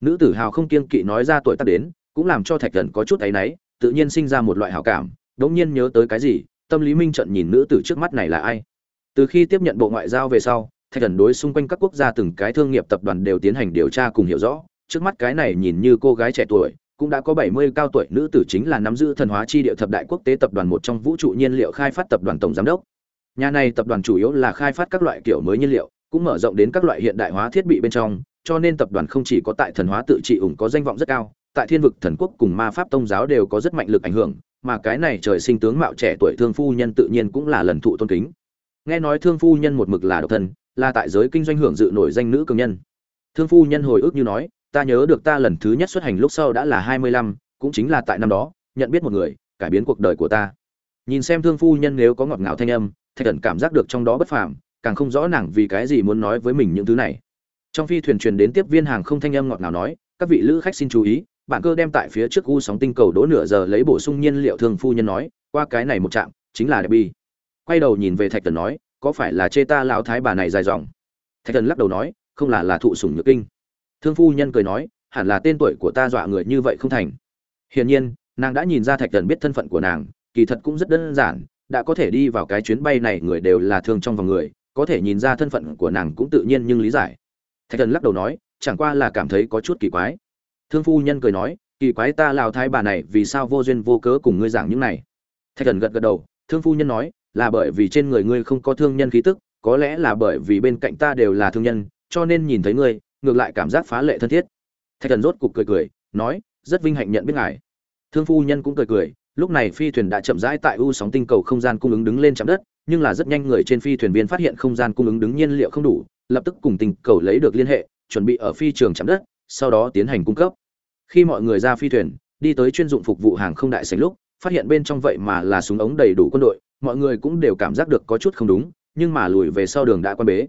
Nữ tử hào không kiên kỵ nói ra tuổi tác đến, cũng làm cho thạch thần có chút áy náy, tự nhiên sinh ra một loại hảo cảm, đống nhiên nhớ tới cái gì tâm lý minh trận nhìn nữ tử trước mắt này là ai từ khi tiếp nhận bộ ngoại giao về sau thạch thần đối xung quanh các quốc gia từng cái thương nghiệp tập đoàn đều tiến hành điều tra cùng hiểu rõ trước mắt cái này nhìn như cô gái trẻ tuổi cũng đã có 70 cao tuổi nữ tử chính là nắm giữ thần hóa chi địa thập đại quốc tế tập đoàn một trong vũ trụ nhiên liệu khai phát tập đoàn tổng giám đốc. Nhà này tập đoàn chủ yếu là khai phát các loại kiểu mới nhiên liệu, cũng mở rộng đến các loại hiện đại hóa thiết bị bên trong, cho nên tập đoàn không chỉ có tại thần hóa tự trị ủng có danh vọng rất cao, tại thiên vực thần quốc cùng ma pháp tông giáo đều có rất mạnh lực ảnh hưởng, mà cái này trời sinh tướng mạo trẻ tuổi thương phu nhân tự nhiên cũng là lần thụ tôn kính. Nghe nói thương phu nhân một mực là độc thân, là tại giới kinh doanh hưởng dự nổi danh nữ cường nhân. Thương phu nhân hồi ức như nói, ta nhớ được ta lần thứ nhất xuất hành lúc sau đã là hai mươi lăm, cũng chính là tại năm đó, nhận biết một người, cải biến cuộc đời của ta. Nhìn xem thương phu nhân nếu có ngọt ngào thanh âm, Thạch Cẩn cảm giác được trong đó bất phàm, càng không rõ nàng vì cái gì muốn nói với mình những thứ này. Trong phi thuyền truyền đến tiếp viên hàng không thanh âm ngọt ngào nói, các vị lữ khách xin chú ý, bạn cơ đem tại phía trước u sóng tinh cầu đỗ nửa giờ lấy bổ sung nhiên liệu thương phu nhân nói, qua cái này một chạm, chính là Debbie. Quay đầu nhìn về Thạch thần nói, có phải là chê ta lão thái bà này dài dòng? Thạch thần lắc đầu nói, không là là thụ sủng nhược kinh thương phu nhân cười nói hẳn là tên tuổi của ta dọa người như vậy không thành hiển nhiên nàng đã nhìn ra thạch thần biết thân phận của nàng kỳ thật cũng rất đơn giản đã có thể đi vào cái chuyến bay này người đều là thương trong vòng người có thể nhìn ra thân phận của nàng cũng tự nhiên nhưng lý giải thạch thần lắc đầu nói chẳng qua là cảm thấy có chút kỳ quái thương phu nhân cười nói, kỳ quái ta lào thái bà này vì sao vô duyên vô cớ cùng ngươi giảng những này? Thạch thần gật gật đầu, thương phu nhân nói, là bởi vì trên người ngươi không có thương nhân khí tức, có lẽ là bởi vì bên cạnh ta đều là thương nhân, cho nên nhìn thấy ngươi, ngược lại cảm giác phá lệ thân thiết. Thạch thần rốt cục cười cười, nói, rất vinh hạnh nhận biết ngài. Thương phu nhân cũng cười cười, lúc này phi thuyền đã chậm rãi tại u sóng tinh cầu không gian cung ứng đứng lên chạm đất, nhưng là rất nhanh người trên phi thuyền viên phát hiện không gian cung ứng đứng nhiên liệu không đủ, lập tức cùng tinh cầu lấy được liên hệ, chuẩn bị ở phi trường chạm đất, sau đó tiến hành cung cấp khi mọi người ra phi thuyền, đi tới chuyên dụng phục vụ hàng không đại sảnh lúc, phát hiện bên trong vậy mà là súng ống đầy đủ quân đội, mọi người cũng đều cảm giác được có chút không đúng, nhưng mà lùi về sau đường đã quan bế.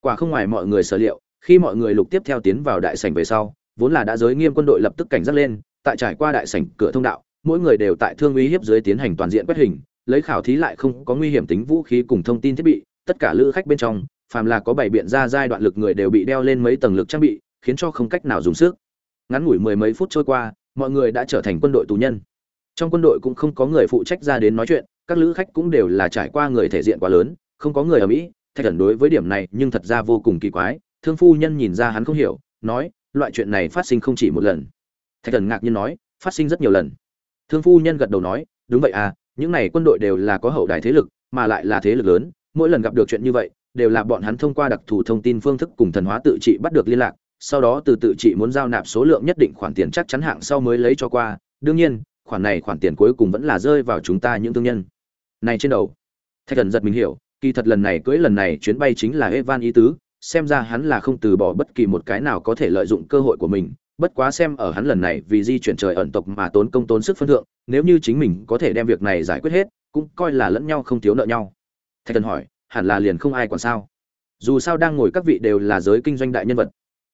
Quả không ngoài mọi người sở liệu, khi mọi người lục tiếp theo tiến vào đại sảnh về sau, vốn là đã giới nghiêm quân đội lập tức cảnh giác lên, tại trải qua đại sảnh cửa thông đạo, mỗi người đều tại thương uy hiếp dưới tiến hành toàn diện quét hình, lấy khảo thí lại không có nguy hiểm tính vũ khí cùng thông tin thiết bị, tất cả lữ khách bên trong, phàm là có bảy biện ra giai đoạn lực người đều bị đeo lên mấy tầng lực trang bị, khiến cho không cách nào dùng sức ngắn ngủi mười mấy phút trôi qua, mọi người đã trở thành quân đội tù nhân. Trong quân đội cũng không có người phụ trách ra đến nói chuyện, các lữ khách cũng đều là trải qua người thể diện quá lớn, không có người ở mỹ. Thạch thần đối với điểm này nhưng thật ra vô cùng kỳ quái, thương phu nhân nhìn ra hắn không hiểu, nói, loại chuyện này phát sinh không chỉ một lần. Thạch thần ngạc nhiên nói, phát sinh rất nhiều lần. Thương phu nhân gật đầu nói, đúng vậy à những này quân đội đều là có hậu đài thế lực, mà lại là thế lực lớn, mỗi lần gặp được chuyện như vậy, đều là bọn hắn thông qua đặc thù thông tin phương thức cùng thần hóa tự trị bắt được liên lạc sau đó từ tự trị muốn giao nạp số lượng nhất định khoản tiền chắc chắn hạng sau mới lấy cho qua. Đương nhiên, khoản này khoản tiền cuối cùng vẫn là rơi vào chúng ta những thương nhân. Này trên đầu, thạch thần giật mình hiểu, kỳ thật lần này cưới lần này chuyến bay chính là evan ý tứ, xem ra hắn là không từ bỏ bất kỳ một cái nào có thể lợi dụng cơ hội của mình. Bất quá xem ở hắn lần này vì di chuyển trời ẩn tộc mà tốn công tốn sức phân thượng, nếu như chính mình có thể đem việc này giải quyết hết, cũng coi là lẫn nhau không thiếu nợ nhau. Thạch thần hỏi, hẳn là liền không ai còn sao? Dù sao đang ngồi các vị đều là giới kinh doanh đại nhân vật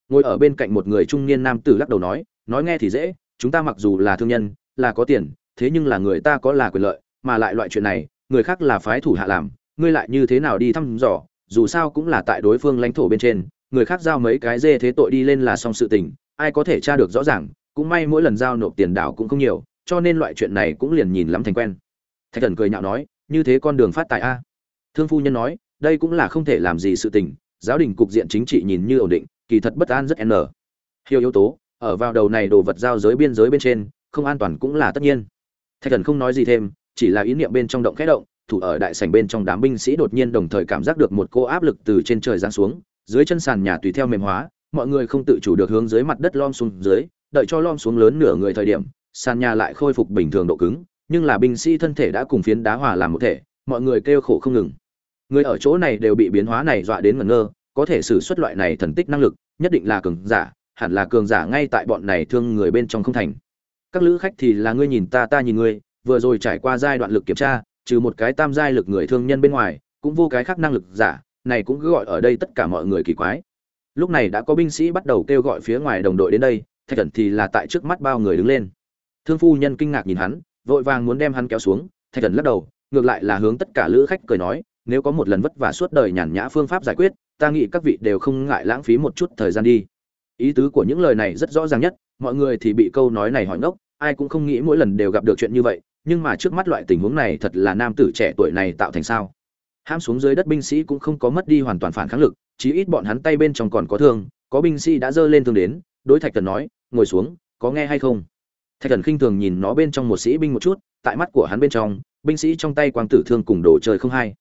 ngồi ở bên cạnh một người trung niên nam tử lắc đầu nói nói nghe thì dễ, chúng ta mặc dù là thương nhân, là có tiền, thế nhưng là người ta có là quyền lợi, mà lại loại chuyện này, người khác là phái thủ hạ làm, ngươi lại như thế nào đi thăm dò, dù sao cũng là tại đối phương lãnh thổ bên trên, người khác giao mấy cái dê thế tội đi lên là xong sự tình, ai có thể tra được rõ ràng, cũng may mỗi lần giao nộp tiền đảo cũng không nhiều, cho nên loại chuyện này cũng liền nhìn lắm thành quen. Thạch thần cười nhạo nói, như thế con đường phát tài a. Thương phu nhân nói, đây cũng là không thể làm gì sự tình, giáo đình cục diện chính trị nhìn như ổn định kỳ thật bất an rất n. Nhiều yếu tố, ở vào đầu này đồ vật giao giới biên giới bên trên, không an toàn cũng là tất nhiên. Thạch thần không nói gì thêm, chỉ là ý niệm bên trong động khẽ động, thủ ở đại sảnh bên trong đám binh sĩ đột nhiên đồng thời cảm giác được một cô áp lực từ trên trời giáng xuống, dưới chân sàn nhà tùy theo mềm hóa, mọi người không tự chủ được hướng dưới mặt đất lom xuống dưới, đợi cho lom xuống lớn nửa người thời điểm, sàn nhà lại khôi phục bình thường độ cứng, nhưng là binh sĩ thân thể đã cùng phiến đá hòa làm một thể, mọi người kêu khổ không ngừng. Người ở chỗ này đều bị biến hóa này dọa đến ngẩn ngơ có thể sử xuất loại này thần tích năng lực, nhất định là cường giả, hẳn là cường giả ngay tại bọn này thương người bên trong không thành. Các lữ khách thì là ngươi nhìn ta ta nhìn ngươi, vừa rồi trải qua giai đoạn lực kiểm tra, trừ một cái tam giai lực người thương nhân bên ngoài, cũng vô cái khác năng lực giả, này cũng cứ gọi ở đây tất cả mọi người kỳ quái. Lúc này đã có binh sĩ bắt đầu kêu gọi phía ngoài đồng đội đến đây, thạch Cẩn thì là tại trước mắt bao người đứng lên. Thương phu nhân kinh ngạc nhìn hắn, vội vàng muốn đem hắn kéo xuống, thạch Cẩn lắc đầu, ngược lại là hướng tất cả lữ khách cười nói, nếu có một lần vất vả suốt đời nhàn nhã phương pháp giải quyết ta nghĩ các vị đều không ngại lãng phí một chút thời gian đi. Ý tứ của những lời này rất rõ ràng nhất, mọi người thì bị câu nói này hỏi ngốc, ai cũng không nghĩ mỗi lần đều gặp được chuyện như vậy, nhưng mà trước mắt loại tình huống này thật là nam tử trẻ tuổi này tạo thành sao? Ham xuống dưới đất binh sĩ cũng không có mất đi hoàn toàn phản kháng lực, chí ít bọn hắn tay bên trong còn có thương, có binh sĩ đã giơ lên thương đến, đối thạch thần nói, ngồi xuống, có nghe hay không? Thạch thần khinh thường nhìn nó bên trong một sĩ binh một chút, tại mắt của hắn bên trong, binh sĩ trong tay quang tử thương cùng đồ chơi không hay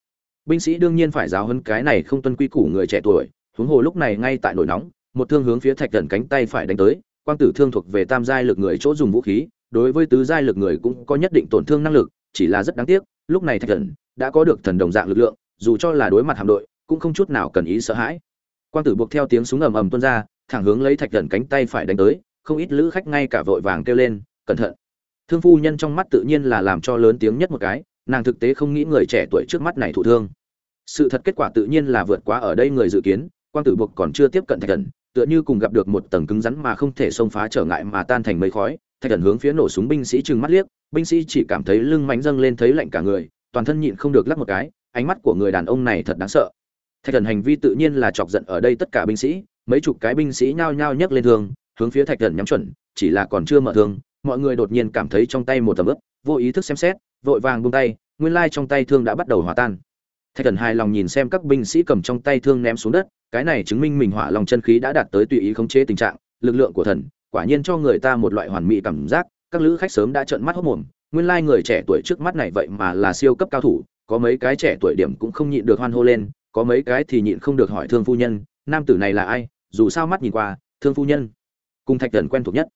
binh sĩ đương nhiên phải giáo hơn cái này không tuân quy củ người trẻ tuổi. Huống hồ lúc này ngay tại nổi nóng, một thương hướng phía thạch thần cánh tay phải đánh tới, quang tử thương thuộc về tam giai lực người chỗ dùng vũ khí, đối với tứ giai lực người cũng có nhất định tổn thương năng lực, chỉ là rất đáng tiếc, lúc này thạch thần đã có được thần đồng dạng lực lượng, dù cho là đối mặt hạm đội, cũng không chút nào cần ý sợ hãi. Quang tử buộc theo tiếng súng ầm ầm tuôn ra, thẳng hướng lấy thạch thần cánh tay phải đánh tới, không ít lữ khách ngay cả vội vàng kêu lên, cẩn thận! Thương phu nhân trong mắt tự nhiên là làm cho lớn tiếng nhất một cái nàng thực tế không nghĩ người trẻ tuổi trước mắt này thụ thương. Sự thật kết quả tự nhiên là vượt quá ở đây người dự kiến, quang tử buộc còn chưa tiếp cận thạch thần, tựa như cùng gặp được một tầng cứng rắn mà không thể xông phá trở ngại mà tan thành mây khói, thạch thần hướng phía nổ súng binh sĩ trừng mắt liếc, binh sĩ chỉ cảm thấy lưng mánh dâng lên thấy lạnh cả người, toàn thân nhịn không được lắc một cái, ánh mắt của người đàn ông này thật đáng sợ. Thạch thần hành vi tự nhiên là chọc giận ở đây tất cả binh sĩ, mấy chục cái binh sĩ nhao nhao nhấc lên thương, hướng phía thạch thần nhắm chuẩn, chỉ là còn chưa mở thương, mọi người đột nhiên cảm thấy trong tay một tầm ướp vô ý thức xem xét vội vàng buông tay, nguyên lai trong tay thương đã bắt đầu hòa tan. Thạch thần hài lòng nhìn xem các binh sĩ cầm trong tay thương ném xuống đất, cái này chứng minh mình hỏa lòng chân khí đã đạt tới tùy ý khống chế tình trạng, lực lượng của thần, quả nhiên cho người ta một loại hoàn mỹ cảm giác, các lữ khách sớm đã trợn mắt hốt mồm, nguyên lai người trẻ tuổi trước mắt này vậy mà là siêu cấp cao thủ, có mấy cái trẻ tuổi điểm cũng không nhịn được hoan hô lên, có mấy cái thì nhịn không được hỏi thương phu nhân, nam tử này là ai, dù sao mắt nhìn qua, thương phu nhân. Cùng thạch thần quen thuộc nhất.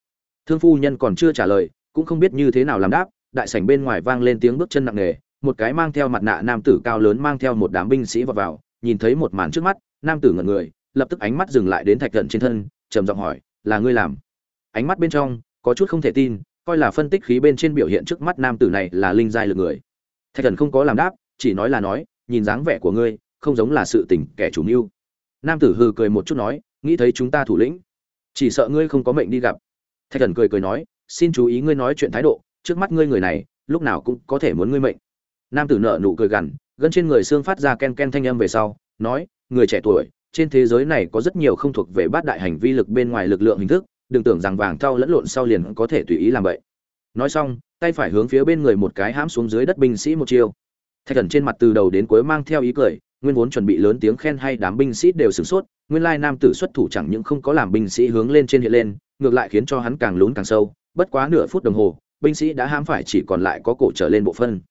Thương phu nhân còn chưa trả lời, cũng không biết như thế nào làm đáp đại sảnh bên ngoài vang lên tiếng bước chân nặng nề, một cái mang theo mặt nạ nam tử cao lớn mang theo một đám binh sĩ vào vào, nhìn thấy một màn trước mắt, nam tử ngẩn người, lập tức ánh mắt dừng lại đến thạch thần trên thân, trầm giọng hỏi, là ngươi làm? Ánh mắt bên trong, có chút không thể tin, coi là phân tích khí bên trên biểu hiện trước mắt nam tử này là linh giai lực người. Thạch thần không có làm đáp, chỉ nói là nói, nhìn dáng vẻ của ngươi, không giống là sự tình kẻ chủ mưu. Nam tử hừ cười một chút nói, nghĩ thấy chúng ta thủ lĩnh, chỉ sợ ngươi không có mệnh đi gặp. Thạch Cẩn cười cười nói, xin chú ý ngươi nói chuyện thái độ trước mắt ngươi người này, lúc nào cũng có thể muốn ngươi mệnh. Nam tử nợ nụ cười gằn, gân trên người xương phát ra ken ken thanh âm về sau, nói, người trẻ tuổi, trên thế giới này có rất nhiều không thuộc về bát đại hành vi lực bên ngoài lực lượng hình thức, đừng tưởng rằng vàng thau lẫn lộn sau liền có thể tùy ý làm vậy. Nói xong, tay phải hướng phía bên người một cái hãm xuống dưới đất binh sĩ một chiêu. Thạch thần trên mặt từ đầu đến cuối mang theo ý cười, nguyên vốn chuẩn bị lớn tiếng khen hay đám binh sĩ đều sửng sốt, nguyên lai nam tử xuất thủ chẳng những không có làm binh sĩ hướng lên trên hiện lên, ngược lại khiến cho hắn càng lún càng sâu, bất quá nửa phút đồng hồ binh sĩ đã hãm phải chỉ còn lại có cổ trở lên bộ phân.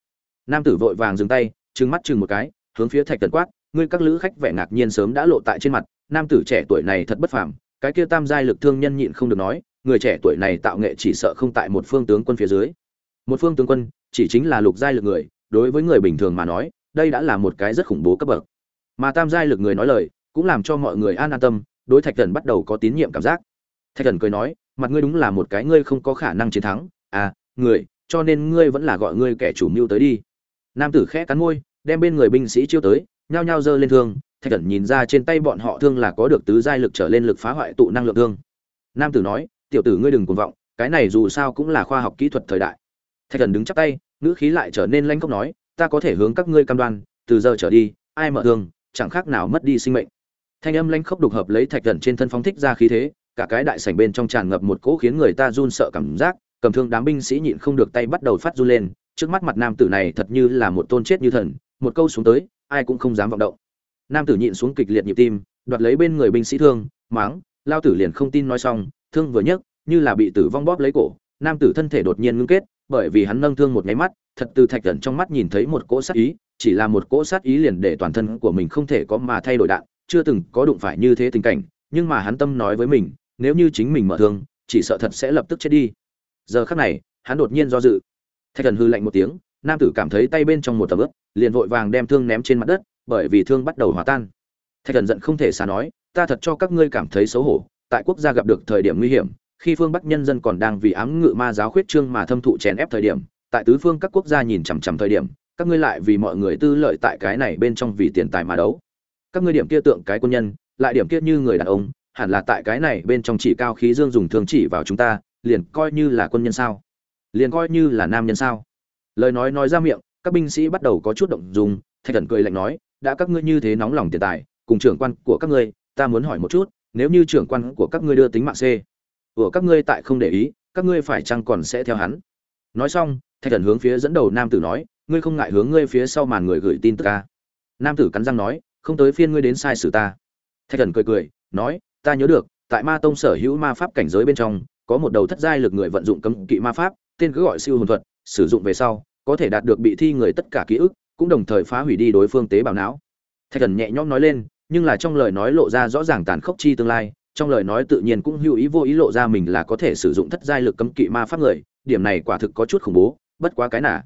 Nam tử vội vàng dừng tay, trừng mắt chừng một cái, hướng phía thạch tần quát, ngươi các lữ khách vẻ ngạc nhiên sớm đã lộ tại trên mặt, nam tử trẻ tuổi này thật bất phàm, cái kia tam giai lực thương nhân nhịn không được nói, người trẻ tuổi này tạo nghệ chỉ sợ không tại một phương tướng quân phía dưới. Một phương tướng quân chỉ chính là lục giai lực người, đối với người bình thường mà nói, đây đã là một cái rất khủng bố cấp bậc. Mà tam giai lực người nói lời, cũng làm cho mọi người an an tâm, đối thạch thần bắt đầu có tín nhiệm cảm giác. Thạch thần cười nói, mặt ngươi đúng là một cái ngươi không có khả năng chiến thắng à người, cho nên ngươi vẫn là gọi ngươi kẻ chủ mưu tới đi. Nam tử khẽ cắn môi, đem bên người binh sĩ chiêu tới, nhao nhao giơ lên thương, thạch cẩn nhìn ra trên tay bọn họ thương là có được tứ giai lực trở lên lực phá hoại tụ năng lượng thương. Nam tử nói, tiểu tử ngươi đừng cuồng vọng, cái này dù sao cũng là khoa học kỹ thuật thời đại. Thạch cẩn đứng chắp tay, ngữ khí lại trở nên lanh cốc nói, ta có thể hướng các ngươi cam đoan, từ giờ trở đi, ai mở thương, chẳng khác nào mất đi sinh mệnh. Thanh âm lanh khốc đục hợp lấy thạch cẩn trên thân phóng thích ra khí thế, cả cái đại sảnh bên trong tràn ngập một cỗ khiến người ta run sợ cảm giác cầm thương đám binh sĩ nhịn không được tay bắt đầu phát run lên, trước mắt mặt nam tử này thật như là một tôn chết như thần, một câu xuống tới, ai cũng không dám vọng động. Nam tử nhịn xuống kịch liệt nhịp tim, đoạt lấy bên người binh sĩ thương, máng, lao tử liền không tin nói xong, thương vừa nhấc, như là bị tử vong bóp lấy cổ, nam tử thân thể đột nhiên ngưng kết, bởi vì hắn nâng thương một nháy mắt, thật từ thạch thần trong mắt nhìn thấy một cỗ sát ý, chỉ là một cỗ sát ý liền để toàn thân của mình không thể có mà thay đổi đạn, chưa từng có đụng phải như thế tình cảnh, nhưng mà hắn tâm nói với mình, nếu như chính mình mở thương, chỉ sợ thật sẽ lập tức chết đi giờ khắc này, hắn đột nhiên do dự. Thạch thần hư lạnh một tiếng, nam tử cảm thấy tay bên trong một tầm ướp liền vội vàng đem thương ném trên mặt đất, bởi vì thương bắt đầu hòa tan. Thạch thần giận không thể xả nói, ta thật cho các ngươi cảm thấy xấu hổ, tại quốc gia gặp được thời điểm nguy hiểm, khi phương bắc nhân dân còn đang vì ám ngự ma giáo khuyết trương mà thâm thụ chèn ép thời điểm, tại tứ phương các quốc gia nhìn chằm chằm thời điểm, các ngươi lại vì mọi người tư lợi tại cái này bên trong vì tiền tài mà đấu. Các ngươi điểm kia tượng cái quân nhân, lại điểm kia như người đàn ông, hẳn là tại cái này bên trong chỉ cao khí dương dùng thương chỉ vào chúng ta liền coi như là quân nhân sao? Liền coi như là nam nhân sao? Lời nói nói ra miệng, các binh sĩ bắt đầu có chút động dùng thạch thần cười lạnh nói, đã các ngươi như thế nóng lòng tiền tài, cùng trưởng quan của các ngươi, ta muốn hỏi một chút, nếu như trưởng quan của các ngươi đưa tính mạng c của các ngươi tại không để ý, các ngươi phải chăng còn sẽ theo hắn? Nói xong, thạch thần hướng phía dẫn đầu nam tử nói, ngươi không ngại hướng ngươi phía sau màn người gửi tin tức ca nam tử cắn răng nói, không tới phiên ngươi đến sai sử ta. Thạch thần cười cười, nói, ta nhớ được, tại ma tông sở hữu ma pháp cảnh giới bên trong có một đầu thất giai lực người vận dụng cấm kỵ ma pháp, tên cứ gọi siêu hồn thuật, sử dụng về sau, có thể đạt được bị thi người tất cả ký ức, cũng đồng thời phá hủy đi đối phương tế bào não. Thạch thần nhẹ nhõm nói lên, nhưng là trong lời nói lộ ra rõ ràng tàn khốc chi tương lai, trong lời nói tự nhiên cũng hữu ý vô ý lộ ra mình là có thể sử dụng thất giai lực cấm kỵ ma pháp người, điểm này quả thực có chút khủng bố, bất quá cái nả.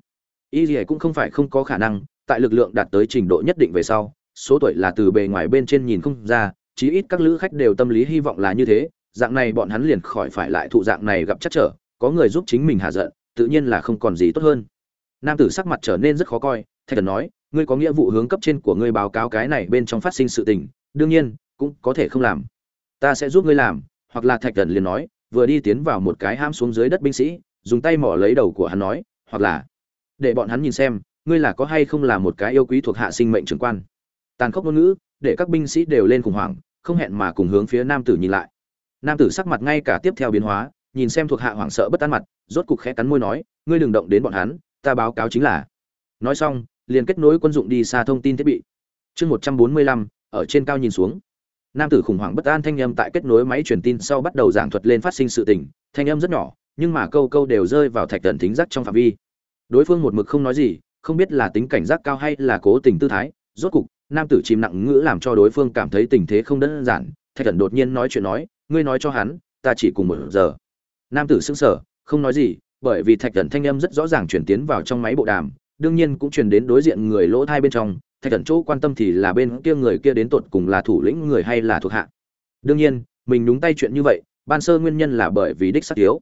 Y gì cũng không phải không có khả năng, tại lực lượng đạt tới trình độ nhất định về sau, số tuổi là từ bề ngoài bên trên nhìn không ra, chí ít các lữ khách đều tâm lý hy vọng là như thế dạng này bọn hắn liền khỏi phải lại thụ dạng này gặp chắc trở, có người giúp chính mình hạ giận, tự nhiên là không còn gì tốt hơn. Nam tử sắc mặt trở nên rất khó coi, thạch thần nói, ngươi có nghĩa vụ hướng cấp trên của ngươi báo cáo cái này bên trong phát sinh sự tình, đương nhiên, cũng có thể không làm. Ta sẽ giúp ngươi làm. Hoặc là thạch thần liền nói, vừa đi tiến vào một cái ham xuống dưới đất binh sĩ, dùng tay mỏ lấy đầu của hắn nói, hoặc là để bọn hắn nhìn xem, ngươi là có hay không là một cái yêu quý thuộc hạ sinh mệnh trưởng quan. Tàn khốc ngôn ngữ, để các binh sĩ đều lên khủng hoảng, không hẹn mà cùng hướng phía nam tử nhìn lại nam tử sắc mặt ngay cả tiếp theo biến hóa, nhìn xem thuộc hạ hoảng sợ bất an mặt, rốt cục khẽ cắn môi nói, ngươi đừng động đến bọn hắn, ta báo cáo chính là. Nói xong, liền kết nối quân dụng đi xa thông tin thiết bị. Chương một trăm bốn mươi lăm, ở trên cao nhìn xuống. Nam tử khủng hoảng bất an thanh âm tại kết nối máy truyền tin sau bắt đầu giảng thuật lên phát sinh sự tình, thanh âm rất nhỏ, nhưng mà câu câu đều rơi vào thạch tận thính giác trong phạm vi. Đối phương một mực không nói gì, không biết là tính cảnh giác cao hay là cố tình tư thái, rốt cục, nam tử chìm nặng ngữ làm cho đối phương cảm thấy tình thế không đơn giản, thạch thần đột nhiên nói chuyện nói ngươi nói cho hắn, ta chỉ cùng một giờ. Nam tử sững sờ, không nói gì, bởi vì thạch thần thanh âm rất rõ ràng chuyển tiến vào trong máy bộ đàm, đương nhiên cũng truyền đến đối diện người lỗ thai bên trong, thạch thần chỗ quan tâm thì là bên kia người kia đến tột cùng là thủ lĩnh người hay là thuộc hạ. Đương nhiên, mình đúng tay chuyện như vậy, ban sơ nguyên nhân là bởi vì đích sắc thiếu.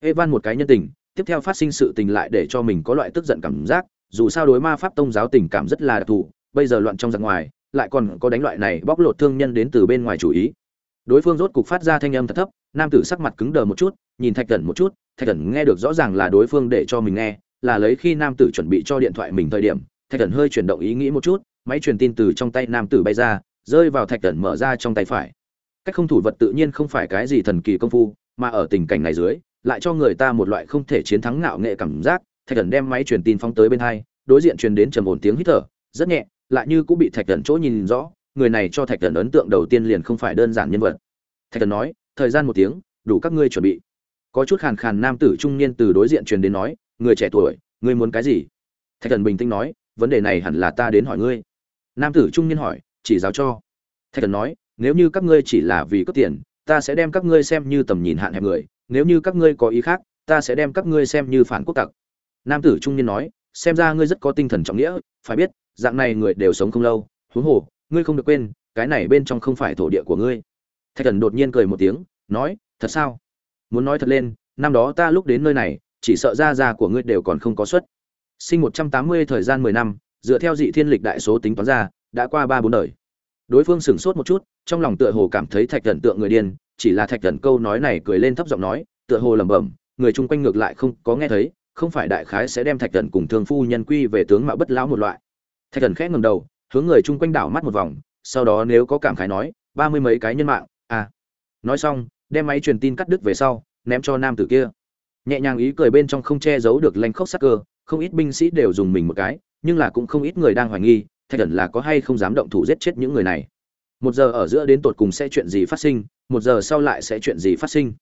Evan một cái nhân tình, tiếp theo phát sinh sự tình lại để cho mình có loại tức giận cảm giác, dù sao đối ma pháp tông giáo tình cảm rất là đặc thù, bây giờ loạn trong giặc ngoài, lại còn có đánh loại này bóc lột thương nhân đến từ bên ngoài chủ ý đối phương rốt cục phát ra thanh âm thật thấp, nam tử sắc mặt cứng đờ một chút, nhìn thạch thần một chút, thạch thần nghe được rõ ràng là đối phương để cho mình nghe, là lấy khi nam tử chuẩn bị cho điện thoại mình thời điểm, thạch thần hơi chuyển động ý nghĩ một chút, máy truyền tin từ trong tay nam tử bay ra, rơi vào thạch thần mở ra trong tay phải. Cách không thủ vật tự nhiên không phải cái gì thần kỳ công phu, mà ở tình cảnh này dưới, lại cho người ta một loại không thể chiến thắng ngạo nghệ cảm giác, thạch thần đem máy truyền tin phóng tới bên hai, đối diện truyền đến trầm ổn tiếng hít thở, rất nhẹ, lại như cũng bị thạch thần chỗ nhìn rõ người này cho thạch thần ấn tượng đầu tiên liền không phải đơn giản nhân vật. Thạch thần nói, thời gian một tiếng, đủ các ngươi chuẩn bị. Có chút khàn khàn nam tử trung niên từ đối diện truyền đến nói, người trẻ tuổi, ngươi muốn cái gì? Thạch thần bình tĩnh nói, vấn đề này hẳn là ta đến hỏi ngươi. Nam tử trung niên hỏi, chỉ giáo cho. Thạch thần nói, nếu như các ngươi chỉ là vì cướp tiền, ta sẽ đem các ngươi xem như tầm nhìn hạn hẹp người, nếu như các ngươi có ý khác, ta sẽ đem các ngươi xem như phản quốc tặc. Nam tử trung niên nói, xem ra ngươi rất có tinh thần trọng nghĩa, phải biết, dạng này người đều sống không lâu, huống hồ ngươi không được quên, cái này bên trong không phải thổ địa của ngươi. Thạch thần đột nhiên cười một tiếng, nói, thật sao? Muốn nói thật lên, năm đó ta lúc đến nơi này, chỉ sợ ra ra của ngươi đều còn không có suất sinh một trăm tám mươi, thời gian mười năm, dựa theo dị thiên lịch đại số tính toán ra, đã qua ba bốn đời. Đối phương sửng sốt một chút, trong lòng tựa hồ cảm thấy thạch thần tượng người điên, chỉ là thạch thần câu nói này cười lên thấp giọng nói, tựa hồ lẩm bẩm, người chung quanh ngược lại không có nghe thấy, không phải đại khái sẽ đem thạch thần cùng thương phu nhân quy về tướng mạo bất lão một loại. Thạch thần khẽ ngầm đầu hướng người chung quanh đảo mắt một vòng, sau đó nếu có cảm khái nói, ba mươi mấy cái nhân mạng à. Nói xong, đem máy truyền tin cắt đứt về sau, ném cho nam tử kia. Nhẹ nhàng ý cười bên trong không che giấu được lanh khốc sắc cơ, không ít binh sĩ đều dùng mình một cái, nhưng là cũng không ít người đang hoài nghi, thạch thần là có hay không dám động thủ giết chết những người này. Một giờ ở giữa đến tột cùng sẽ chuyện gì phát sinh, một giờ sau lại sẽ chuyện gì phát sinh.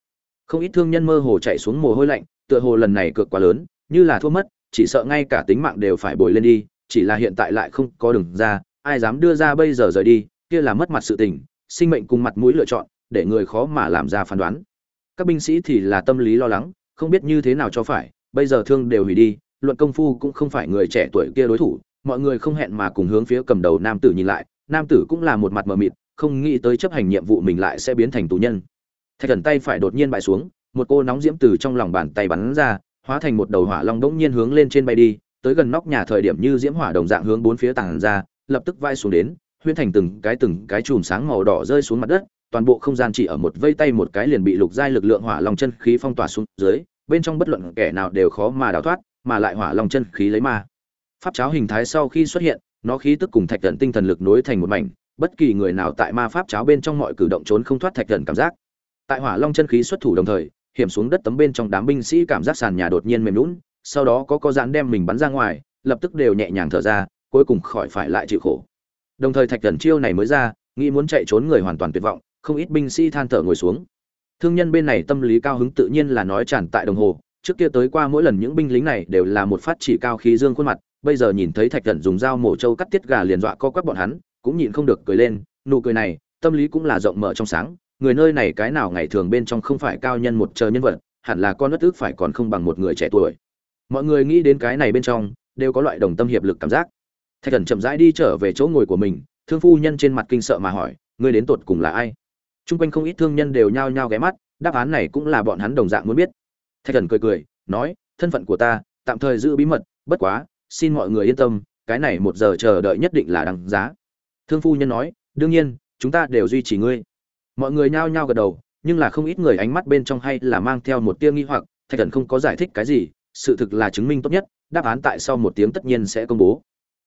Không ít thương nhân mơ hồ chạy xuống mồ hôi lạnh, tựa hồ lần này cược quá lớn, như là thua mất, chỉ sợ ngay cả tính mạng đều phải bồi lên đi chỉ là hiện tại lại không có đường ra, ai dám đưa ra bây giờ rời đi, kia là mất mặt sự tình, sinh mệnh cùng mặt mũi lựa chọn, để người khó mà làm ra phán đoán. Các binh sĩ thì là tâm lý lo lắng, không biết như thế nào cho phải, bây giờ thương đều hủy đi, luận công phu cũng không phải người trẻ tuổi kia đối thủ, mọi người không hẹn mà cùng hướng phía cầm đầu nam tử nhìn lại, nam tử cũng là một mặt mờ mịt, không nghĩ tới chấp hành nhiệm vụ mình lại sẽ biến thành tù nhân. Thạch thần tay phải đột nhiên bại xuống, một cô nóng diễm từ trong lòng bàn tay bắn ra, hóa thành một đầu hỏa long đống nhiên hướng lên trên bay đi tới gần nóc nhà thời điểm như diễm hỏa đồng dạng hướng bốn phía tàng ra, lập tức vai xuống đến huyên thành từng cái từng cái chùm sáng màu đỏ rơi xuống mặt đất, toàn bộ không gian chỉ ở một vây tay một cái liền bị lục giai lực lượng hỏa long chân khí phong tỏa xuống dưới, bên trong bất luận kẻ nào đều khó mà đào thoát, mà lại hỏa long chân khí lấy ma. Pháp cháo hình thái sau khi xuất hiện, nó khí tức cùng thạch thần tinh thần lực nối thành một mảnh, bất kỳ người nào tại ma pháp cháo bên trong mọi cử động trốn không thoát thạch thần cảm giác. Tại hỏa long chân khí xuất thủ đồng thời, hiểm xuống đất tấm bên trong đám binh sĩ cảm giác sàn nhà đột nhiên mềm lún sau đó có có dán đem mình bắn ra ngoài, lập tức đều nhẹ nhàng thở ra, cuối cùng khỏi phải lại chịu khổ. Đồng thời thạch thần chiêu này mới ra, nghĩ muốn chạy trốn người hoàn toàn tuyệt vọng, không ít binh sĩ than thở ngồi xuống. Thương nhân bên này tâm lý cao hứng tự nhiên là nói tràn tại đồng hồ, trước kia tới qua mỗi lần những binh lính này đều là một phát chỉ cao khí dương khuôn mặt, bây giờ nhìn thấy thạch thần dùng dao mổ trâu cắt tiết gà liền dọa co quắp bọn hắn, cũng nhịn không được cười lên, nụ cười này, tâm lý cũng là rộng mở trong sáng, người nơi này cái nào ngày thường bên trong không phải cao nhân một chờ nhân vật, hẳn là con đất ước phải còn không bằng một người trẻ tuổi mọi người nghĩ đến cái này bên trong đều có loại đồng tâm hiệp lực cảm giác thạch thần chậm rãi đi trở về chỗ ngồi của mình thương phu nhân trên mặt kinh sợ mà hỏi ngươi đến tột cùng là ai Trung quanh không ít thương nhân đều nhao nhao ghé mắt, đáp án này cũng là bọn hắn đồng dạng muốn biết. Thạch Thần cười cười, nói, thân phận của ta, tạm thời giữ bí mật, bất quá, xin mọi người yên tâm, cái này một giờ chờ đợi nhất định là đằng giá. Thương phu nhân nói, đương nhiên, chúng ta đều duy trì ngươi. Mọi người nhao nhao gật đầu, nhưng là không ít người ánh mắt bên trong hay là mang theo một tia nghi hoặc, Thạch Thần không có giải thích cái gì, sự thực là chứng minh tốt nhất, đáp án tại sau một tiếng tất nhiên sẽ công bố.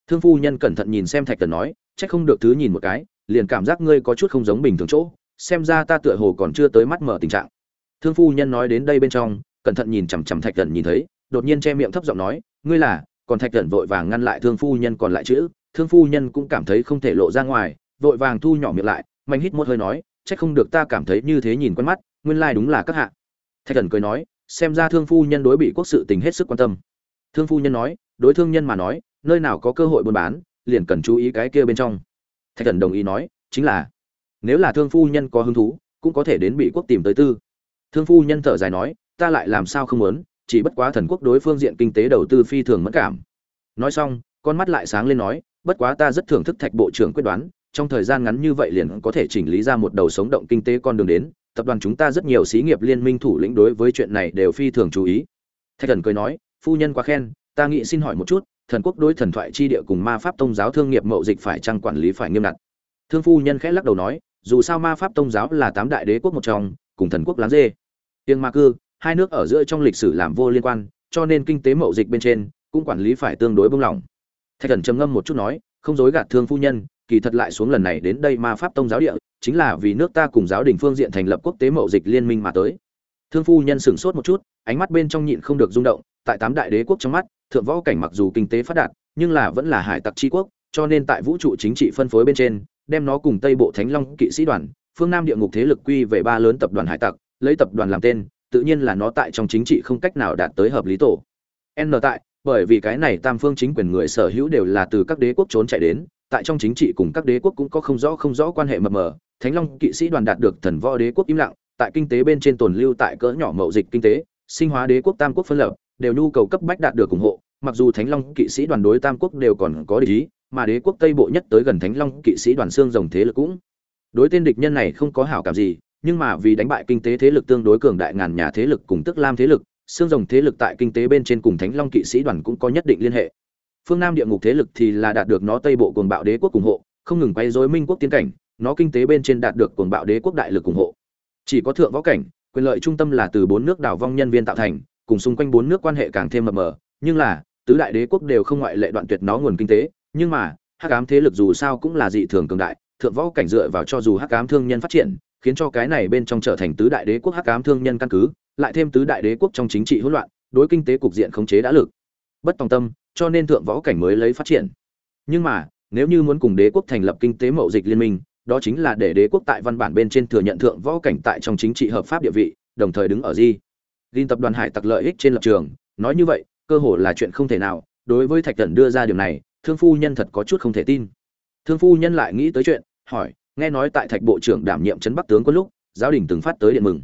Thương phu nhân cẩn thận nhìn xem Thạch cẩn nói, chắc không được thứ nhìn một cái, liền cảm giác ngươi có chút không giống bình thường chỗ, xem ra ta tựa hồ còn chưa tới mắt mở tình trạng. Thương phu nhân nói đến đây bên trong cẩn thận nhìn chằm chằm thạch cẩn nhìn thấy đột nhiên che miệng thấp giọng nói ngươi là? Còn thạch cẩn vội vàng ngăn lại thương phu nhân còn lại chữ thương phu nhân cũng cảm thấy không thể lộ ra ngoài vội vàng thu nhỏ miệng lại mạnh hít một hơi nói trách không được ta cảm thấy như thế nhìn quen mắt nguyên lai đúng là các hạ. Thạch cẩn cười nói xem ra thương phu nhân đối bị quốc sự tình hết sức quan tâm. Thương phu nhân nói, đối thương nhân mà nói, nơi nào có cơ hội buôn bán, liền cần chú ý cái kia bên trong. Thạch thần đồng ý nói, chính là, nếu là thương phu nhân có hứng thú, cũng có thể đến bị quốc tìm tới tư. Thương phu nhân thở dài nói, ta lại làm sao không muốn, chỉ bất quá thần quốc đối phương diện kinh tế đầu tư phi thường mất cảm. Nói xong, con mắt lại sáng lên nói, bất quá ta rất thưởng thức thạch bộ trưởng quyết đoán, trong thời gian ngắn như vậy liền có thể chỉnh lý ra một đầu sống động kinh tế con đường đến tập đoàn chúng ta rất nhiều xí nghiệp liên minh thủ lĩnh đối với chuyện này đều phi thường chú ý. Thạch thần cười nói, phu nhân quá khen, ta nghĩ xin hỏi một chút, thần quốc đối thần thoại chi địa cùng ma pháp tông giáo thương nghiệp mậu dịch phải chăng quản lý phải nghiêm ngặt? Thương phu nhân khẽ lắc đầu nói, dù sao ma pháp tông giáo là tám đại đế quốc một trong, cùng thần quốc láng dê. Tiếng ma cư, hai nước ở giữa trong lịch sử làm vô liên quan, cho nên kinh tế mậu dịch bên trên cũng quản lý phải tương đối bông lỏng thạch thần trầm ngâm một chút nói, không dối gạt thương phu nhân kỳ thật lại xuống lần này đến đây ma pháp tông giáo địa chính là vì nước ta cùng giáo đình phương diện thành lập quốc tế mậu dịch liên minh mà tới thương phu nhân sửng sốt một chút ánh mắt bên trong nhịn không được rung động tại tám đại đế quốc trong mắt thượng võ cảnh mặc dù kinh tế phát đạt nhưng là vẫn là hải tặc tri quốc cho nên tại vũ trụ chính trị phân phối bên trên đem nó cùng Tây Bộ Thánh Long kỵ sĩ đoàn, phương Nam địa ngục thế lực quy về ba lớn tập đoàn hải tặc, lấy tập đoàn làm tên, tự nhiên là nó tại trong chính trị không cách nào đạt tới hợp lý tổ. N tại, bởi vì cái này tam phương chính quyền người sở hữu đều là từ các đế quốc trốn chạy đến, tại trong chính trị cùng các đế quốc cũng có không rõ không rõ quan hệ mập mờ. Thánh Long kỵ sĩ đoàn đạt được thần võ đế quốc im lặng, tại kinh tế bên trên tồn lưu tại cỡ nhỏ mậu dịch kinh tế, sinh hóa đế quốc tam quốc phân lập, đều nhu cầu cấp bách đạt được ủng hộ, mặc dù Thánh Long kỵ sĩ đoàn đối tam quốc đều còn có ý, mà đế quốc tây bộ nhất tới gần thánh long kỵ sĩ đoàn xương rồng thế lực cũng đối tên địch nhân này không có hảo cảm gì nhưng mà vì đánh bại kinh tế thế lực tương đối cường đại ngàn nhà thế lực cùng tức lam thế lực xương rồng thế lực tại kinh tế bên trên cùng thánh long kỵ sĩ đoàn cũng có nhất định liên hệ phương nam địa ngục thế lực thì là đạt được nó tây bộ cuồng bạo đế quốc ủng hộ, không ngừng quay dối minh quốc tiến cảnh, nó kinh tế bên trên đạt được cuồng bạo đế quốc đại lực ủng hộ. Chỉ có thượng võ cảnh, quyền lợi trung tâm là từ bốn nước đảo vong nhân viên tạo thành, cùng xung quanh bốn nước quan hệ càng thêm mập mờ, nhưng là, tứ đại đế quốc đều không ngoại lệ đoạn tuyệt nó nguồn kinh tế, nhưng mà, hắc ám thế lực dù sao cũng là dị thường cường đại, thượng võ cảnh dựa vào cho dù hắc ám thương nhân phát triển, khiến cho cái này bên trong trở thành tứ đại đế quốc hắc ám thương nhân căn cứ, lại thêm tứ đại đế quốc trong chính trị hỗn loạn, đối kinh tế cục diện khống chế đã lực. Bất tòng tâm cho nên thượng võ cảnh mới lấy phát triển nhưng mà nếu như muốn cùng đế quốc thành lập kinh tế mậu dịch liên minh đó chính là để đế quốc tại văn bản bên trên thừa nhận thượng võ cảnh tại trong chính trị hợp pháp địa vị đồng thời đứng ở di Liên tập đoàn Hải Tặc lợi ích trên lập trường, nói như vậy, cơ hồ là chuyện không thể nào, đối với Thạch Cẩn đưa ra điều này, Thương phu nhân thật có chút không thể tin. Thương phu nhân lại nghĩ tới chuyện, hỏi, nghe nói tại Thạch bộ trưởng đảm nhiệm trấn Bắc tướng quân lúc, giáo đình từng phát tới điện mừng.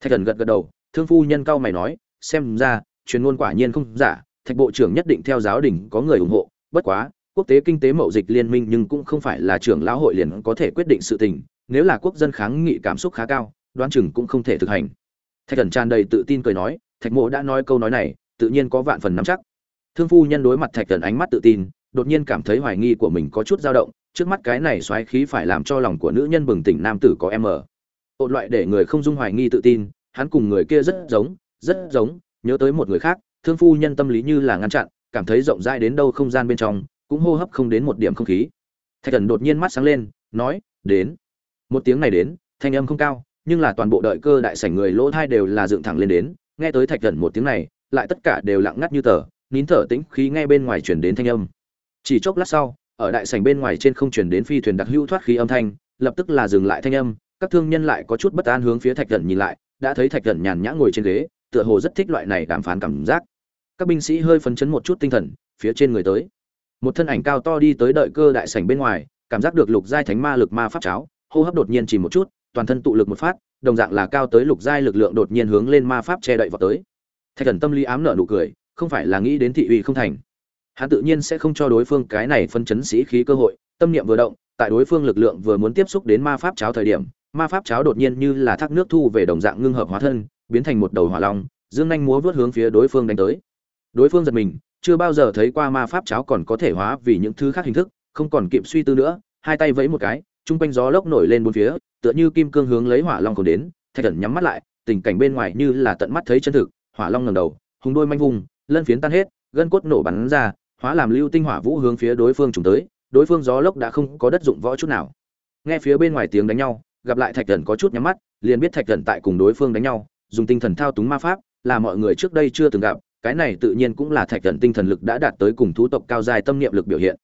Thạch Cẩn gật gật đầu, Thương phu nhân cao mày nói, xem ra, truyền ngôn quả nhiên không giả, Thạch bộ trưởng nhất định theo giáo đình có người ủng hộ, bất quá, quốc tế kinh tế mậu dịch liên minh nhưng cũng không phải là trưởng lão hội liền có thể quyết định sự tình, nếu là quốc dân kháng nghị cảm xúc khá cao, đoán chừng cũng không thể thực hành. Thạch thần tràn đầy tự tin cười nói thạch mộ đã nói câu nói này tự nhiên có vạn phần nắm chắc. Thương phu nhân đối mặt thạch thần ánh mắt tự tin đột nhiên cảm thấy hoài nghi của mình có chút dao động trước mắt cái này xoáy khí phải làm cho lòng của nữ nhân bừng tỉnh nam tử có em ở. Ộn loại để người không dung hoài nghi tự tin hắn cùng người kia rất giống rất giống nhớ tới một người khác thương phu nhân tâm lý như là ngăn chặn, cảm thấy rộng rãi đến đâu không gian bên trong, cũng hô hấp không đến một điểm không khí. Thạch thần đột nhiên mắt sáng lên, nói, đến. Một tiếng này đến, thanh âm không cao, nhưng là toàn bộ đợi cơ đại sảnh người lỗ thai đều là dựng thẳng lên đến. Nghe tới thạch thần một tiếng này, lại tất cả đều lặng ngắt như tờ, nín thở tĩnh khí nghe bên ngoài truyền đến thanh âm. Chỉ chốc lát sau, ở đại sảnh bên ngoài trên không truyền đến phi thuyền đặc hữu thoát khí âm thanh, lập tức là dừng lại thanh âm, các thương nhân lại có chút bất an hướng phía thạch thần nhìn lại, đã thấy thạch thần nhàn nhã ngồi trên ghế, tựa hồ rất thích loại này đàm phán cảm giác các binh sĩ hơi phấn chấn một chút tinh thần, phía trên người tới. Một thân ảnh cao to đi tới đợi cơ đại sảnh bên ngoài, cảm giác được lục giai thánh ma lực ma pháp cháo, hô hấp đột nhiên chỉ một chút, toàn thân tụ lực một phát, đồng dạng là cao tới lục giai lực lượng đột nhiên hướng lên ma pháp che đậy vào tới. Thạch thần tâm lý ám nở nụ cười, không phải là nghĩ đến thị uy không thành. Hắn tự nhiên sẽ không cho đối phương cái này phân chấn sĩ khí cơ hội, tâm niệm vừa động, tại đối phương lực lượng vừa muốn tiếp xúc đến ma pháp cháo thời điểm, ma pháp cháo đột nhiên như là thác nước thu về đồng dạng ngưng hợp hóa thân, biến thành một đầu hỏa long, dương nhanh múa vớt hướng phía đối phương đánh tới đối phương giật mình chưa bao giờ thấy qua ma pháp cháo còn có thể hóa vì những thứ khác hình thức không còn kịp suy tư nữa hai tay vẫy một cái trung quanh gió lốc nổi lên bốn phía, tựa như kim cương hướng lấy hỏa long còn đến, Thạch thần nhắm mắt lại, tình cảnh bên ngoài như là tận mắt thấy chân thực, hỏa long ngầm đầu, hùng đôi manh vùng, lân phiến tan hết, gân cốt nổ bắn ra, hóa làm lưu tinh hỏa vũ hướng phía đối phương trùng tới, đối phương gió lốc đã không có đất dụng võ chút nào. Nghe phía bên ngoài tiếng đánh nhau, gặp lại Thạch thần có chút nhắm mắt, liền biết Thạch thần tại cùng đối phương đánh nhau, dùng tinh thần thao túng ma pháp, là mọi người trước đây chưa từng gặp, cái này tự nhiên cũng là Thạch thần tinh thần lực đã đạt tới cùng thú tộc cao dài tâm niệm lực biểu hiện.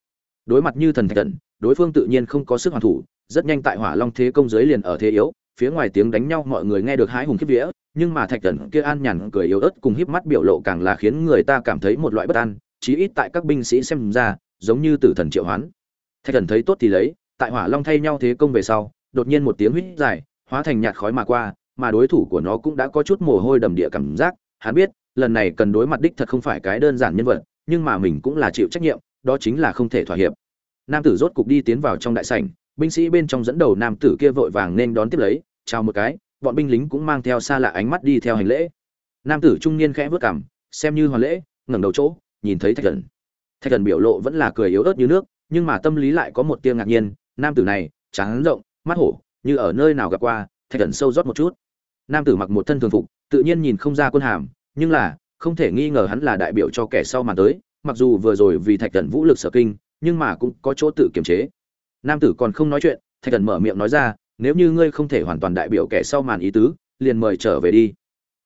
Đối mặt như thần Thạch thần đối phương tự nhiên không có sức hoàn thủ, rất nhanh tại hỏa long thế công giới liền ở thế yếu phía ngoài tiếng đánh nhau mọi người nghe được hái hùng khiếp vía nhưng mà thạch thần kia an nhàn cười yếu ớt cùng híp mắt biểu lộ càng là khiến người ta cảm thấy một loại bất an chí ít tại các binh sĩ xem ra giống như tử thần triệu hoán thạch thần thấy tốt thì lấy tại hỏa long thay nhau thế công về sau đột nhiên một tiếng huýt dài hóa thành nhạt khói mà qua mà đối thủ của nó cũng đã có chút mồ hôi đầm địa cảm giác hắn biết lần này cần đối mặt đích thật không phải cái đơn giản nhân vật, nhưng mà mình cũng là chịu trách nhiệm, đó chính là không thể thỏa hiệp. Nam tử rốt cục đi tiến vào trong đại sảnh, binh sĩ bên trong dẫn đầu nam tử kia vội vàng nên đón tiếp lấy, chào một cái, bọn binh lính cũng mang theo xa lạ ánh mắt đi theo hành lễ. Nam tử trung niên khẽ vớt cảm xem như hoàn lễ, ngẩng đầu chỗ, nhìn thấy thạch thần. Thạch thần biểu lộ vẫn là cười yếu ớt như nước, nhưng mà tâm lý lại có một tia ngạc nhiên, nam tử này, trắng rộng, mắt hổ, như ở nơi nào gặp qua, thạch thần sâu rót một chút. Nam tử mặc một thân thường phục, tự nhiên nhìn không ra quân hàm nhưng là, không thể nghi ngờ hắn là đại biểu cho kẻ sau mà tới, mặc dù vừa rồi vì thạch thần vũ lực sở kinh, nhưng mà cũng có chỗ tự kiềm chế. Nam tử còn không nói chuyện, thạch thần mở miệng nói ra, nếu như ngươi không thể hoàn toàn đại biểu kẻ sau màn ý tứ, liền mời trở về đi.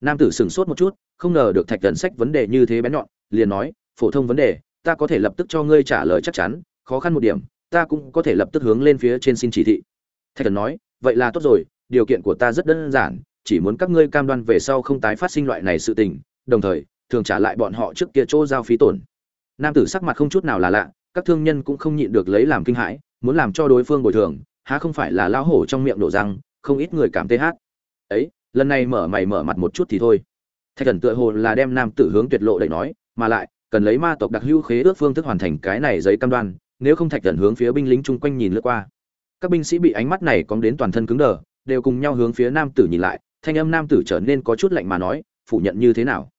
Nam tử sửng sốt một chút, không ngờ được thạch thần sách vấn đề như thế bén nhọn, liền nói, phổ thông vấn đề, ta có thể lập tức cho ngươi trả lời chắc chắn, khó khăn một điểm, ta cũng có thể lập tức hướng lên phía trên xin chỉ thị. Thạch thần nói, vậy là tốt rồi, điều kiện của ta rất đơn giản chỉ muốn các ngươi cam đoan về sau không tái phát sinh loại này sự tình, đồng thời, thường trả lại bọn họ trước kia chỗ giao phí tổn. Nam tử sắc mặt không chút nào là lạ, các thương nhân cũng không nhịn được lấy làm kinh hãi, muốn làm cho đối phương bồi thường, há không phải là lão hổ trong miệng đổ răng, không ít người cảm tê hát. Ấy, lần này mở mày mở mặt một chút thì thôi. Thạch thần tựa hồ là đem nam tử hướng tuyệt lộ đẩy nói, mà lại, cần lấy ma tộc đặc hữu khế ước phương thức hoàn thành cái này giấy cam đoan, nếu không thạch thần hướng phía binh lính chung quanh nhìn lướt qua. Các binh sĩ bị ánh mắt này cóng đến toàn thân cứng đờ, đều cùng nhau hướng phía nam tử nhìn lại thanh âm nam tử trở nên có chút lạnh mà nói, phủ nhận như thế nào?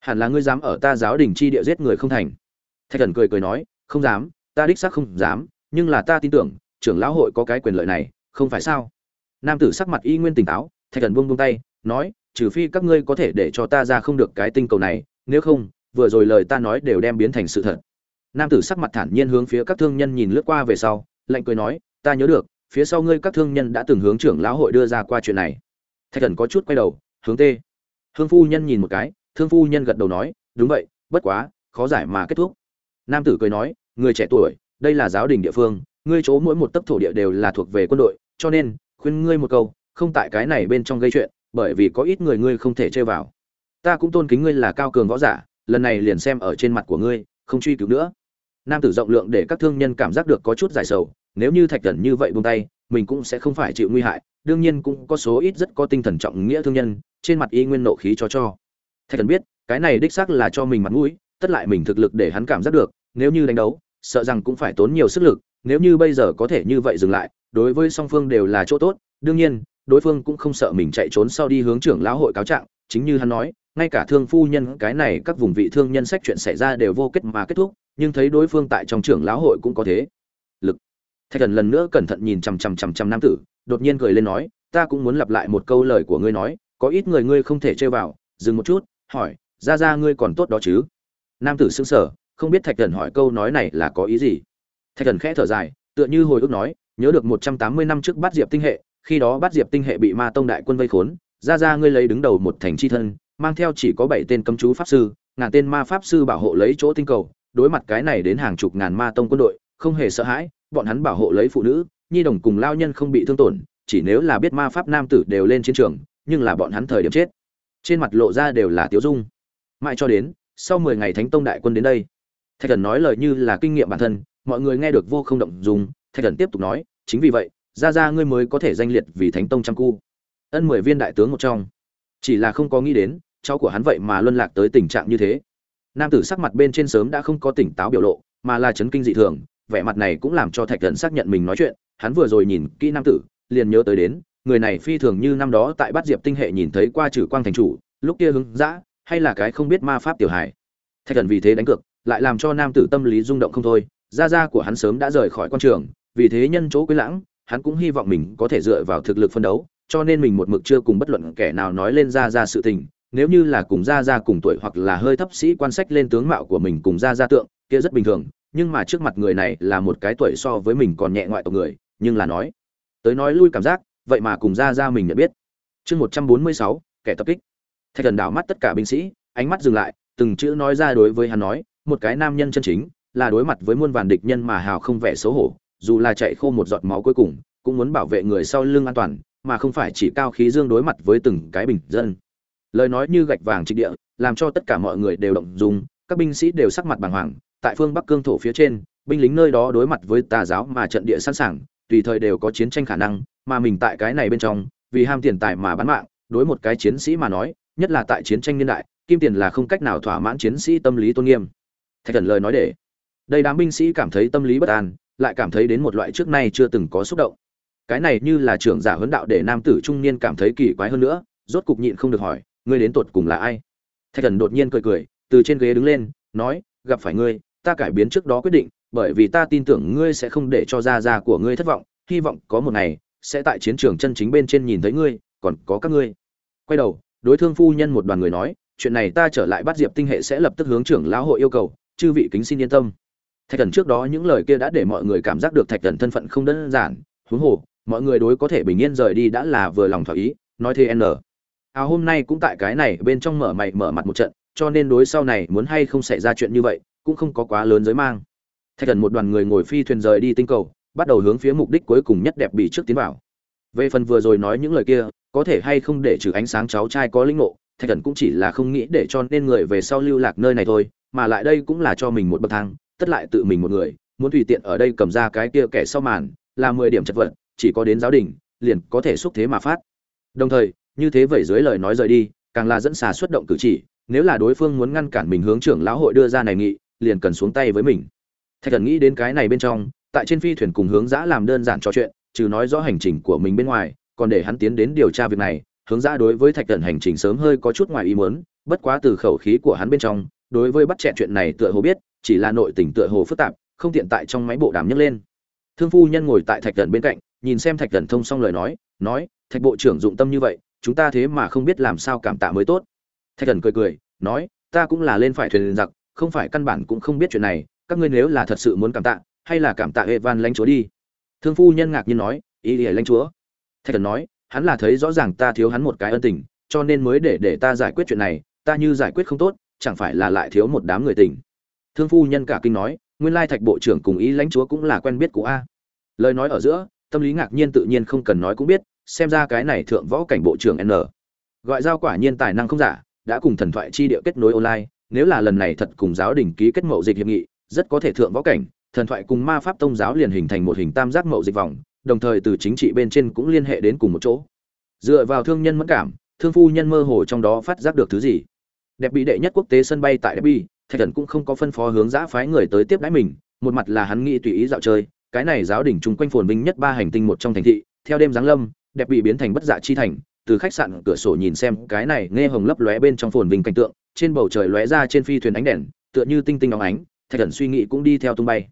Hẳn là ngươi dám ở ta giáo đình chi địa giết người không thành. Thạch thần cười cười nói, không dám, ta đích xác không dám, nhưng là ta tin tưởng, trưởng lão hội có cái quyền lợi này, không phải sao? Nam tử sắc mặt y nguyên tỉnh táo, thạch thần buông buông tay, nói, trừ phi các ngươi có thể để cho ta ra không được cái tinh cầu này, nếu không, vừa rồi lời ta nói đều đem biến thành sự thật. Nam tử sắc mặt thản nhiên hướng phía các thương nhân nhìn lướt qua về sau, lạnh cười nói, ta nhớ được, phía sau ngươi các thương nhân đã từng hướng trưởng lão hội đưa ra qua chuyện này thạch thần có chút quay đầu, hướng tê. Hương phu nhân nhìn một cái, thương phu nhân gật đầu nói, đúng vậy, bất quá, khó giải mà kết thúc. Nam tử cười nói, người trẻ tuổi, đây là giáo đình địa phương, ngươi chỗ mỗi một tấc thổ địa đều là thuộc về quân đội, cho nên, khuyên ngươi một câu, không tại cái này bên trong gây chuyện, bởi vì có ít người ngươi không thể chơi vào. Ta cũng tôn kính ngươi là cao cường võ giả, lần này liền xem ở trên mặt của ngươi, không truy cứu nữa. Nam tử rộng lượng để các thương nhân cảm giác được có chút giải sầu nếu như thạch thần như vậy buông tay, mình cũng sẽ không phải chịu nguy hại, đương nhiên cũng có số ít rất có tinh thần trọng nghĩa thương nhân, trên mặt y nguyên nộ khí cho cho. Thạch thần biết, cái này đích xác là cho mình mặt mũi, tất lại mình thực lực để hắn cảm giác được, nếu như đánh đấu, sợ rằng cũng phải tốn nhiều sức lực, nếu như bây giờ có thể như vậy dừng lại, đối với song phương đều là chỗ tốt, đương nhiên, đối phương cũng không sợ mình chạy trốn sau đi hướng trưởng lão hội cáo trạng, chính như hắn nói, ngay cả thương phu nhân, cái này các vùng vị thương nhân sách chuyện xảy ra đều vô kết mà kết thúc, nhưng thấy đối phương tại trong trưởng lão hội cũng có thế thạch thần lần nữa cẩn thận nhìn chằm chằm chằm chằm nam tử, đột nhiên cười lên nói, ta cũng muốn lặp lại một câu lời của ngươi nói, có ít người ngươi không thể chơi vào, dừng một chút, hỏi, ra ra ngươi còn tốt đó chứ? Nam tử sững sờ, không biết thạch thần hỏi câu nói này là có ý gì. Thạch thần khẽ thở dài, tựa như hồi ức nói, nhớ được một trăm tám mươi năm trước Bát diệp tinh hệ, khi đó Bát diệp tinh hệ bị ma tông đại quân vây khốn, ra ra ngươi lấy đứng đầu một thành chi thân, mang theo chỉ có bảy tên cấm chú pháp sư, ngàn tên ma pháp sư bảo hộ lấy chỗ tinh cầu, đối mặt cái này đến hàng chục ngàn ma tông quân đội, không hề sợ hãi bọn hắn bảo hộ lấy phụ nữ, nhi đồng cùng lao nhân không bị thương tổn, chỉ nếu là biết ma pháp nam tử đều lên chiến trường, nhưng là bọn hắn thời điểm chết. Trên mặt lộ ra đều là tiếu dung. Mãi cho đến, sau mười ngày thánh tông đại quân đến đây. Thạch thần nói lời như là kinh nghiệm bản thân, mọi người nghe được vô không động dùng thạch thần tiếp tục nói, chính vì vậy ra ra ngươi mới có thể danh liệt vì thánh tông trăm cu. Ân mười viên đại tướng một trong. Chỉ là không có nghĩ đến, cháu của hắn vậy mà luân lạc tới tình trạng như thế. Nam tử sắc mặt bên trên sớm đã không có tỉnh táo biểu lộ, mà là chấn kinh dị thường vẻ mặt này cũng làm cho thạch thần xác nhận mình nói chuyện, hắn vừa rồi nhìn kỹ nam tử, liền nhớ tới đến, người này phi thường như năm đó tại bát diệp tinh hệ nhìn thấy qua trừ quang thành chủ, lúc kia hứng dã, hay là cái không biết ma pháp tiểu hài. Thạch thần vì thế đánh cược, lại làm cho nam tử tâm lý rung động không thôi, gia gia của hắn sớm đã rời khỏi quan trường, vì thế nhân chỗ quý lãng, hắn cũng hy vọng mình có thể dựa vào thực lực phân đấu, cho nên mình một mực chưa cùng bất luận kẻ nào nói lên gia gia sự tình, nếu như là cùng gia gia cùng tuổi hoặc là hơi thấp sĩ quan sách lên tướng mạo của mình cùng gia gia tượng, kia rất bình thường nhưng mà trước mặt người này là một cái tuổi so với mình còn nhẹ ngoại tộc người, nhưng là nói, tới nói lui cảm giác, vậy mà cùng gia gia mình nhận biết. Chương một trăm bốn mươi sáu, kẻ tập kích. Thạch thần đảo mắt tất cả binh sĩ, ánh mắt dừng lại, từng chữ nói ra đối với hắn nói, một cái nam nhân chân chính, là đối mặt với muôn vàn địch nhân mà hào không vẻ xấu hổ, dù là chạy khô một giọt máu cuối cùng, cũng muốn bảo vệ người sau lưng an toàn, mà không phải chỉ cao khí dương đối mặt với từng cái bình dân. Lời nói như gạch vàng trịch địa, làm cho tất cả mọi người đều động dung, các binh sĩ đều sắc mặt bàng hoàng tại phương bắc cương thổ phía trên, binh lính nơi đó đối mặt với tà giáo mà trận địa sẵn sàng, tùy thời đều có chiến tranh khả năng, mà mình tại cái này bên trong, vì ham tiền tài mà bán mạng, đối một cái chiến sĩ mà nói, nhất là tại chiến tranh niên đại, kim tiền là không cách nào thỏa mãn chiến sĩ tâm lý tôn nghiêm. Thạch thần lời nói để, đây đám binh sĩ cảm thấy tâm lý bất an, lại cảm thấy đến một loại trước nay chưa từng có xúc động. Cái này như là trưởng giả huấn đạo để nam tử trung niên cảm thấy kỳ quái hơn nữa, rốt cục nhịn không được hỏi, ngươi đến tuột cùng là ai? Thạch thần đột nhiên cười cười, từ trên ghế đứng lên, nói gặp phải ngươi, ta cải biến trước đó quyết định, bởi vì ta tin tưởng ngươi sẽ không để cho gia gia của ngươi thất vọng, hy vọng có một ngày, sẽ tại chiến trường chân chính bên trên nhìn thấy ngươi, còn có các ngươi. Quay đầu, đối thương phu nhân một đoàn người nói, chuyện này ta trở lại bắt diệp tinh hệ sẽ lập tức hướng trưởng lão hội yêu cầu, chư vị kính xin yên tâm. Thạch thần trước đó những lời kia đã để mọi người cảm giác được thạch thần thân phận không đơn giản, huống hồ, mọi người đối có thể bình yên rời đi đã là vừa lòng thỏa ý, nói thế n. À hôm nay cũng tại cái này bên trong mở mày mở mặt một trận cho nên đối sau này muốn hay không xảy ra chuyện như vậy, cũng không có quá lớn giới mang. Thạch thần một đoàn người ngồi phi thuyền rời đi tinh cầu, bắt đầu hướng phía mục đích cuối cùng nhất đẹp bị trước tiến vào. Về phần vừa rồi nói những lời kia, có thể hay không để trừ ánh sáng cháu trai có linh ngộ, thạch thần cũng chỉ là không nghĩ để cho nên người về sau lưu lạc nơi này thôi, mà lại đây cũng là cho mình một bậc thang, tất lại tự mình một người, muốn tùy tiện ở đây cầm ra cái kia kẻ sau màn, là mười điểm chật vật, chỉ có đến giáo đình, liền có thể xúc thế mà phát. Đồng thời, như thế vậy dưới lời nói rời đi, càng là dẫn xà xuất động cử chỉ nếu là đối phương muốn ngăn cản mình hướng trưởng lão hội đưa ra này nghị, liền cần xuống tay với mình. Thạch thần nghĩ đến cái này bên trong, tại trên phi thuyền cùng hướng giã làm đơn giản trò chuyện, trừ nói rõ hành trình của mình bên ngoài, còn để hắn tiến đến điều tra việc này. Hướng giã đối với thạch thần hành trình sớm hơi có chút ngoài ý muốn, bất quá từ khẩu khí của hắn bên trong, đối với bắt chẹn chuyện này tựa hồ biết, chỉ là nội tình tựa hồ phức tạp, không tiện tại trong máy bộ đàm nhấc lên. Thương phu nhân ngồi tại thạch thần bên cạnh, nhìn xem thạch thần thông xong lời nói nói, thạch bộ trưởng dụng tâm như vậy, chúng ta thế mà không biết làm sao cảm tạ mới tốt thạch thần cười cười, nói, ta cũng là lên phải thuyền giặc, không phải căn bản cũng không biết chuyện này, các ngươi nếu là thật sự muốn cảm tạ, hay là cảm tạ hệ van lãnh chúa đi. Thương phu nhân ngạc nhiên nói, ý lìa lãnh chúa. Thạch thần nói, hắn là thấy rõ ràng ta thiếu hắn một cái ân tình, cho nên mới để để ta giải quyết chuyện này, ta như giải quyết không tốt, chẳng phải là lại thiếu một đám người tình. Thương phu nhân cả kinh nói, nguyên lai thạch bộ trưởng cùng ý lãnh chúa cũng là quen biết của a. Lời nói ở giữa, tâm lý ngạc nhiên tự nhiên không cần nói cũng biết, xem ra cái này thượng võ cảnh bộ trưởng n. Gọi giao quả nhiên tài năng không giả đã cùng thần thoại chi địa kết nối online, nếu là lần này thật cùng giáo đình ký kết mậu dịch hiệp nghị, rất có thể thượng võ cảnh, thần thoại cùng ma pháp tông giáo liền hình thành một hình tam giác mậu dịch vòng, đồng thời từ chính trị bên trên cũng liên hệ đến cùng một chỗ. Dựa vào thương nhân mẫn cảm, thương phu nhân mơ hồ trong đó phát giác được thứ gì. Đẹp bị đệ nhất quốc tế sân bay tại đẹp bi thạch thần cũng không có phân phó hướng giã phái người tới tiếp đãi mình, một mặt là hắn nghĩ tùy ý dạo chơi, cái này giáo đỉnh chung quanh phồn vinh nhất ba hành tinh một trong thành thị, theo đêm giáng lâm, đẹp bị biến thành bất dạ chi thành từ khách sạn cửa sổ nhìn xem, cái này nghe hồng lấp lóe bên trong phồn vinh cảnh tượng, trên bầu trời lóe ra trên phi thuyền ánh đèn, tựa như tinh tinh óng ánh, thạch thần suy nghĩ cũng đi theo tung bay.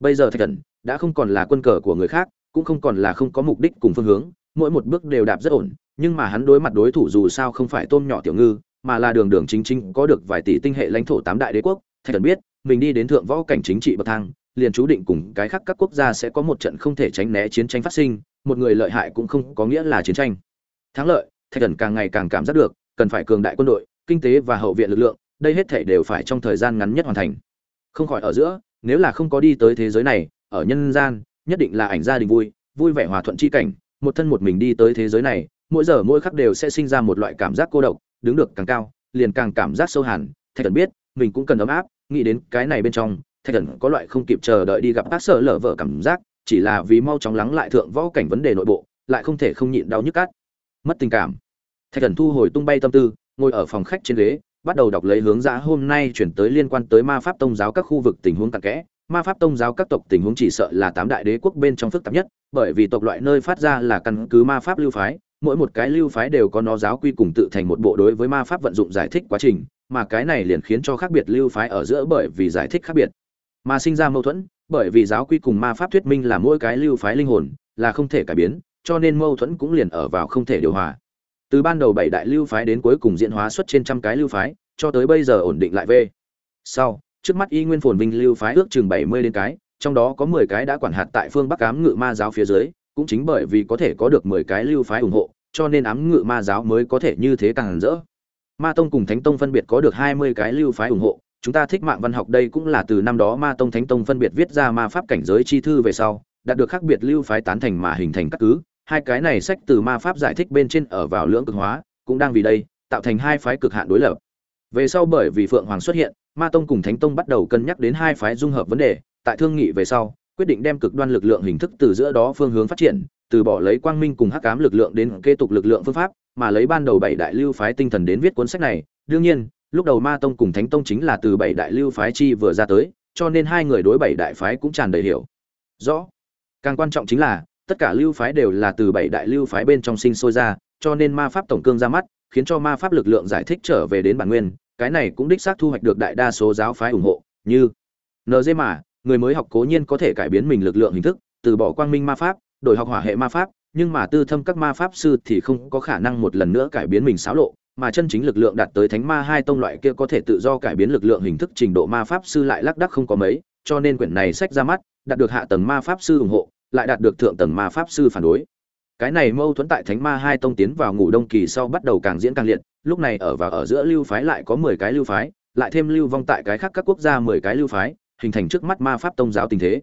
Bây giờ thạch thần đã không còn là quân cờ của người khác, cũng không còn là không có mục đích cùng phương hướng, mỗi một bước đều đạp rất ổn, nhưng mà hắn đối mặt đối thủ dù sao không phải tôm nhỏ tiểu ngư, mà là đường đường chính chính có được vài tỷ tinh hệ lãnh thổ tám đại đế quốc. Thạch thần biết, mình đi đến thượng võ cảnh chính trị bậc thang, liền chú định cùng cái khác các quốc gia sẽ có một trận không thể tránh né chiến tranh phát sinh, một người lợi hại cũng không có nghĩa là chiến tranh thắng lợi, thạch thần càng ngày càng cảm giác được, cần phải cường đại quân đội, kinh tế và hậu viện lực lượng, đây hết thể đều phải trong thời gian ngắn nhất hoàn thành. Không khỏi ở giữa, nếu là không có đi tới thế giới này, ở nhân gian, nhất định là ảnh gia đình vui vui vẻ hòa thuận chi cảnh, một thân một mình đi tới thế giới này, mỗi giờ mỗi khắc đều sẽ sinh ra một loại cảm giác cô độc, đứng được càng cao, liền càng cảm giác sâu hẳn. Thạch thần biết, mình cũng cần ấm áp, nghĩ đến cái này bên trong, thạch thần có loại không kịp chờ đợi đi gặp bác sở lở vợ cảm giác, chỉ là vì mau chóng lắng lại thượng võ cảnh vấn đề nội bộ, lại không thể không nhịn đau nhức cát mất tình cảm. Thạch thần thu hồi tung bay tâm tư, ngồi ở phòng khách trên ghế, bắt đầu đọc lấy hướng dẫn hôm nay chuyển tới liên quan tới ma pháp tông giáo các khu vực tình huống cặn kẽ. Ma pháp tông giáo các tộc tình huống chỉ sợ là tám đại đế quốc bên trong phức tạp nhất, bởi vì tộc loại nơi phát ra là căn cứ ma pháp lưu phái, mỗi một cái lưu phái đều có nó giáo quy cùng tự thành một bộ đối với ma pháp vận dụng giải thích quá trình, mà cái này liền khiến cho khác biệt lưu phái ở giữa bởi vì giải thích khác biệt. Mà sinh ra mâu thuẫn, bởi vì giáo quy cùng ma pháp thuyết minh là mỗi cái lưu phái linh hồn, là không thể cải biến cho nên mâu thuẫn cũng liền ở vào không thể điều hòa. Từ ban đầu bảy đại lưu phái đến cuối cùng diễn hóa xuất trên trăm cái lưu phái, cho tới bây giờ ổn định lại về sau, trước mắt y nguyên phồn vinh lưu phái ước chừng bảy mươi đến cái, trong đó có mười cái đã quản hạt tại phương bắc ám ngự ma giáo phía dưới, cũng chính bởi vì có thể có được mười cái lưu phái ủng hộ, cho nên ám ngự ma giáo mới có thể như thế càng rỡ. Ma tông cùng thánh tông phân biệt có được hai mươi cái lưu phái ủng hộ, chúng ta thích mạng văn học đây cũng là từ năm đó ma tông thánh tông phân biệt viết ra ma pháp cảnh giới chi thư về sau, đạt được khác biệt lưu phái tán thành mà hình thành các cứ hai cái này sách từ ma pháp giải thích bên trên ở vào lưỡng cực hóa, cũng đang vì đây tạo thành hai phái cực hạn đối lập. Về sau bởi vì phượng hoàng xuất hiện, ma tông cùng thánh tông bắt đầu cân nhắc đến hai phái dung hợp vấn đề, tại thương nghị về sau, quyết định đem cực đoan lực lượng hình thức từ giữa đó phương hướng phát triển, từ bỏ lấy quang minh cùng hắc ám lực lượng đến kế tục lực lượng phương pháp, mà lấy ban đầu bảy đại lưu phái tinh thần đến viết cuốn sách này. Đương nhiên, lúc đầu ma tông cùng thánh tông chính là từ bảy đại lưu phái chi vừa ra tới, cho nên hai người đối bảy đại phái cũng tràn đầy hiểu. Rõ. Càng quan trọng chính là tất cả lưu phái đều là từ bảy đại lưu phái bên trong sinh sôi ra, cho nên ma pháp tổng cương ra mắt, khiến cho ma pháp lực lượng giải thích trở về đến bản nguyên, cái này cũng đích xác thu hoạch được đại đa số giáo phái ủng hộ, như NZ mà, người mới học cố nhiên có thể cải biến mình lực lượng hình thức, từ bỏ quang minh ma pháp, đổi học hỏa hệ ma pháp, nhưng mà tư thâm các ma pháp sư thì không có khả năng một lần nữa cải biến mình xáo lộ, mà chân chính lực lượng đạt tới thánh ma hai tông loại kia có thể tự do cải biến lực lượng hình thức trình độ ma pháp sư lại lác đắc không có mấy, cho nên quyển này sách ra mắt, đạt được hạ tầng ma pháp sư ủng hộ lại đạt được thượng tầng ma pháp sư phản đối. Cái này mâu thuẫn tại thánh ma hai tông tiến vào ngủ đông kỳ sau bắt đầu càng diễn càng liệt, lúc này ở và ở giữa lưu phái lại có mười cái lưu phái, lại thêm lưu vong tại cái khác các quốc gia mười cái lưu phái, hình thành trước mắt ma pháp tông giáo tình thế.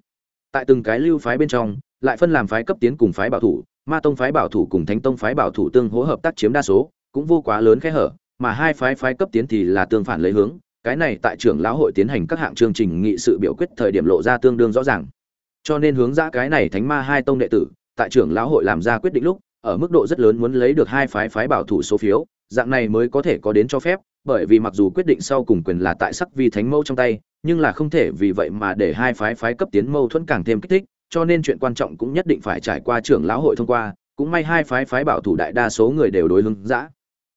Tại từng cái lưu phái bên trong, lại phân làm phái cấp tiến cùng phái bảo thủ, ma tông phái bảo thủ cùng thánh tông phái bảo thủ tương hỗ hợp tác chiếm đa số, cũng vô quá lớn khe hở, mà hai phái phái cấp tiến thì là tương phản lấy hướng, cái này tại trưởng lão hội tiến hành các hạng chương trình nghị sự biểu quyết thời điểm lộ ra tương đương rõ ràng cho nên hướng ra cái này thánh ma hai tông đệ tử, tại trưởng lão hội làm ra quyết định lúc, ở mức độ rất lớn muốn lấy được hai phái phái bảo thủ số phiếu, dạng này mới có thể có đến cho phép, bởi vì mặc dù quyết định sau cùng quyền là tại sắc vi thánh mâu trong tay, nhưng là không thể vì vậy mà để hai phái phái cấp tiến mâu thuẫn càng thêm kích thích, cho nên chuyện quan trọng cũng nhất định phải trải qua trưởng lão hội thông qua, cũng may hai phái phái bảo thủ đại đa số người đều đối lưng dã.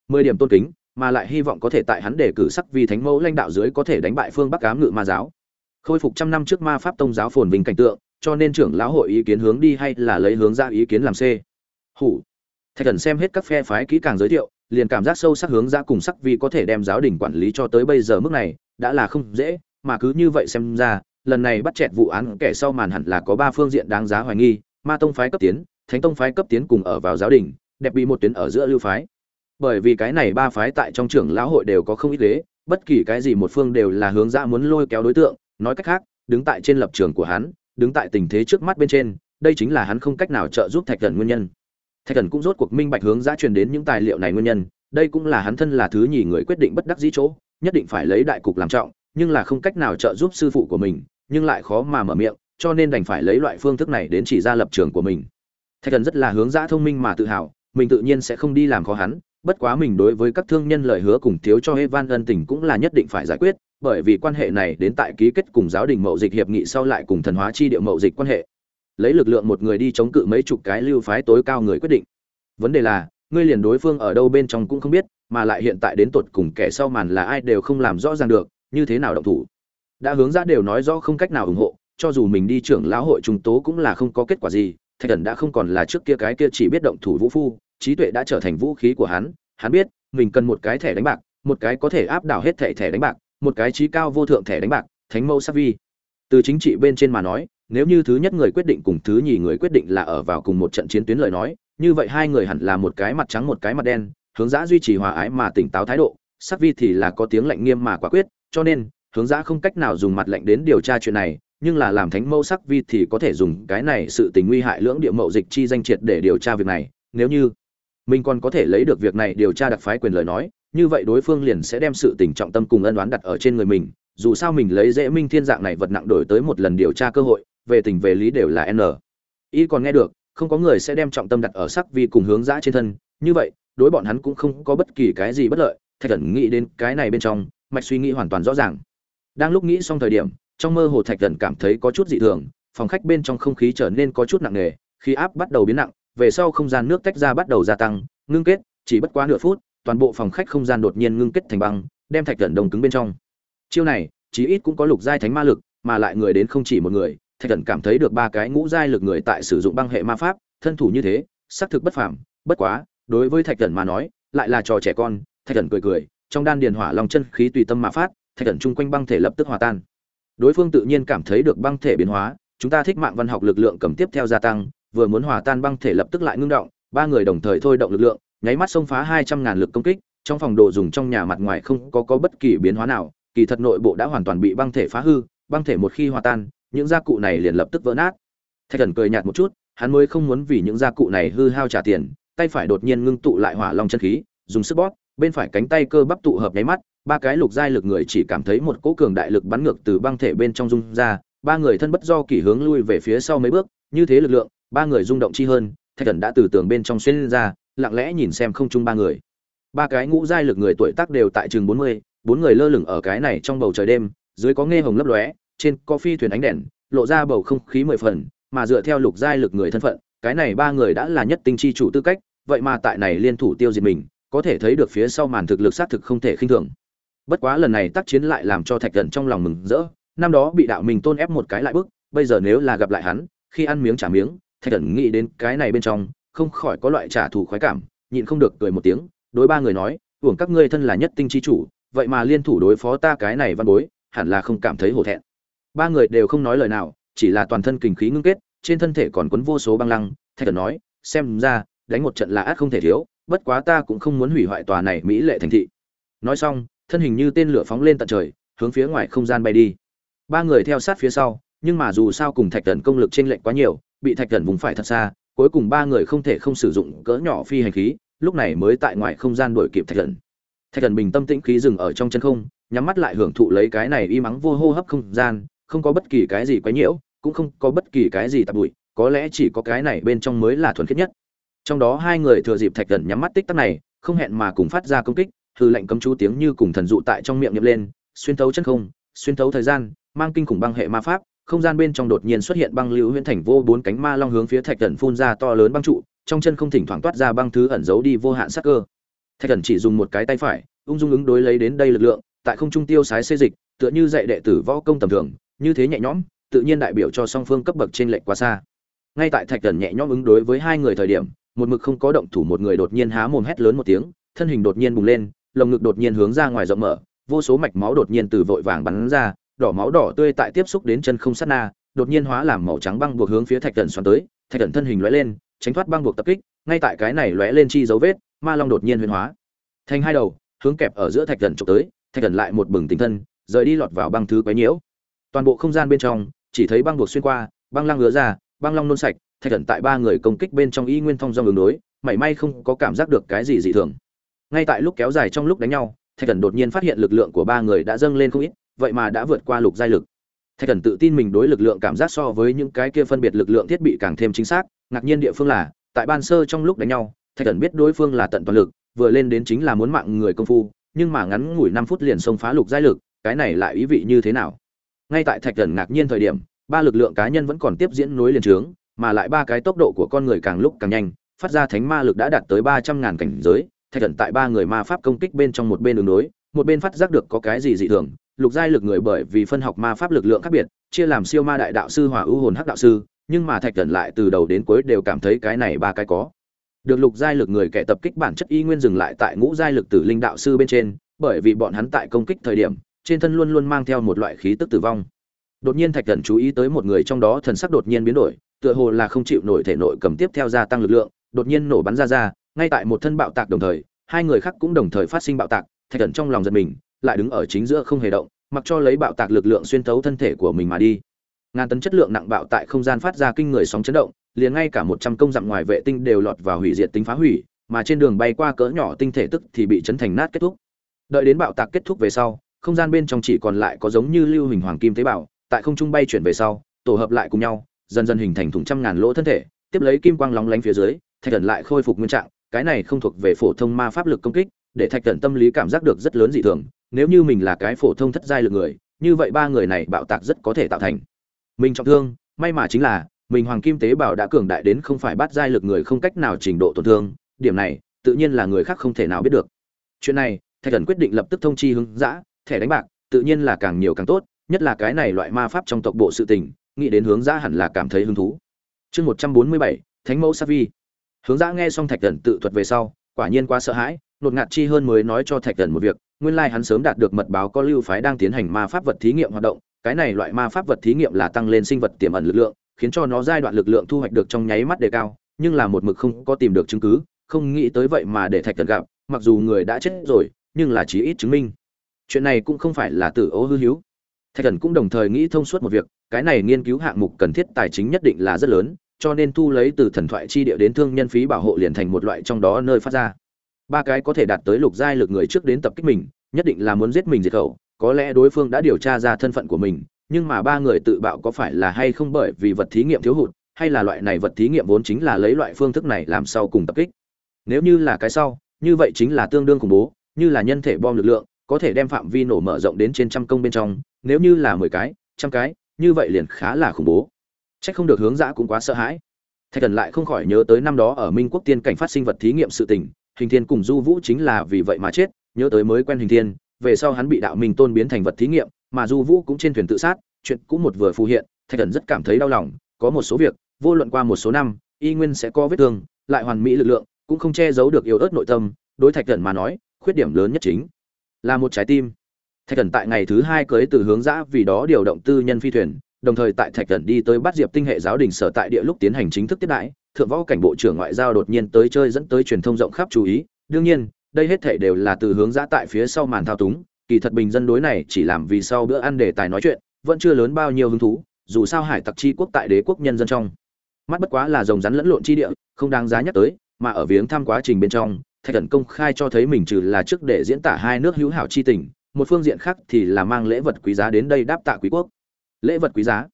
Mười điểm tôn kính, mà lại hy vọng có thể tại hắn đề cử sắc vi thánh mẫu lãnh đạo dưới có thể đánh bại phương bắc ám ngự ma giáo. Khôi phục trăm năm trước ma pháp tông giáo phồn vinh cảnh tượng cho nên trưởng lão hội ý kiến hướng đi hay là lấy hướng ra ý kiến làm c? Hủ. Thạch thần xem hết các phe phái kỹ càng giới thiệu, liền cảm giác sâu sắc hướng ra cùng sắc vì có thể đem giáo đình quản lý cho tới bây giờ mức này, đã là không dễ, mà cứ như vậy xem ra, lần này bắt chẹt vụ án kẻ sau màn hẳn là có ba phương diện đáng giá hoài nghi, ma tông phái cấp tiến, thánh tông phái cấp tiến cùng ở vào giáo đình, đẹp bị một tuyến ở giữa lưu phái. Bởi vì cái này ba phái tại trong trưởng lão hội đều có không ít ghế, bất kỳ cái gì một phương đều là hướng ra muốn lôi kéo đối tượng, nói cách khác, đứng tại trên lập trường của hắn đứng tại tình thế trước mắt bên trên đây chính là hắn không cách nào trợ giúp thạch thần nguyên nhân. Thạch thần cũng rốt cuộc minh bạch hướng giã truyền đến những tài liệu này nguyên nhân đây cũng là hắn thân là thứ nhì người quyết định bất đắc dĩ chỗ nhất định phải lấy đại cục làm trọng nhưng là không cách nào trợ giúp sư phụ của mình nhưng lại khó mà mở miệng cho nên đành phải lấy loại phương thức này đến chỉ ra lập trường của mình. Thạch thần rất là hướng giã thông minh mà tự hào mình tự nhiên sẽ không đi làm khó hắn bất quá mình đối với các thương nhân lời hứa cùng thiếu cho Evan ân tình cũng là nhất định phải giải quyết, bởi vì quan hệ này đến tại ký kết cùng giáo đình mậu dịch hiệp nghị sau lại cùng thần hóa chi địa mậu dịch quan hệ. Lấy lực lượng một người đi chống cự mấy chục cái lưu phái tối cao người quyết định. Vấn đề là, ngươi liền đối phương ở đâu bên trong cũng không biết, mà lại hiện tại đến tột cùng kẻ sau màn là ai đều không làm rõ ràng được, như thế nào động thủ. Đã hướng ra đều nói rõ không cách nào ủng hộ, cho dù mình đi trưởng lão hội trung tố cũng là không có kết quả gì, Thạch thần đã không còn là trước kia cái kia chỉ biết động thủ vũ phu, trí tuệ đã trở thành vũ khí của hắn, hắn biết, mình cần một cái thẻ đánh bạc, một cái có thể áp đảo hết thẻ thẻ đánh bạc, một cái trí cao vô thượng thẻ đánh bạc, thánh mẫu sắc vi. Từ chính trị bên trên mà nói, nếu như thứ nhất người quyết định cùng thứ nhì người quyết định là ở vào cùng một trận chiến tuyến lời nói, như vậy hai người hẳn là một cái mặt trắng một cái mặt đen, hướng dã duy trì hòa ái mà tỉnh táo thái độ, sắc vi thì là có tiếng lạnh nghiêm mà quả quyết, cho nên, hướng dã không cách nào dùng mặt lạnh đến điều tra chuyện này, nhưng là làm thánh mẫu sắc vi thì có thể dùng cái này sự tình nguy hại lưỡng địa mậu dịch chi danh triệt để điều tra việc này nếu như mình còn có thể lấy được việc này điều tra đặc phái quyền lời nói như vậy đối phương liền sẽ đem sự tình trọng tâm cùng ân oán đặt ở trên người mình, dù sao mình lấy dễ minh thiên dạng này vật nặng đổi tới một lần điều tra cơ hội, về tình về lý đều là n. Y còn nghe được, không có người sẽ đem trọng tâm đặt ở sắc vi cùng hướng dã trên thân, như vậy, đối bọn hắn cũng không có bất kỳ cái gì bất lợi, thạch thần nghĩ đến cái này bên trong, mạch suy nghĩ hoàn toàn rõ ràng. Đang lúc nghĩ xong thời điểm, trong mơ hồ thạch thần cảm thấy có chút dị thường, phòng khách bên trong không khí trở nên có chút nặng nề, khi áp bắt đầu biến nặng, về sau không gian nước tách ra bắt đầu gia tăng, ngưng kết, chỉ bất quá nửa phút toàn bộ phòng khách không gian đột nhiên ngưng kết thành băng, đem thạch thần đồng cứng bên trong. Chiêu này, chí ít cũng có lục giai thánh ma lực, mà lại người đến không chỉ một người, thạch thần cảm thấy được ba cái ngũ giai lực người tại sử dụng băng hệ ma pháp, thân thủ như thế, xác thực bất phàm. Bất quá, đối với thạch thần mà nói, lại là trò trẻ con, thạch thần cười cười, trong đan điền hỏa long chân khí tùy tâm mà phát, thạch thần chung quanh băng thể lập tức hòa tan. Đối phương tự nhiên cảm thấy được băng thể biến hóa, chúng ta thích mạng văn học lực lượng cầm tiếp theo gia tăng, vừa muốn hòa tan băng thể lập tức lại ngưng động, ba người đồng thời thôi động lực lượng nháy mắt xông phá hai trăm ngàn lực công kích, trong phòng đồ dùng trong nhà mặt ngoài không có có bất kỳ biến hóa nào, kỳ thật nội bộ đã hoàn toàn bị băng thể phá hư, băng thể một khi hòa tan, những gia cụ này liền lập tức vỡ nát. Thạch thần cười nhạt một chút, hắn mới không muốn vì những gia cụ này hư hao trả tiền, tay phải đột nhiên ngưng tụ lại hỏa long chân khí, dùng sức bóp, bên phải cánh tay cơ bắp tụ hợp nháy mắt, ba cái lục giai lực người chỉ cảm thấy một cỗ cường đại lực bắn ngược từ băng thể bên trong dung ra, ba người thân bất do kỷ hướng lui về phía sau mấy bước, như thế lực lượng, ba người rung động chi hơn, thạch thần đã từ tường bên trong xuyên ra lặng lẽ nhìn xem không chung ba người. Ba cái ngũ giai lực người tuổi tác đều tại chừng bốn mươi, bốn người lơ lửng ở cái này trong bầu trời đêm, dưới có nghe hồng lấp lóe, trên có phi thuyền ánh đèn, lộ ra bầu không khí mười phần, mà dựa theo lục giai lực người thân phận, cái này ba người đã là nhất tinh chi chủ tư cách, vậy mà tại này liên thủ tiêu diệt mình, có thể thấy được phía sau màn thực lực xác thực không thể khinh thường. Bất quá lần này tác chiến lại làm cho thạch thần trong lòng mừng rỡ, năm đó bị đạo mình tôn ép một cái lại bước bây giờ nếu là gặp lại hắn, khi ăn miếng trả miếng, thạch thần nghĩ đến cái này bên trong không khỏi có loại trả thù khoái cảm, nhịn không được cười một tiếng, đối ba người nói hưởng các ngươi thân là nhất tinh chi chủ, vậy mà liên thủ đối phó ta cái này văn bối, hẳn là không cảm thấy hổ thẹn. Ba người đều không nói lời nào, chỉ là toàn thân kình khí ngưng kết, trên thân thể còn quấn vô số băng lăng, thạch thần nói, xem ra, đánh một trận là át không thể thiếu, bất quá ta cũng không muốn hủy hoại tòa này mỹ lệ thành thị. Nói xong, thân hình như tên lửa phóng lên tận trời, hướng phía ngoài không gian bay đi. Ba người theo sát phía sau, nhưng mà dù sao cùng thạch thần công lực trên lệnh quá nhiều, bị thạch thần vùng phải thật xa cuối cùng ba người không thể không sử dụng cỡ nhỏ phi hành khí, lúc này mới tại ngoài không gian đuổi kịp thạch thần. Thạch thần bình tâm tĩnh khí dừng ở trong chân không, nhắm mắt lại hưởng thụ lấy cái này y mắng vô hô hấp không gian, không có bất kỳ cái gì quấy nhiễu, cũng không có bất kỳ cái gì tạp bụi, có lẽ chỉ có cái này bên trong mới là thuần khiết nhất. Trong đó hai người thừa dịp thạch thần nhắm mắt tích tắc này, không hẹn mà cùng phát ra công kích, hư lệnh cấm chú tiếng như cùng thần dụ tại trong miệng nhậm lên, xuyên thấu chân không, xuyên thấu thời gian, mang kinh khủng băng hệ ma pháp không gian bên trong đột nhiên xuất hiện băng lưu huyễn thành vô bốn cánh ma long hướng phía thạch thần phun ra to lớn băng trụ, trong chân không thỉnh thoảng toát ra băng thứ ẩn giấu đi vô hạn sắc cơ. Thạch thần chỉ dùng một cái tay phải, ung dung ứng đối lấy đến đây lực lượng, tại không trung tiêu sái xê dịch, tựa như dạy đệ tử võ công tầm thường, như thế nhẹ nhõm, tự nhiên đại biểu cho song phương cấp bậc trên lệnh quá xa. Ngay tại thạch thần nhẹ nhõm ứng đối với hai người thời điểm, một mực không có động thủ một người đột nhiên há mồm hét lớn một tiếng, thân hình đột nhiên bùng lên, lồng ngực đột nhiên hướng ra ngoài rộng mở, vô số mạch máu đột nhiên từ vội vàng bắn ra đỏ máu đỏ tươi tại tiếp xúc đến chân không sát na, đột nhiên hóa làm màu trắng băng buộc hướng phía thạch thần xoắn tới, thạch thần thân hình lóe lên, tránh thoát băng buộc tập kích, ngay tại cái này lóe lên chi dấu vết, ma long đột nhiên huyền hóa. Thành hai đầu, hướng kẹp ở giữa thạch thần chụp tới, thạch thần lại một bừng tinh thân, rời đi lọt vào băng thứ quấy nhiễu. Toàn bộ không gian bên trong, chỉ thấy băng buộc xuyên qua, băng lăng ngứa ra, băng long nôn sạch, thạch thần tại ba người công kích bên trong y nguyên thông do ứng đối, mảy may không có cảm giác được cái gì dị thường. Ngay tại lúc kéo dài trong lúc đánh nhau, thạch thần đột nhiên phát hiện lực lượng của ba người đã dâng lên không ít vậy mà đã vượt qua lục giai lực. Thạch thần tự tin mình đối lực lượng cảm giác so với những cái kia phân biệt lực lượng thiết bị càng thêm chính xác, ngạc nhiên địa phương là, tại ban sơ trong lúc đánh nhau, thạch thần biết đối phương là tận toàn lực, vừa lên đến chính là muốn mạng người công phu, nhưng mà ngắn ngủi năm phút liền xông phá lục giai lực, cái này lại ý vị như thế nào? Ngay tại thạch thần ngạc nhiên thời điểm, ba lực lượng cá nhân vẫn còn tiếp diễn nối liền trướng, mà lại ba cái tốc độ của con người càng lúc càng nhanh, phát ra thánh ma lực đã đạt tới ba trăm ngàn cảnh giới, thạch thần tại ba người ma pháp công kích bên trong một bên đường đối, một bên phát giác được có cái gì dị thường lục giai lực người bởi vì phân học ma pháp lực lượng khác biệt, chia làm siêu ma đại đạo sư hòa ưu hồn hắc đạo sư, nhưng mà thạch Cẩn lại từ đầu đến cuối đều cảm thấy cái này ba cái có. Được lục giai lực người kẻ tập kích bản chất y nguyên dừng lại tại ngũ giai lực tử linh đạo sư bên trên, bởi vì bọn hắn tại công kích thời điểm, trên thân luôn luôn mang theo một loại khí tức tử vong. Đột nhiên thạch Cẩn chú ý tới một người trong đó thần sắc đột nhiên biến đổi, tựa hồ là không chịu nổi thể nội cầm tiếp theo gia tăng lực lượng, đột nhiên nổ bắn ra ra, ngay tại một thân bạo tạc đồng thời, hai người khác cũng đồng thời phát sinh bạo tạc, thạch Cẩn trong lòng giật mình lại đứng ở chính giữa không hề động, mặc cho lấy bạo tạc lực lượng xuyên thấu thân thể của mình mà đi. Ngàn tấn chất lượng nặng bạo tại không gian phát ra kinh người sóng chấn động, liền ngay cả một trăm công dặm ngoài vệ tinh đều lọt vào hủy diệt tính phá hủy, mà trên đường bay qua cỡ nhỏ tinh thể tức thì bị chấn thành nát kết thúc. Đợi đến bạo tạc kết thúc về sau, không gian bên trong chỉ còn lại có giống như lưu hình hoàng kim tế bào, tại không trung bay chuyển về sau, tổ hợp lại cùng nhau, dần dần hình thành thùng trăm ngàn lỗ thân thể, tiếp lấy kim quang lóng lánh phía dưới, thạch thần lại khôi phục nguyên trạng, cái này không thuộc về phổ thông ma pháp lực công kích, để thạch thần tâm lý cảm giác được rất lớn dị thường nếu như mình là cái phổ thông thất giai lực người, như vậy ba người này bạo tạc rất có thể tạo thành. Mình trọng thương, may mà chính là, mình hoàng kim tế bào đã cường đại đến không phải bắt giai lực người không cách nào trình độ tổn thương, điểm này, tự nhiên là người khác không thể nào biết được. Chuyện này, thạch thần quyết định lập tức thông chi hướng dã, thẻ đánh bạc, tự nhiên là càng nhiều càng tốt, nhất là cái này loại ma pháp trong tộc bộ sự tình, nghĩ đến hướng dã hẳn là cảm thấy hứng thú. Chương một trăm bốn mươi bảy, thánh mẫu sa vi. Hướng dã nghe xong thạch thần tự thuật về sau, quả nhiên quá sợ hãi, nột ngạt chi hơn mới nói cho thạch thần một việc nguyên lai hắn sớm đạt được mật báo có lưu phái đang tiến hành ma pháp vật thí nghiệm hoạt động, cái này loại ma pháp vật thí nghiệm là tăng lên sinh vật tiềm ẩn lực lượng, khiến cho nó giai đoạn lực lượng thu hoạch được trong nháy mắt đề cao, nhưng là một mực không có tìm được chứng cứ, không nghĩ tới vậy mà để thạch thần gặp, mặc dù người đã chết rồi, nhưng là chí ít chứng minh. Chuyện này cũng không phải là tử ố hư hữu. Thạch thần cũng đồng thời nghĩ thông suốt một việc, cái này nghiên cứu hạng mục cần thiết tài chính nhất định là rất lớn, cho nên thu lấy từ thần thoại chi địa đến thương nhân phí bảo hộ liền thành một loại trong đó nơi phát ra ba cái có thể đạt tới lục giai lực người trước đến tập kích mình, nhất định là muốn giết mình diệt khẩu, có lẽ đối phương đã điều tra ra thân phận của mình, nhưng mà ba người tự bạo có phải là hay không bởi vì vật thí nghiệm thiếu hụt, hay là loại này vật thí nghiệm vốn chính là lấy loại phương thức này làm sau cùng tập kích. Nếu như là cái sau, như vậy chính là tương đương khủng bố, như là nhân thể bom lực lượng, có thể đem phạm vi nổ mở rộng đến trên trăm công bên trong, nếu như là mười cái, trăm cái, như vậy liền khá là khủng bố. Chắc không được hướng dã cũng quá sợ hãi. Thạch thần lại không khỏi nhớ tới năm đó ở minh quốc tiên cảnh phát sinh vật thí nghiệm sự tình hình thiên cùng du vũ chính là vì vậy mà chết, nhớ tới mới quen hình thiên, về sau hắn bị đạo minh tôn biến thành vật thí nghiệm, mà du vũ cũng trên thuyền tự sát, chuyện cũng một vừa phù hiện, thạch thần rất cảm thấy đau lòng, có một số việc, vô luận qua một số năm, y nguyên sẽ có vết thương, lại hoàn mỹ lực lượng, cũng không che giấu được yếu ớt nội tâm, đối thạch thần mà nói, khuyết điểm lớn nhất chính là một trái tim. Thạch thần tại ngày thứ hai cưới từ hướng dã vì đó điều động tư nhân phi thuyền đồng thời tại thạch thần đi tới bắt diệp tinh hệ giáo đình sở tại địa lúc tiến hành chính thức tiếp đãi, thượng võ cảnh bộ trưởng ngoại giao đột nhiên tới chơi dẫn tới truyền thông rộng khắp chú ý. Đương nhiên, đây hết thể đều là từ hướng giã tại phía sau màn thao túng. Kỳ thật bình dân đối này chỉ làm vì sau bữa ăn đề tài nói chuyện, vẫn chưa lớn bao nhiêu hứng thú, dù sao hải tặc chi quốc tại đế quốc nhân dân trong. Mắt bất quá là rồng rắn lẫn lộn chi địa, không đáng giá nhắc tới, mà ở viếng thăm quá trình bên trong, thạch thần công khai cho thấy mình trừ là trước để diễn tả hai nước hữu hảo chi tình, một phương diện khác thì là mang lễ vật quý giá đến đây đáp tạ quý quốc lễ vật quý giá.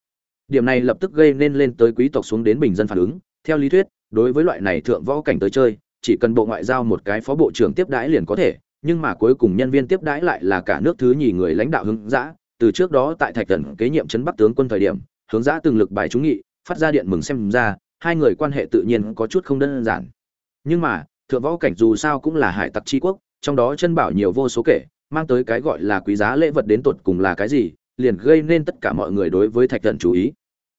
Điểm này lập tức gây nên lên tới quý tộc xuống đến bình dân phản ứng. Theo lý thuyết, đối với loại này thượng võ cảnh tới chơi, chỉ cần bộ ngoại giao một cái phó bộ trưởng tiếp đãi liền có thể, nhưng mà cuối cùng nhân viên tiếp đãi lại là cả nước thứ nhì người lãnh đạo hướng dã. Từ trước đó tại thạch thần kế nhiệm trấn bắc tướng quân thời điểm, hướng dã từng lực bài trúng nghị, phát ra điện mừng xem ra, hai người quan hệ tự nhiên có chút không đơn giản. Nhưng mà, thượng võ cảnh dù sao cũng là hải tặc tri quốc, trong đó chân bảo nhiều vô số kể, mang tới cái gọi là quý giá lễ vật đến tột cùng là cái gì liền gây nên tất cả mọi người đối với thạch thần chú ý.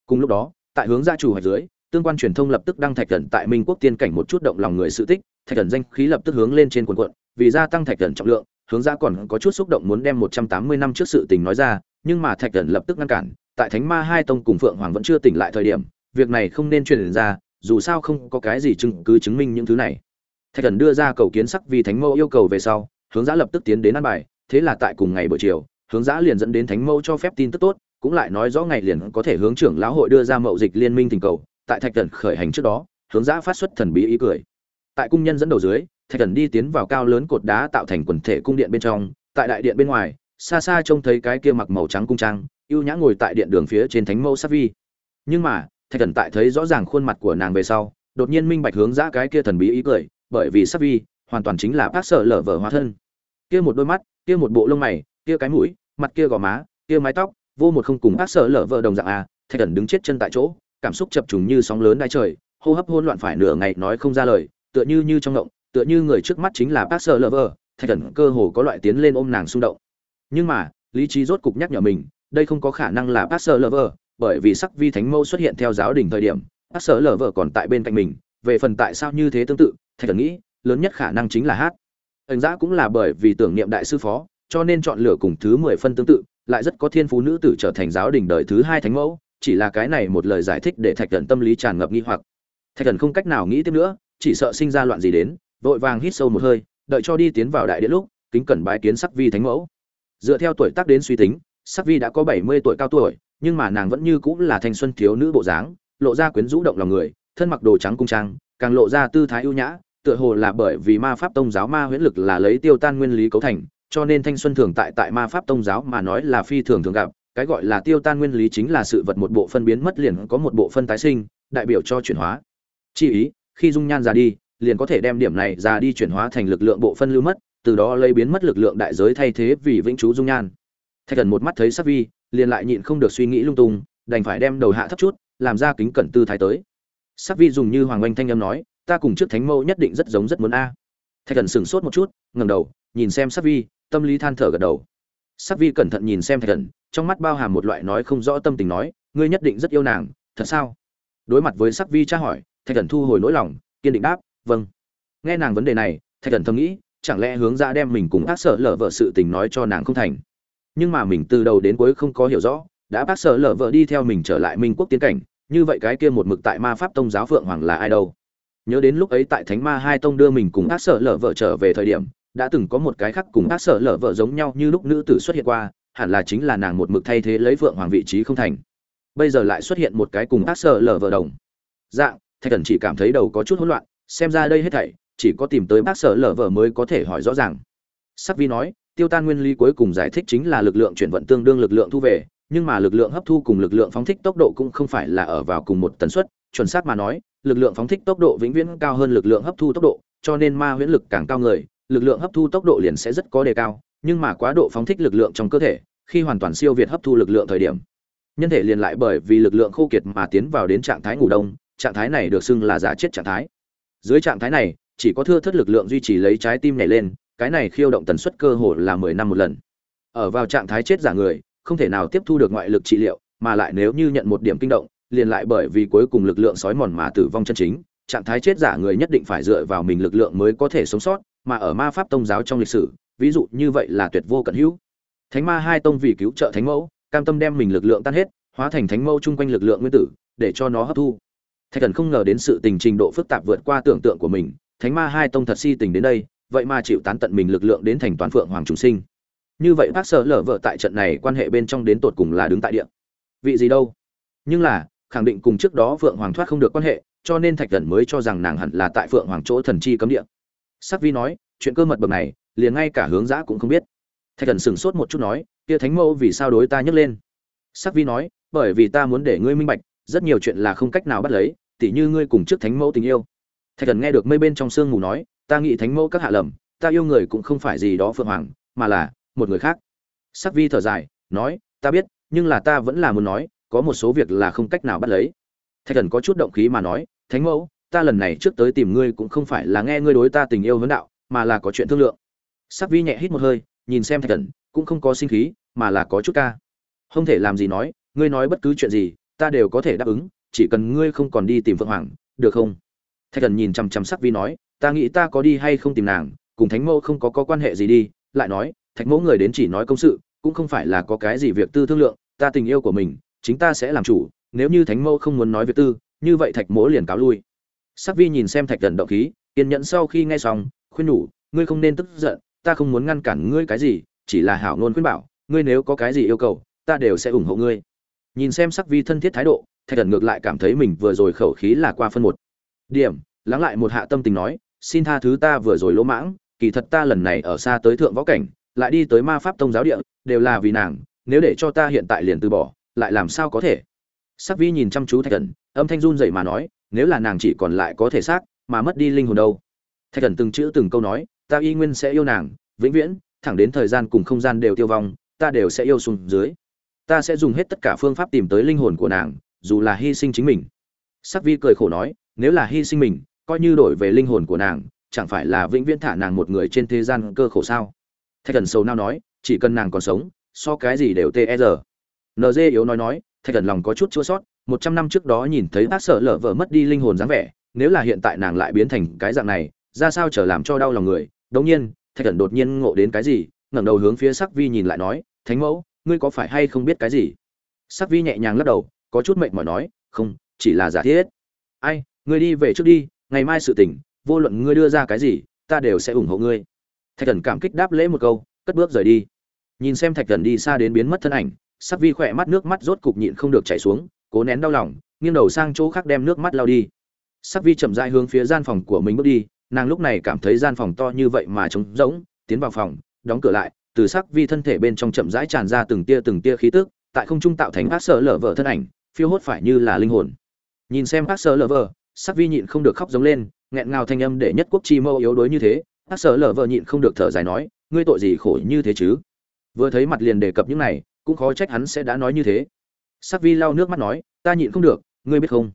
Cùng lúc đó, tại hướng gia chủ hoạch dưới, tương quan truyền thông lập tức đăng thạch thần tại minh quốc tiên cảnh một chút động lòng người sự tích, thạch thần danh khí lập tức hướng lên trên quần quận vì gia tăng thạch thần trọng lượng, hướng gia còn có chút xúc động muốn đem một trăm tám mươi năm trước sự tình nói ra, nhưng mà thạch thần lập tức ngăn cản, tại thánh ma hai tông cùng phượng hoàng vẫn chưa tỉnh lại thời điểm, việc này không nên truyền ra, dù sao không có cái gì chứng cứ chứng minh những thứ này. Thạch thần đưa ra cầu kiến sắc vì thánh mẫu yêu cầu về sau, hướng giã lập tức tiến đến ăn bài, thế là tại cùng ngày buổi chiều hướng giã liền dẫn đến thánh mẫu cho phép tin tức tốt, cũng lại nói rõ ngày liền có thể hướng trưởng lão hội đưa ra mậu dịch liên minh tình cầu, tại thạch thần khởi hành trước đó, hướng giã phát xuất thần bí ý cười. Tại cung nhân dẫn đầu dưới, thạch thần đi tiến vào cao lớn cột đá tạo thành quần thể cung điện bên trong, tại đại điện bên ngoài, xa xa trông thấy cái kia mặc màu trắng cung trang, ưu nhã ngồi tại điện đường phía trên thánh mẫu sắc vi. Nhưng mà, thạch thần tại thấy rõ ràng khuôn mặt của nàng về sau, đột nhiên minh bạch hướng giã cái kia thần bí ý cười, bởi vì sắc vi hoàn toàn chính là bác sợ lở vở hóa thân. Kia một đôi mắt, kia một bộ lông mày, kia cái mũi mặt kia gò má, kia mái tóc, vô một không cùng bác sợ lở vợ đồng dạng à thạch thần đứng chết chân tại chỗ, cảm xúc chập trùng như sóng lớn đai trời, hô hấp hôn loạn phải nửa ngày nói không ra lời, tựa như như trong động tựa như người trước mắt chính là bác sợ lở vợ, thạch thần cơ hồ có loại tiến lên ôm nàng xung động. Nhưng mà, lý trí rốt cục nhắc nhở mình, đây không có khả năng là bác sợ lở vợ, bởi vì sắc vi thánh mẫu xuất hiện theo giáo đình thời điểm, bác sợ lở vợ còn tại bên cạnh mình, về phần tại sao như thế tương tự, thạch thần nghĩ, lớn nhất khả năng chính là hát. Ẩn giã cũng là bởi vì tưởng niệm đại sư phó cho nên chọn lựa cùng thứ mười phân tương tự, lại rất có thiên phú nữ tử trở thành giáo đình đời thứ hai thánh mẫu, chỉ là cái này một lời giải thích để thạch thần tâm lý tràn ngập nghi hoặc. Thạch thần không cách nào nghĩ tiếp nữa, chỉ sợ sinh ra loạn gì đến, vội vàng hít sâu một hơi, đợi cho đi tiến vào đại điện lúc, kính cẩn bái kiến sắc vi thánh mẫu. Dựa theo tuổi tác đến suy tính, sắc vi đã có bảy mươi tuổi cao tuổi, nhưng mà nàng vẫn như cũng là thanh xuân thiếu nữ bộ dáng, lộ ra quyến rũ động lòng người, thân mặc đồ trắng cung trang, càng lộ ra tư thái ưu nhã, tựa hồ là bởi vì ma pháp tông giáo ma huyễn lực là lấy tiêu tan nguyên lý cấu thành cho nên thanh xuân thường tại tại ma pháp tông giáo mà nói là phi thường thường gặp, cái gọi là tiêu tan nguyên lý chính là sự vật một bộ phân biến mất liền có một bộ phân tái sinh, đại biểu cho chuyển hóa. Chi ý, khi dung nhan ra đi, liền có thể đem điểm này ra đi chuyển hóa thành lực lượng bộ phân lưu mất, từ đó lấy biến mất lực lượng đại giới thay thế vì vĩnh chú dung nhan. Thạch thần một mắt thấy sắc vi, liền lại nhịn không được suy nghĩ lung tung, đành phải đem đầu hạ thấp chút, làm ra kính cẩn tư thái tới. Sắc vi dùng như hoàng oanh thanh âm nói, ta cùng trước thánh mẫu nhất định rất giống rất muốn a. Thạch thần sửng sốt một chút ngầm đầu, nhìn xem sắc vi tâm lý than thở gật đầu. Sắc vi cẩn thận nhìn xem thạch thần, trong mắt bao hàm một loại nói không rõ tâm tình nói, ngươi nhất định rất yêu nàng, thật sao? Đối mặt với sắc vi tra hỏi, thạch thần thu hồi nỗi lòng, kiên định đáp vâng. Nghe nàng vấn đề này, thạch thần thầm nghĩ, chẳng lẽ hướng ra đem mình cùng ác sợ lở vợ sự tình nói cho nàng không thành? Nhưng mà mình từ đầu đến cuối không có hiểu rõ, đã bác sợ lở vợ đi theo mình trở lại minh quốc tiến cảnh, như vậy cái kia một mực tại ma pháp tông giáo phượng hoàng là ai đâu? Nhớ đến lúc ấy tại thánh ma hai tông đưa mình cùng ác sợ lở vợ trở về thời điểm đã từng có một cái khác cùng ác sở lở vợ giống nhau như lúc nữ tử xuất hiện qua, hẳn là chính là nàng một mực thay thế lấy phượng hoàng vị trí không thành. Bây giờ lại xuất hiện một cái cùng ác sở lở vợ đồng. Dạng, thạch thần chỉ cảm thấy đầu có chút hỗn loạn, xem ra đây hết thảy, chỉ có tìm tới bác sở lở vợ mới có thể hỏi rõ ràng. Sắc vi nói, tiêu tan nguyên lý cuối cùng giải thích chính là lực lượng chuyển vận tương đương lực lượng thu về, nhưng mà lực lượng hấp thu cùng lực lượng phóng thích tốc độ cũng không phải là ở vào cùng một tần suất, chuẩn xác mà nói, lực lượng phóng thích tốc độ vĩnh viễn cao hơn lực lượng hấp thu tốc độ, cho nên ma huyễn lực càng cao người lực lượng hấp thu tốc độ liền sẽ rất có đề cao, nhưng mà quá độ phóng thích lực lượng trong cơ thể, khi hoàn toàn siêu việt hấp thu lực lượng thời điểm. Nhân thể liền lại bởi vì lực lượng khô kiệt mà tiến vào đến trạng thái ngủ đông, trạng thái này được xưng là giả chết trạng thái. Dưới trạng thái này, chỉ có thưa thất lực lượng duy trì lấy trái tim nhảy lên, cái này khiêu động tần suất cơ hồ là mười năm một lần. Ở vào trạng thái chết giả người, không thể nào tiếp thu được ngoại lực trị liệu, mà lại nếu như nhận một điểm kinh động, liền lại bởi vì cuối cùng lực lượng sói mòn mà tử vong chân chính. Trạng thái chết giả người nhất định phải dựa vào mình lực lượng mới có thể sống sót mà ở ma pháp tông giáo trong lịch sử, ví dụ như vậy là tuyệt vô cận hữu. Thánh ma hai tông vì cứu trợ thánh mẫu, cam tâm đem mình lực lượng tan hết, hóa thành thánh mẫu chung quanh lực lượng nguyên tử, để cho nó hấp thu. Thạch thần không ngờ đến sự tình trình độ phức tạp vượt qua tưởng tượng của mình, thánh ma hai tông thật si tình đến đây, vậy mà chịu tán tận mình lực lượng đến thành toàn phượng hoàng trùng sinh. Như vậy bác sở lở vợ tại trận này quan hệ bên trong đến tột cùng là đứng tại địa vị gì đâu. Nhưng là, khẳng định cùng trước đó phượng hoàng thoát không được quan hệ, cho nên thạch thần mới cho rằng nàng hẳn là tại phượng hoàng chỗ thần chi cấm địa sắc vi nói, chuyện cơ mật bậc này, liền ngay cả hướng giã cũng không biết. Thạch thần sửng sốt một chút nói, kia thánh mẫu vì sao đối ta nhấc lên? Sắc vi nói, bởi vì ta muốn để ngươi minh bạch, rất nhiều chuyện là không cách nào bắt lấy, tỉ như ngươi cùng trước thánh mẫu tình yêu. Thạch thần nghe được mây bên trong sương mù nói, ta nghĩ thánh mẫu các hạ lầm, ta yêu người cũng không phải gì đó phượng hoàng, mà là một người khác. Sắc vi thở dài, nói, ta biết, nhưng là ta vẫn là muốn nói, có một số việc là không cách nào bắt lấy. Thạch thần có chút động khí mà nói, thánh mẫu ta lần này trước tới tìm ngươi cũng không phải là nghe ngươi đối ta tình yêu vấn đạo mà là có chuyện thương lượng. Sắc vi nhẹ hít một hơi nhìn xem thạch thần cũng không có sinh khí mà là có chút ca. Không thể làm gì nói ngươi nói bất cứ chuyện gì ta đều có thể đáp ứng chỉ cần ngươi không còn đi tìm phượng hoàng được không? Thạch thần nhìn chằm chằm sắc vi nói ta nghĩ ta có đi hay không tìm nàng cùng thánh mẫu không có, có quan hệ gì đi lại nói thạch mẫu người đến chỉ nói công sự cũng không phải là có cái gì việc tư thương lượng ta tình yêu của mình chính ta sẽ làm chủ nếu như thánh mẫu không muốn nói việc tư như vậy thạch mẫu liền cáo lui sắc vi nhìn xem thạch Cẩn động khí kiên nhẫn sau khi nghe xong khuyên nhủ ngươi không nên tức giận ta không muốn ngăn cản ngươi cái gì chỉ là hảo ngôn khuyên bảo ngươi nếu có cái gì yêu cầu ta đều sẽ ủng hộ ngươi. Nhìn xem sắc vi thân thiết thái độ thạch Cẩn ngược lại cảm thấy mình vừa rồi khẩu khí là qua phân một. Điểm lắng lại một hạ tâm tình nói xin tha thứ ta vừa rồi lỗ mãng kỳ thật ta lần này ở xa tới thượng võ cảnh lại đi tới ma pháp tông giáo địa đều là vì nàng nếu để cho ta hiện tại liền từ bỏ lại làm sao có thể? Sắc vi nhìn chăm chú thạch Cẩn, âm thanh run rẩy mà nói nếu là nàng chỉ còn lại có thể xác, mà mất đi linh hồn đâu? Thạch thần từng chữ từng câu nói, ta y nguyên sẽ yêu nàng, vĩnh viễn, thẳng đến thời gian cùng không gian đều tiêu vong, ta đều sẽ yêu xuống dưới. Ta sẽ dùng hết tất cả phương pháp tìm tới linh hồn của nàng, dù là hy sinh chính mình. Sắc vi cười khổ nói, nếu là hy sinh mình, coi như đổi về linh hồn của nàng, chẳng phải là vĩnh viễn thả nàng một người trên thế gian cơ khổ sao? Thạch thần sầu nao nói, chỉ cần nàng còn sống, so cái gì đều tê e r nd yếu nói nói, thạch thần lòng có chút chua sót một trăm năm trước đó nhìn thấy ác sợ lở vợ mất đi linh hồn dáng vẻ, nếu là hiện tại nàng lại biến thành cái dạng này, ra sao trở làm cho đau lòng người? Đống nhiên, thạch thần đột nhiên ngộ đến cái gì, ngẩng đầu hướng phía sắc vi nhìn lại nói, thánh mẫu, ngươi có phải hay không biết cái gì? Sắc vi nhẹ nhàng lắc đầu, có chút mệt mỏi nói, không, chỉ là giả thiết. Ai, ngươi đi về trước đi, ngày mai sự tỉnh vô luận ngươi đưa ra cái gì, ta đều sẽ ủng hộ ngươi. Thạch thần cảm kích đáp lễ một câu, cất bước rời đi. Nhìn xem thạch thần đi xa đến biến mất thân ảnh, sắc vi khỏe mắt nước mắt rốt cục nhịn không được chảy xuống cố nén đau lòng, nghiêng đầu sang chỗ khác đem nước mắt lao đi. Sắc vi chậm rãi hướng phía gian phòng của mình bước đi, nàng lúc này cảm thấy gian phòng to như vậy mà trống rỗng, tiến vào phòng, đóng cửa lại, từ sắc vi thân thể bên trong chậm rãi tràn ra từng tia từng tia khí tức, tại không trung tạo thành ác sợ lở vợ thân ảnh, phiêu hốt phải như là linh hồn. Nhìn xem ác sợ lở vợ sắc vi nhịn không được khóc giống lên, nghẹn ngào thanh âm để nhất quốc chi mâu yếu đuối như thế ác sợ lở vợ nhịn không được thở dài nói, ngươi tội gì khổ như thế chứ? Vừa thấy mặt liền đề cập những này, cũng khó trách hắn sẽ đã nói như thế sắc vi lau nước mắt nói, ta nhịn không được, ngươi biết không?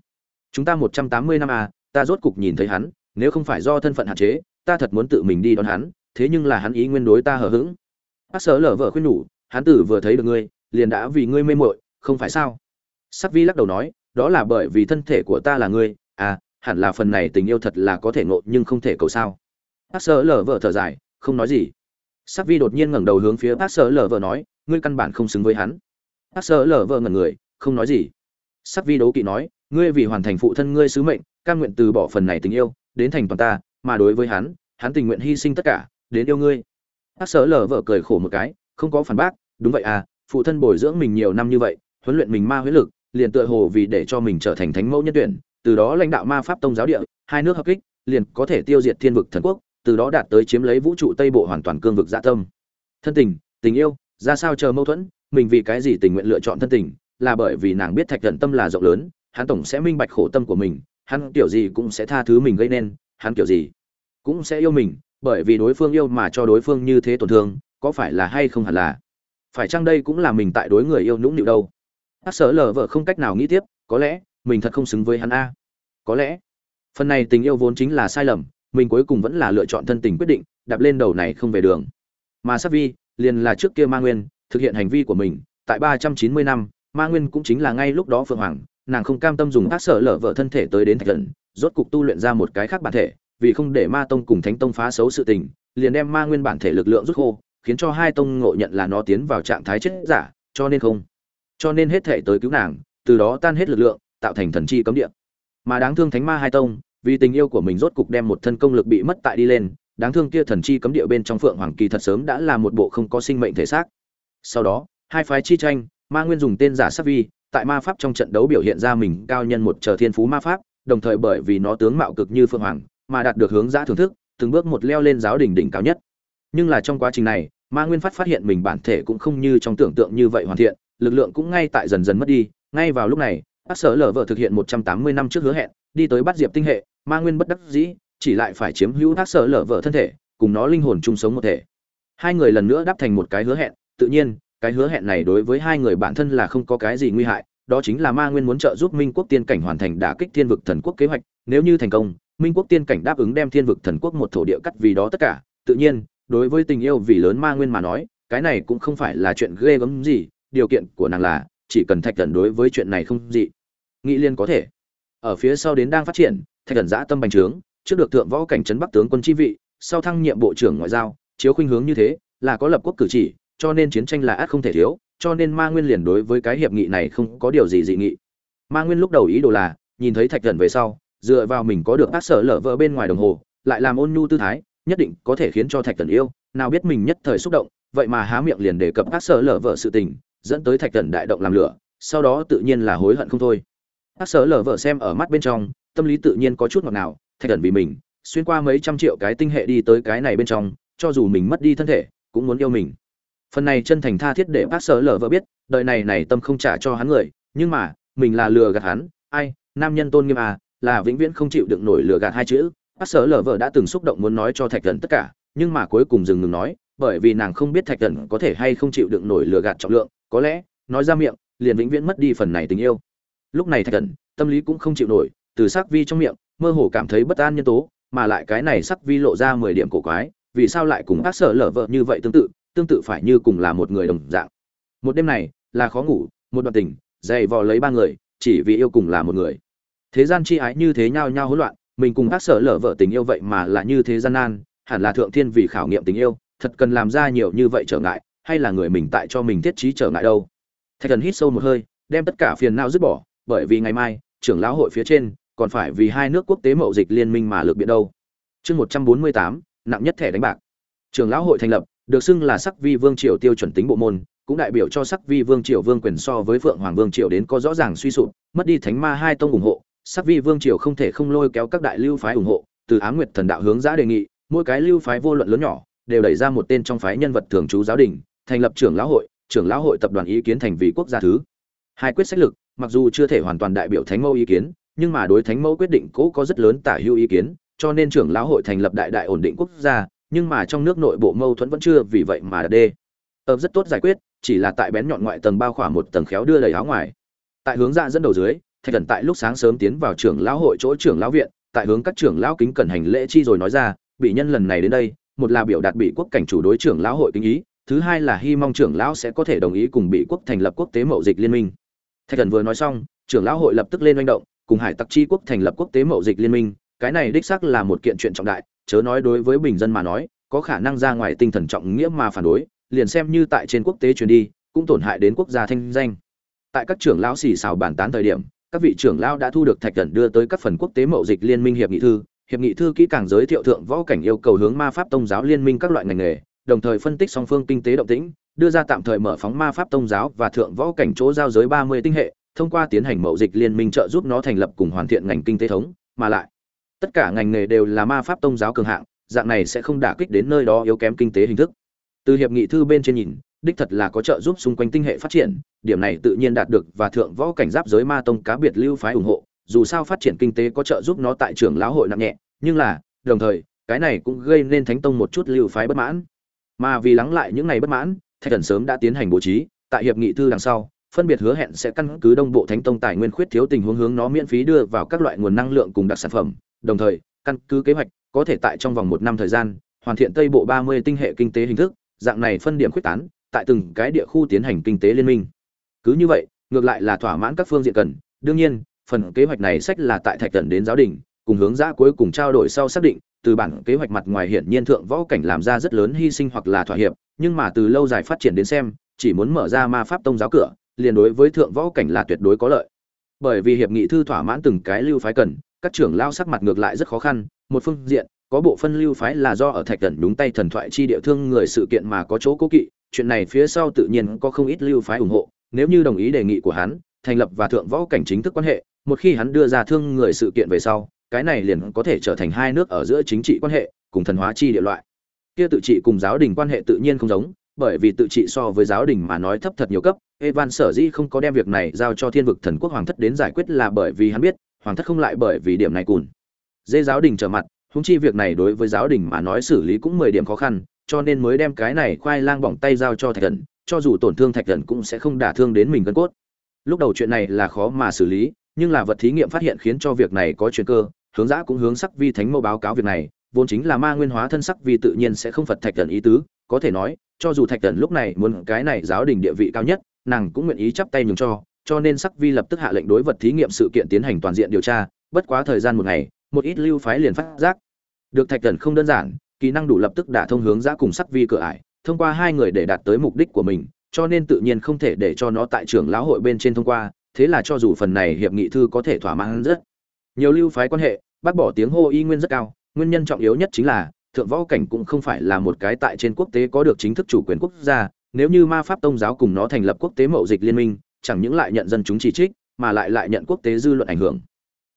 Chúng ta một trăm tám mươi năm à ta rốt cục nhìn thấy hắn, nếu không phải do thân phận hạn chế, ta thật muốn tự mình đi đón hắn, thế nhưng là hắn ý nguyên đối ta hờ hững. Bác sở lở vợ khuyên nhủ, hắn tử vừa thấy được ngươi, liền đã vì ngươi mê mội không phải sao? Sắc vi lắc đầu nói, đó là bởi vì thân thể của ta là ngươi à hẳn là phần này tình yêu thật là có thể ngộ nhưng không thể cầu sao. Bác sở lở vợ thở dài, không nói gì. Sắc vi đột nhiên ngẩng đầu hướng phía bác sở lở vợ nói, ngươi căn bản không xứng với hắn bác sở lở vợ ngẩn người, không nói gì. Sắc vi đấu kỵ nói, ngươi vì hoàn thành phụ thân ngươi sứ mệnh, cam nguyện từ bỏ phần này tình yêu, đến thành toàn ta, mà đối với hắn hắn tình nguyện hy sinh tất cả, đến yêu ngươi. Bác sở lở vợ cười khổ một cái, không có phản bác, đúng vậy à phụ thân bồi dưỡng mình nhiều năm như vậy, huấn luyện mình ma huyết lực, liền tựa hồ vì để cho mình trở thành thánh mẫu nhân tuyển, từ đó lãnh đạo ma pháp tông giáo địa, hai nước hợp kích, liền có thể tiêu diệt thiên vực thần quốc, từ đó đạt tới chiếm lấy vũ trụ tây bộ hoàn toàn cương vực dạ tâm. Thân tình tình yêu, ra sao chờ mâu thuẫn mình vì cái gì tình nguyện lựa chọn thân tình, là bởi vì nàng biết thạch thần tâm là rộng lớn, hắn tổng sẽ minh bạch khổ tâm của mình, hắn kiểu gì cũng sẽ tha thứ mình gây nên, hắn kiểu gì cũng sẽ yêu mình, bởi vì đối phương yêu mà cho đối phương như thế tổn thương, có phải là hay không hẳn là? Phải chăng đây cũng là mình tại đối người yêu nũng nịu đâu? Hát sở lờ vợ không cách nào nghĩ tiếp, có lẽ, mình thật không xứng với hắn a. Có lẽ, phần này tình yêu vốn chính là sai lầm, mình cuối cùng vẫn là lựa chọn thân tình quyết định, đạp lên đầu này không về đường. Mà sắc vi, liền là trước kia ma nguyên thực hiện hành vi của mình. Tại ba trăm chín mươi năm, ma nguyên cũng chính là ngay lúc đó phượng hoàng, nàng không cam tâm dùng ác sở lở vợ thân thể tới đến thạch thần, rốt cục tu luyện ra một cái khác bản thể, vì không để ma tông cùng thánh tông phá xấu sự tình, liền đem ma nguyên bản thể lực lượng rút khô, khiến cho hai tông ngộ nhận là nó tiến vào trạng thái chết giả, cho nên không. Cho nên hết thể tới cứu nàng, từ đó tan hết lực lượng, tạo thành thần chi cấm địa. Mà đáng thương thánh ma hai tông, vì tình yêu của mình rốt cục đem một thân công lực bị mất tại đi lên, đáng thương kia thần chi cấm địa bên trong phượng hoàng kỳ thật sớm đã là một bộ không có sinh mệnh thể xác sau đó, hai phái chi tranh, ma nguyên dùng tên giả sắc vi, tại ma pháp trong trận đấu biểu hiện ra mình cao nhân một chờ thiên phú ma pháp, đồng thời bởi vì nó tướng mạo cực như phượng hoàng, mà đạt được hướng giã thưởng thức, từng bước một leo lên giáo đỉnh đỉnh cao nhất. Nhưng là trong quá trình này, ma nguyên phát phát hiện mình bản thể cũng không như trong tưởng tượng như vậy hoàn thiện, lực lượng cũng ngay tại dần dần mất đi. Ngay vào lúc này bác sở lở vợ thực hiện một trăm tám mươi năm trước hứa hẹn, đi tới bắt diệp tinh hệ, ma nguyên bất đắc dĩ, chỉ lại phải chiếm hữu bác sở lở vợ thân thể, cùng nó linh hồn chung sống một thể. Hai người lần nữa đáp thành một cái hứa hẹn tự nhiên, cái hứa hẹn này đối với hai người bản thân là không có cái gì nguy hại, đó chính là ma nguyên muốn trợ giúp minh quốc tiên cảnh hoàn thành đả kích thiên vực thần quốc kế hoạch, nếu như thành công, minh quốc tiên cảnh đáp ứng đem thiên vực thần quốc một thổ địa cắt vì đó tất cả. Tự nhiên, đối với tình yêu vì lớn ma nguyên mà nói, cái này cũng không phải là chuyện ghê gớm gì, điều kiện của nàng là, chỉ cần thạch thần đối với chuyện này không gì nghĩ liên có thể. Ở phía sau đến đang phát triển, thạch thần giã tâm bành trướng, trước được thượng võ cảnh trấn bắc tướng quân chi vị, sau thăng nhiệm bộ trưởng ngoại giao, chiếu khuynh hướng như thế, là có lập quốc cử chỉ cho nên chiến tranh là ác không thể thiếu, cho nên ma nguyên liền đối với cái hiệp nghị này không có điều gì dị nghị. Ma nguyên lúc đầu ý đồ là, nhìn thấy thạch thần về sau, dựa vào mình có được ác sở lở vỡ bên ngoài đồng hồ, lại làm ôn nhu tư thái, nhất định có thể khiến cho thạch thần yêu, nào biết mình nhất thời xúc động, vậy mà há miệng liền đề cập ác sở lở vỡ sự tình, dẫn tới thạch thần đại động làm lửa, sau đó tự nhiên là hối hận không thôi. Ác sở lở vỡ xem ở mắt bên trong, tâm lý tự nhiên có chút ngọt nào thạch thần vì mình, xuyên qua mấy trăm triệu cái tinh hệ đi tới cái này bên trong, cho dù mình mất đi thân thể, cũng muốn yêu mình phần này chân thành tha thiết để bác sở lở vợ biết, đời này này tâm không trả cho hắn người, nhưng mà, mình là lừa gạt hắn. Ai, nam nhân tôn nghiêm à là vĩnh viễn không chịu đựng nổi lừa gạt hai chữ. Bác sở lở vợ đã từng xúc động muốn nói cho thạch thần tất cả, nhưng mà cuối cùng dừng ngừng nói, bởi vì nàng không biết thạch thần có thể hay không chịu đựng nổi lừa gạt trọng lượng. Có lẽ, nói ra miệng, liền vĩnh viễn mất đi phần này tình yêu. Lúc này thạch thần, tâm lý cũng không chịu nổi, từ sắc vi trong miệng, mơ hồ cảm thấy bất an nhân tố, mà lại cái này sắc vi lộ ra mười điểm cổ quái, vì sao lại cùng bác sở lở vợ như vậy tương tự? Tương tự phải như cùng là một người đồng dạng. Một đêm này, là khó ngủ, một đoạn tình, dày vò lấy ba người, chỉ vì yêu cùng là một người. Thế gian chi ái như thế nhau nhau hỗn loạn, mình cùng các sở lở vợ tình yêu vậy mà là như thế gian nan, hẳn là thượng thiên vì khảo nghiệm tình yêu, thật cần làm ra nhiều như vậy trở ngại, hay là người mình tại cho mình thiết trí trở ngại đâu? Thạch thần hít sâu một hơi, đem tất cả phiền não dứt bỏ, bởi vì ngày mai, trưởng lão hội phía trên, còn phải vì hai nước quốc tế mậu dịch liên minh mà lược biện đâu? Chương một trăm bốn mươi tám, nặng nhất thẻ đánh bạc. Trưởng lão hội thành lập được xưng là sắc vi vương triều tiêu chuẩn tính bộ môn, cũng đại biểu cho sắc vi vương triều vương quyền so với phượng hoàng vương triều đến có rõ ràng suy sụp, mất đi thánh ma hai tông ủng hộ, sắc vi vương triều không thể không lôi kéo các đại lưu phái ủng hộ, từ á nguyệt thần đạo hướng giã đề nghị, mỗi cái lưu phái vô luận lớn nhỏ, đều đẩy ra một tên trong phái nhân vật thường trú giáo đình, thành lập trưởng lão hội, trưởng lão hội tập đoàn ý kiến thành vì quốc gia thứ hai quyết sách lực, mặc dù chưa thể hoàn toàn đại biểu thánh mẫu ý kiến, nhưng mà đối thánh mẫu quyết định cũ có rất lớn tả hữu ý kiến, cho nên trưởng lão hội thành lập đại đại ổn định quốc gia nhưng mà trong nước nội bộ mâu thuẫn vẫn chưa vì vậy mà đê. Ập rất tốt giải quyết, chỉ là tại bén nhọn ngoại tầng bao khỏa một tầng khéo đưa đầy áo ngoài. Tại hướng dạ dẫn đầu dưới, thạch thần tại lúc sáng sớm tiến vào trưởng lão hội chỗ trưởng lão viện, tại hướng các trưởng lão kính cẩn hành lễ chi rồi nói ra bị nhân lần này đến đây, một là biểu đạt bị quốc cảnh chủ đối trưởng lão hội kính ý, thứ hai là hy mong trưởng lão sẽ có thể đồng ý cùng bị quốc thành lập quốc tế mậu dịch liên minh. Thạch thần vừa nói xong, trưởng lão hội lập tức lên manh động, cùng hải tặc chi quốc thành lập quốc tế mậu dịch liên minh, cái này đích xác là một kiện chuyện trọng đại chớ nói đối với bình dân mà nói, có khả năng ra ngoài tinh thần trọng nghĩa mà phản đối, liền xem như tại trên quốc tế truyền đi, cũng tổn hại đến quốc gia thanh danh. Tại các trưởng lão xì xào bàn tán thời điểm, các vị trưởng lão đã thu được thạch cẩn đưa tới các phần quốc tế mậu dịch liên minh hiệp nghị thư. Hiệp nghị thư kỹ càng giới thiệu thượng võ cảnh yêu cầu hướng ma pháp tông giáo liên minh các loại ngành nghề, đồng thời phân tích song phương kinh tế động tĩnh, đưa ra tạm thời mở phóng ma pháp tông giáo và thượng võ cảnh chỗ giao giới ba mươi tinh hệ, thông qua tiến hành mậu dịch liên minh trợ giúp nó thành lập cùng hoàn thiện ngành kinh tế thống, mà lại tất cả ngành nghề đều là ma pháp tôn giáo cường hạng, dạng này sẽ không đả kích đến nơi đó yếu kém kinh tế hình thức. Từ hiệp nghị thư bên trên nhìn, đích thật là có trợ giúp xung quanh tinh hệ phát triển, điểm này tự nhiên đạt được và thượng võ cảnh giáp giới ma tông cá biệt lưu phái ủng hộ, dù sao phát triển kinh tế có trợ giúp nó tại trường lão hội nặng nhẹ, nhưng là, đồng thời, cái này cũng gây nên thánh tông một chút lưu phái bất mãn. Mà vì lắng lại những ngày bất mãn, thạch thần sớm đã tiến hành bố trí, tại hiệp nghị thư đằng sau, phân biệt hứa hẹn sẽ căn cứ đông bộ thánh tông tài nguyên khuyết thiếu tình huống hướng nó miễn phí đưa vào các loại nguồn năng lượng cùng đặc sản phẩm đồng thời, căn cứ kế hoạch, có thể tại trong vòng một năm thời gian, hoàn thiện tây bộ ba mươi tinh hệ kinh tế hình thức, dạng này phân điểm quyết tán, tại từng cái địa khu tiến hành kinh tế liên minh. Cứ như vậy, ngược lại là thỏa mãn các phương diện cần. Đương nhiên, phần kế hoạch này sách là tại thạch tần đến giáo đình, cùng hướng dã cuối cùng trao đổi sau xác định, từ bản kế hoạch mặt ngoài hiển nhiên thượng võ cảnh làm ra rất lớn hy sinh hoặc là thỏa hiệp, nhưng mà từ lâu dài phát triển đến xem, chỉ muốn mở ra ma pháp tông giáo cửa, liền đối với thượng võ cảnh là tuyệt đối có lợi. Bởi vì hiệp nghị thư thỏa mãn từng cái lưu phái cần các trưởng lao sắc mặt ngược lại rất khó khăn, một phương diện, có bộ phân lưu phái là do ở thạch thần đúng tay thần thoại chi địa thương người sự kiện mà có chỗ cố kỵ, chuyện này phía sau tự nhiên có không ít lưu phái ủng hộ, nếu như đồng ý đề nghị của hắn, thành lập và thượng võ cảnh chính thức quan hệ, một khi hắn đưa ra thương người sự kiện về sau, cái này liền có thể trở thành hai nước ở giữa chính trị quan hệ, cùng thần hóa chi địa loại. Kia tự trị cùng giáo đình quan hệ tự nhiên không giống, bởi vì tự trị so với giáo đình mà nói thấp thật nhiều cấp, evan sở dĩ không có đem việc này giao cho thiên vực thần quốc hoàng thất đến giải quyết là bởi vì hắn biết hoàng thất không lại bởi vì điểm này cùn. Dê giáo đình trở mặt húng chi việc này đối với giáo đình mà nói xử lý cũng mười điểm khó khăn, cho nên mới đem cái này khoai lang bỏng tay giao cho thạch thần, cho dù tổn thương thạch thần cũng sẽ không đả thương đến mình gân cốt. Lúc đầu chuyện này là khó mà xử lý, nhưng là vật thí nghiệm phát hiện khiến cho việc này có chuyện cơ, hướng giã cũng hướng sắc vi thánh mẫu báo cáo việc này, vốn chính là ma nguyên hóa thân sắc vi tự nhiên sẽ không phật thạch thần ý tứ, có thể nói, cho dù thạch thần lúc này muốn cái này giáo đình địa vị cao nhất, nàng cũng nguyện ý chắp tay nhường cho cho nên sắc vi lập tức hạ lệnh đối vật thí nghiệm sự kiện tiến hành toàn diện điều tra, bất quá thời gian một ngày, một ít lưu phái liền phát giác. Được thạch thần không đơn giản, kỹ năng đủ lập tức đả thông hướng giã cùng sắc vi cửa ải, thông qua hai người để đạt tới mục đích của mình, cho nên tự nhiên không thể để cho nó tại trưởng lão hội bên trên thông qua, thế là cho dù phần này hiệp nghị thư có thể thỏa mãn rất nhiều lưu phái quan hệ, bác bỏ tiếng hô y nguyên rất cao, nguyên nhân trọng yếu nhất chính là, thượng võ cảnh cũng không phải là một cái tại trên quốc tế có được chính thức chủ quyền quốc gia, nếu như ma pháp tông giáo cùng nó thành lập quốc tế mậu dịch liên minh chẳng những lại nhận dân chúng chỉ trích, mà lại lại nhận quốc tế dư luận ảnh hưởng.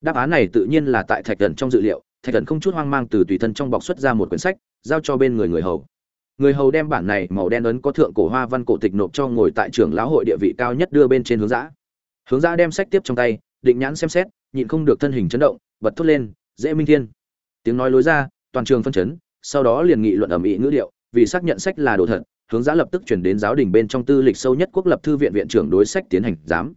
Đáp án này tự nhiên là tại thạch thần trong dự liệu, thạch thần không chút hoang mang từ tùy thân trong bọc xuất ra một quyển sách, giao cho bên người người hầu. Người hầu đem bản này màu đen ấn có thượng cổ hoa văn cổ tịch nộp cho ngồi tại trưởng lão hội địa vị cao nhất đưa bên trên hướng dã. hướng dã đem sách tiếp trong tay, định nhãn xem xét, nhịn không được thân hình chấn động, bật thốt lên, dễ minh thiên. Tiếng nói lối ra, toàn trường phân chấn, sau đó liền nghị luận ẩm ĩ ngữ điệu, vì xác nhận sách là đồ thật hướng giã lập tức chuyển đến giáo đình bên trong tư lịch sâu nhất quốc lập thư viện viện trưởng đối sách tiến hành giám.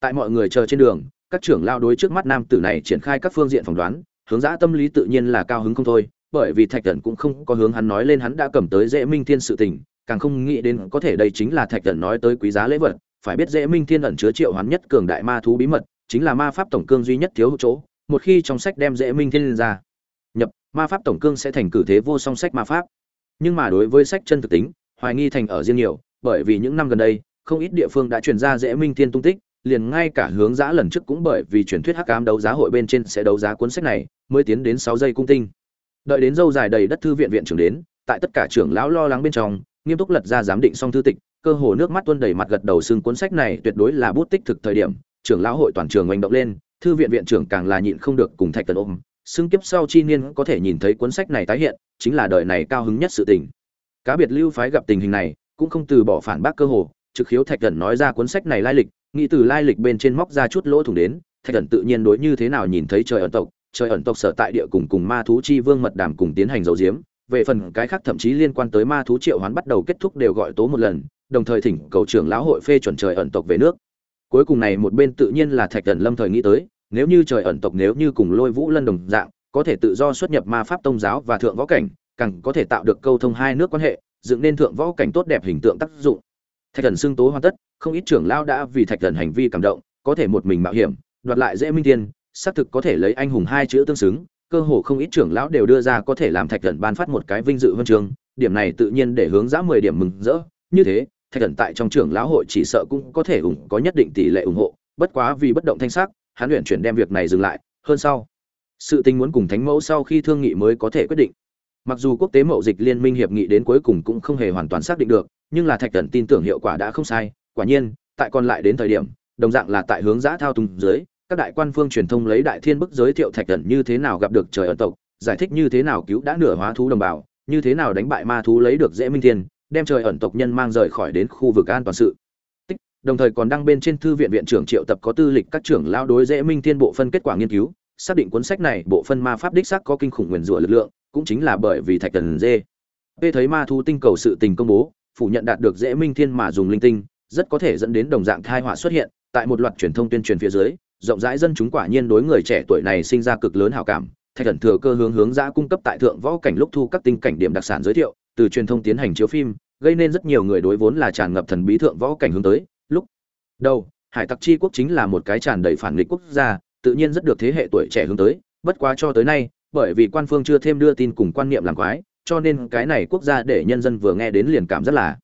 Tại mọi người chờ trên đường, các trưởng lao đối trước mắt nam tử này triển khai các phương diện phỏng đoán, hướng giã tâm lý tự nhiên là cao hứng không thôi, bởi vì thạch thần cũng không có hướng hắn nói lên hắn đã cầm tới dễ minh thiên sự tình, càng không nghĩ đến có thể đây chính là thạch thần nói tới quý giá lễ vật, phải biết dễ minh thiên ẩn chứa triệu hoán nhất cường đại ma thú bí mật, chính là ma pháp tổng cương duy nhất thiếu chỗ, một khi trong sách đem dễ minh thiên ra, nhập, ma pháp tổng cương sẽ thành cử thế vô song sách ma pháp. Nhưng mà đối với sách chân thực tính hoài nghi thành ở riêng nhiều, bởi vì những năm gần đây, không ít địa phương đã truyền ra dễ minh thiên tung tích, liền ngay cả hướng giã lần trước cũng bởi vì truyền thuyết hắc ám đấu giá hội bên trên sẽ đấu giá cuốn sách này, mới tiến đến sáu giây cung tinh. Đợi đến dâu dài đầy đất thư viện viện trưởng đến, tại tất cả trưởng lão lo lắng bên trong, nghiêm túc lật ra giám định xong thư tịch, cơ hồ nước mắt tuôn đầy mặt gật đầu xương cuốn sách này tuyệt đối là bút tích thực thời điểm, trưởng lão hội toàn trường oanh động lên, thư viện viện trưởng càng là nhịn không được cùng thạch tần ôm, xưng kiếp sau chi niên có thể nhìn thấy cuốn sách này tái hiện, chính là đời này cao hứng nhất sự tình cá biệt lưu phái gặp tình hình này, cũng không từ bỏ phản bác cơ hồ, trực khiếu thạch tần nói ra cuốn sách này lai lịch, nghĩ từ lai lịch bên trên móc ra chút lỗ thủng đến, thạch tần tự nhiên đối như thế nào nhìn thấy trời ẩn tộc, trời ẩn tộc sở tại địa cùng cùng ma thú chi vương mật đàm cùng tiến hành dấu diếm, về phần cái khác thậm chí liên quan tới ma thú triệu hoán bắt đầu kết thúc đều gọi tố một lần, đồng thời thỉnh cầu trưởng lão hội phê chuẩn trời ẩn tộc về nước. Cuối cùng này một bên tự nhiên là thạch thần lâm thời nghĩ tới, nếu như trời ẩn tộc nếu như cùng lôi vũ lân đồng dạng, có thể tự do xuất nhập ma pháp tông giáo và thượng võ cảnh càng có thể tạo được câu thông hai nước quan hệ, dựng nên thượng võ cảnh tốt đẹp hình tượng tác dụng. Thạch thần xưng tố hoàn tất, không ít trưởng lao đã vì thạch thần hành vi cảm động, có thể một mình mạo hiểm, đoạt lại dễ minh tiên, xác thực có thể lấy anh hùng hai chữ tương xứng, cơ hồ không ít trưởng lão đều đưa ra có thể làm thạch thần ban phát một cái vinh dự huân chương, điểm này tự nhiên để hướng giá mười điểm mừng rỡ. Như thế, thạch thần tại trong trưởng lão hội chỉ sợ cũng có thể ủng, có nhất định tỷ lệ ủng hộ, bất quá vì bất động thanh sắc, hắn luyện chuyển đem việc này dừng lại, hơn sau, sự tình muốn cùng thánh mẫu sau khi thương nghị mới có thể quyết định mặc dù quốc tế mậu dịch liên minh hiệp nghị đến cuối cùng cũng không hề hoàn toàn xác định được, nhưng là thạch Cẩn tin tưởng hiệu quả đã không sai. Quả nhiên, tại còn lại đến thời điểm, đồng dạng là tại hướng giã thao túng dưới, các đại quan phương truyền thông lấy đại thiên bức giới thiệu thạch Cẩn như thế nào gặp được trời ẩn tộc, giải thích như thế nào cứu đã nửa hóa thú đồng bào, như thế nào đánh bại ma thú lấy được dễ minh thiên, đem trời ẩn tộc nhân mang rời khỏi đến khu vực an toàn sự. Tích, đồng thời còn đăng bên trên thư viện viện trưởng triệu tập có tư lịch các trưởng lao đối dễ minh thiên bộ phân kết quả nghiên cứu, xác định cuốn sách này bộ phân ma pháp đích xác có kinh khủng nguyền rủa lực lượng cũng chính là bởi vì thạch thần dê. P thấy ma thu tinh cầu sự tình công bố, phủ nhận đạt được dễ minh thiên mà dùng linh tinh, rất có thể dẫn đến đồng dạng thai họa xuất hiện, tại một loạt truyền thông tuyên truyền phía dưới, rộng rãi dân chúng quả nhiên đối người trẻ tuổi này sinh ra cực lớn hảo cảm. Thạch thần thừa cơ hướng hướng dã cung cấp tại thượng võ cảnh lúc thu các tinh cảnh điểm đặc sản giới thiệu, từ truyền thông tiến hành chiếu phim, gây nên rất nhiều người đối vốn là tràn ngập thần bí thượng võ cảnh hướng tới. Lúc đầu, hải tặc chi quốc chính là một cái tràn đầy phản nghịch quốc gia, tự nhiên rất được thế hệ tuổi trẻ hướng tới, bất quá cho tới nay bởi vì quan phương chưa thêm đưa tin cùng quan niệm làm quái, cho nên cái này quốc gia để nhân dân vừa nghe đến liền cảm rất là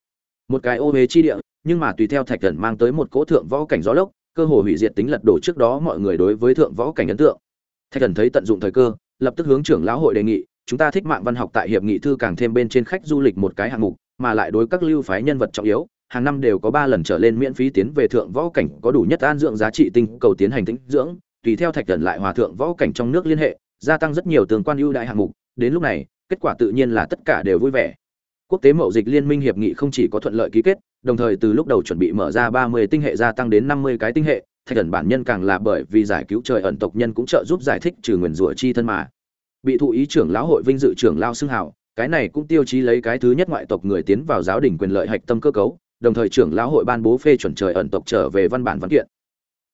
một cái ô hế chi địa, nhưng mà tùy theo thạch thần mang tới một cỗ thượng võ cảnh gió lốc, cơ hồ hủy diệt tính lật đổ trước đó mọi người đối với thượng võ cảnh ấn tượng. Thạch thần thấy tận dụng thời cơ, lập tức hướng trưởng lão hội đề nghị, chúng ta thích mạng văn học tại hiệp nghị thư càng thêm bên trên khách du lịch một cái hạng mục, mà lại đối các lưu phái nhân vật trọng yếu, hàng năm đều có ba lần trở lên miễn phí tiến về thượng võ cảnh có đủ nhất an dưỡng giá trị tinh cầu tiến hành tĩnh dưỡng, tùy theo thạch thần lại hòa thượng võ cảnh trong nước liên hệ gia tăng rất nhiều tương quan ưu đại hạng mục, đến lúc này, kết quả tự nhiên là tất cả đều vui vẻ. Quốc tế mậu dịch liên minh hiệp nghị không chỉ có thuận lợi ký kết, đồng thời từ lúc đầu chuẩn bị mở ra ba mươi tinh hệ gia tăng đến năm mươi cái tinh hệ, thạch thần bản nhân càng là bởi vì giải cứu trời ẩn tộc nhân cũng trợ giúp giải thích trừ nguyền rủa chi thân mà. Bị thụ ý trưởng lão hội vinh dự trưởng lao xưng hào, cái này cũng tiêu chí lấy cái thứ nhất ngoại tộc người tiến vào giáo đình quyền lợi hạch tâm cơ cấu, đồng thời trưởng lão hội ban bố phê chuẩn trời ẩn tộc trở về văn bản văn kiện.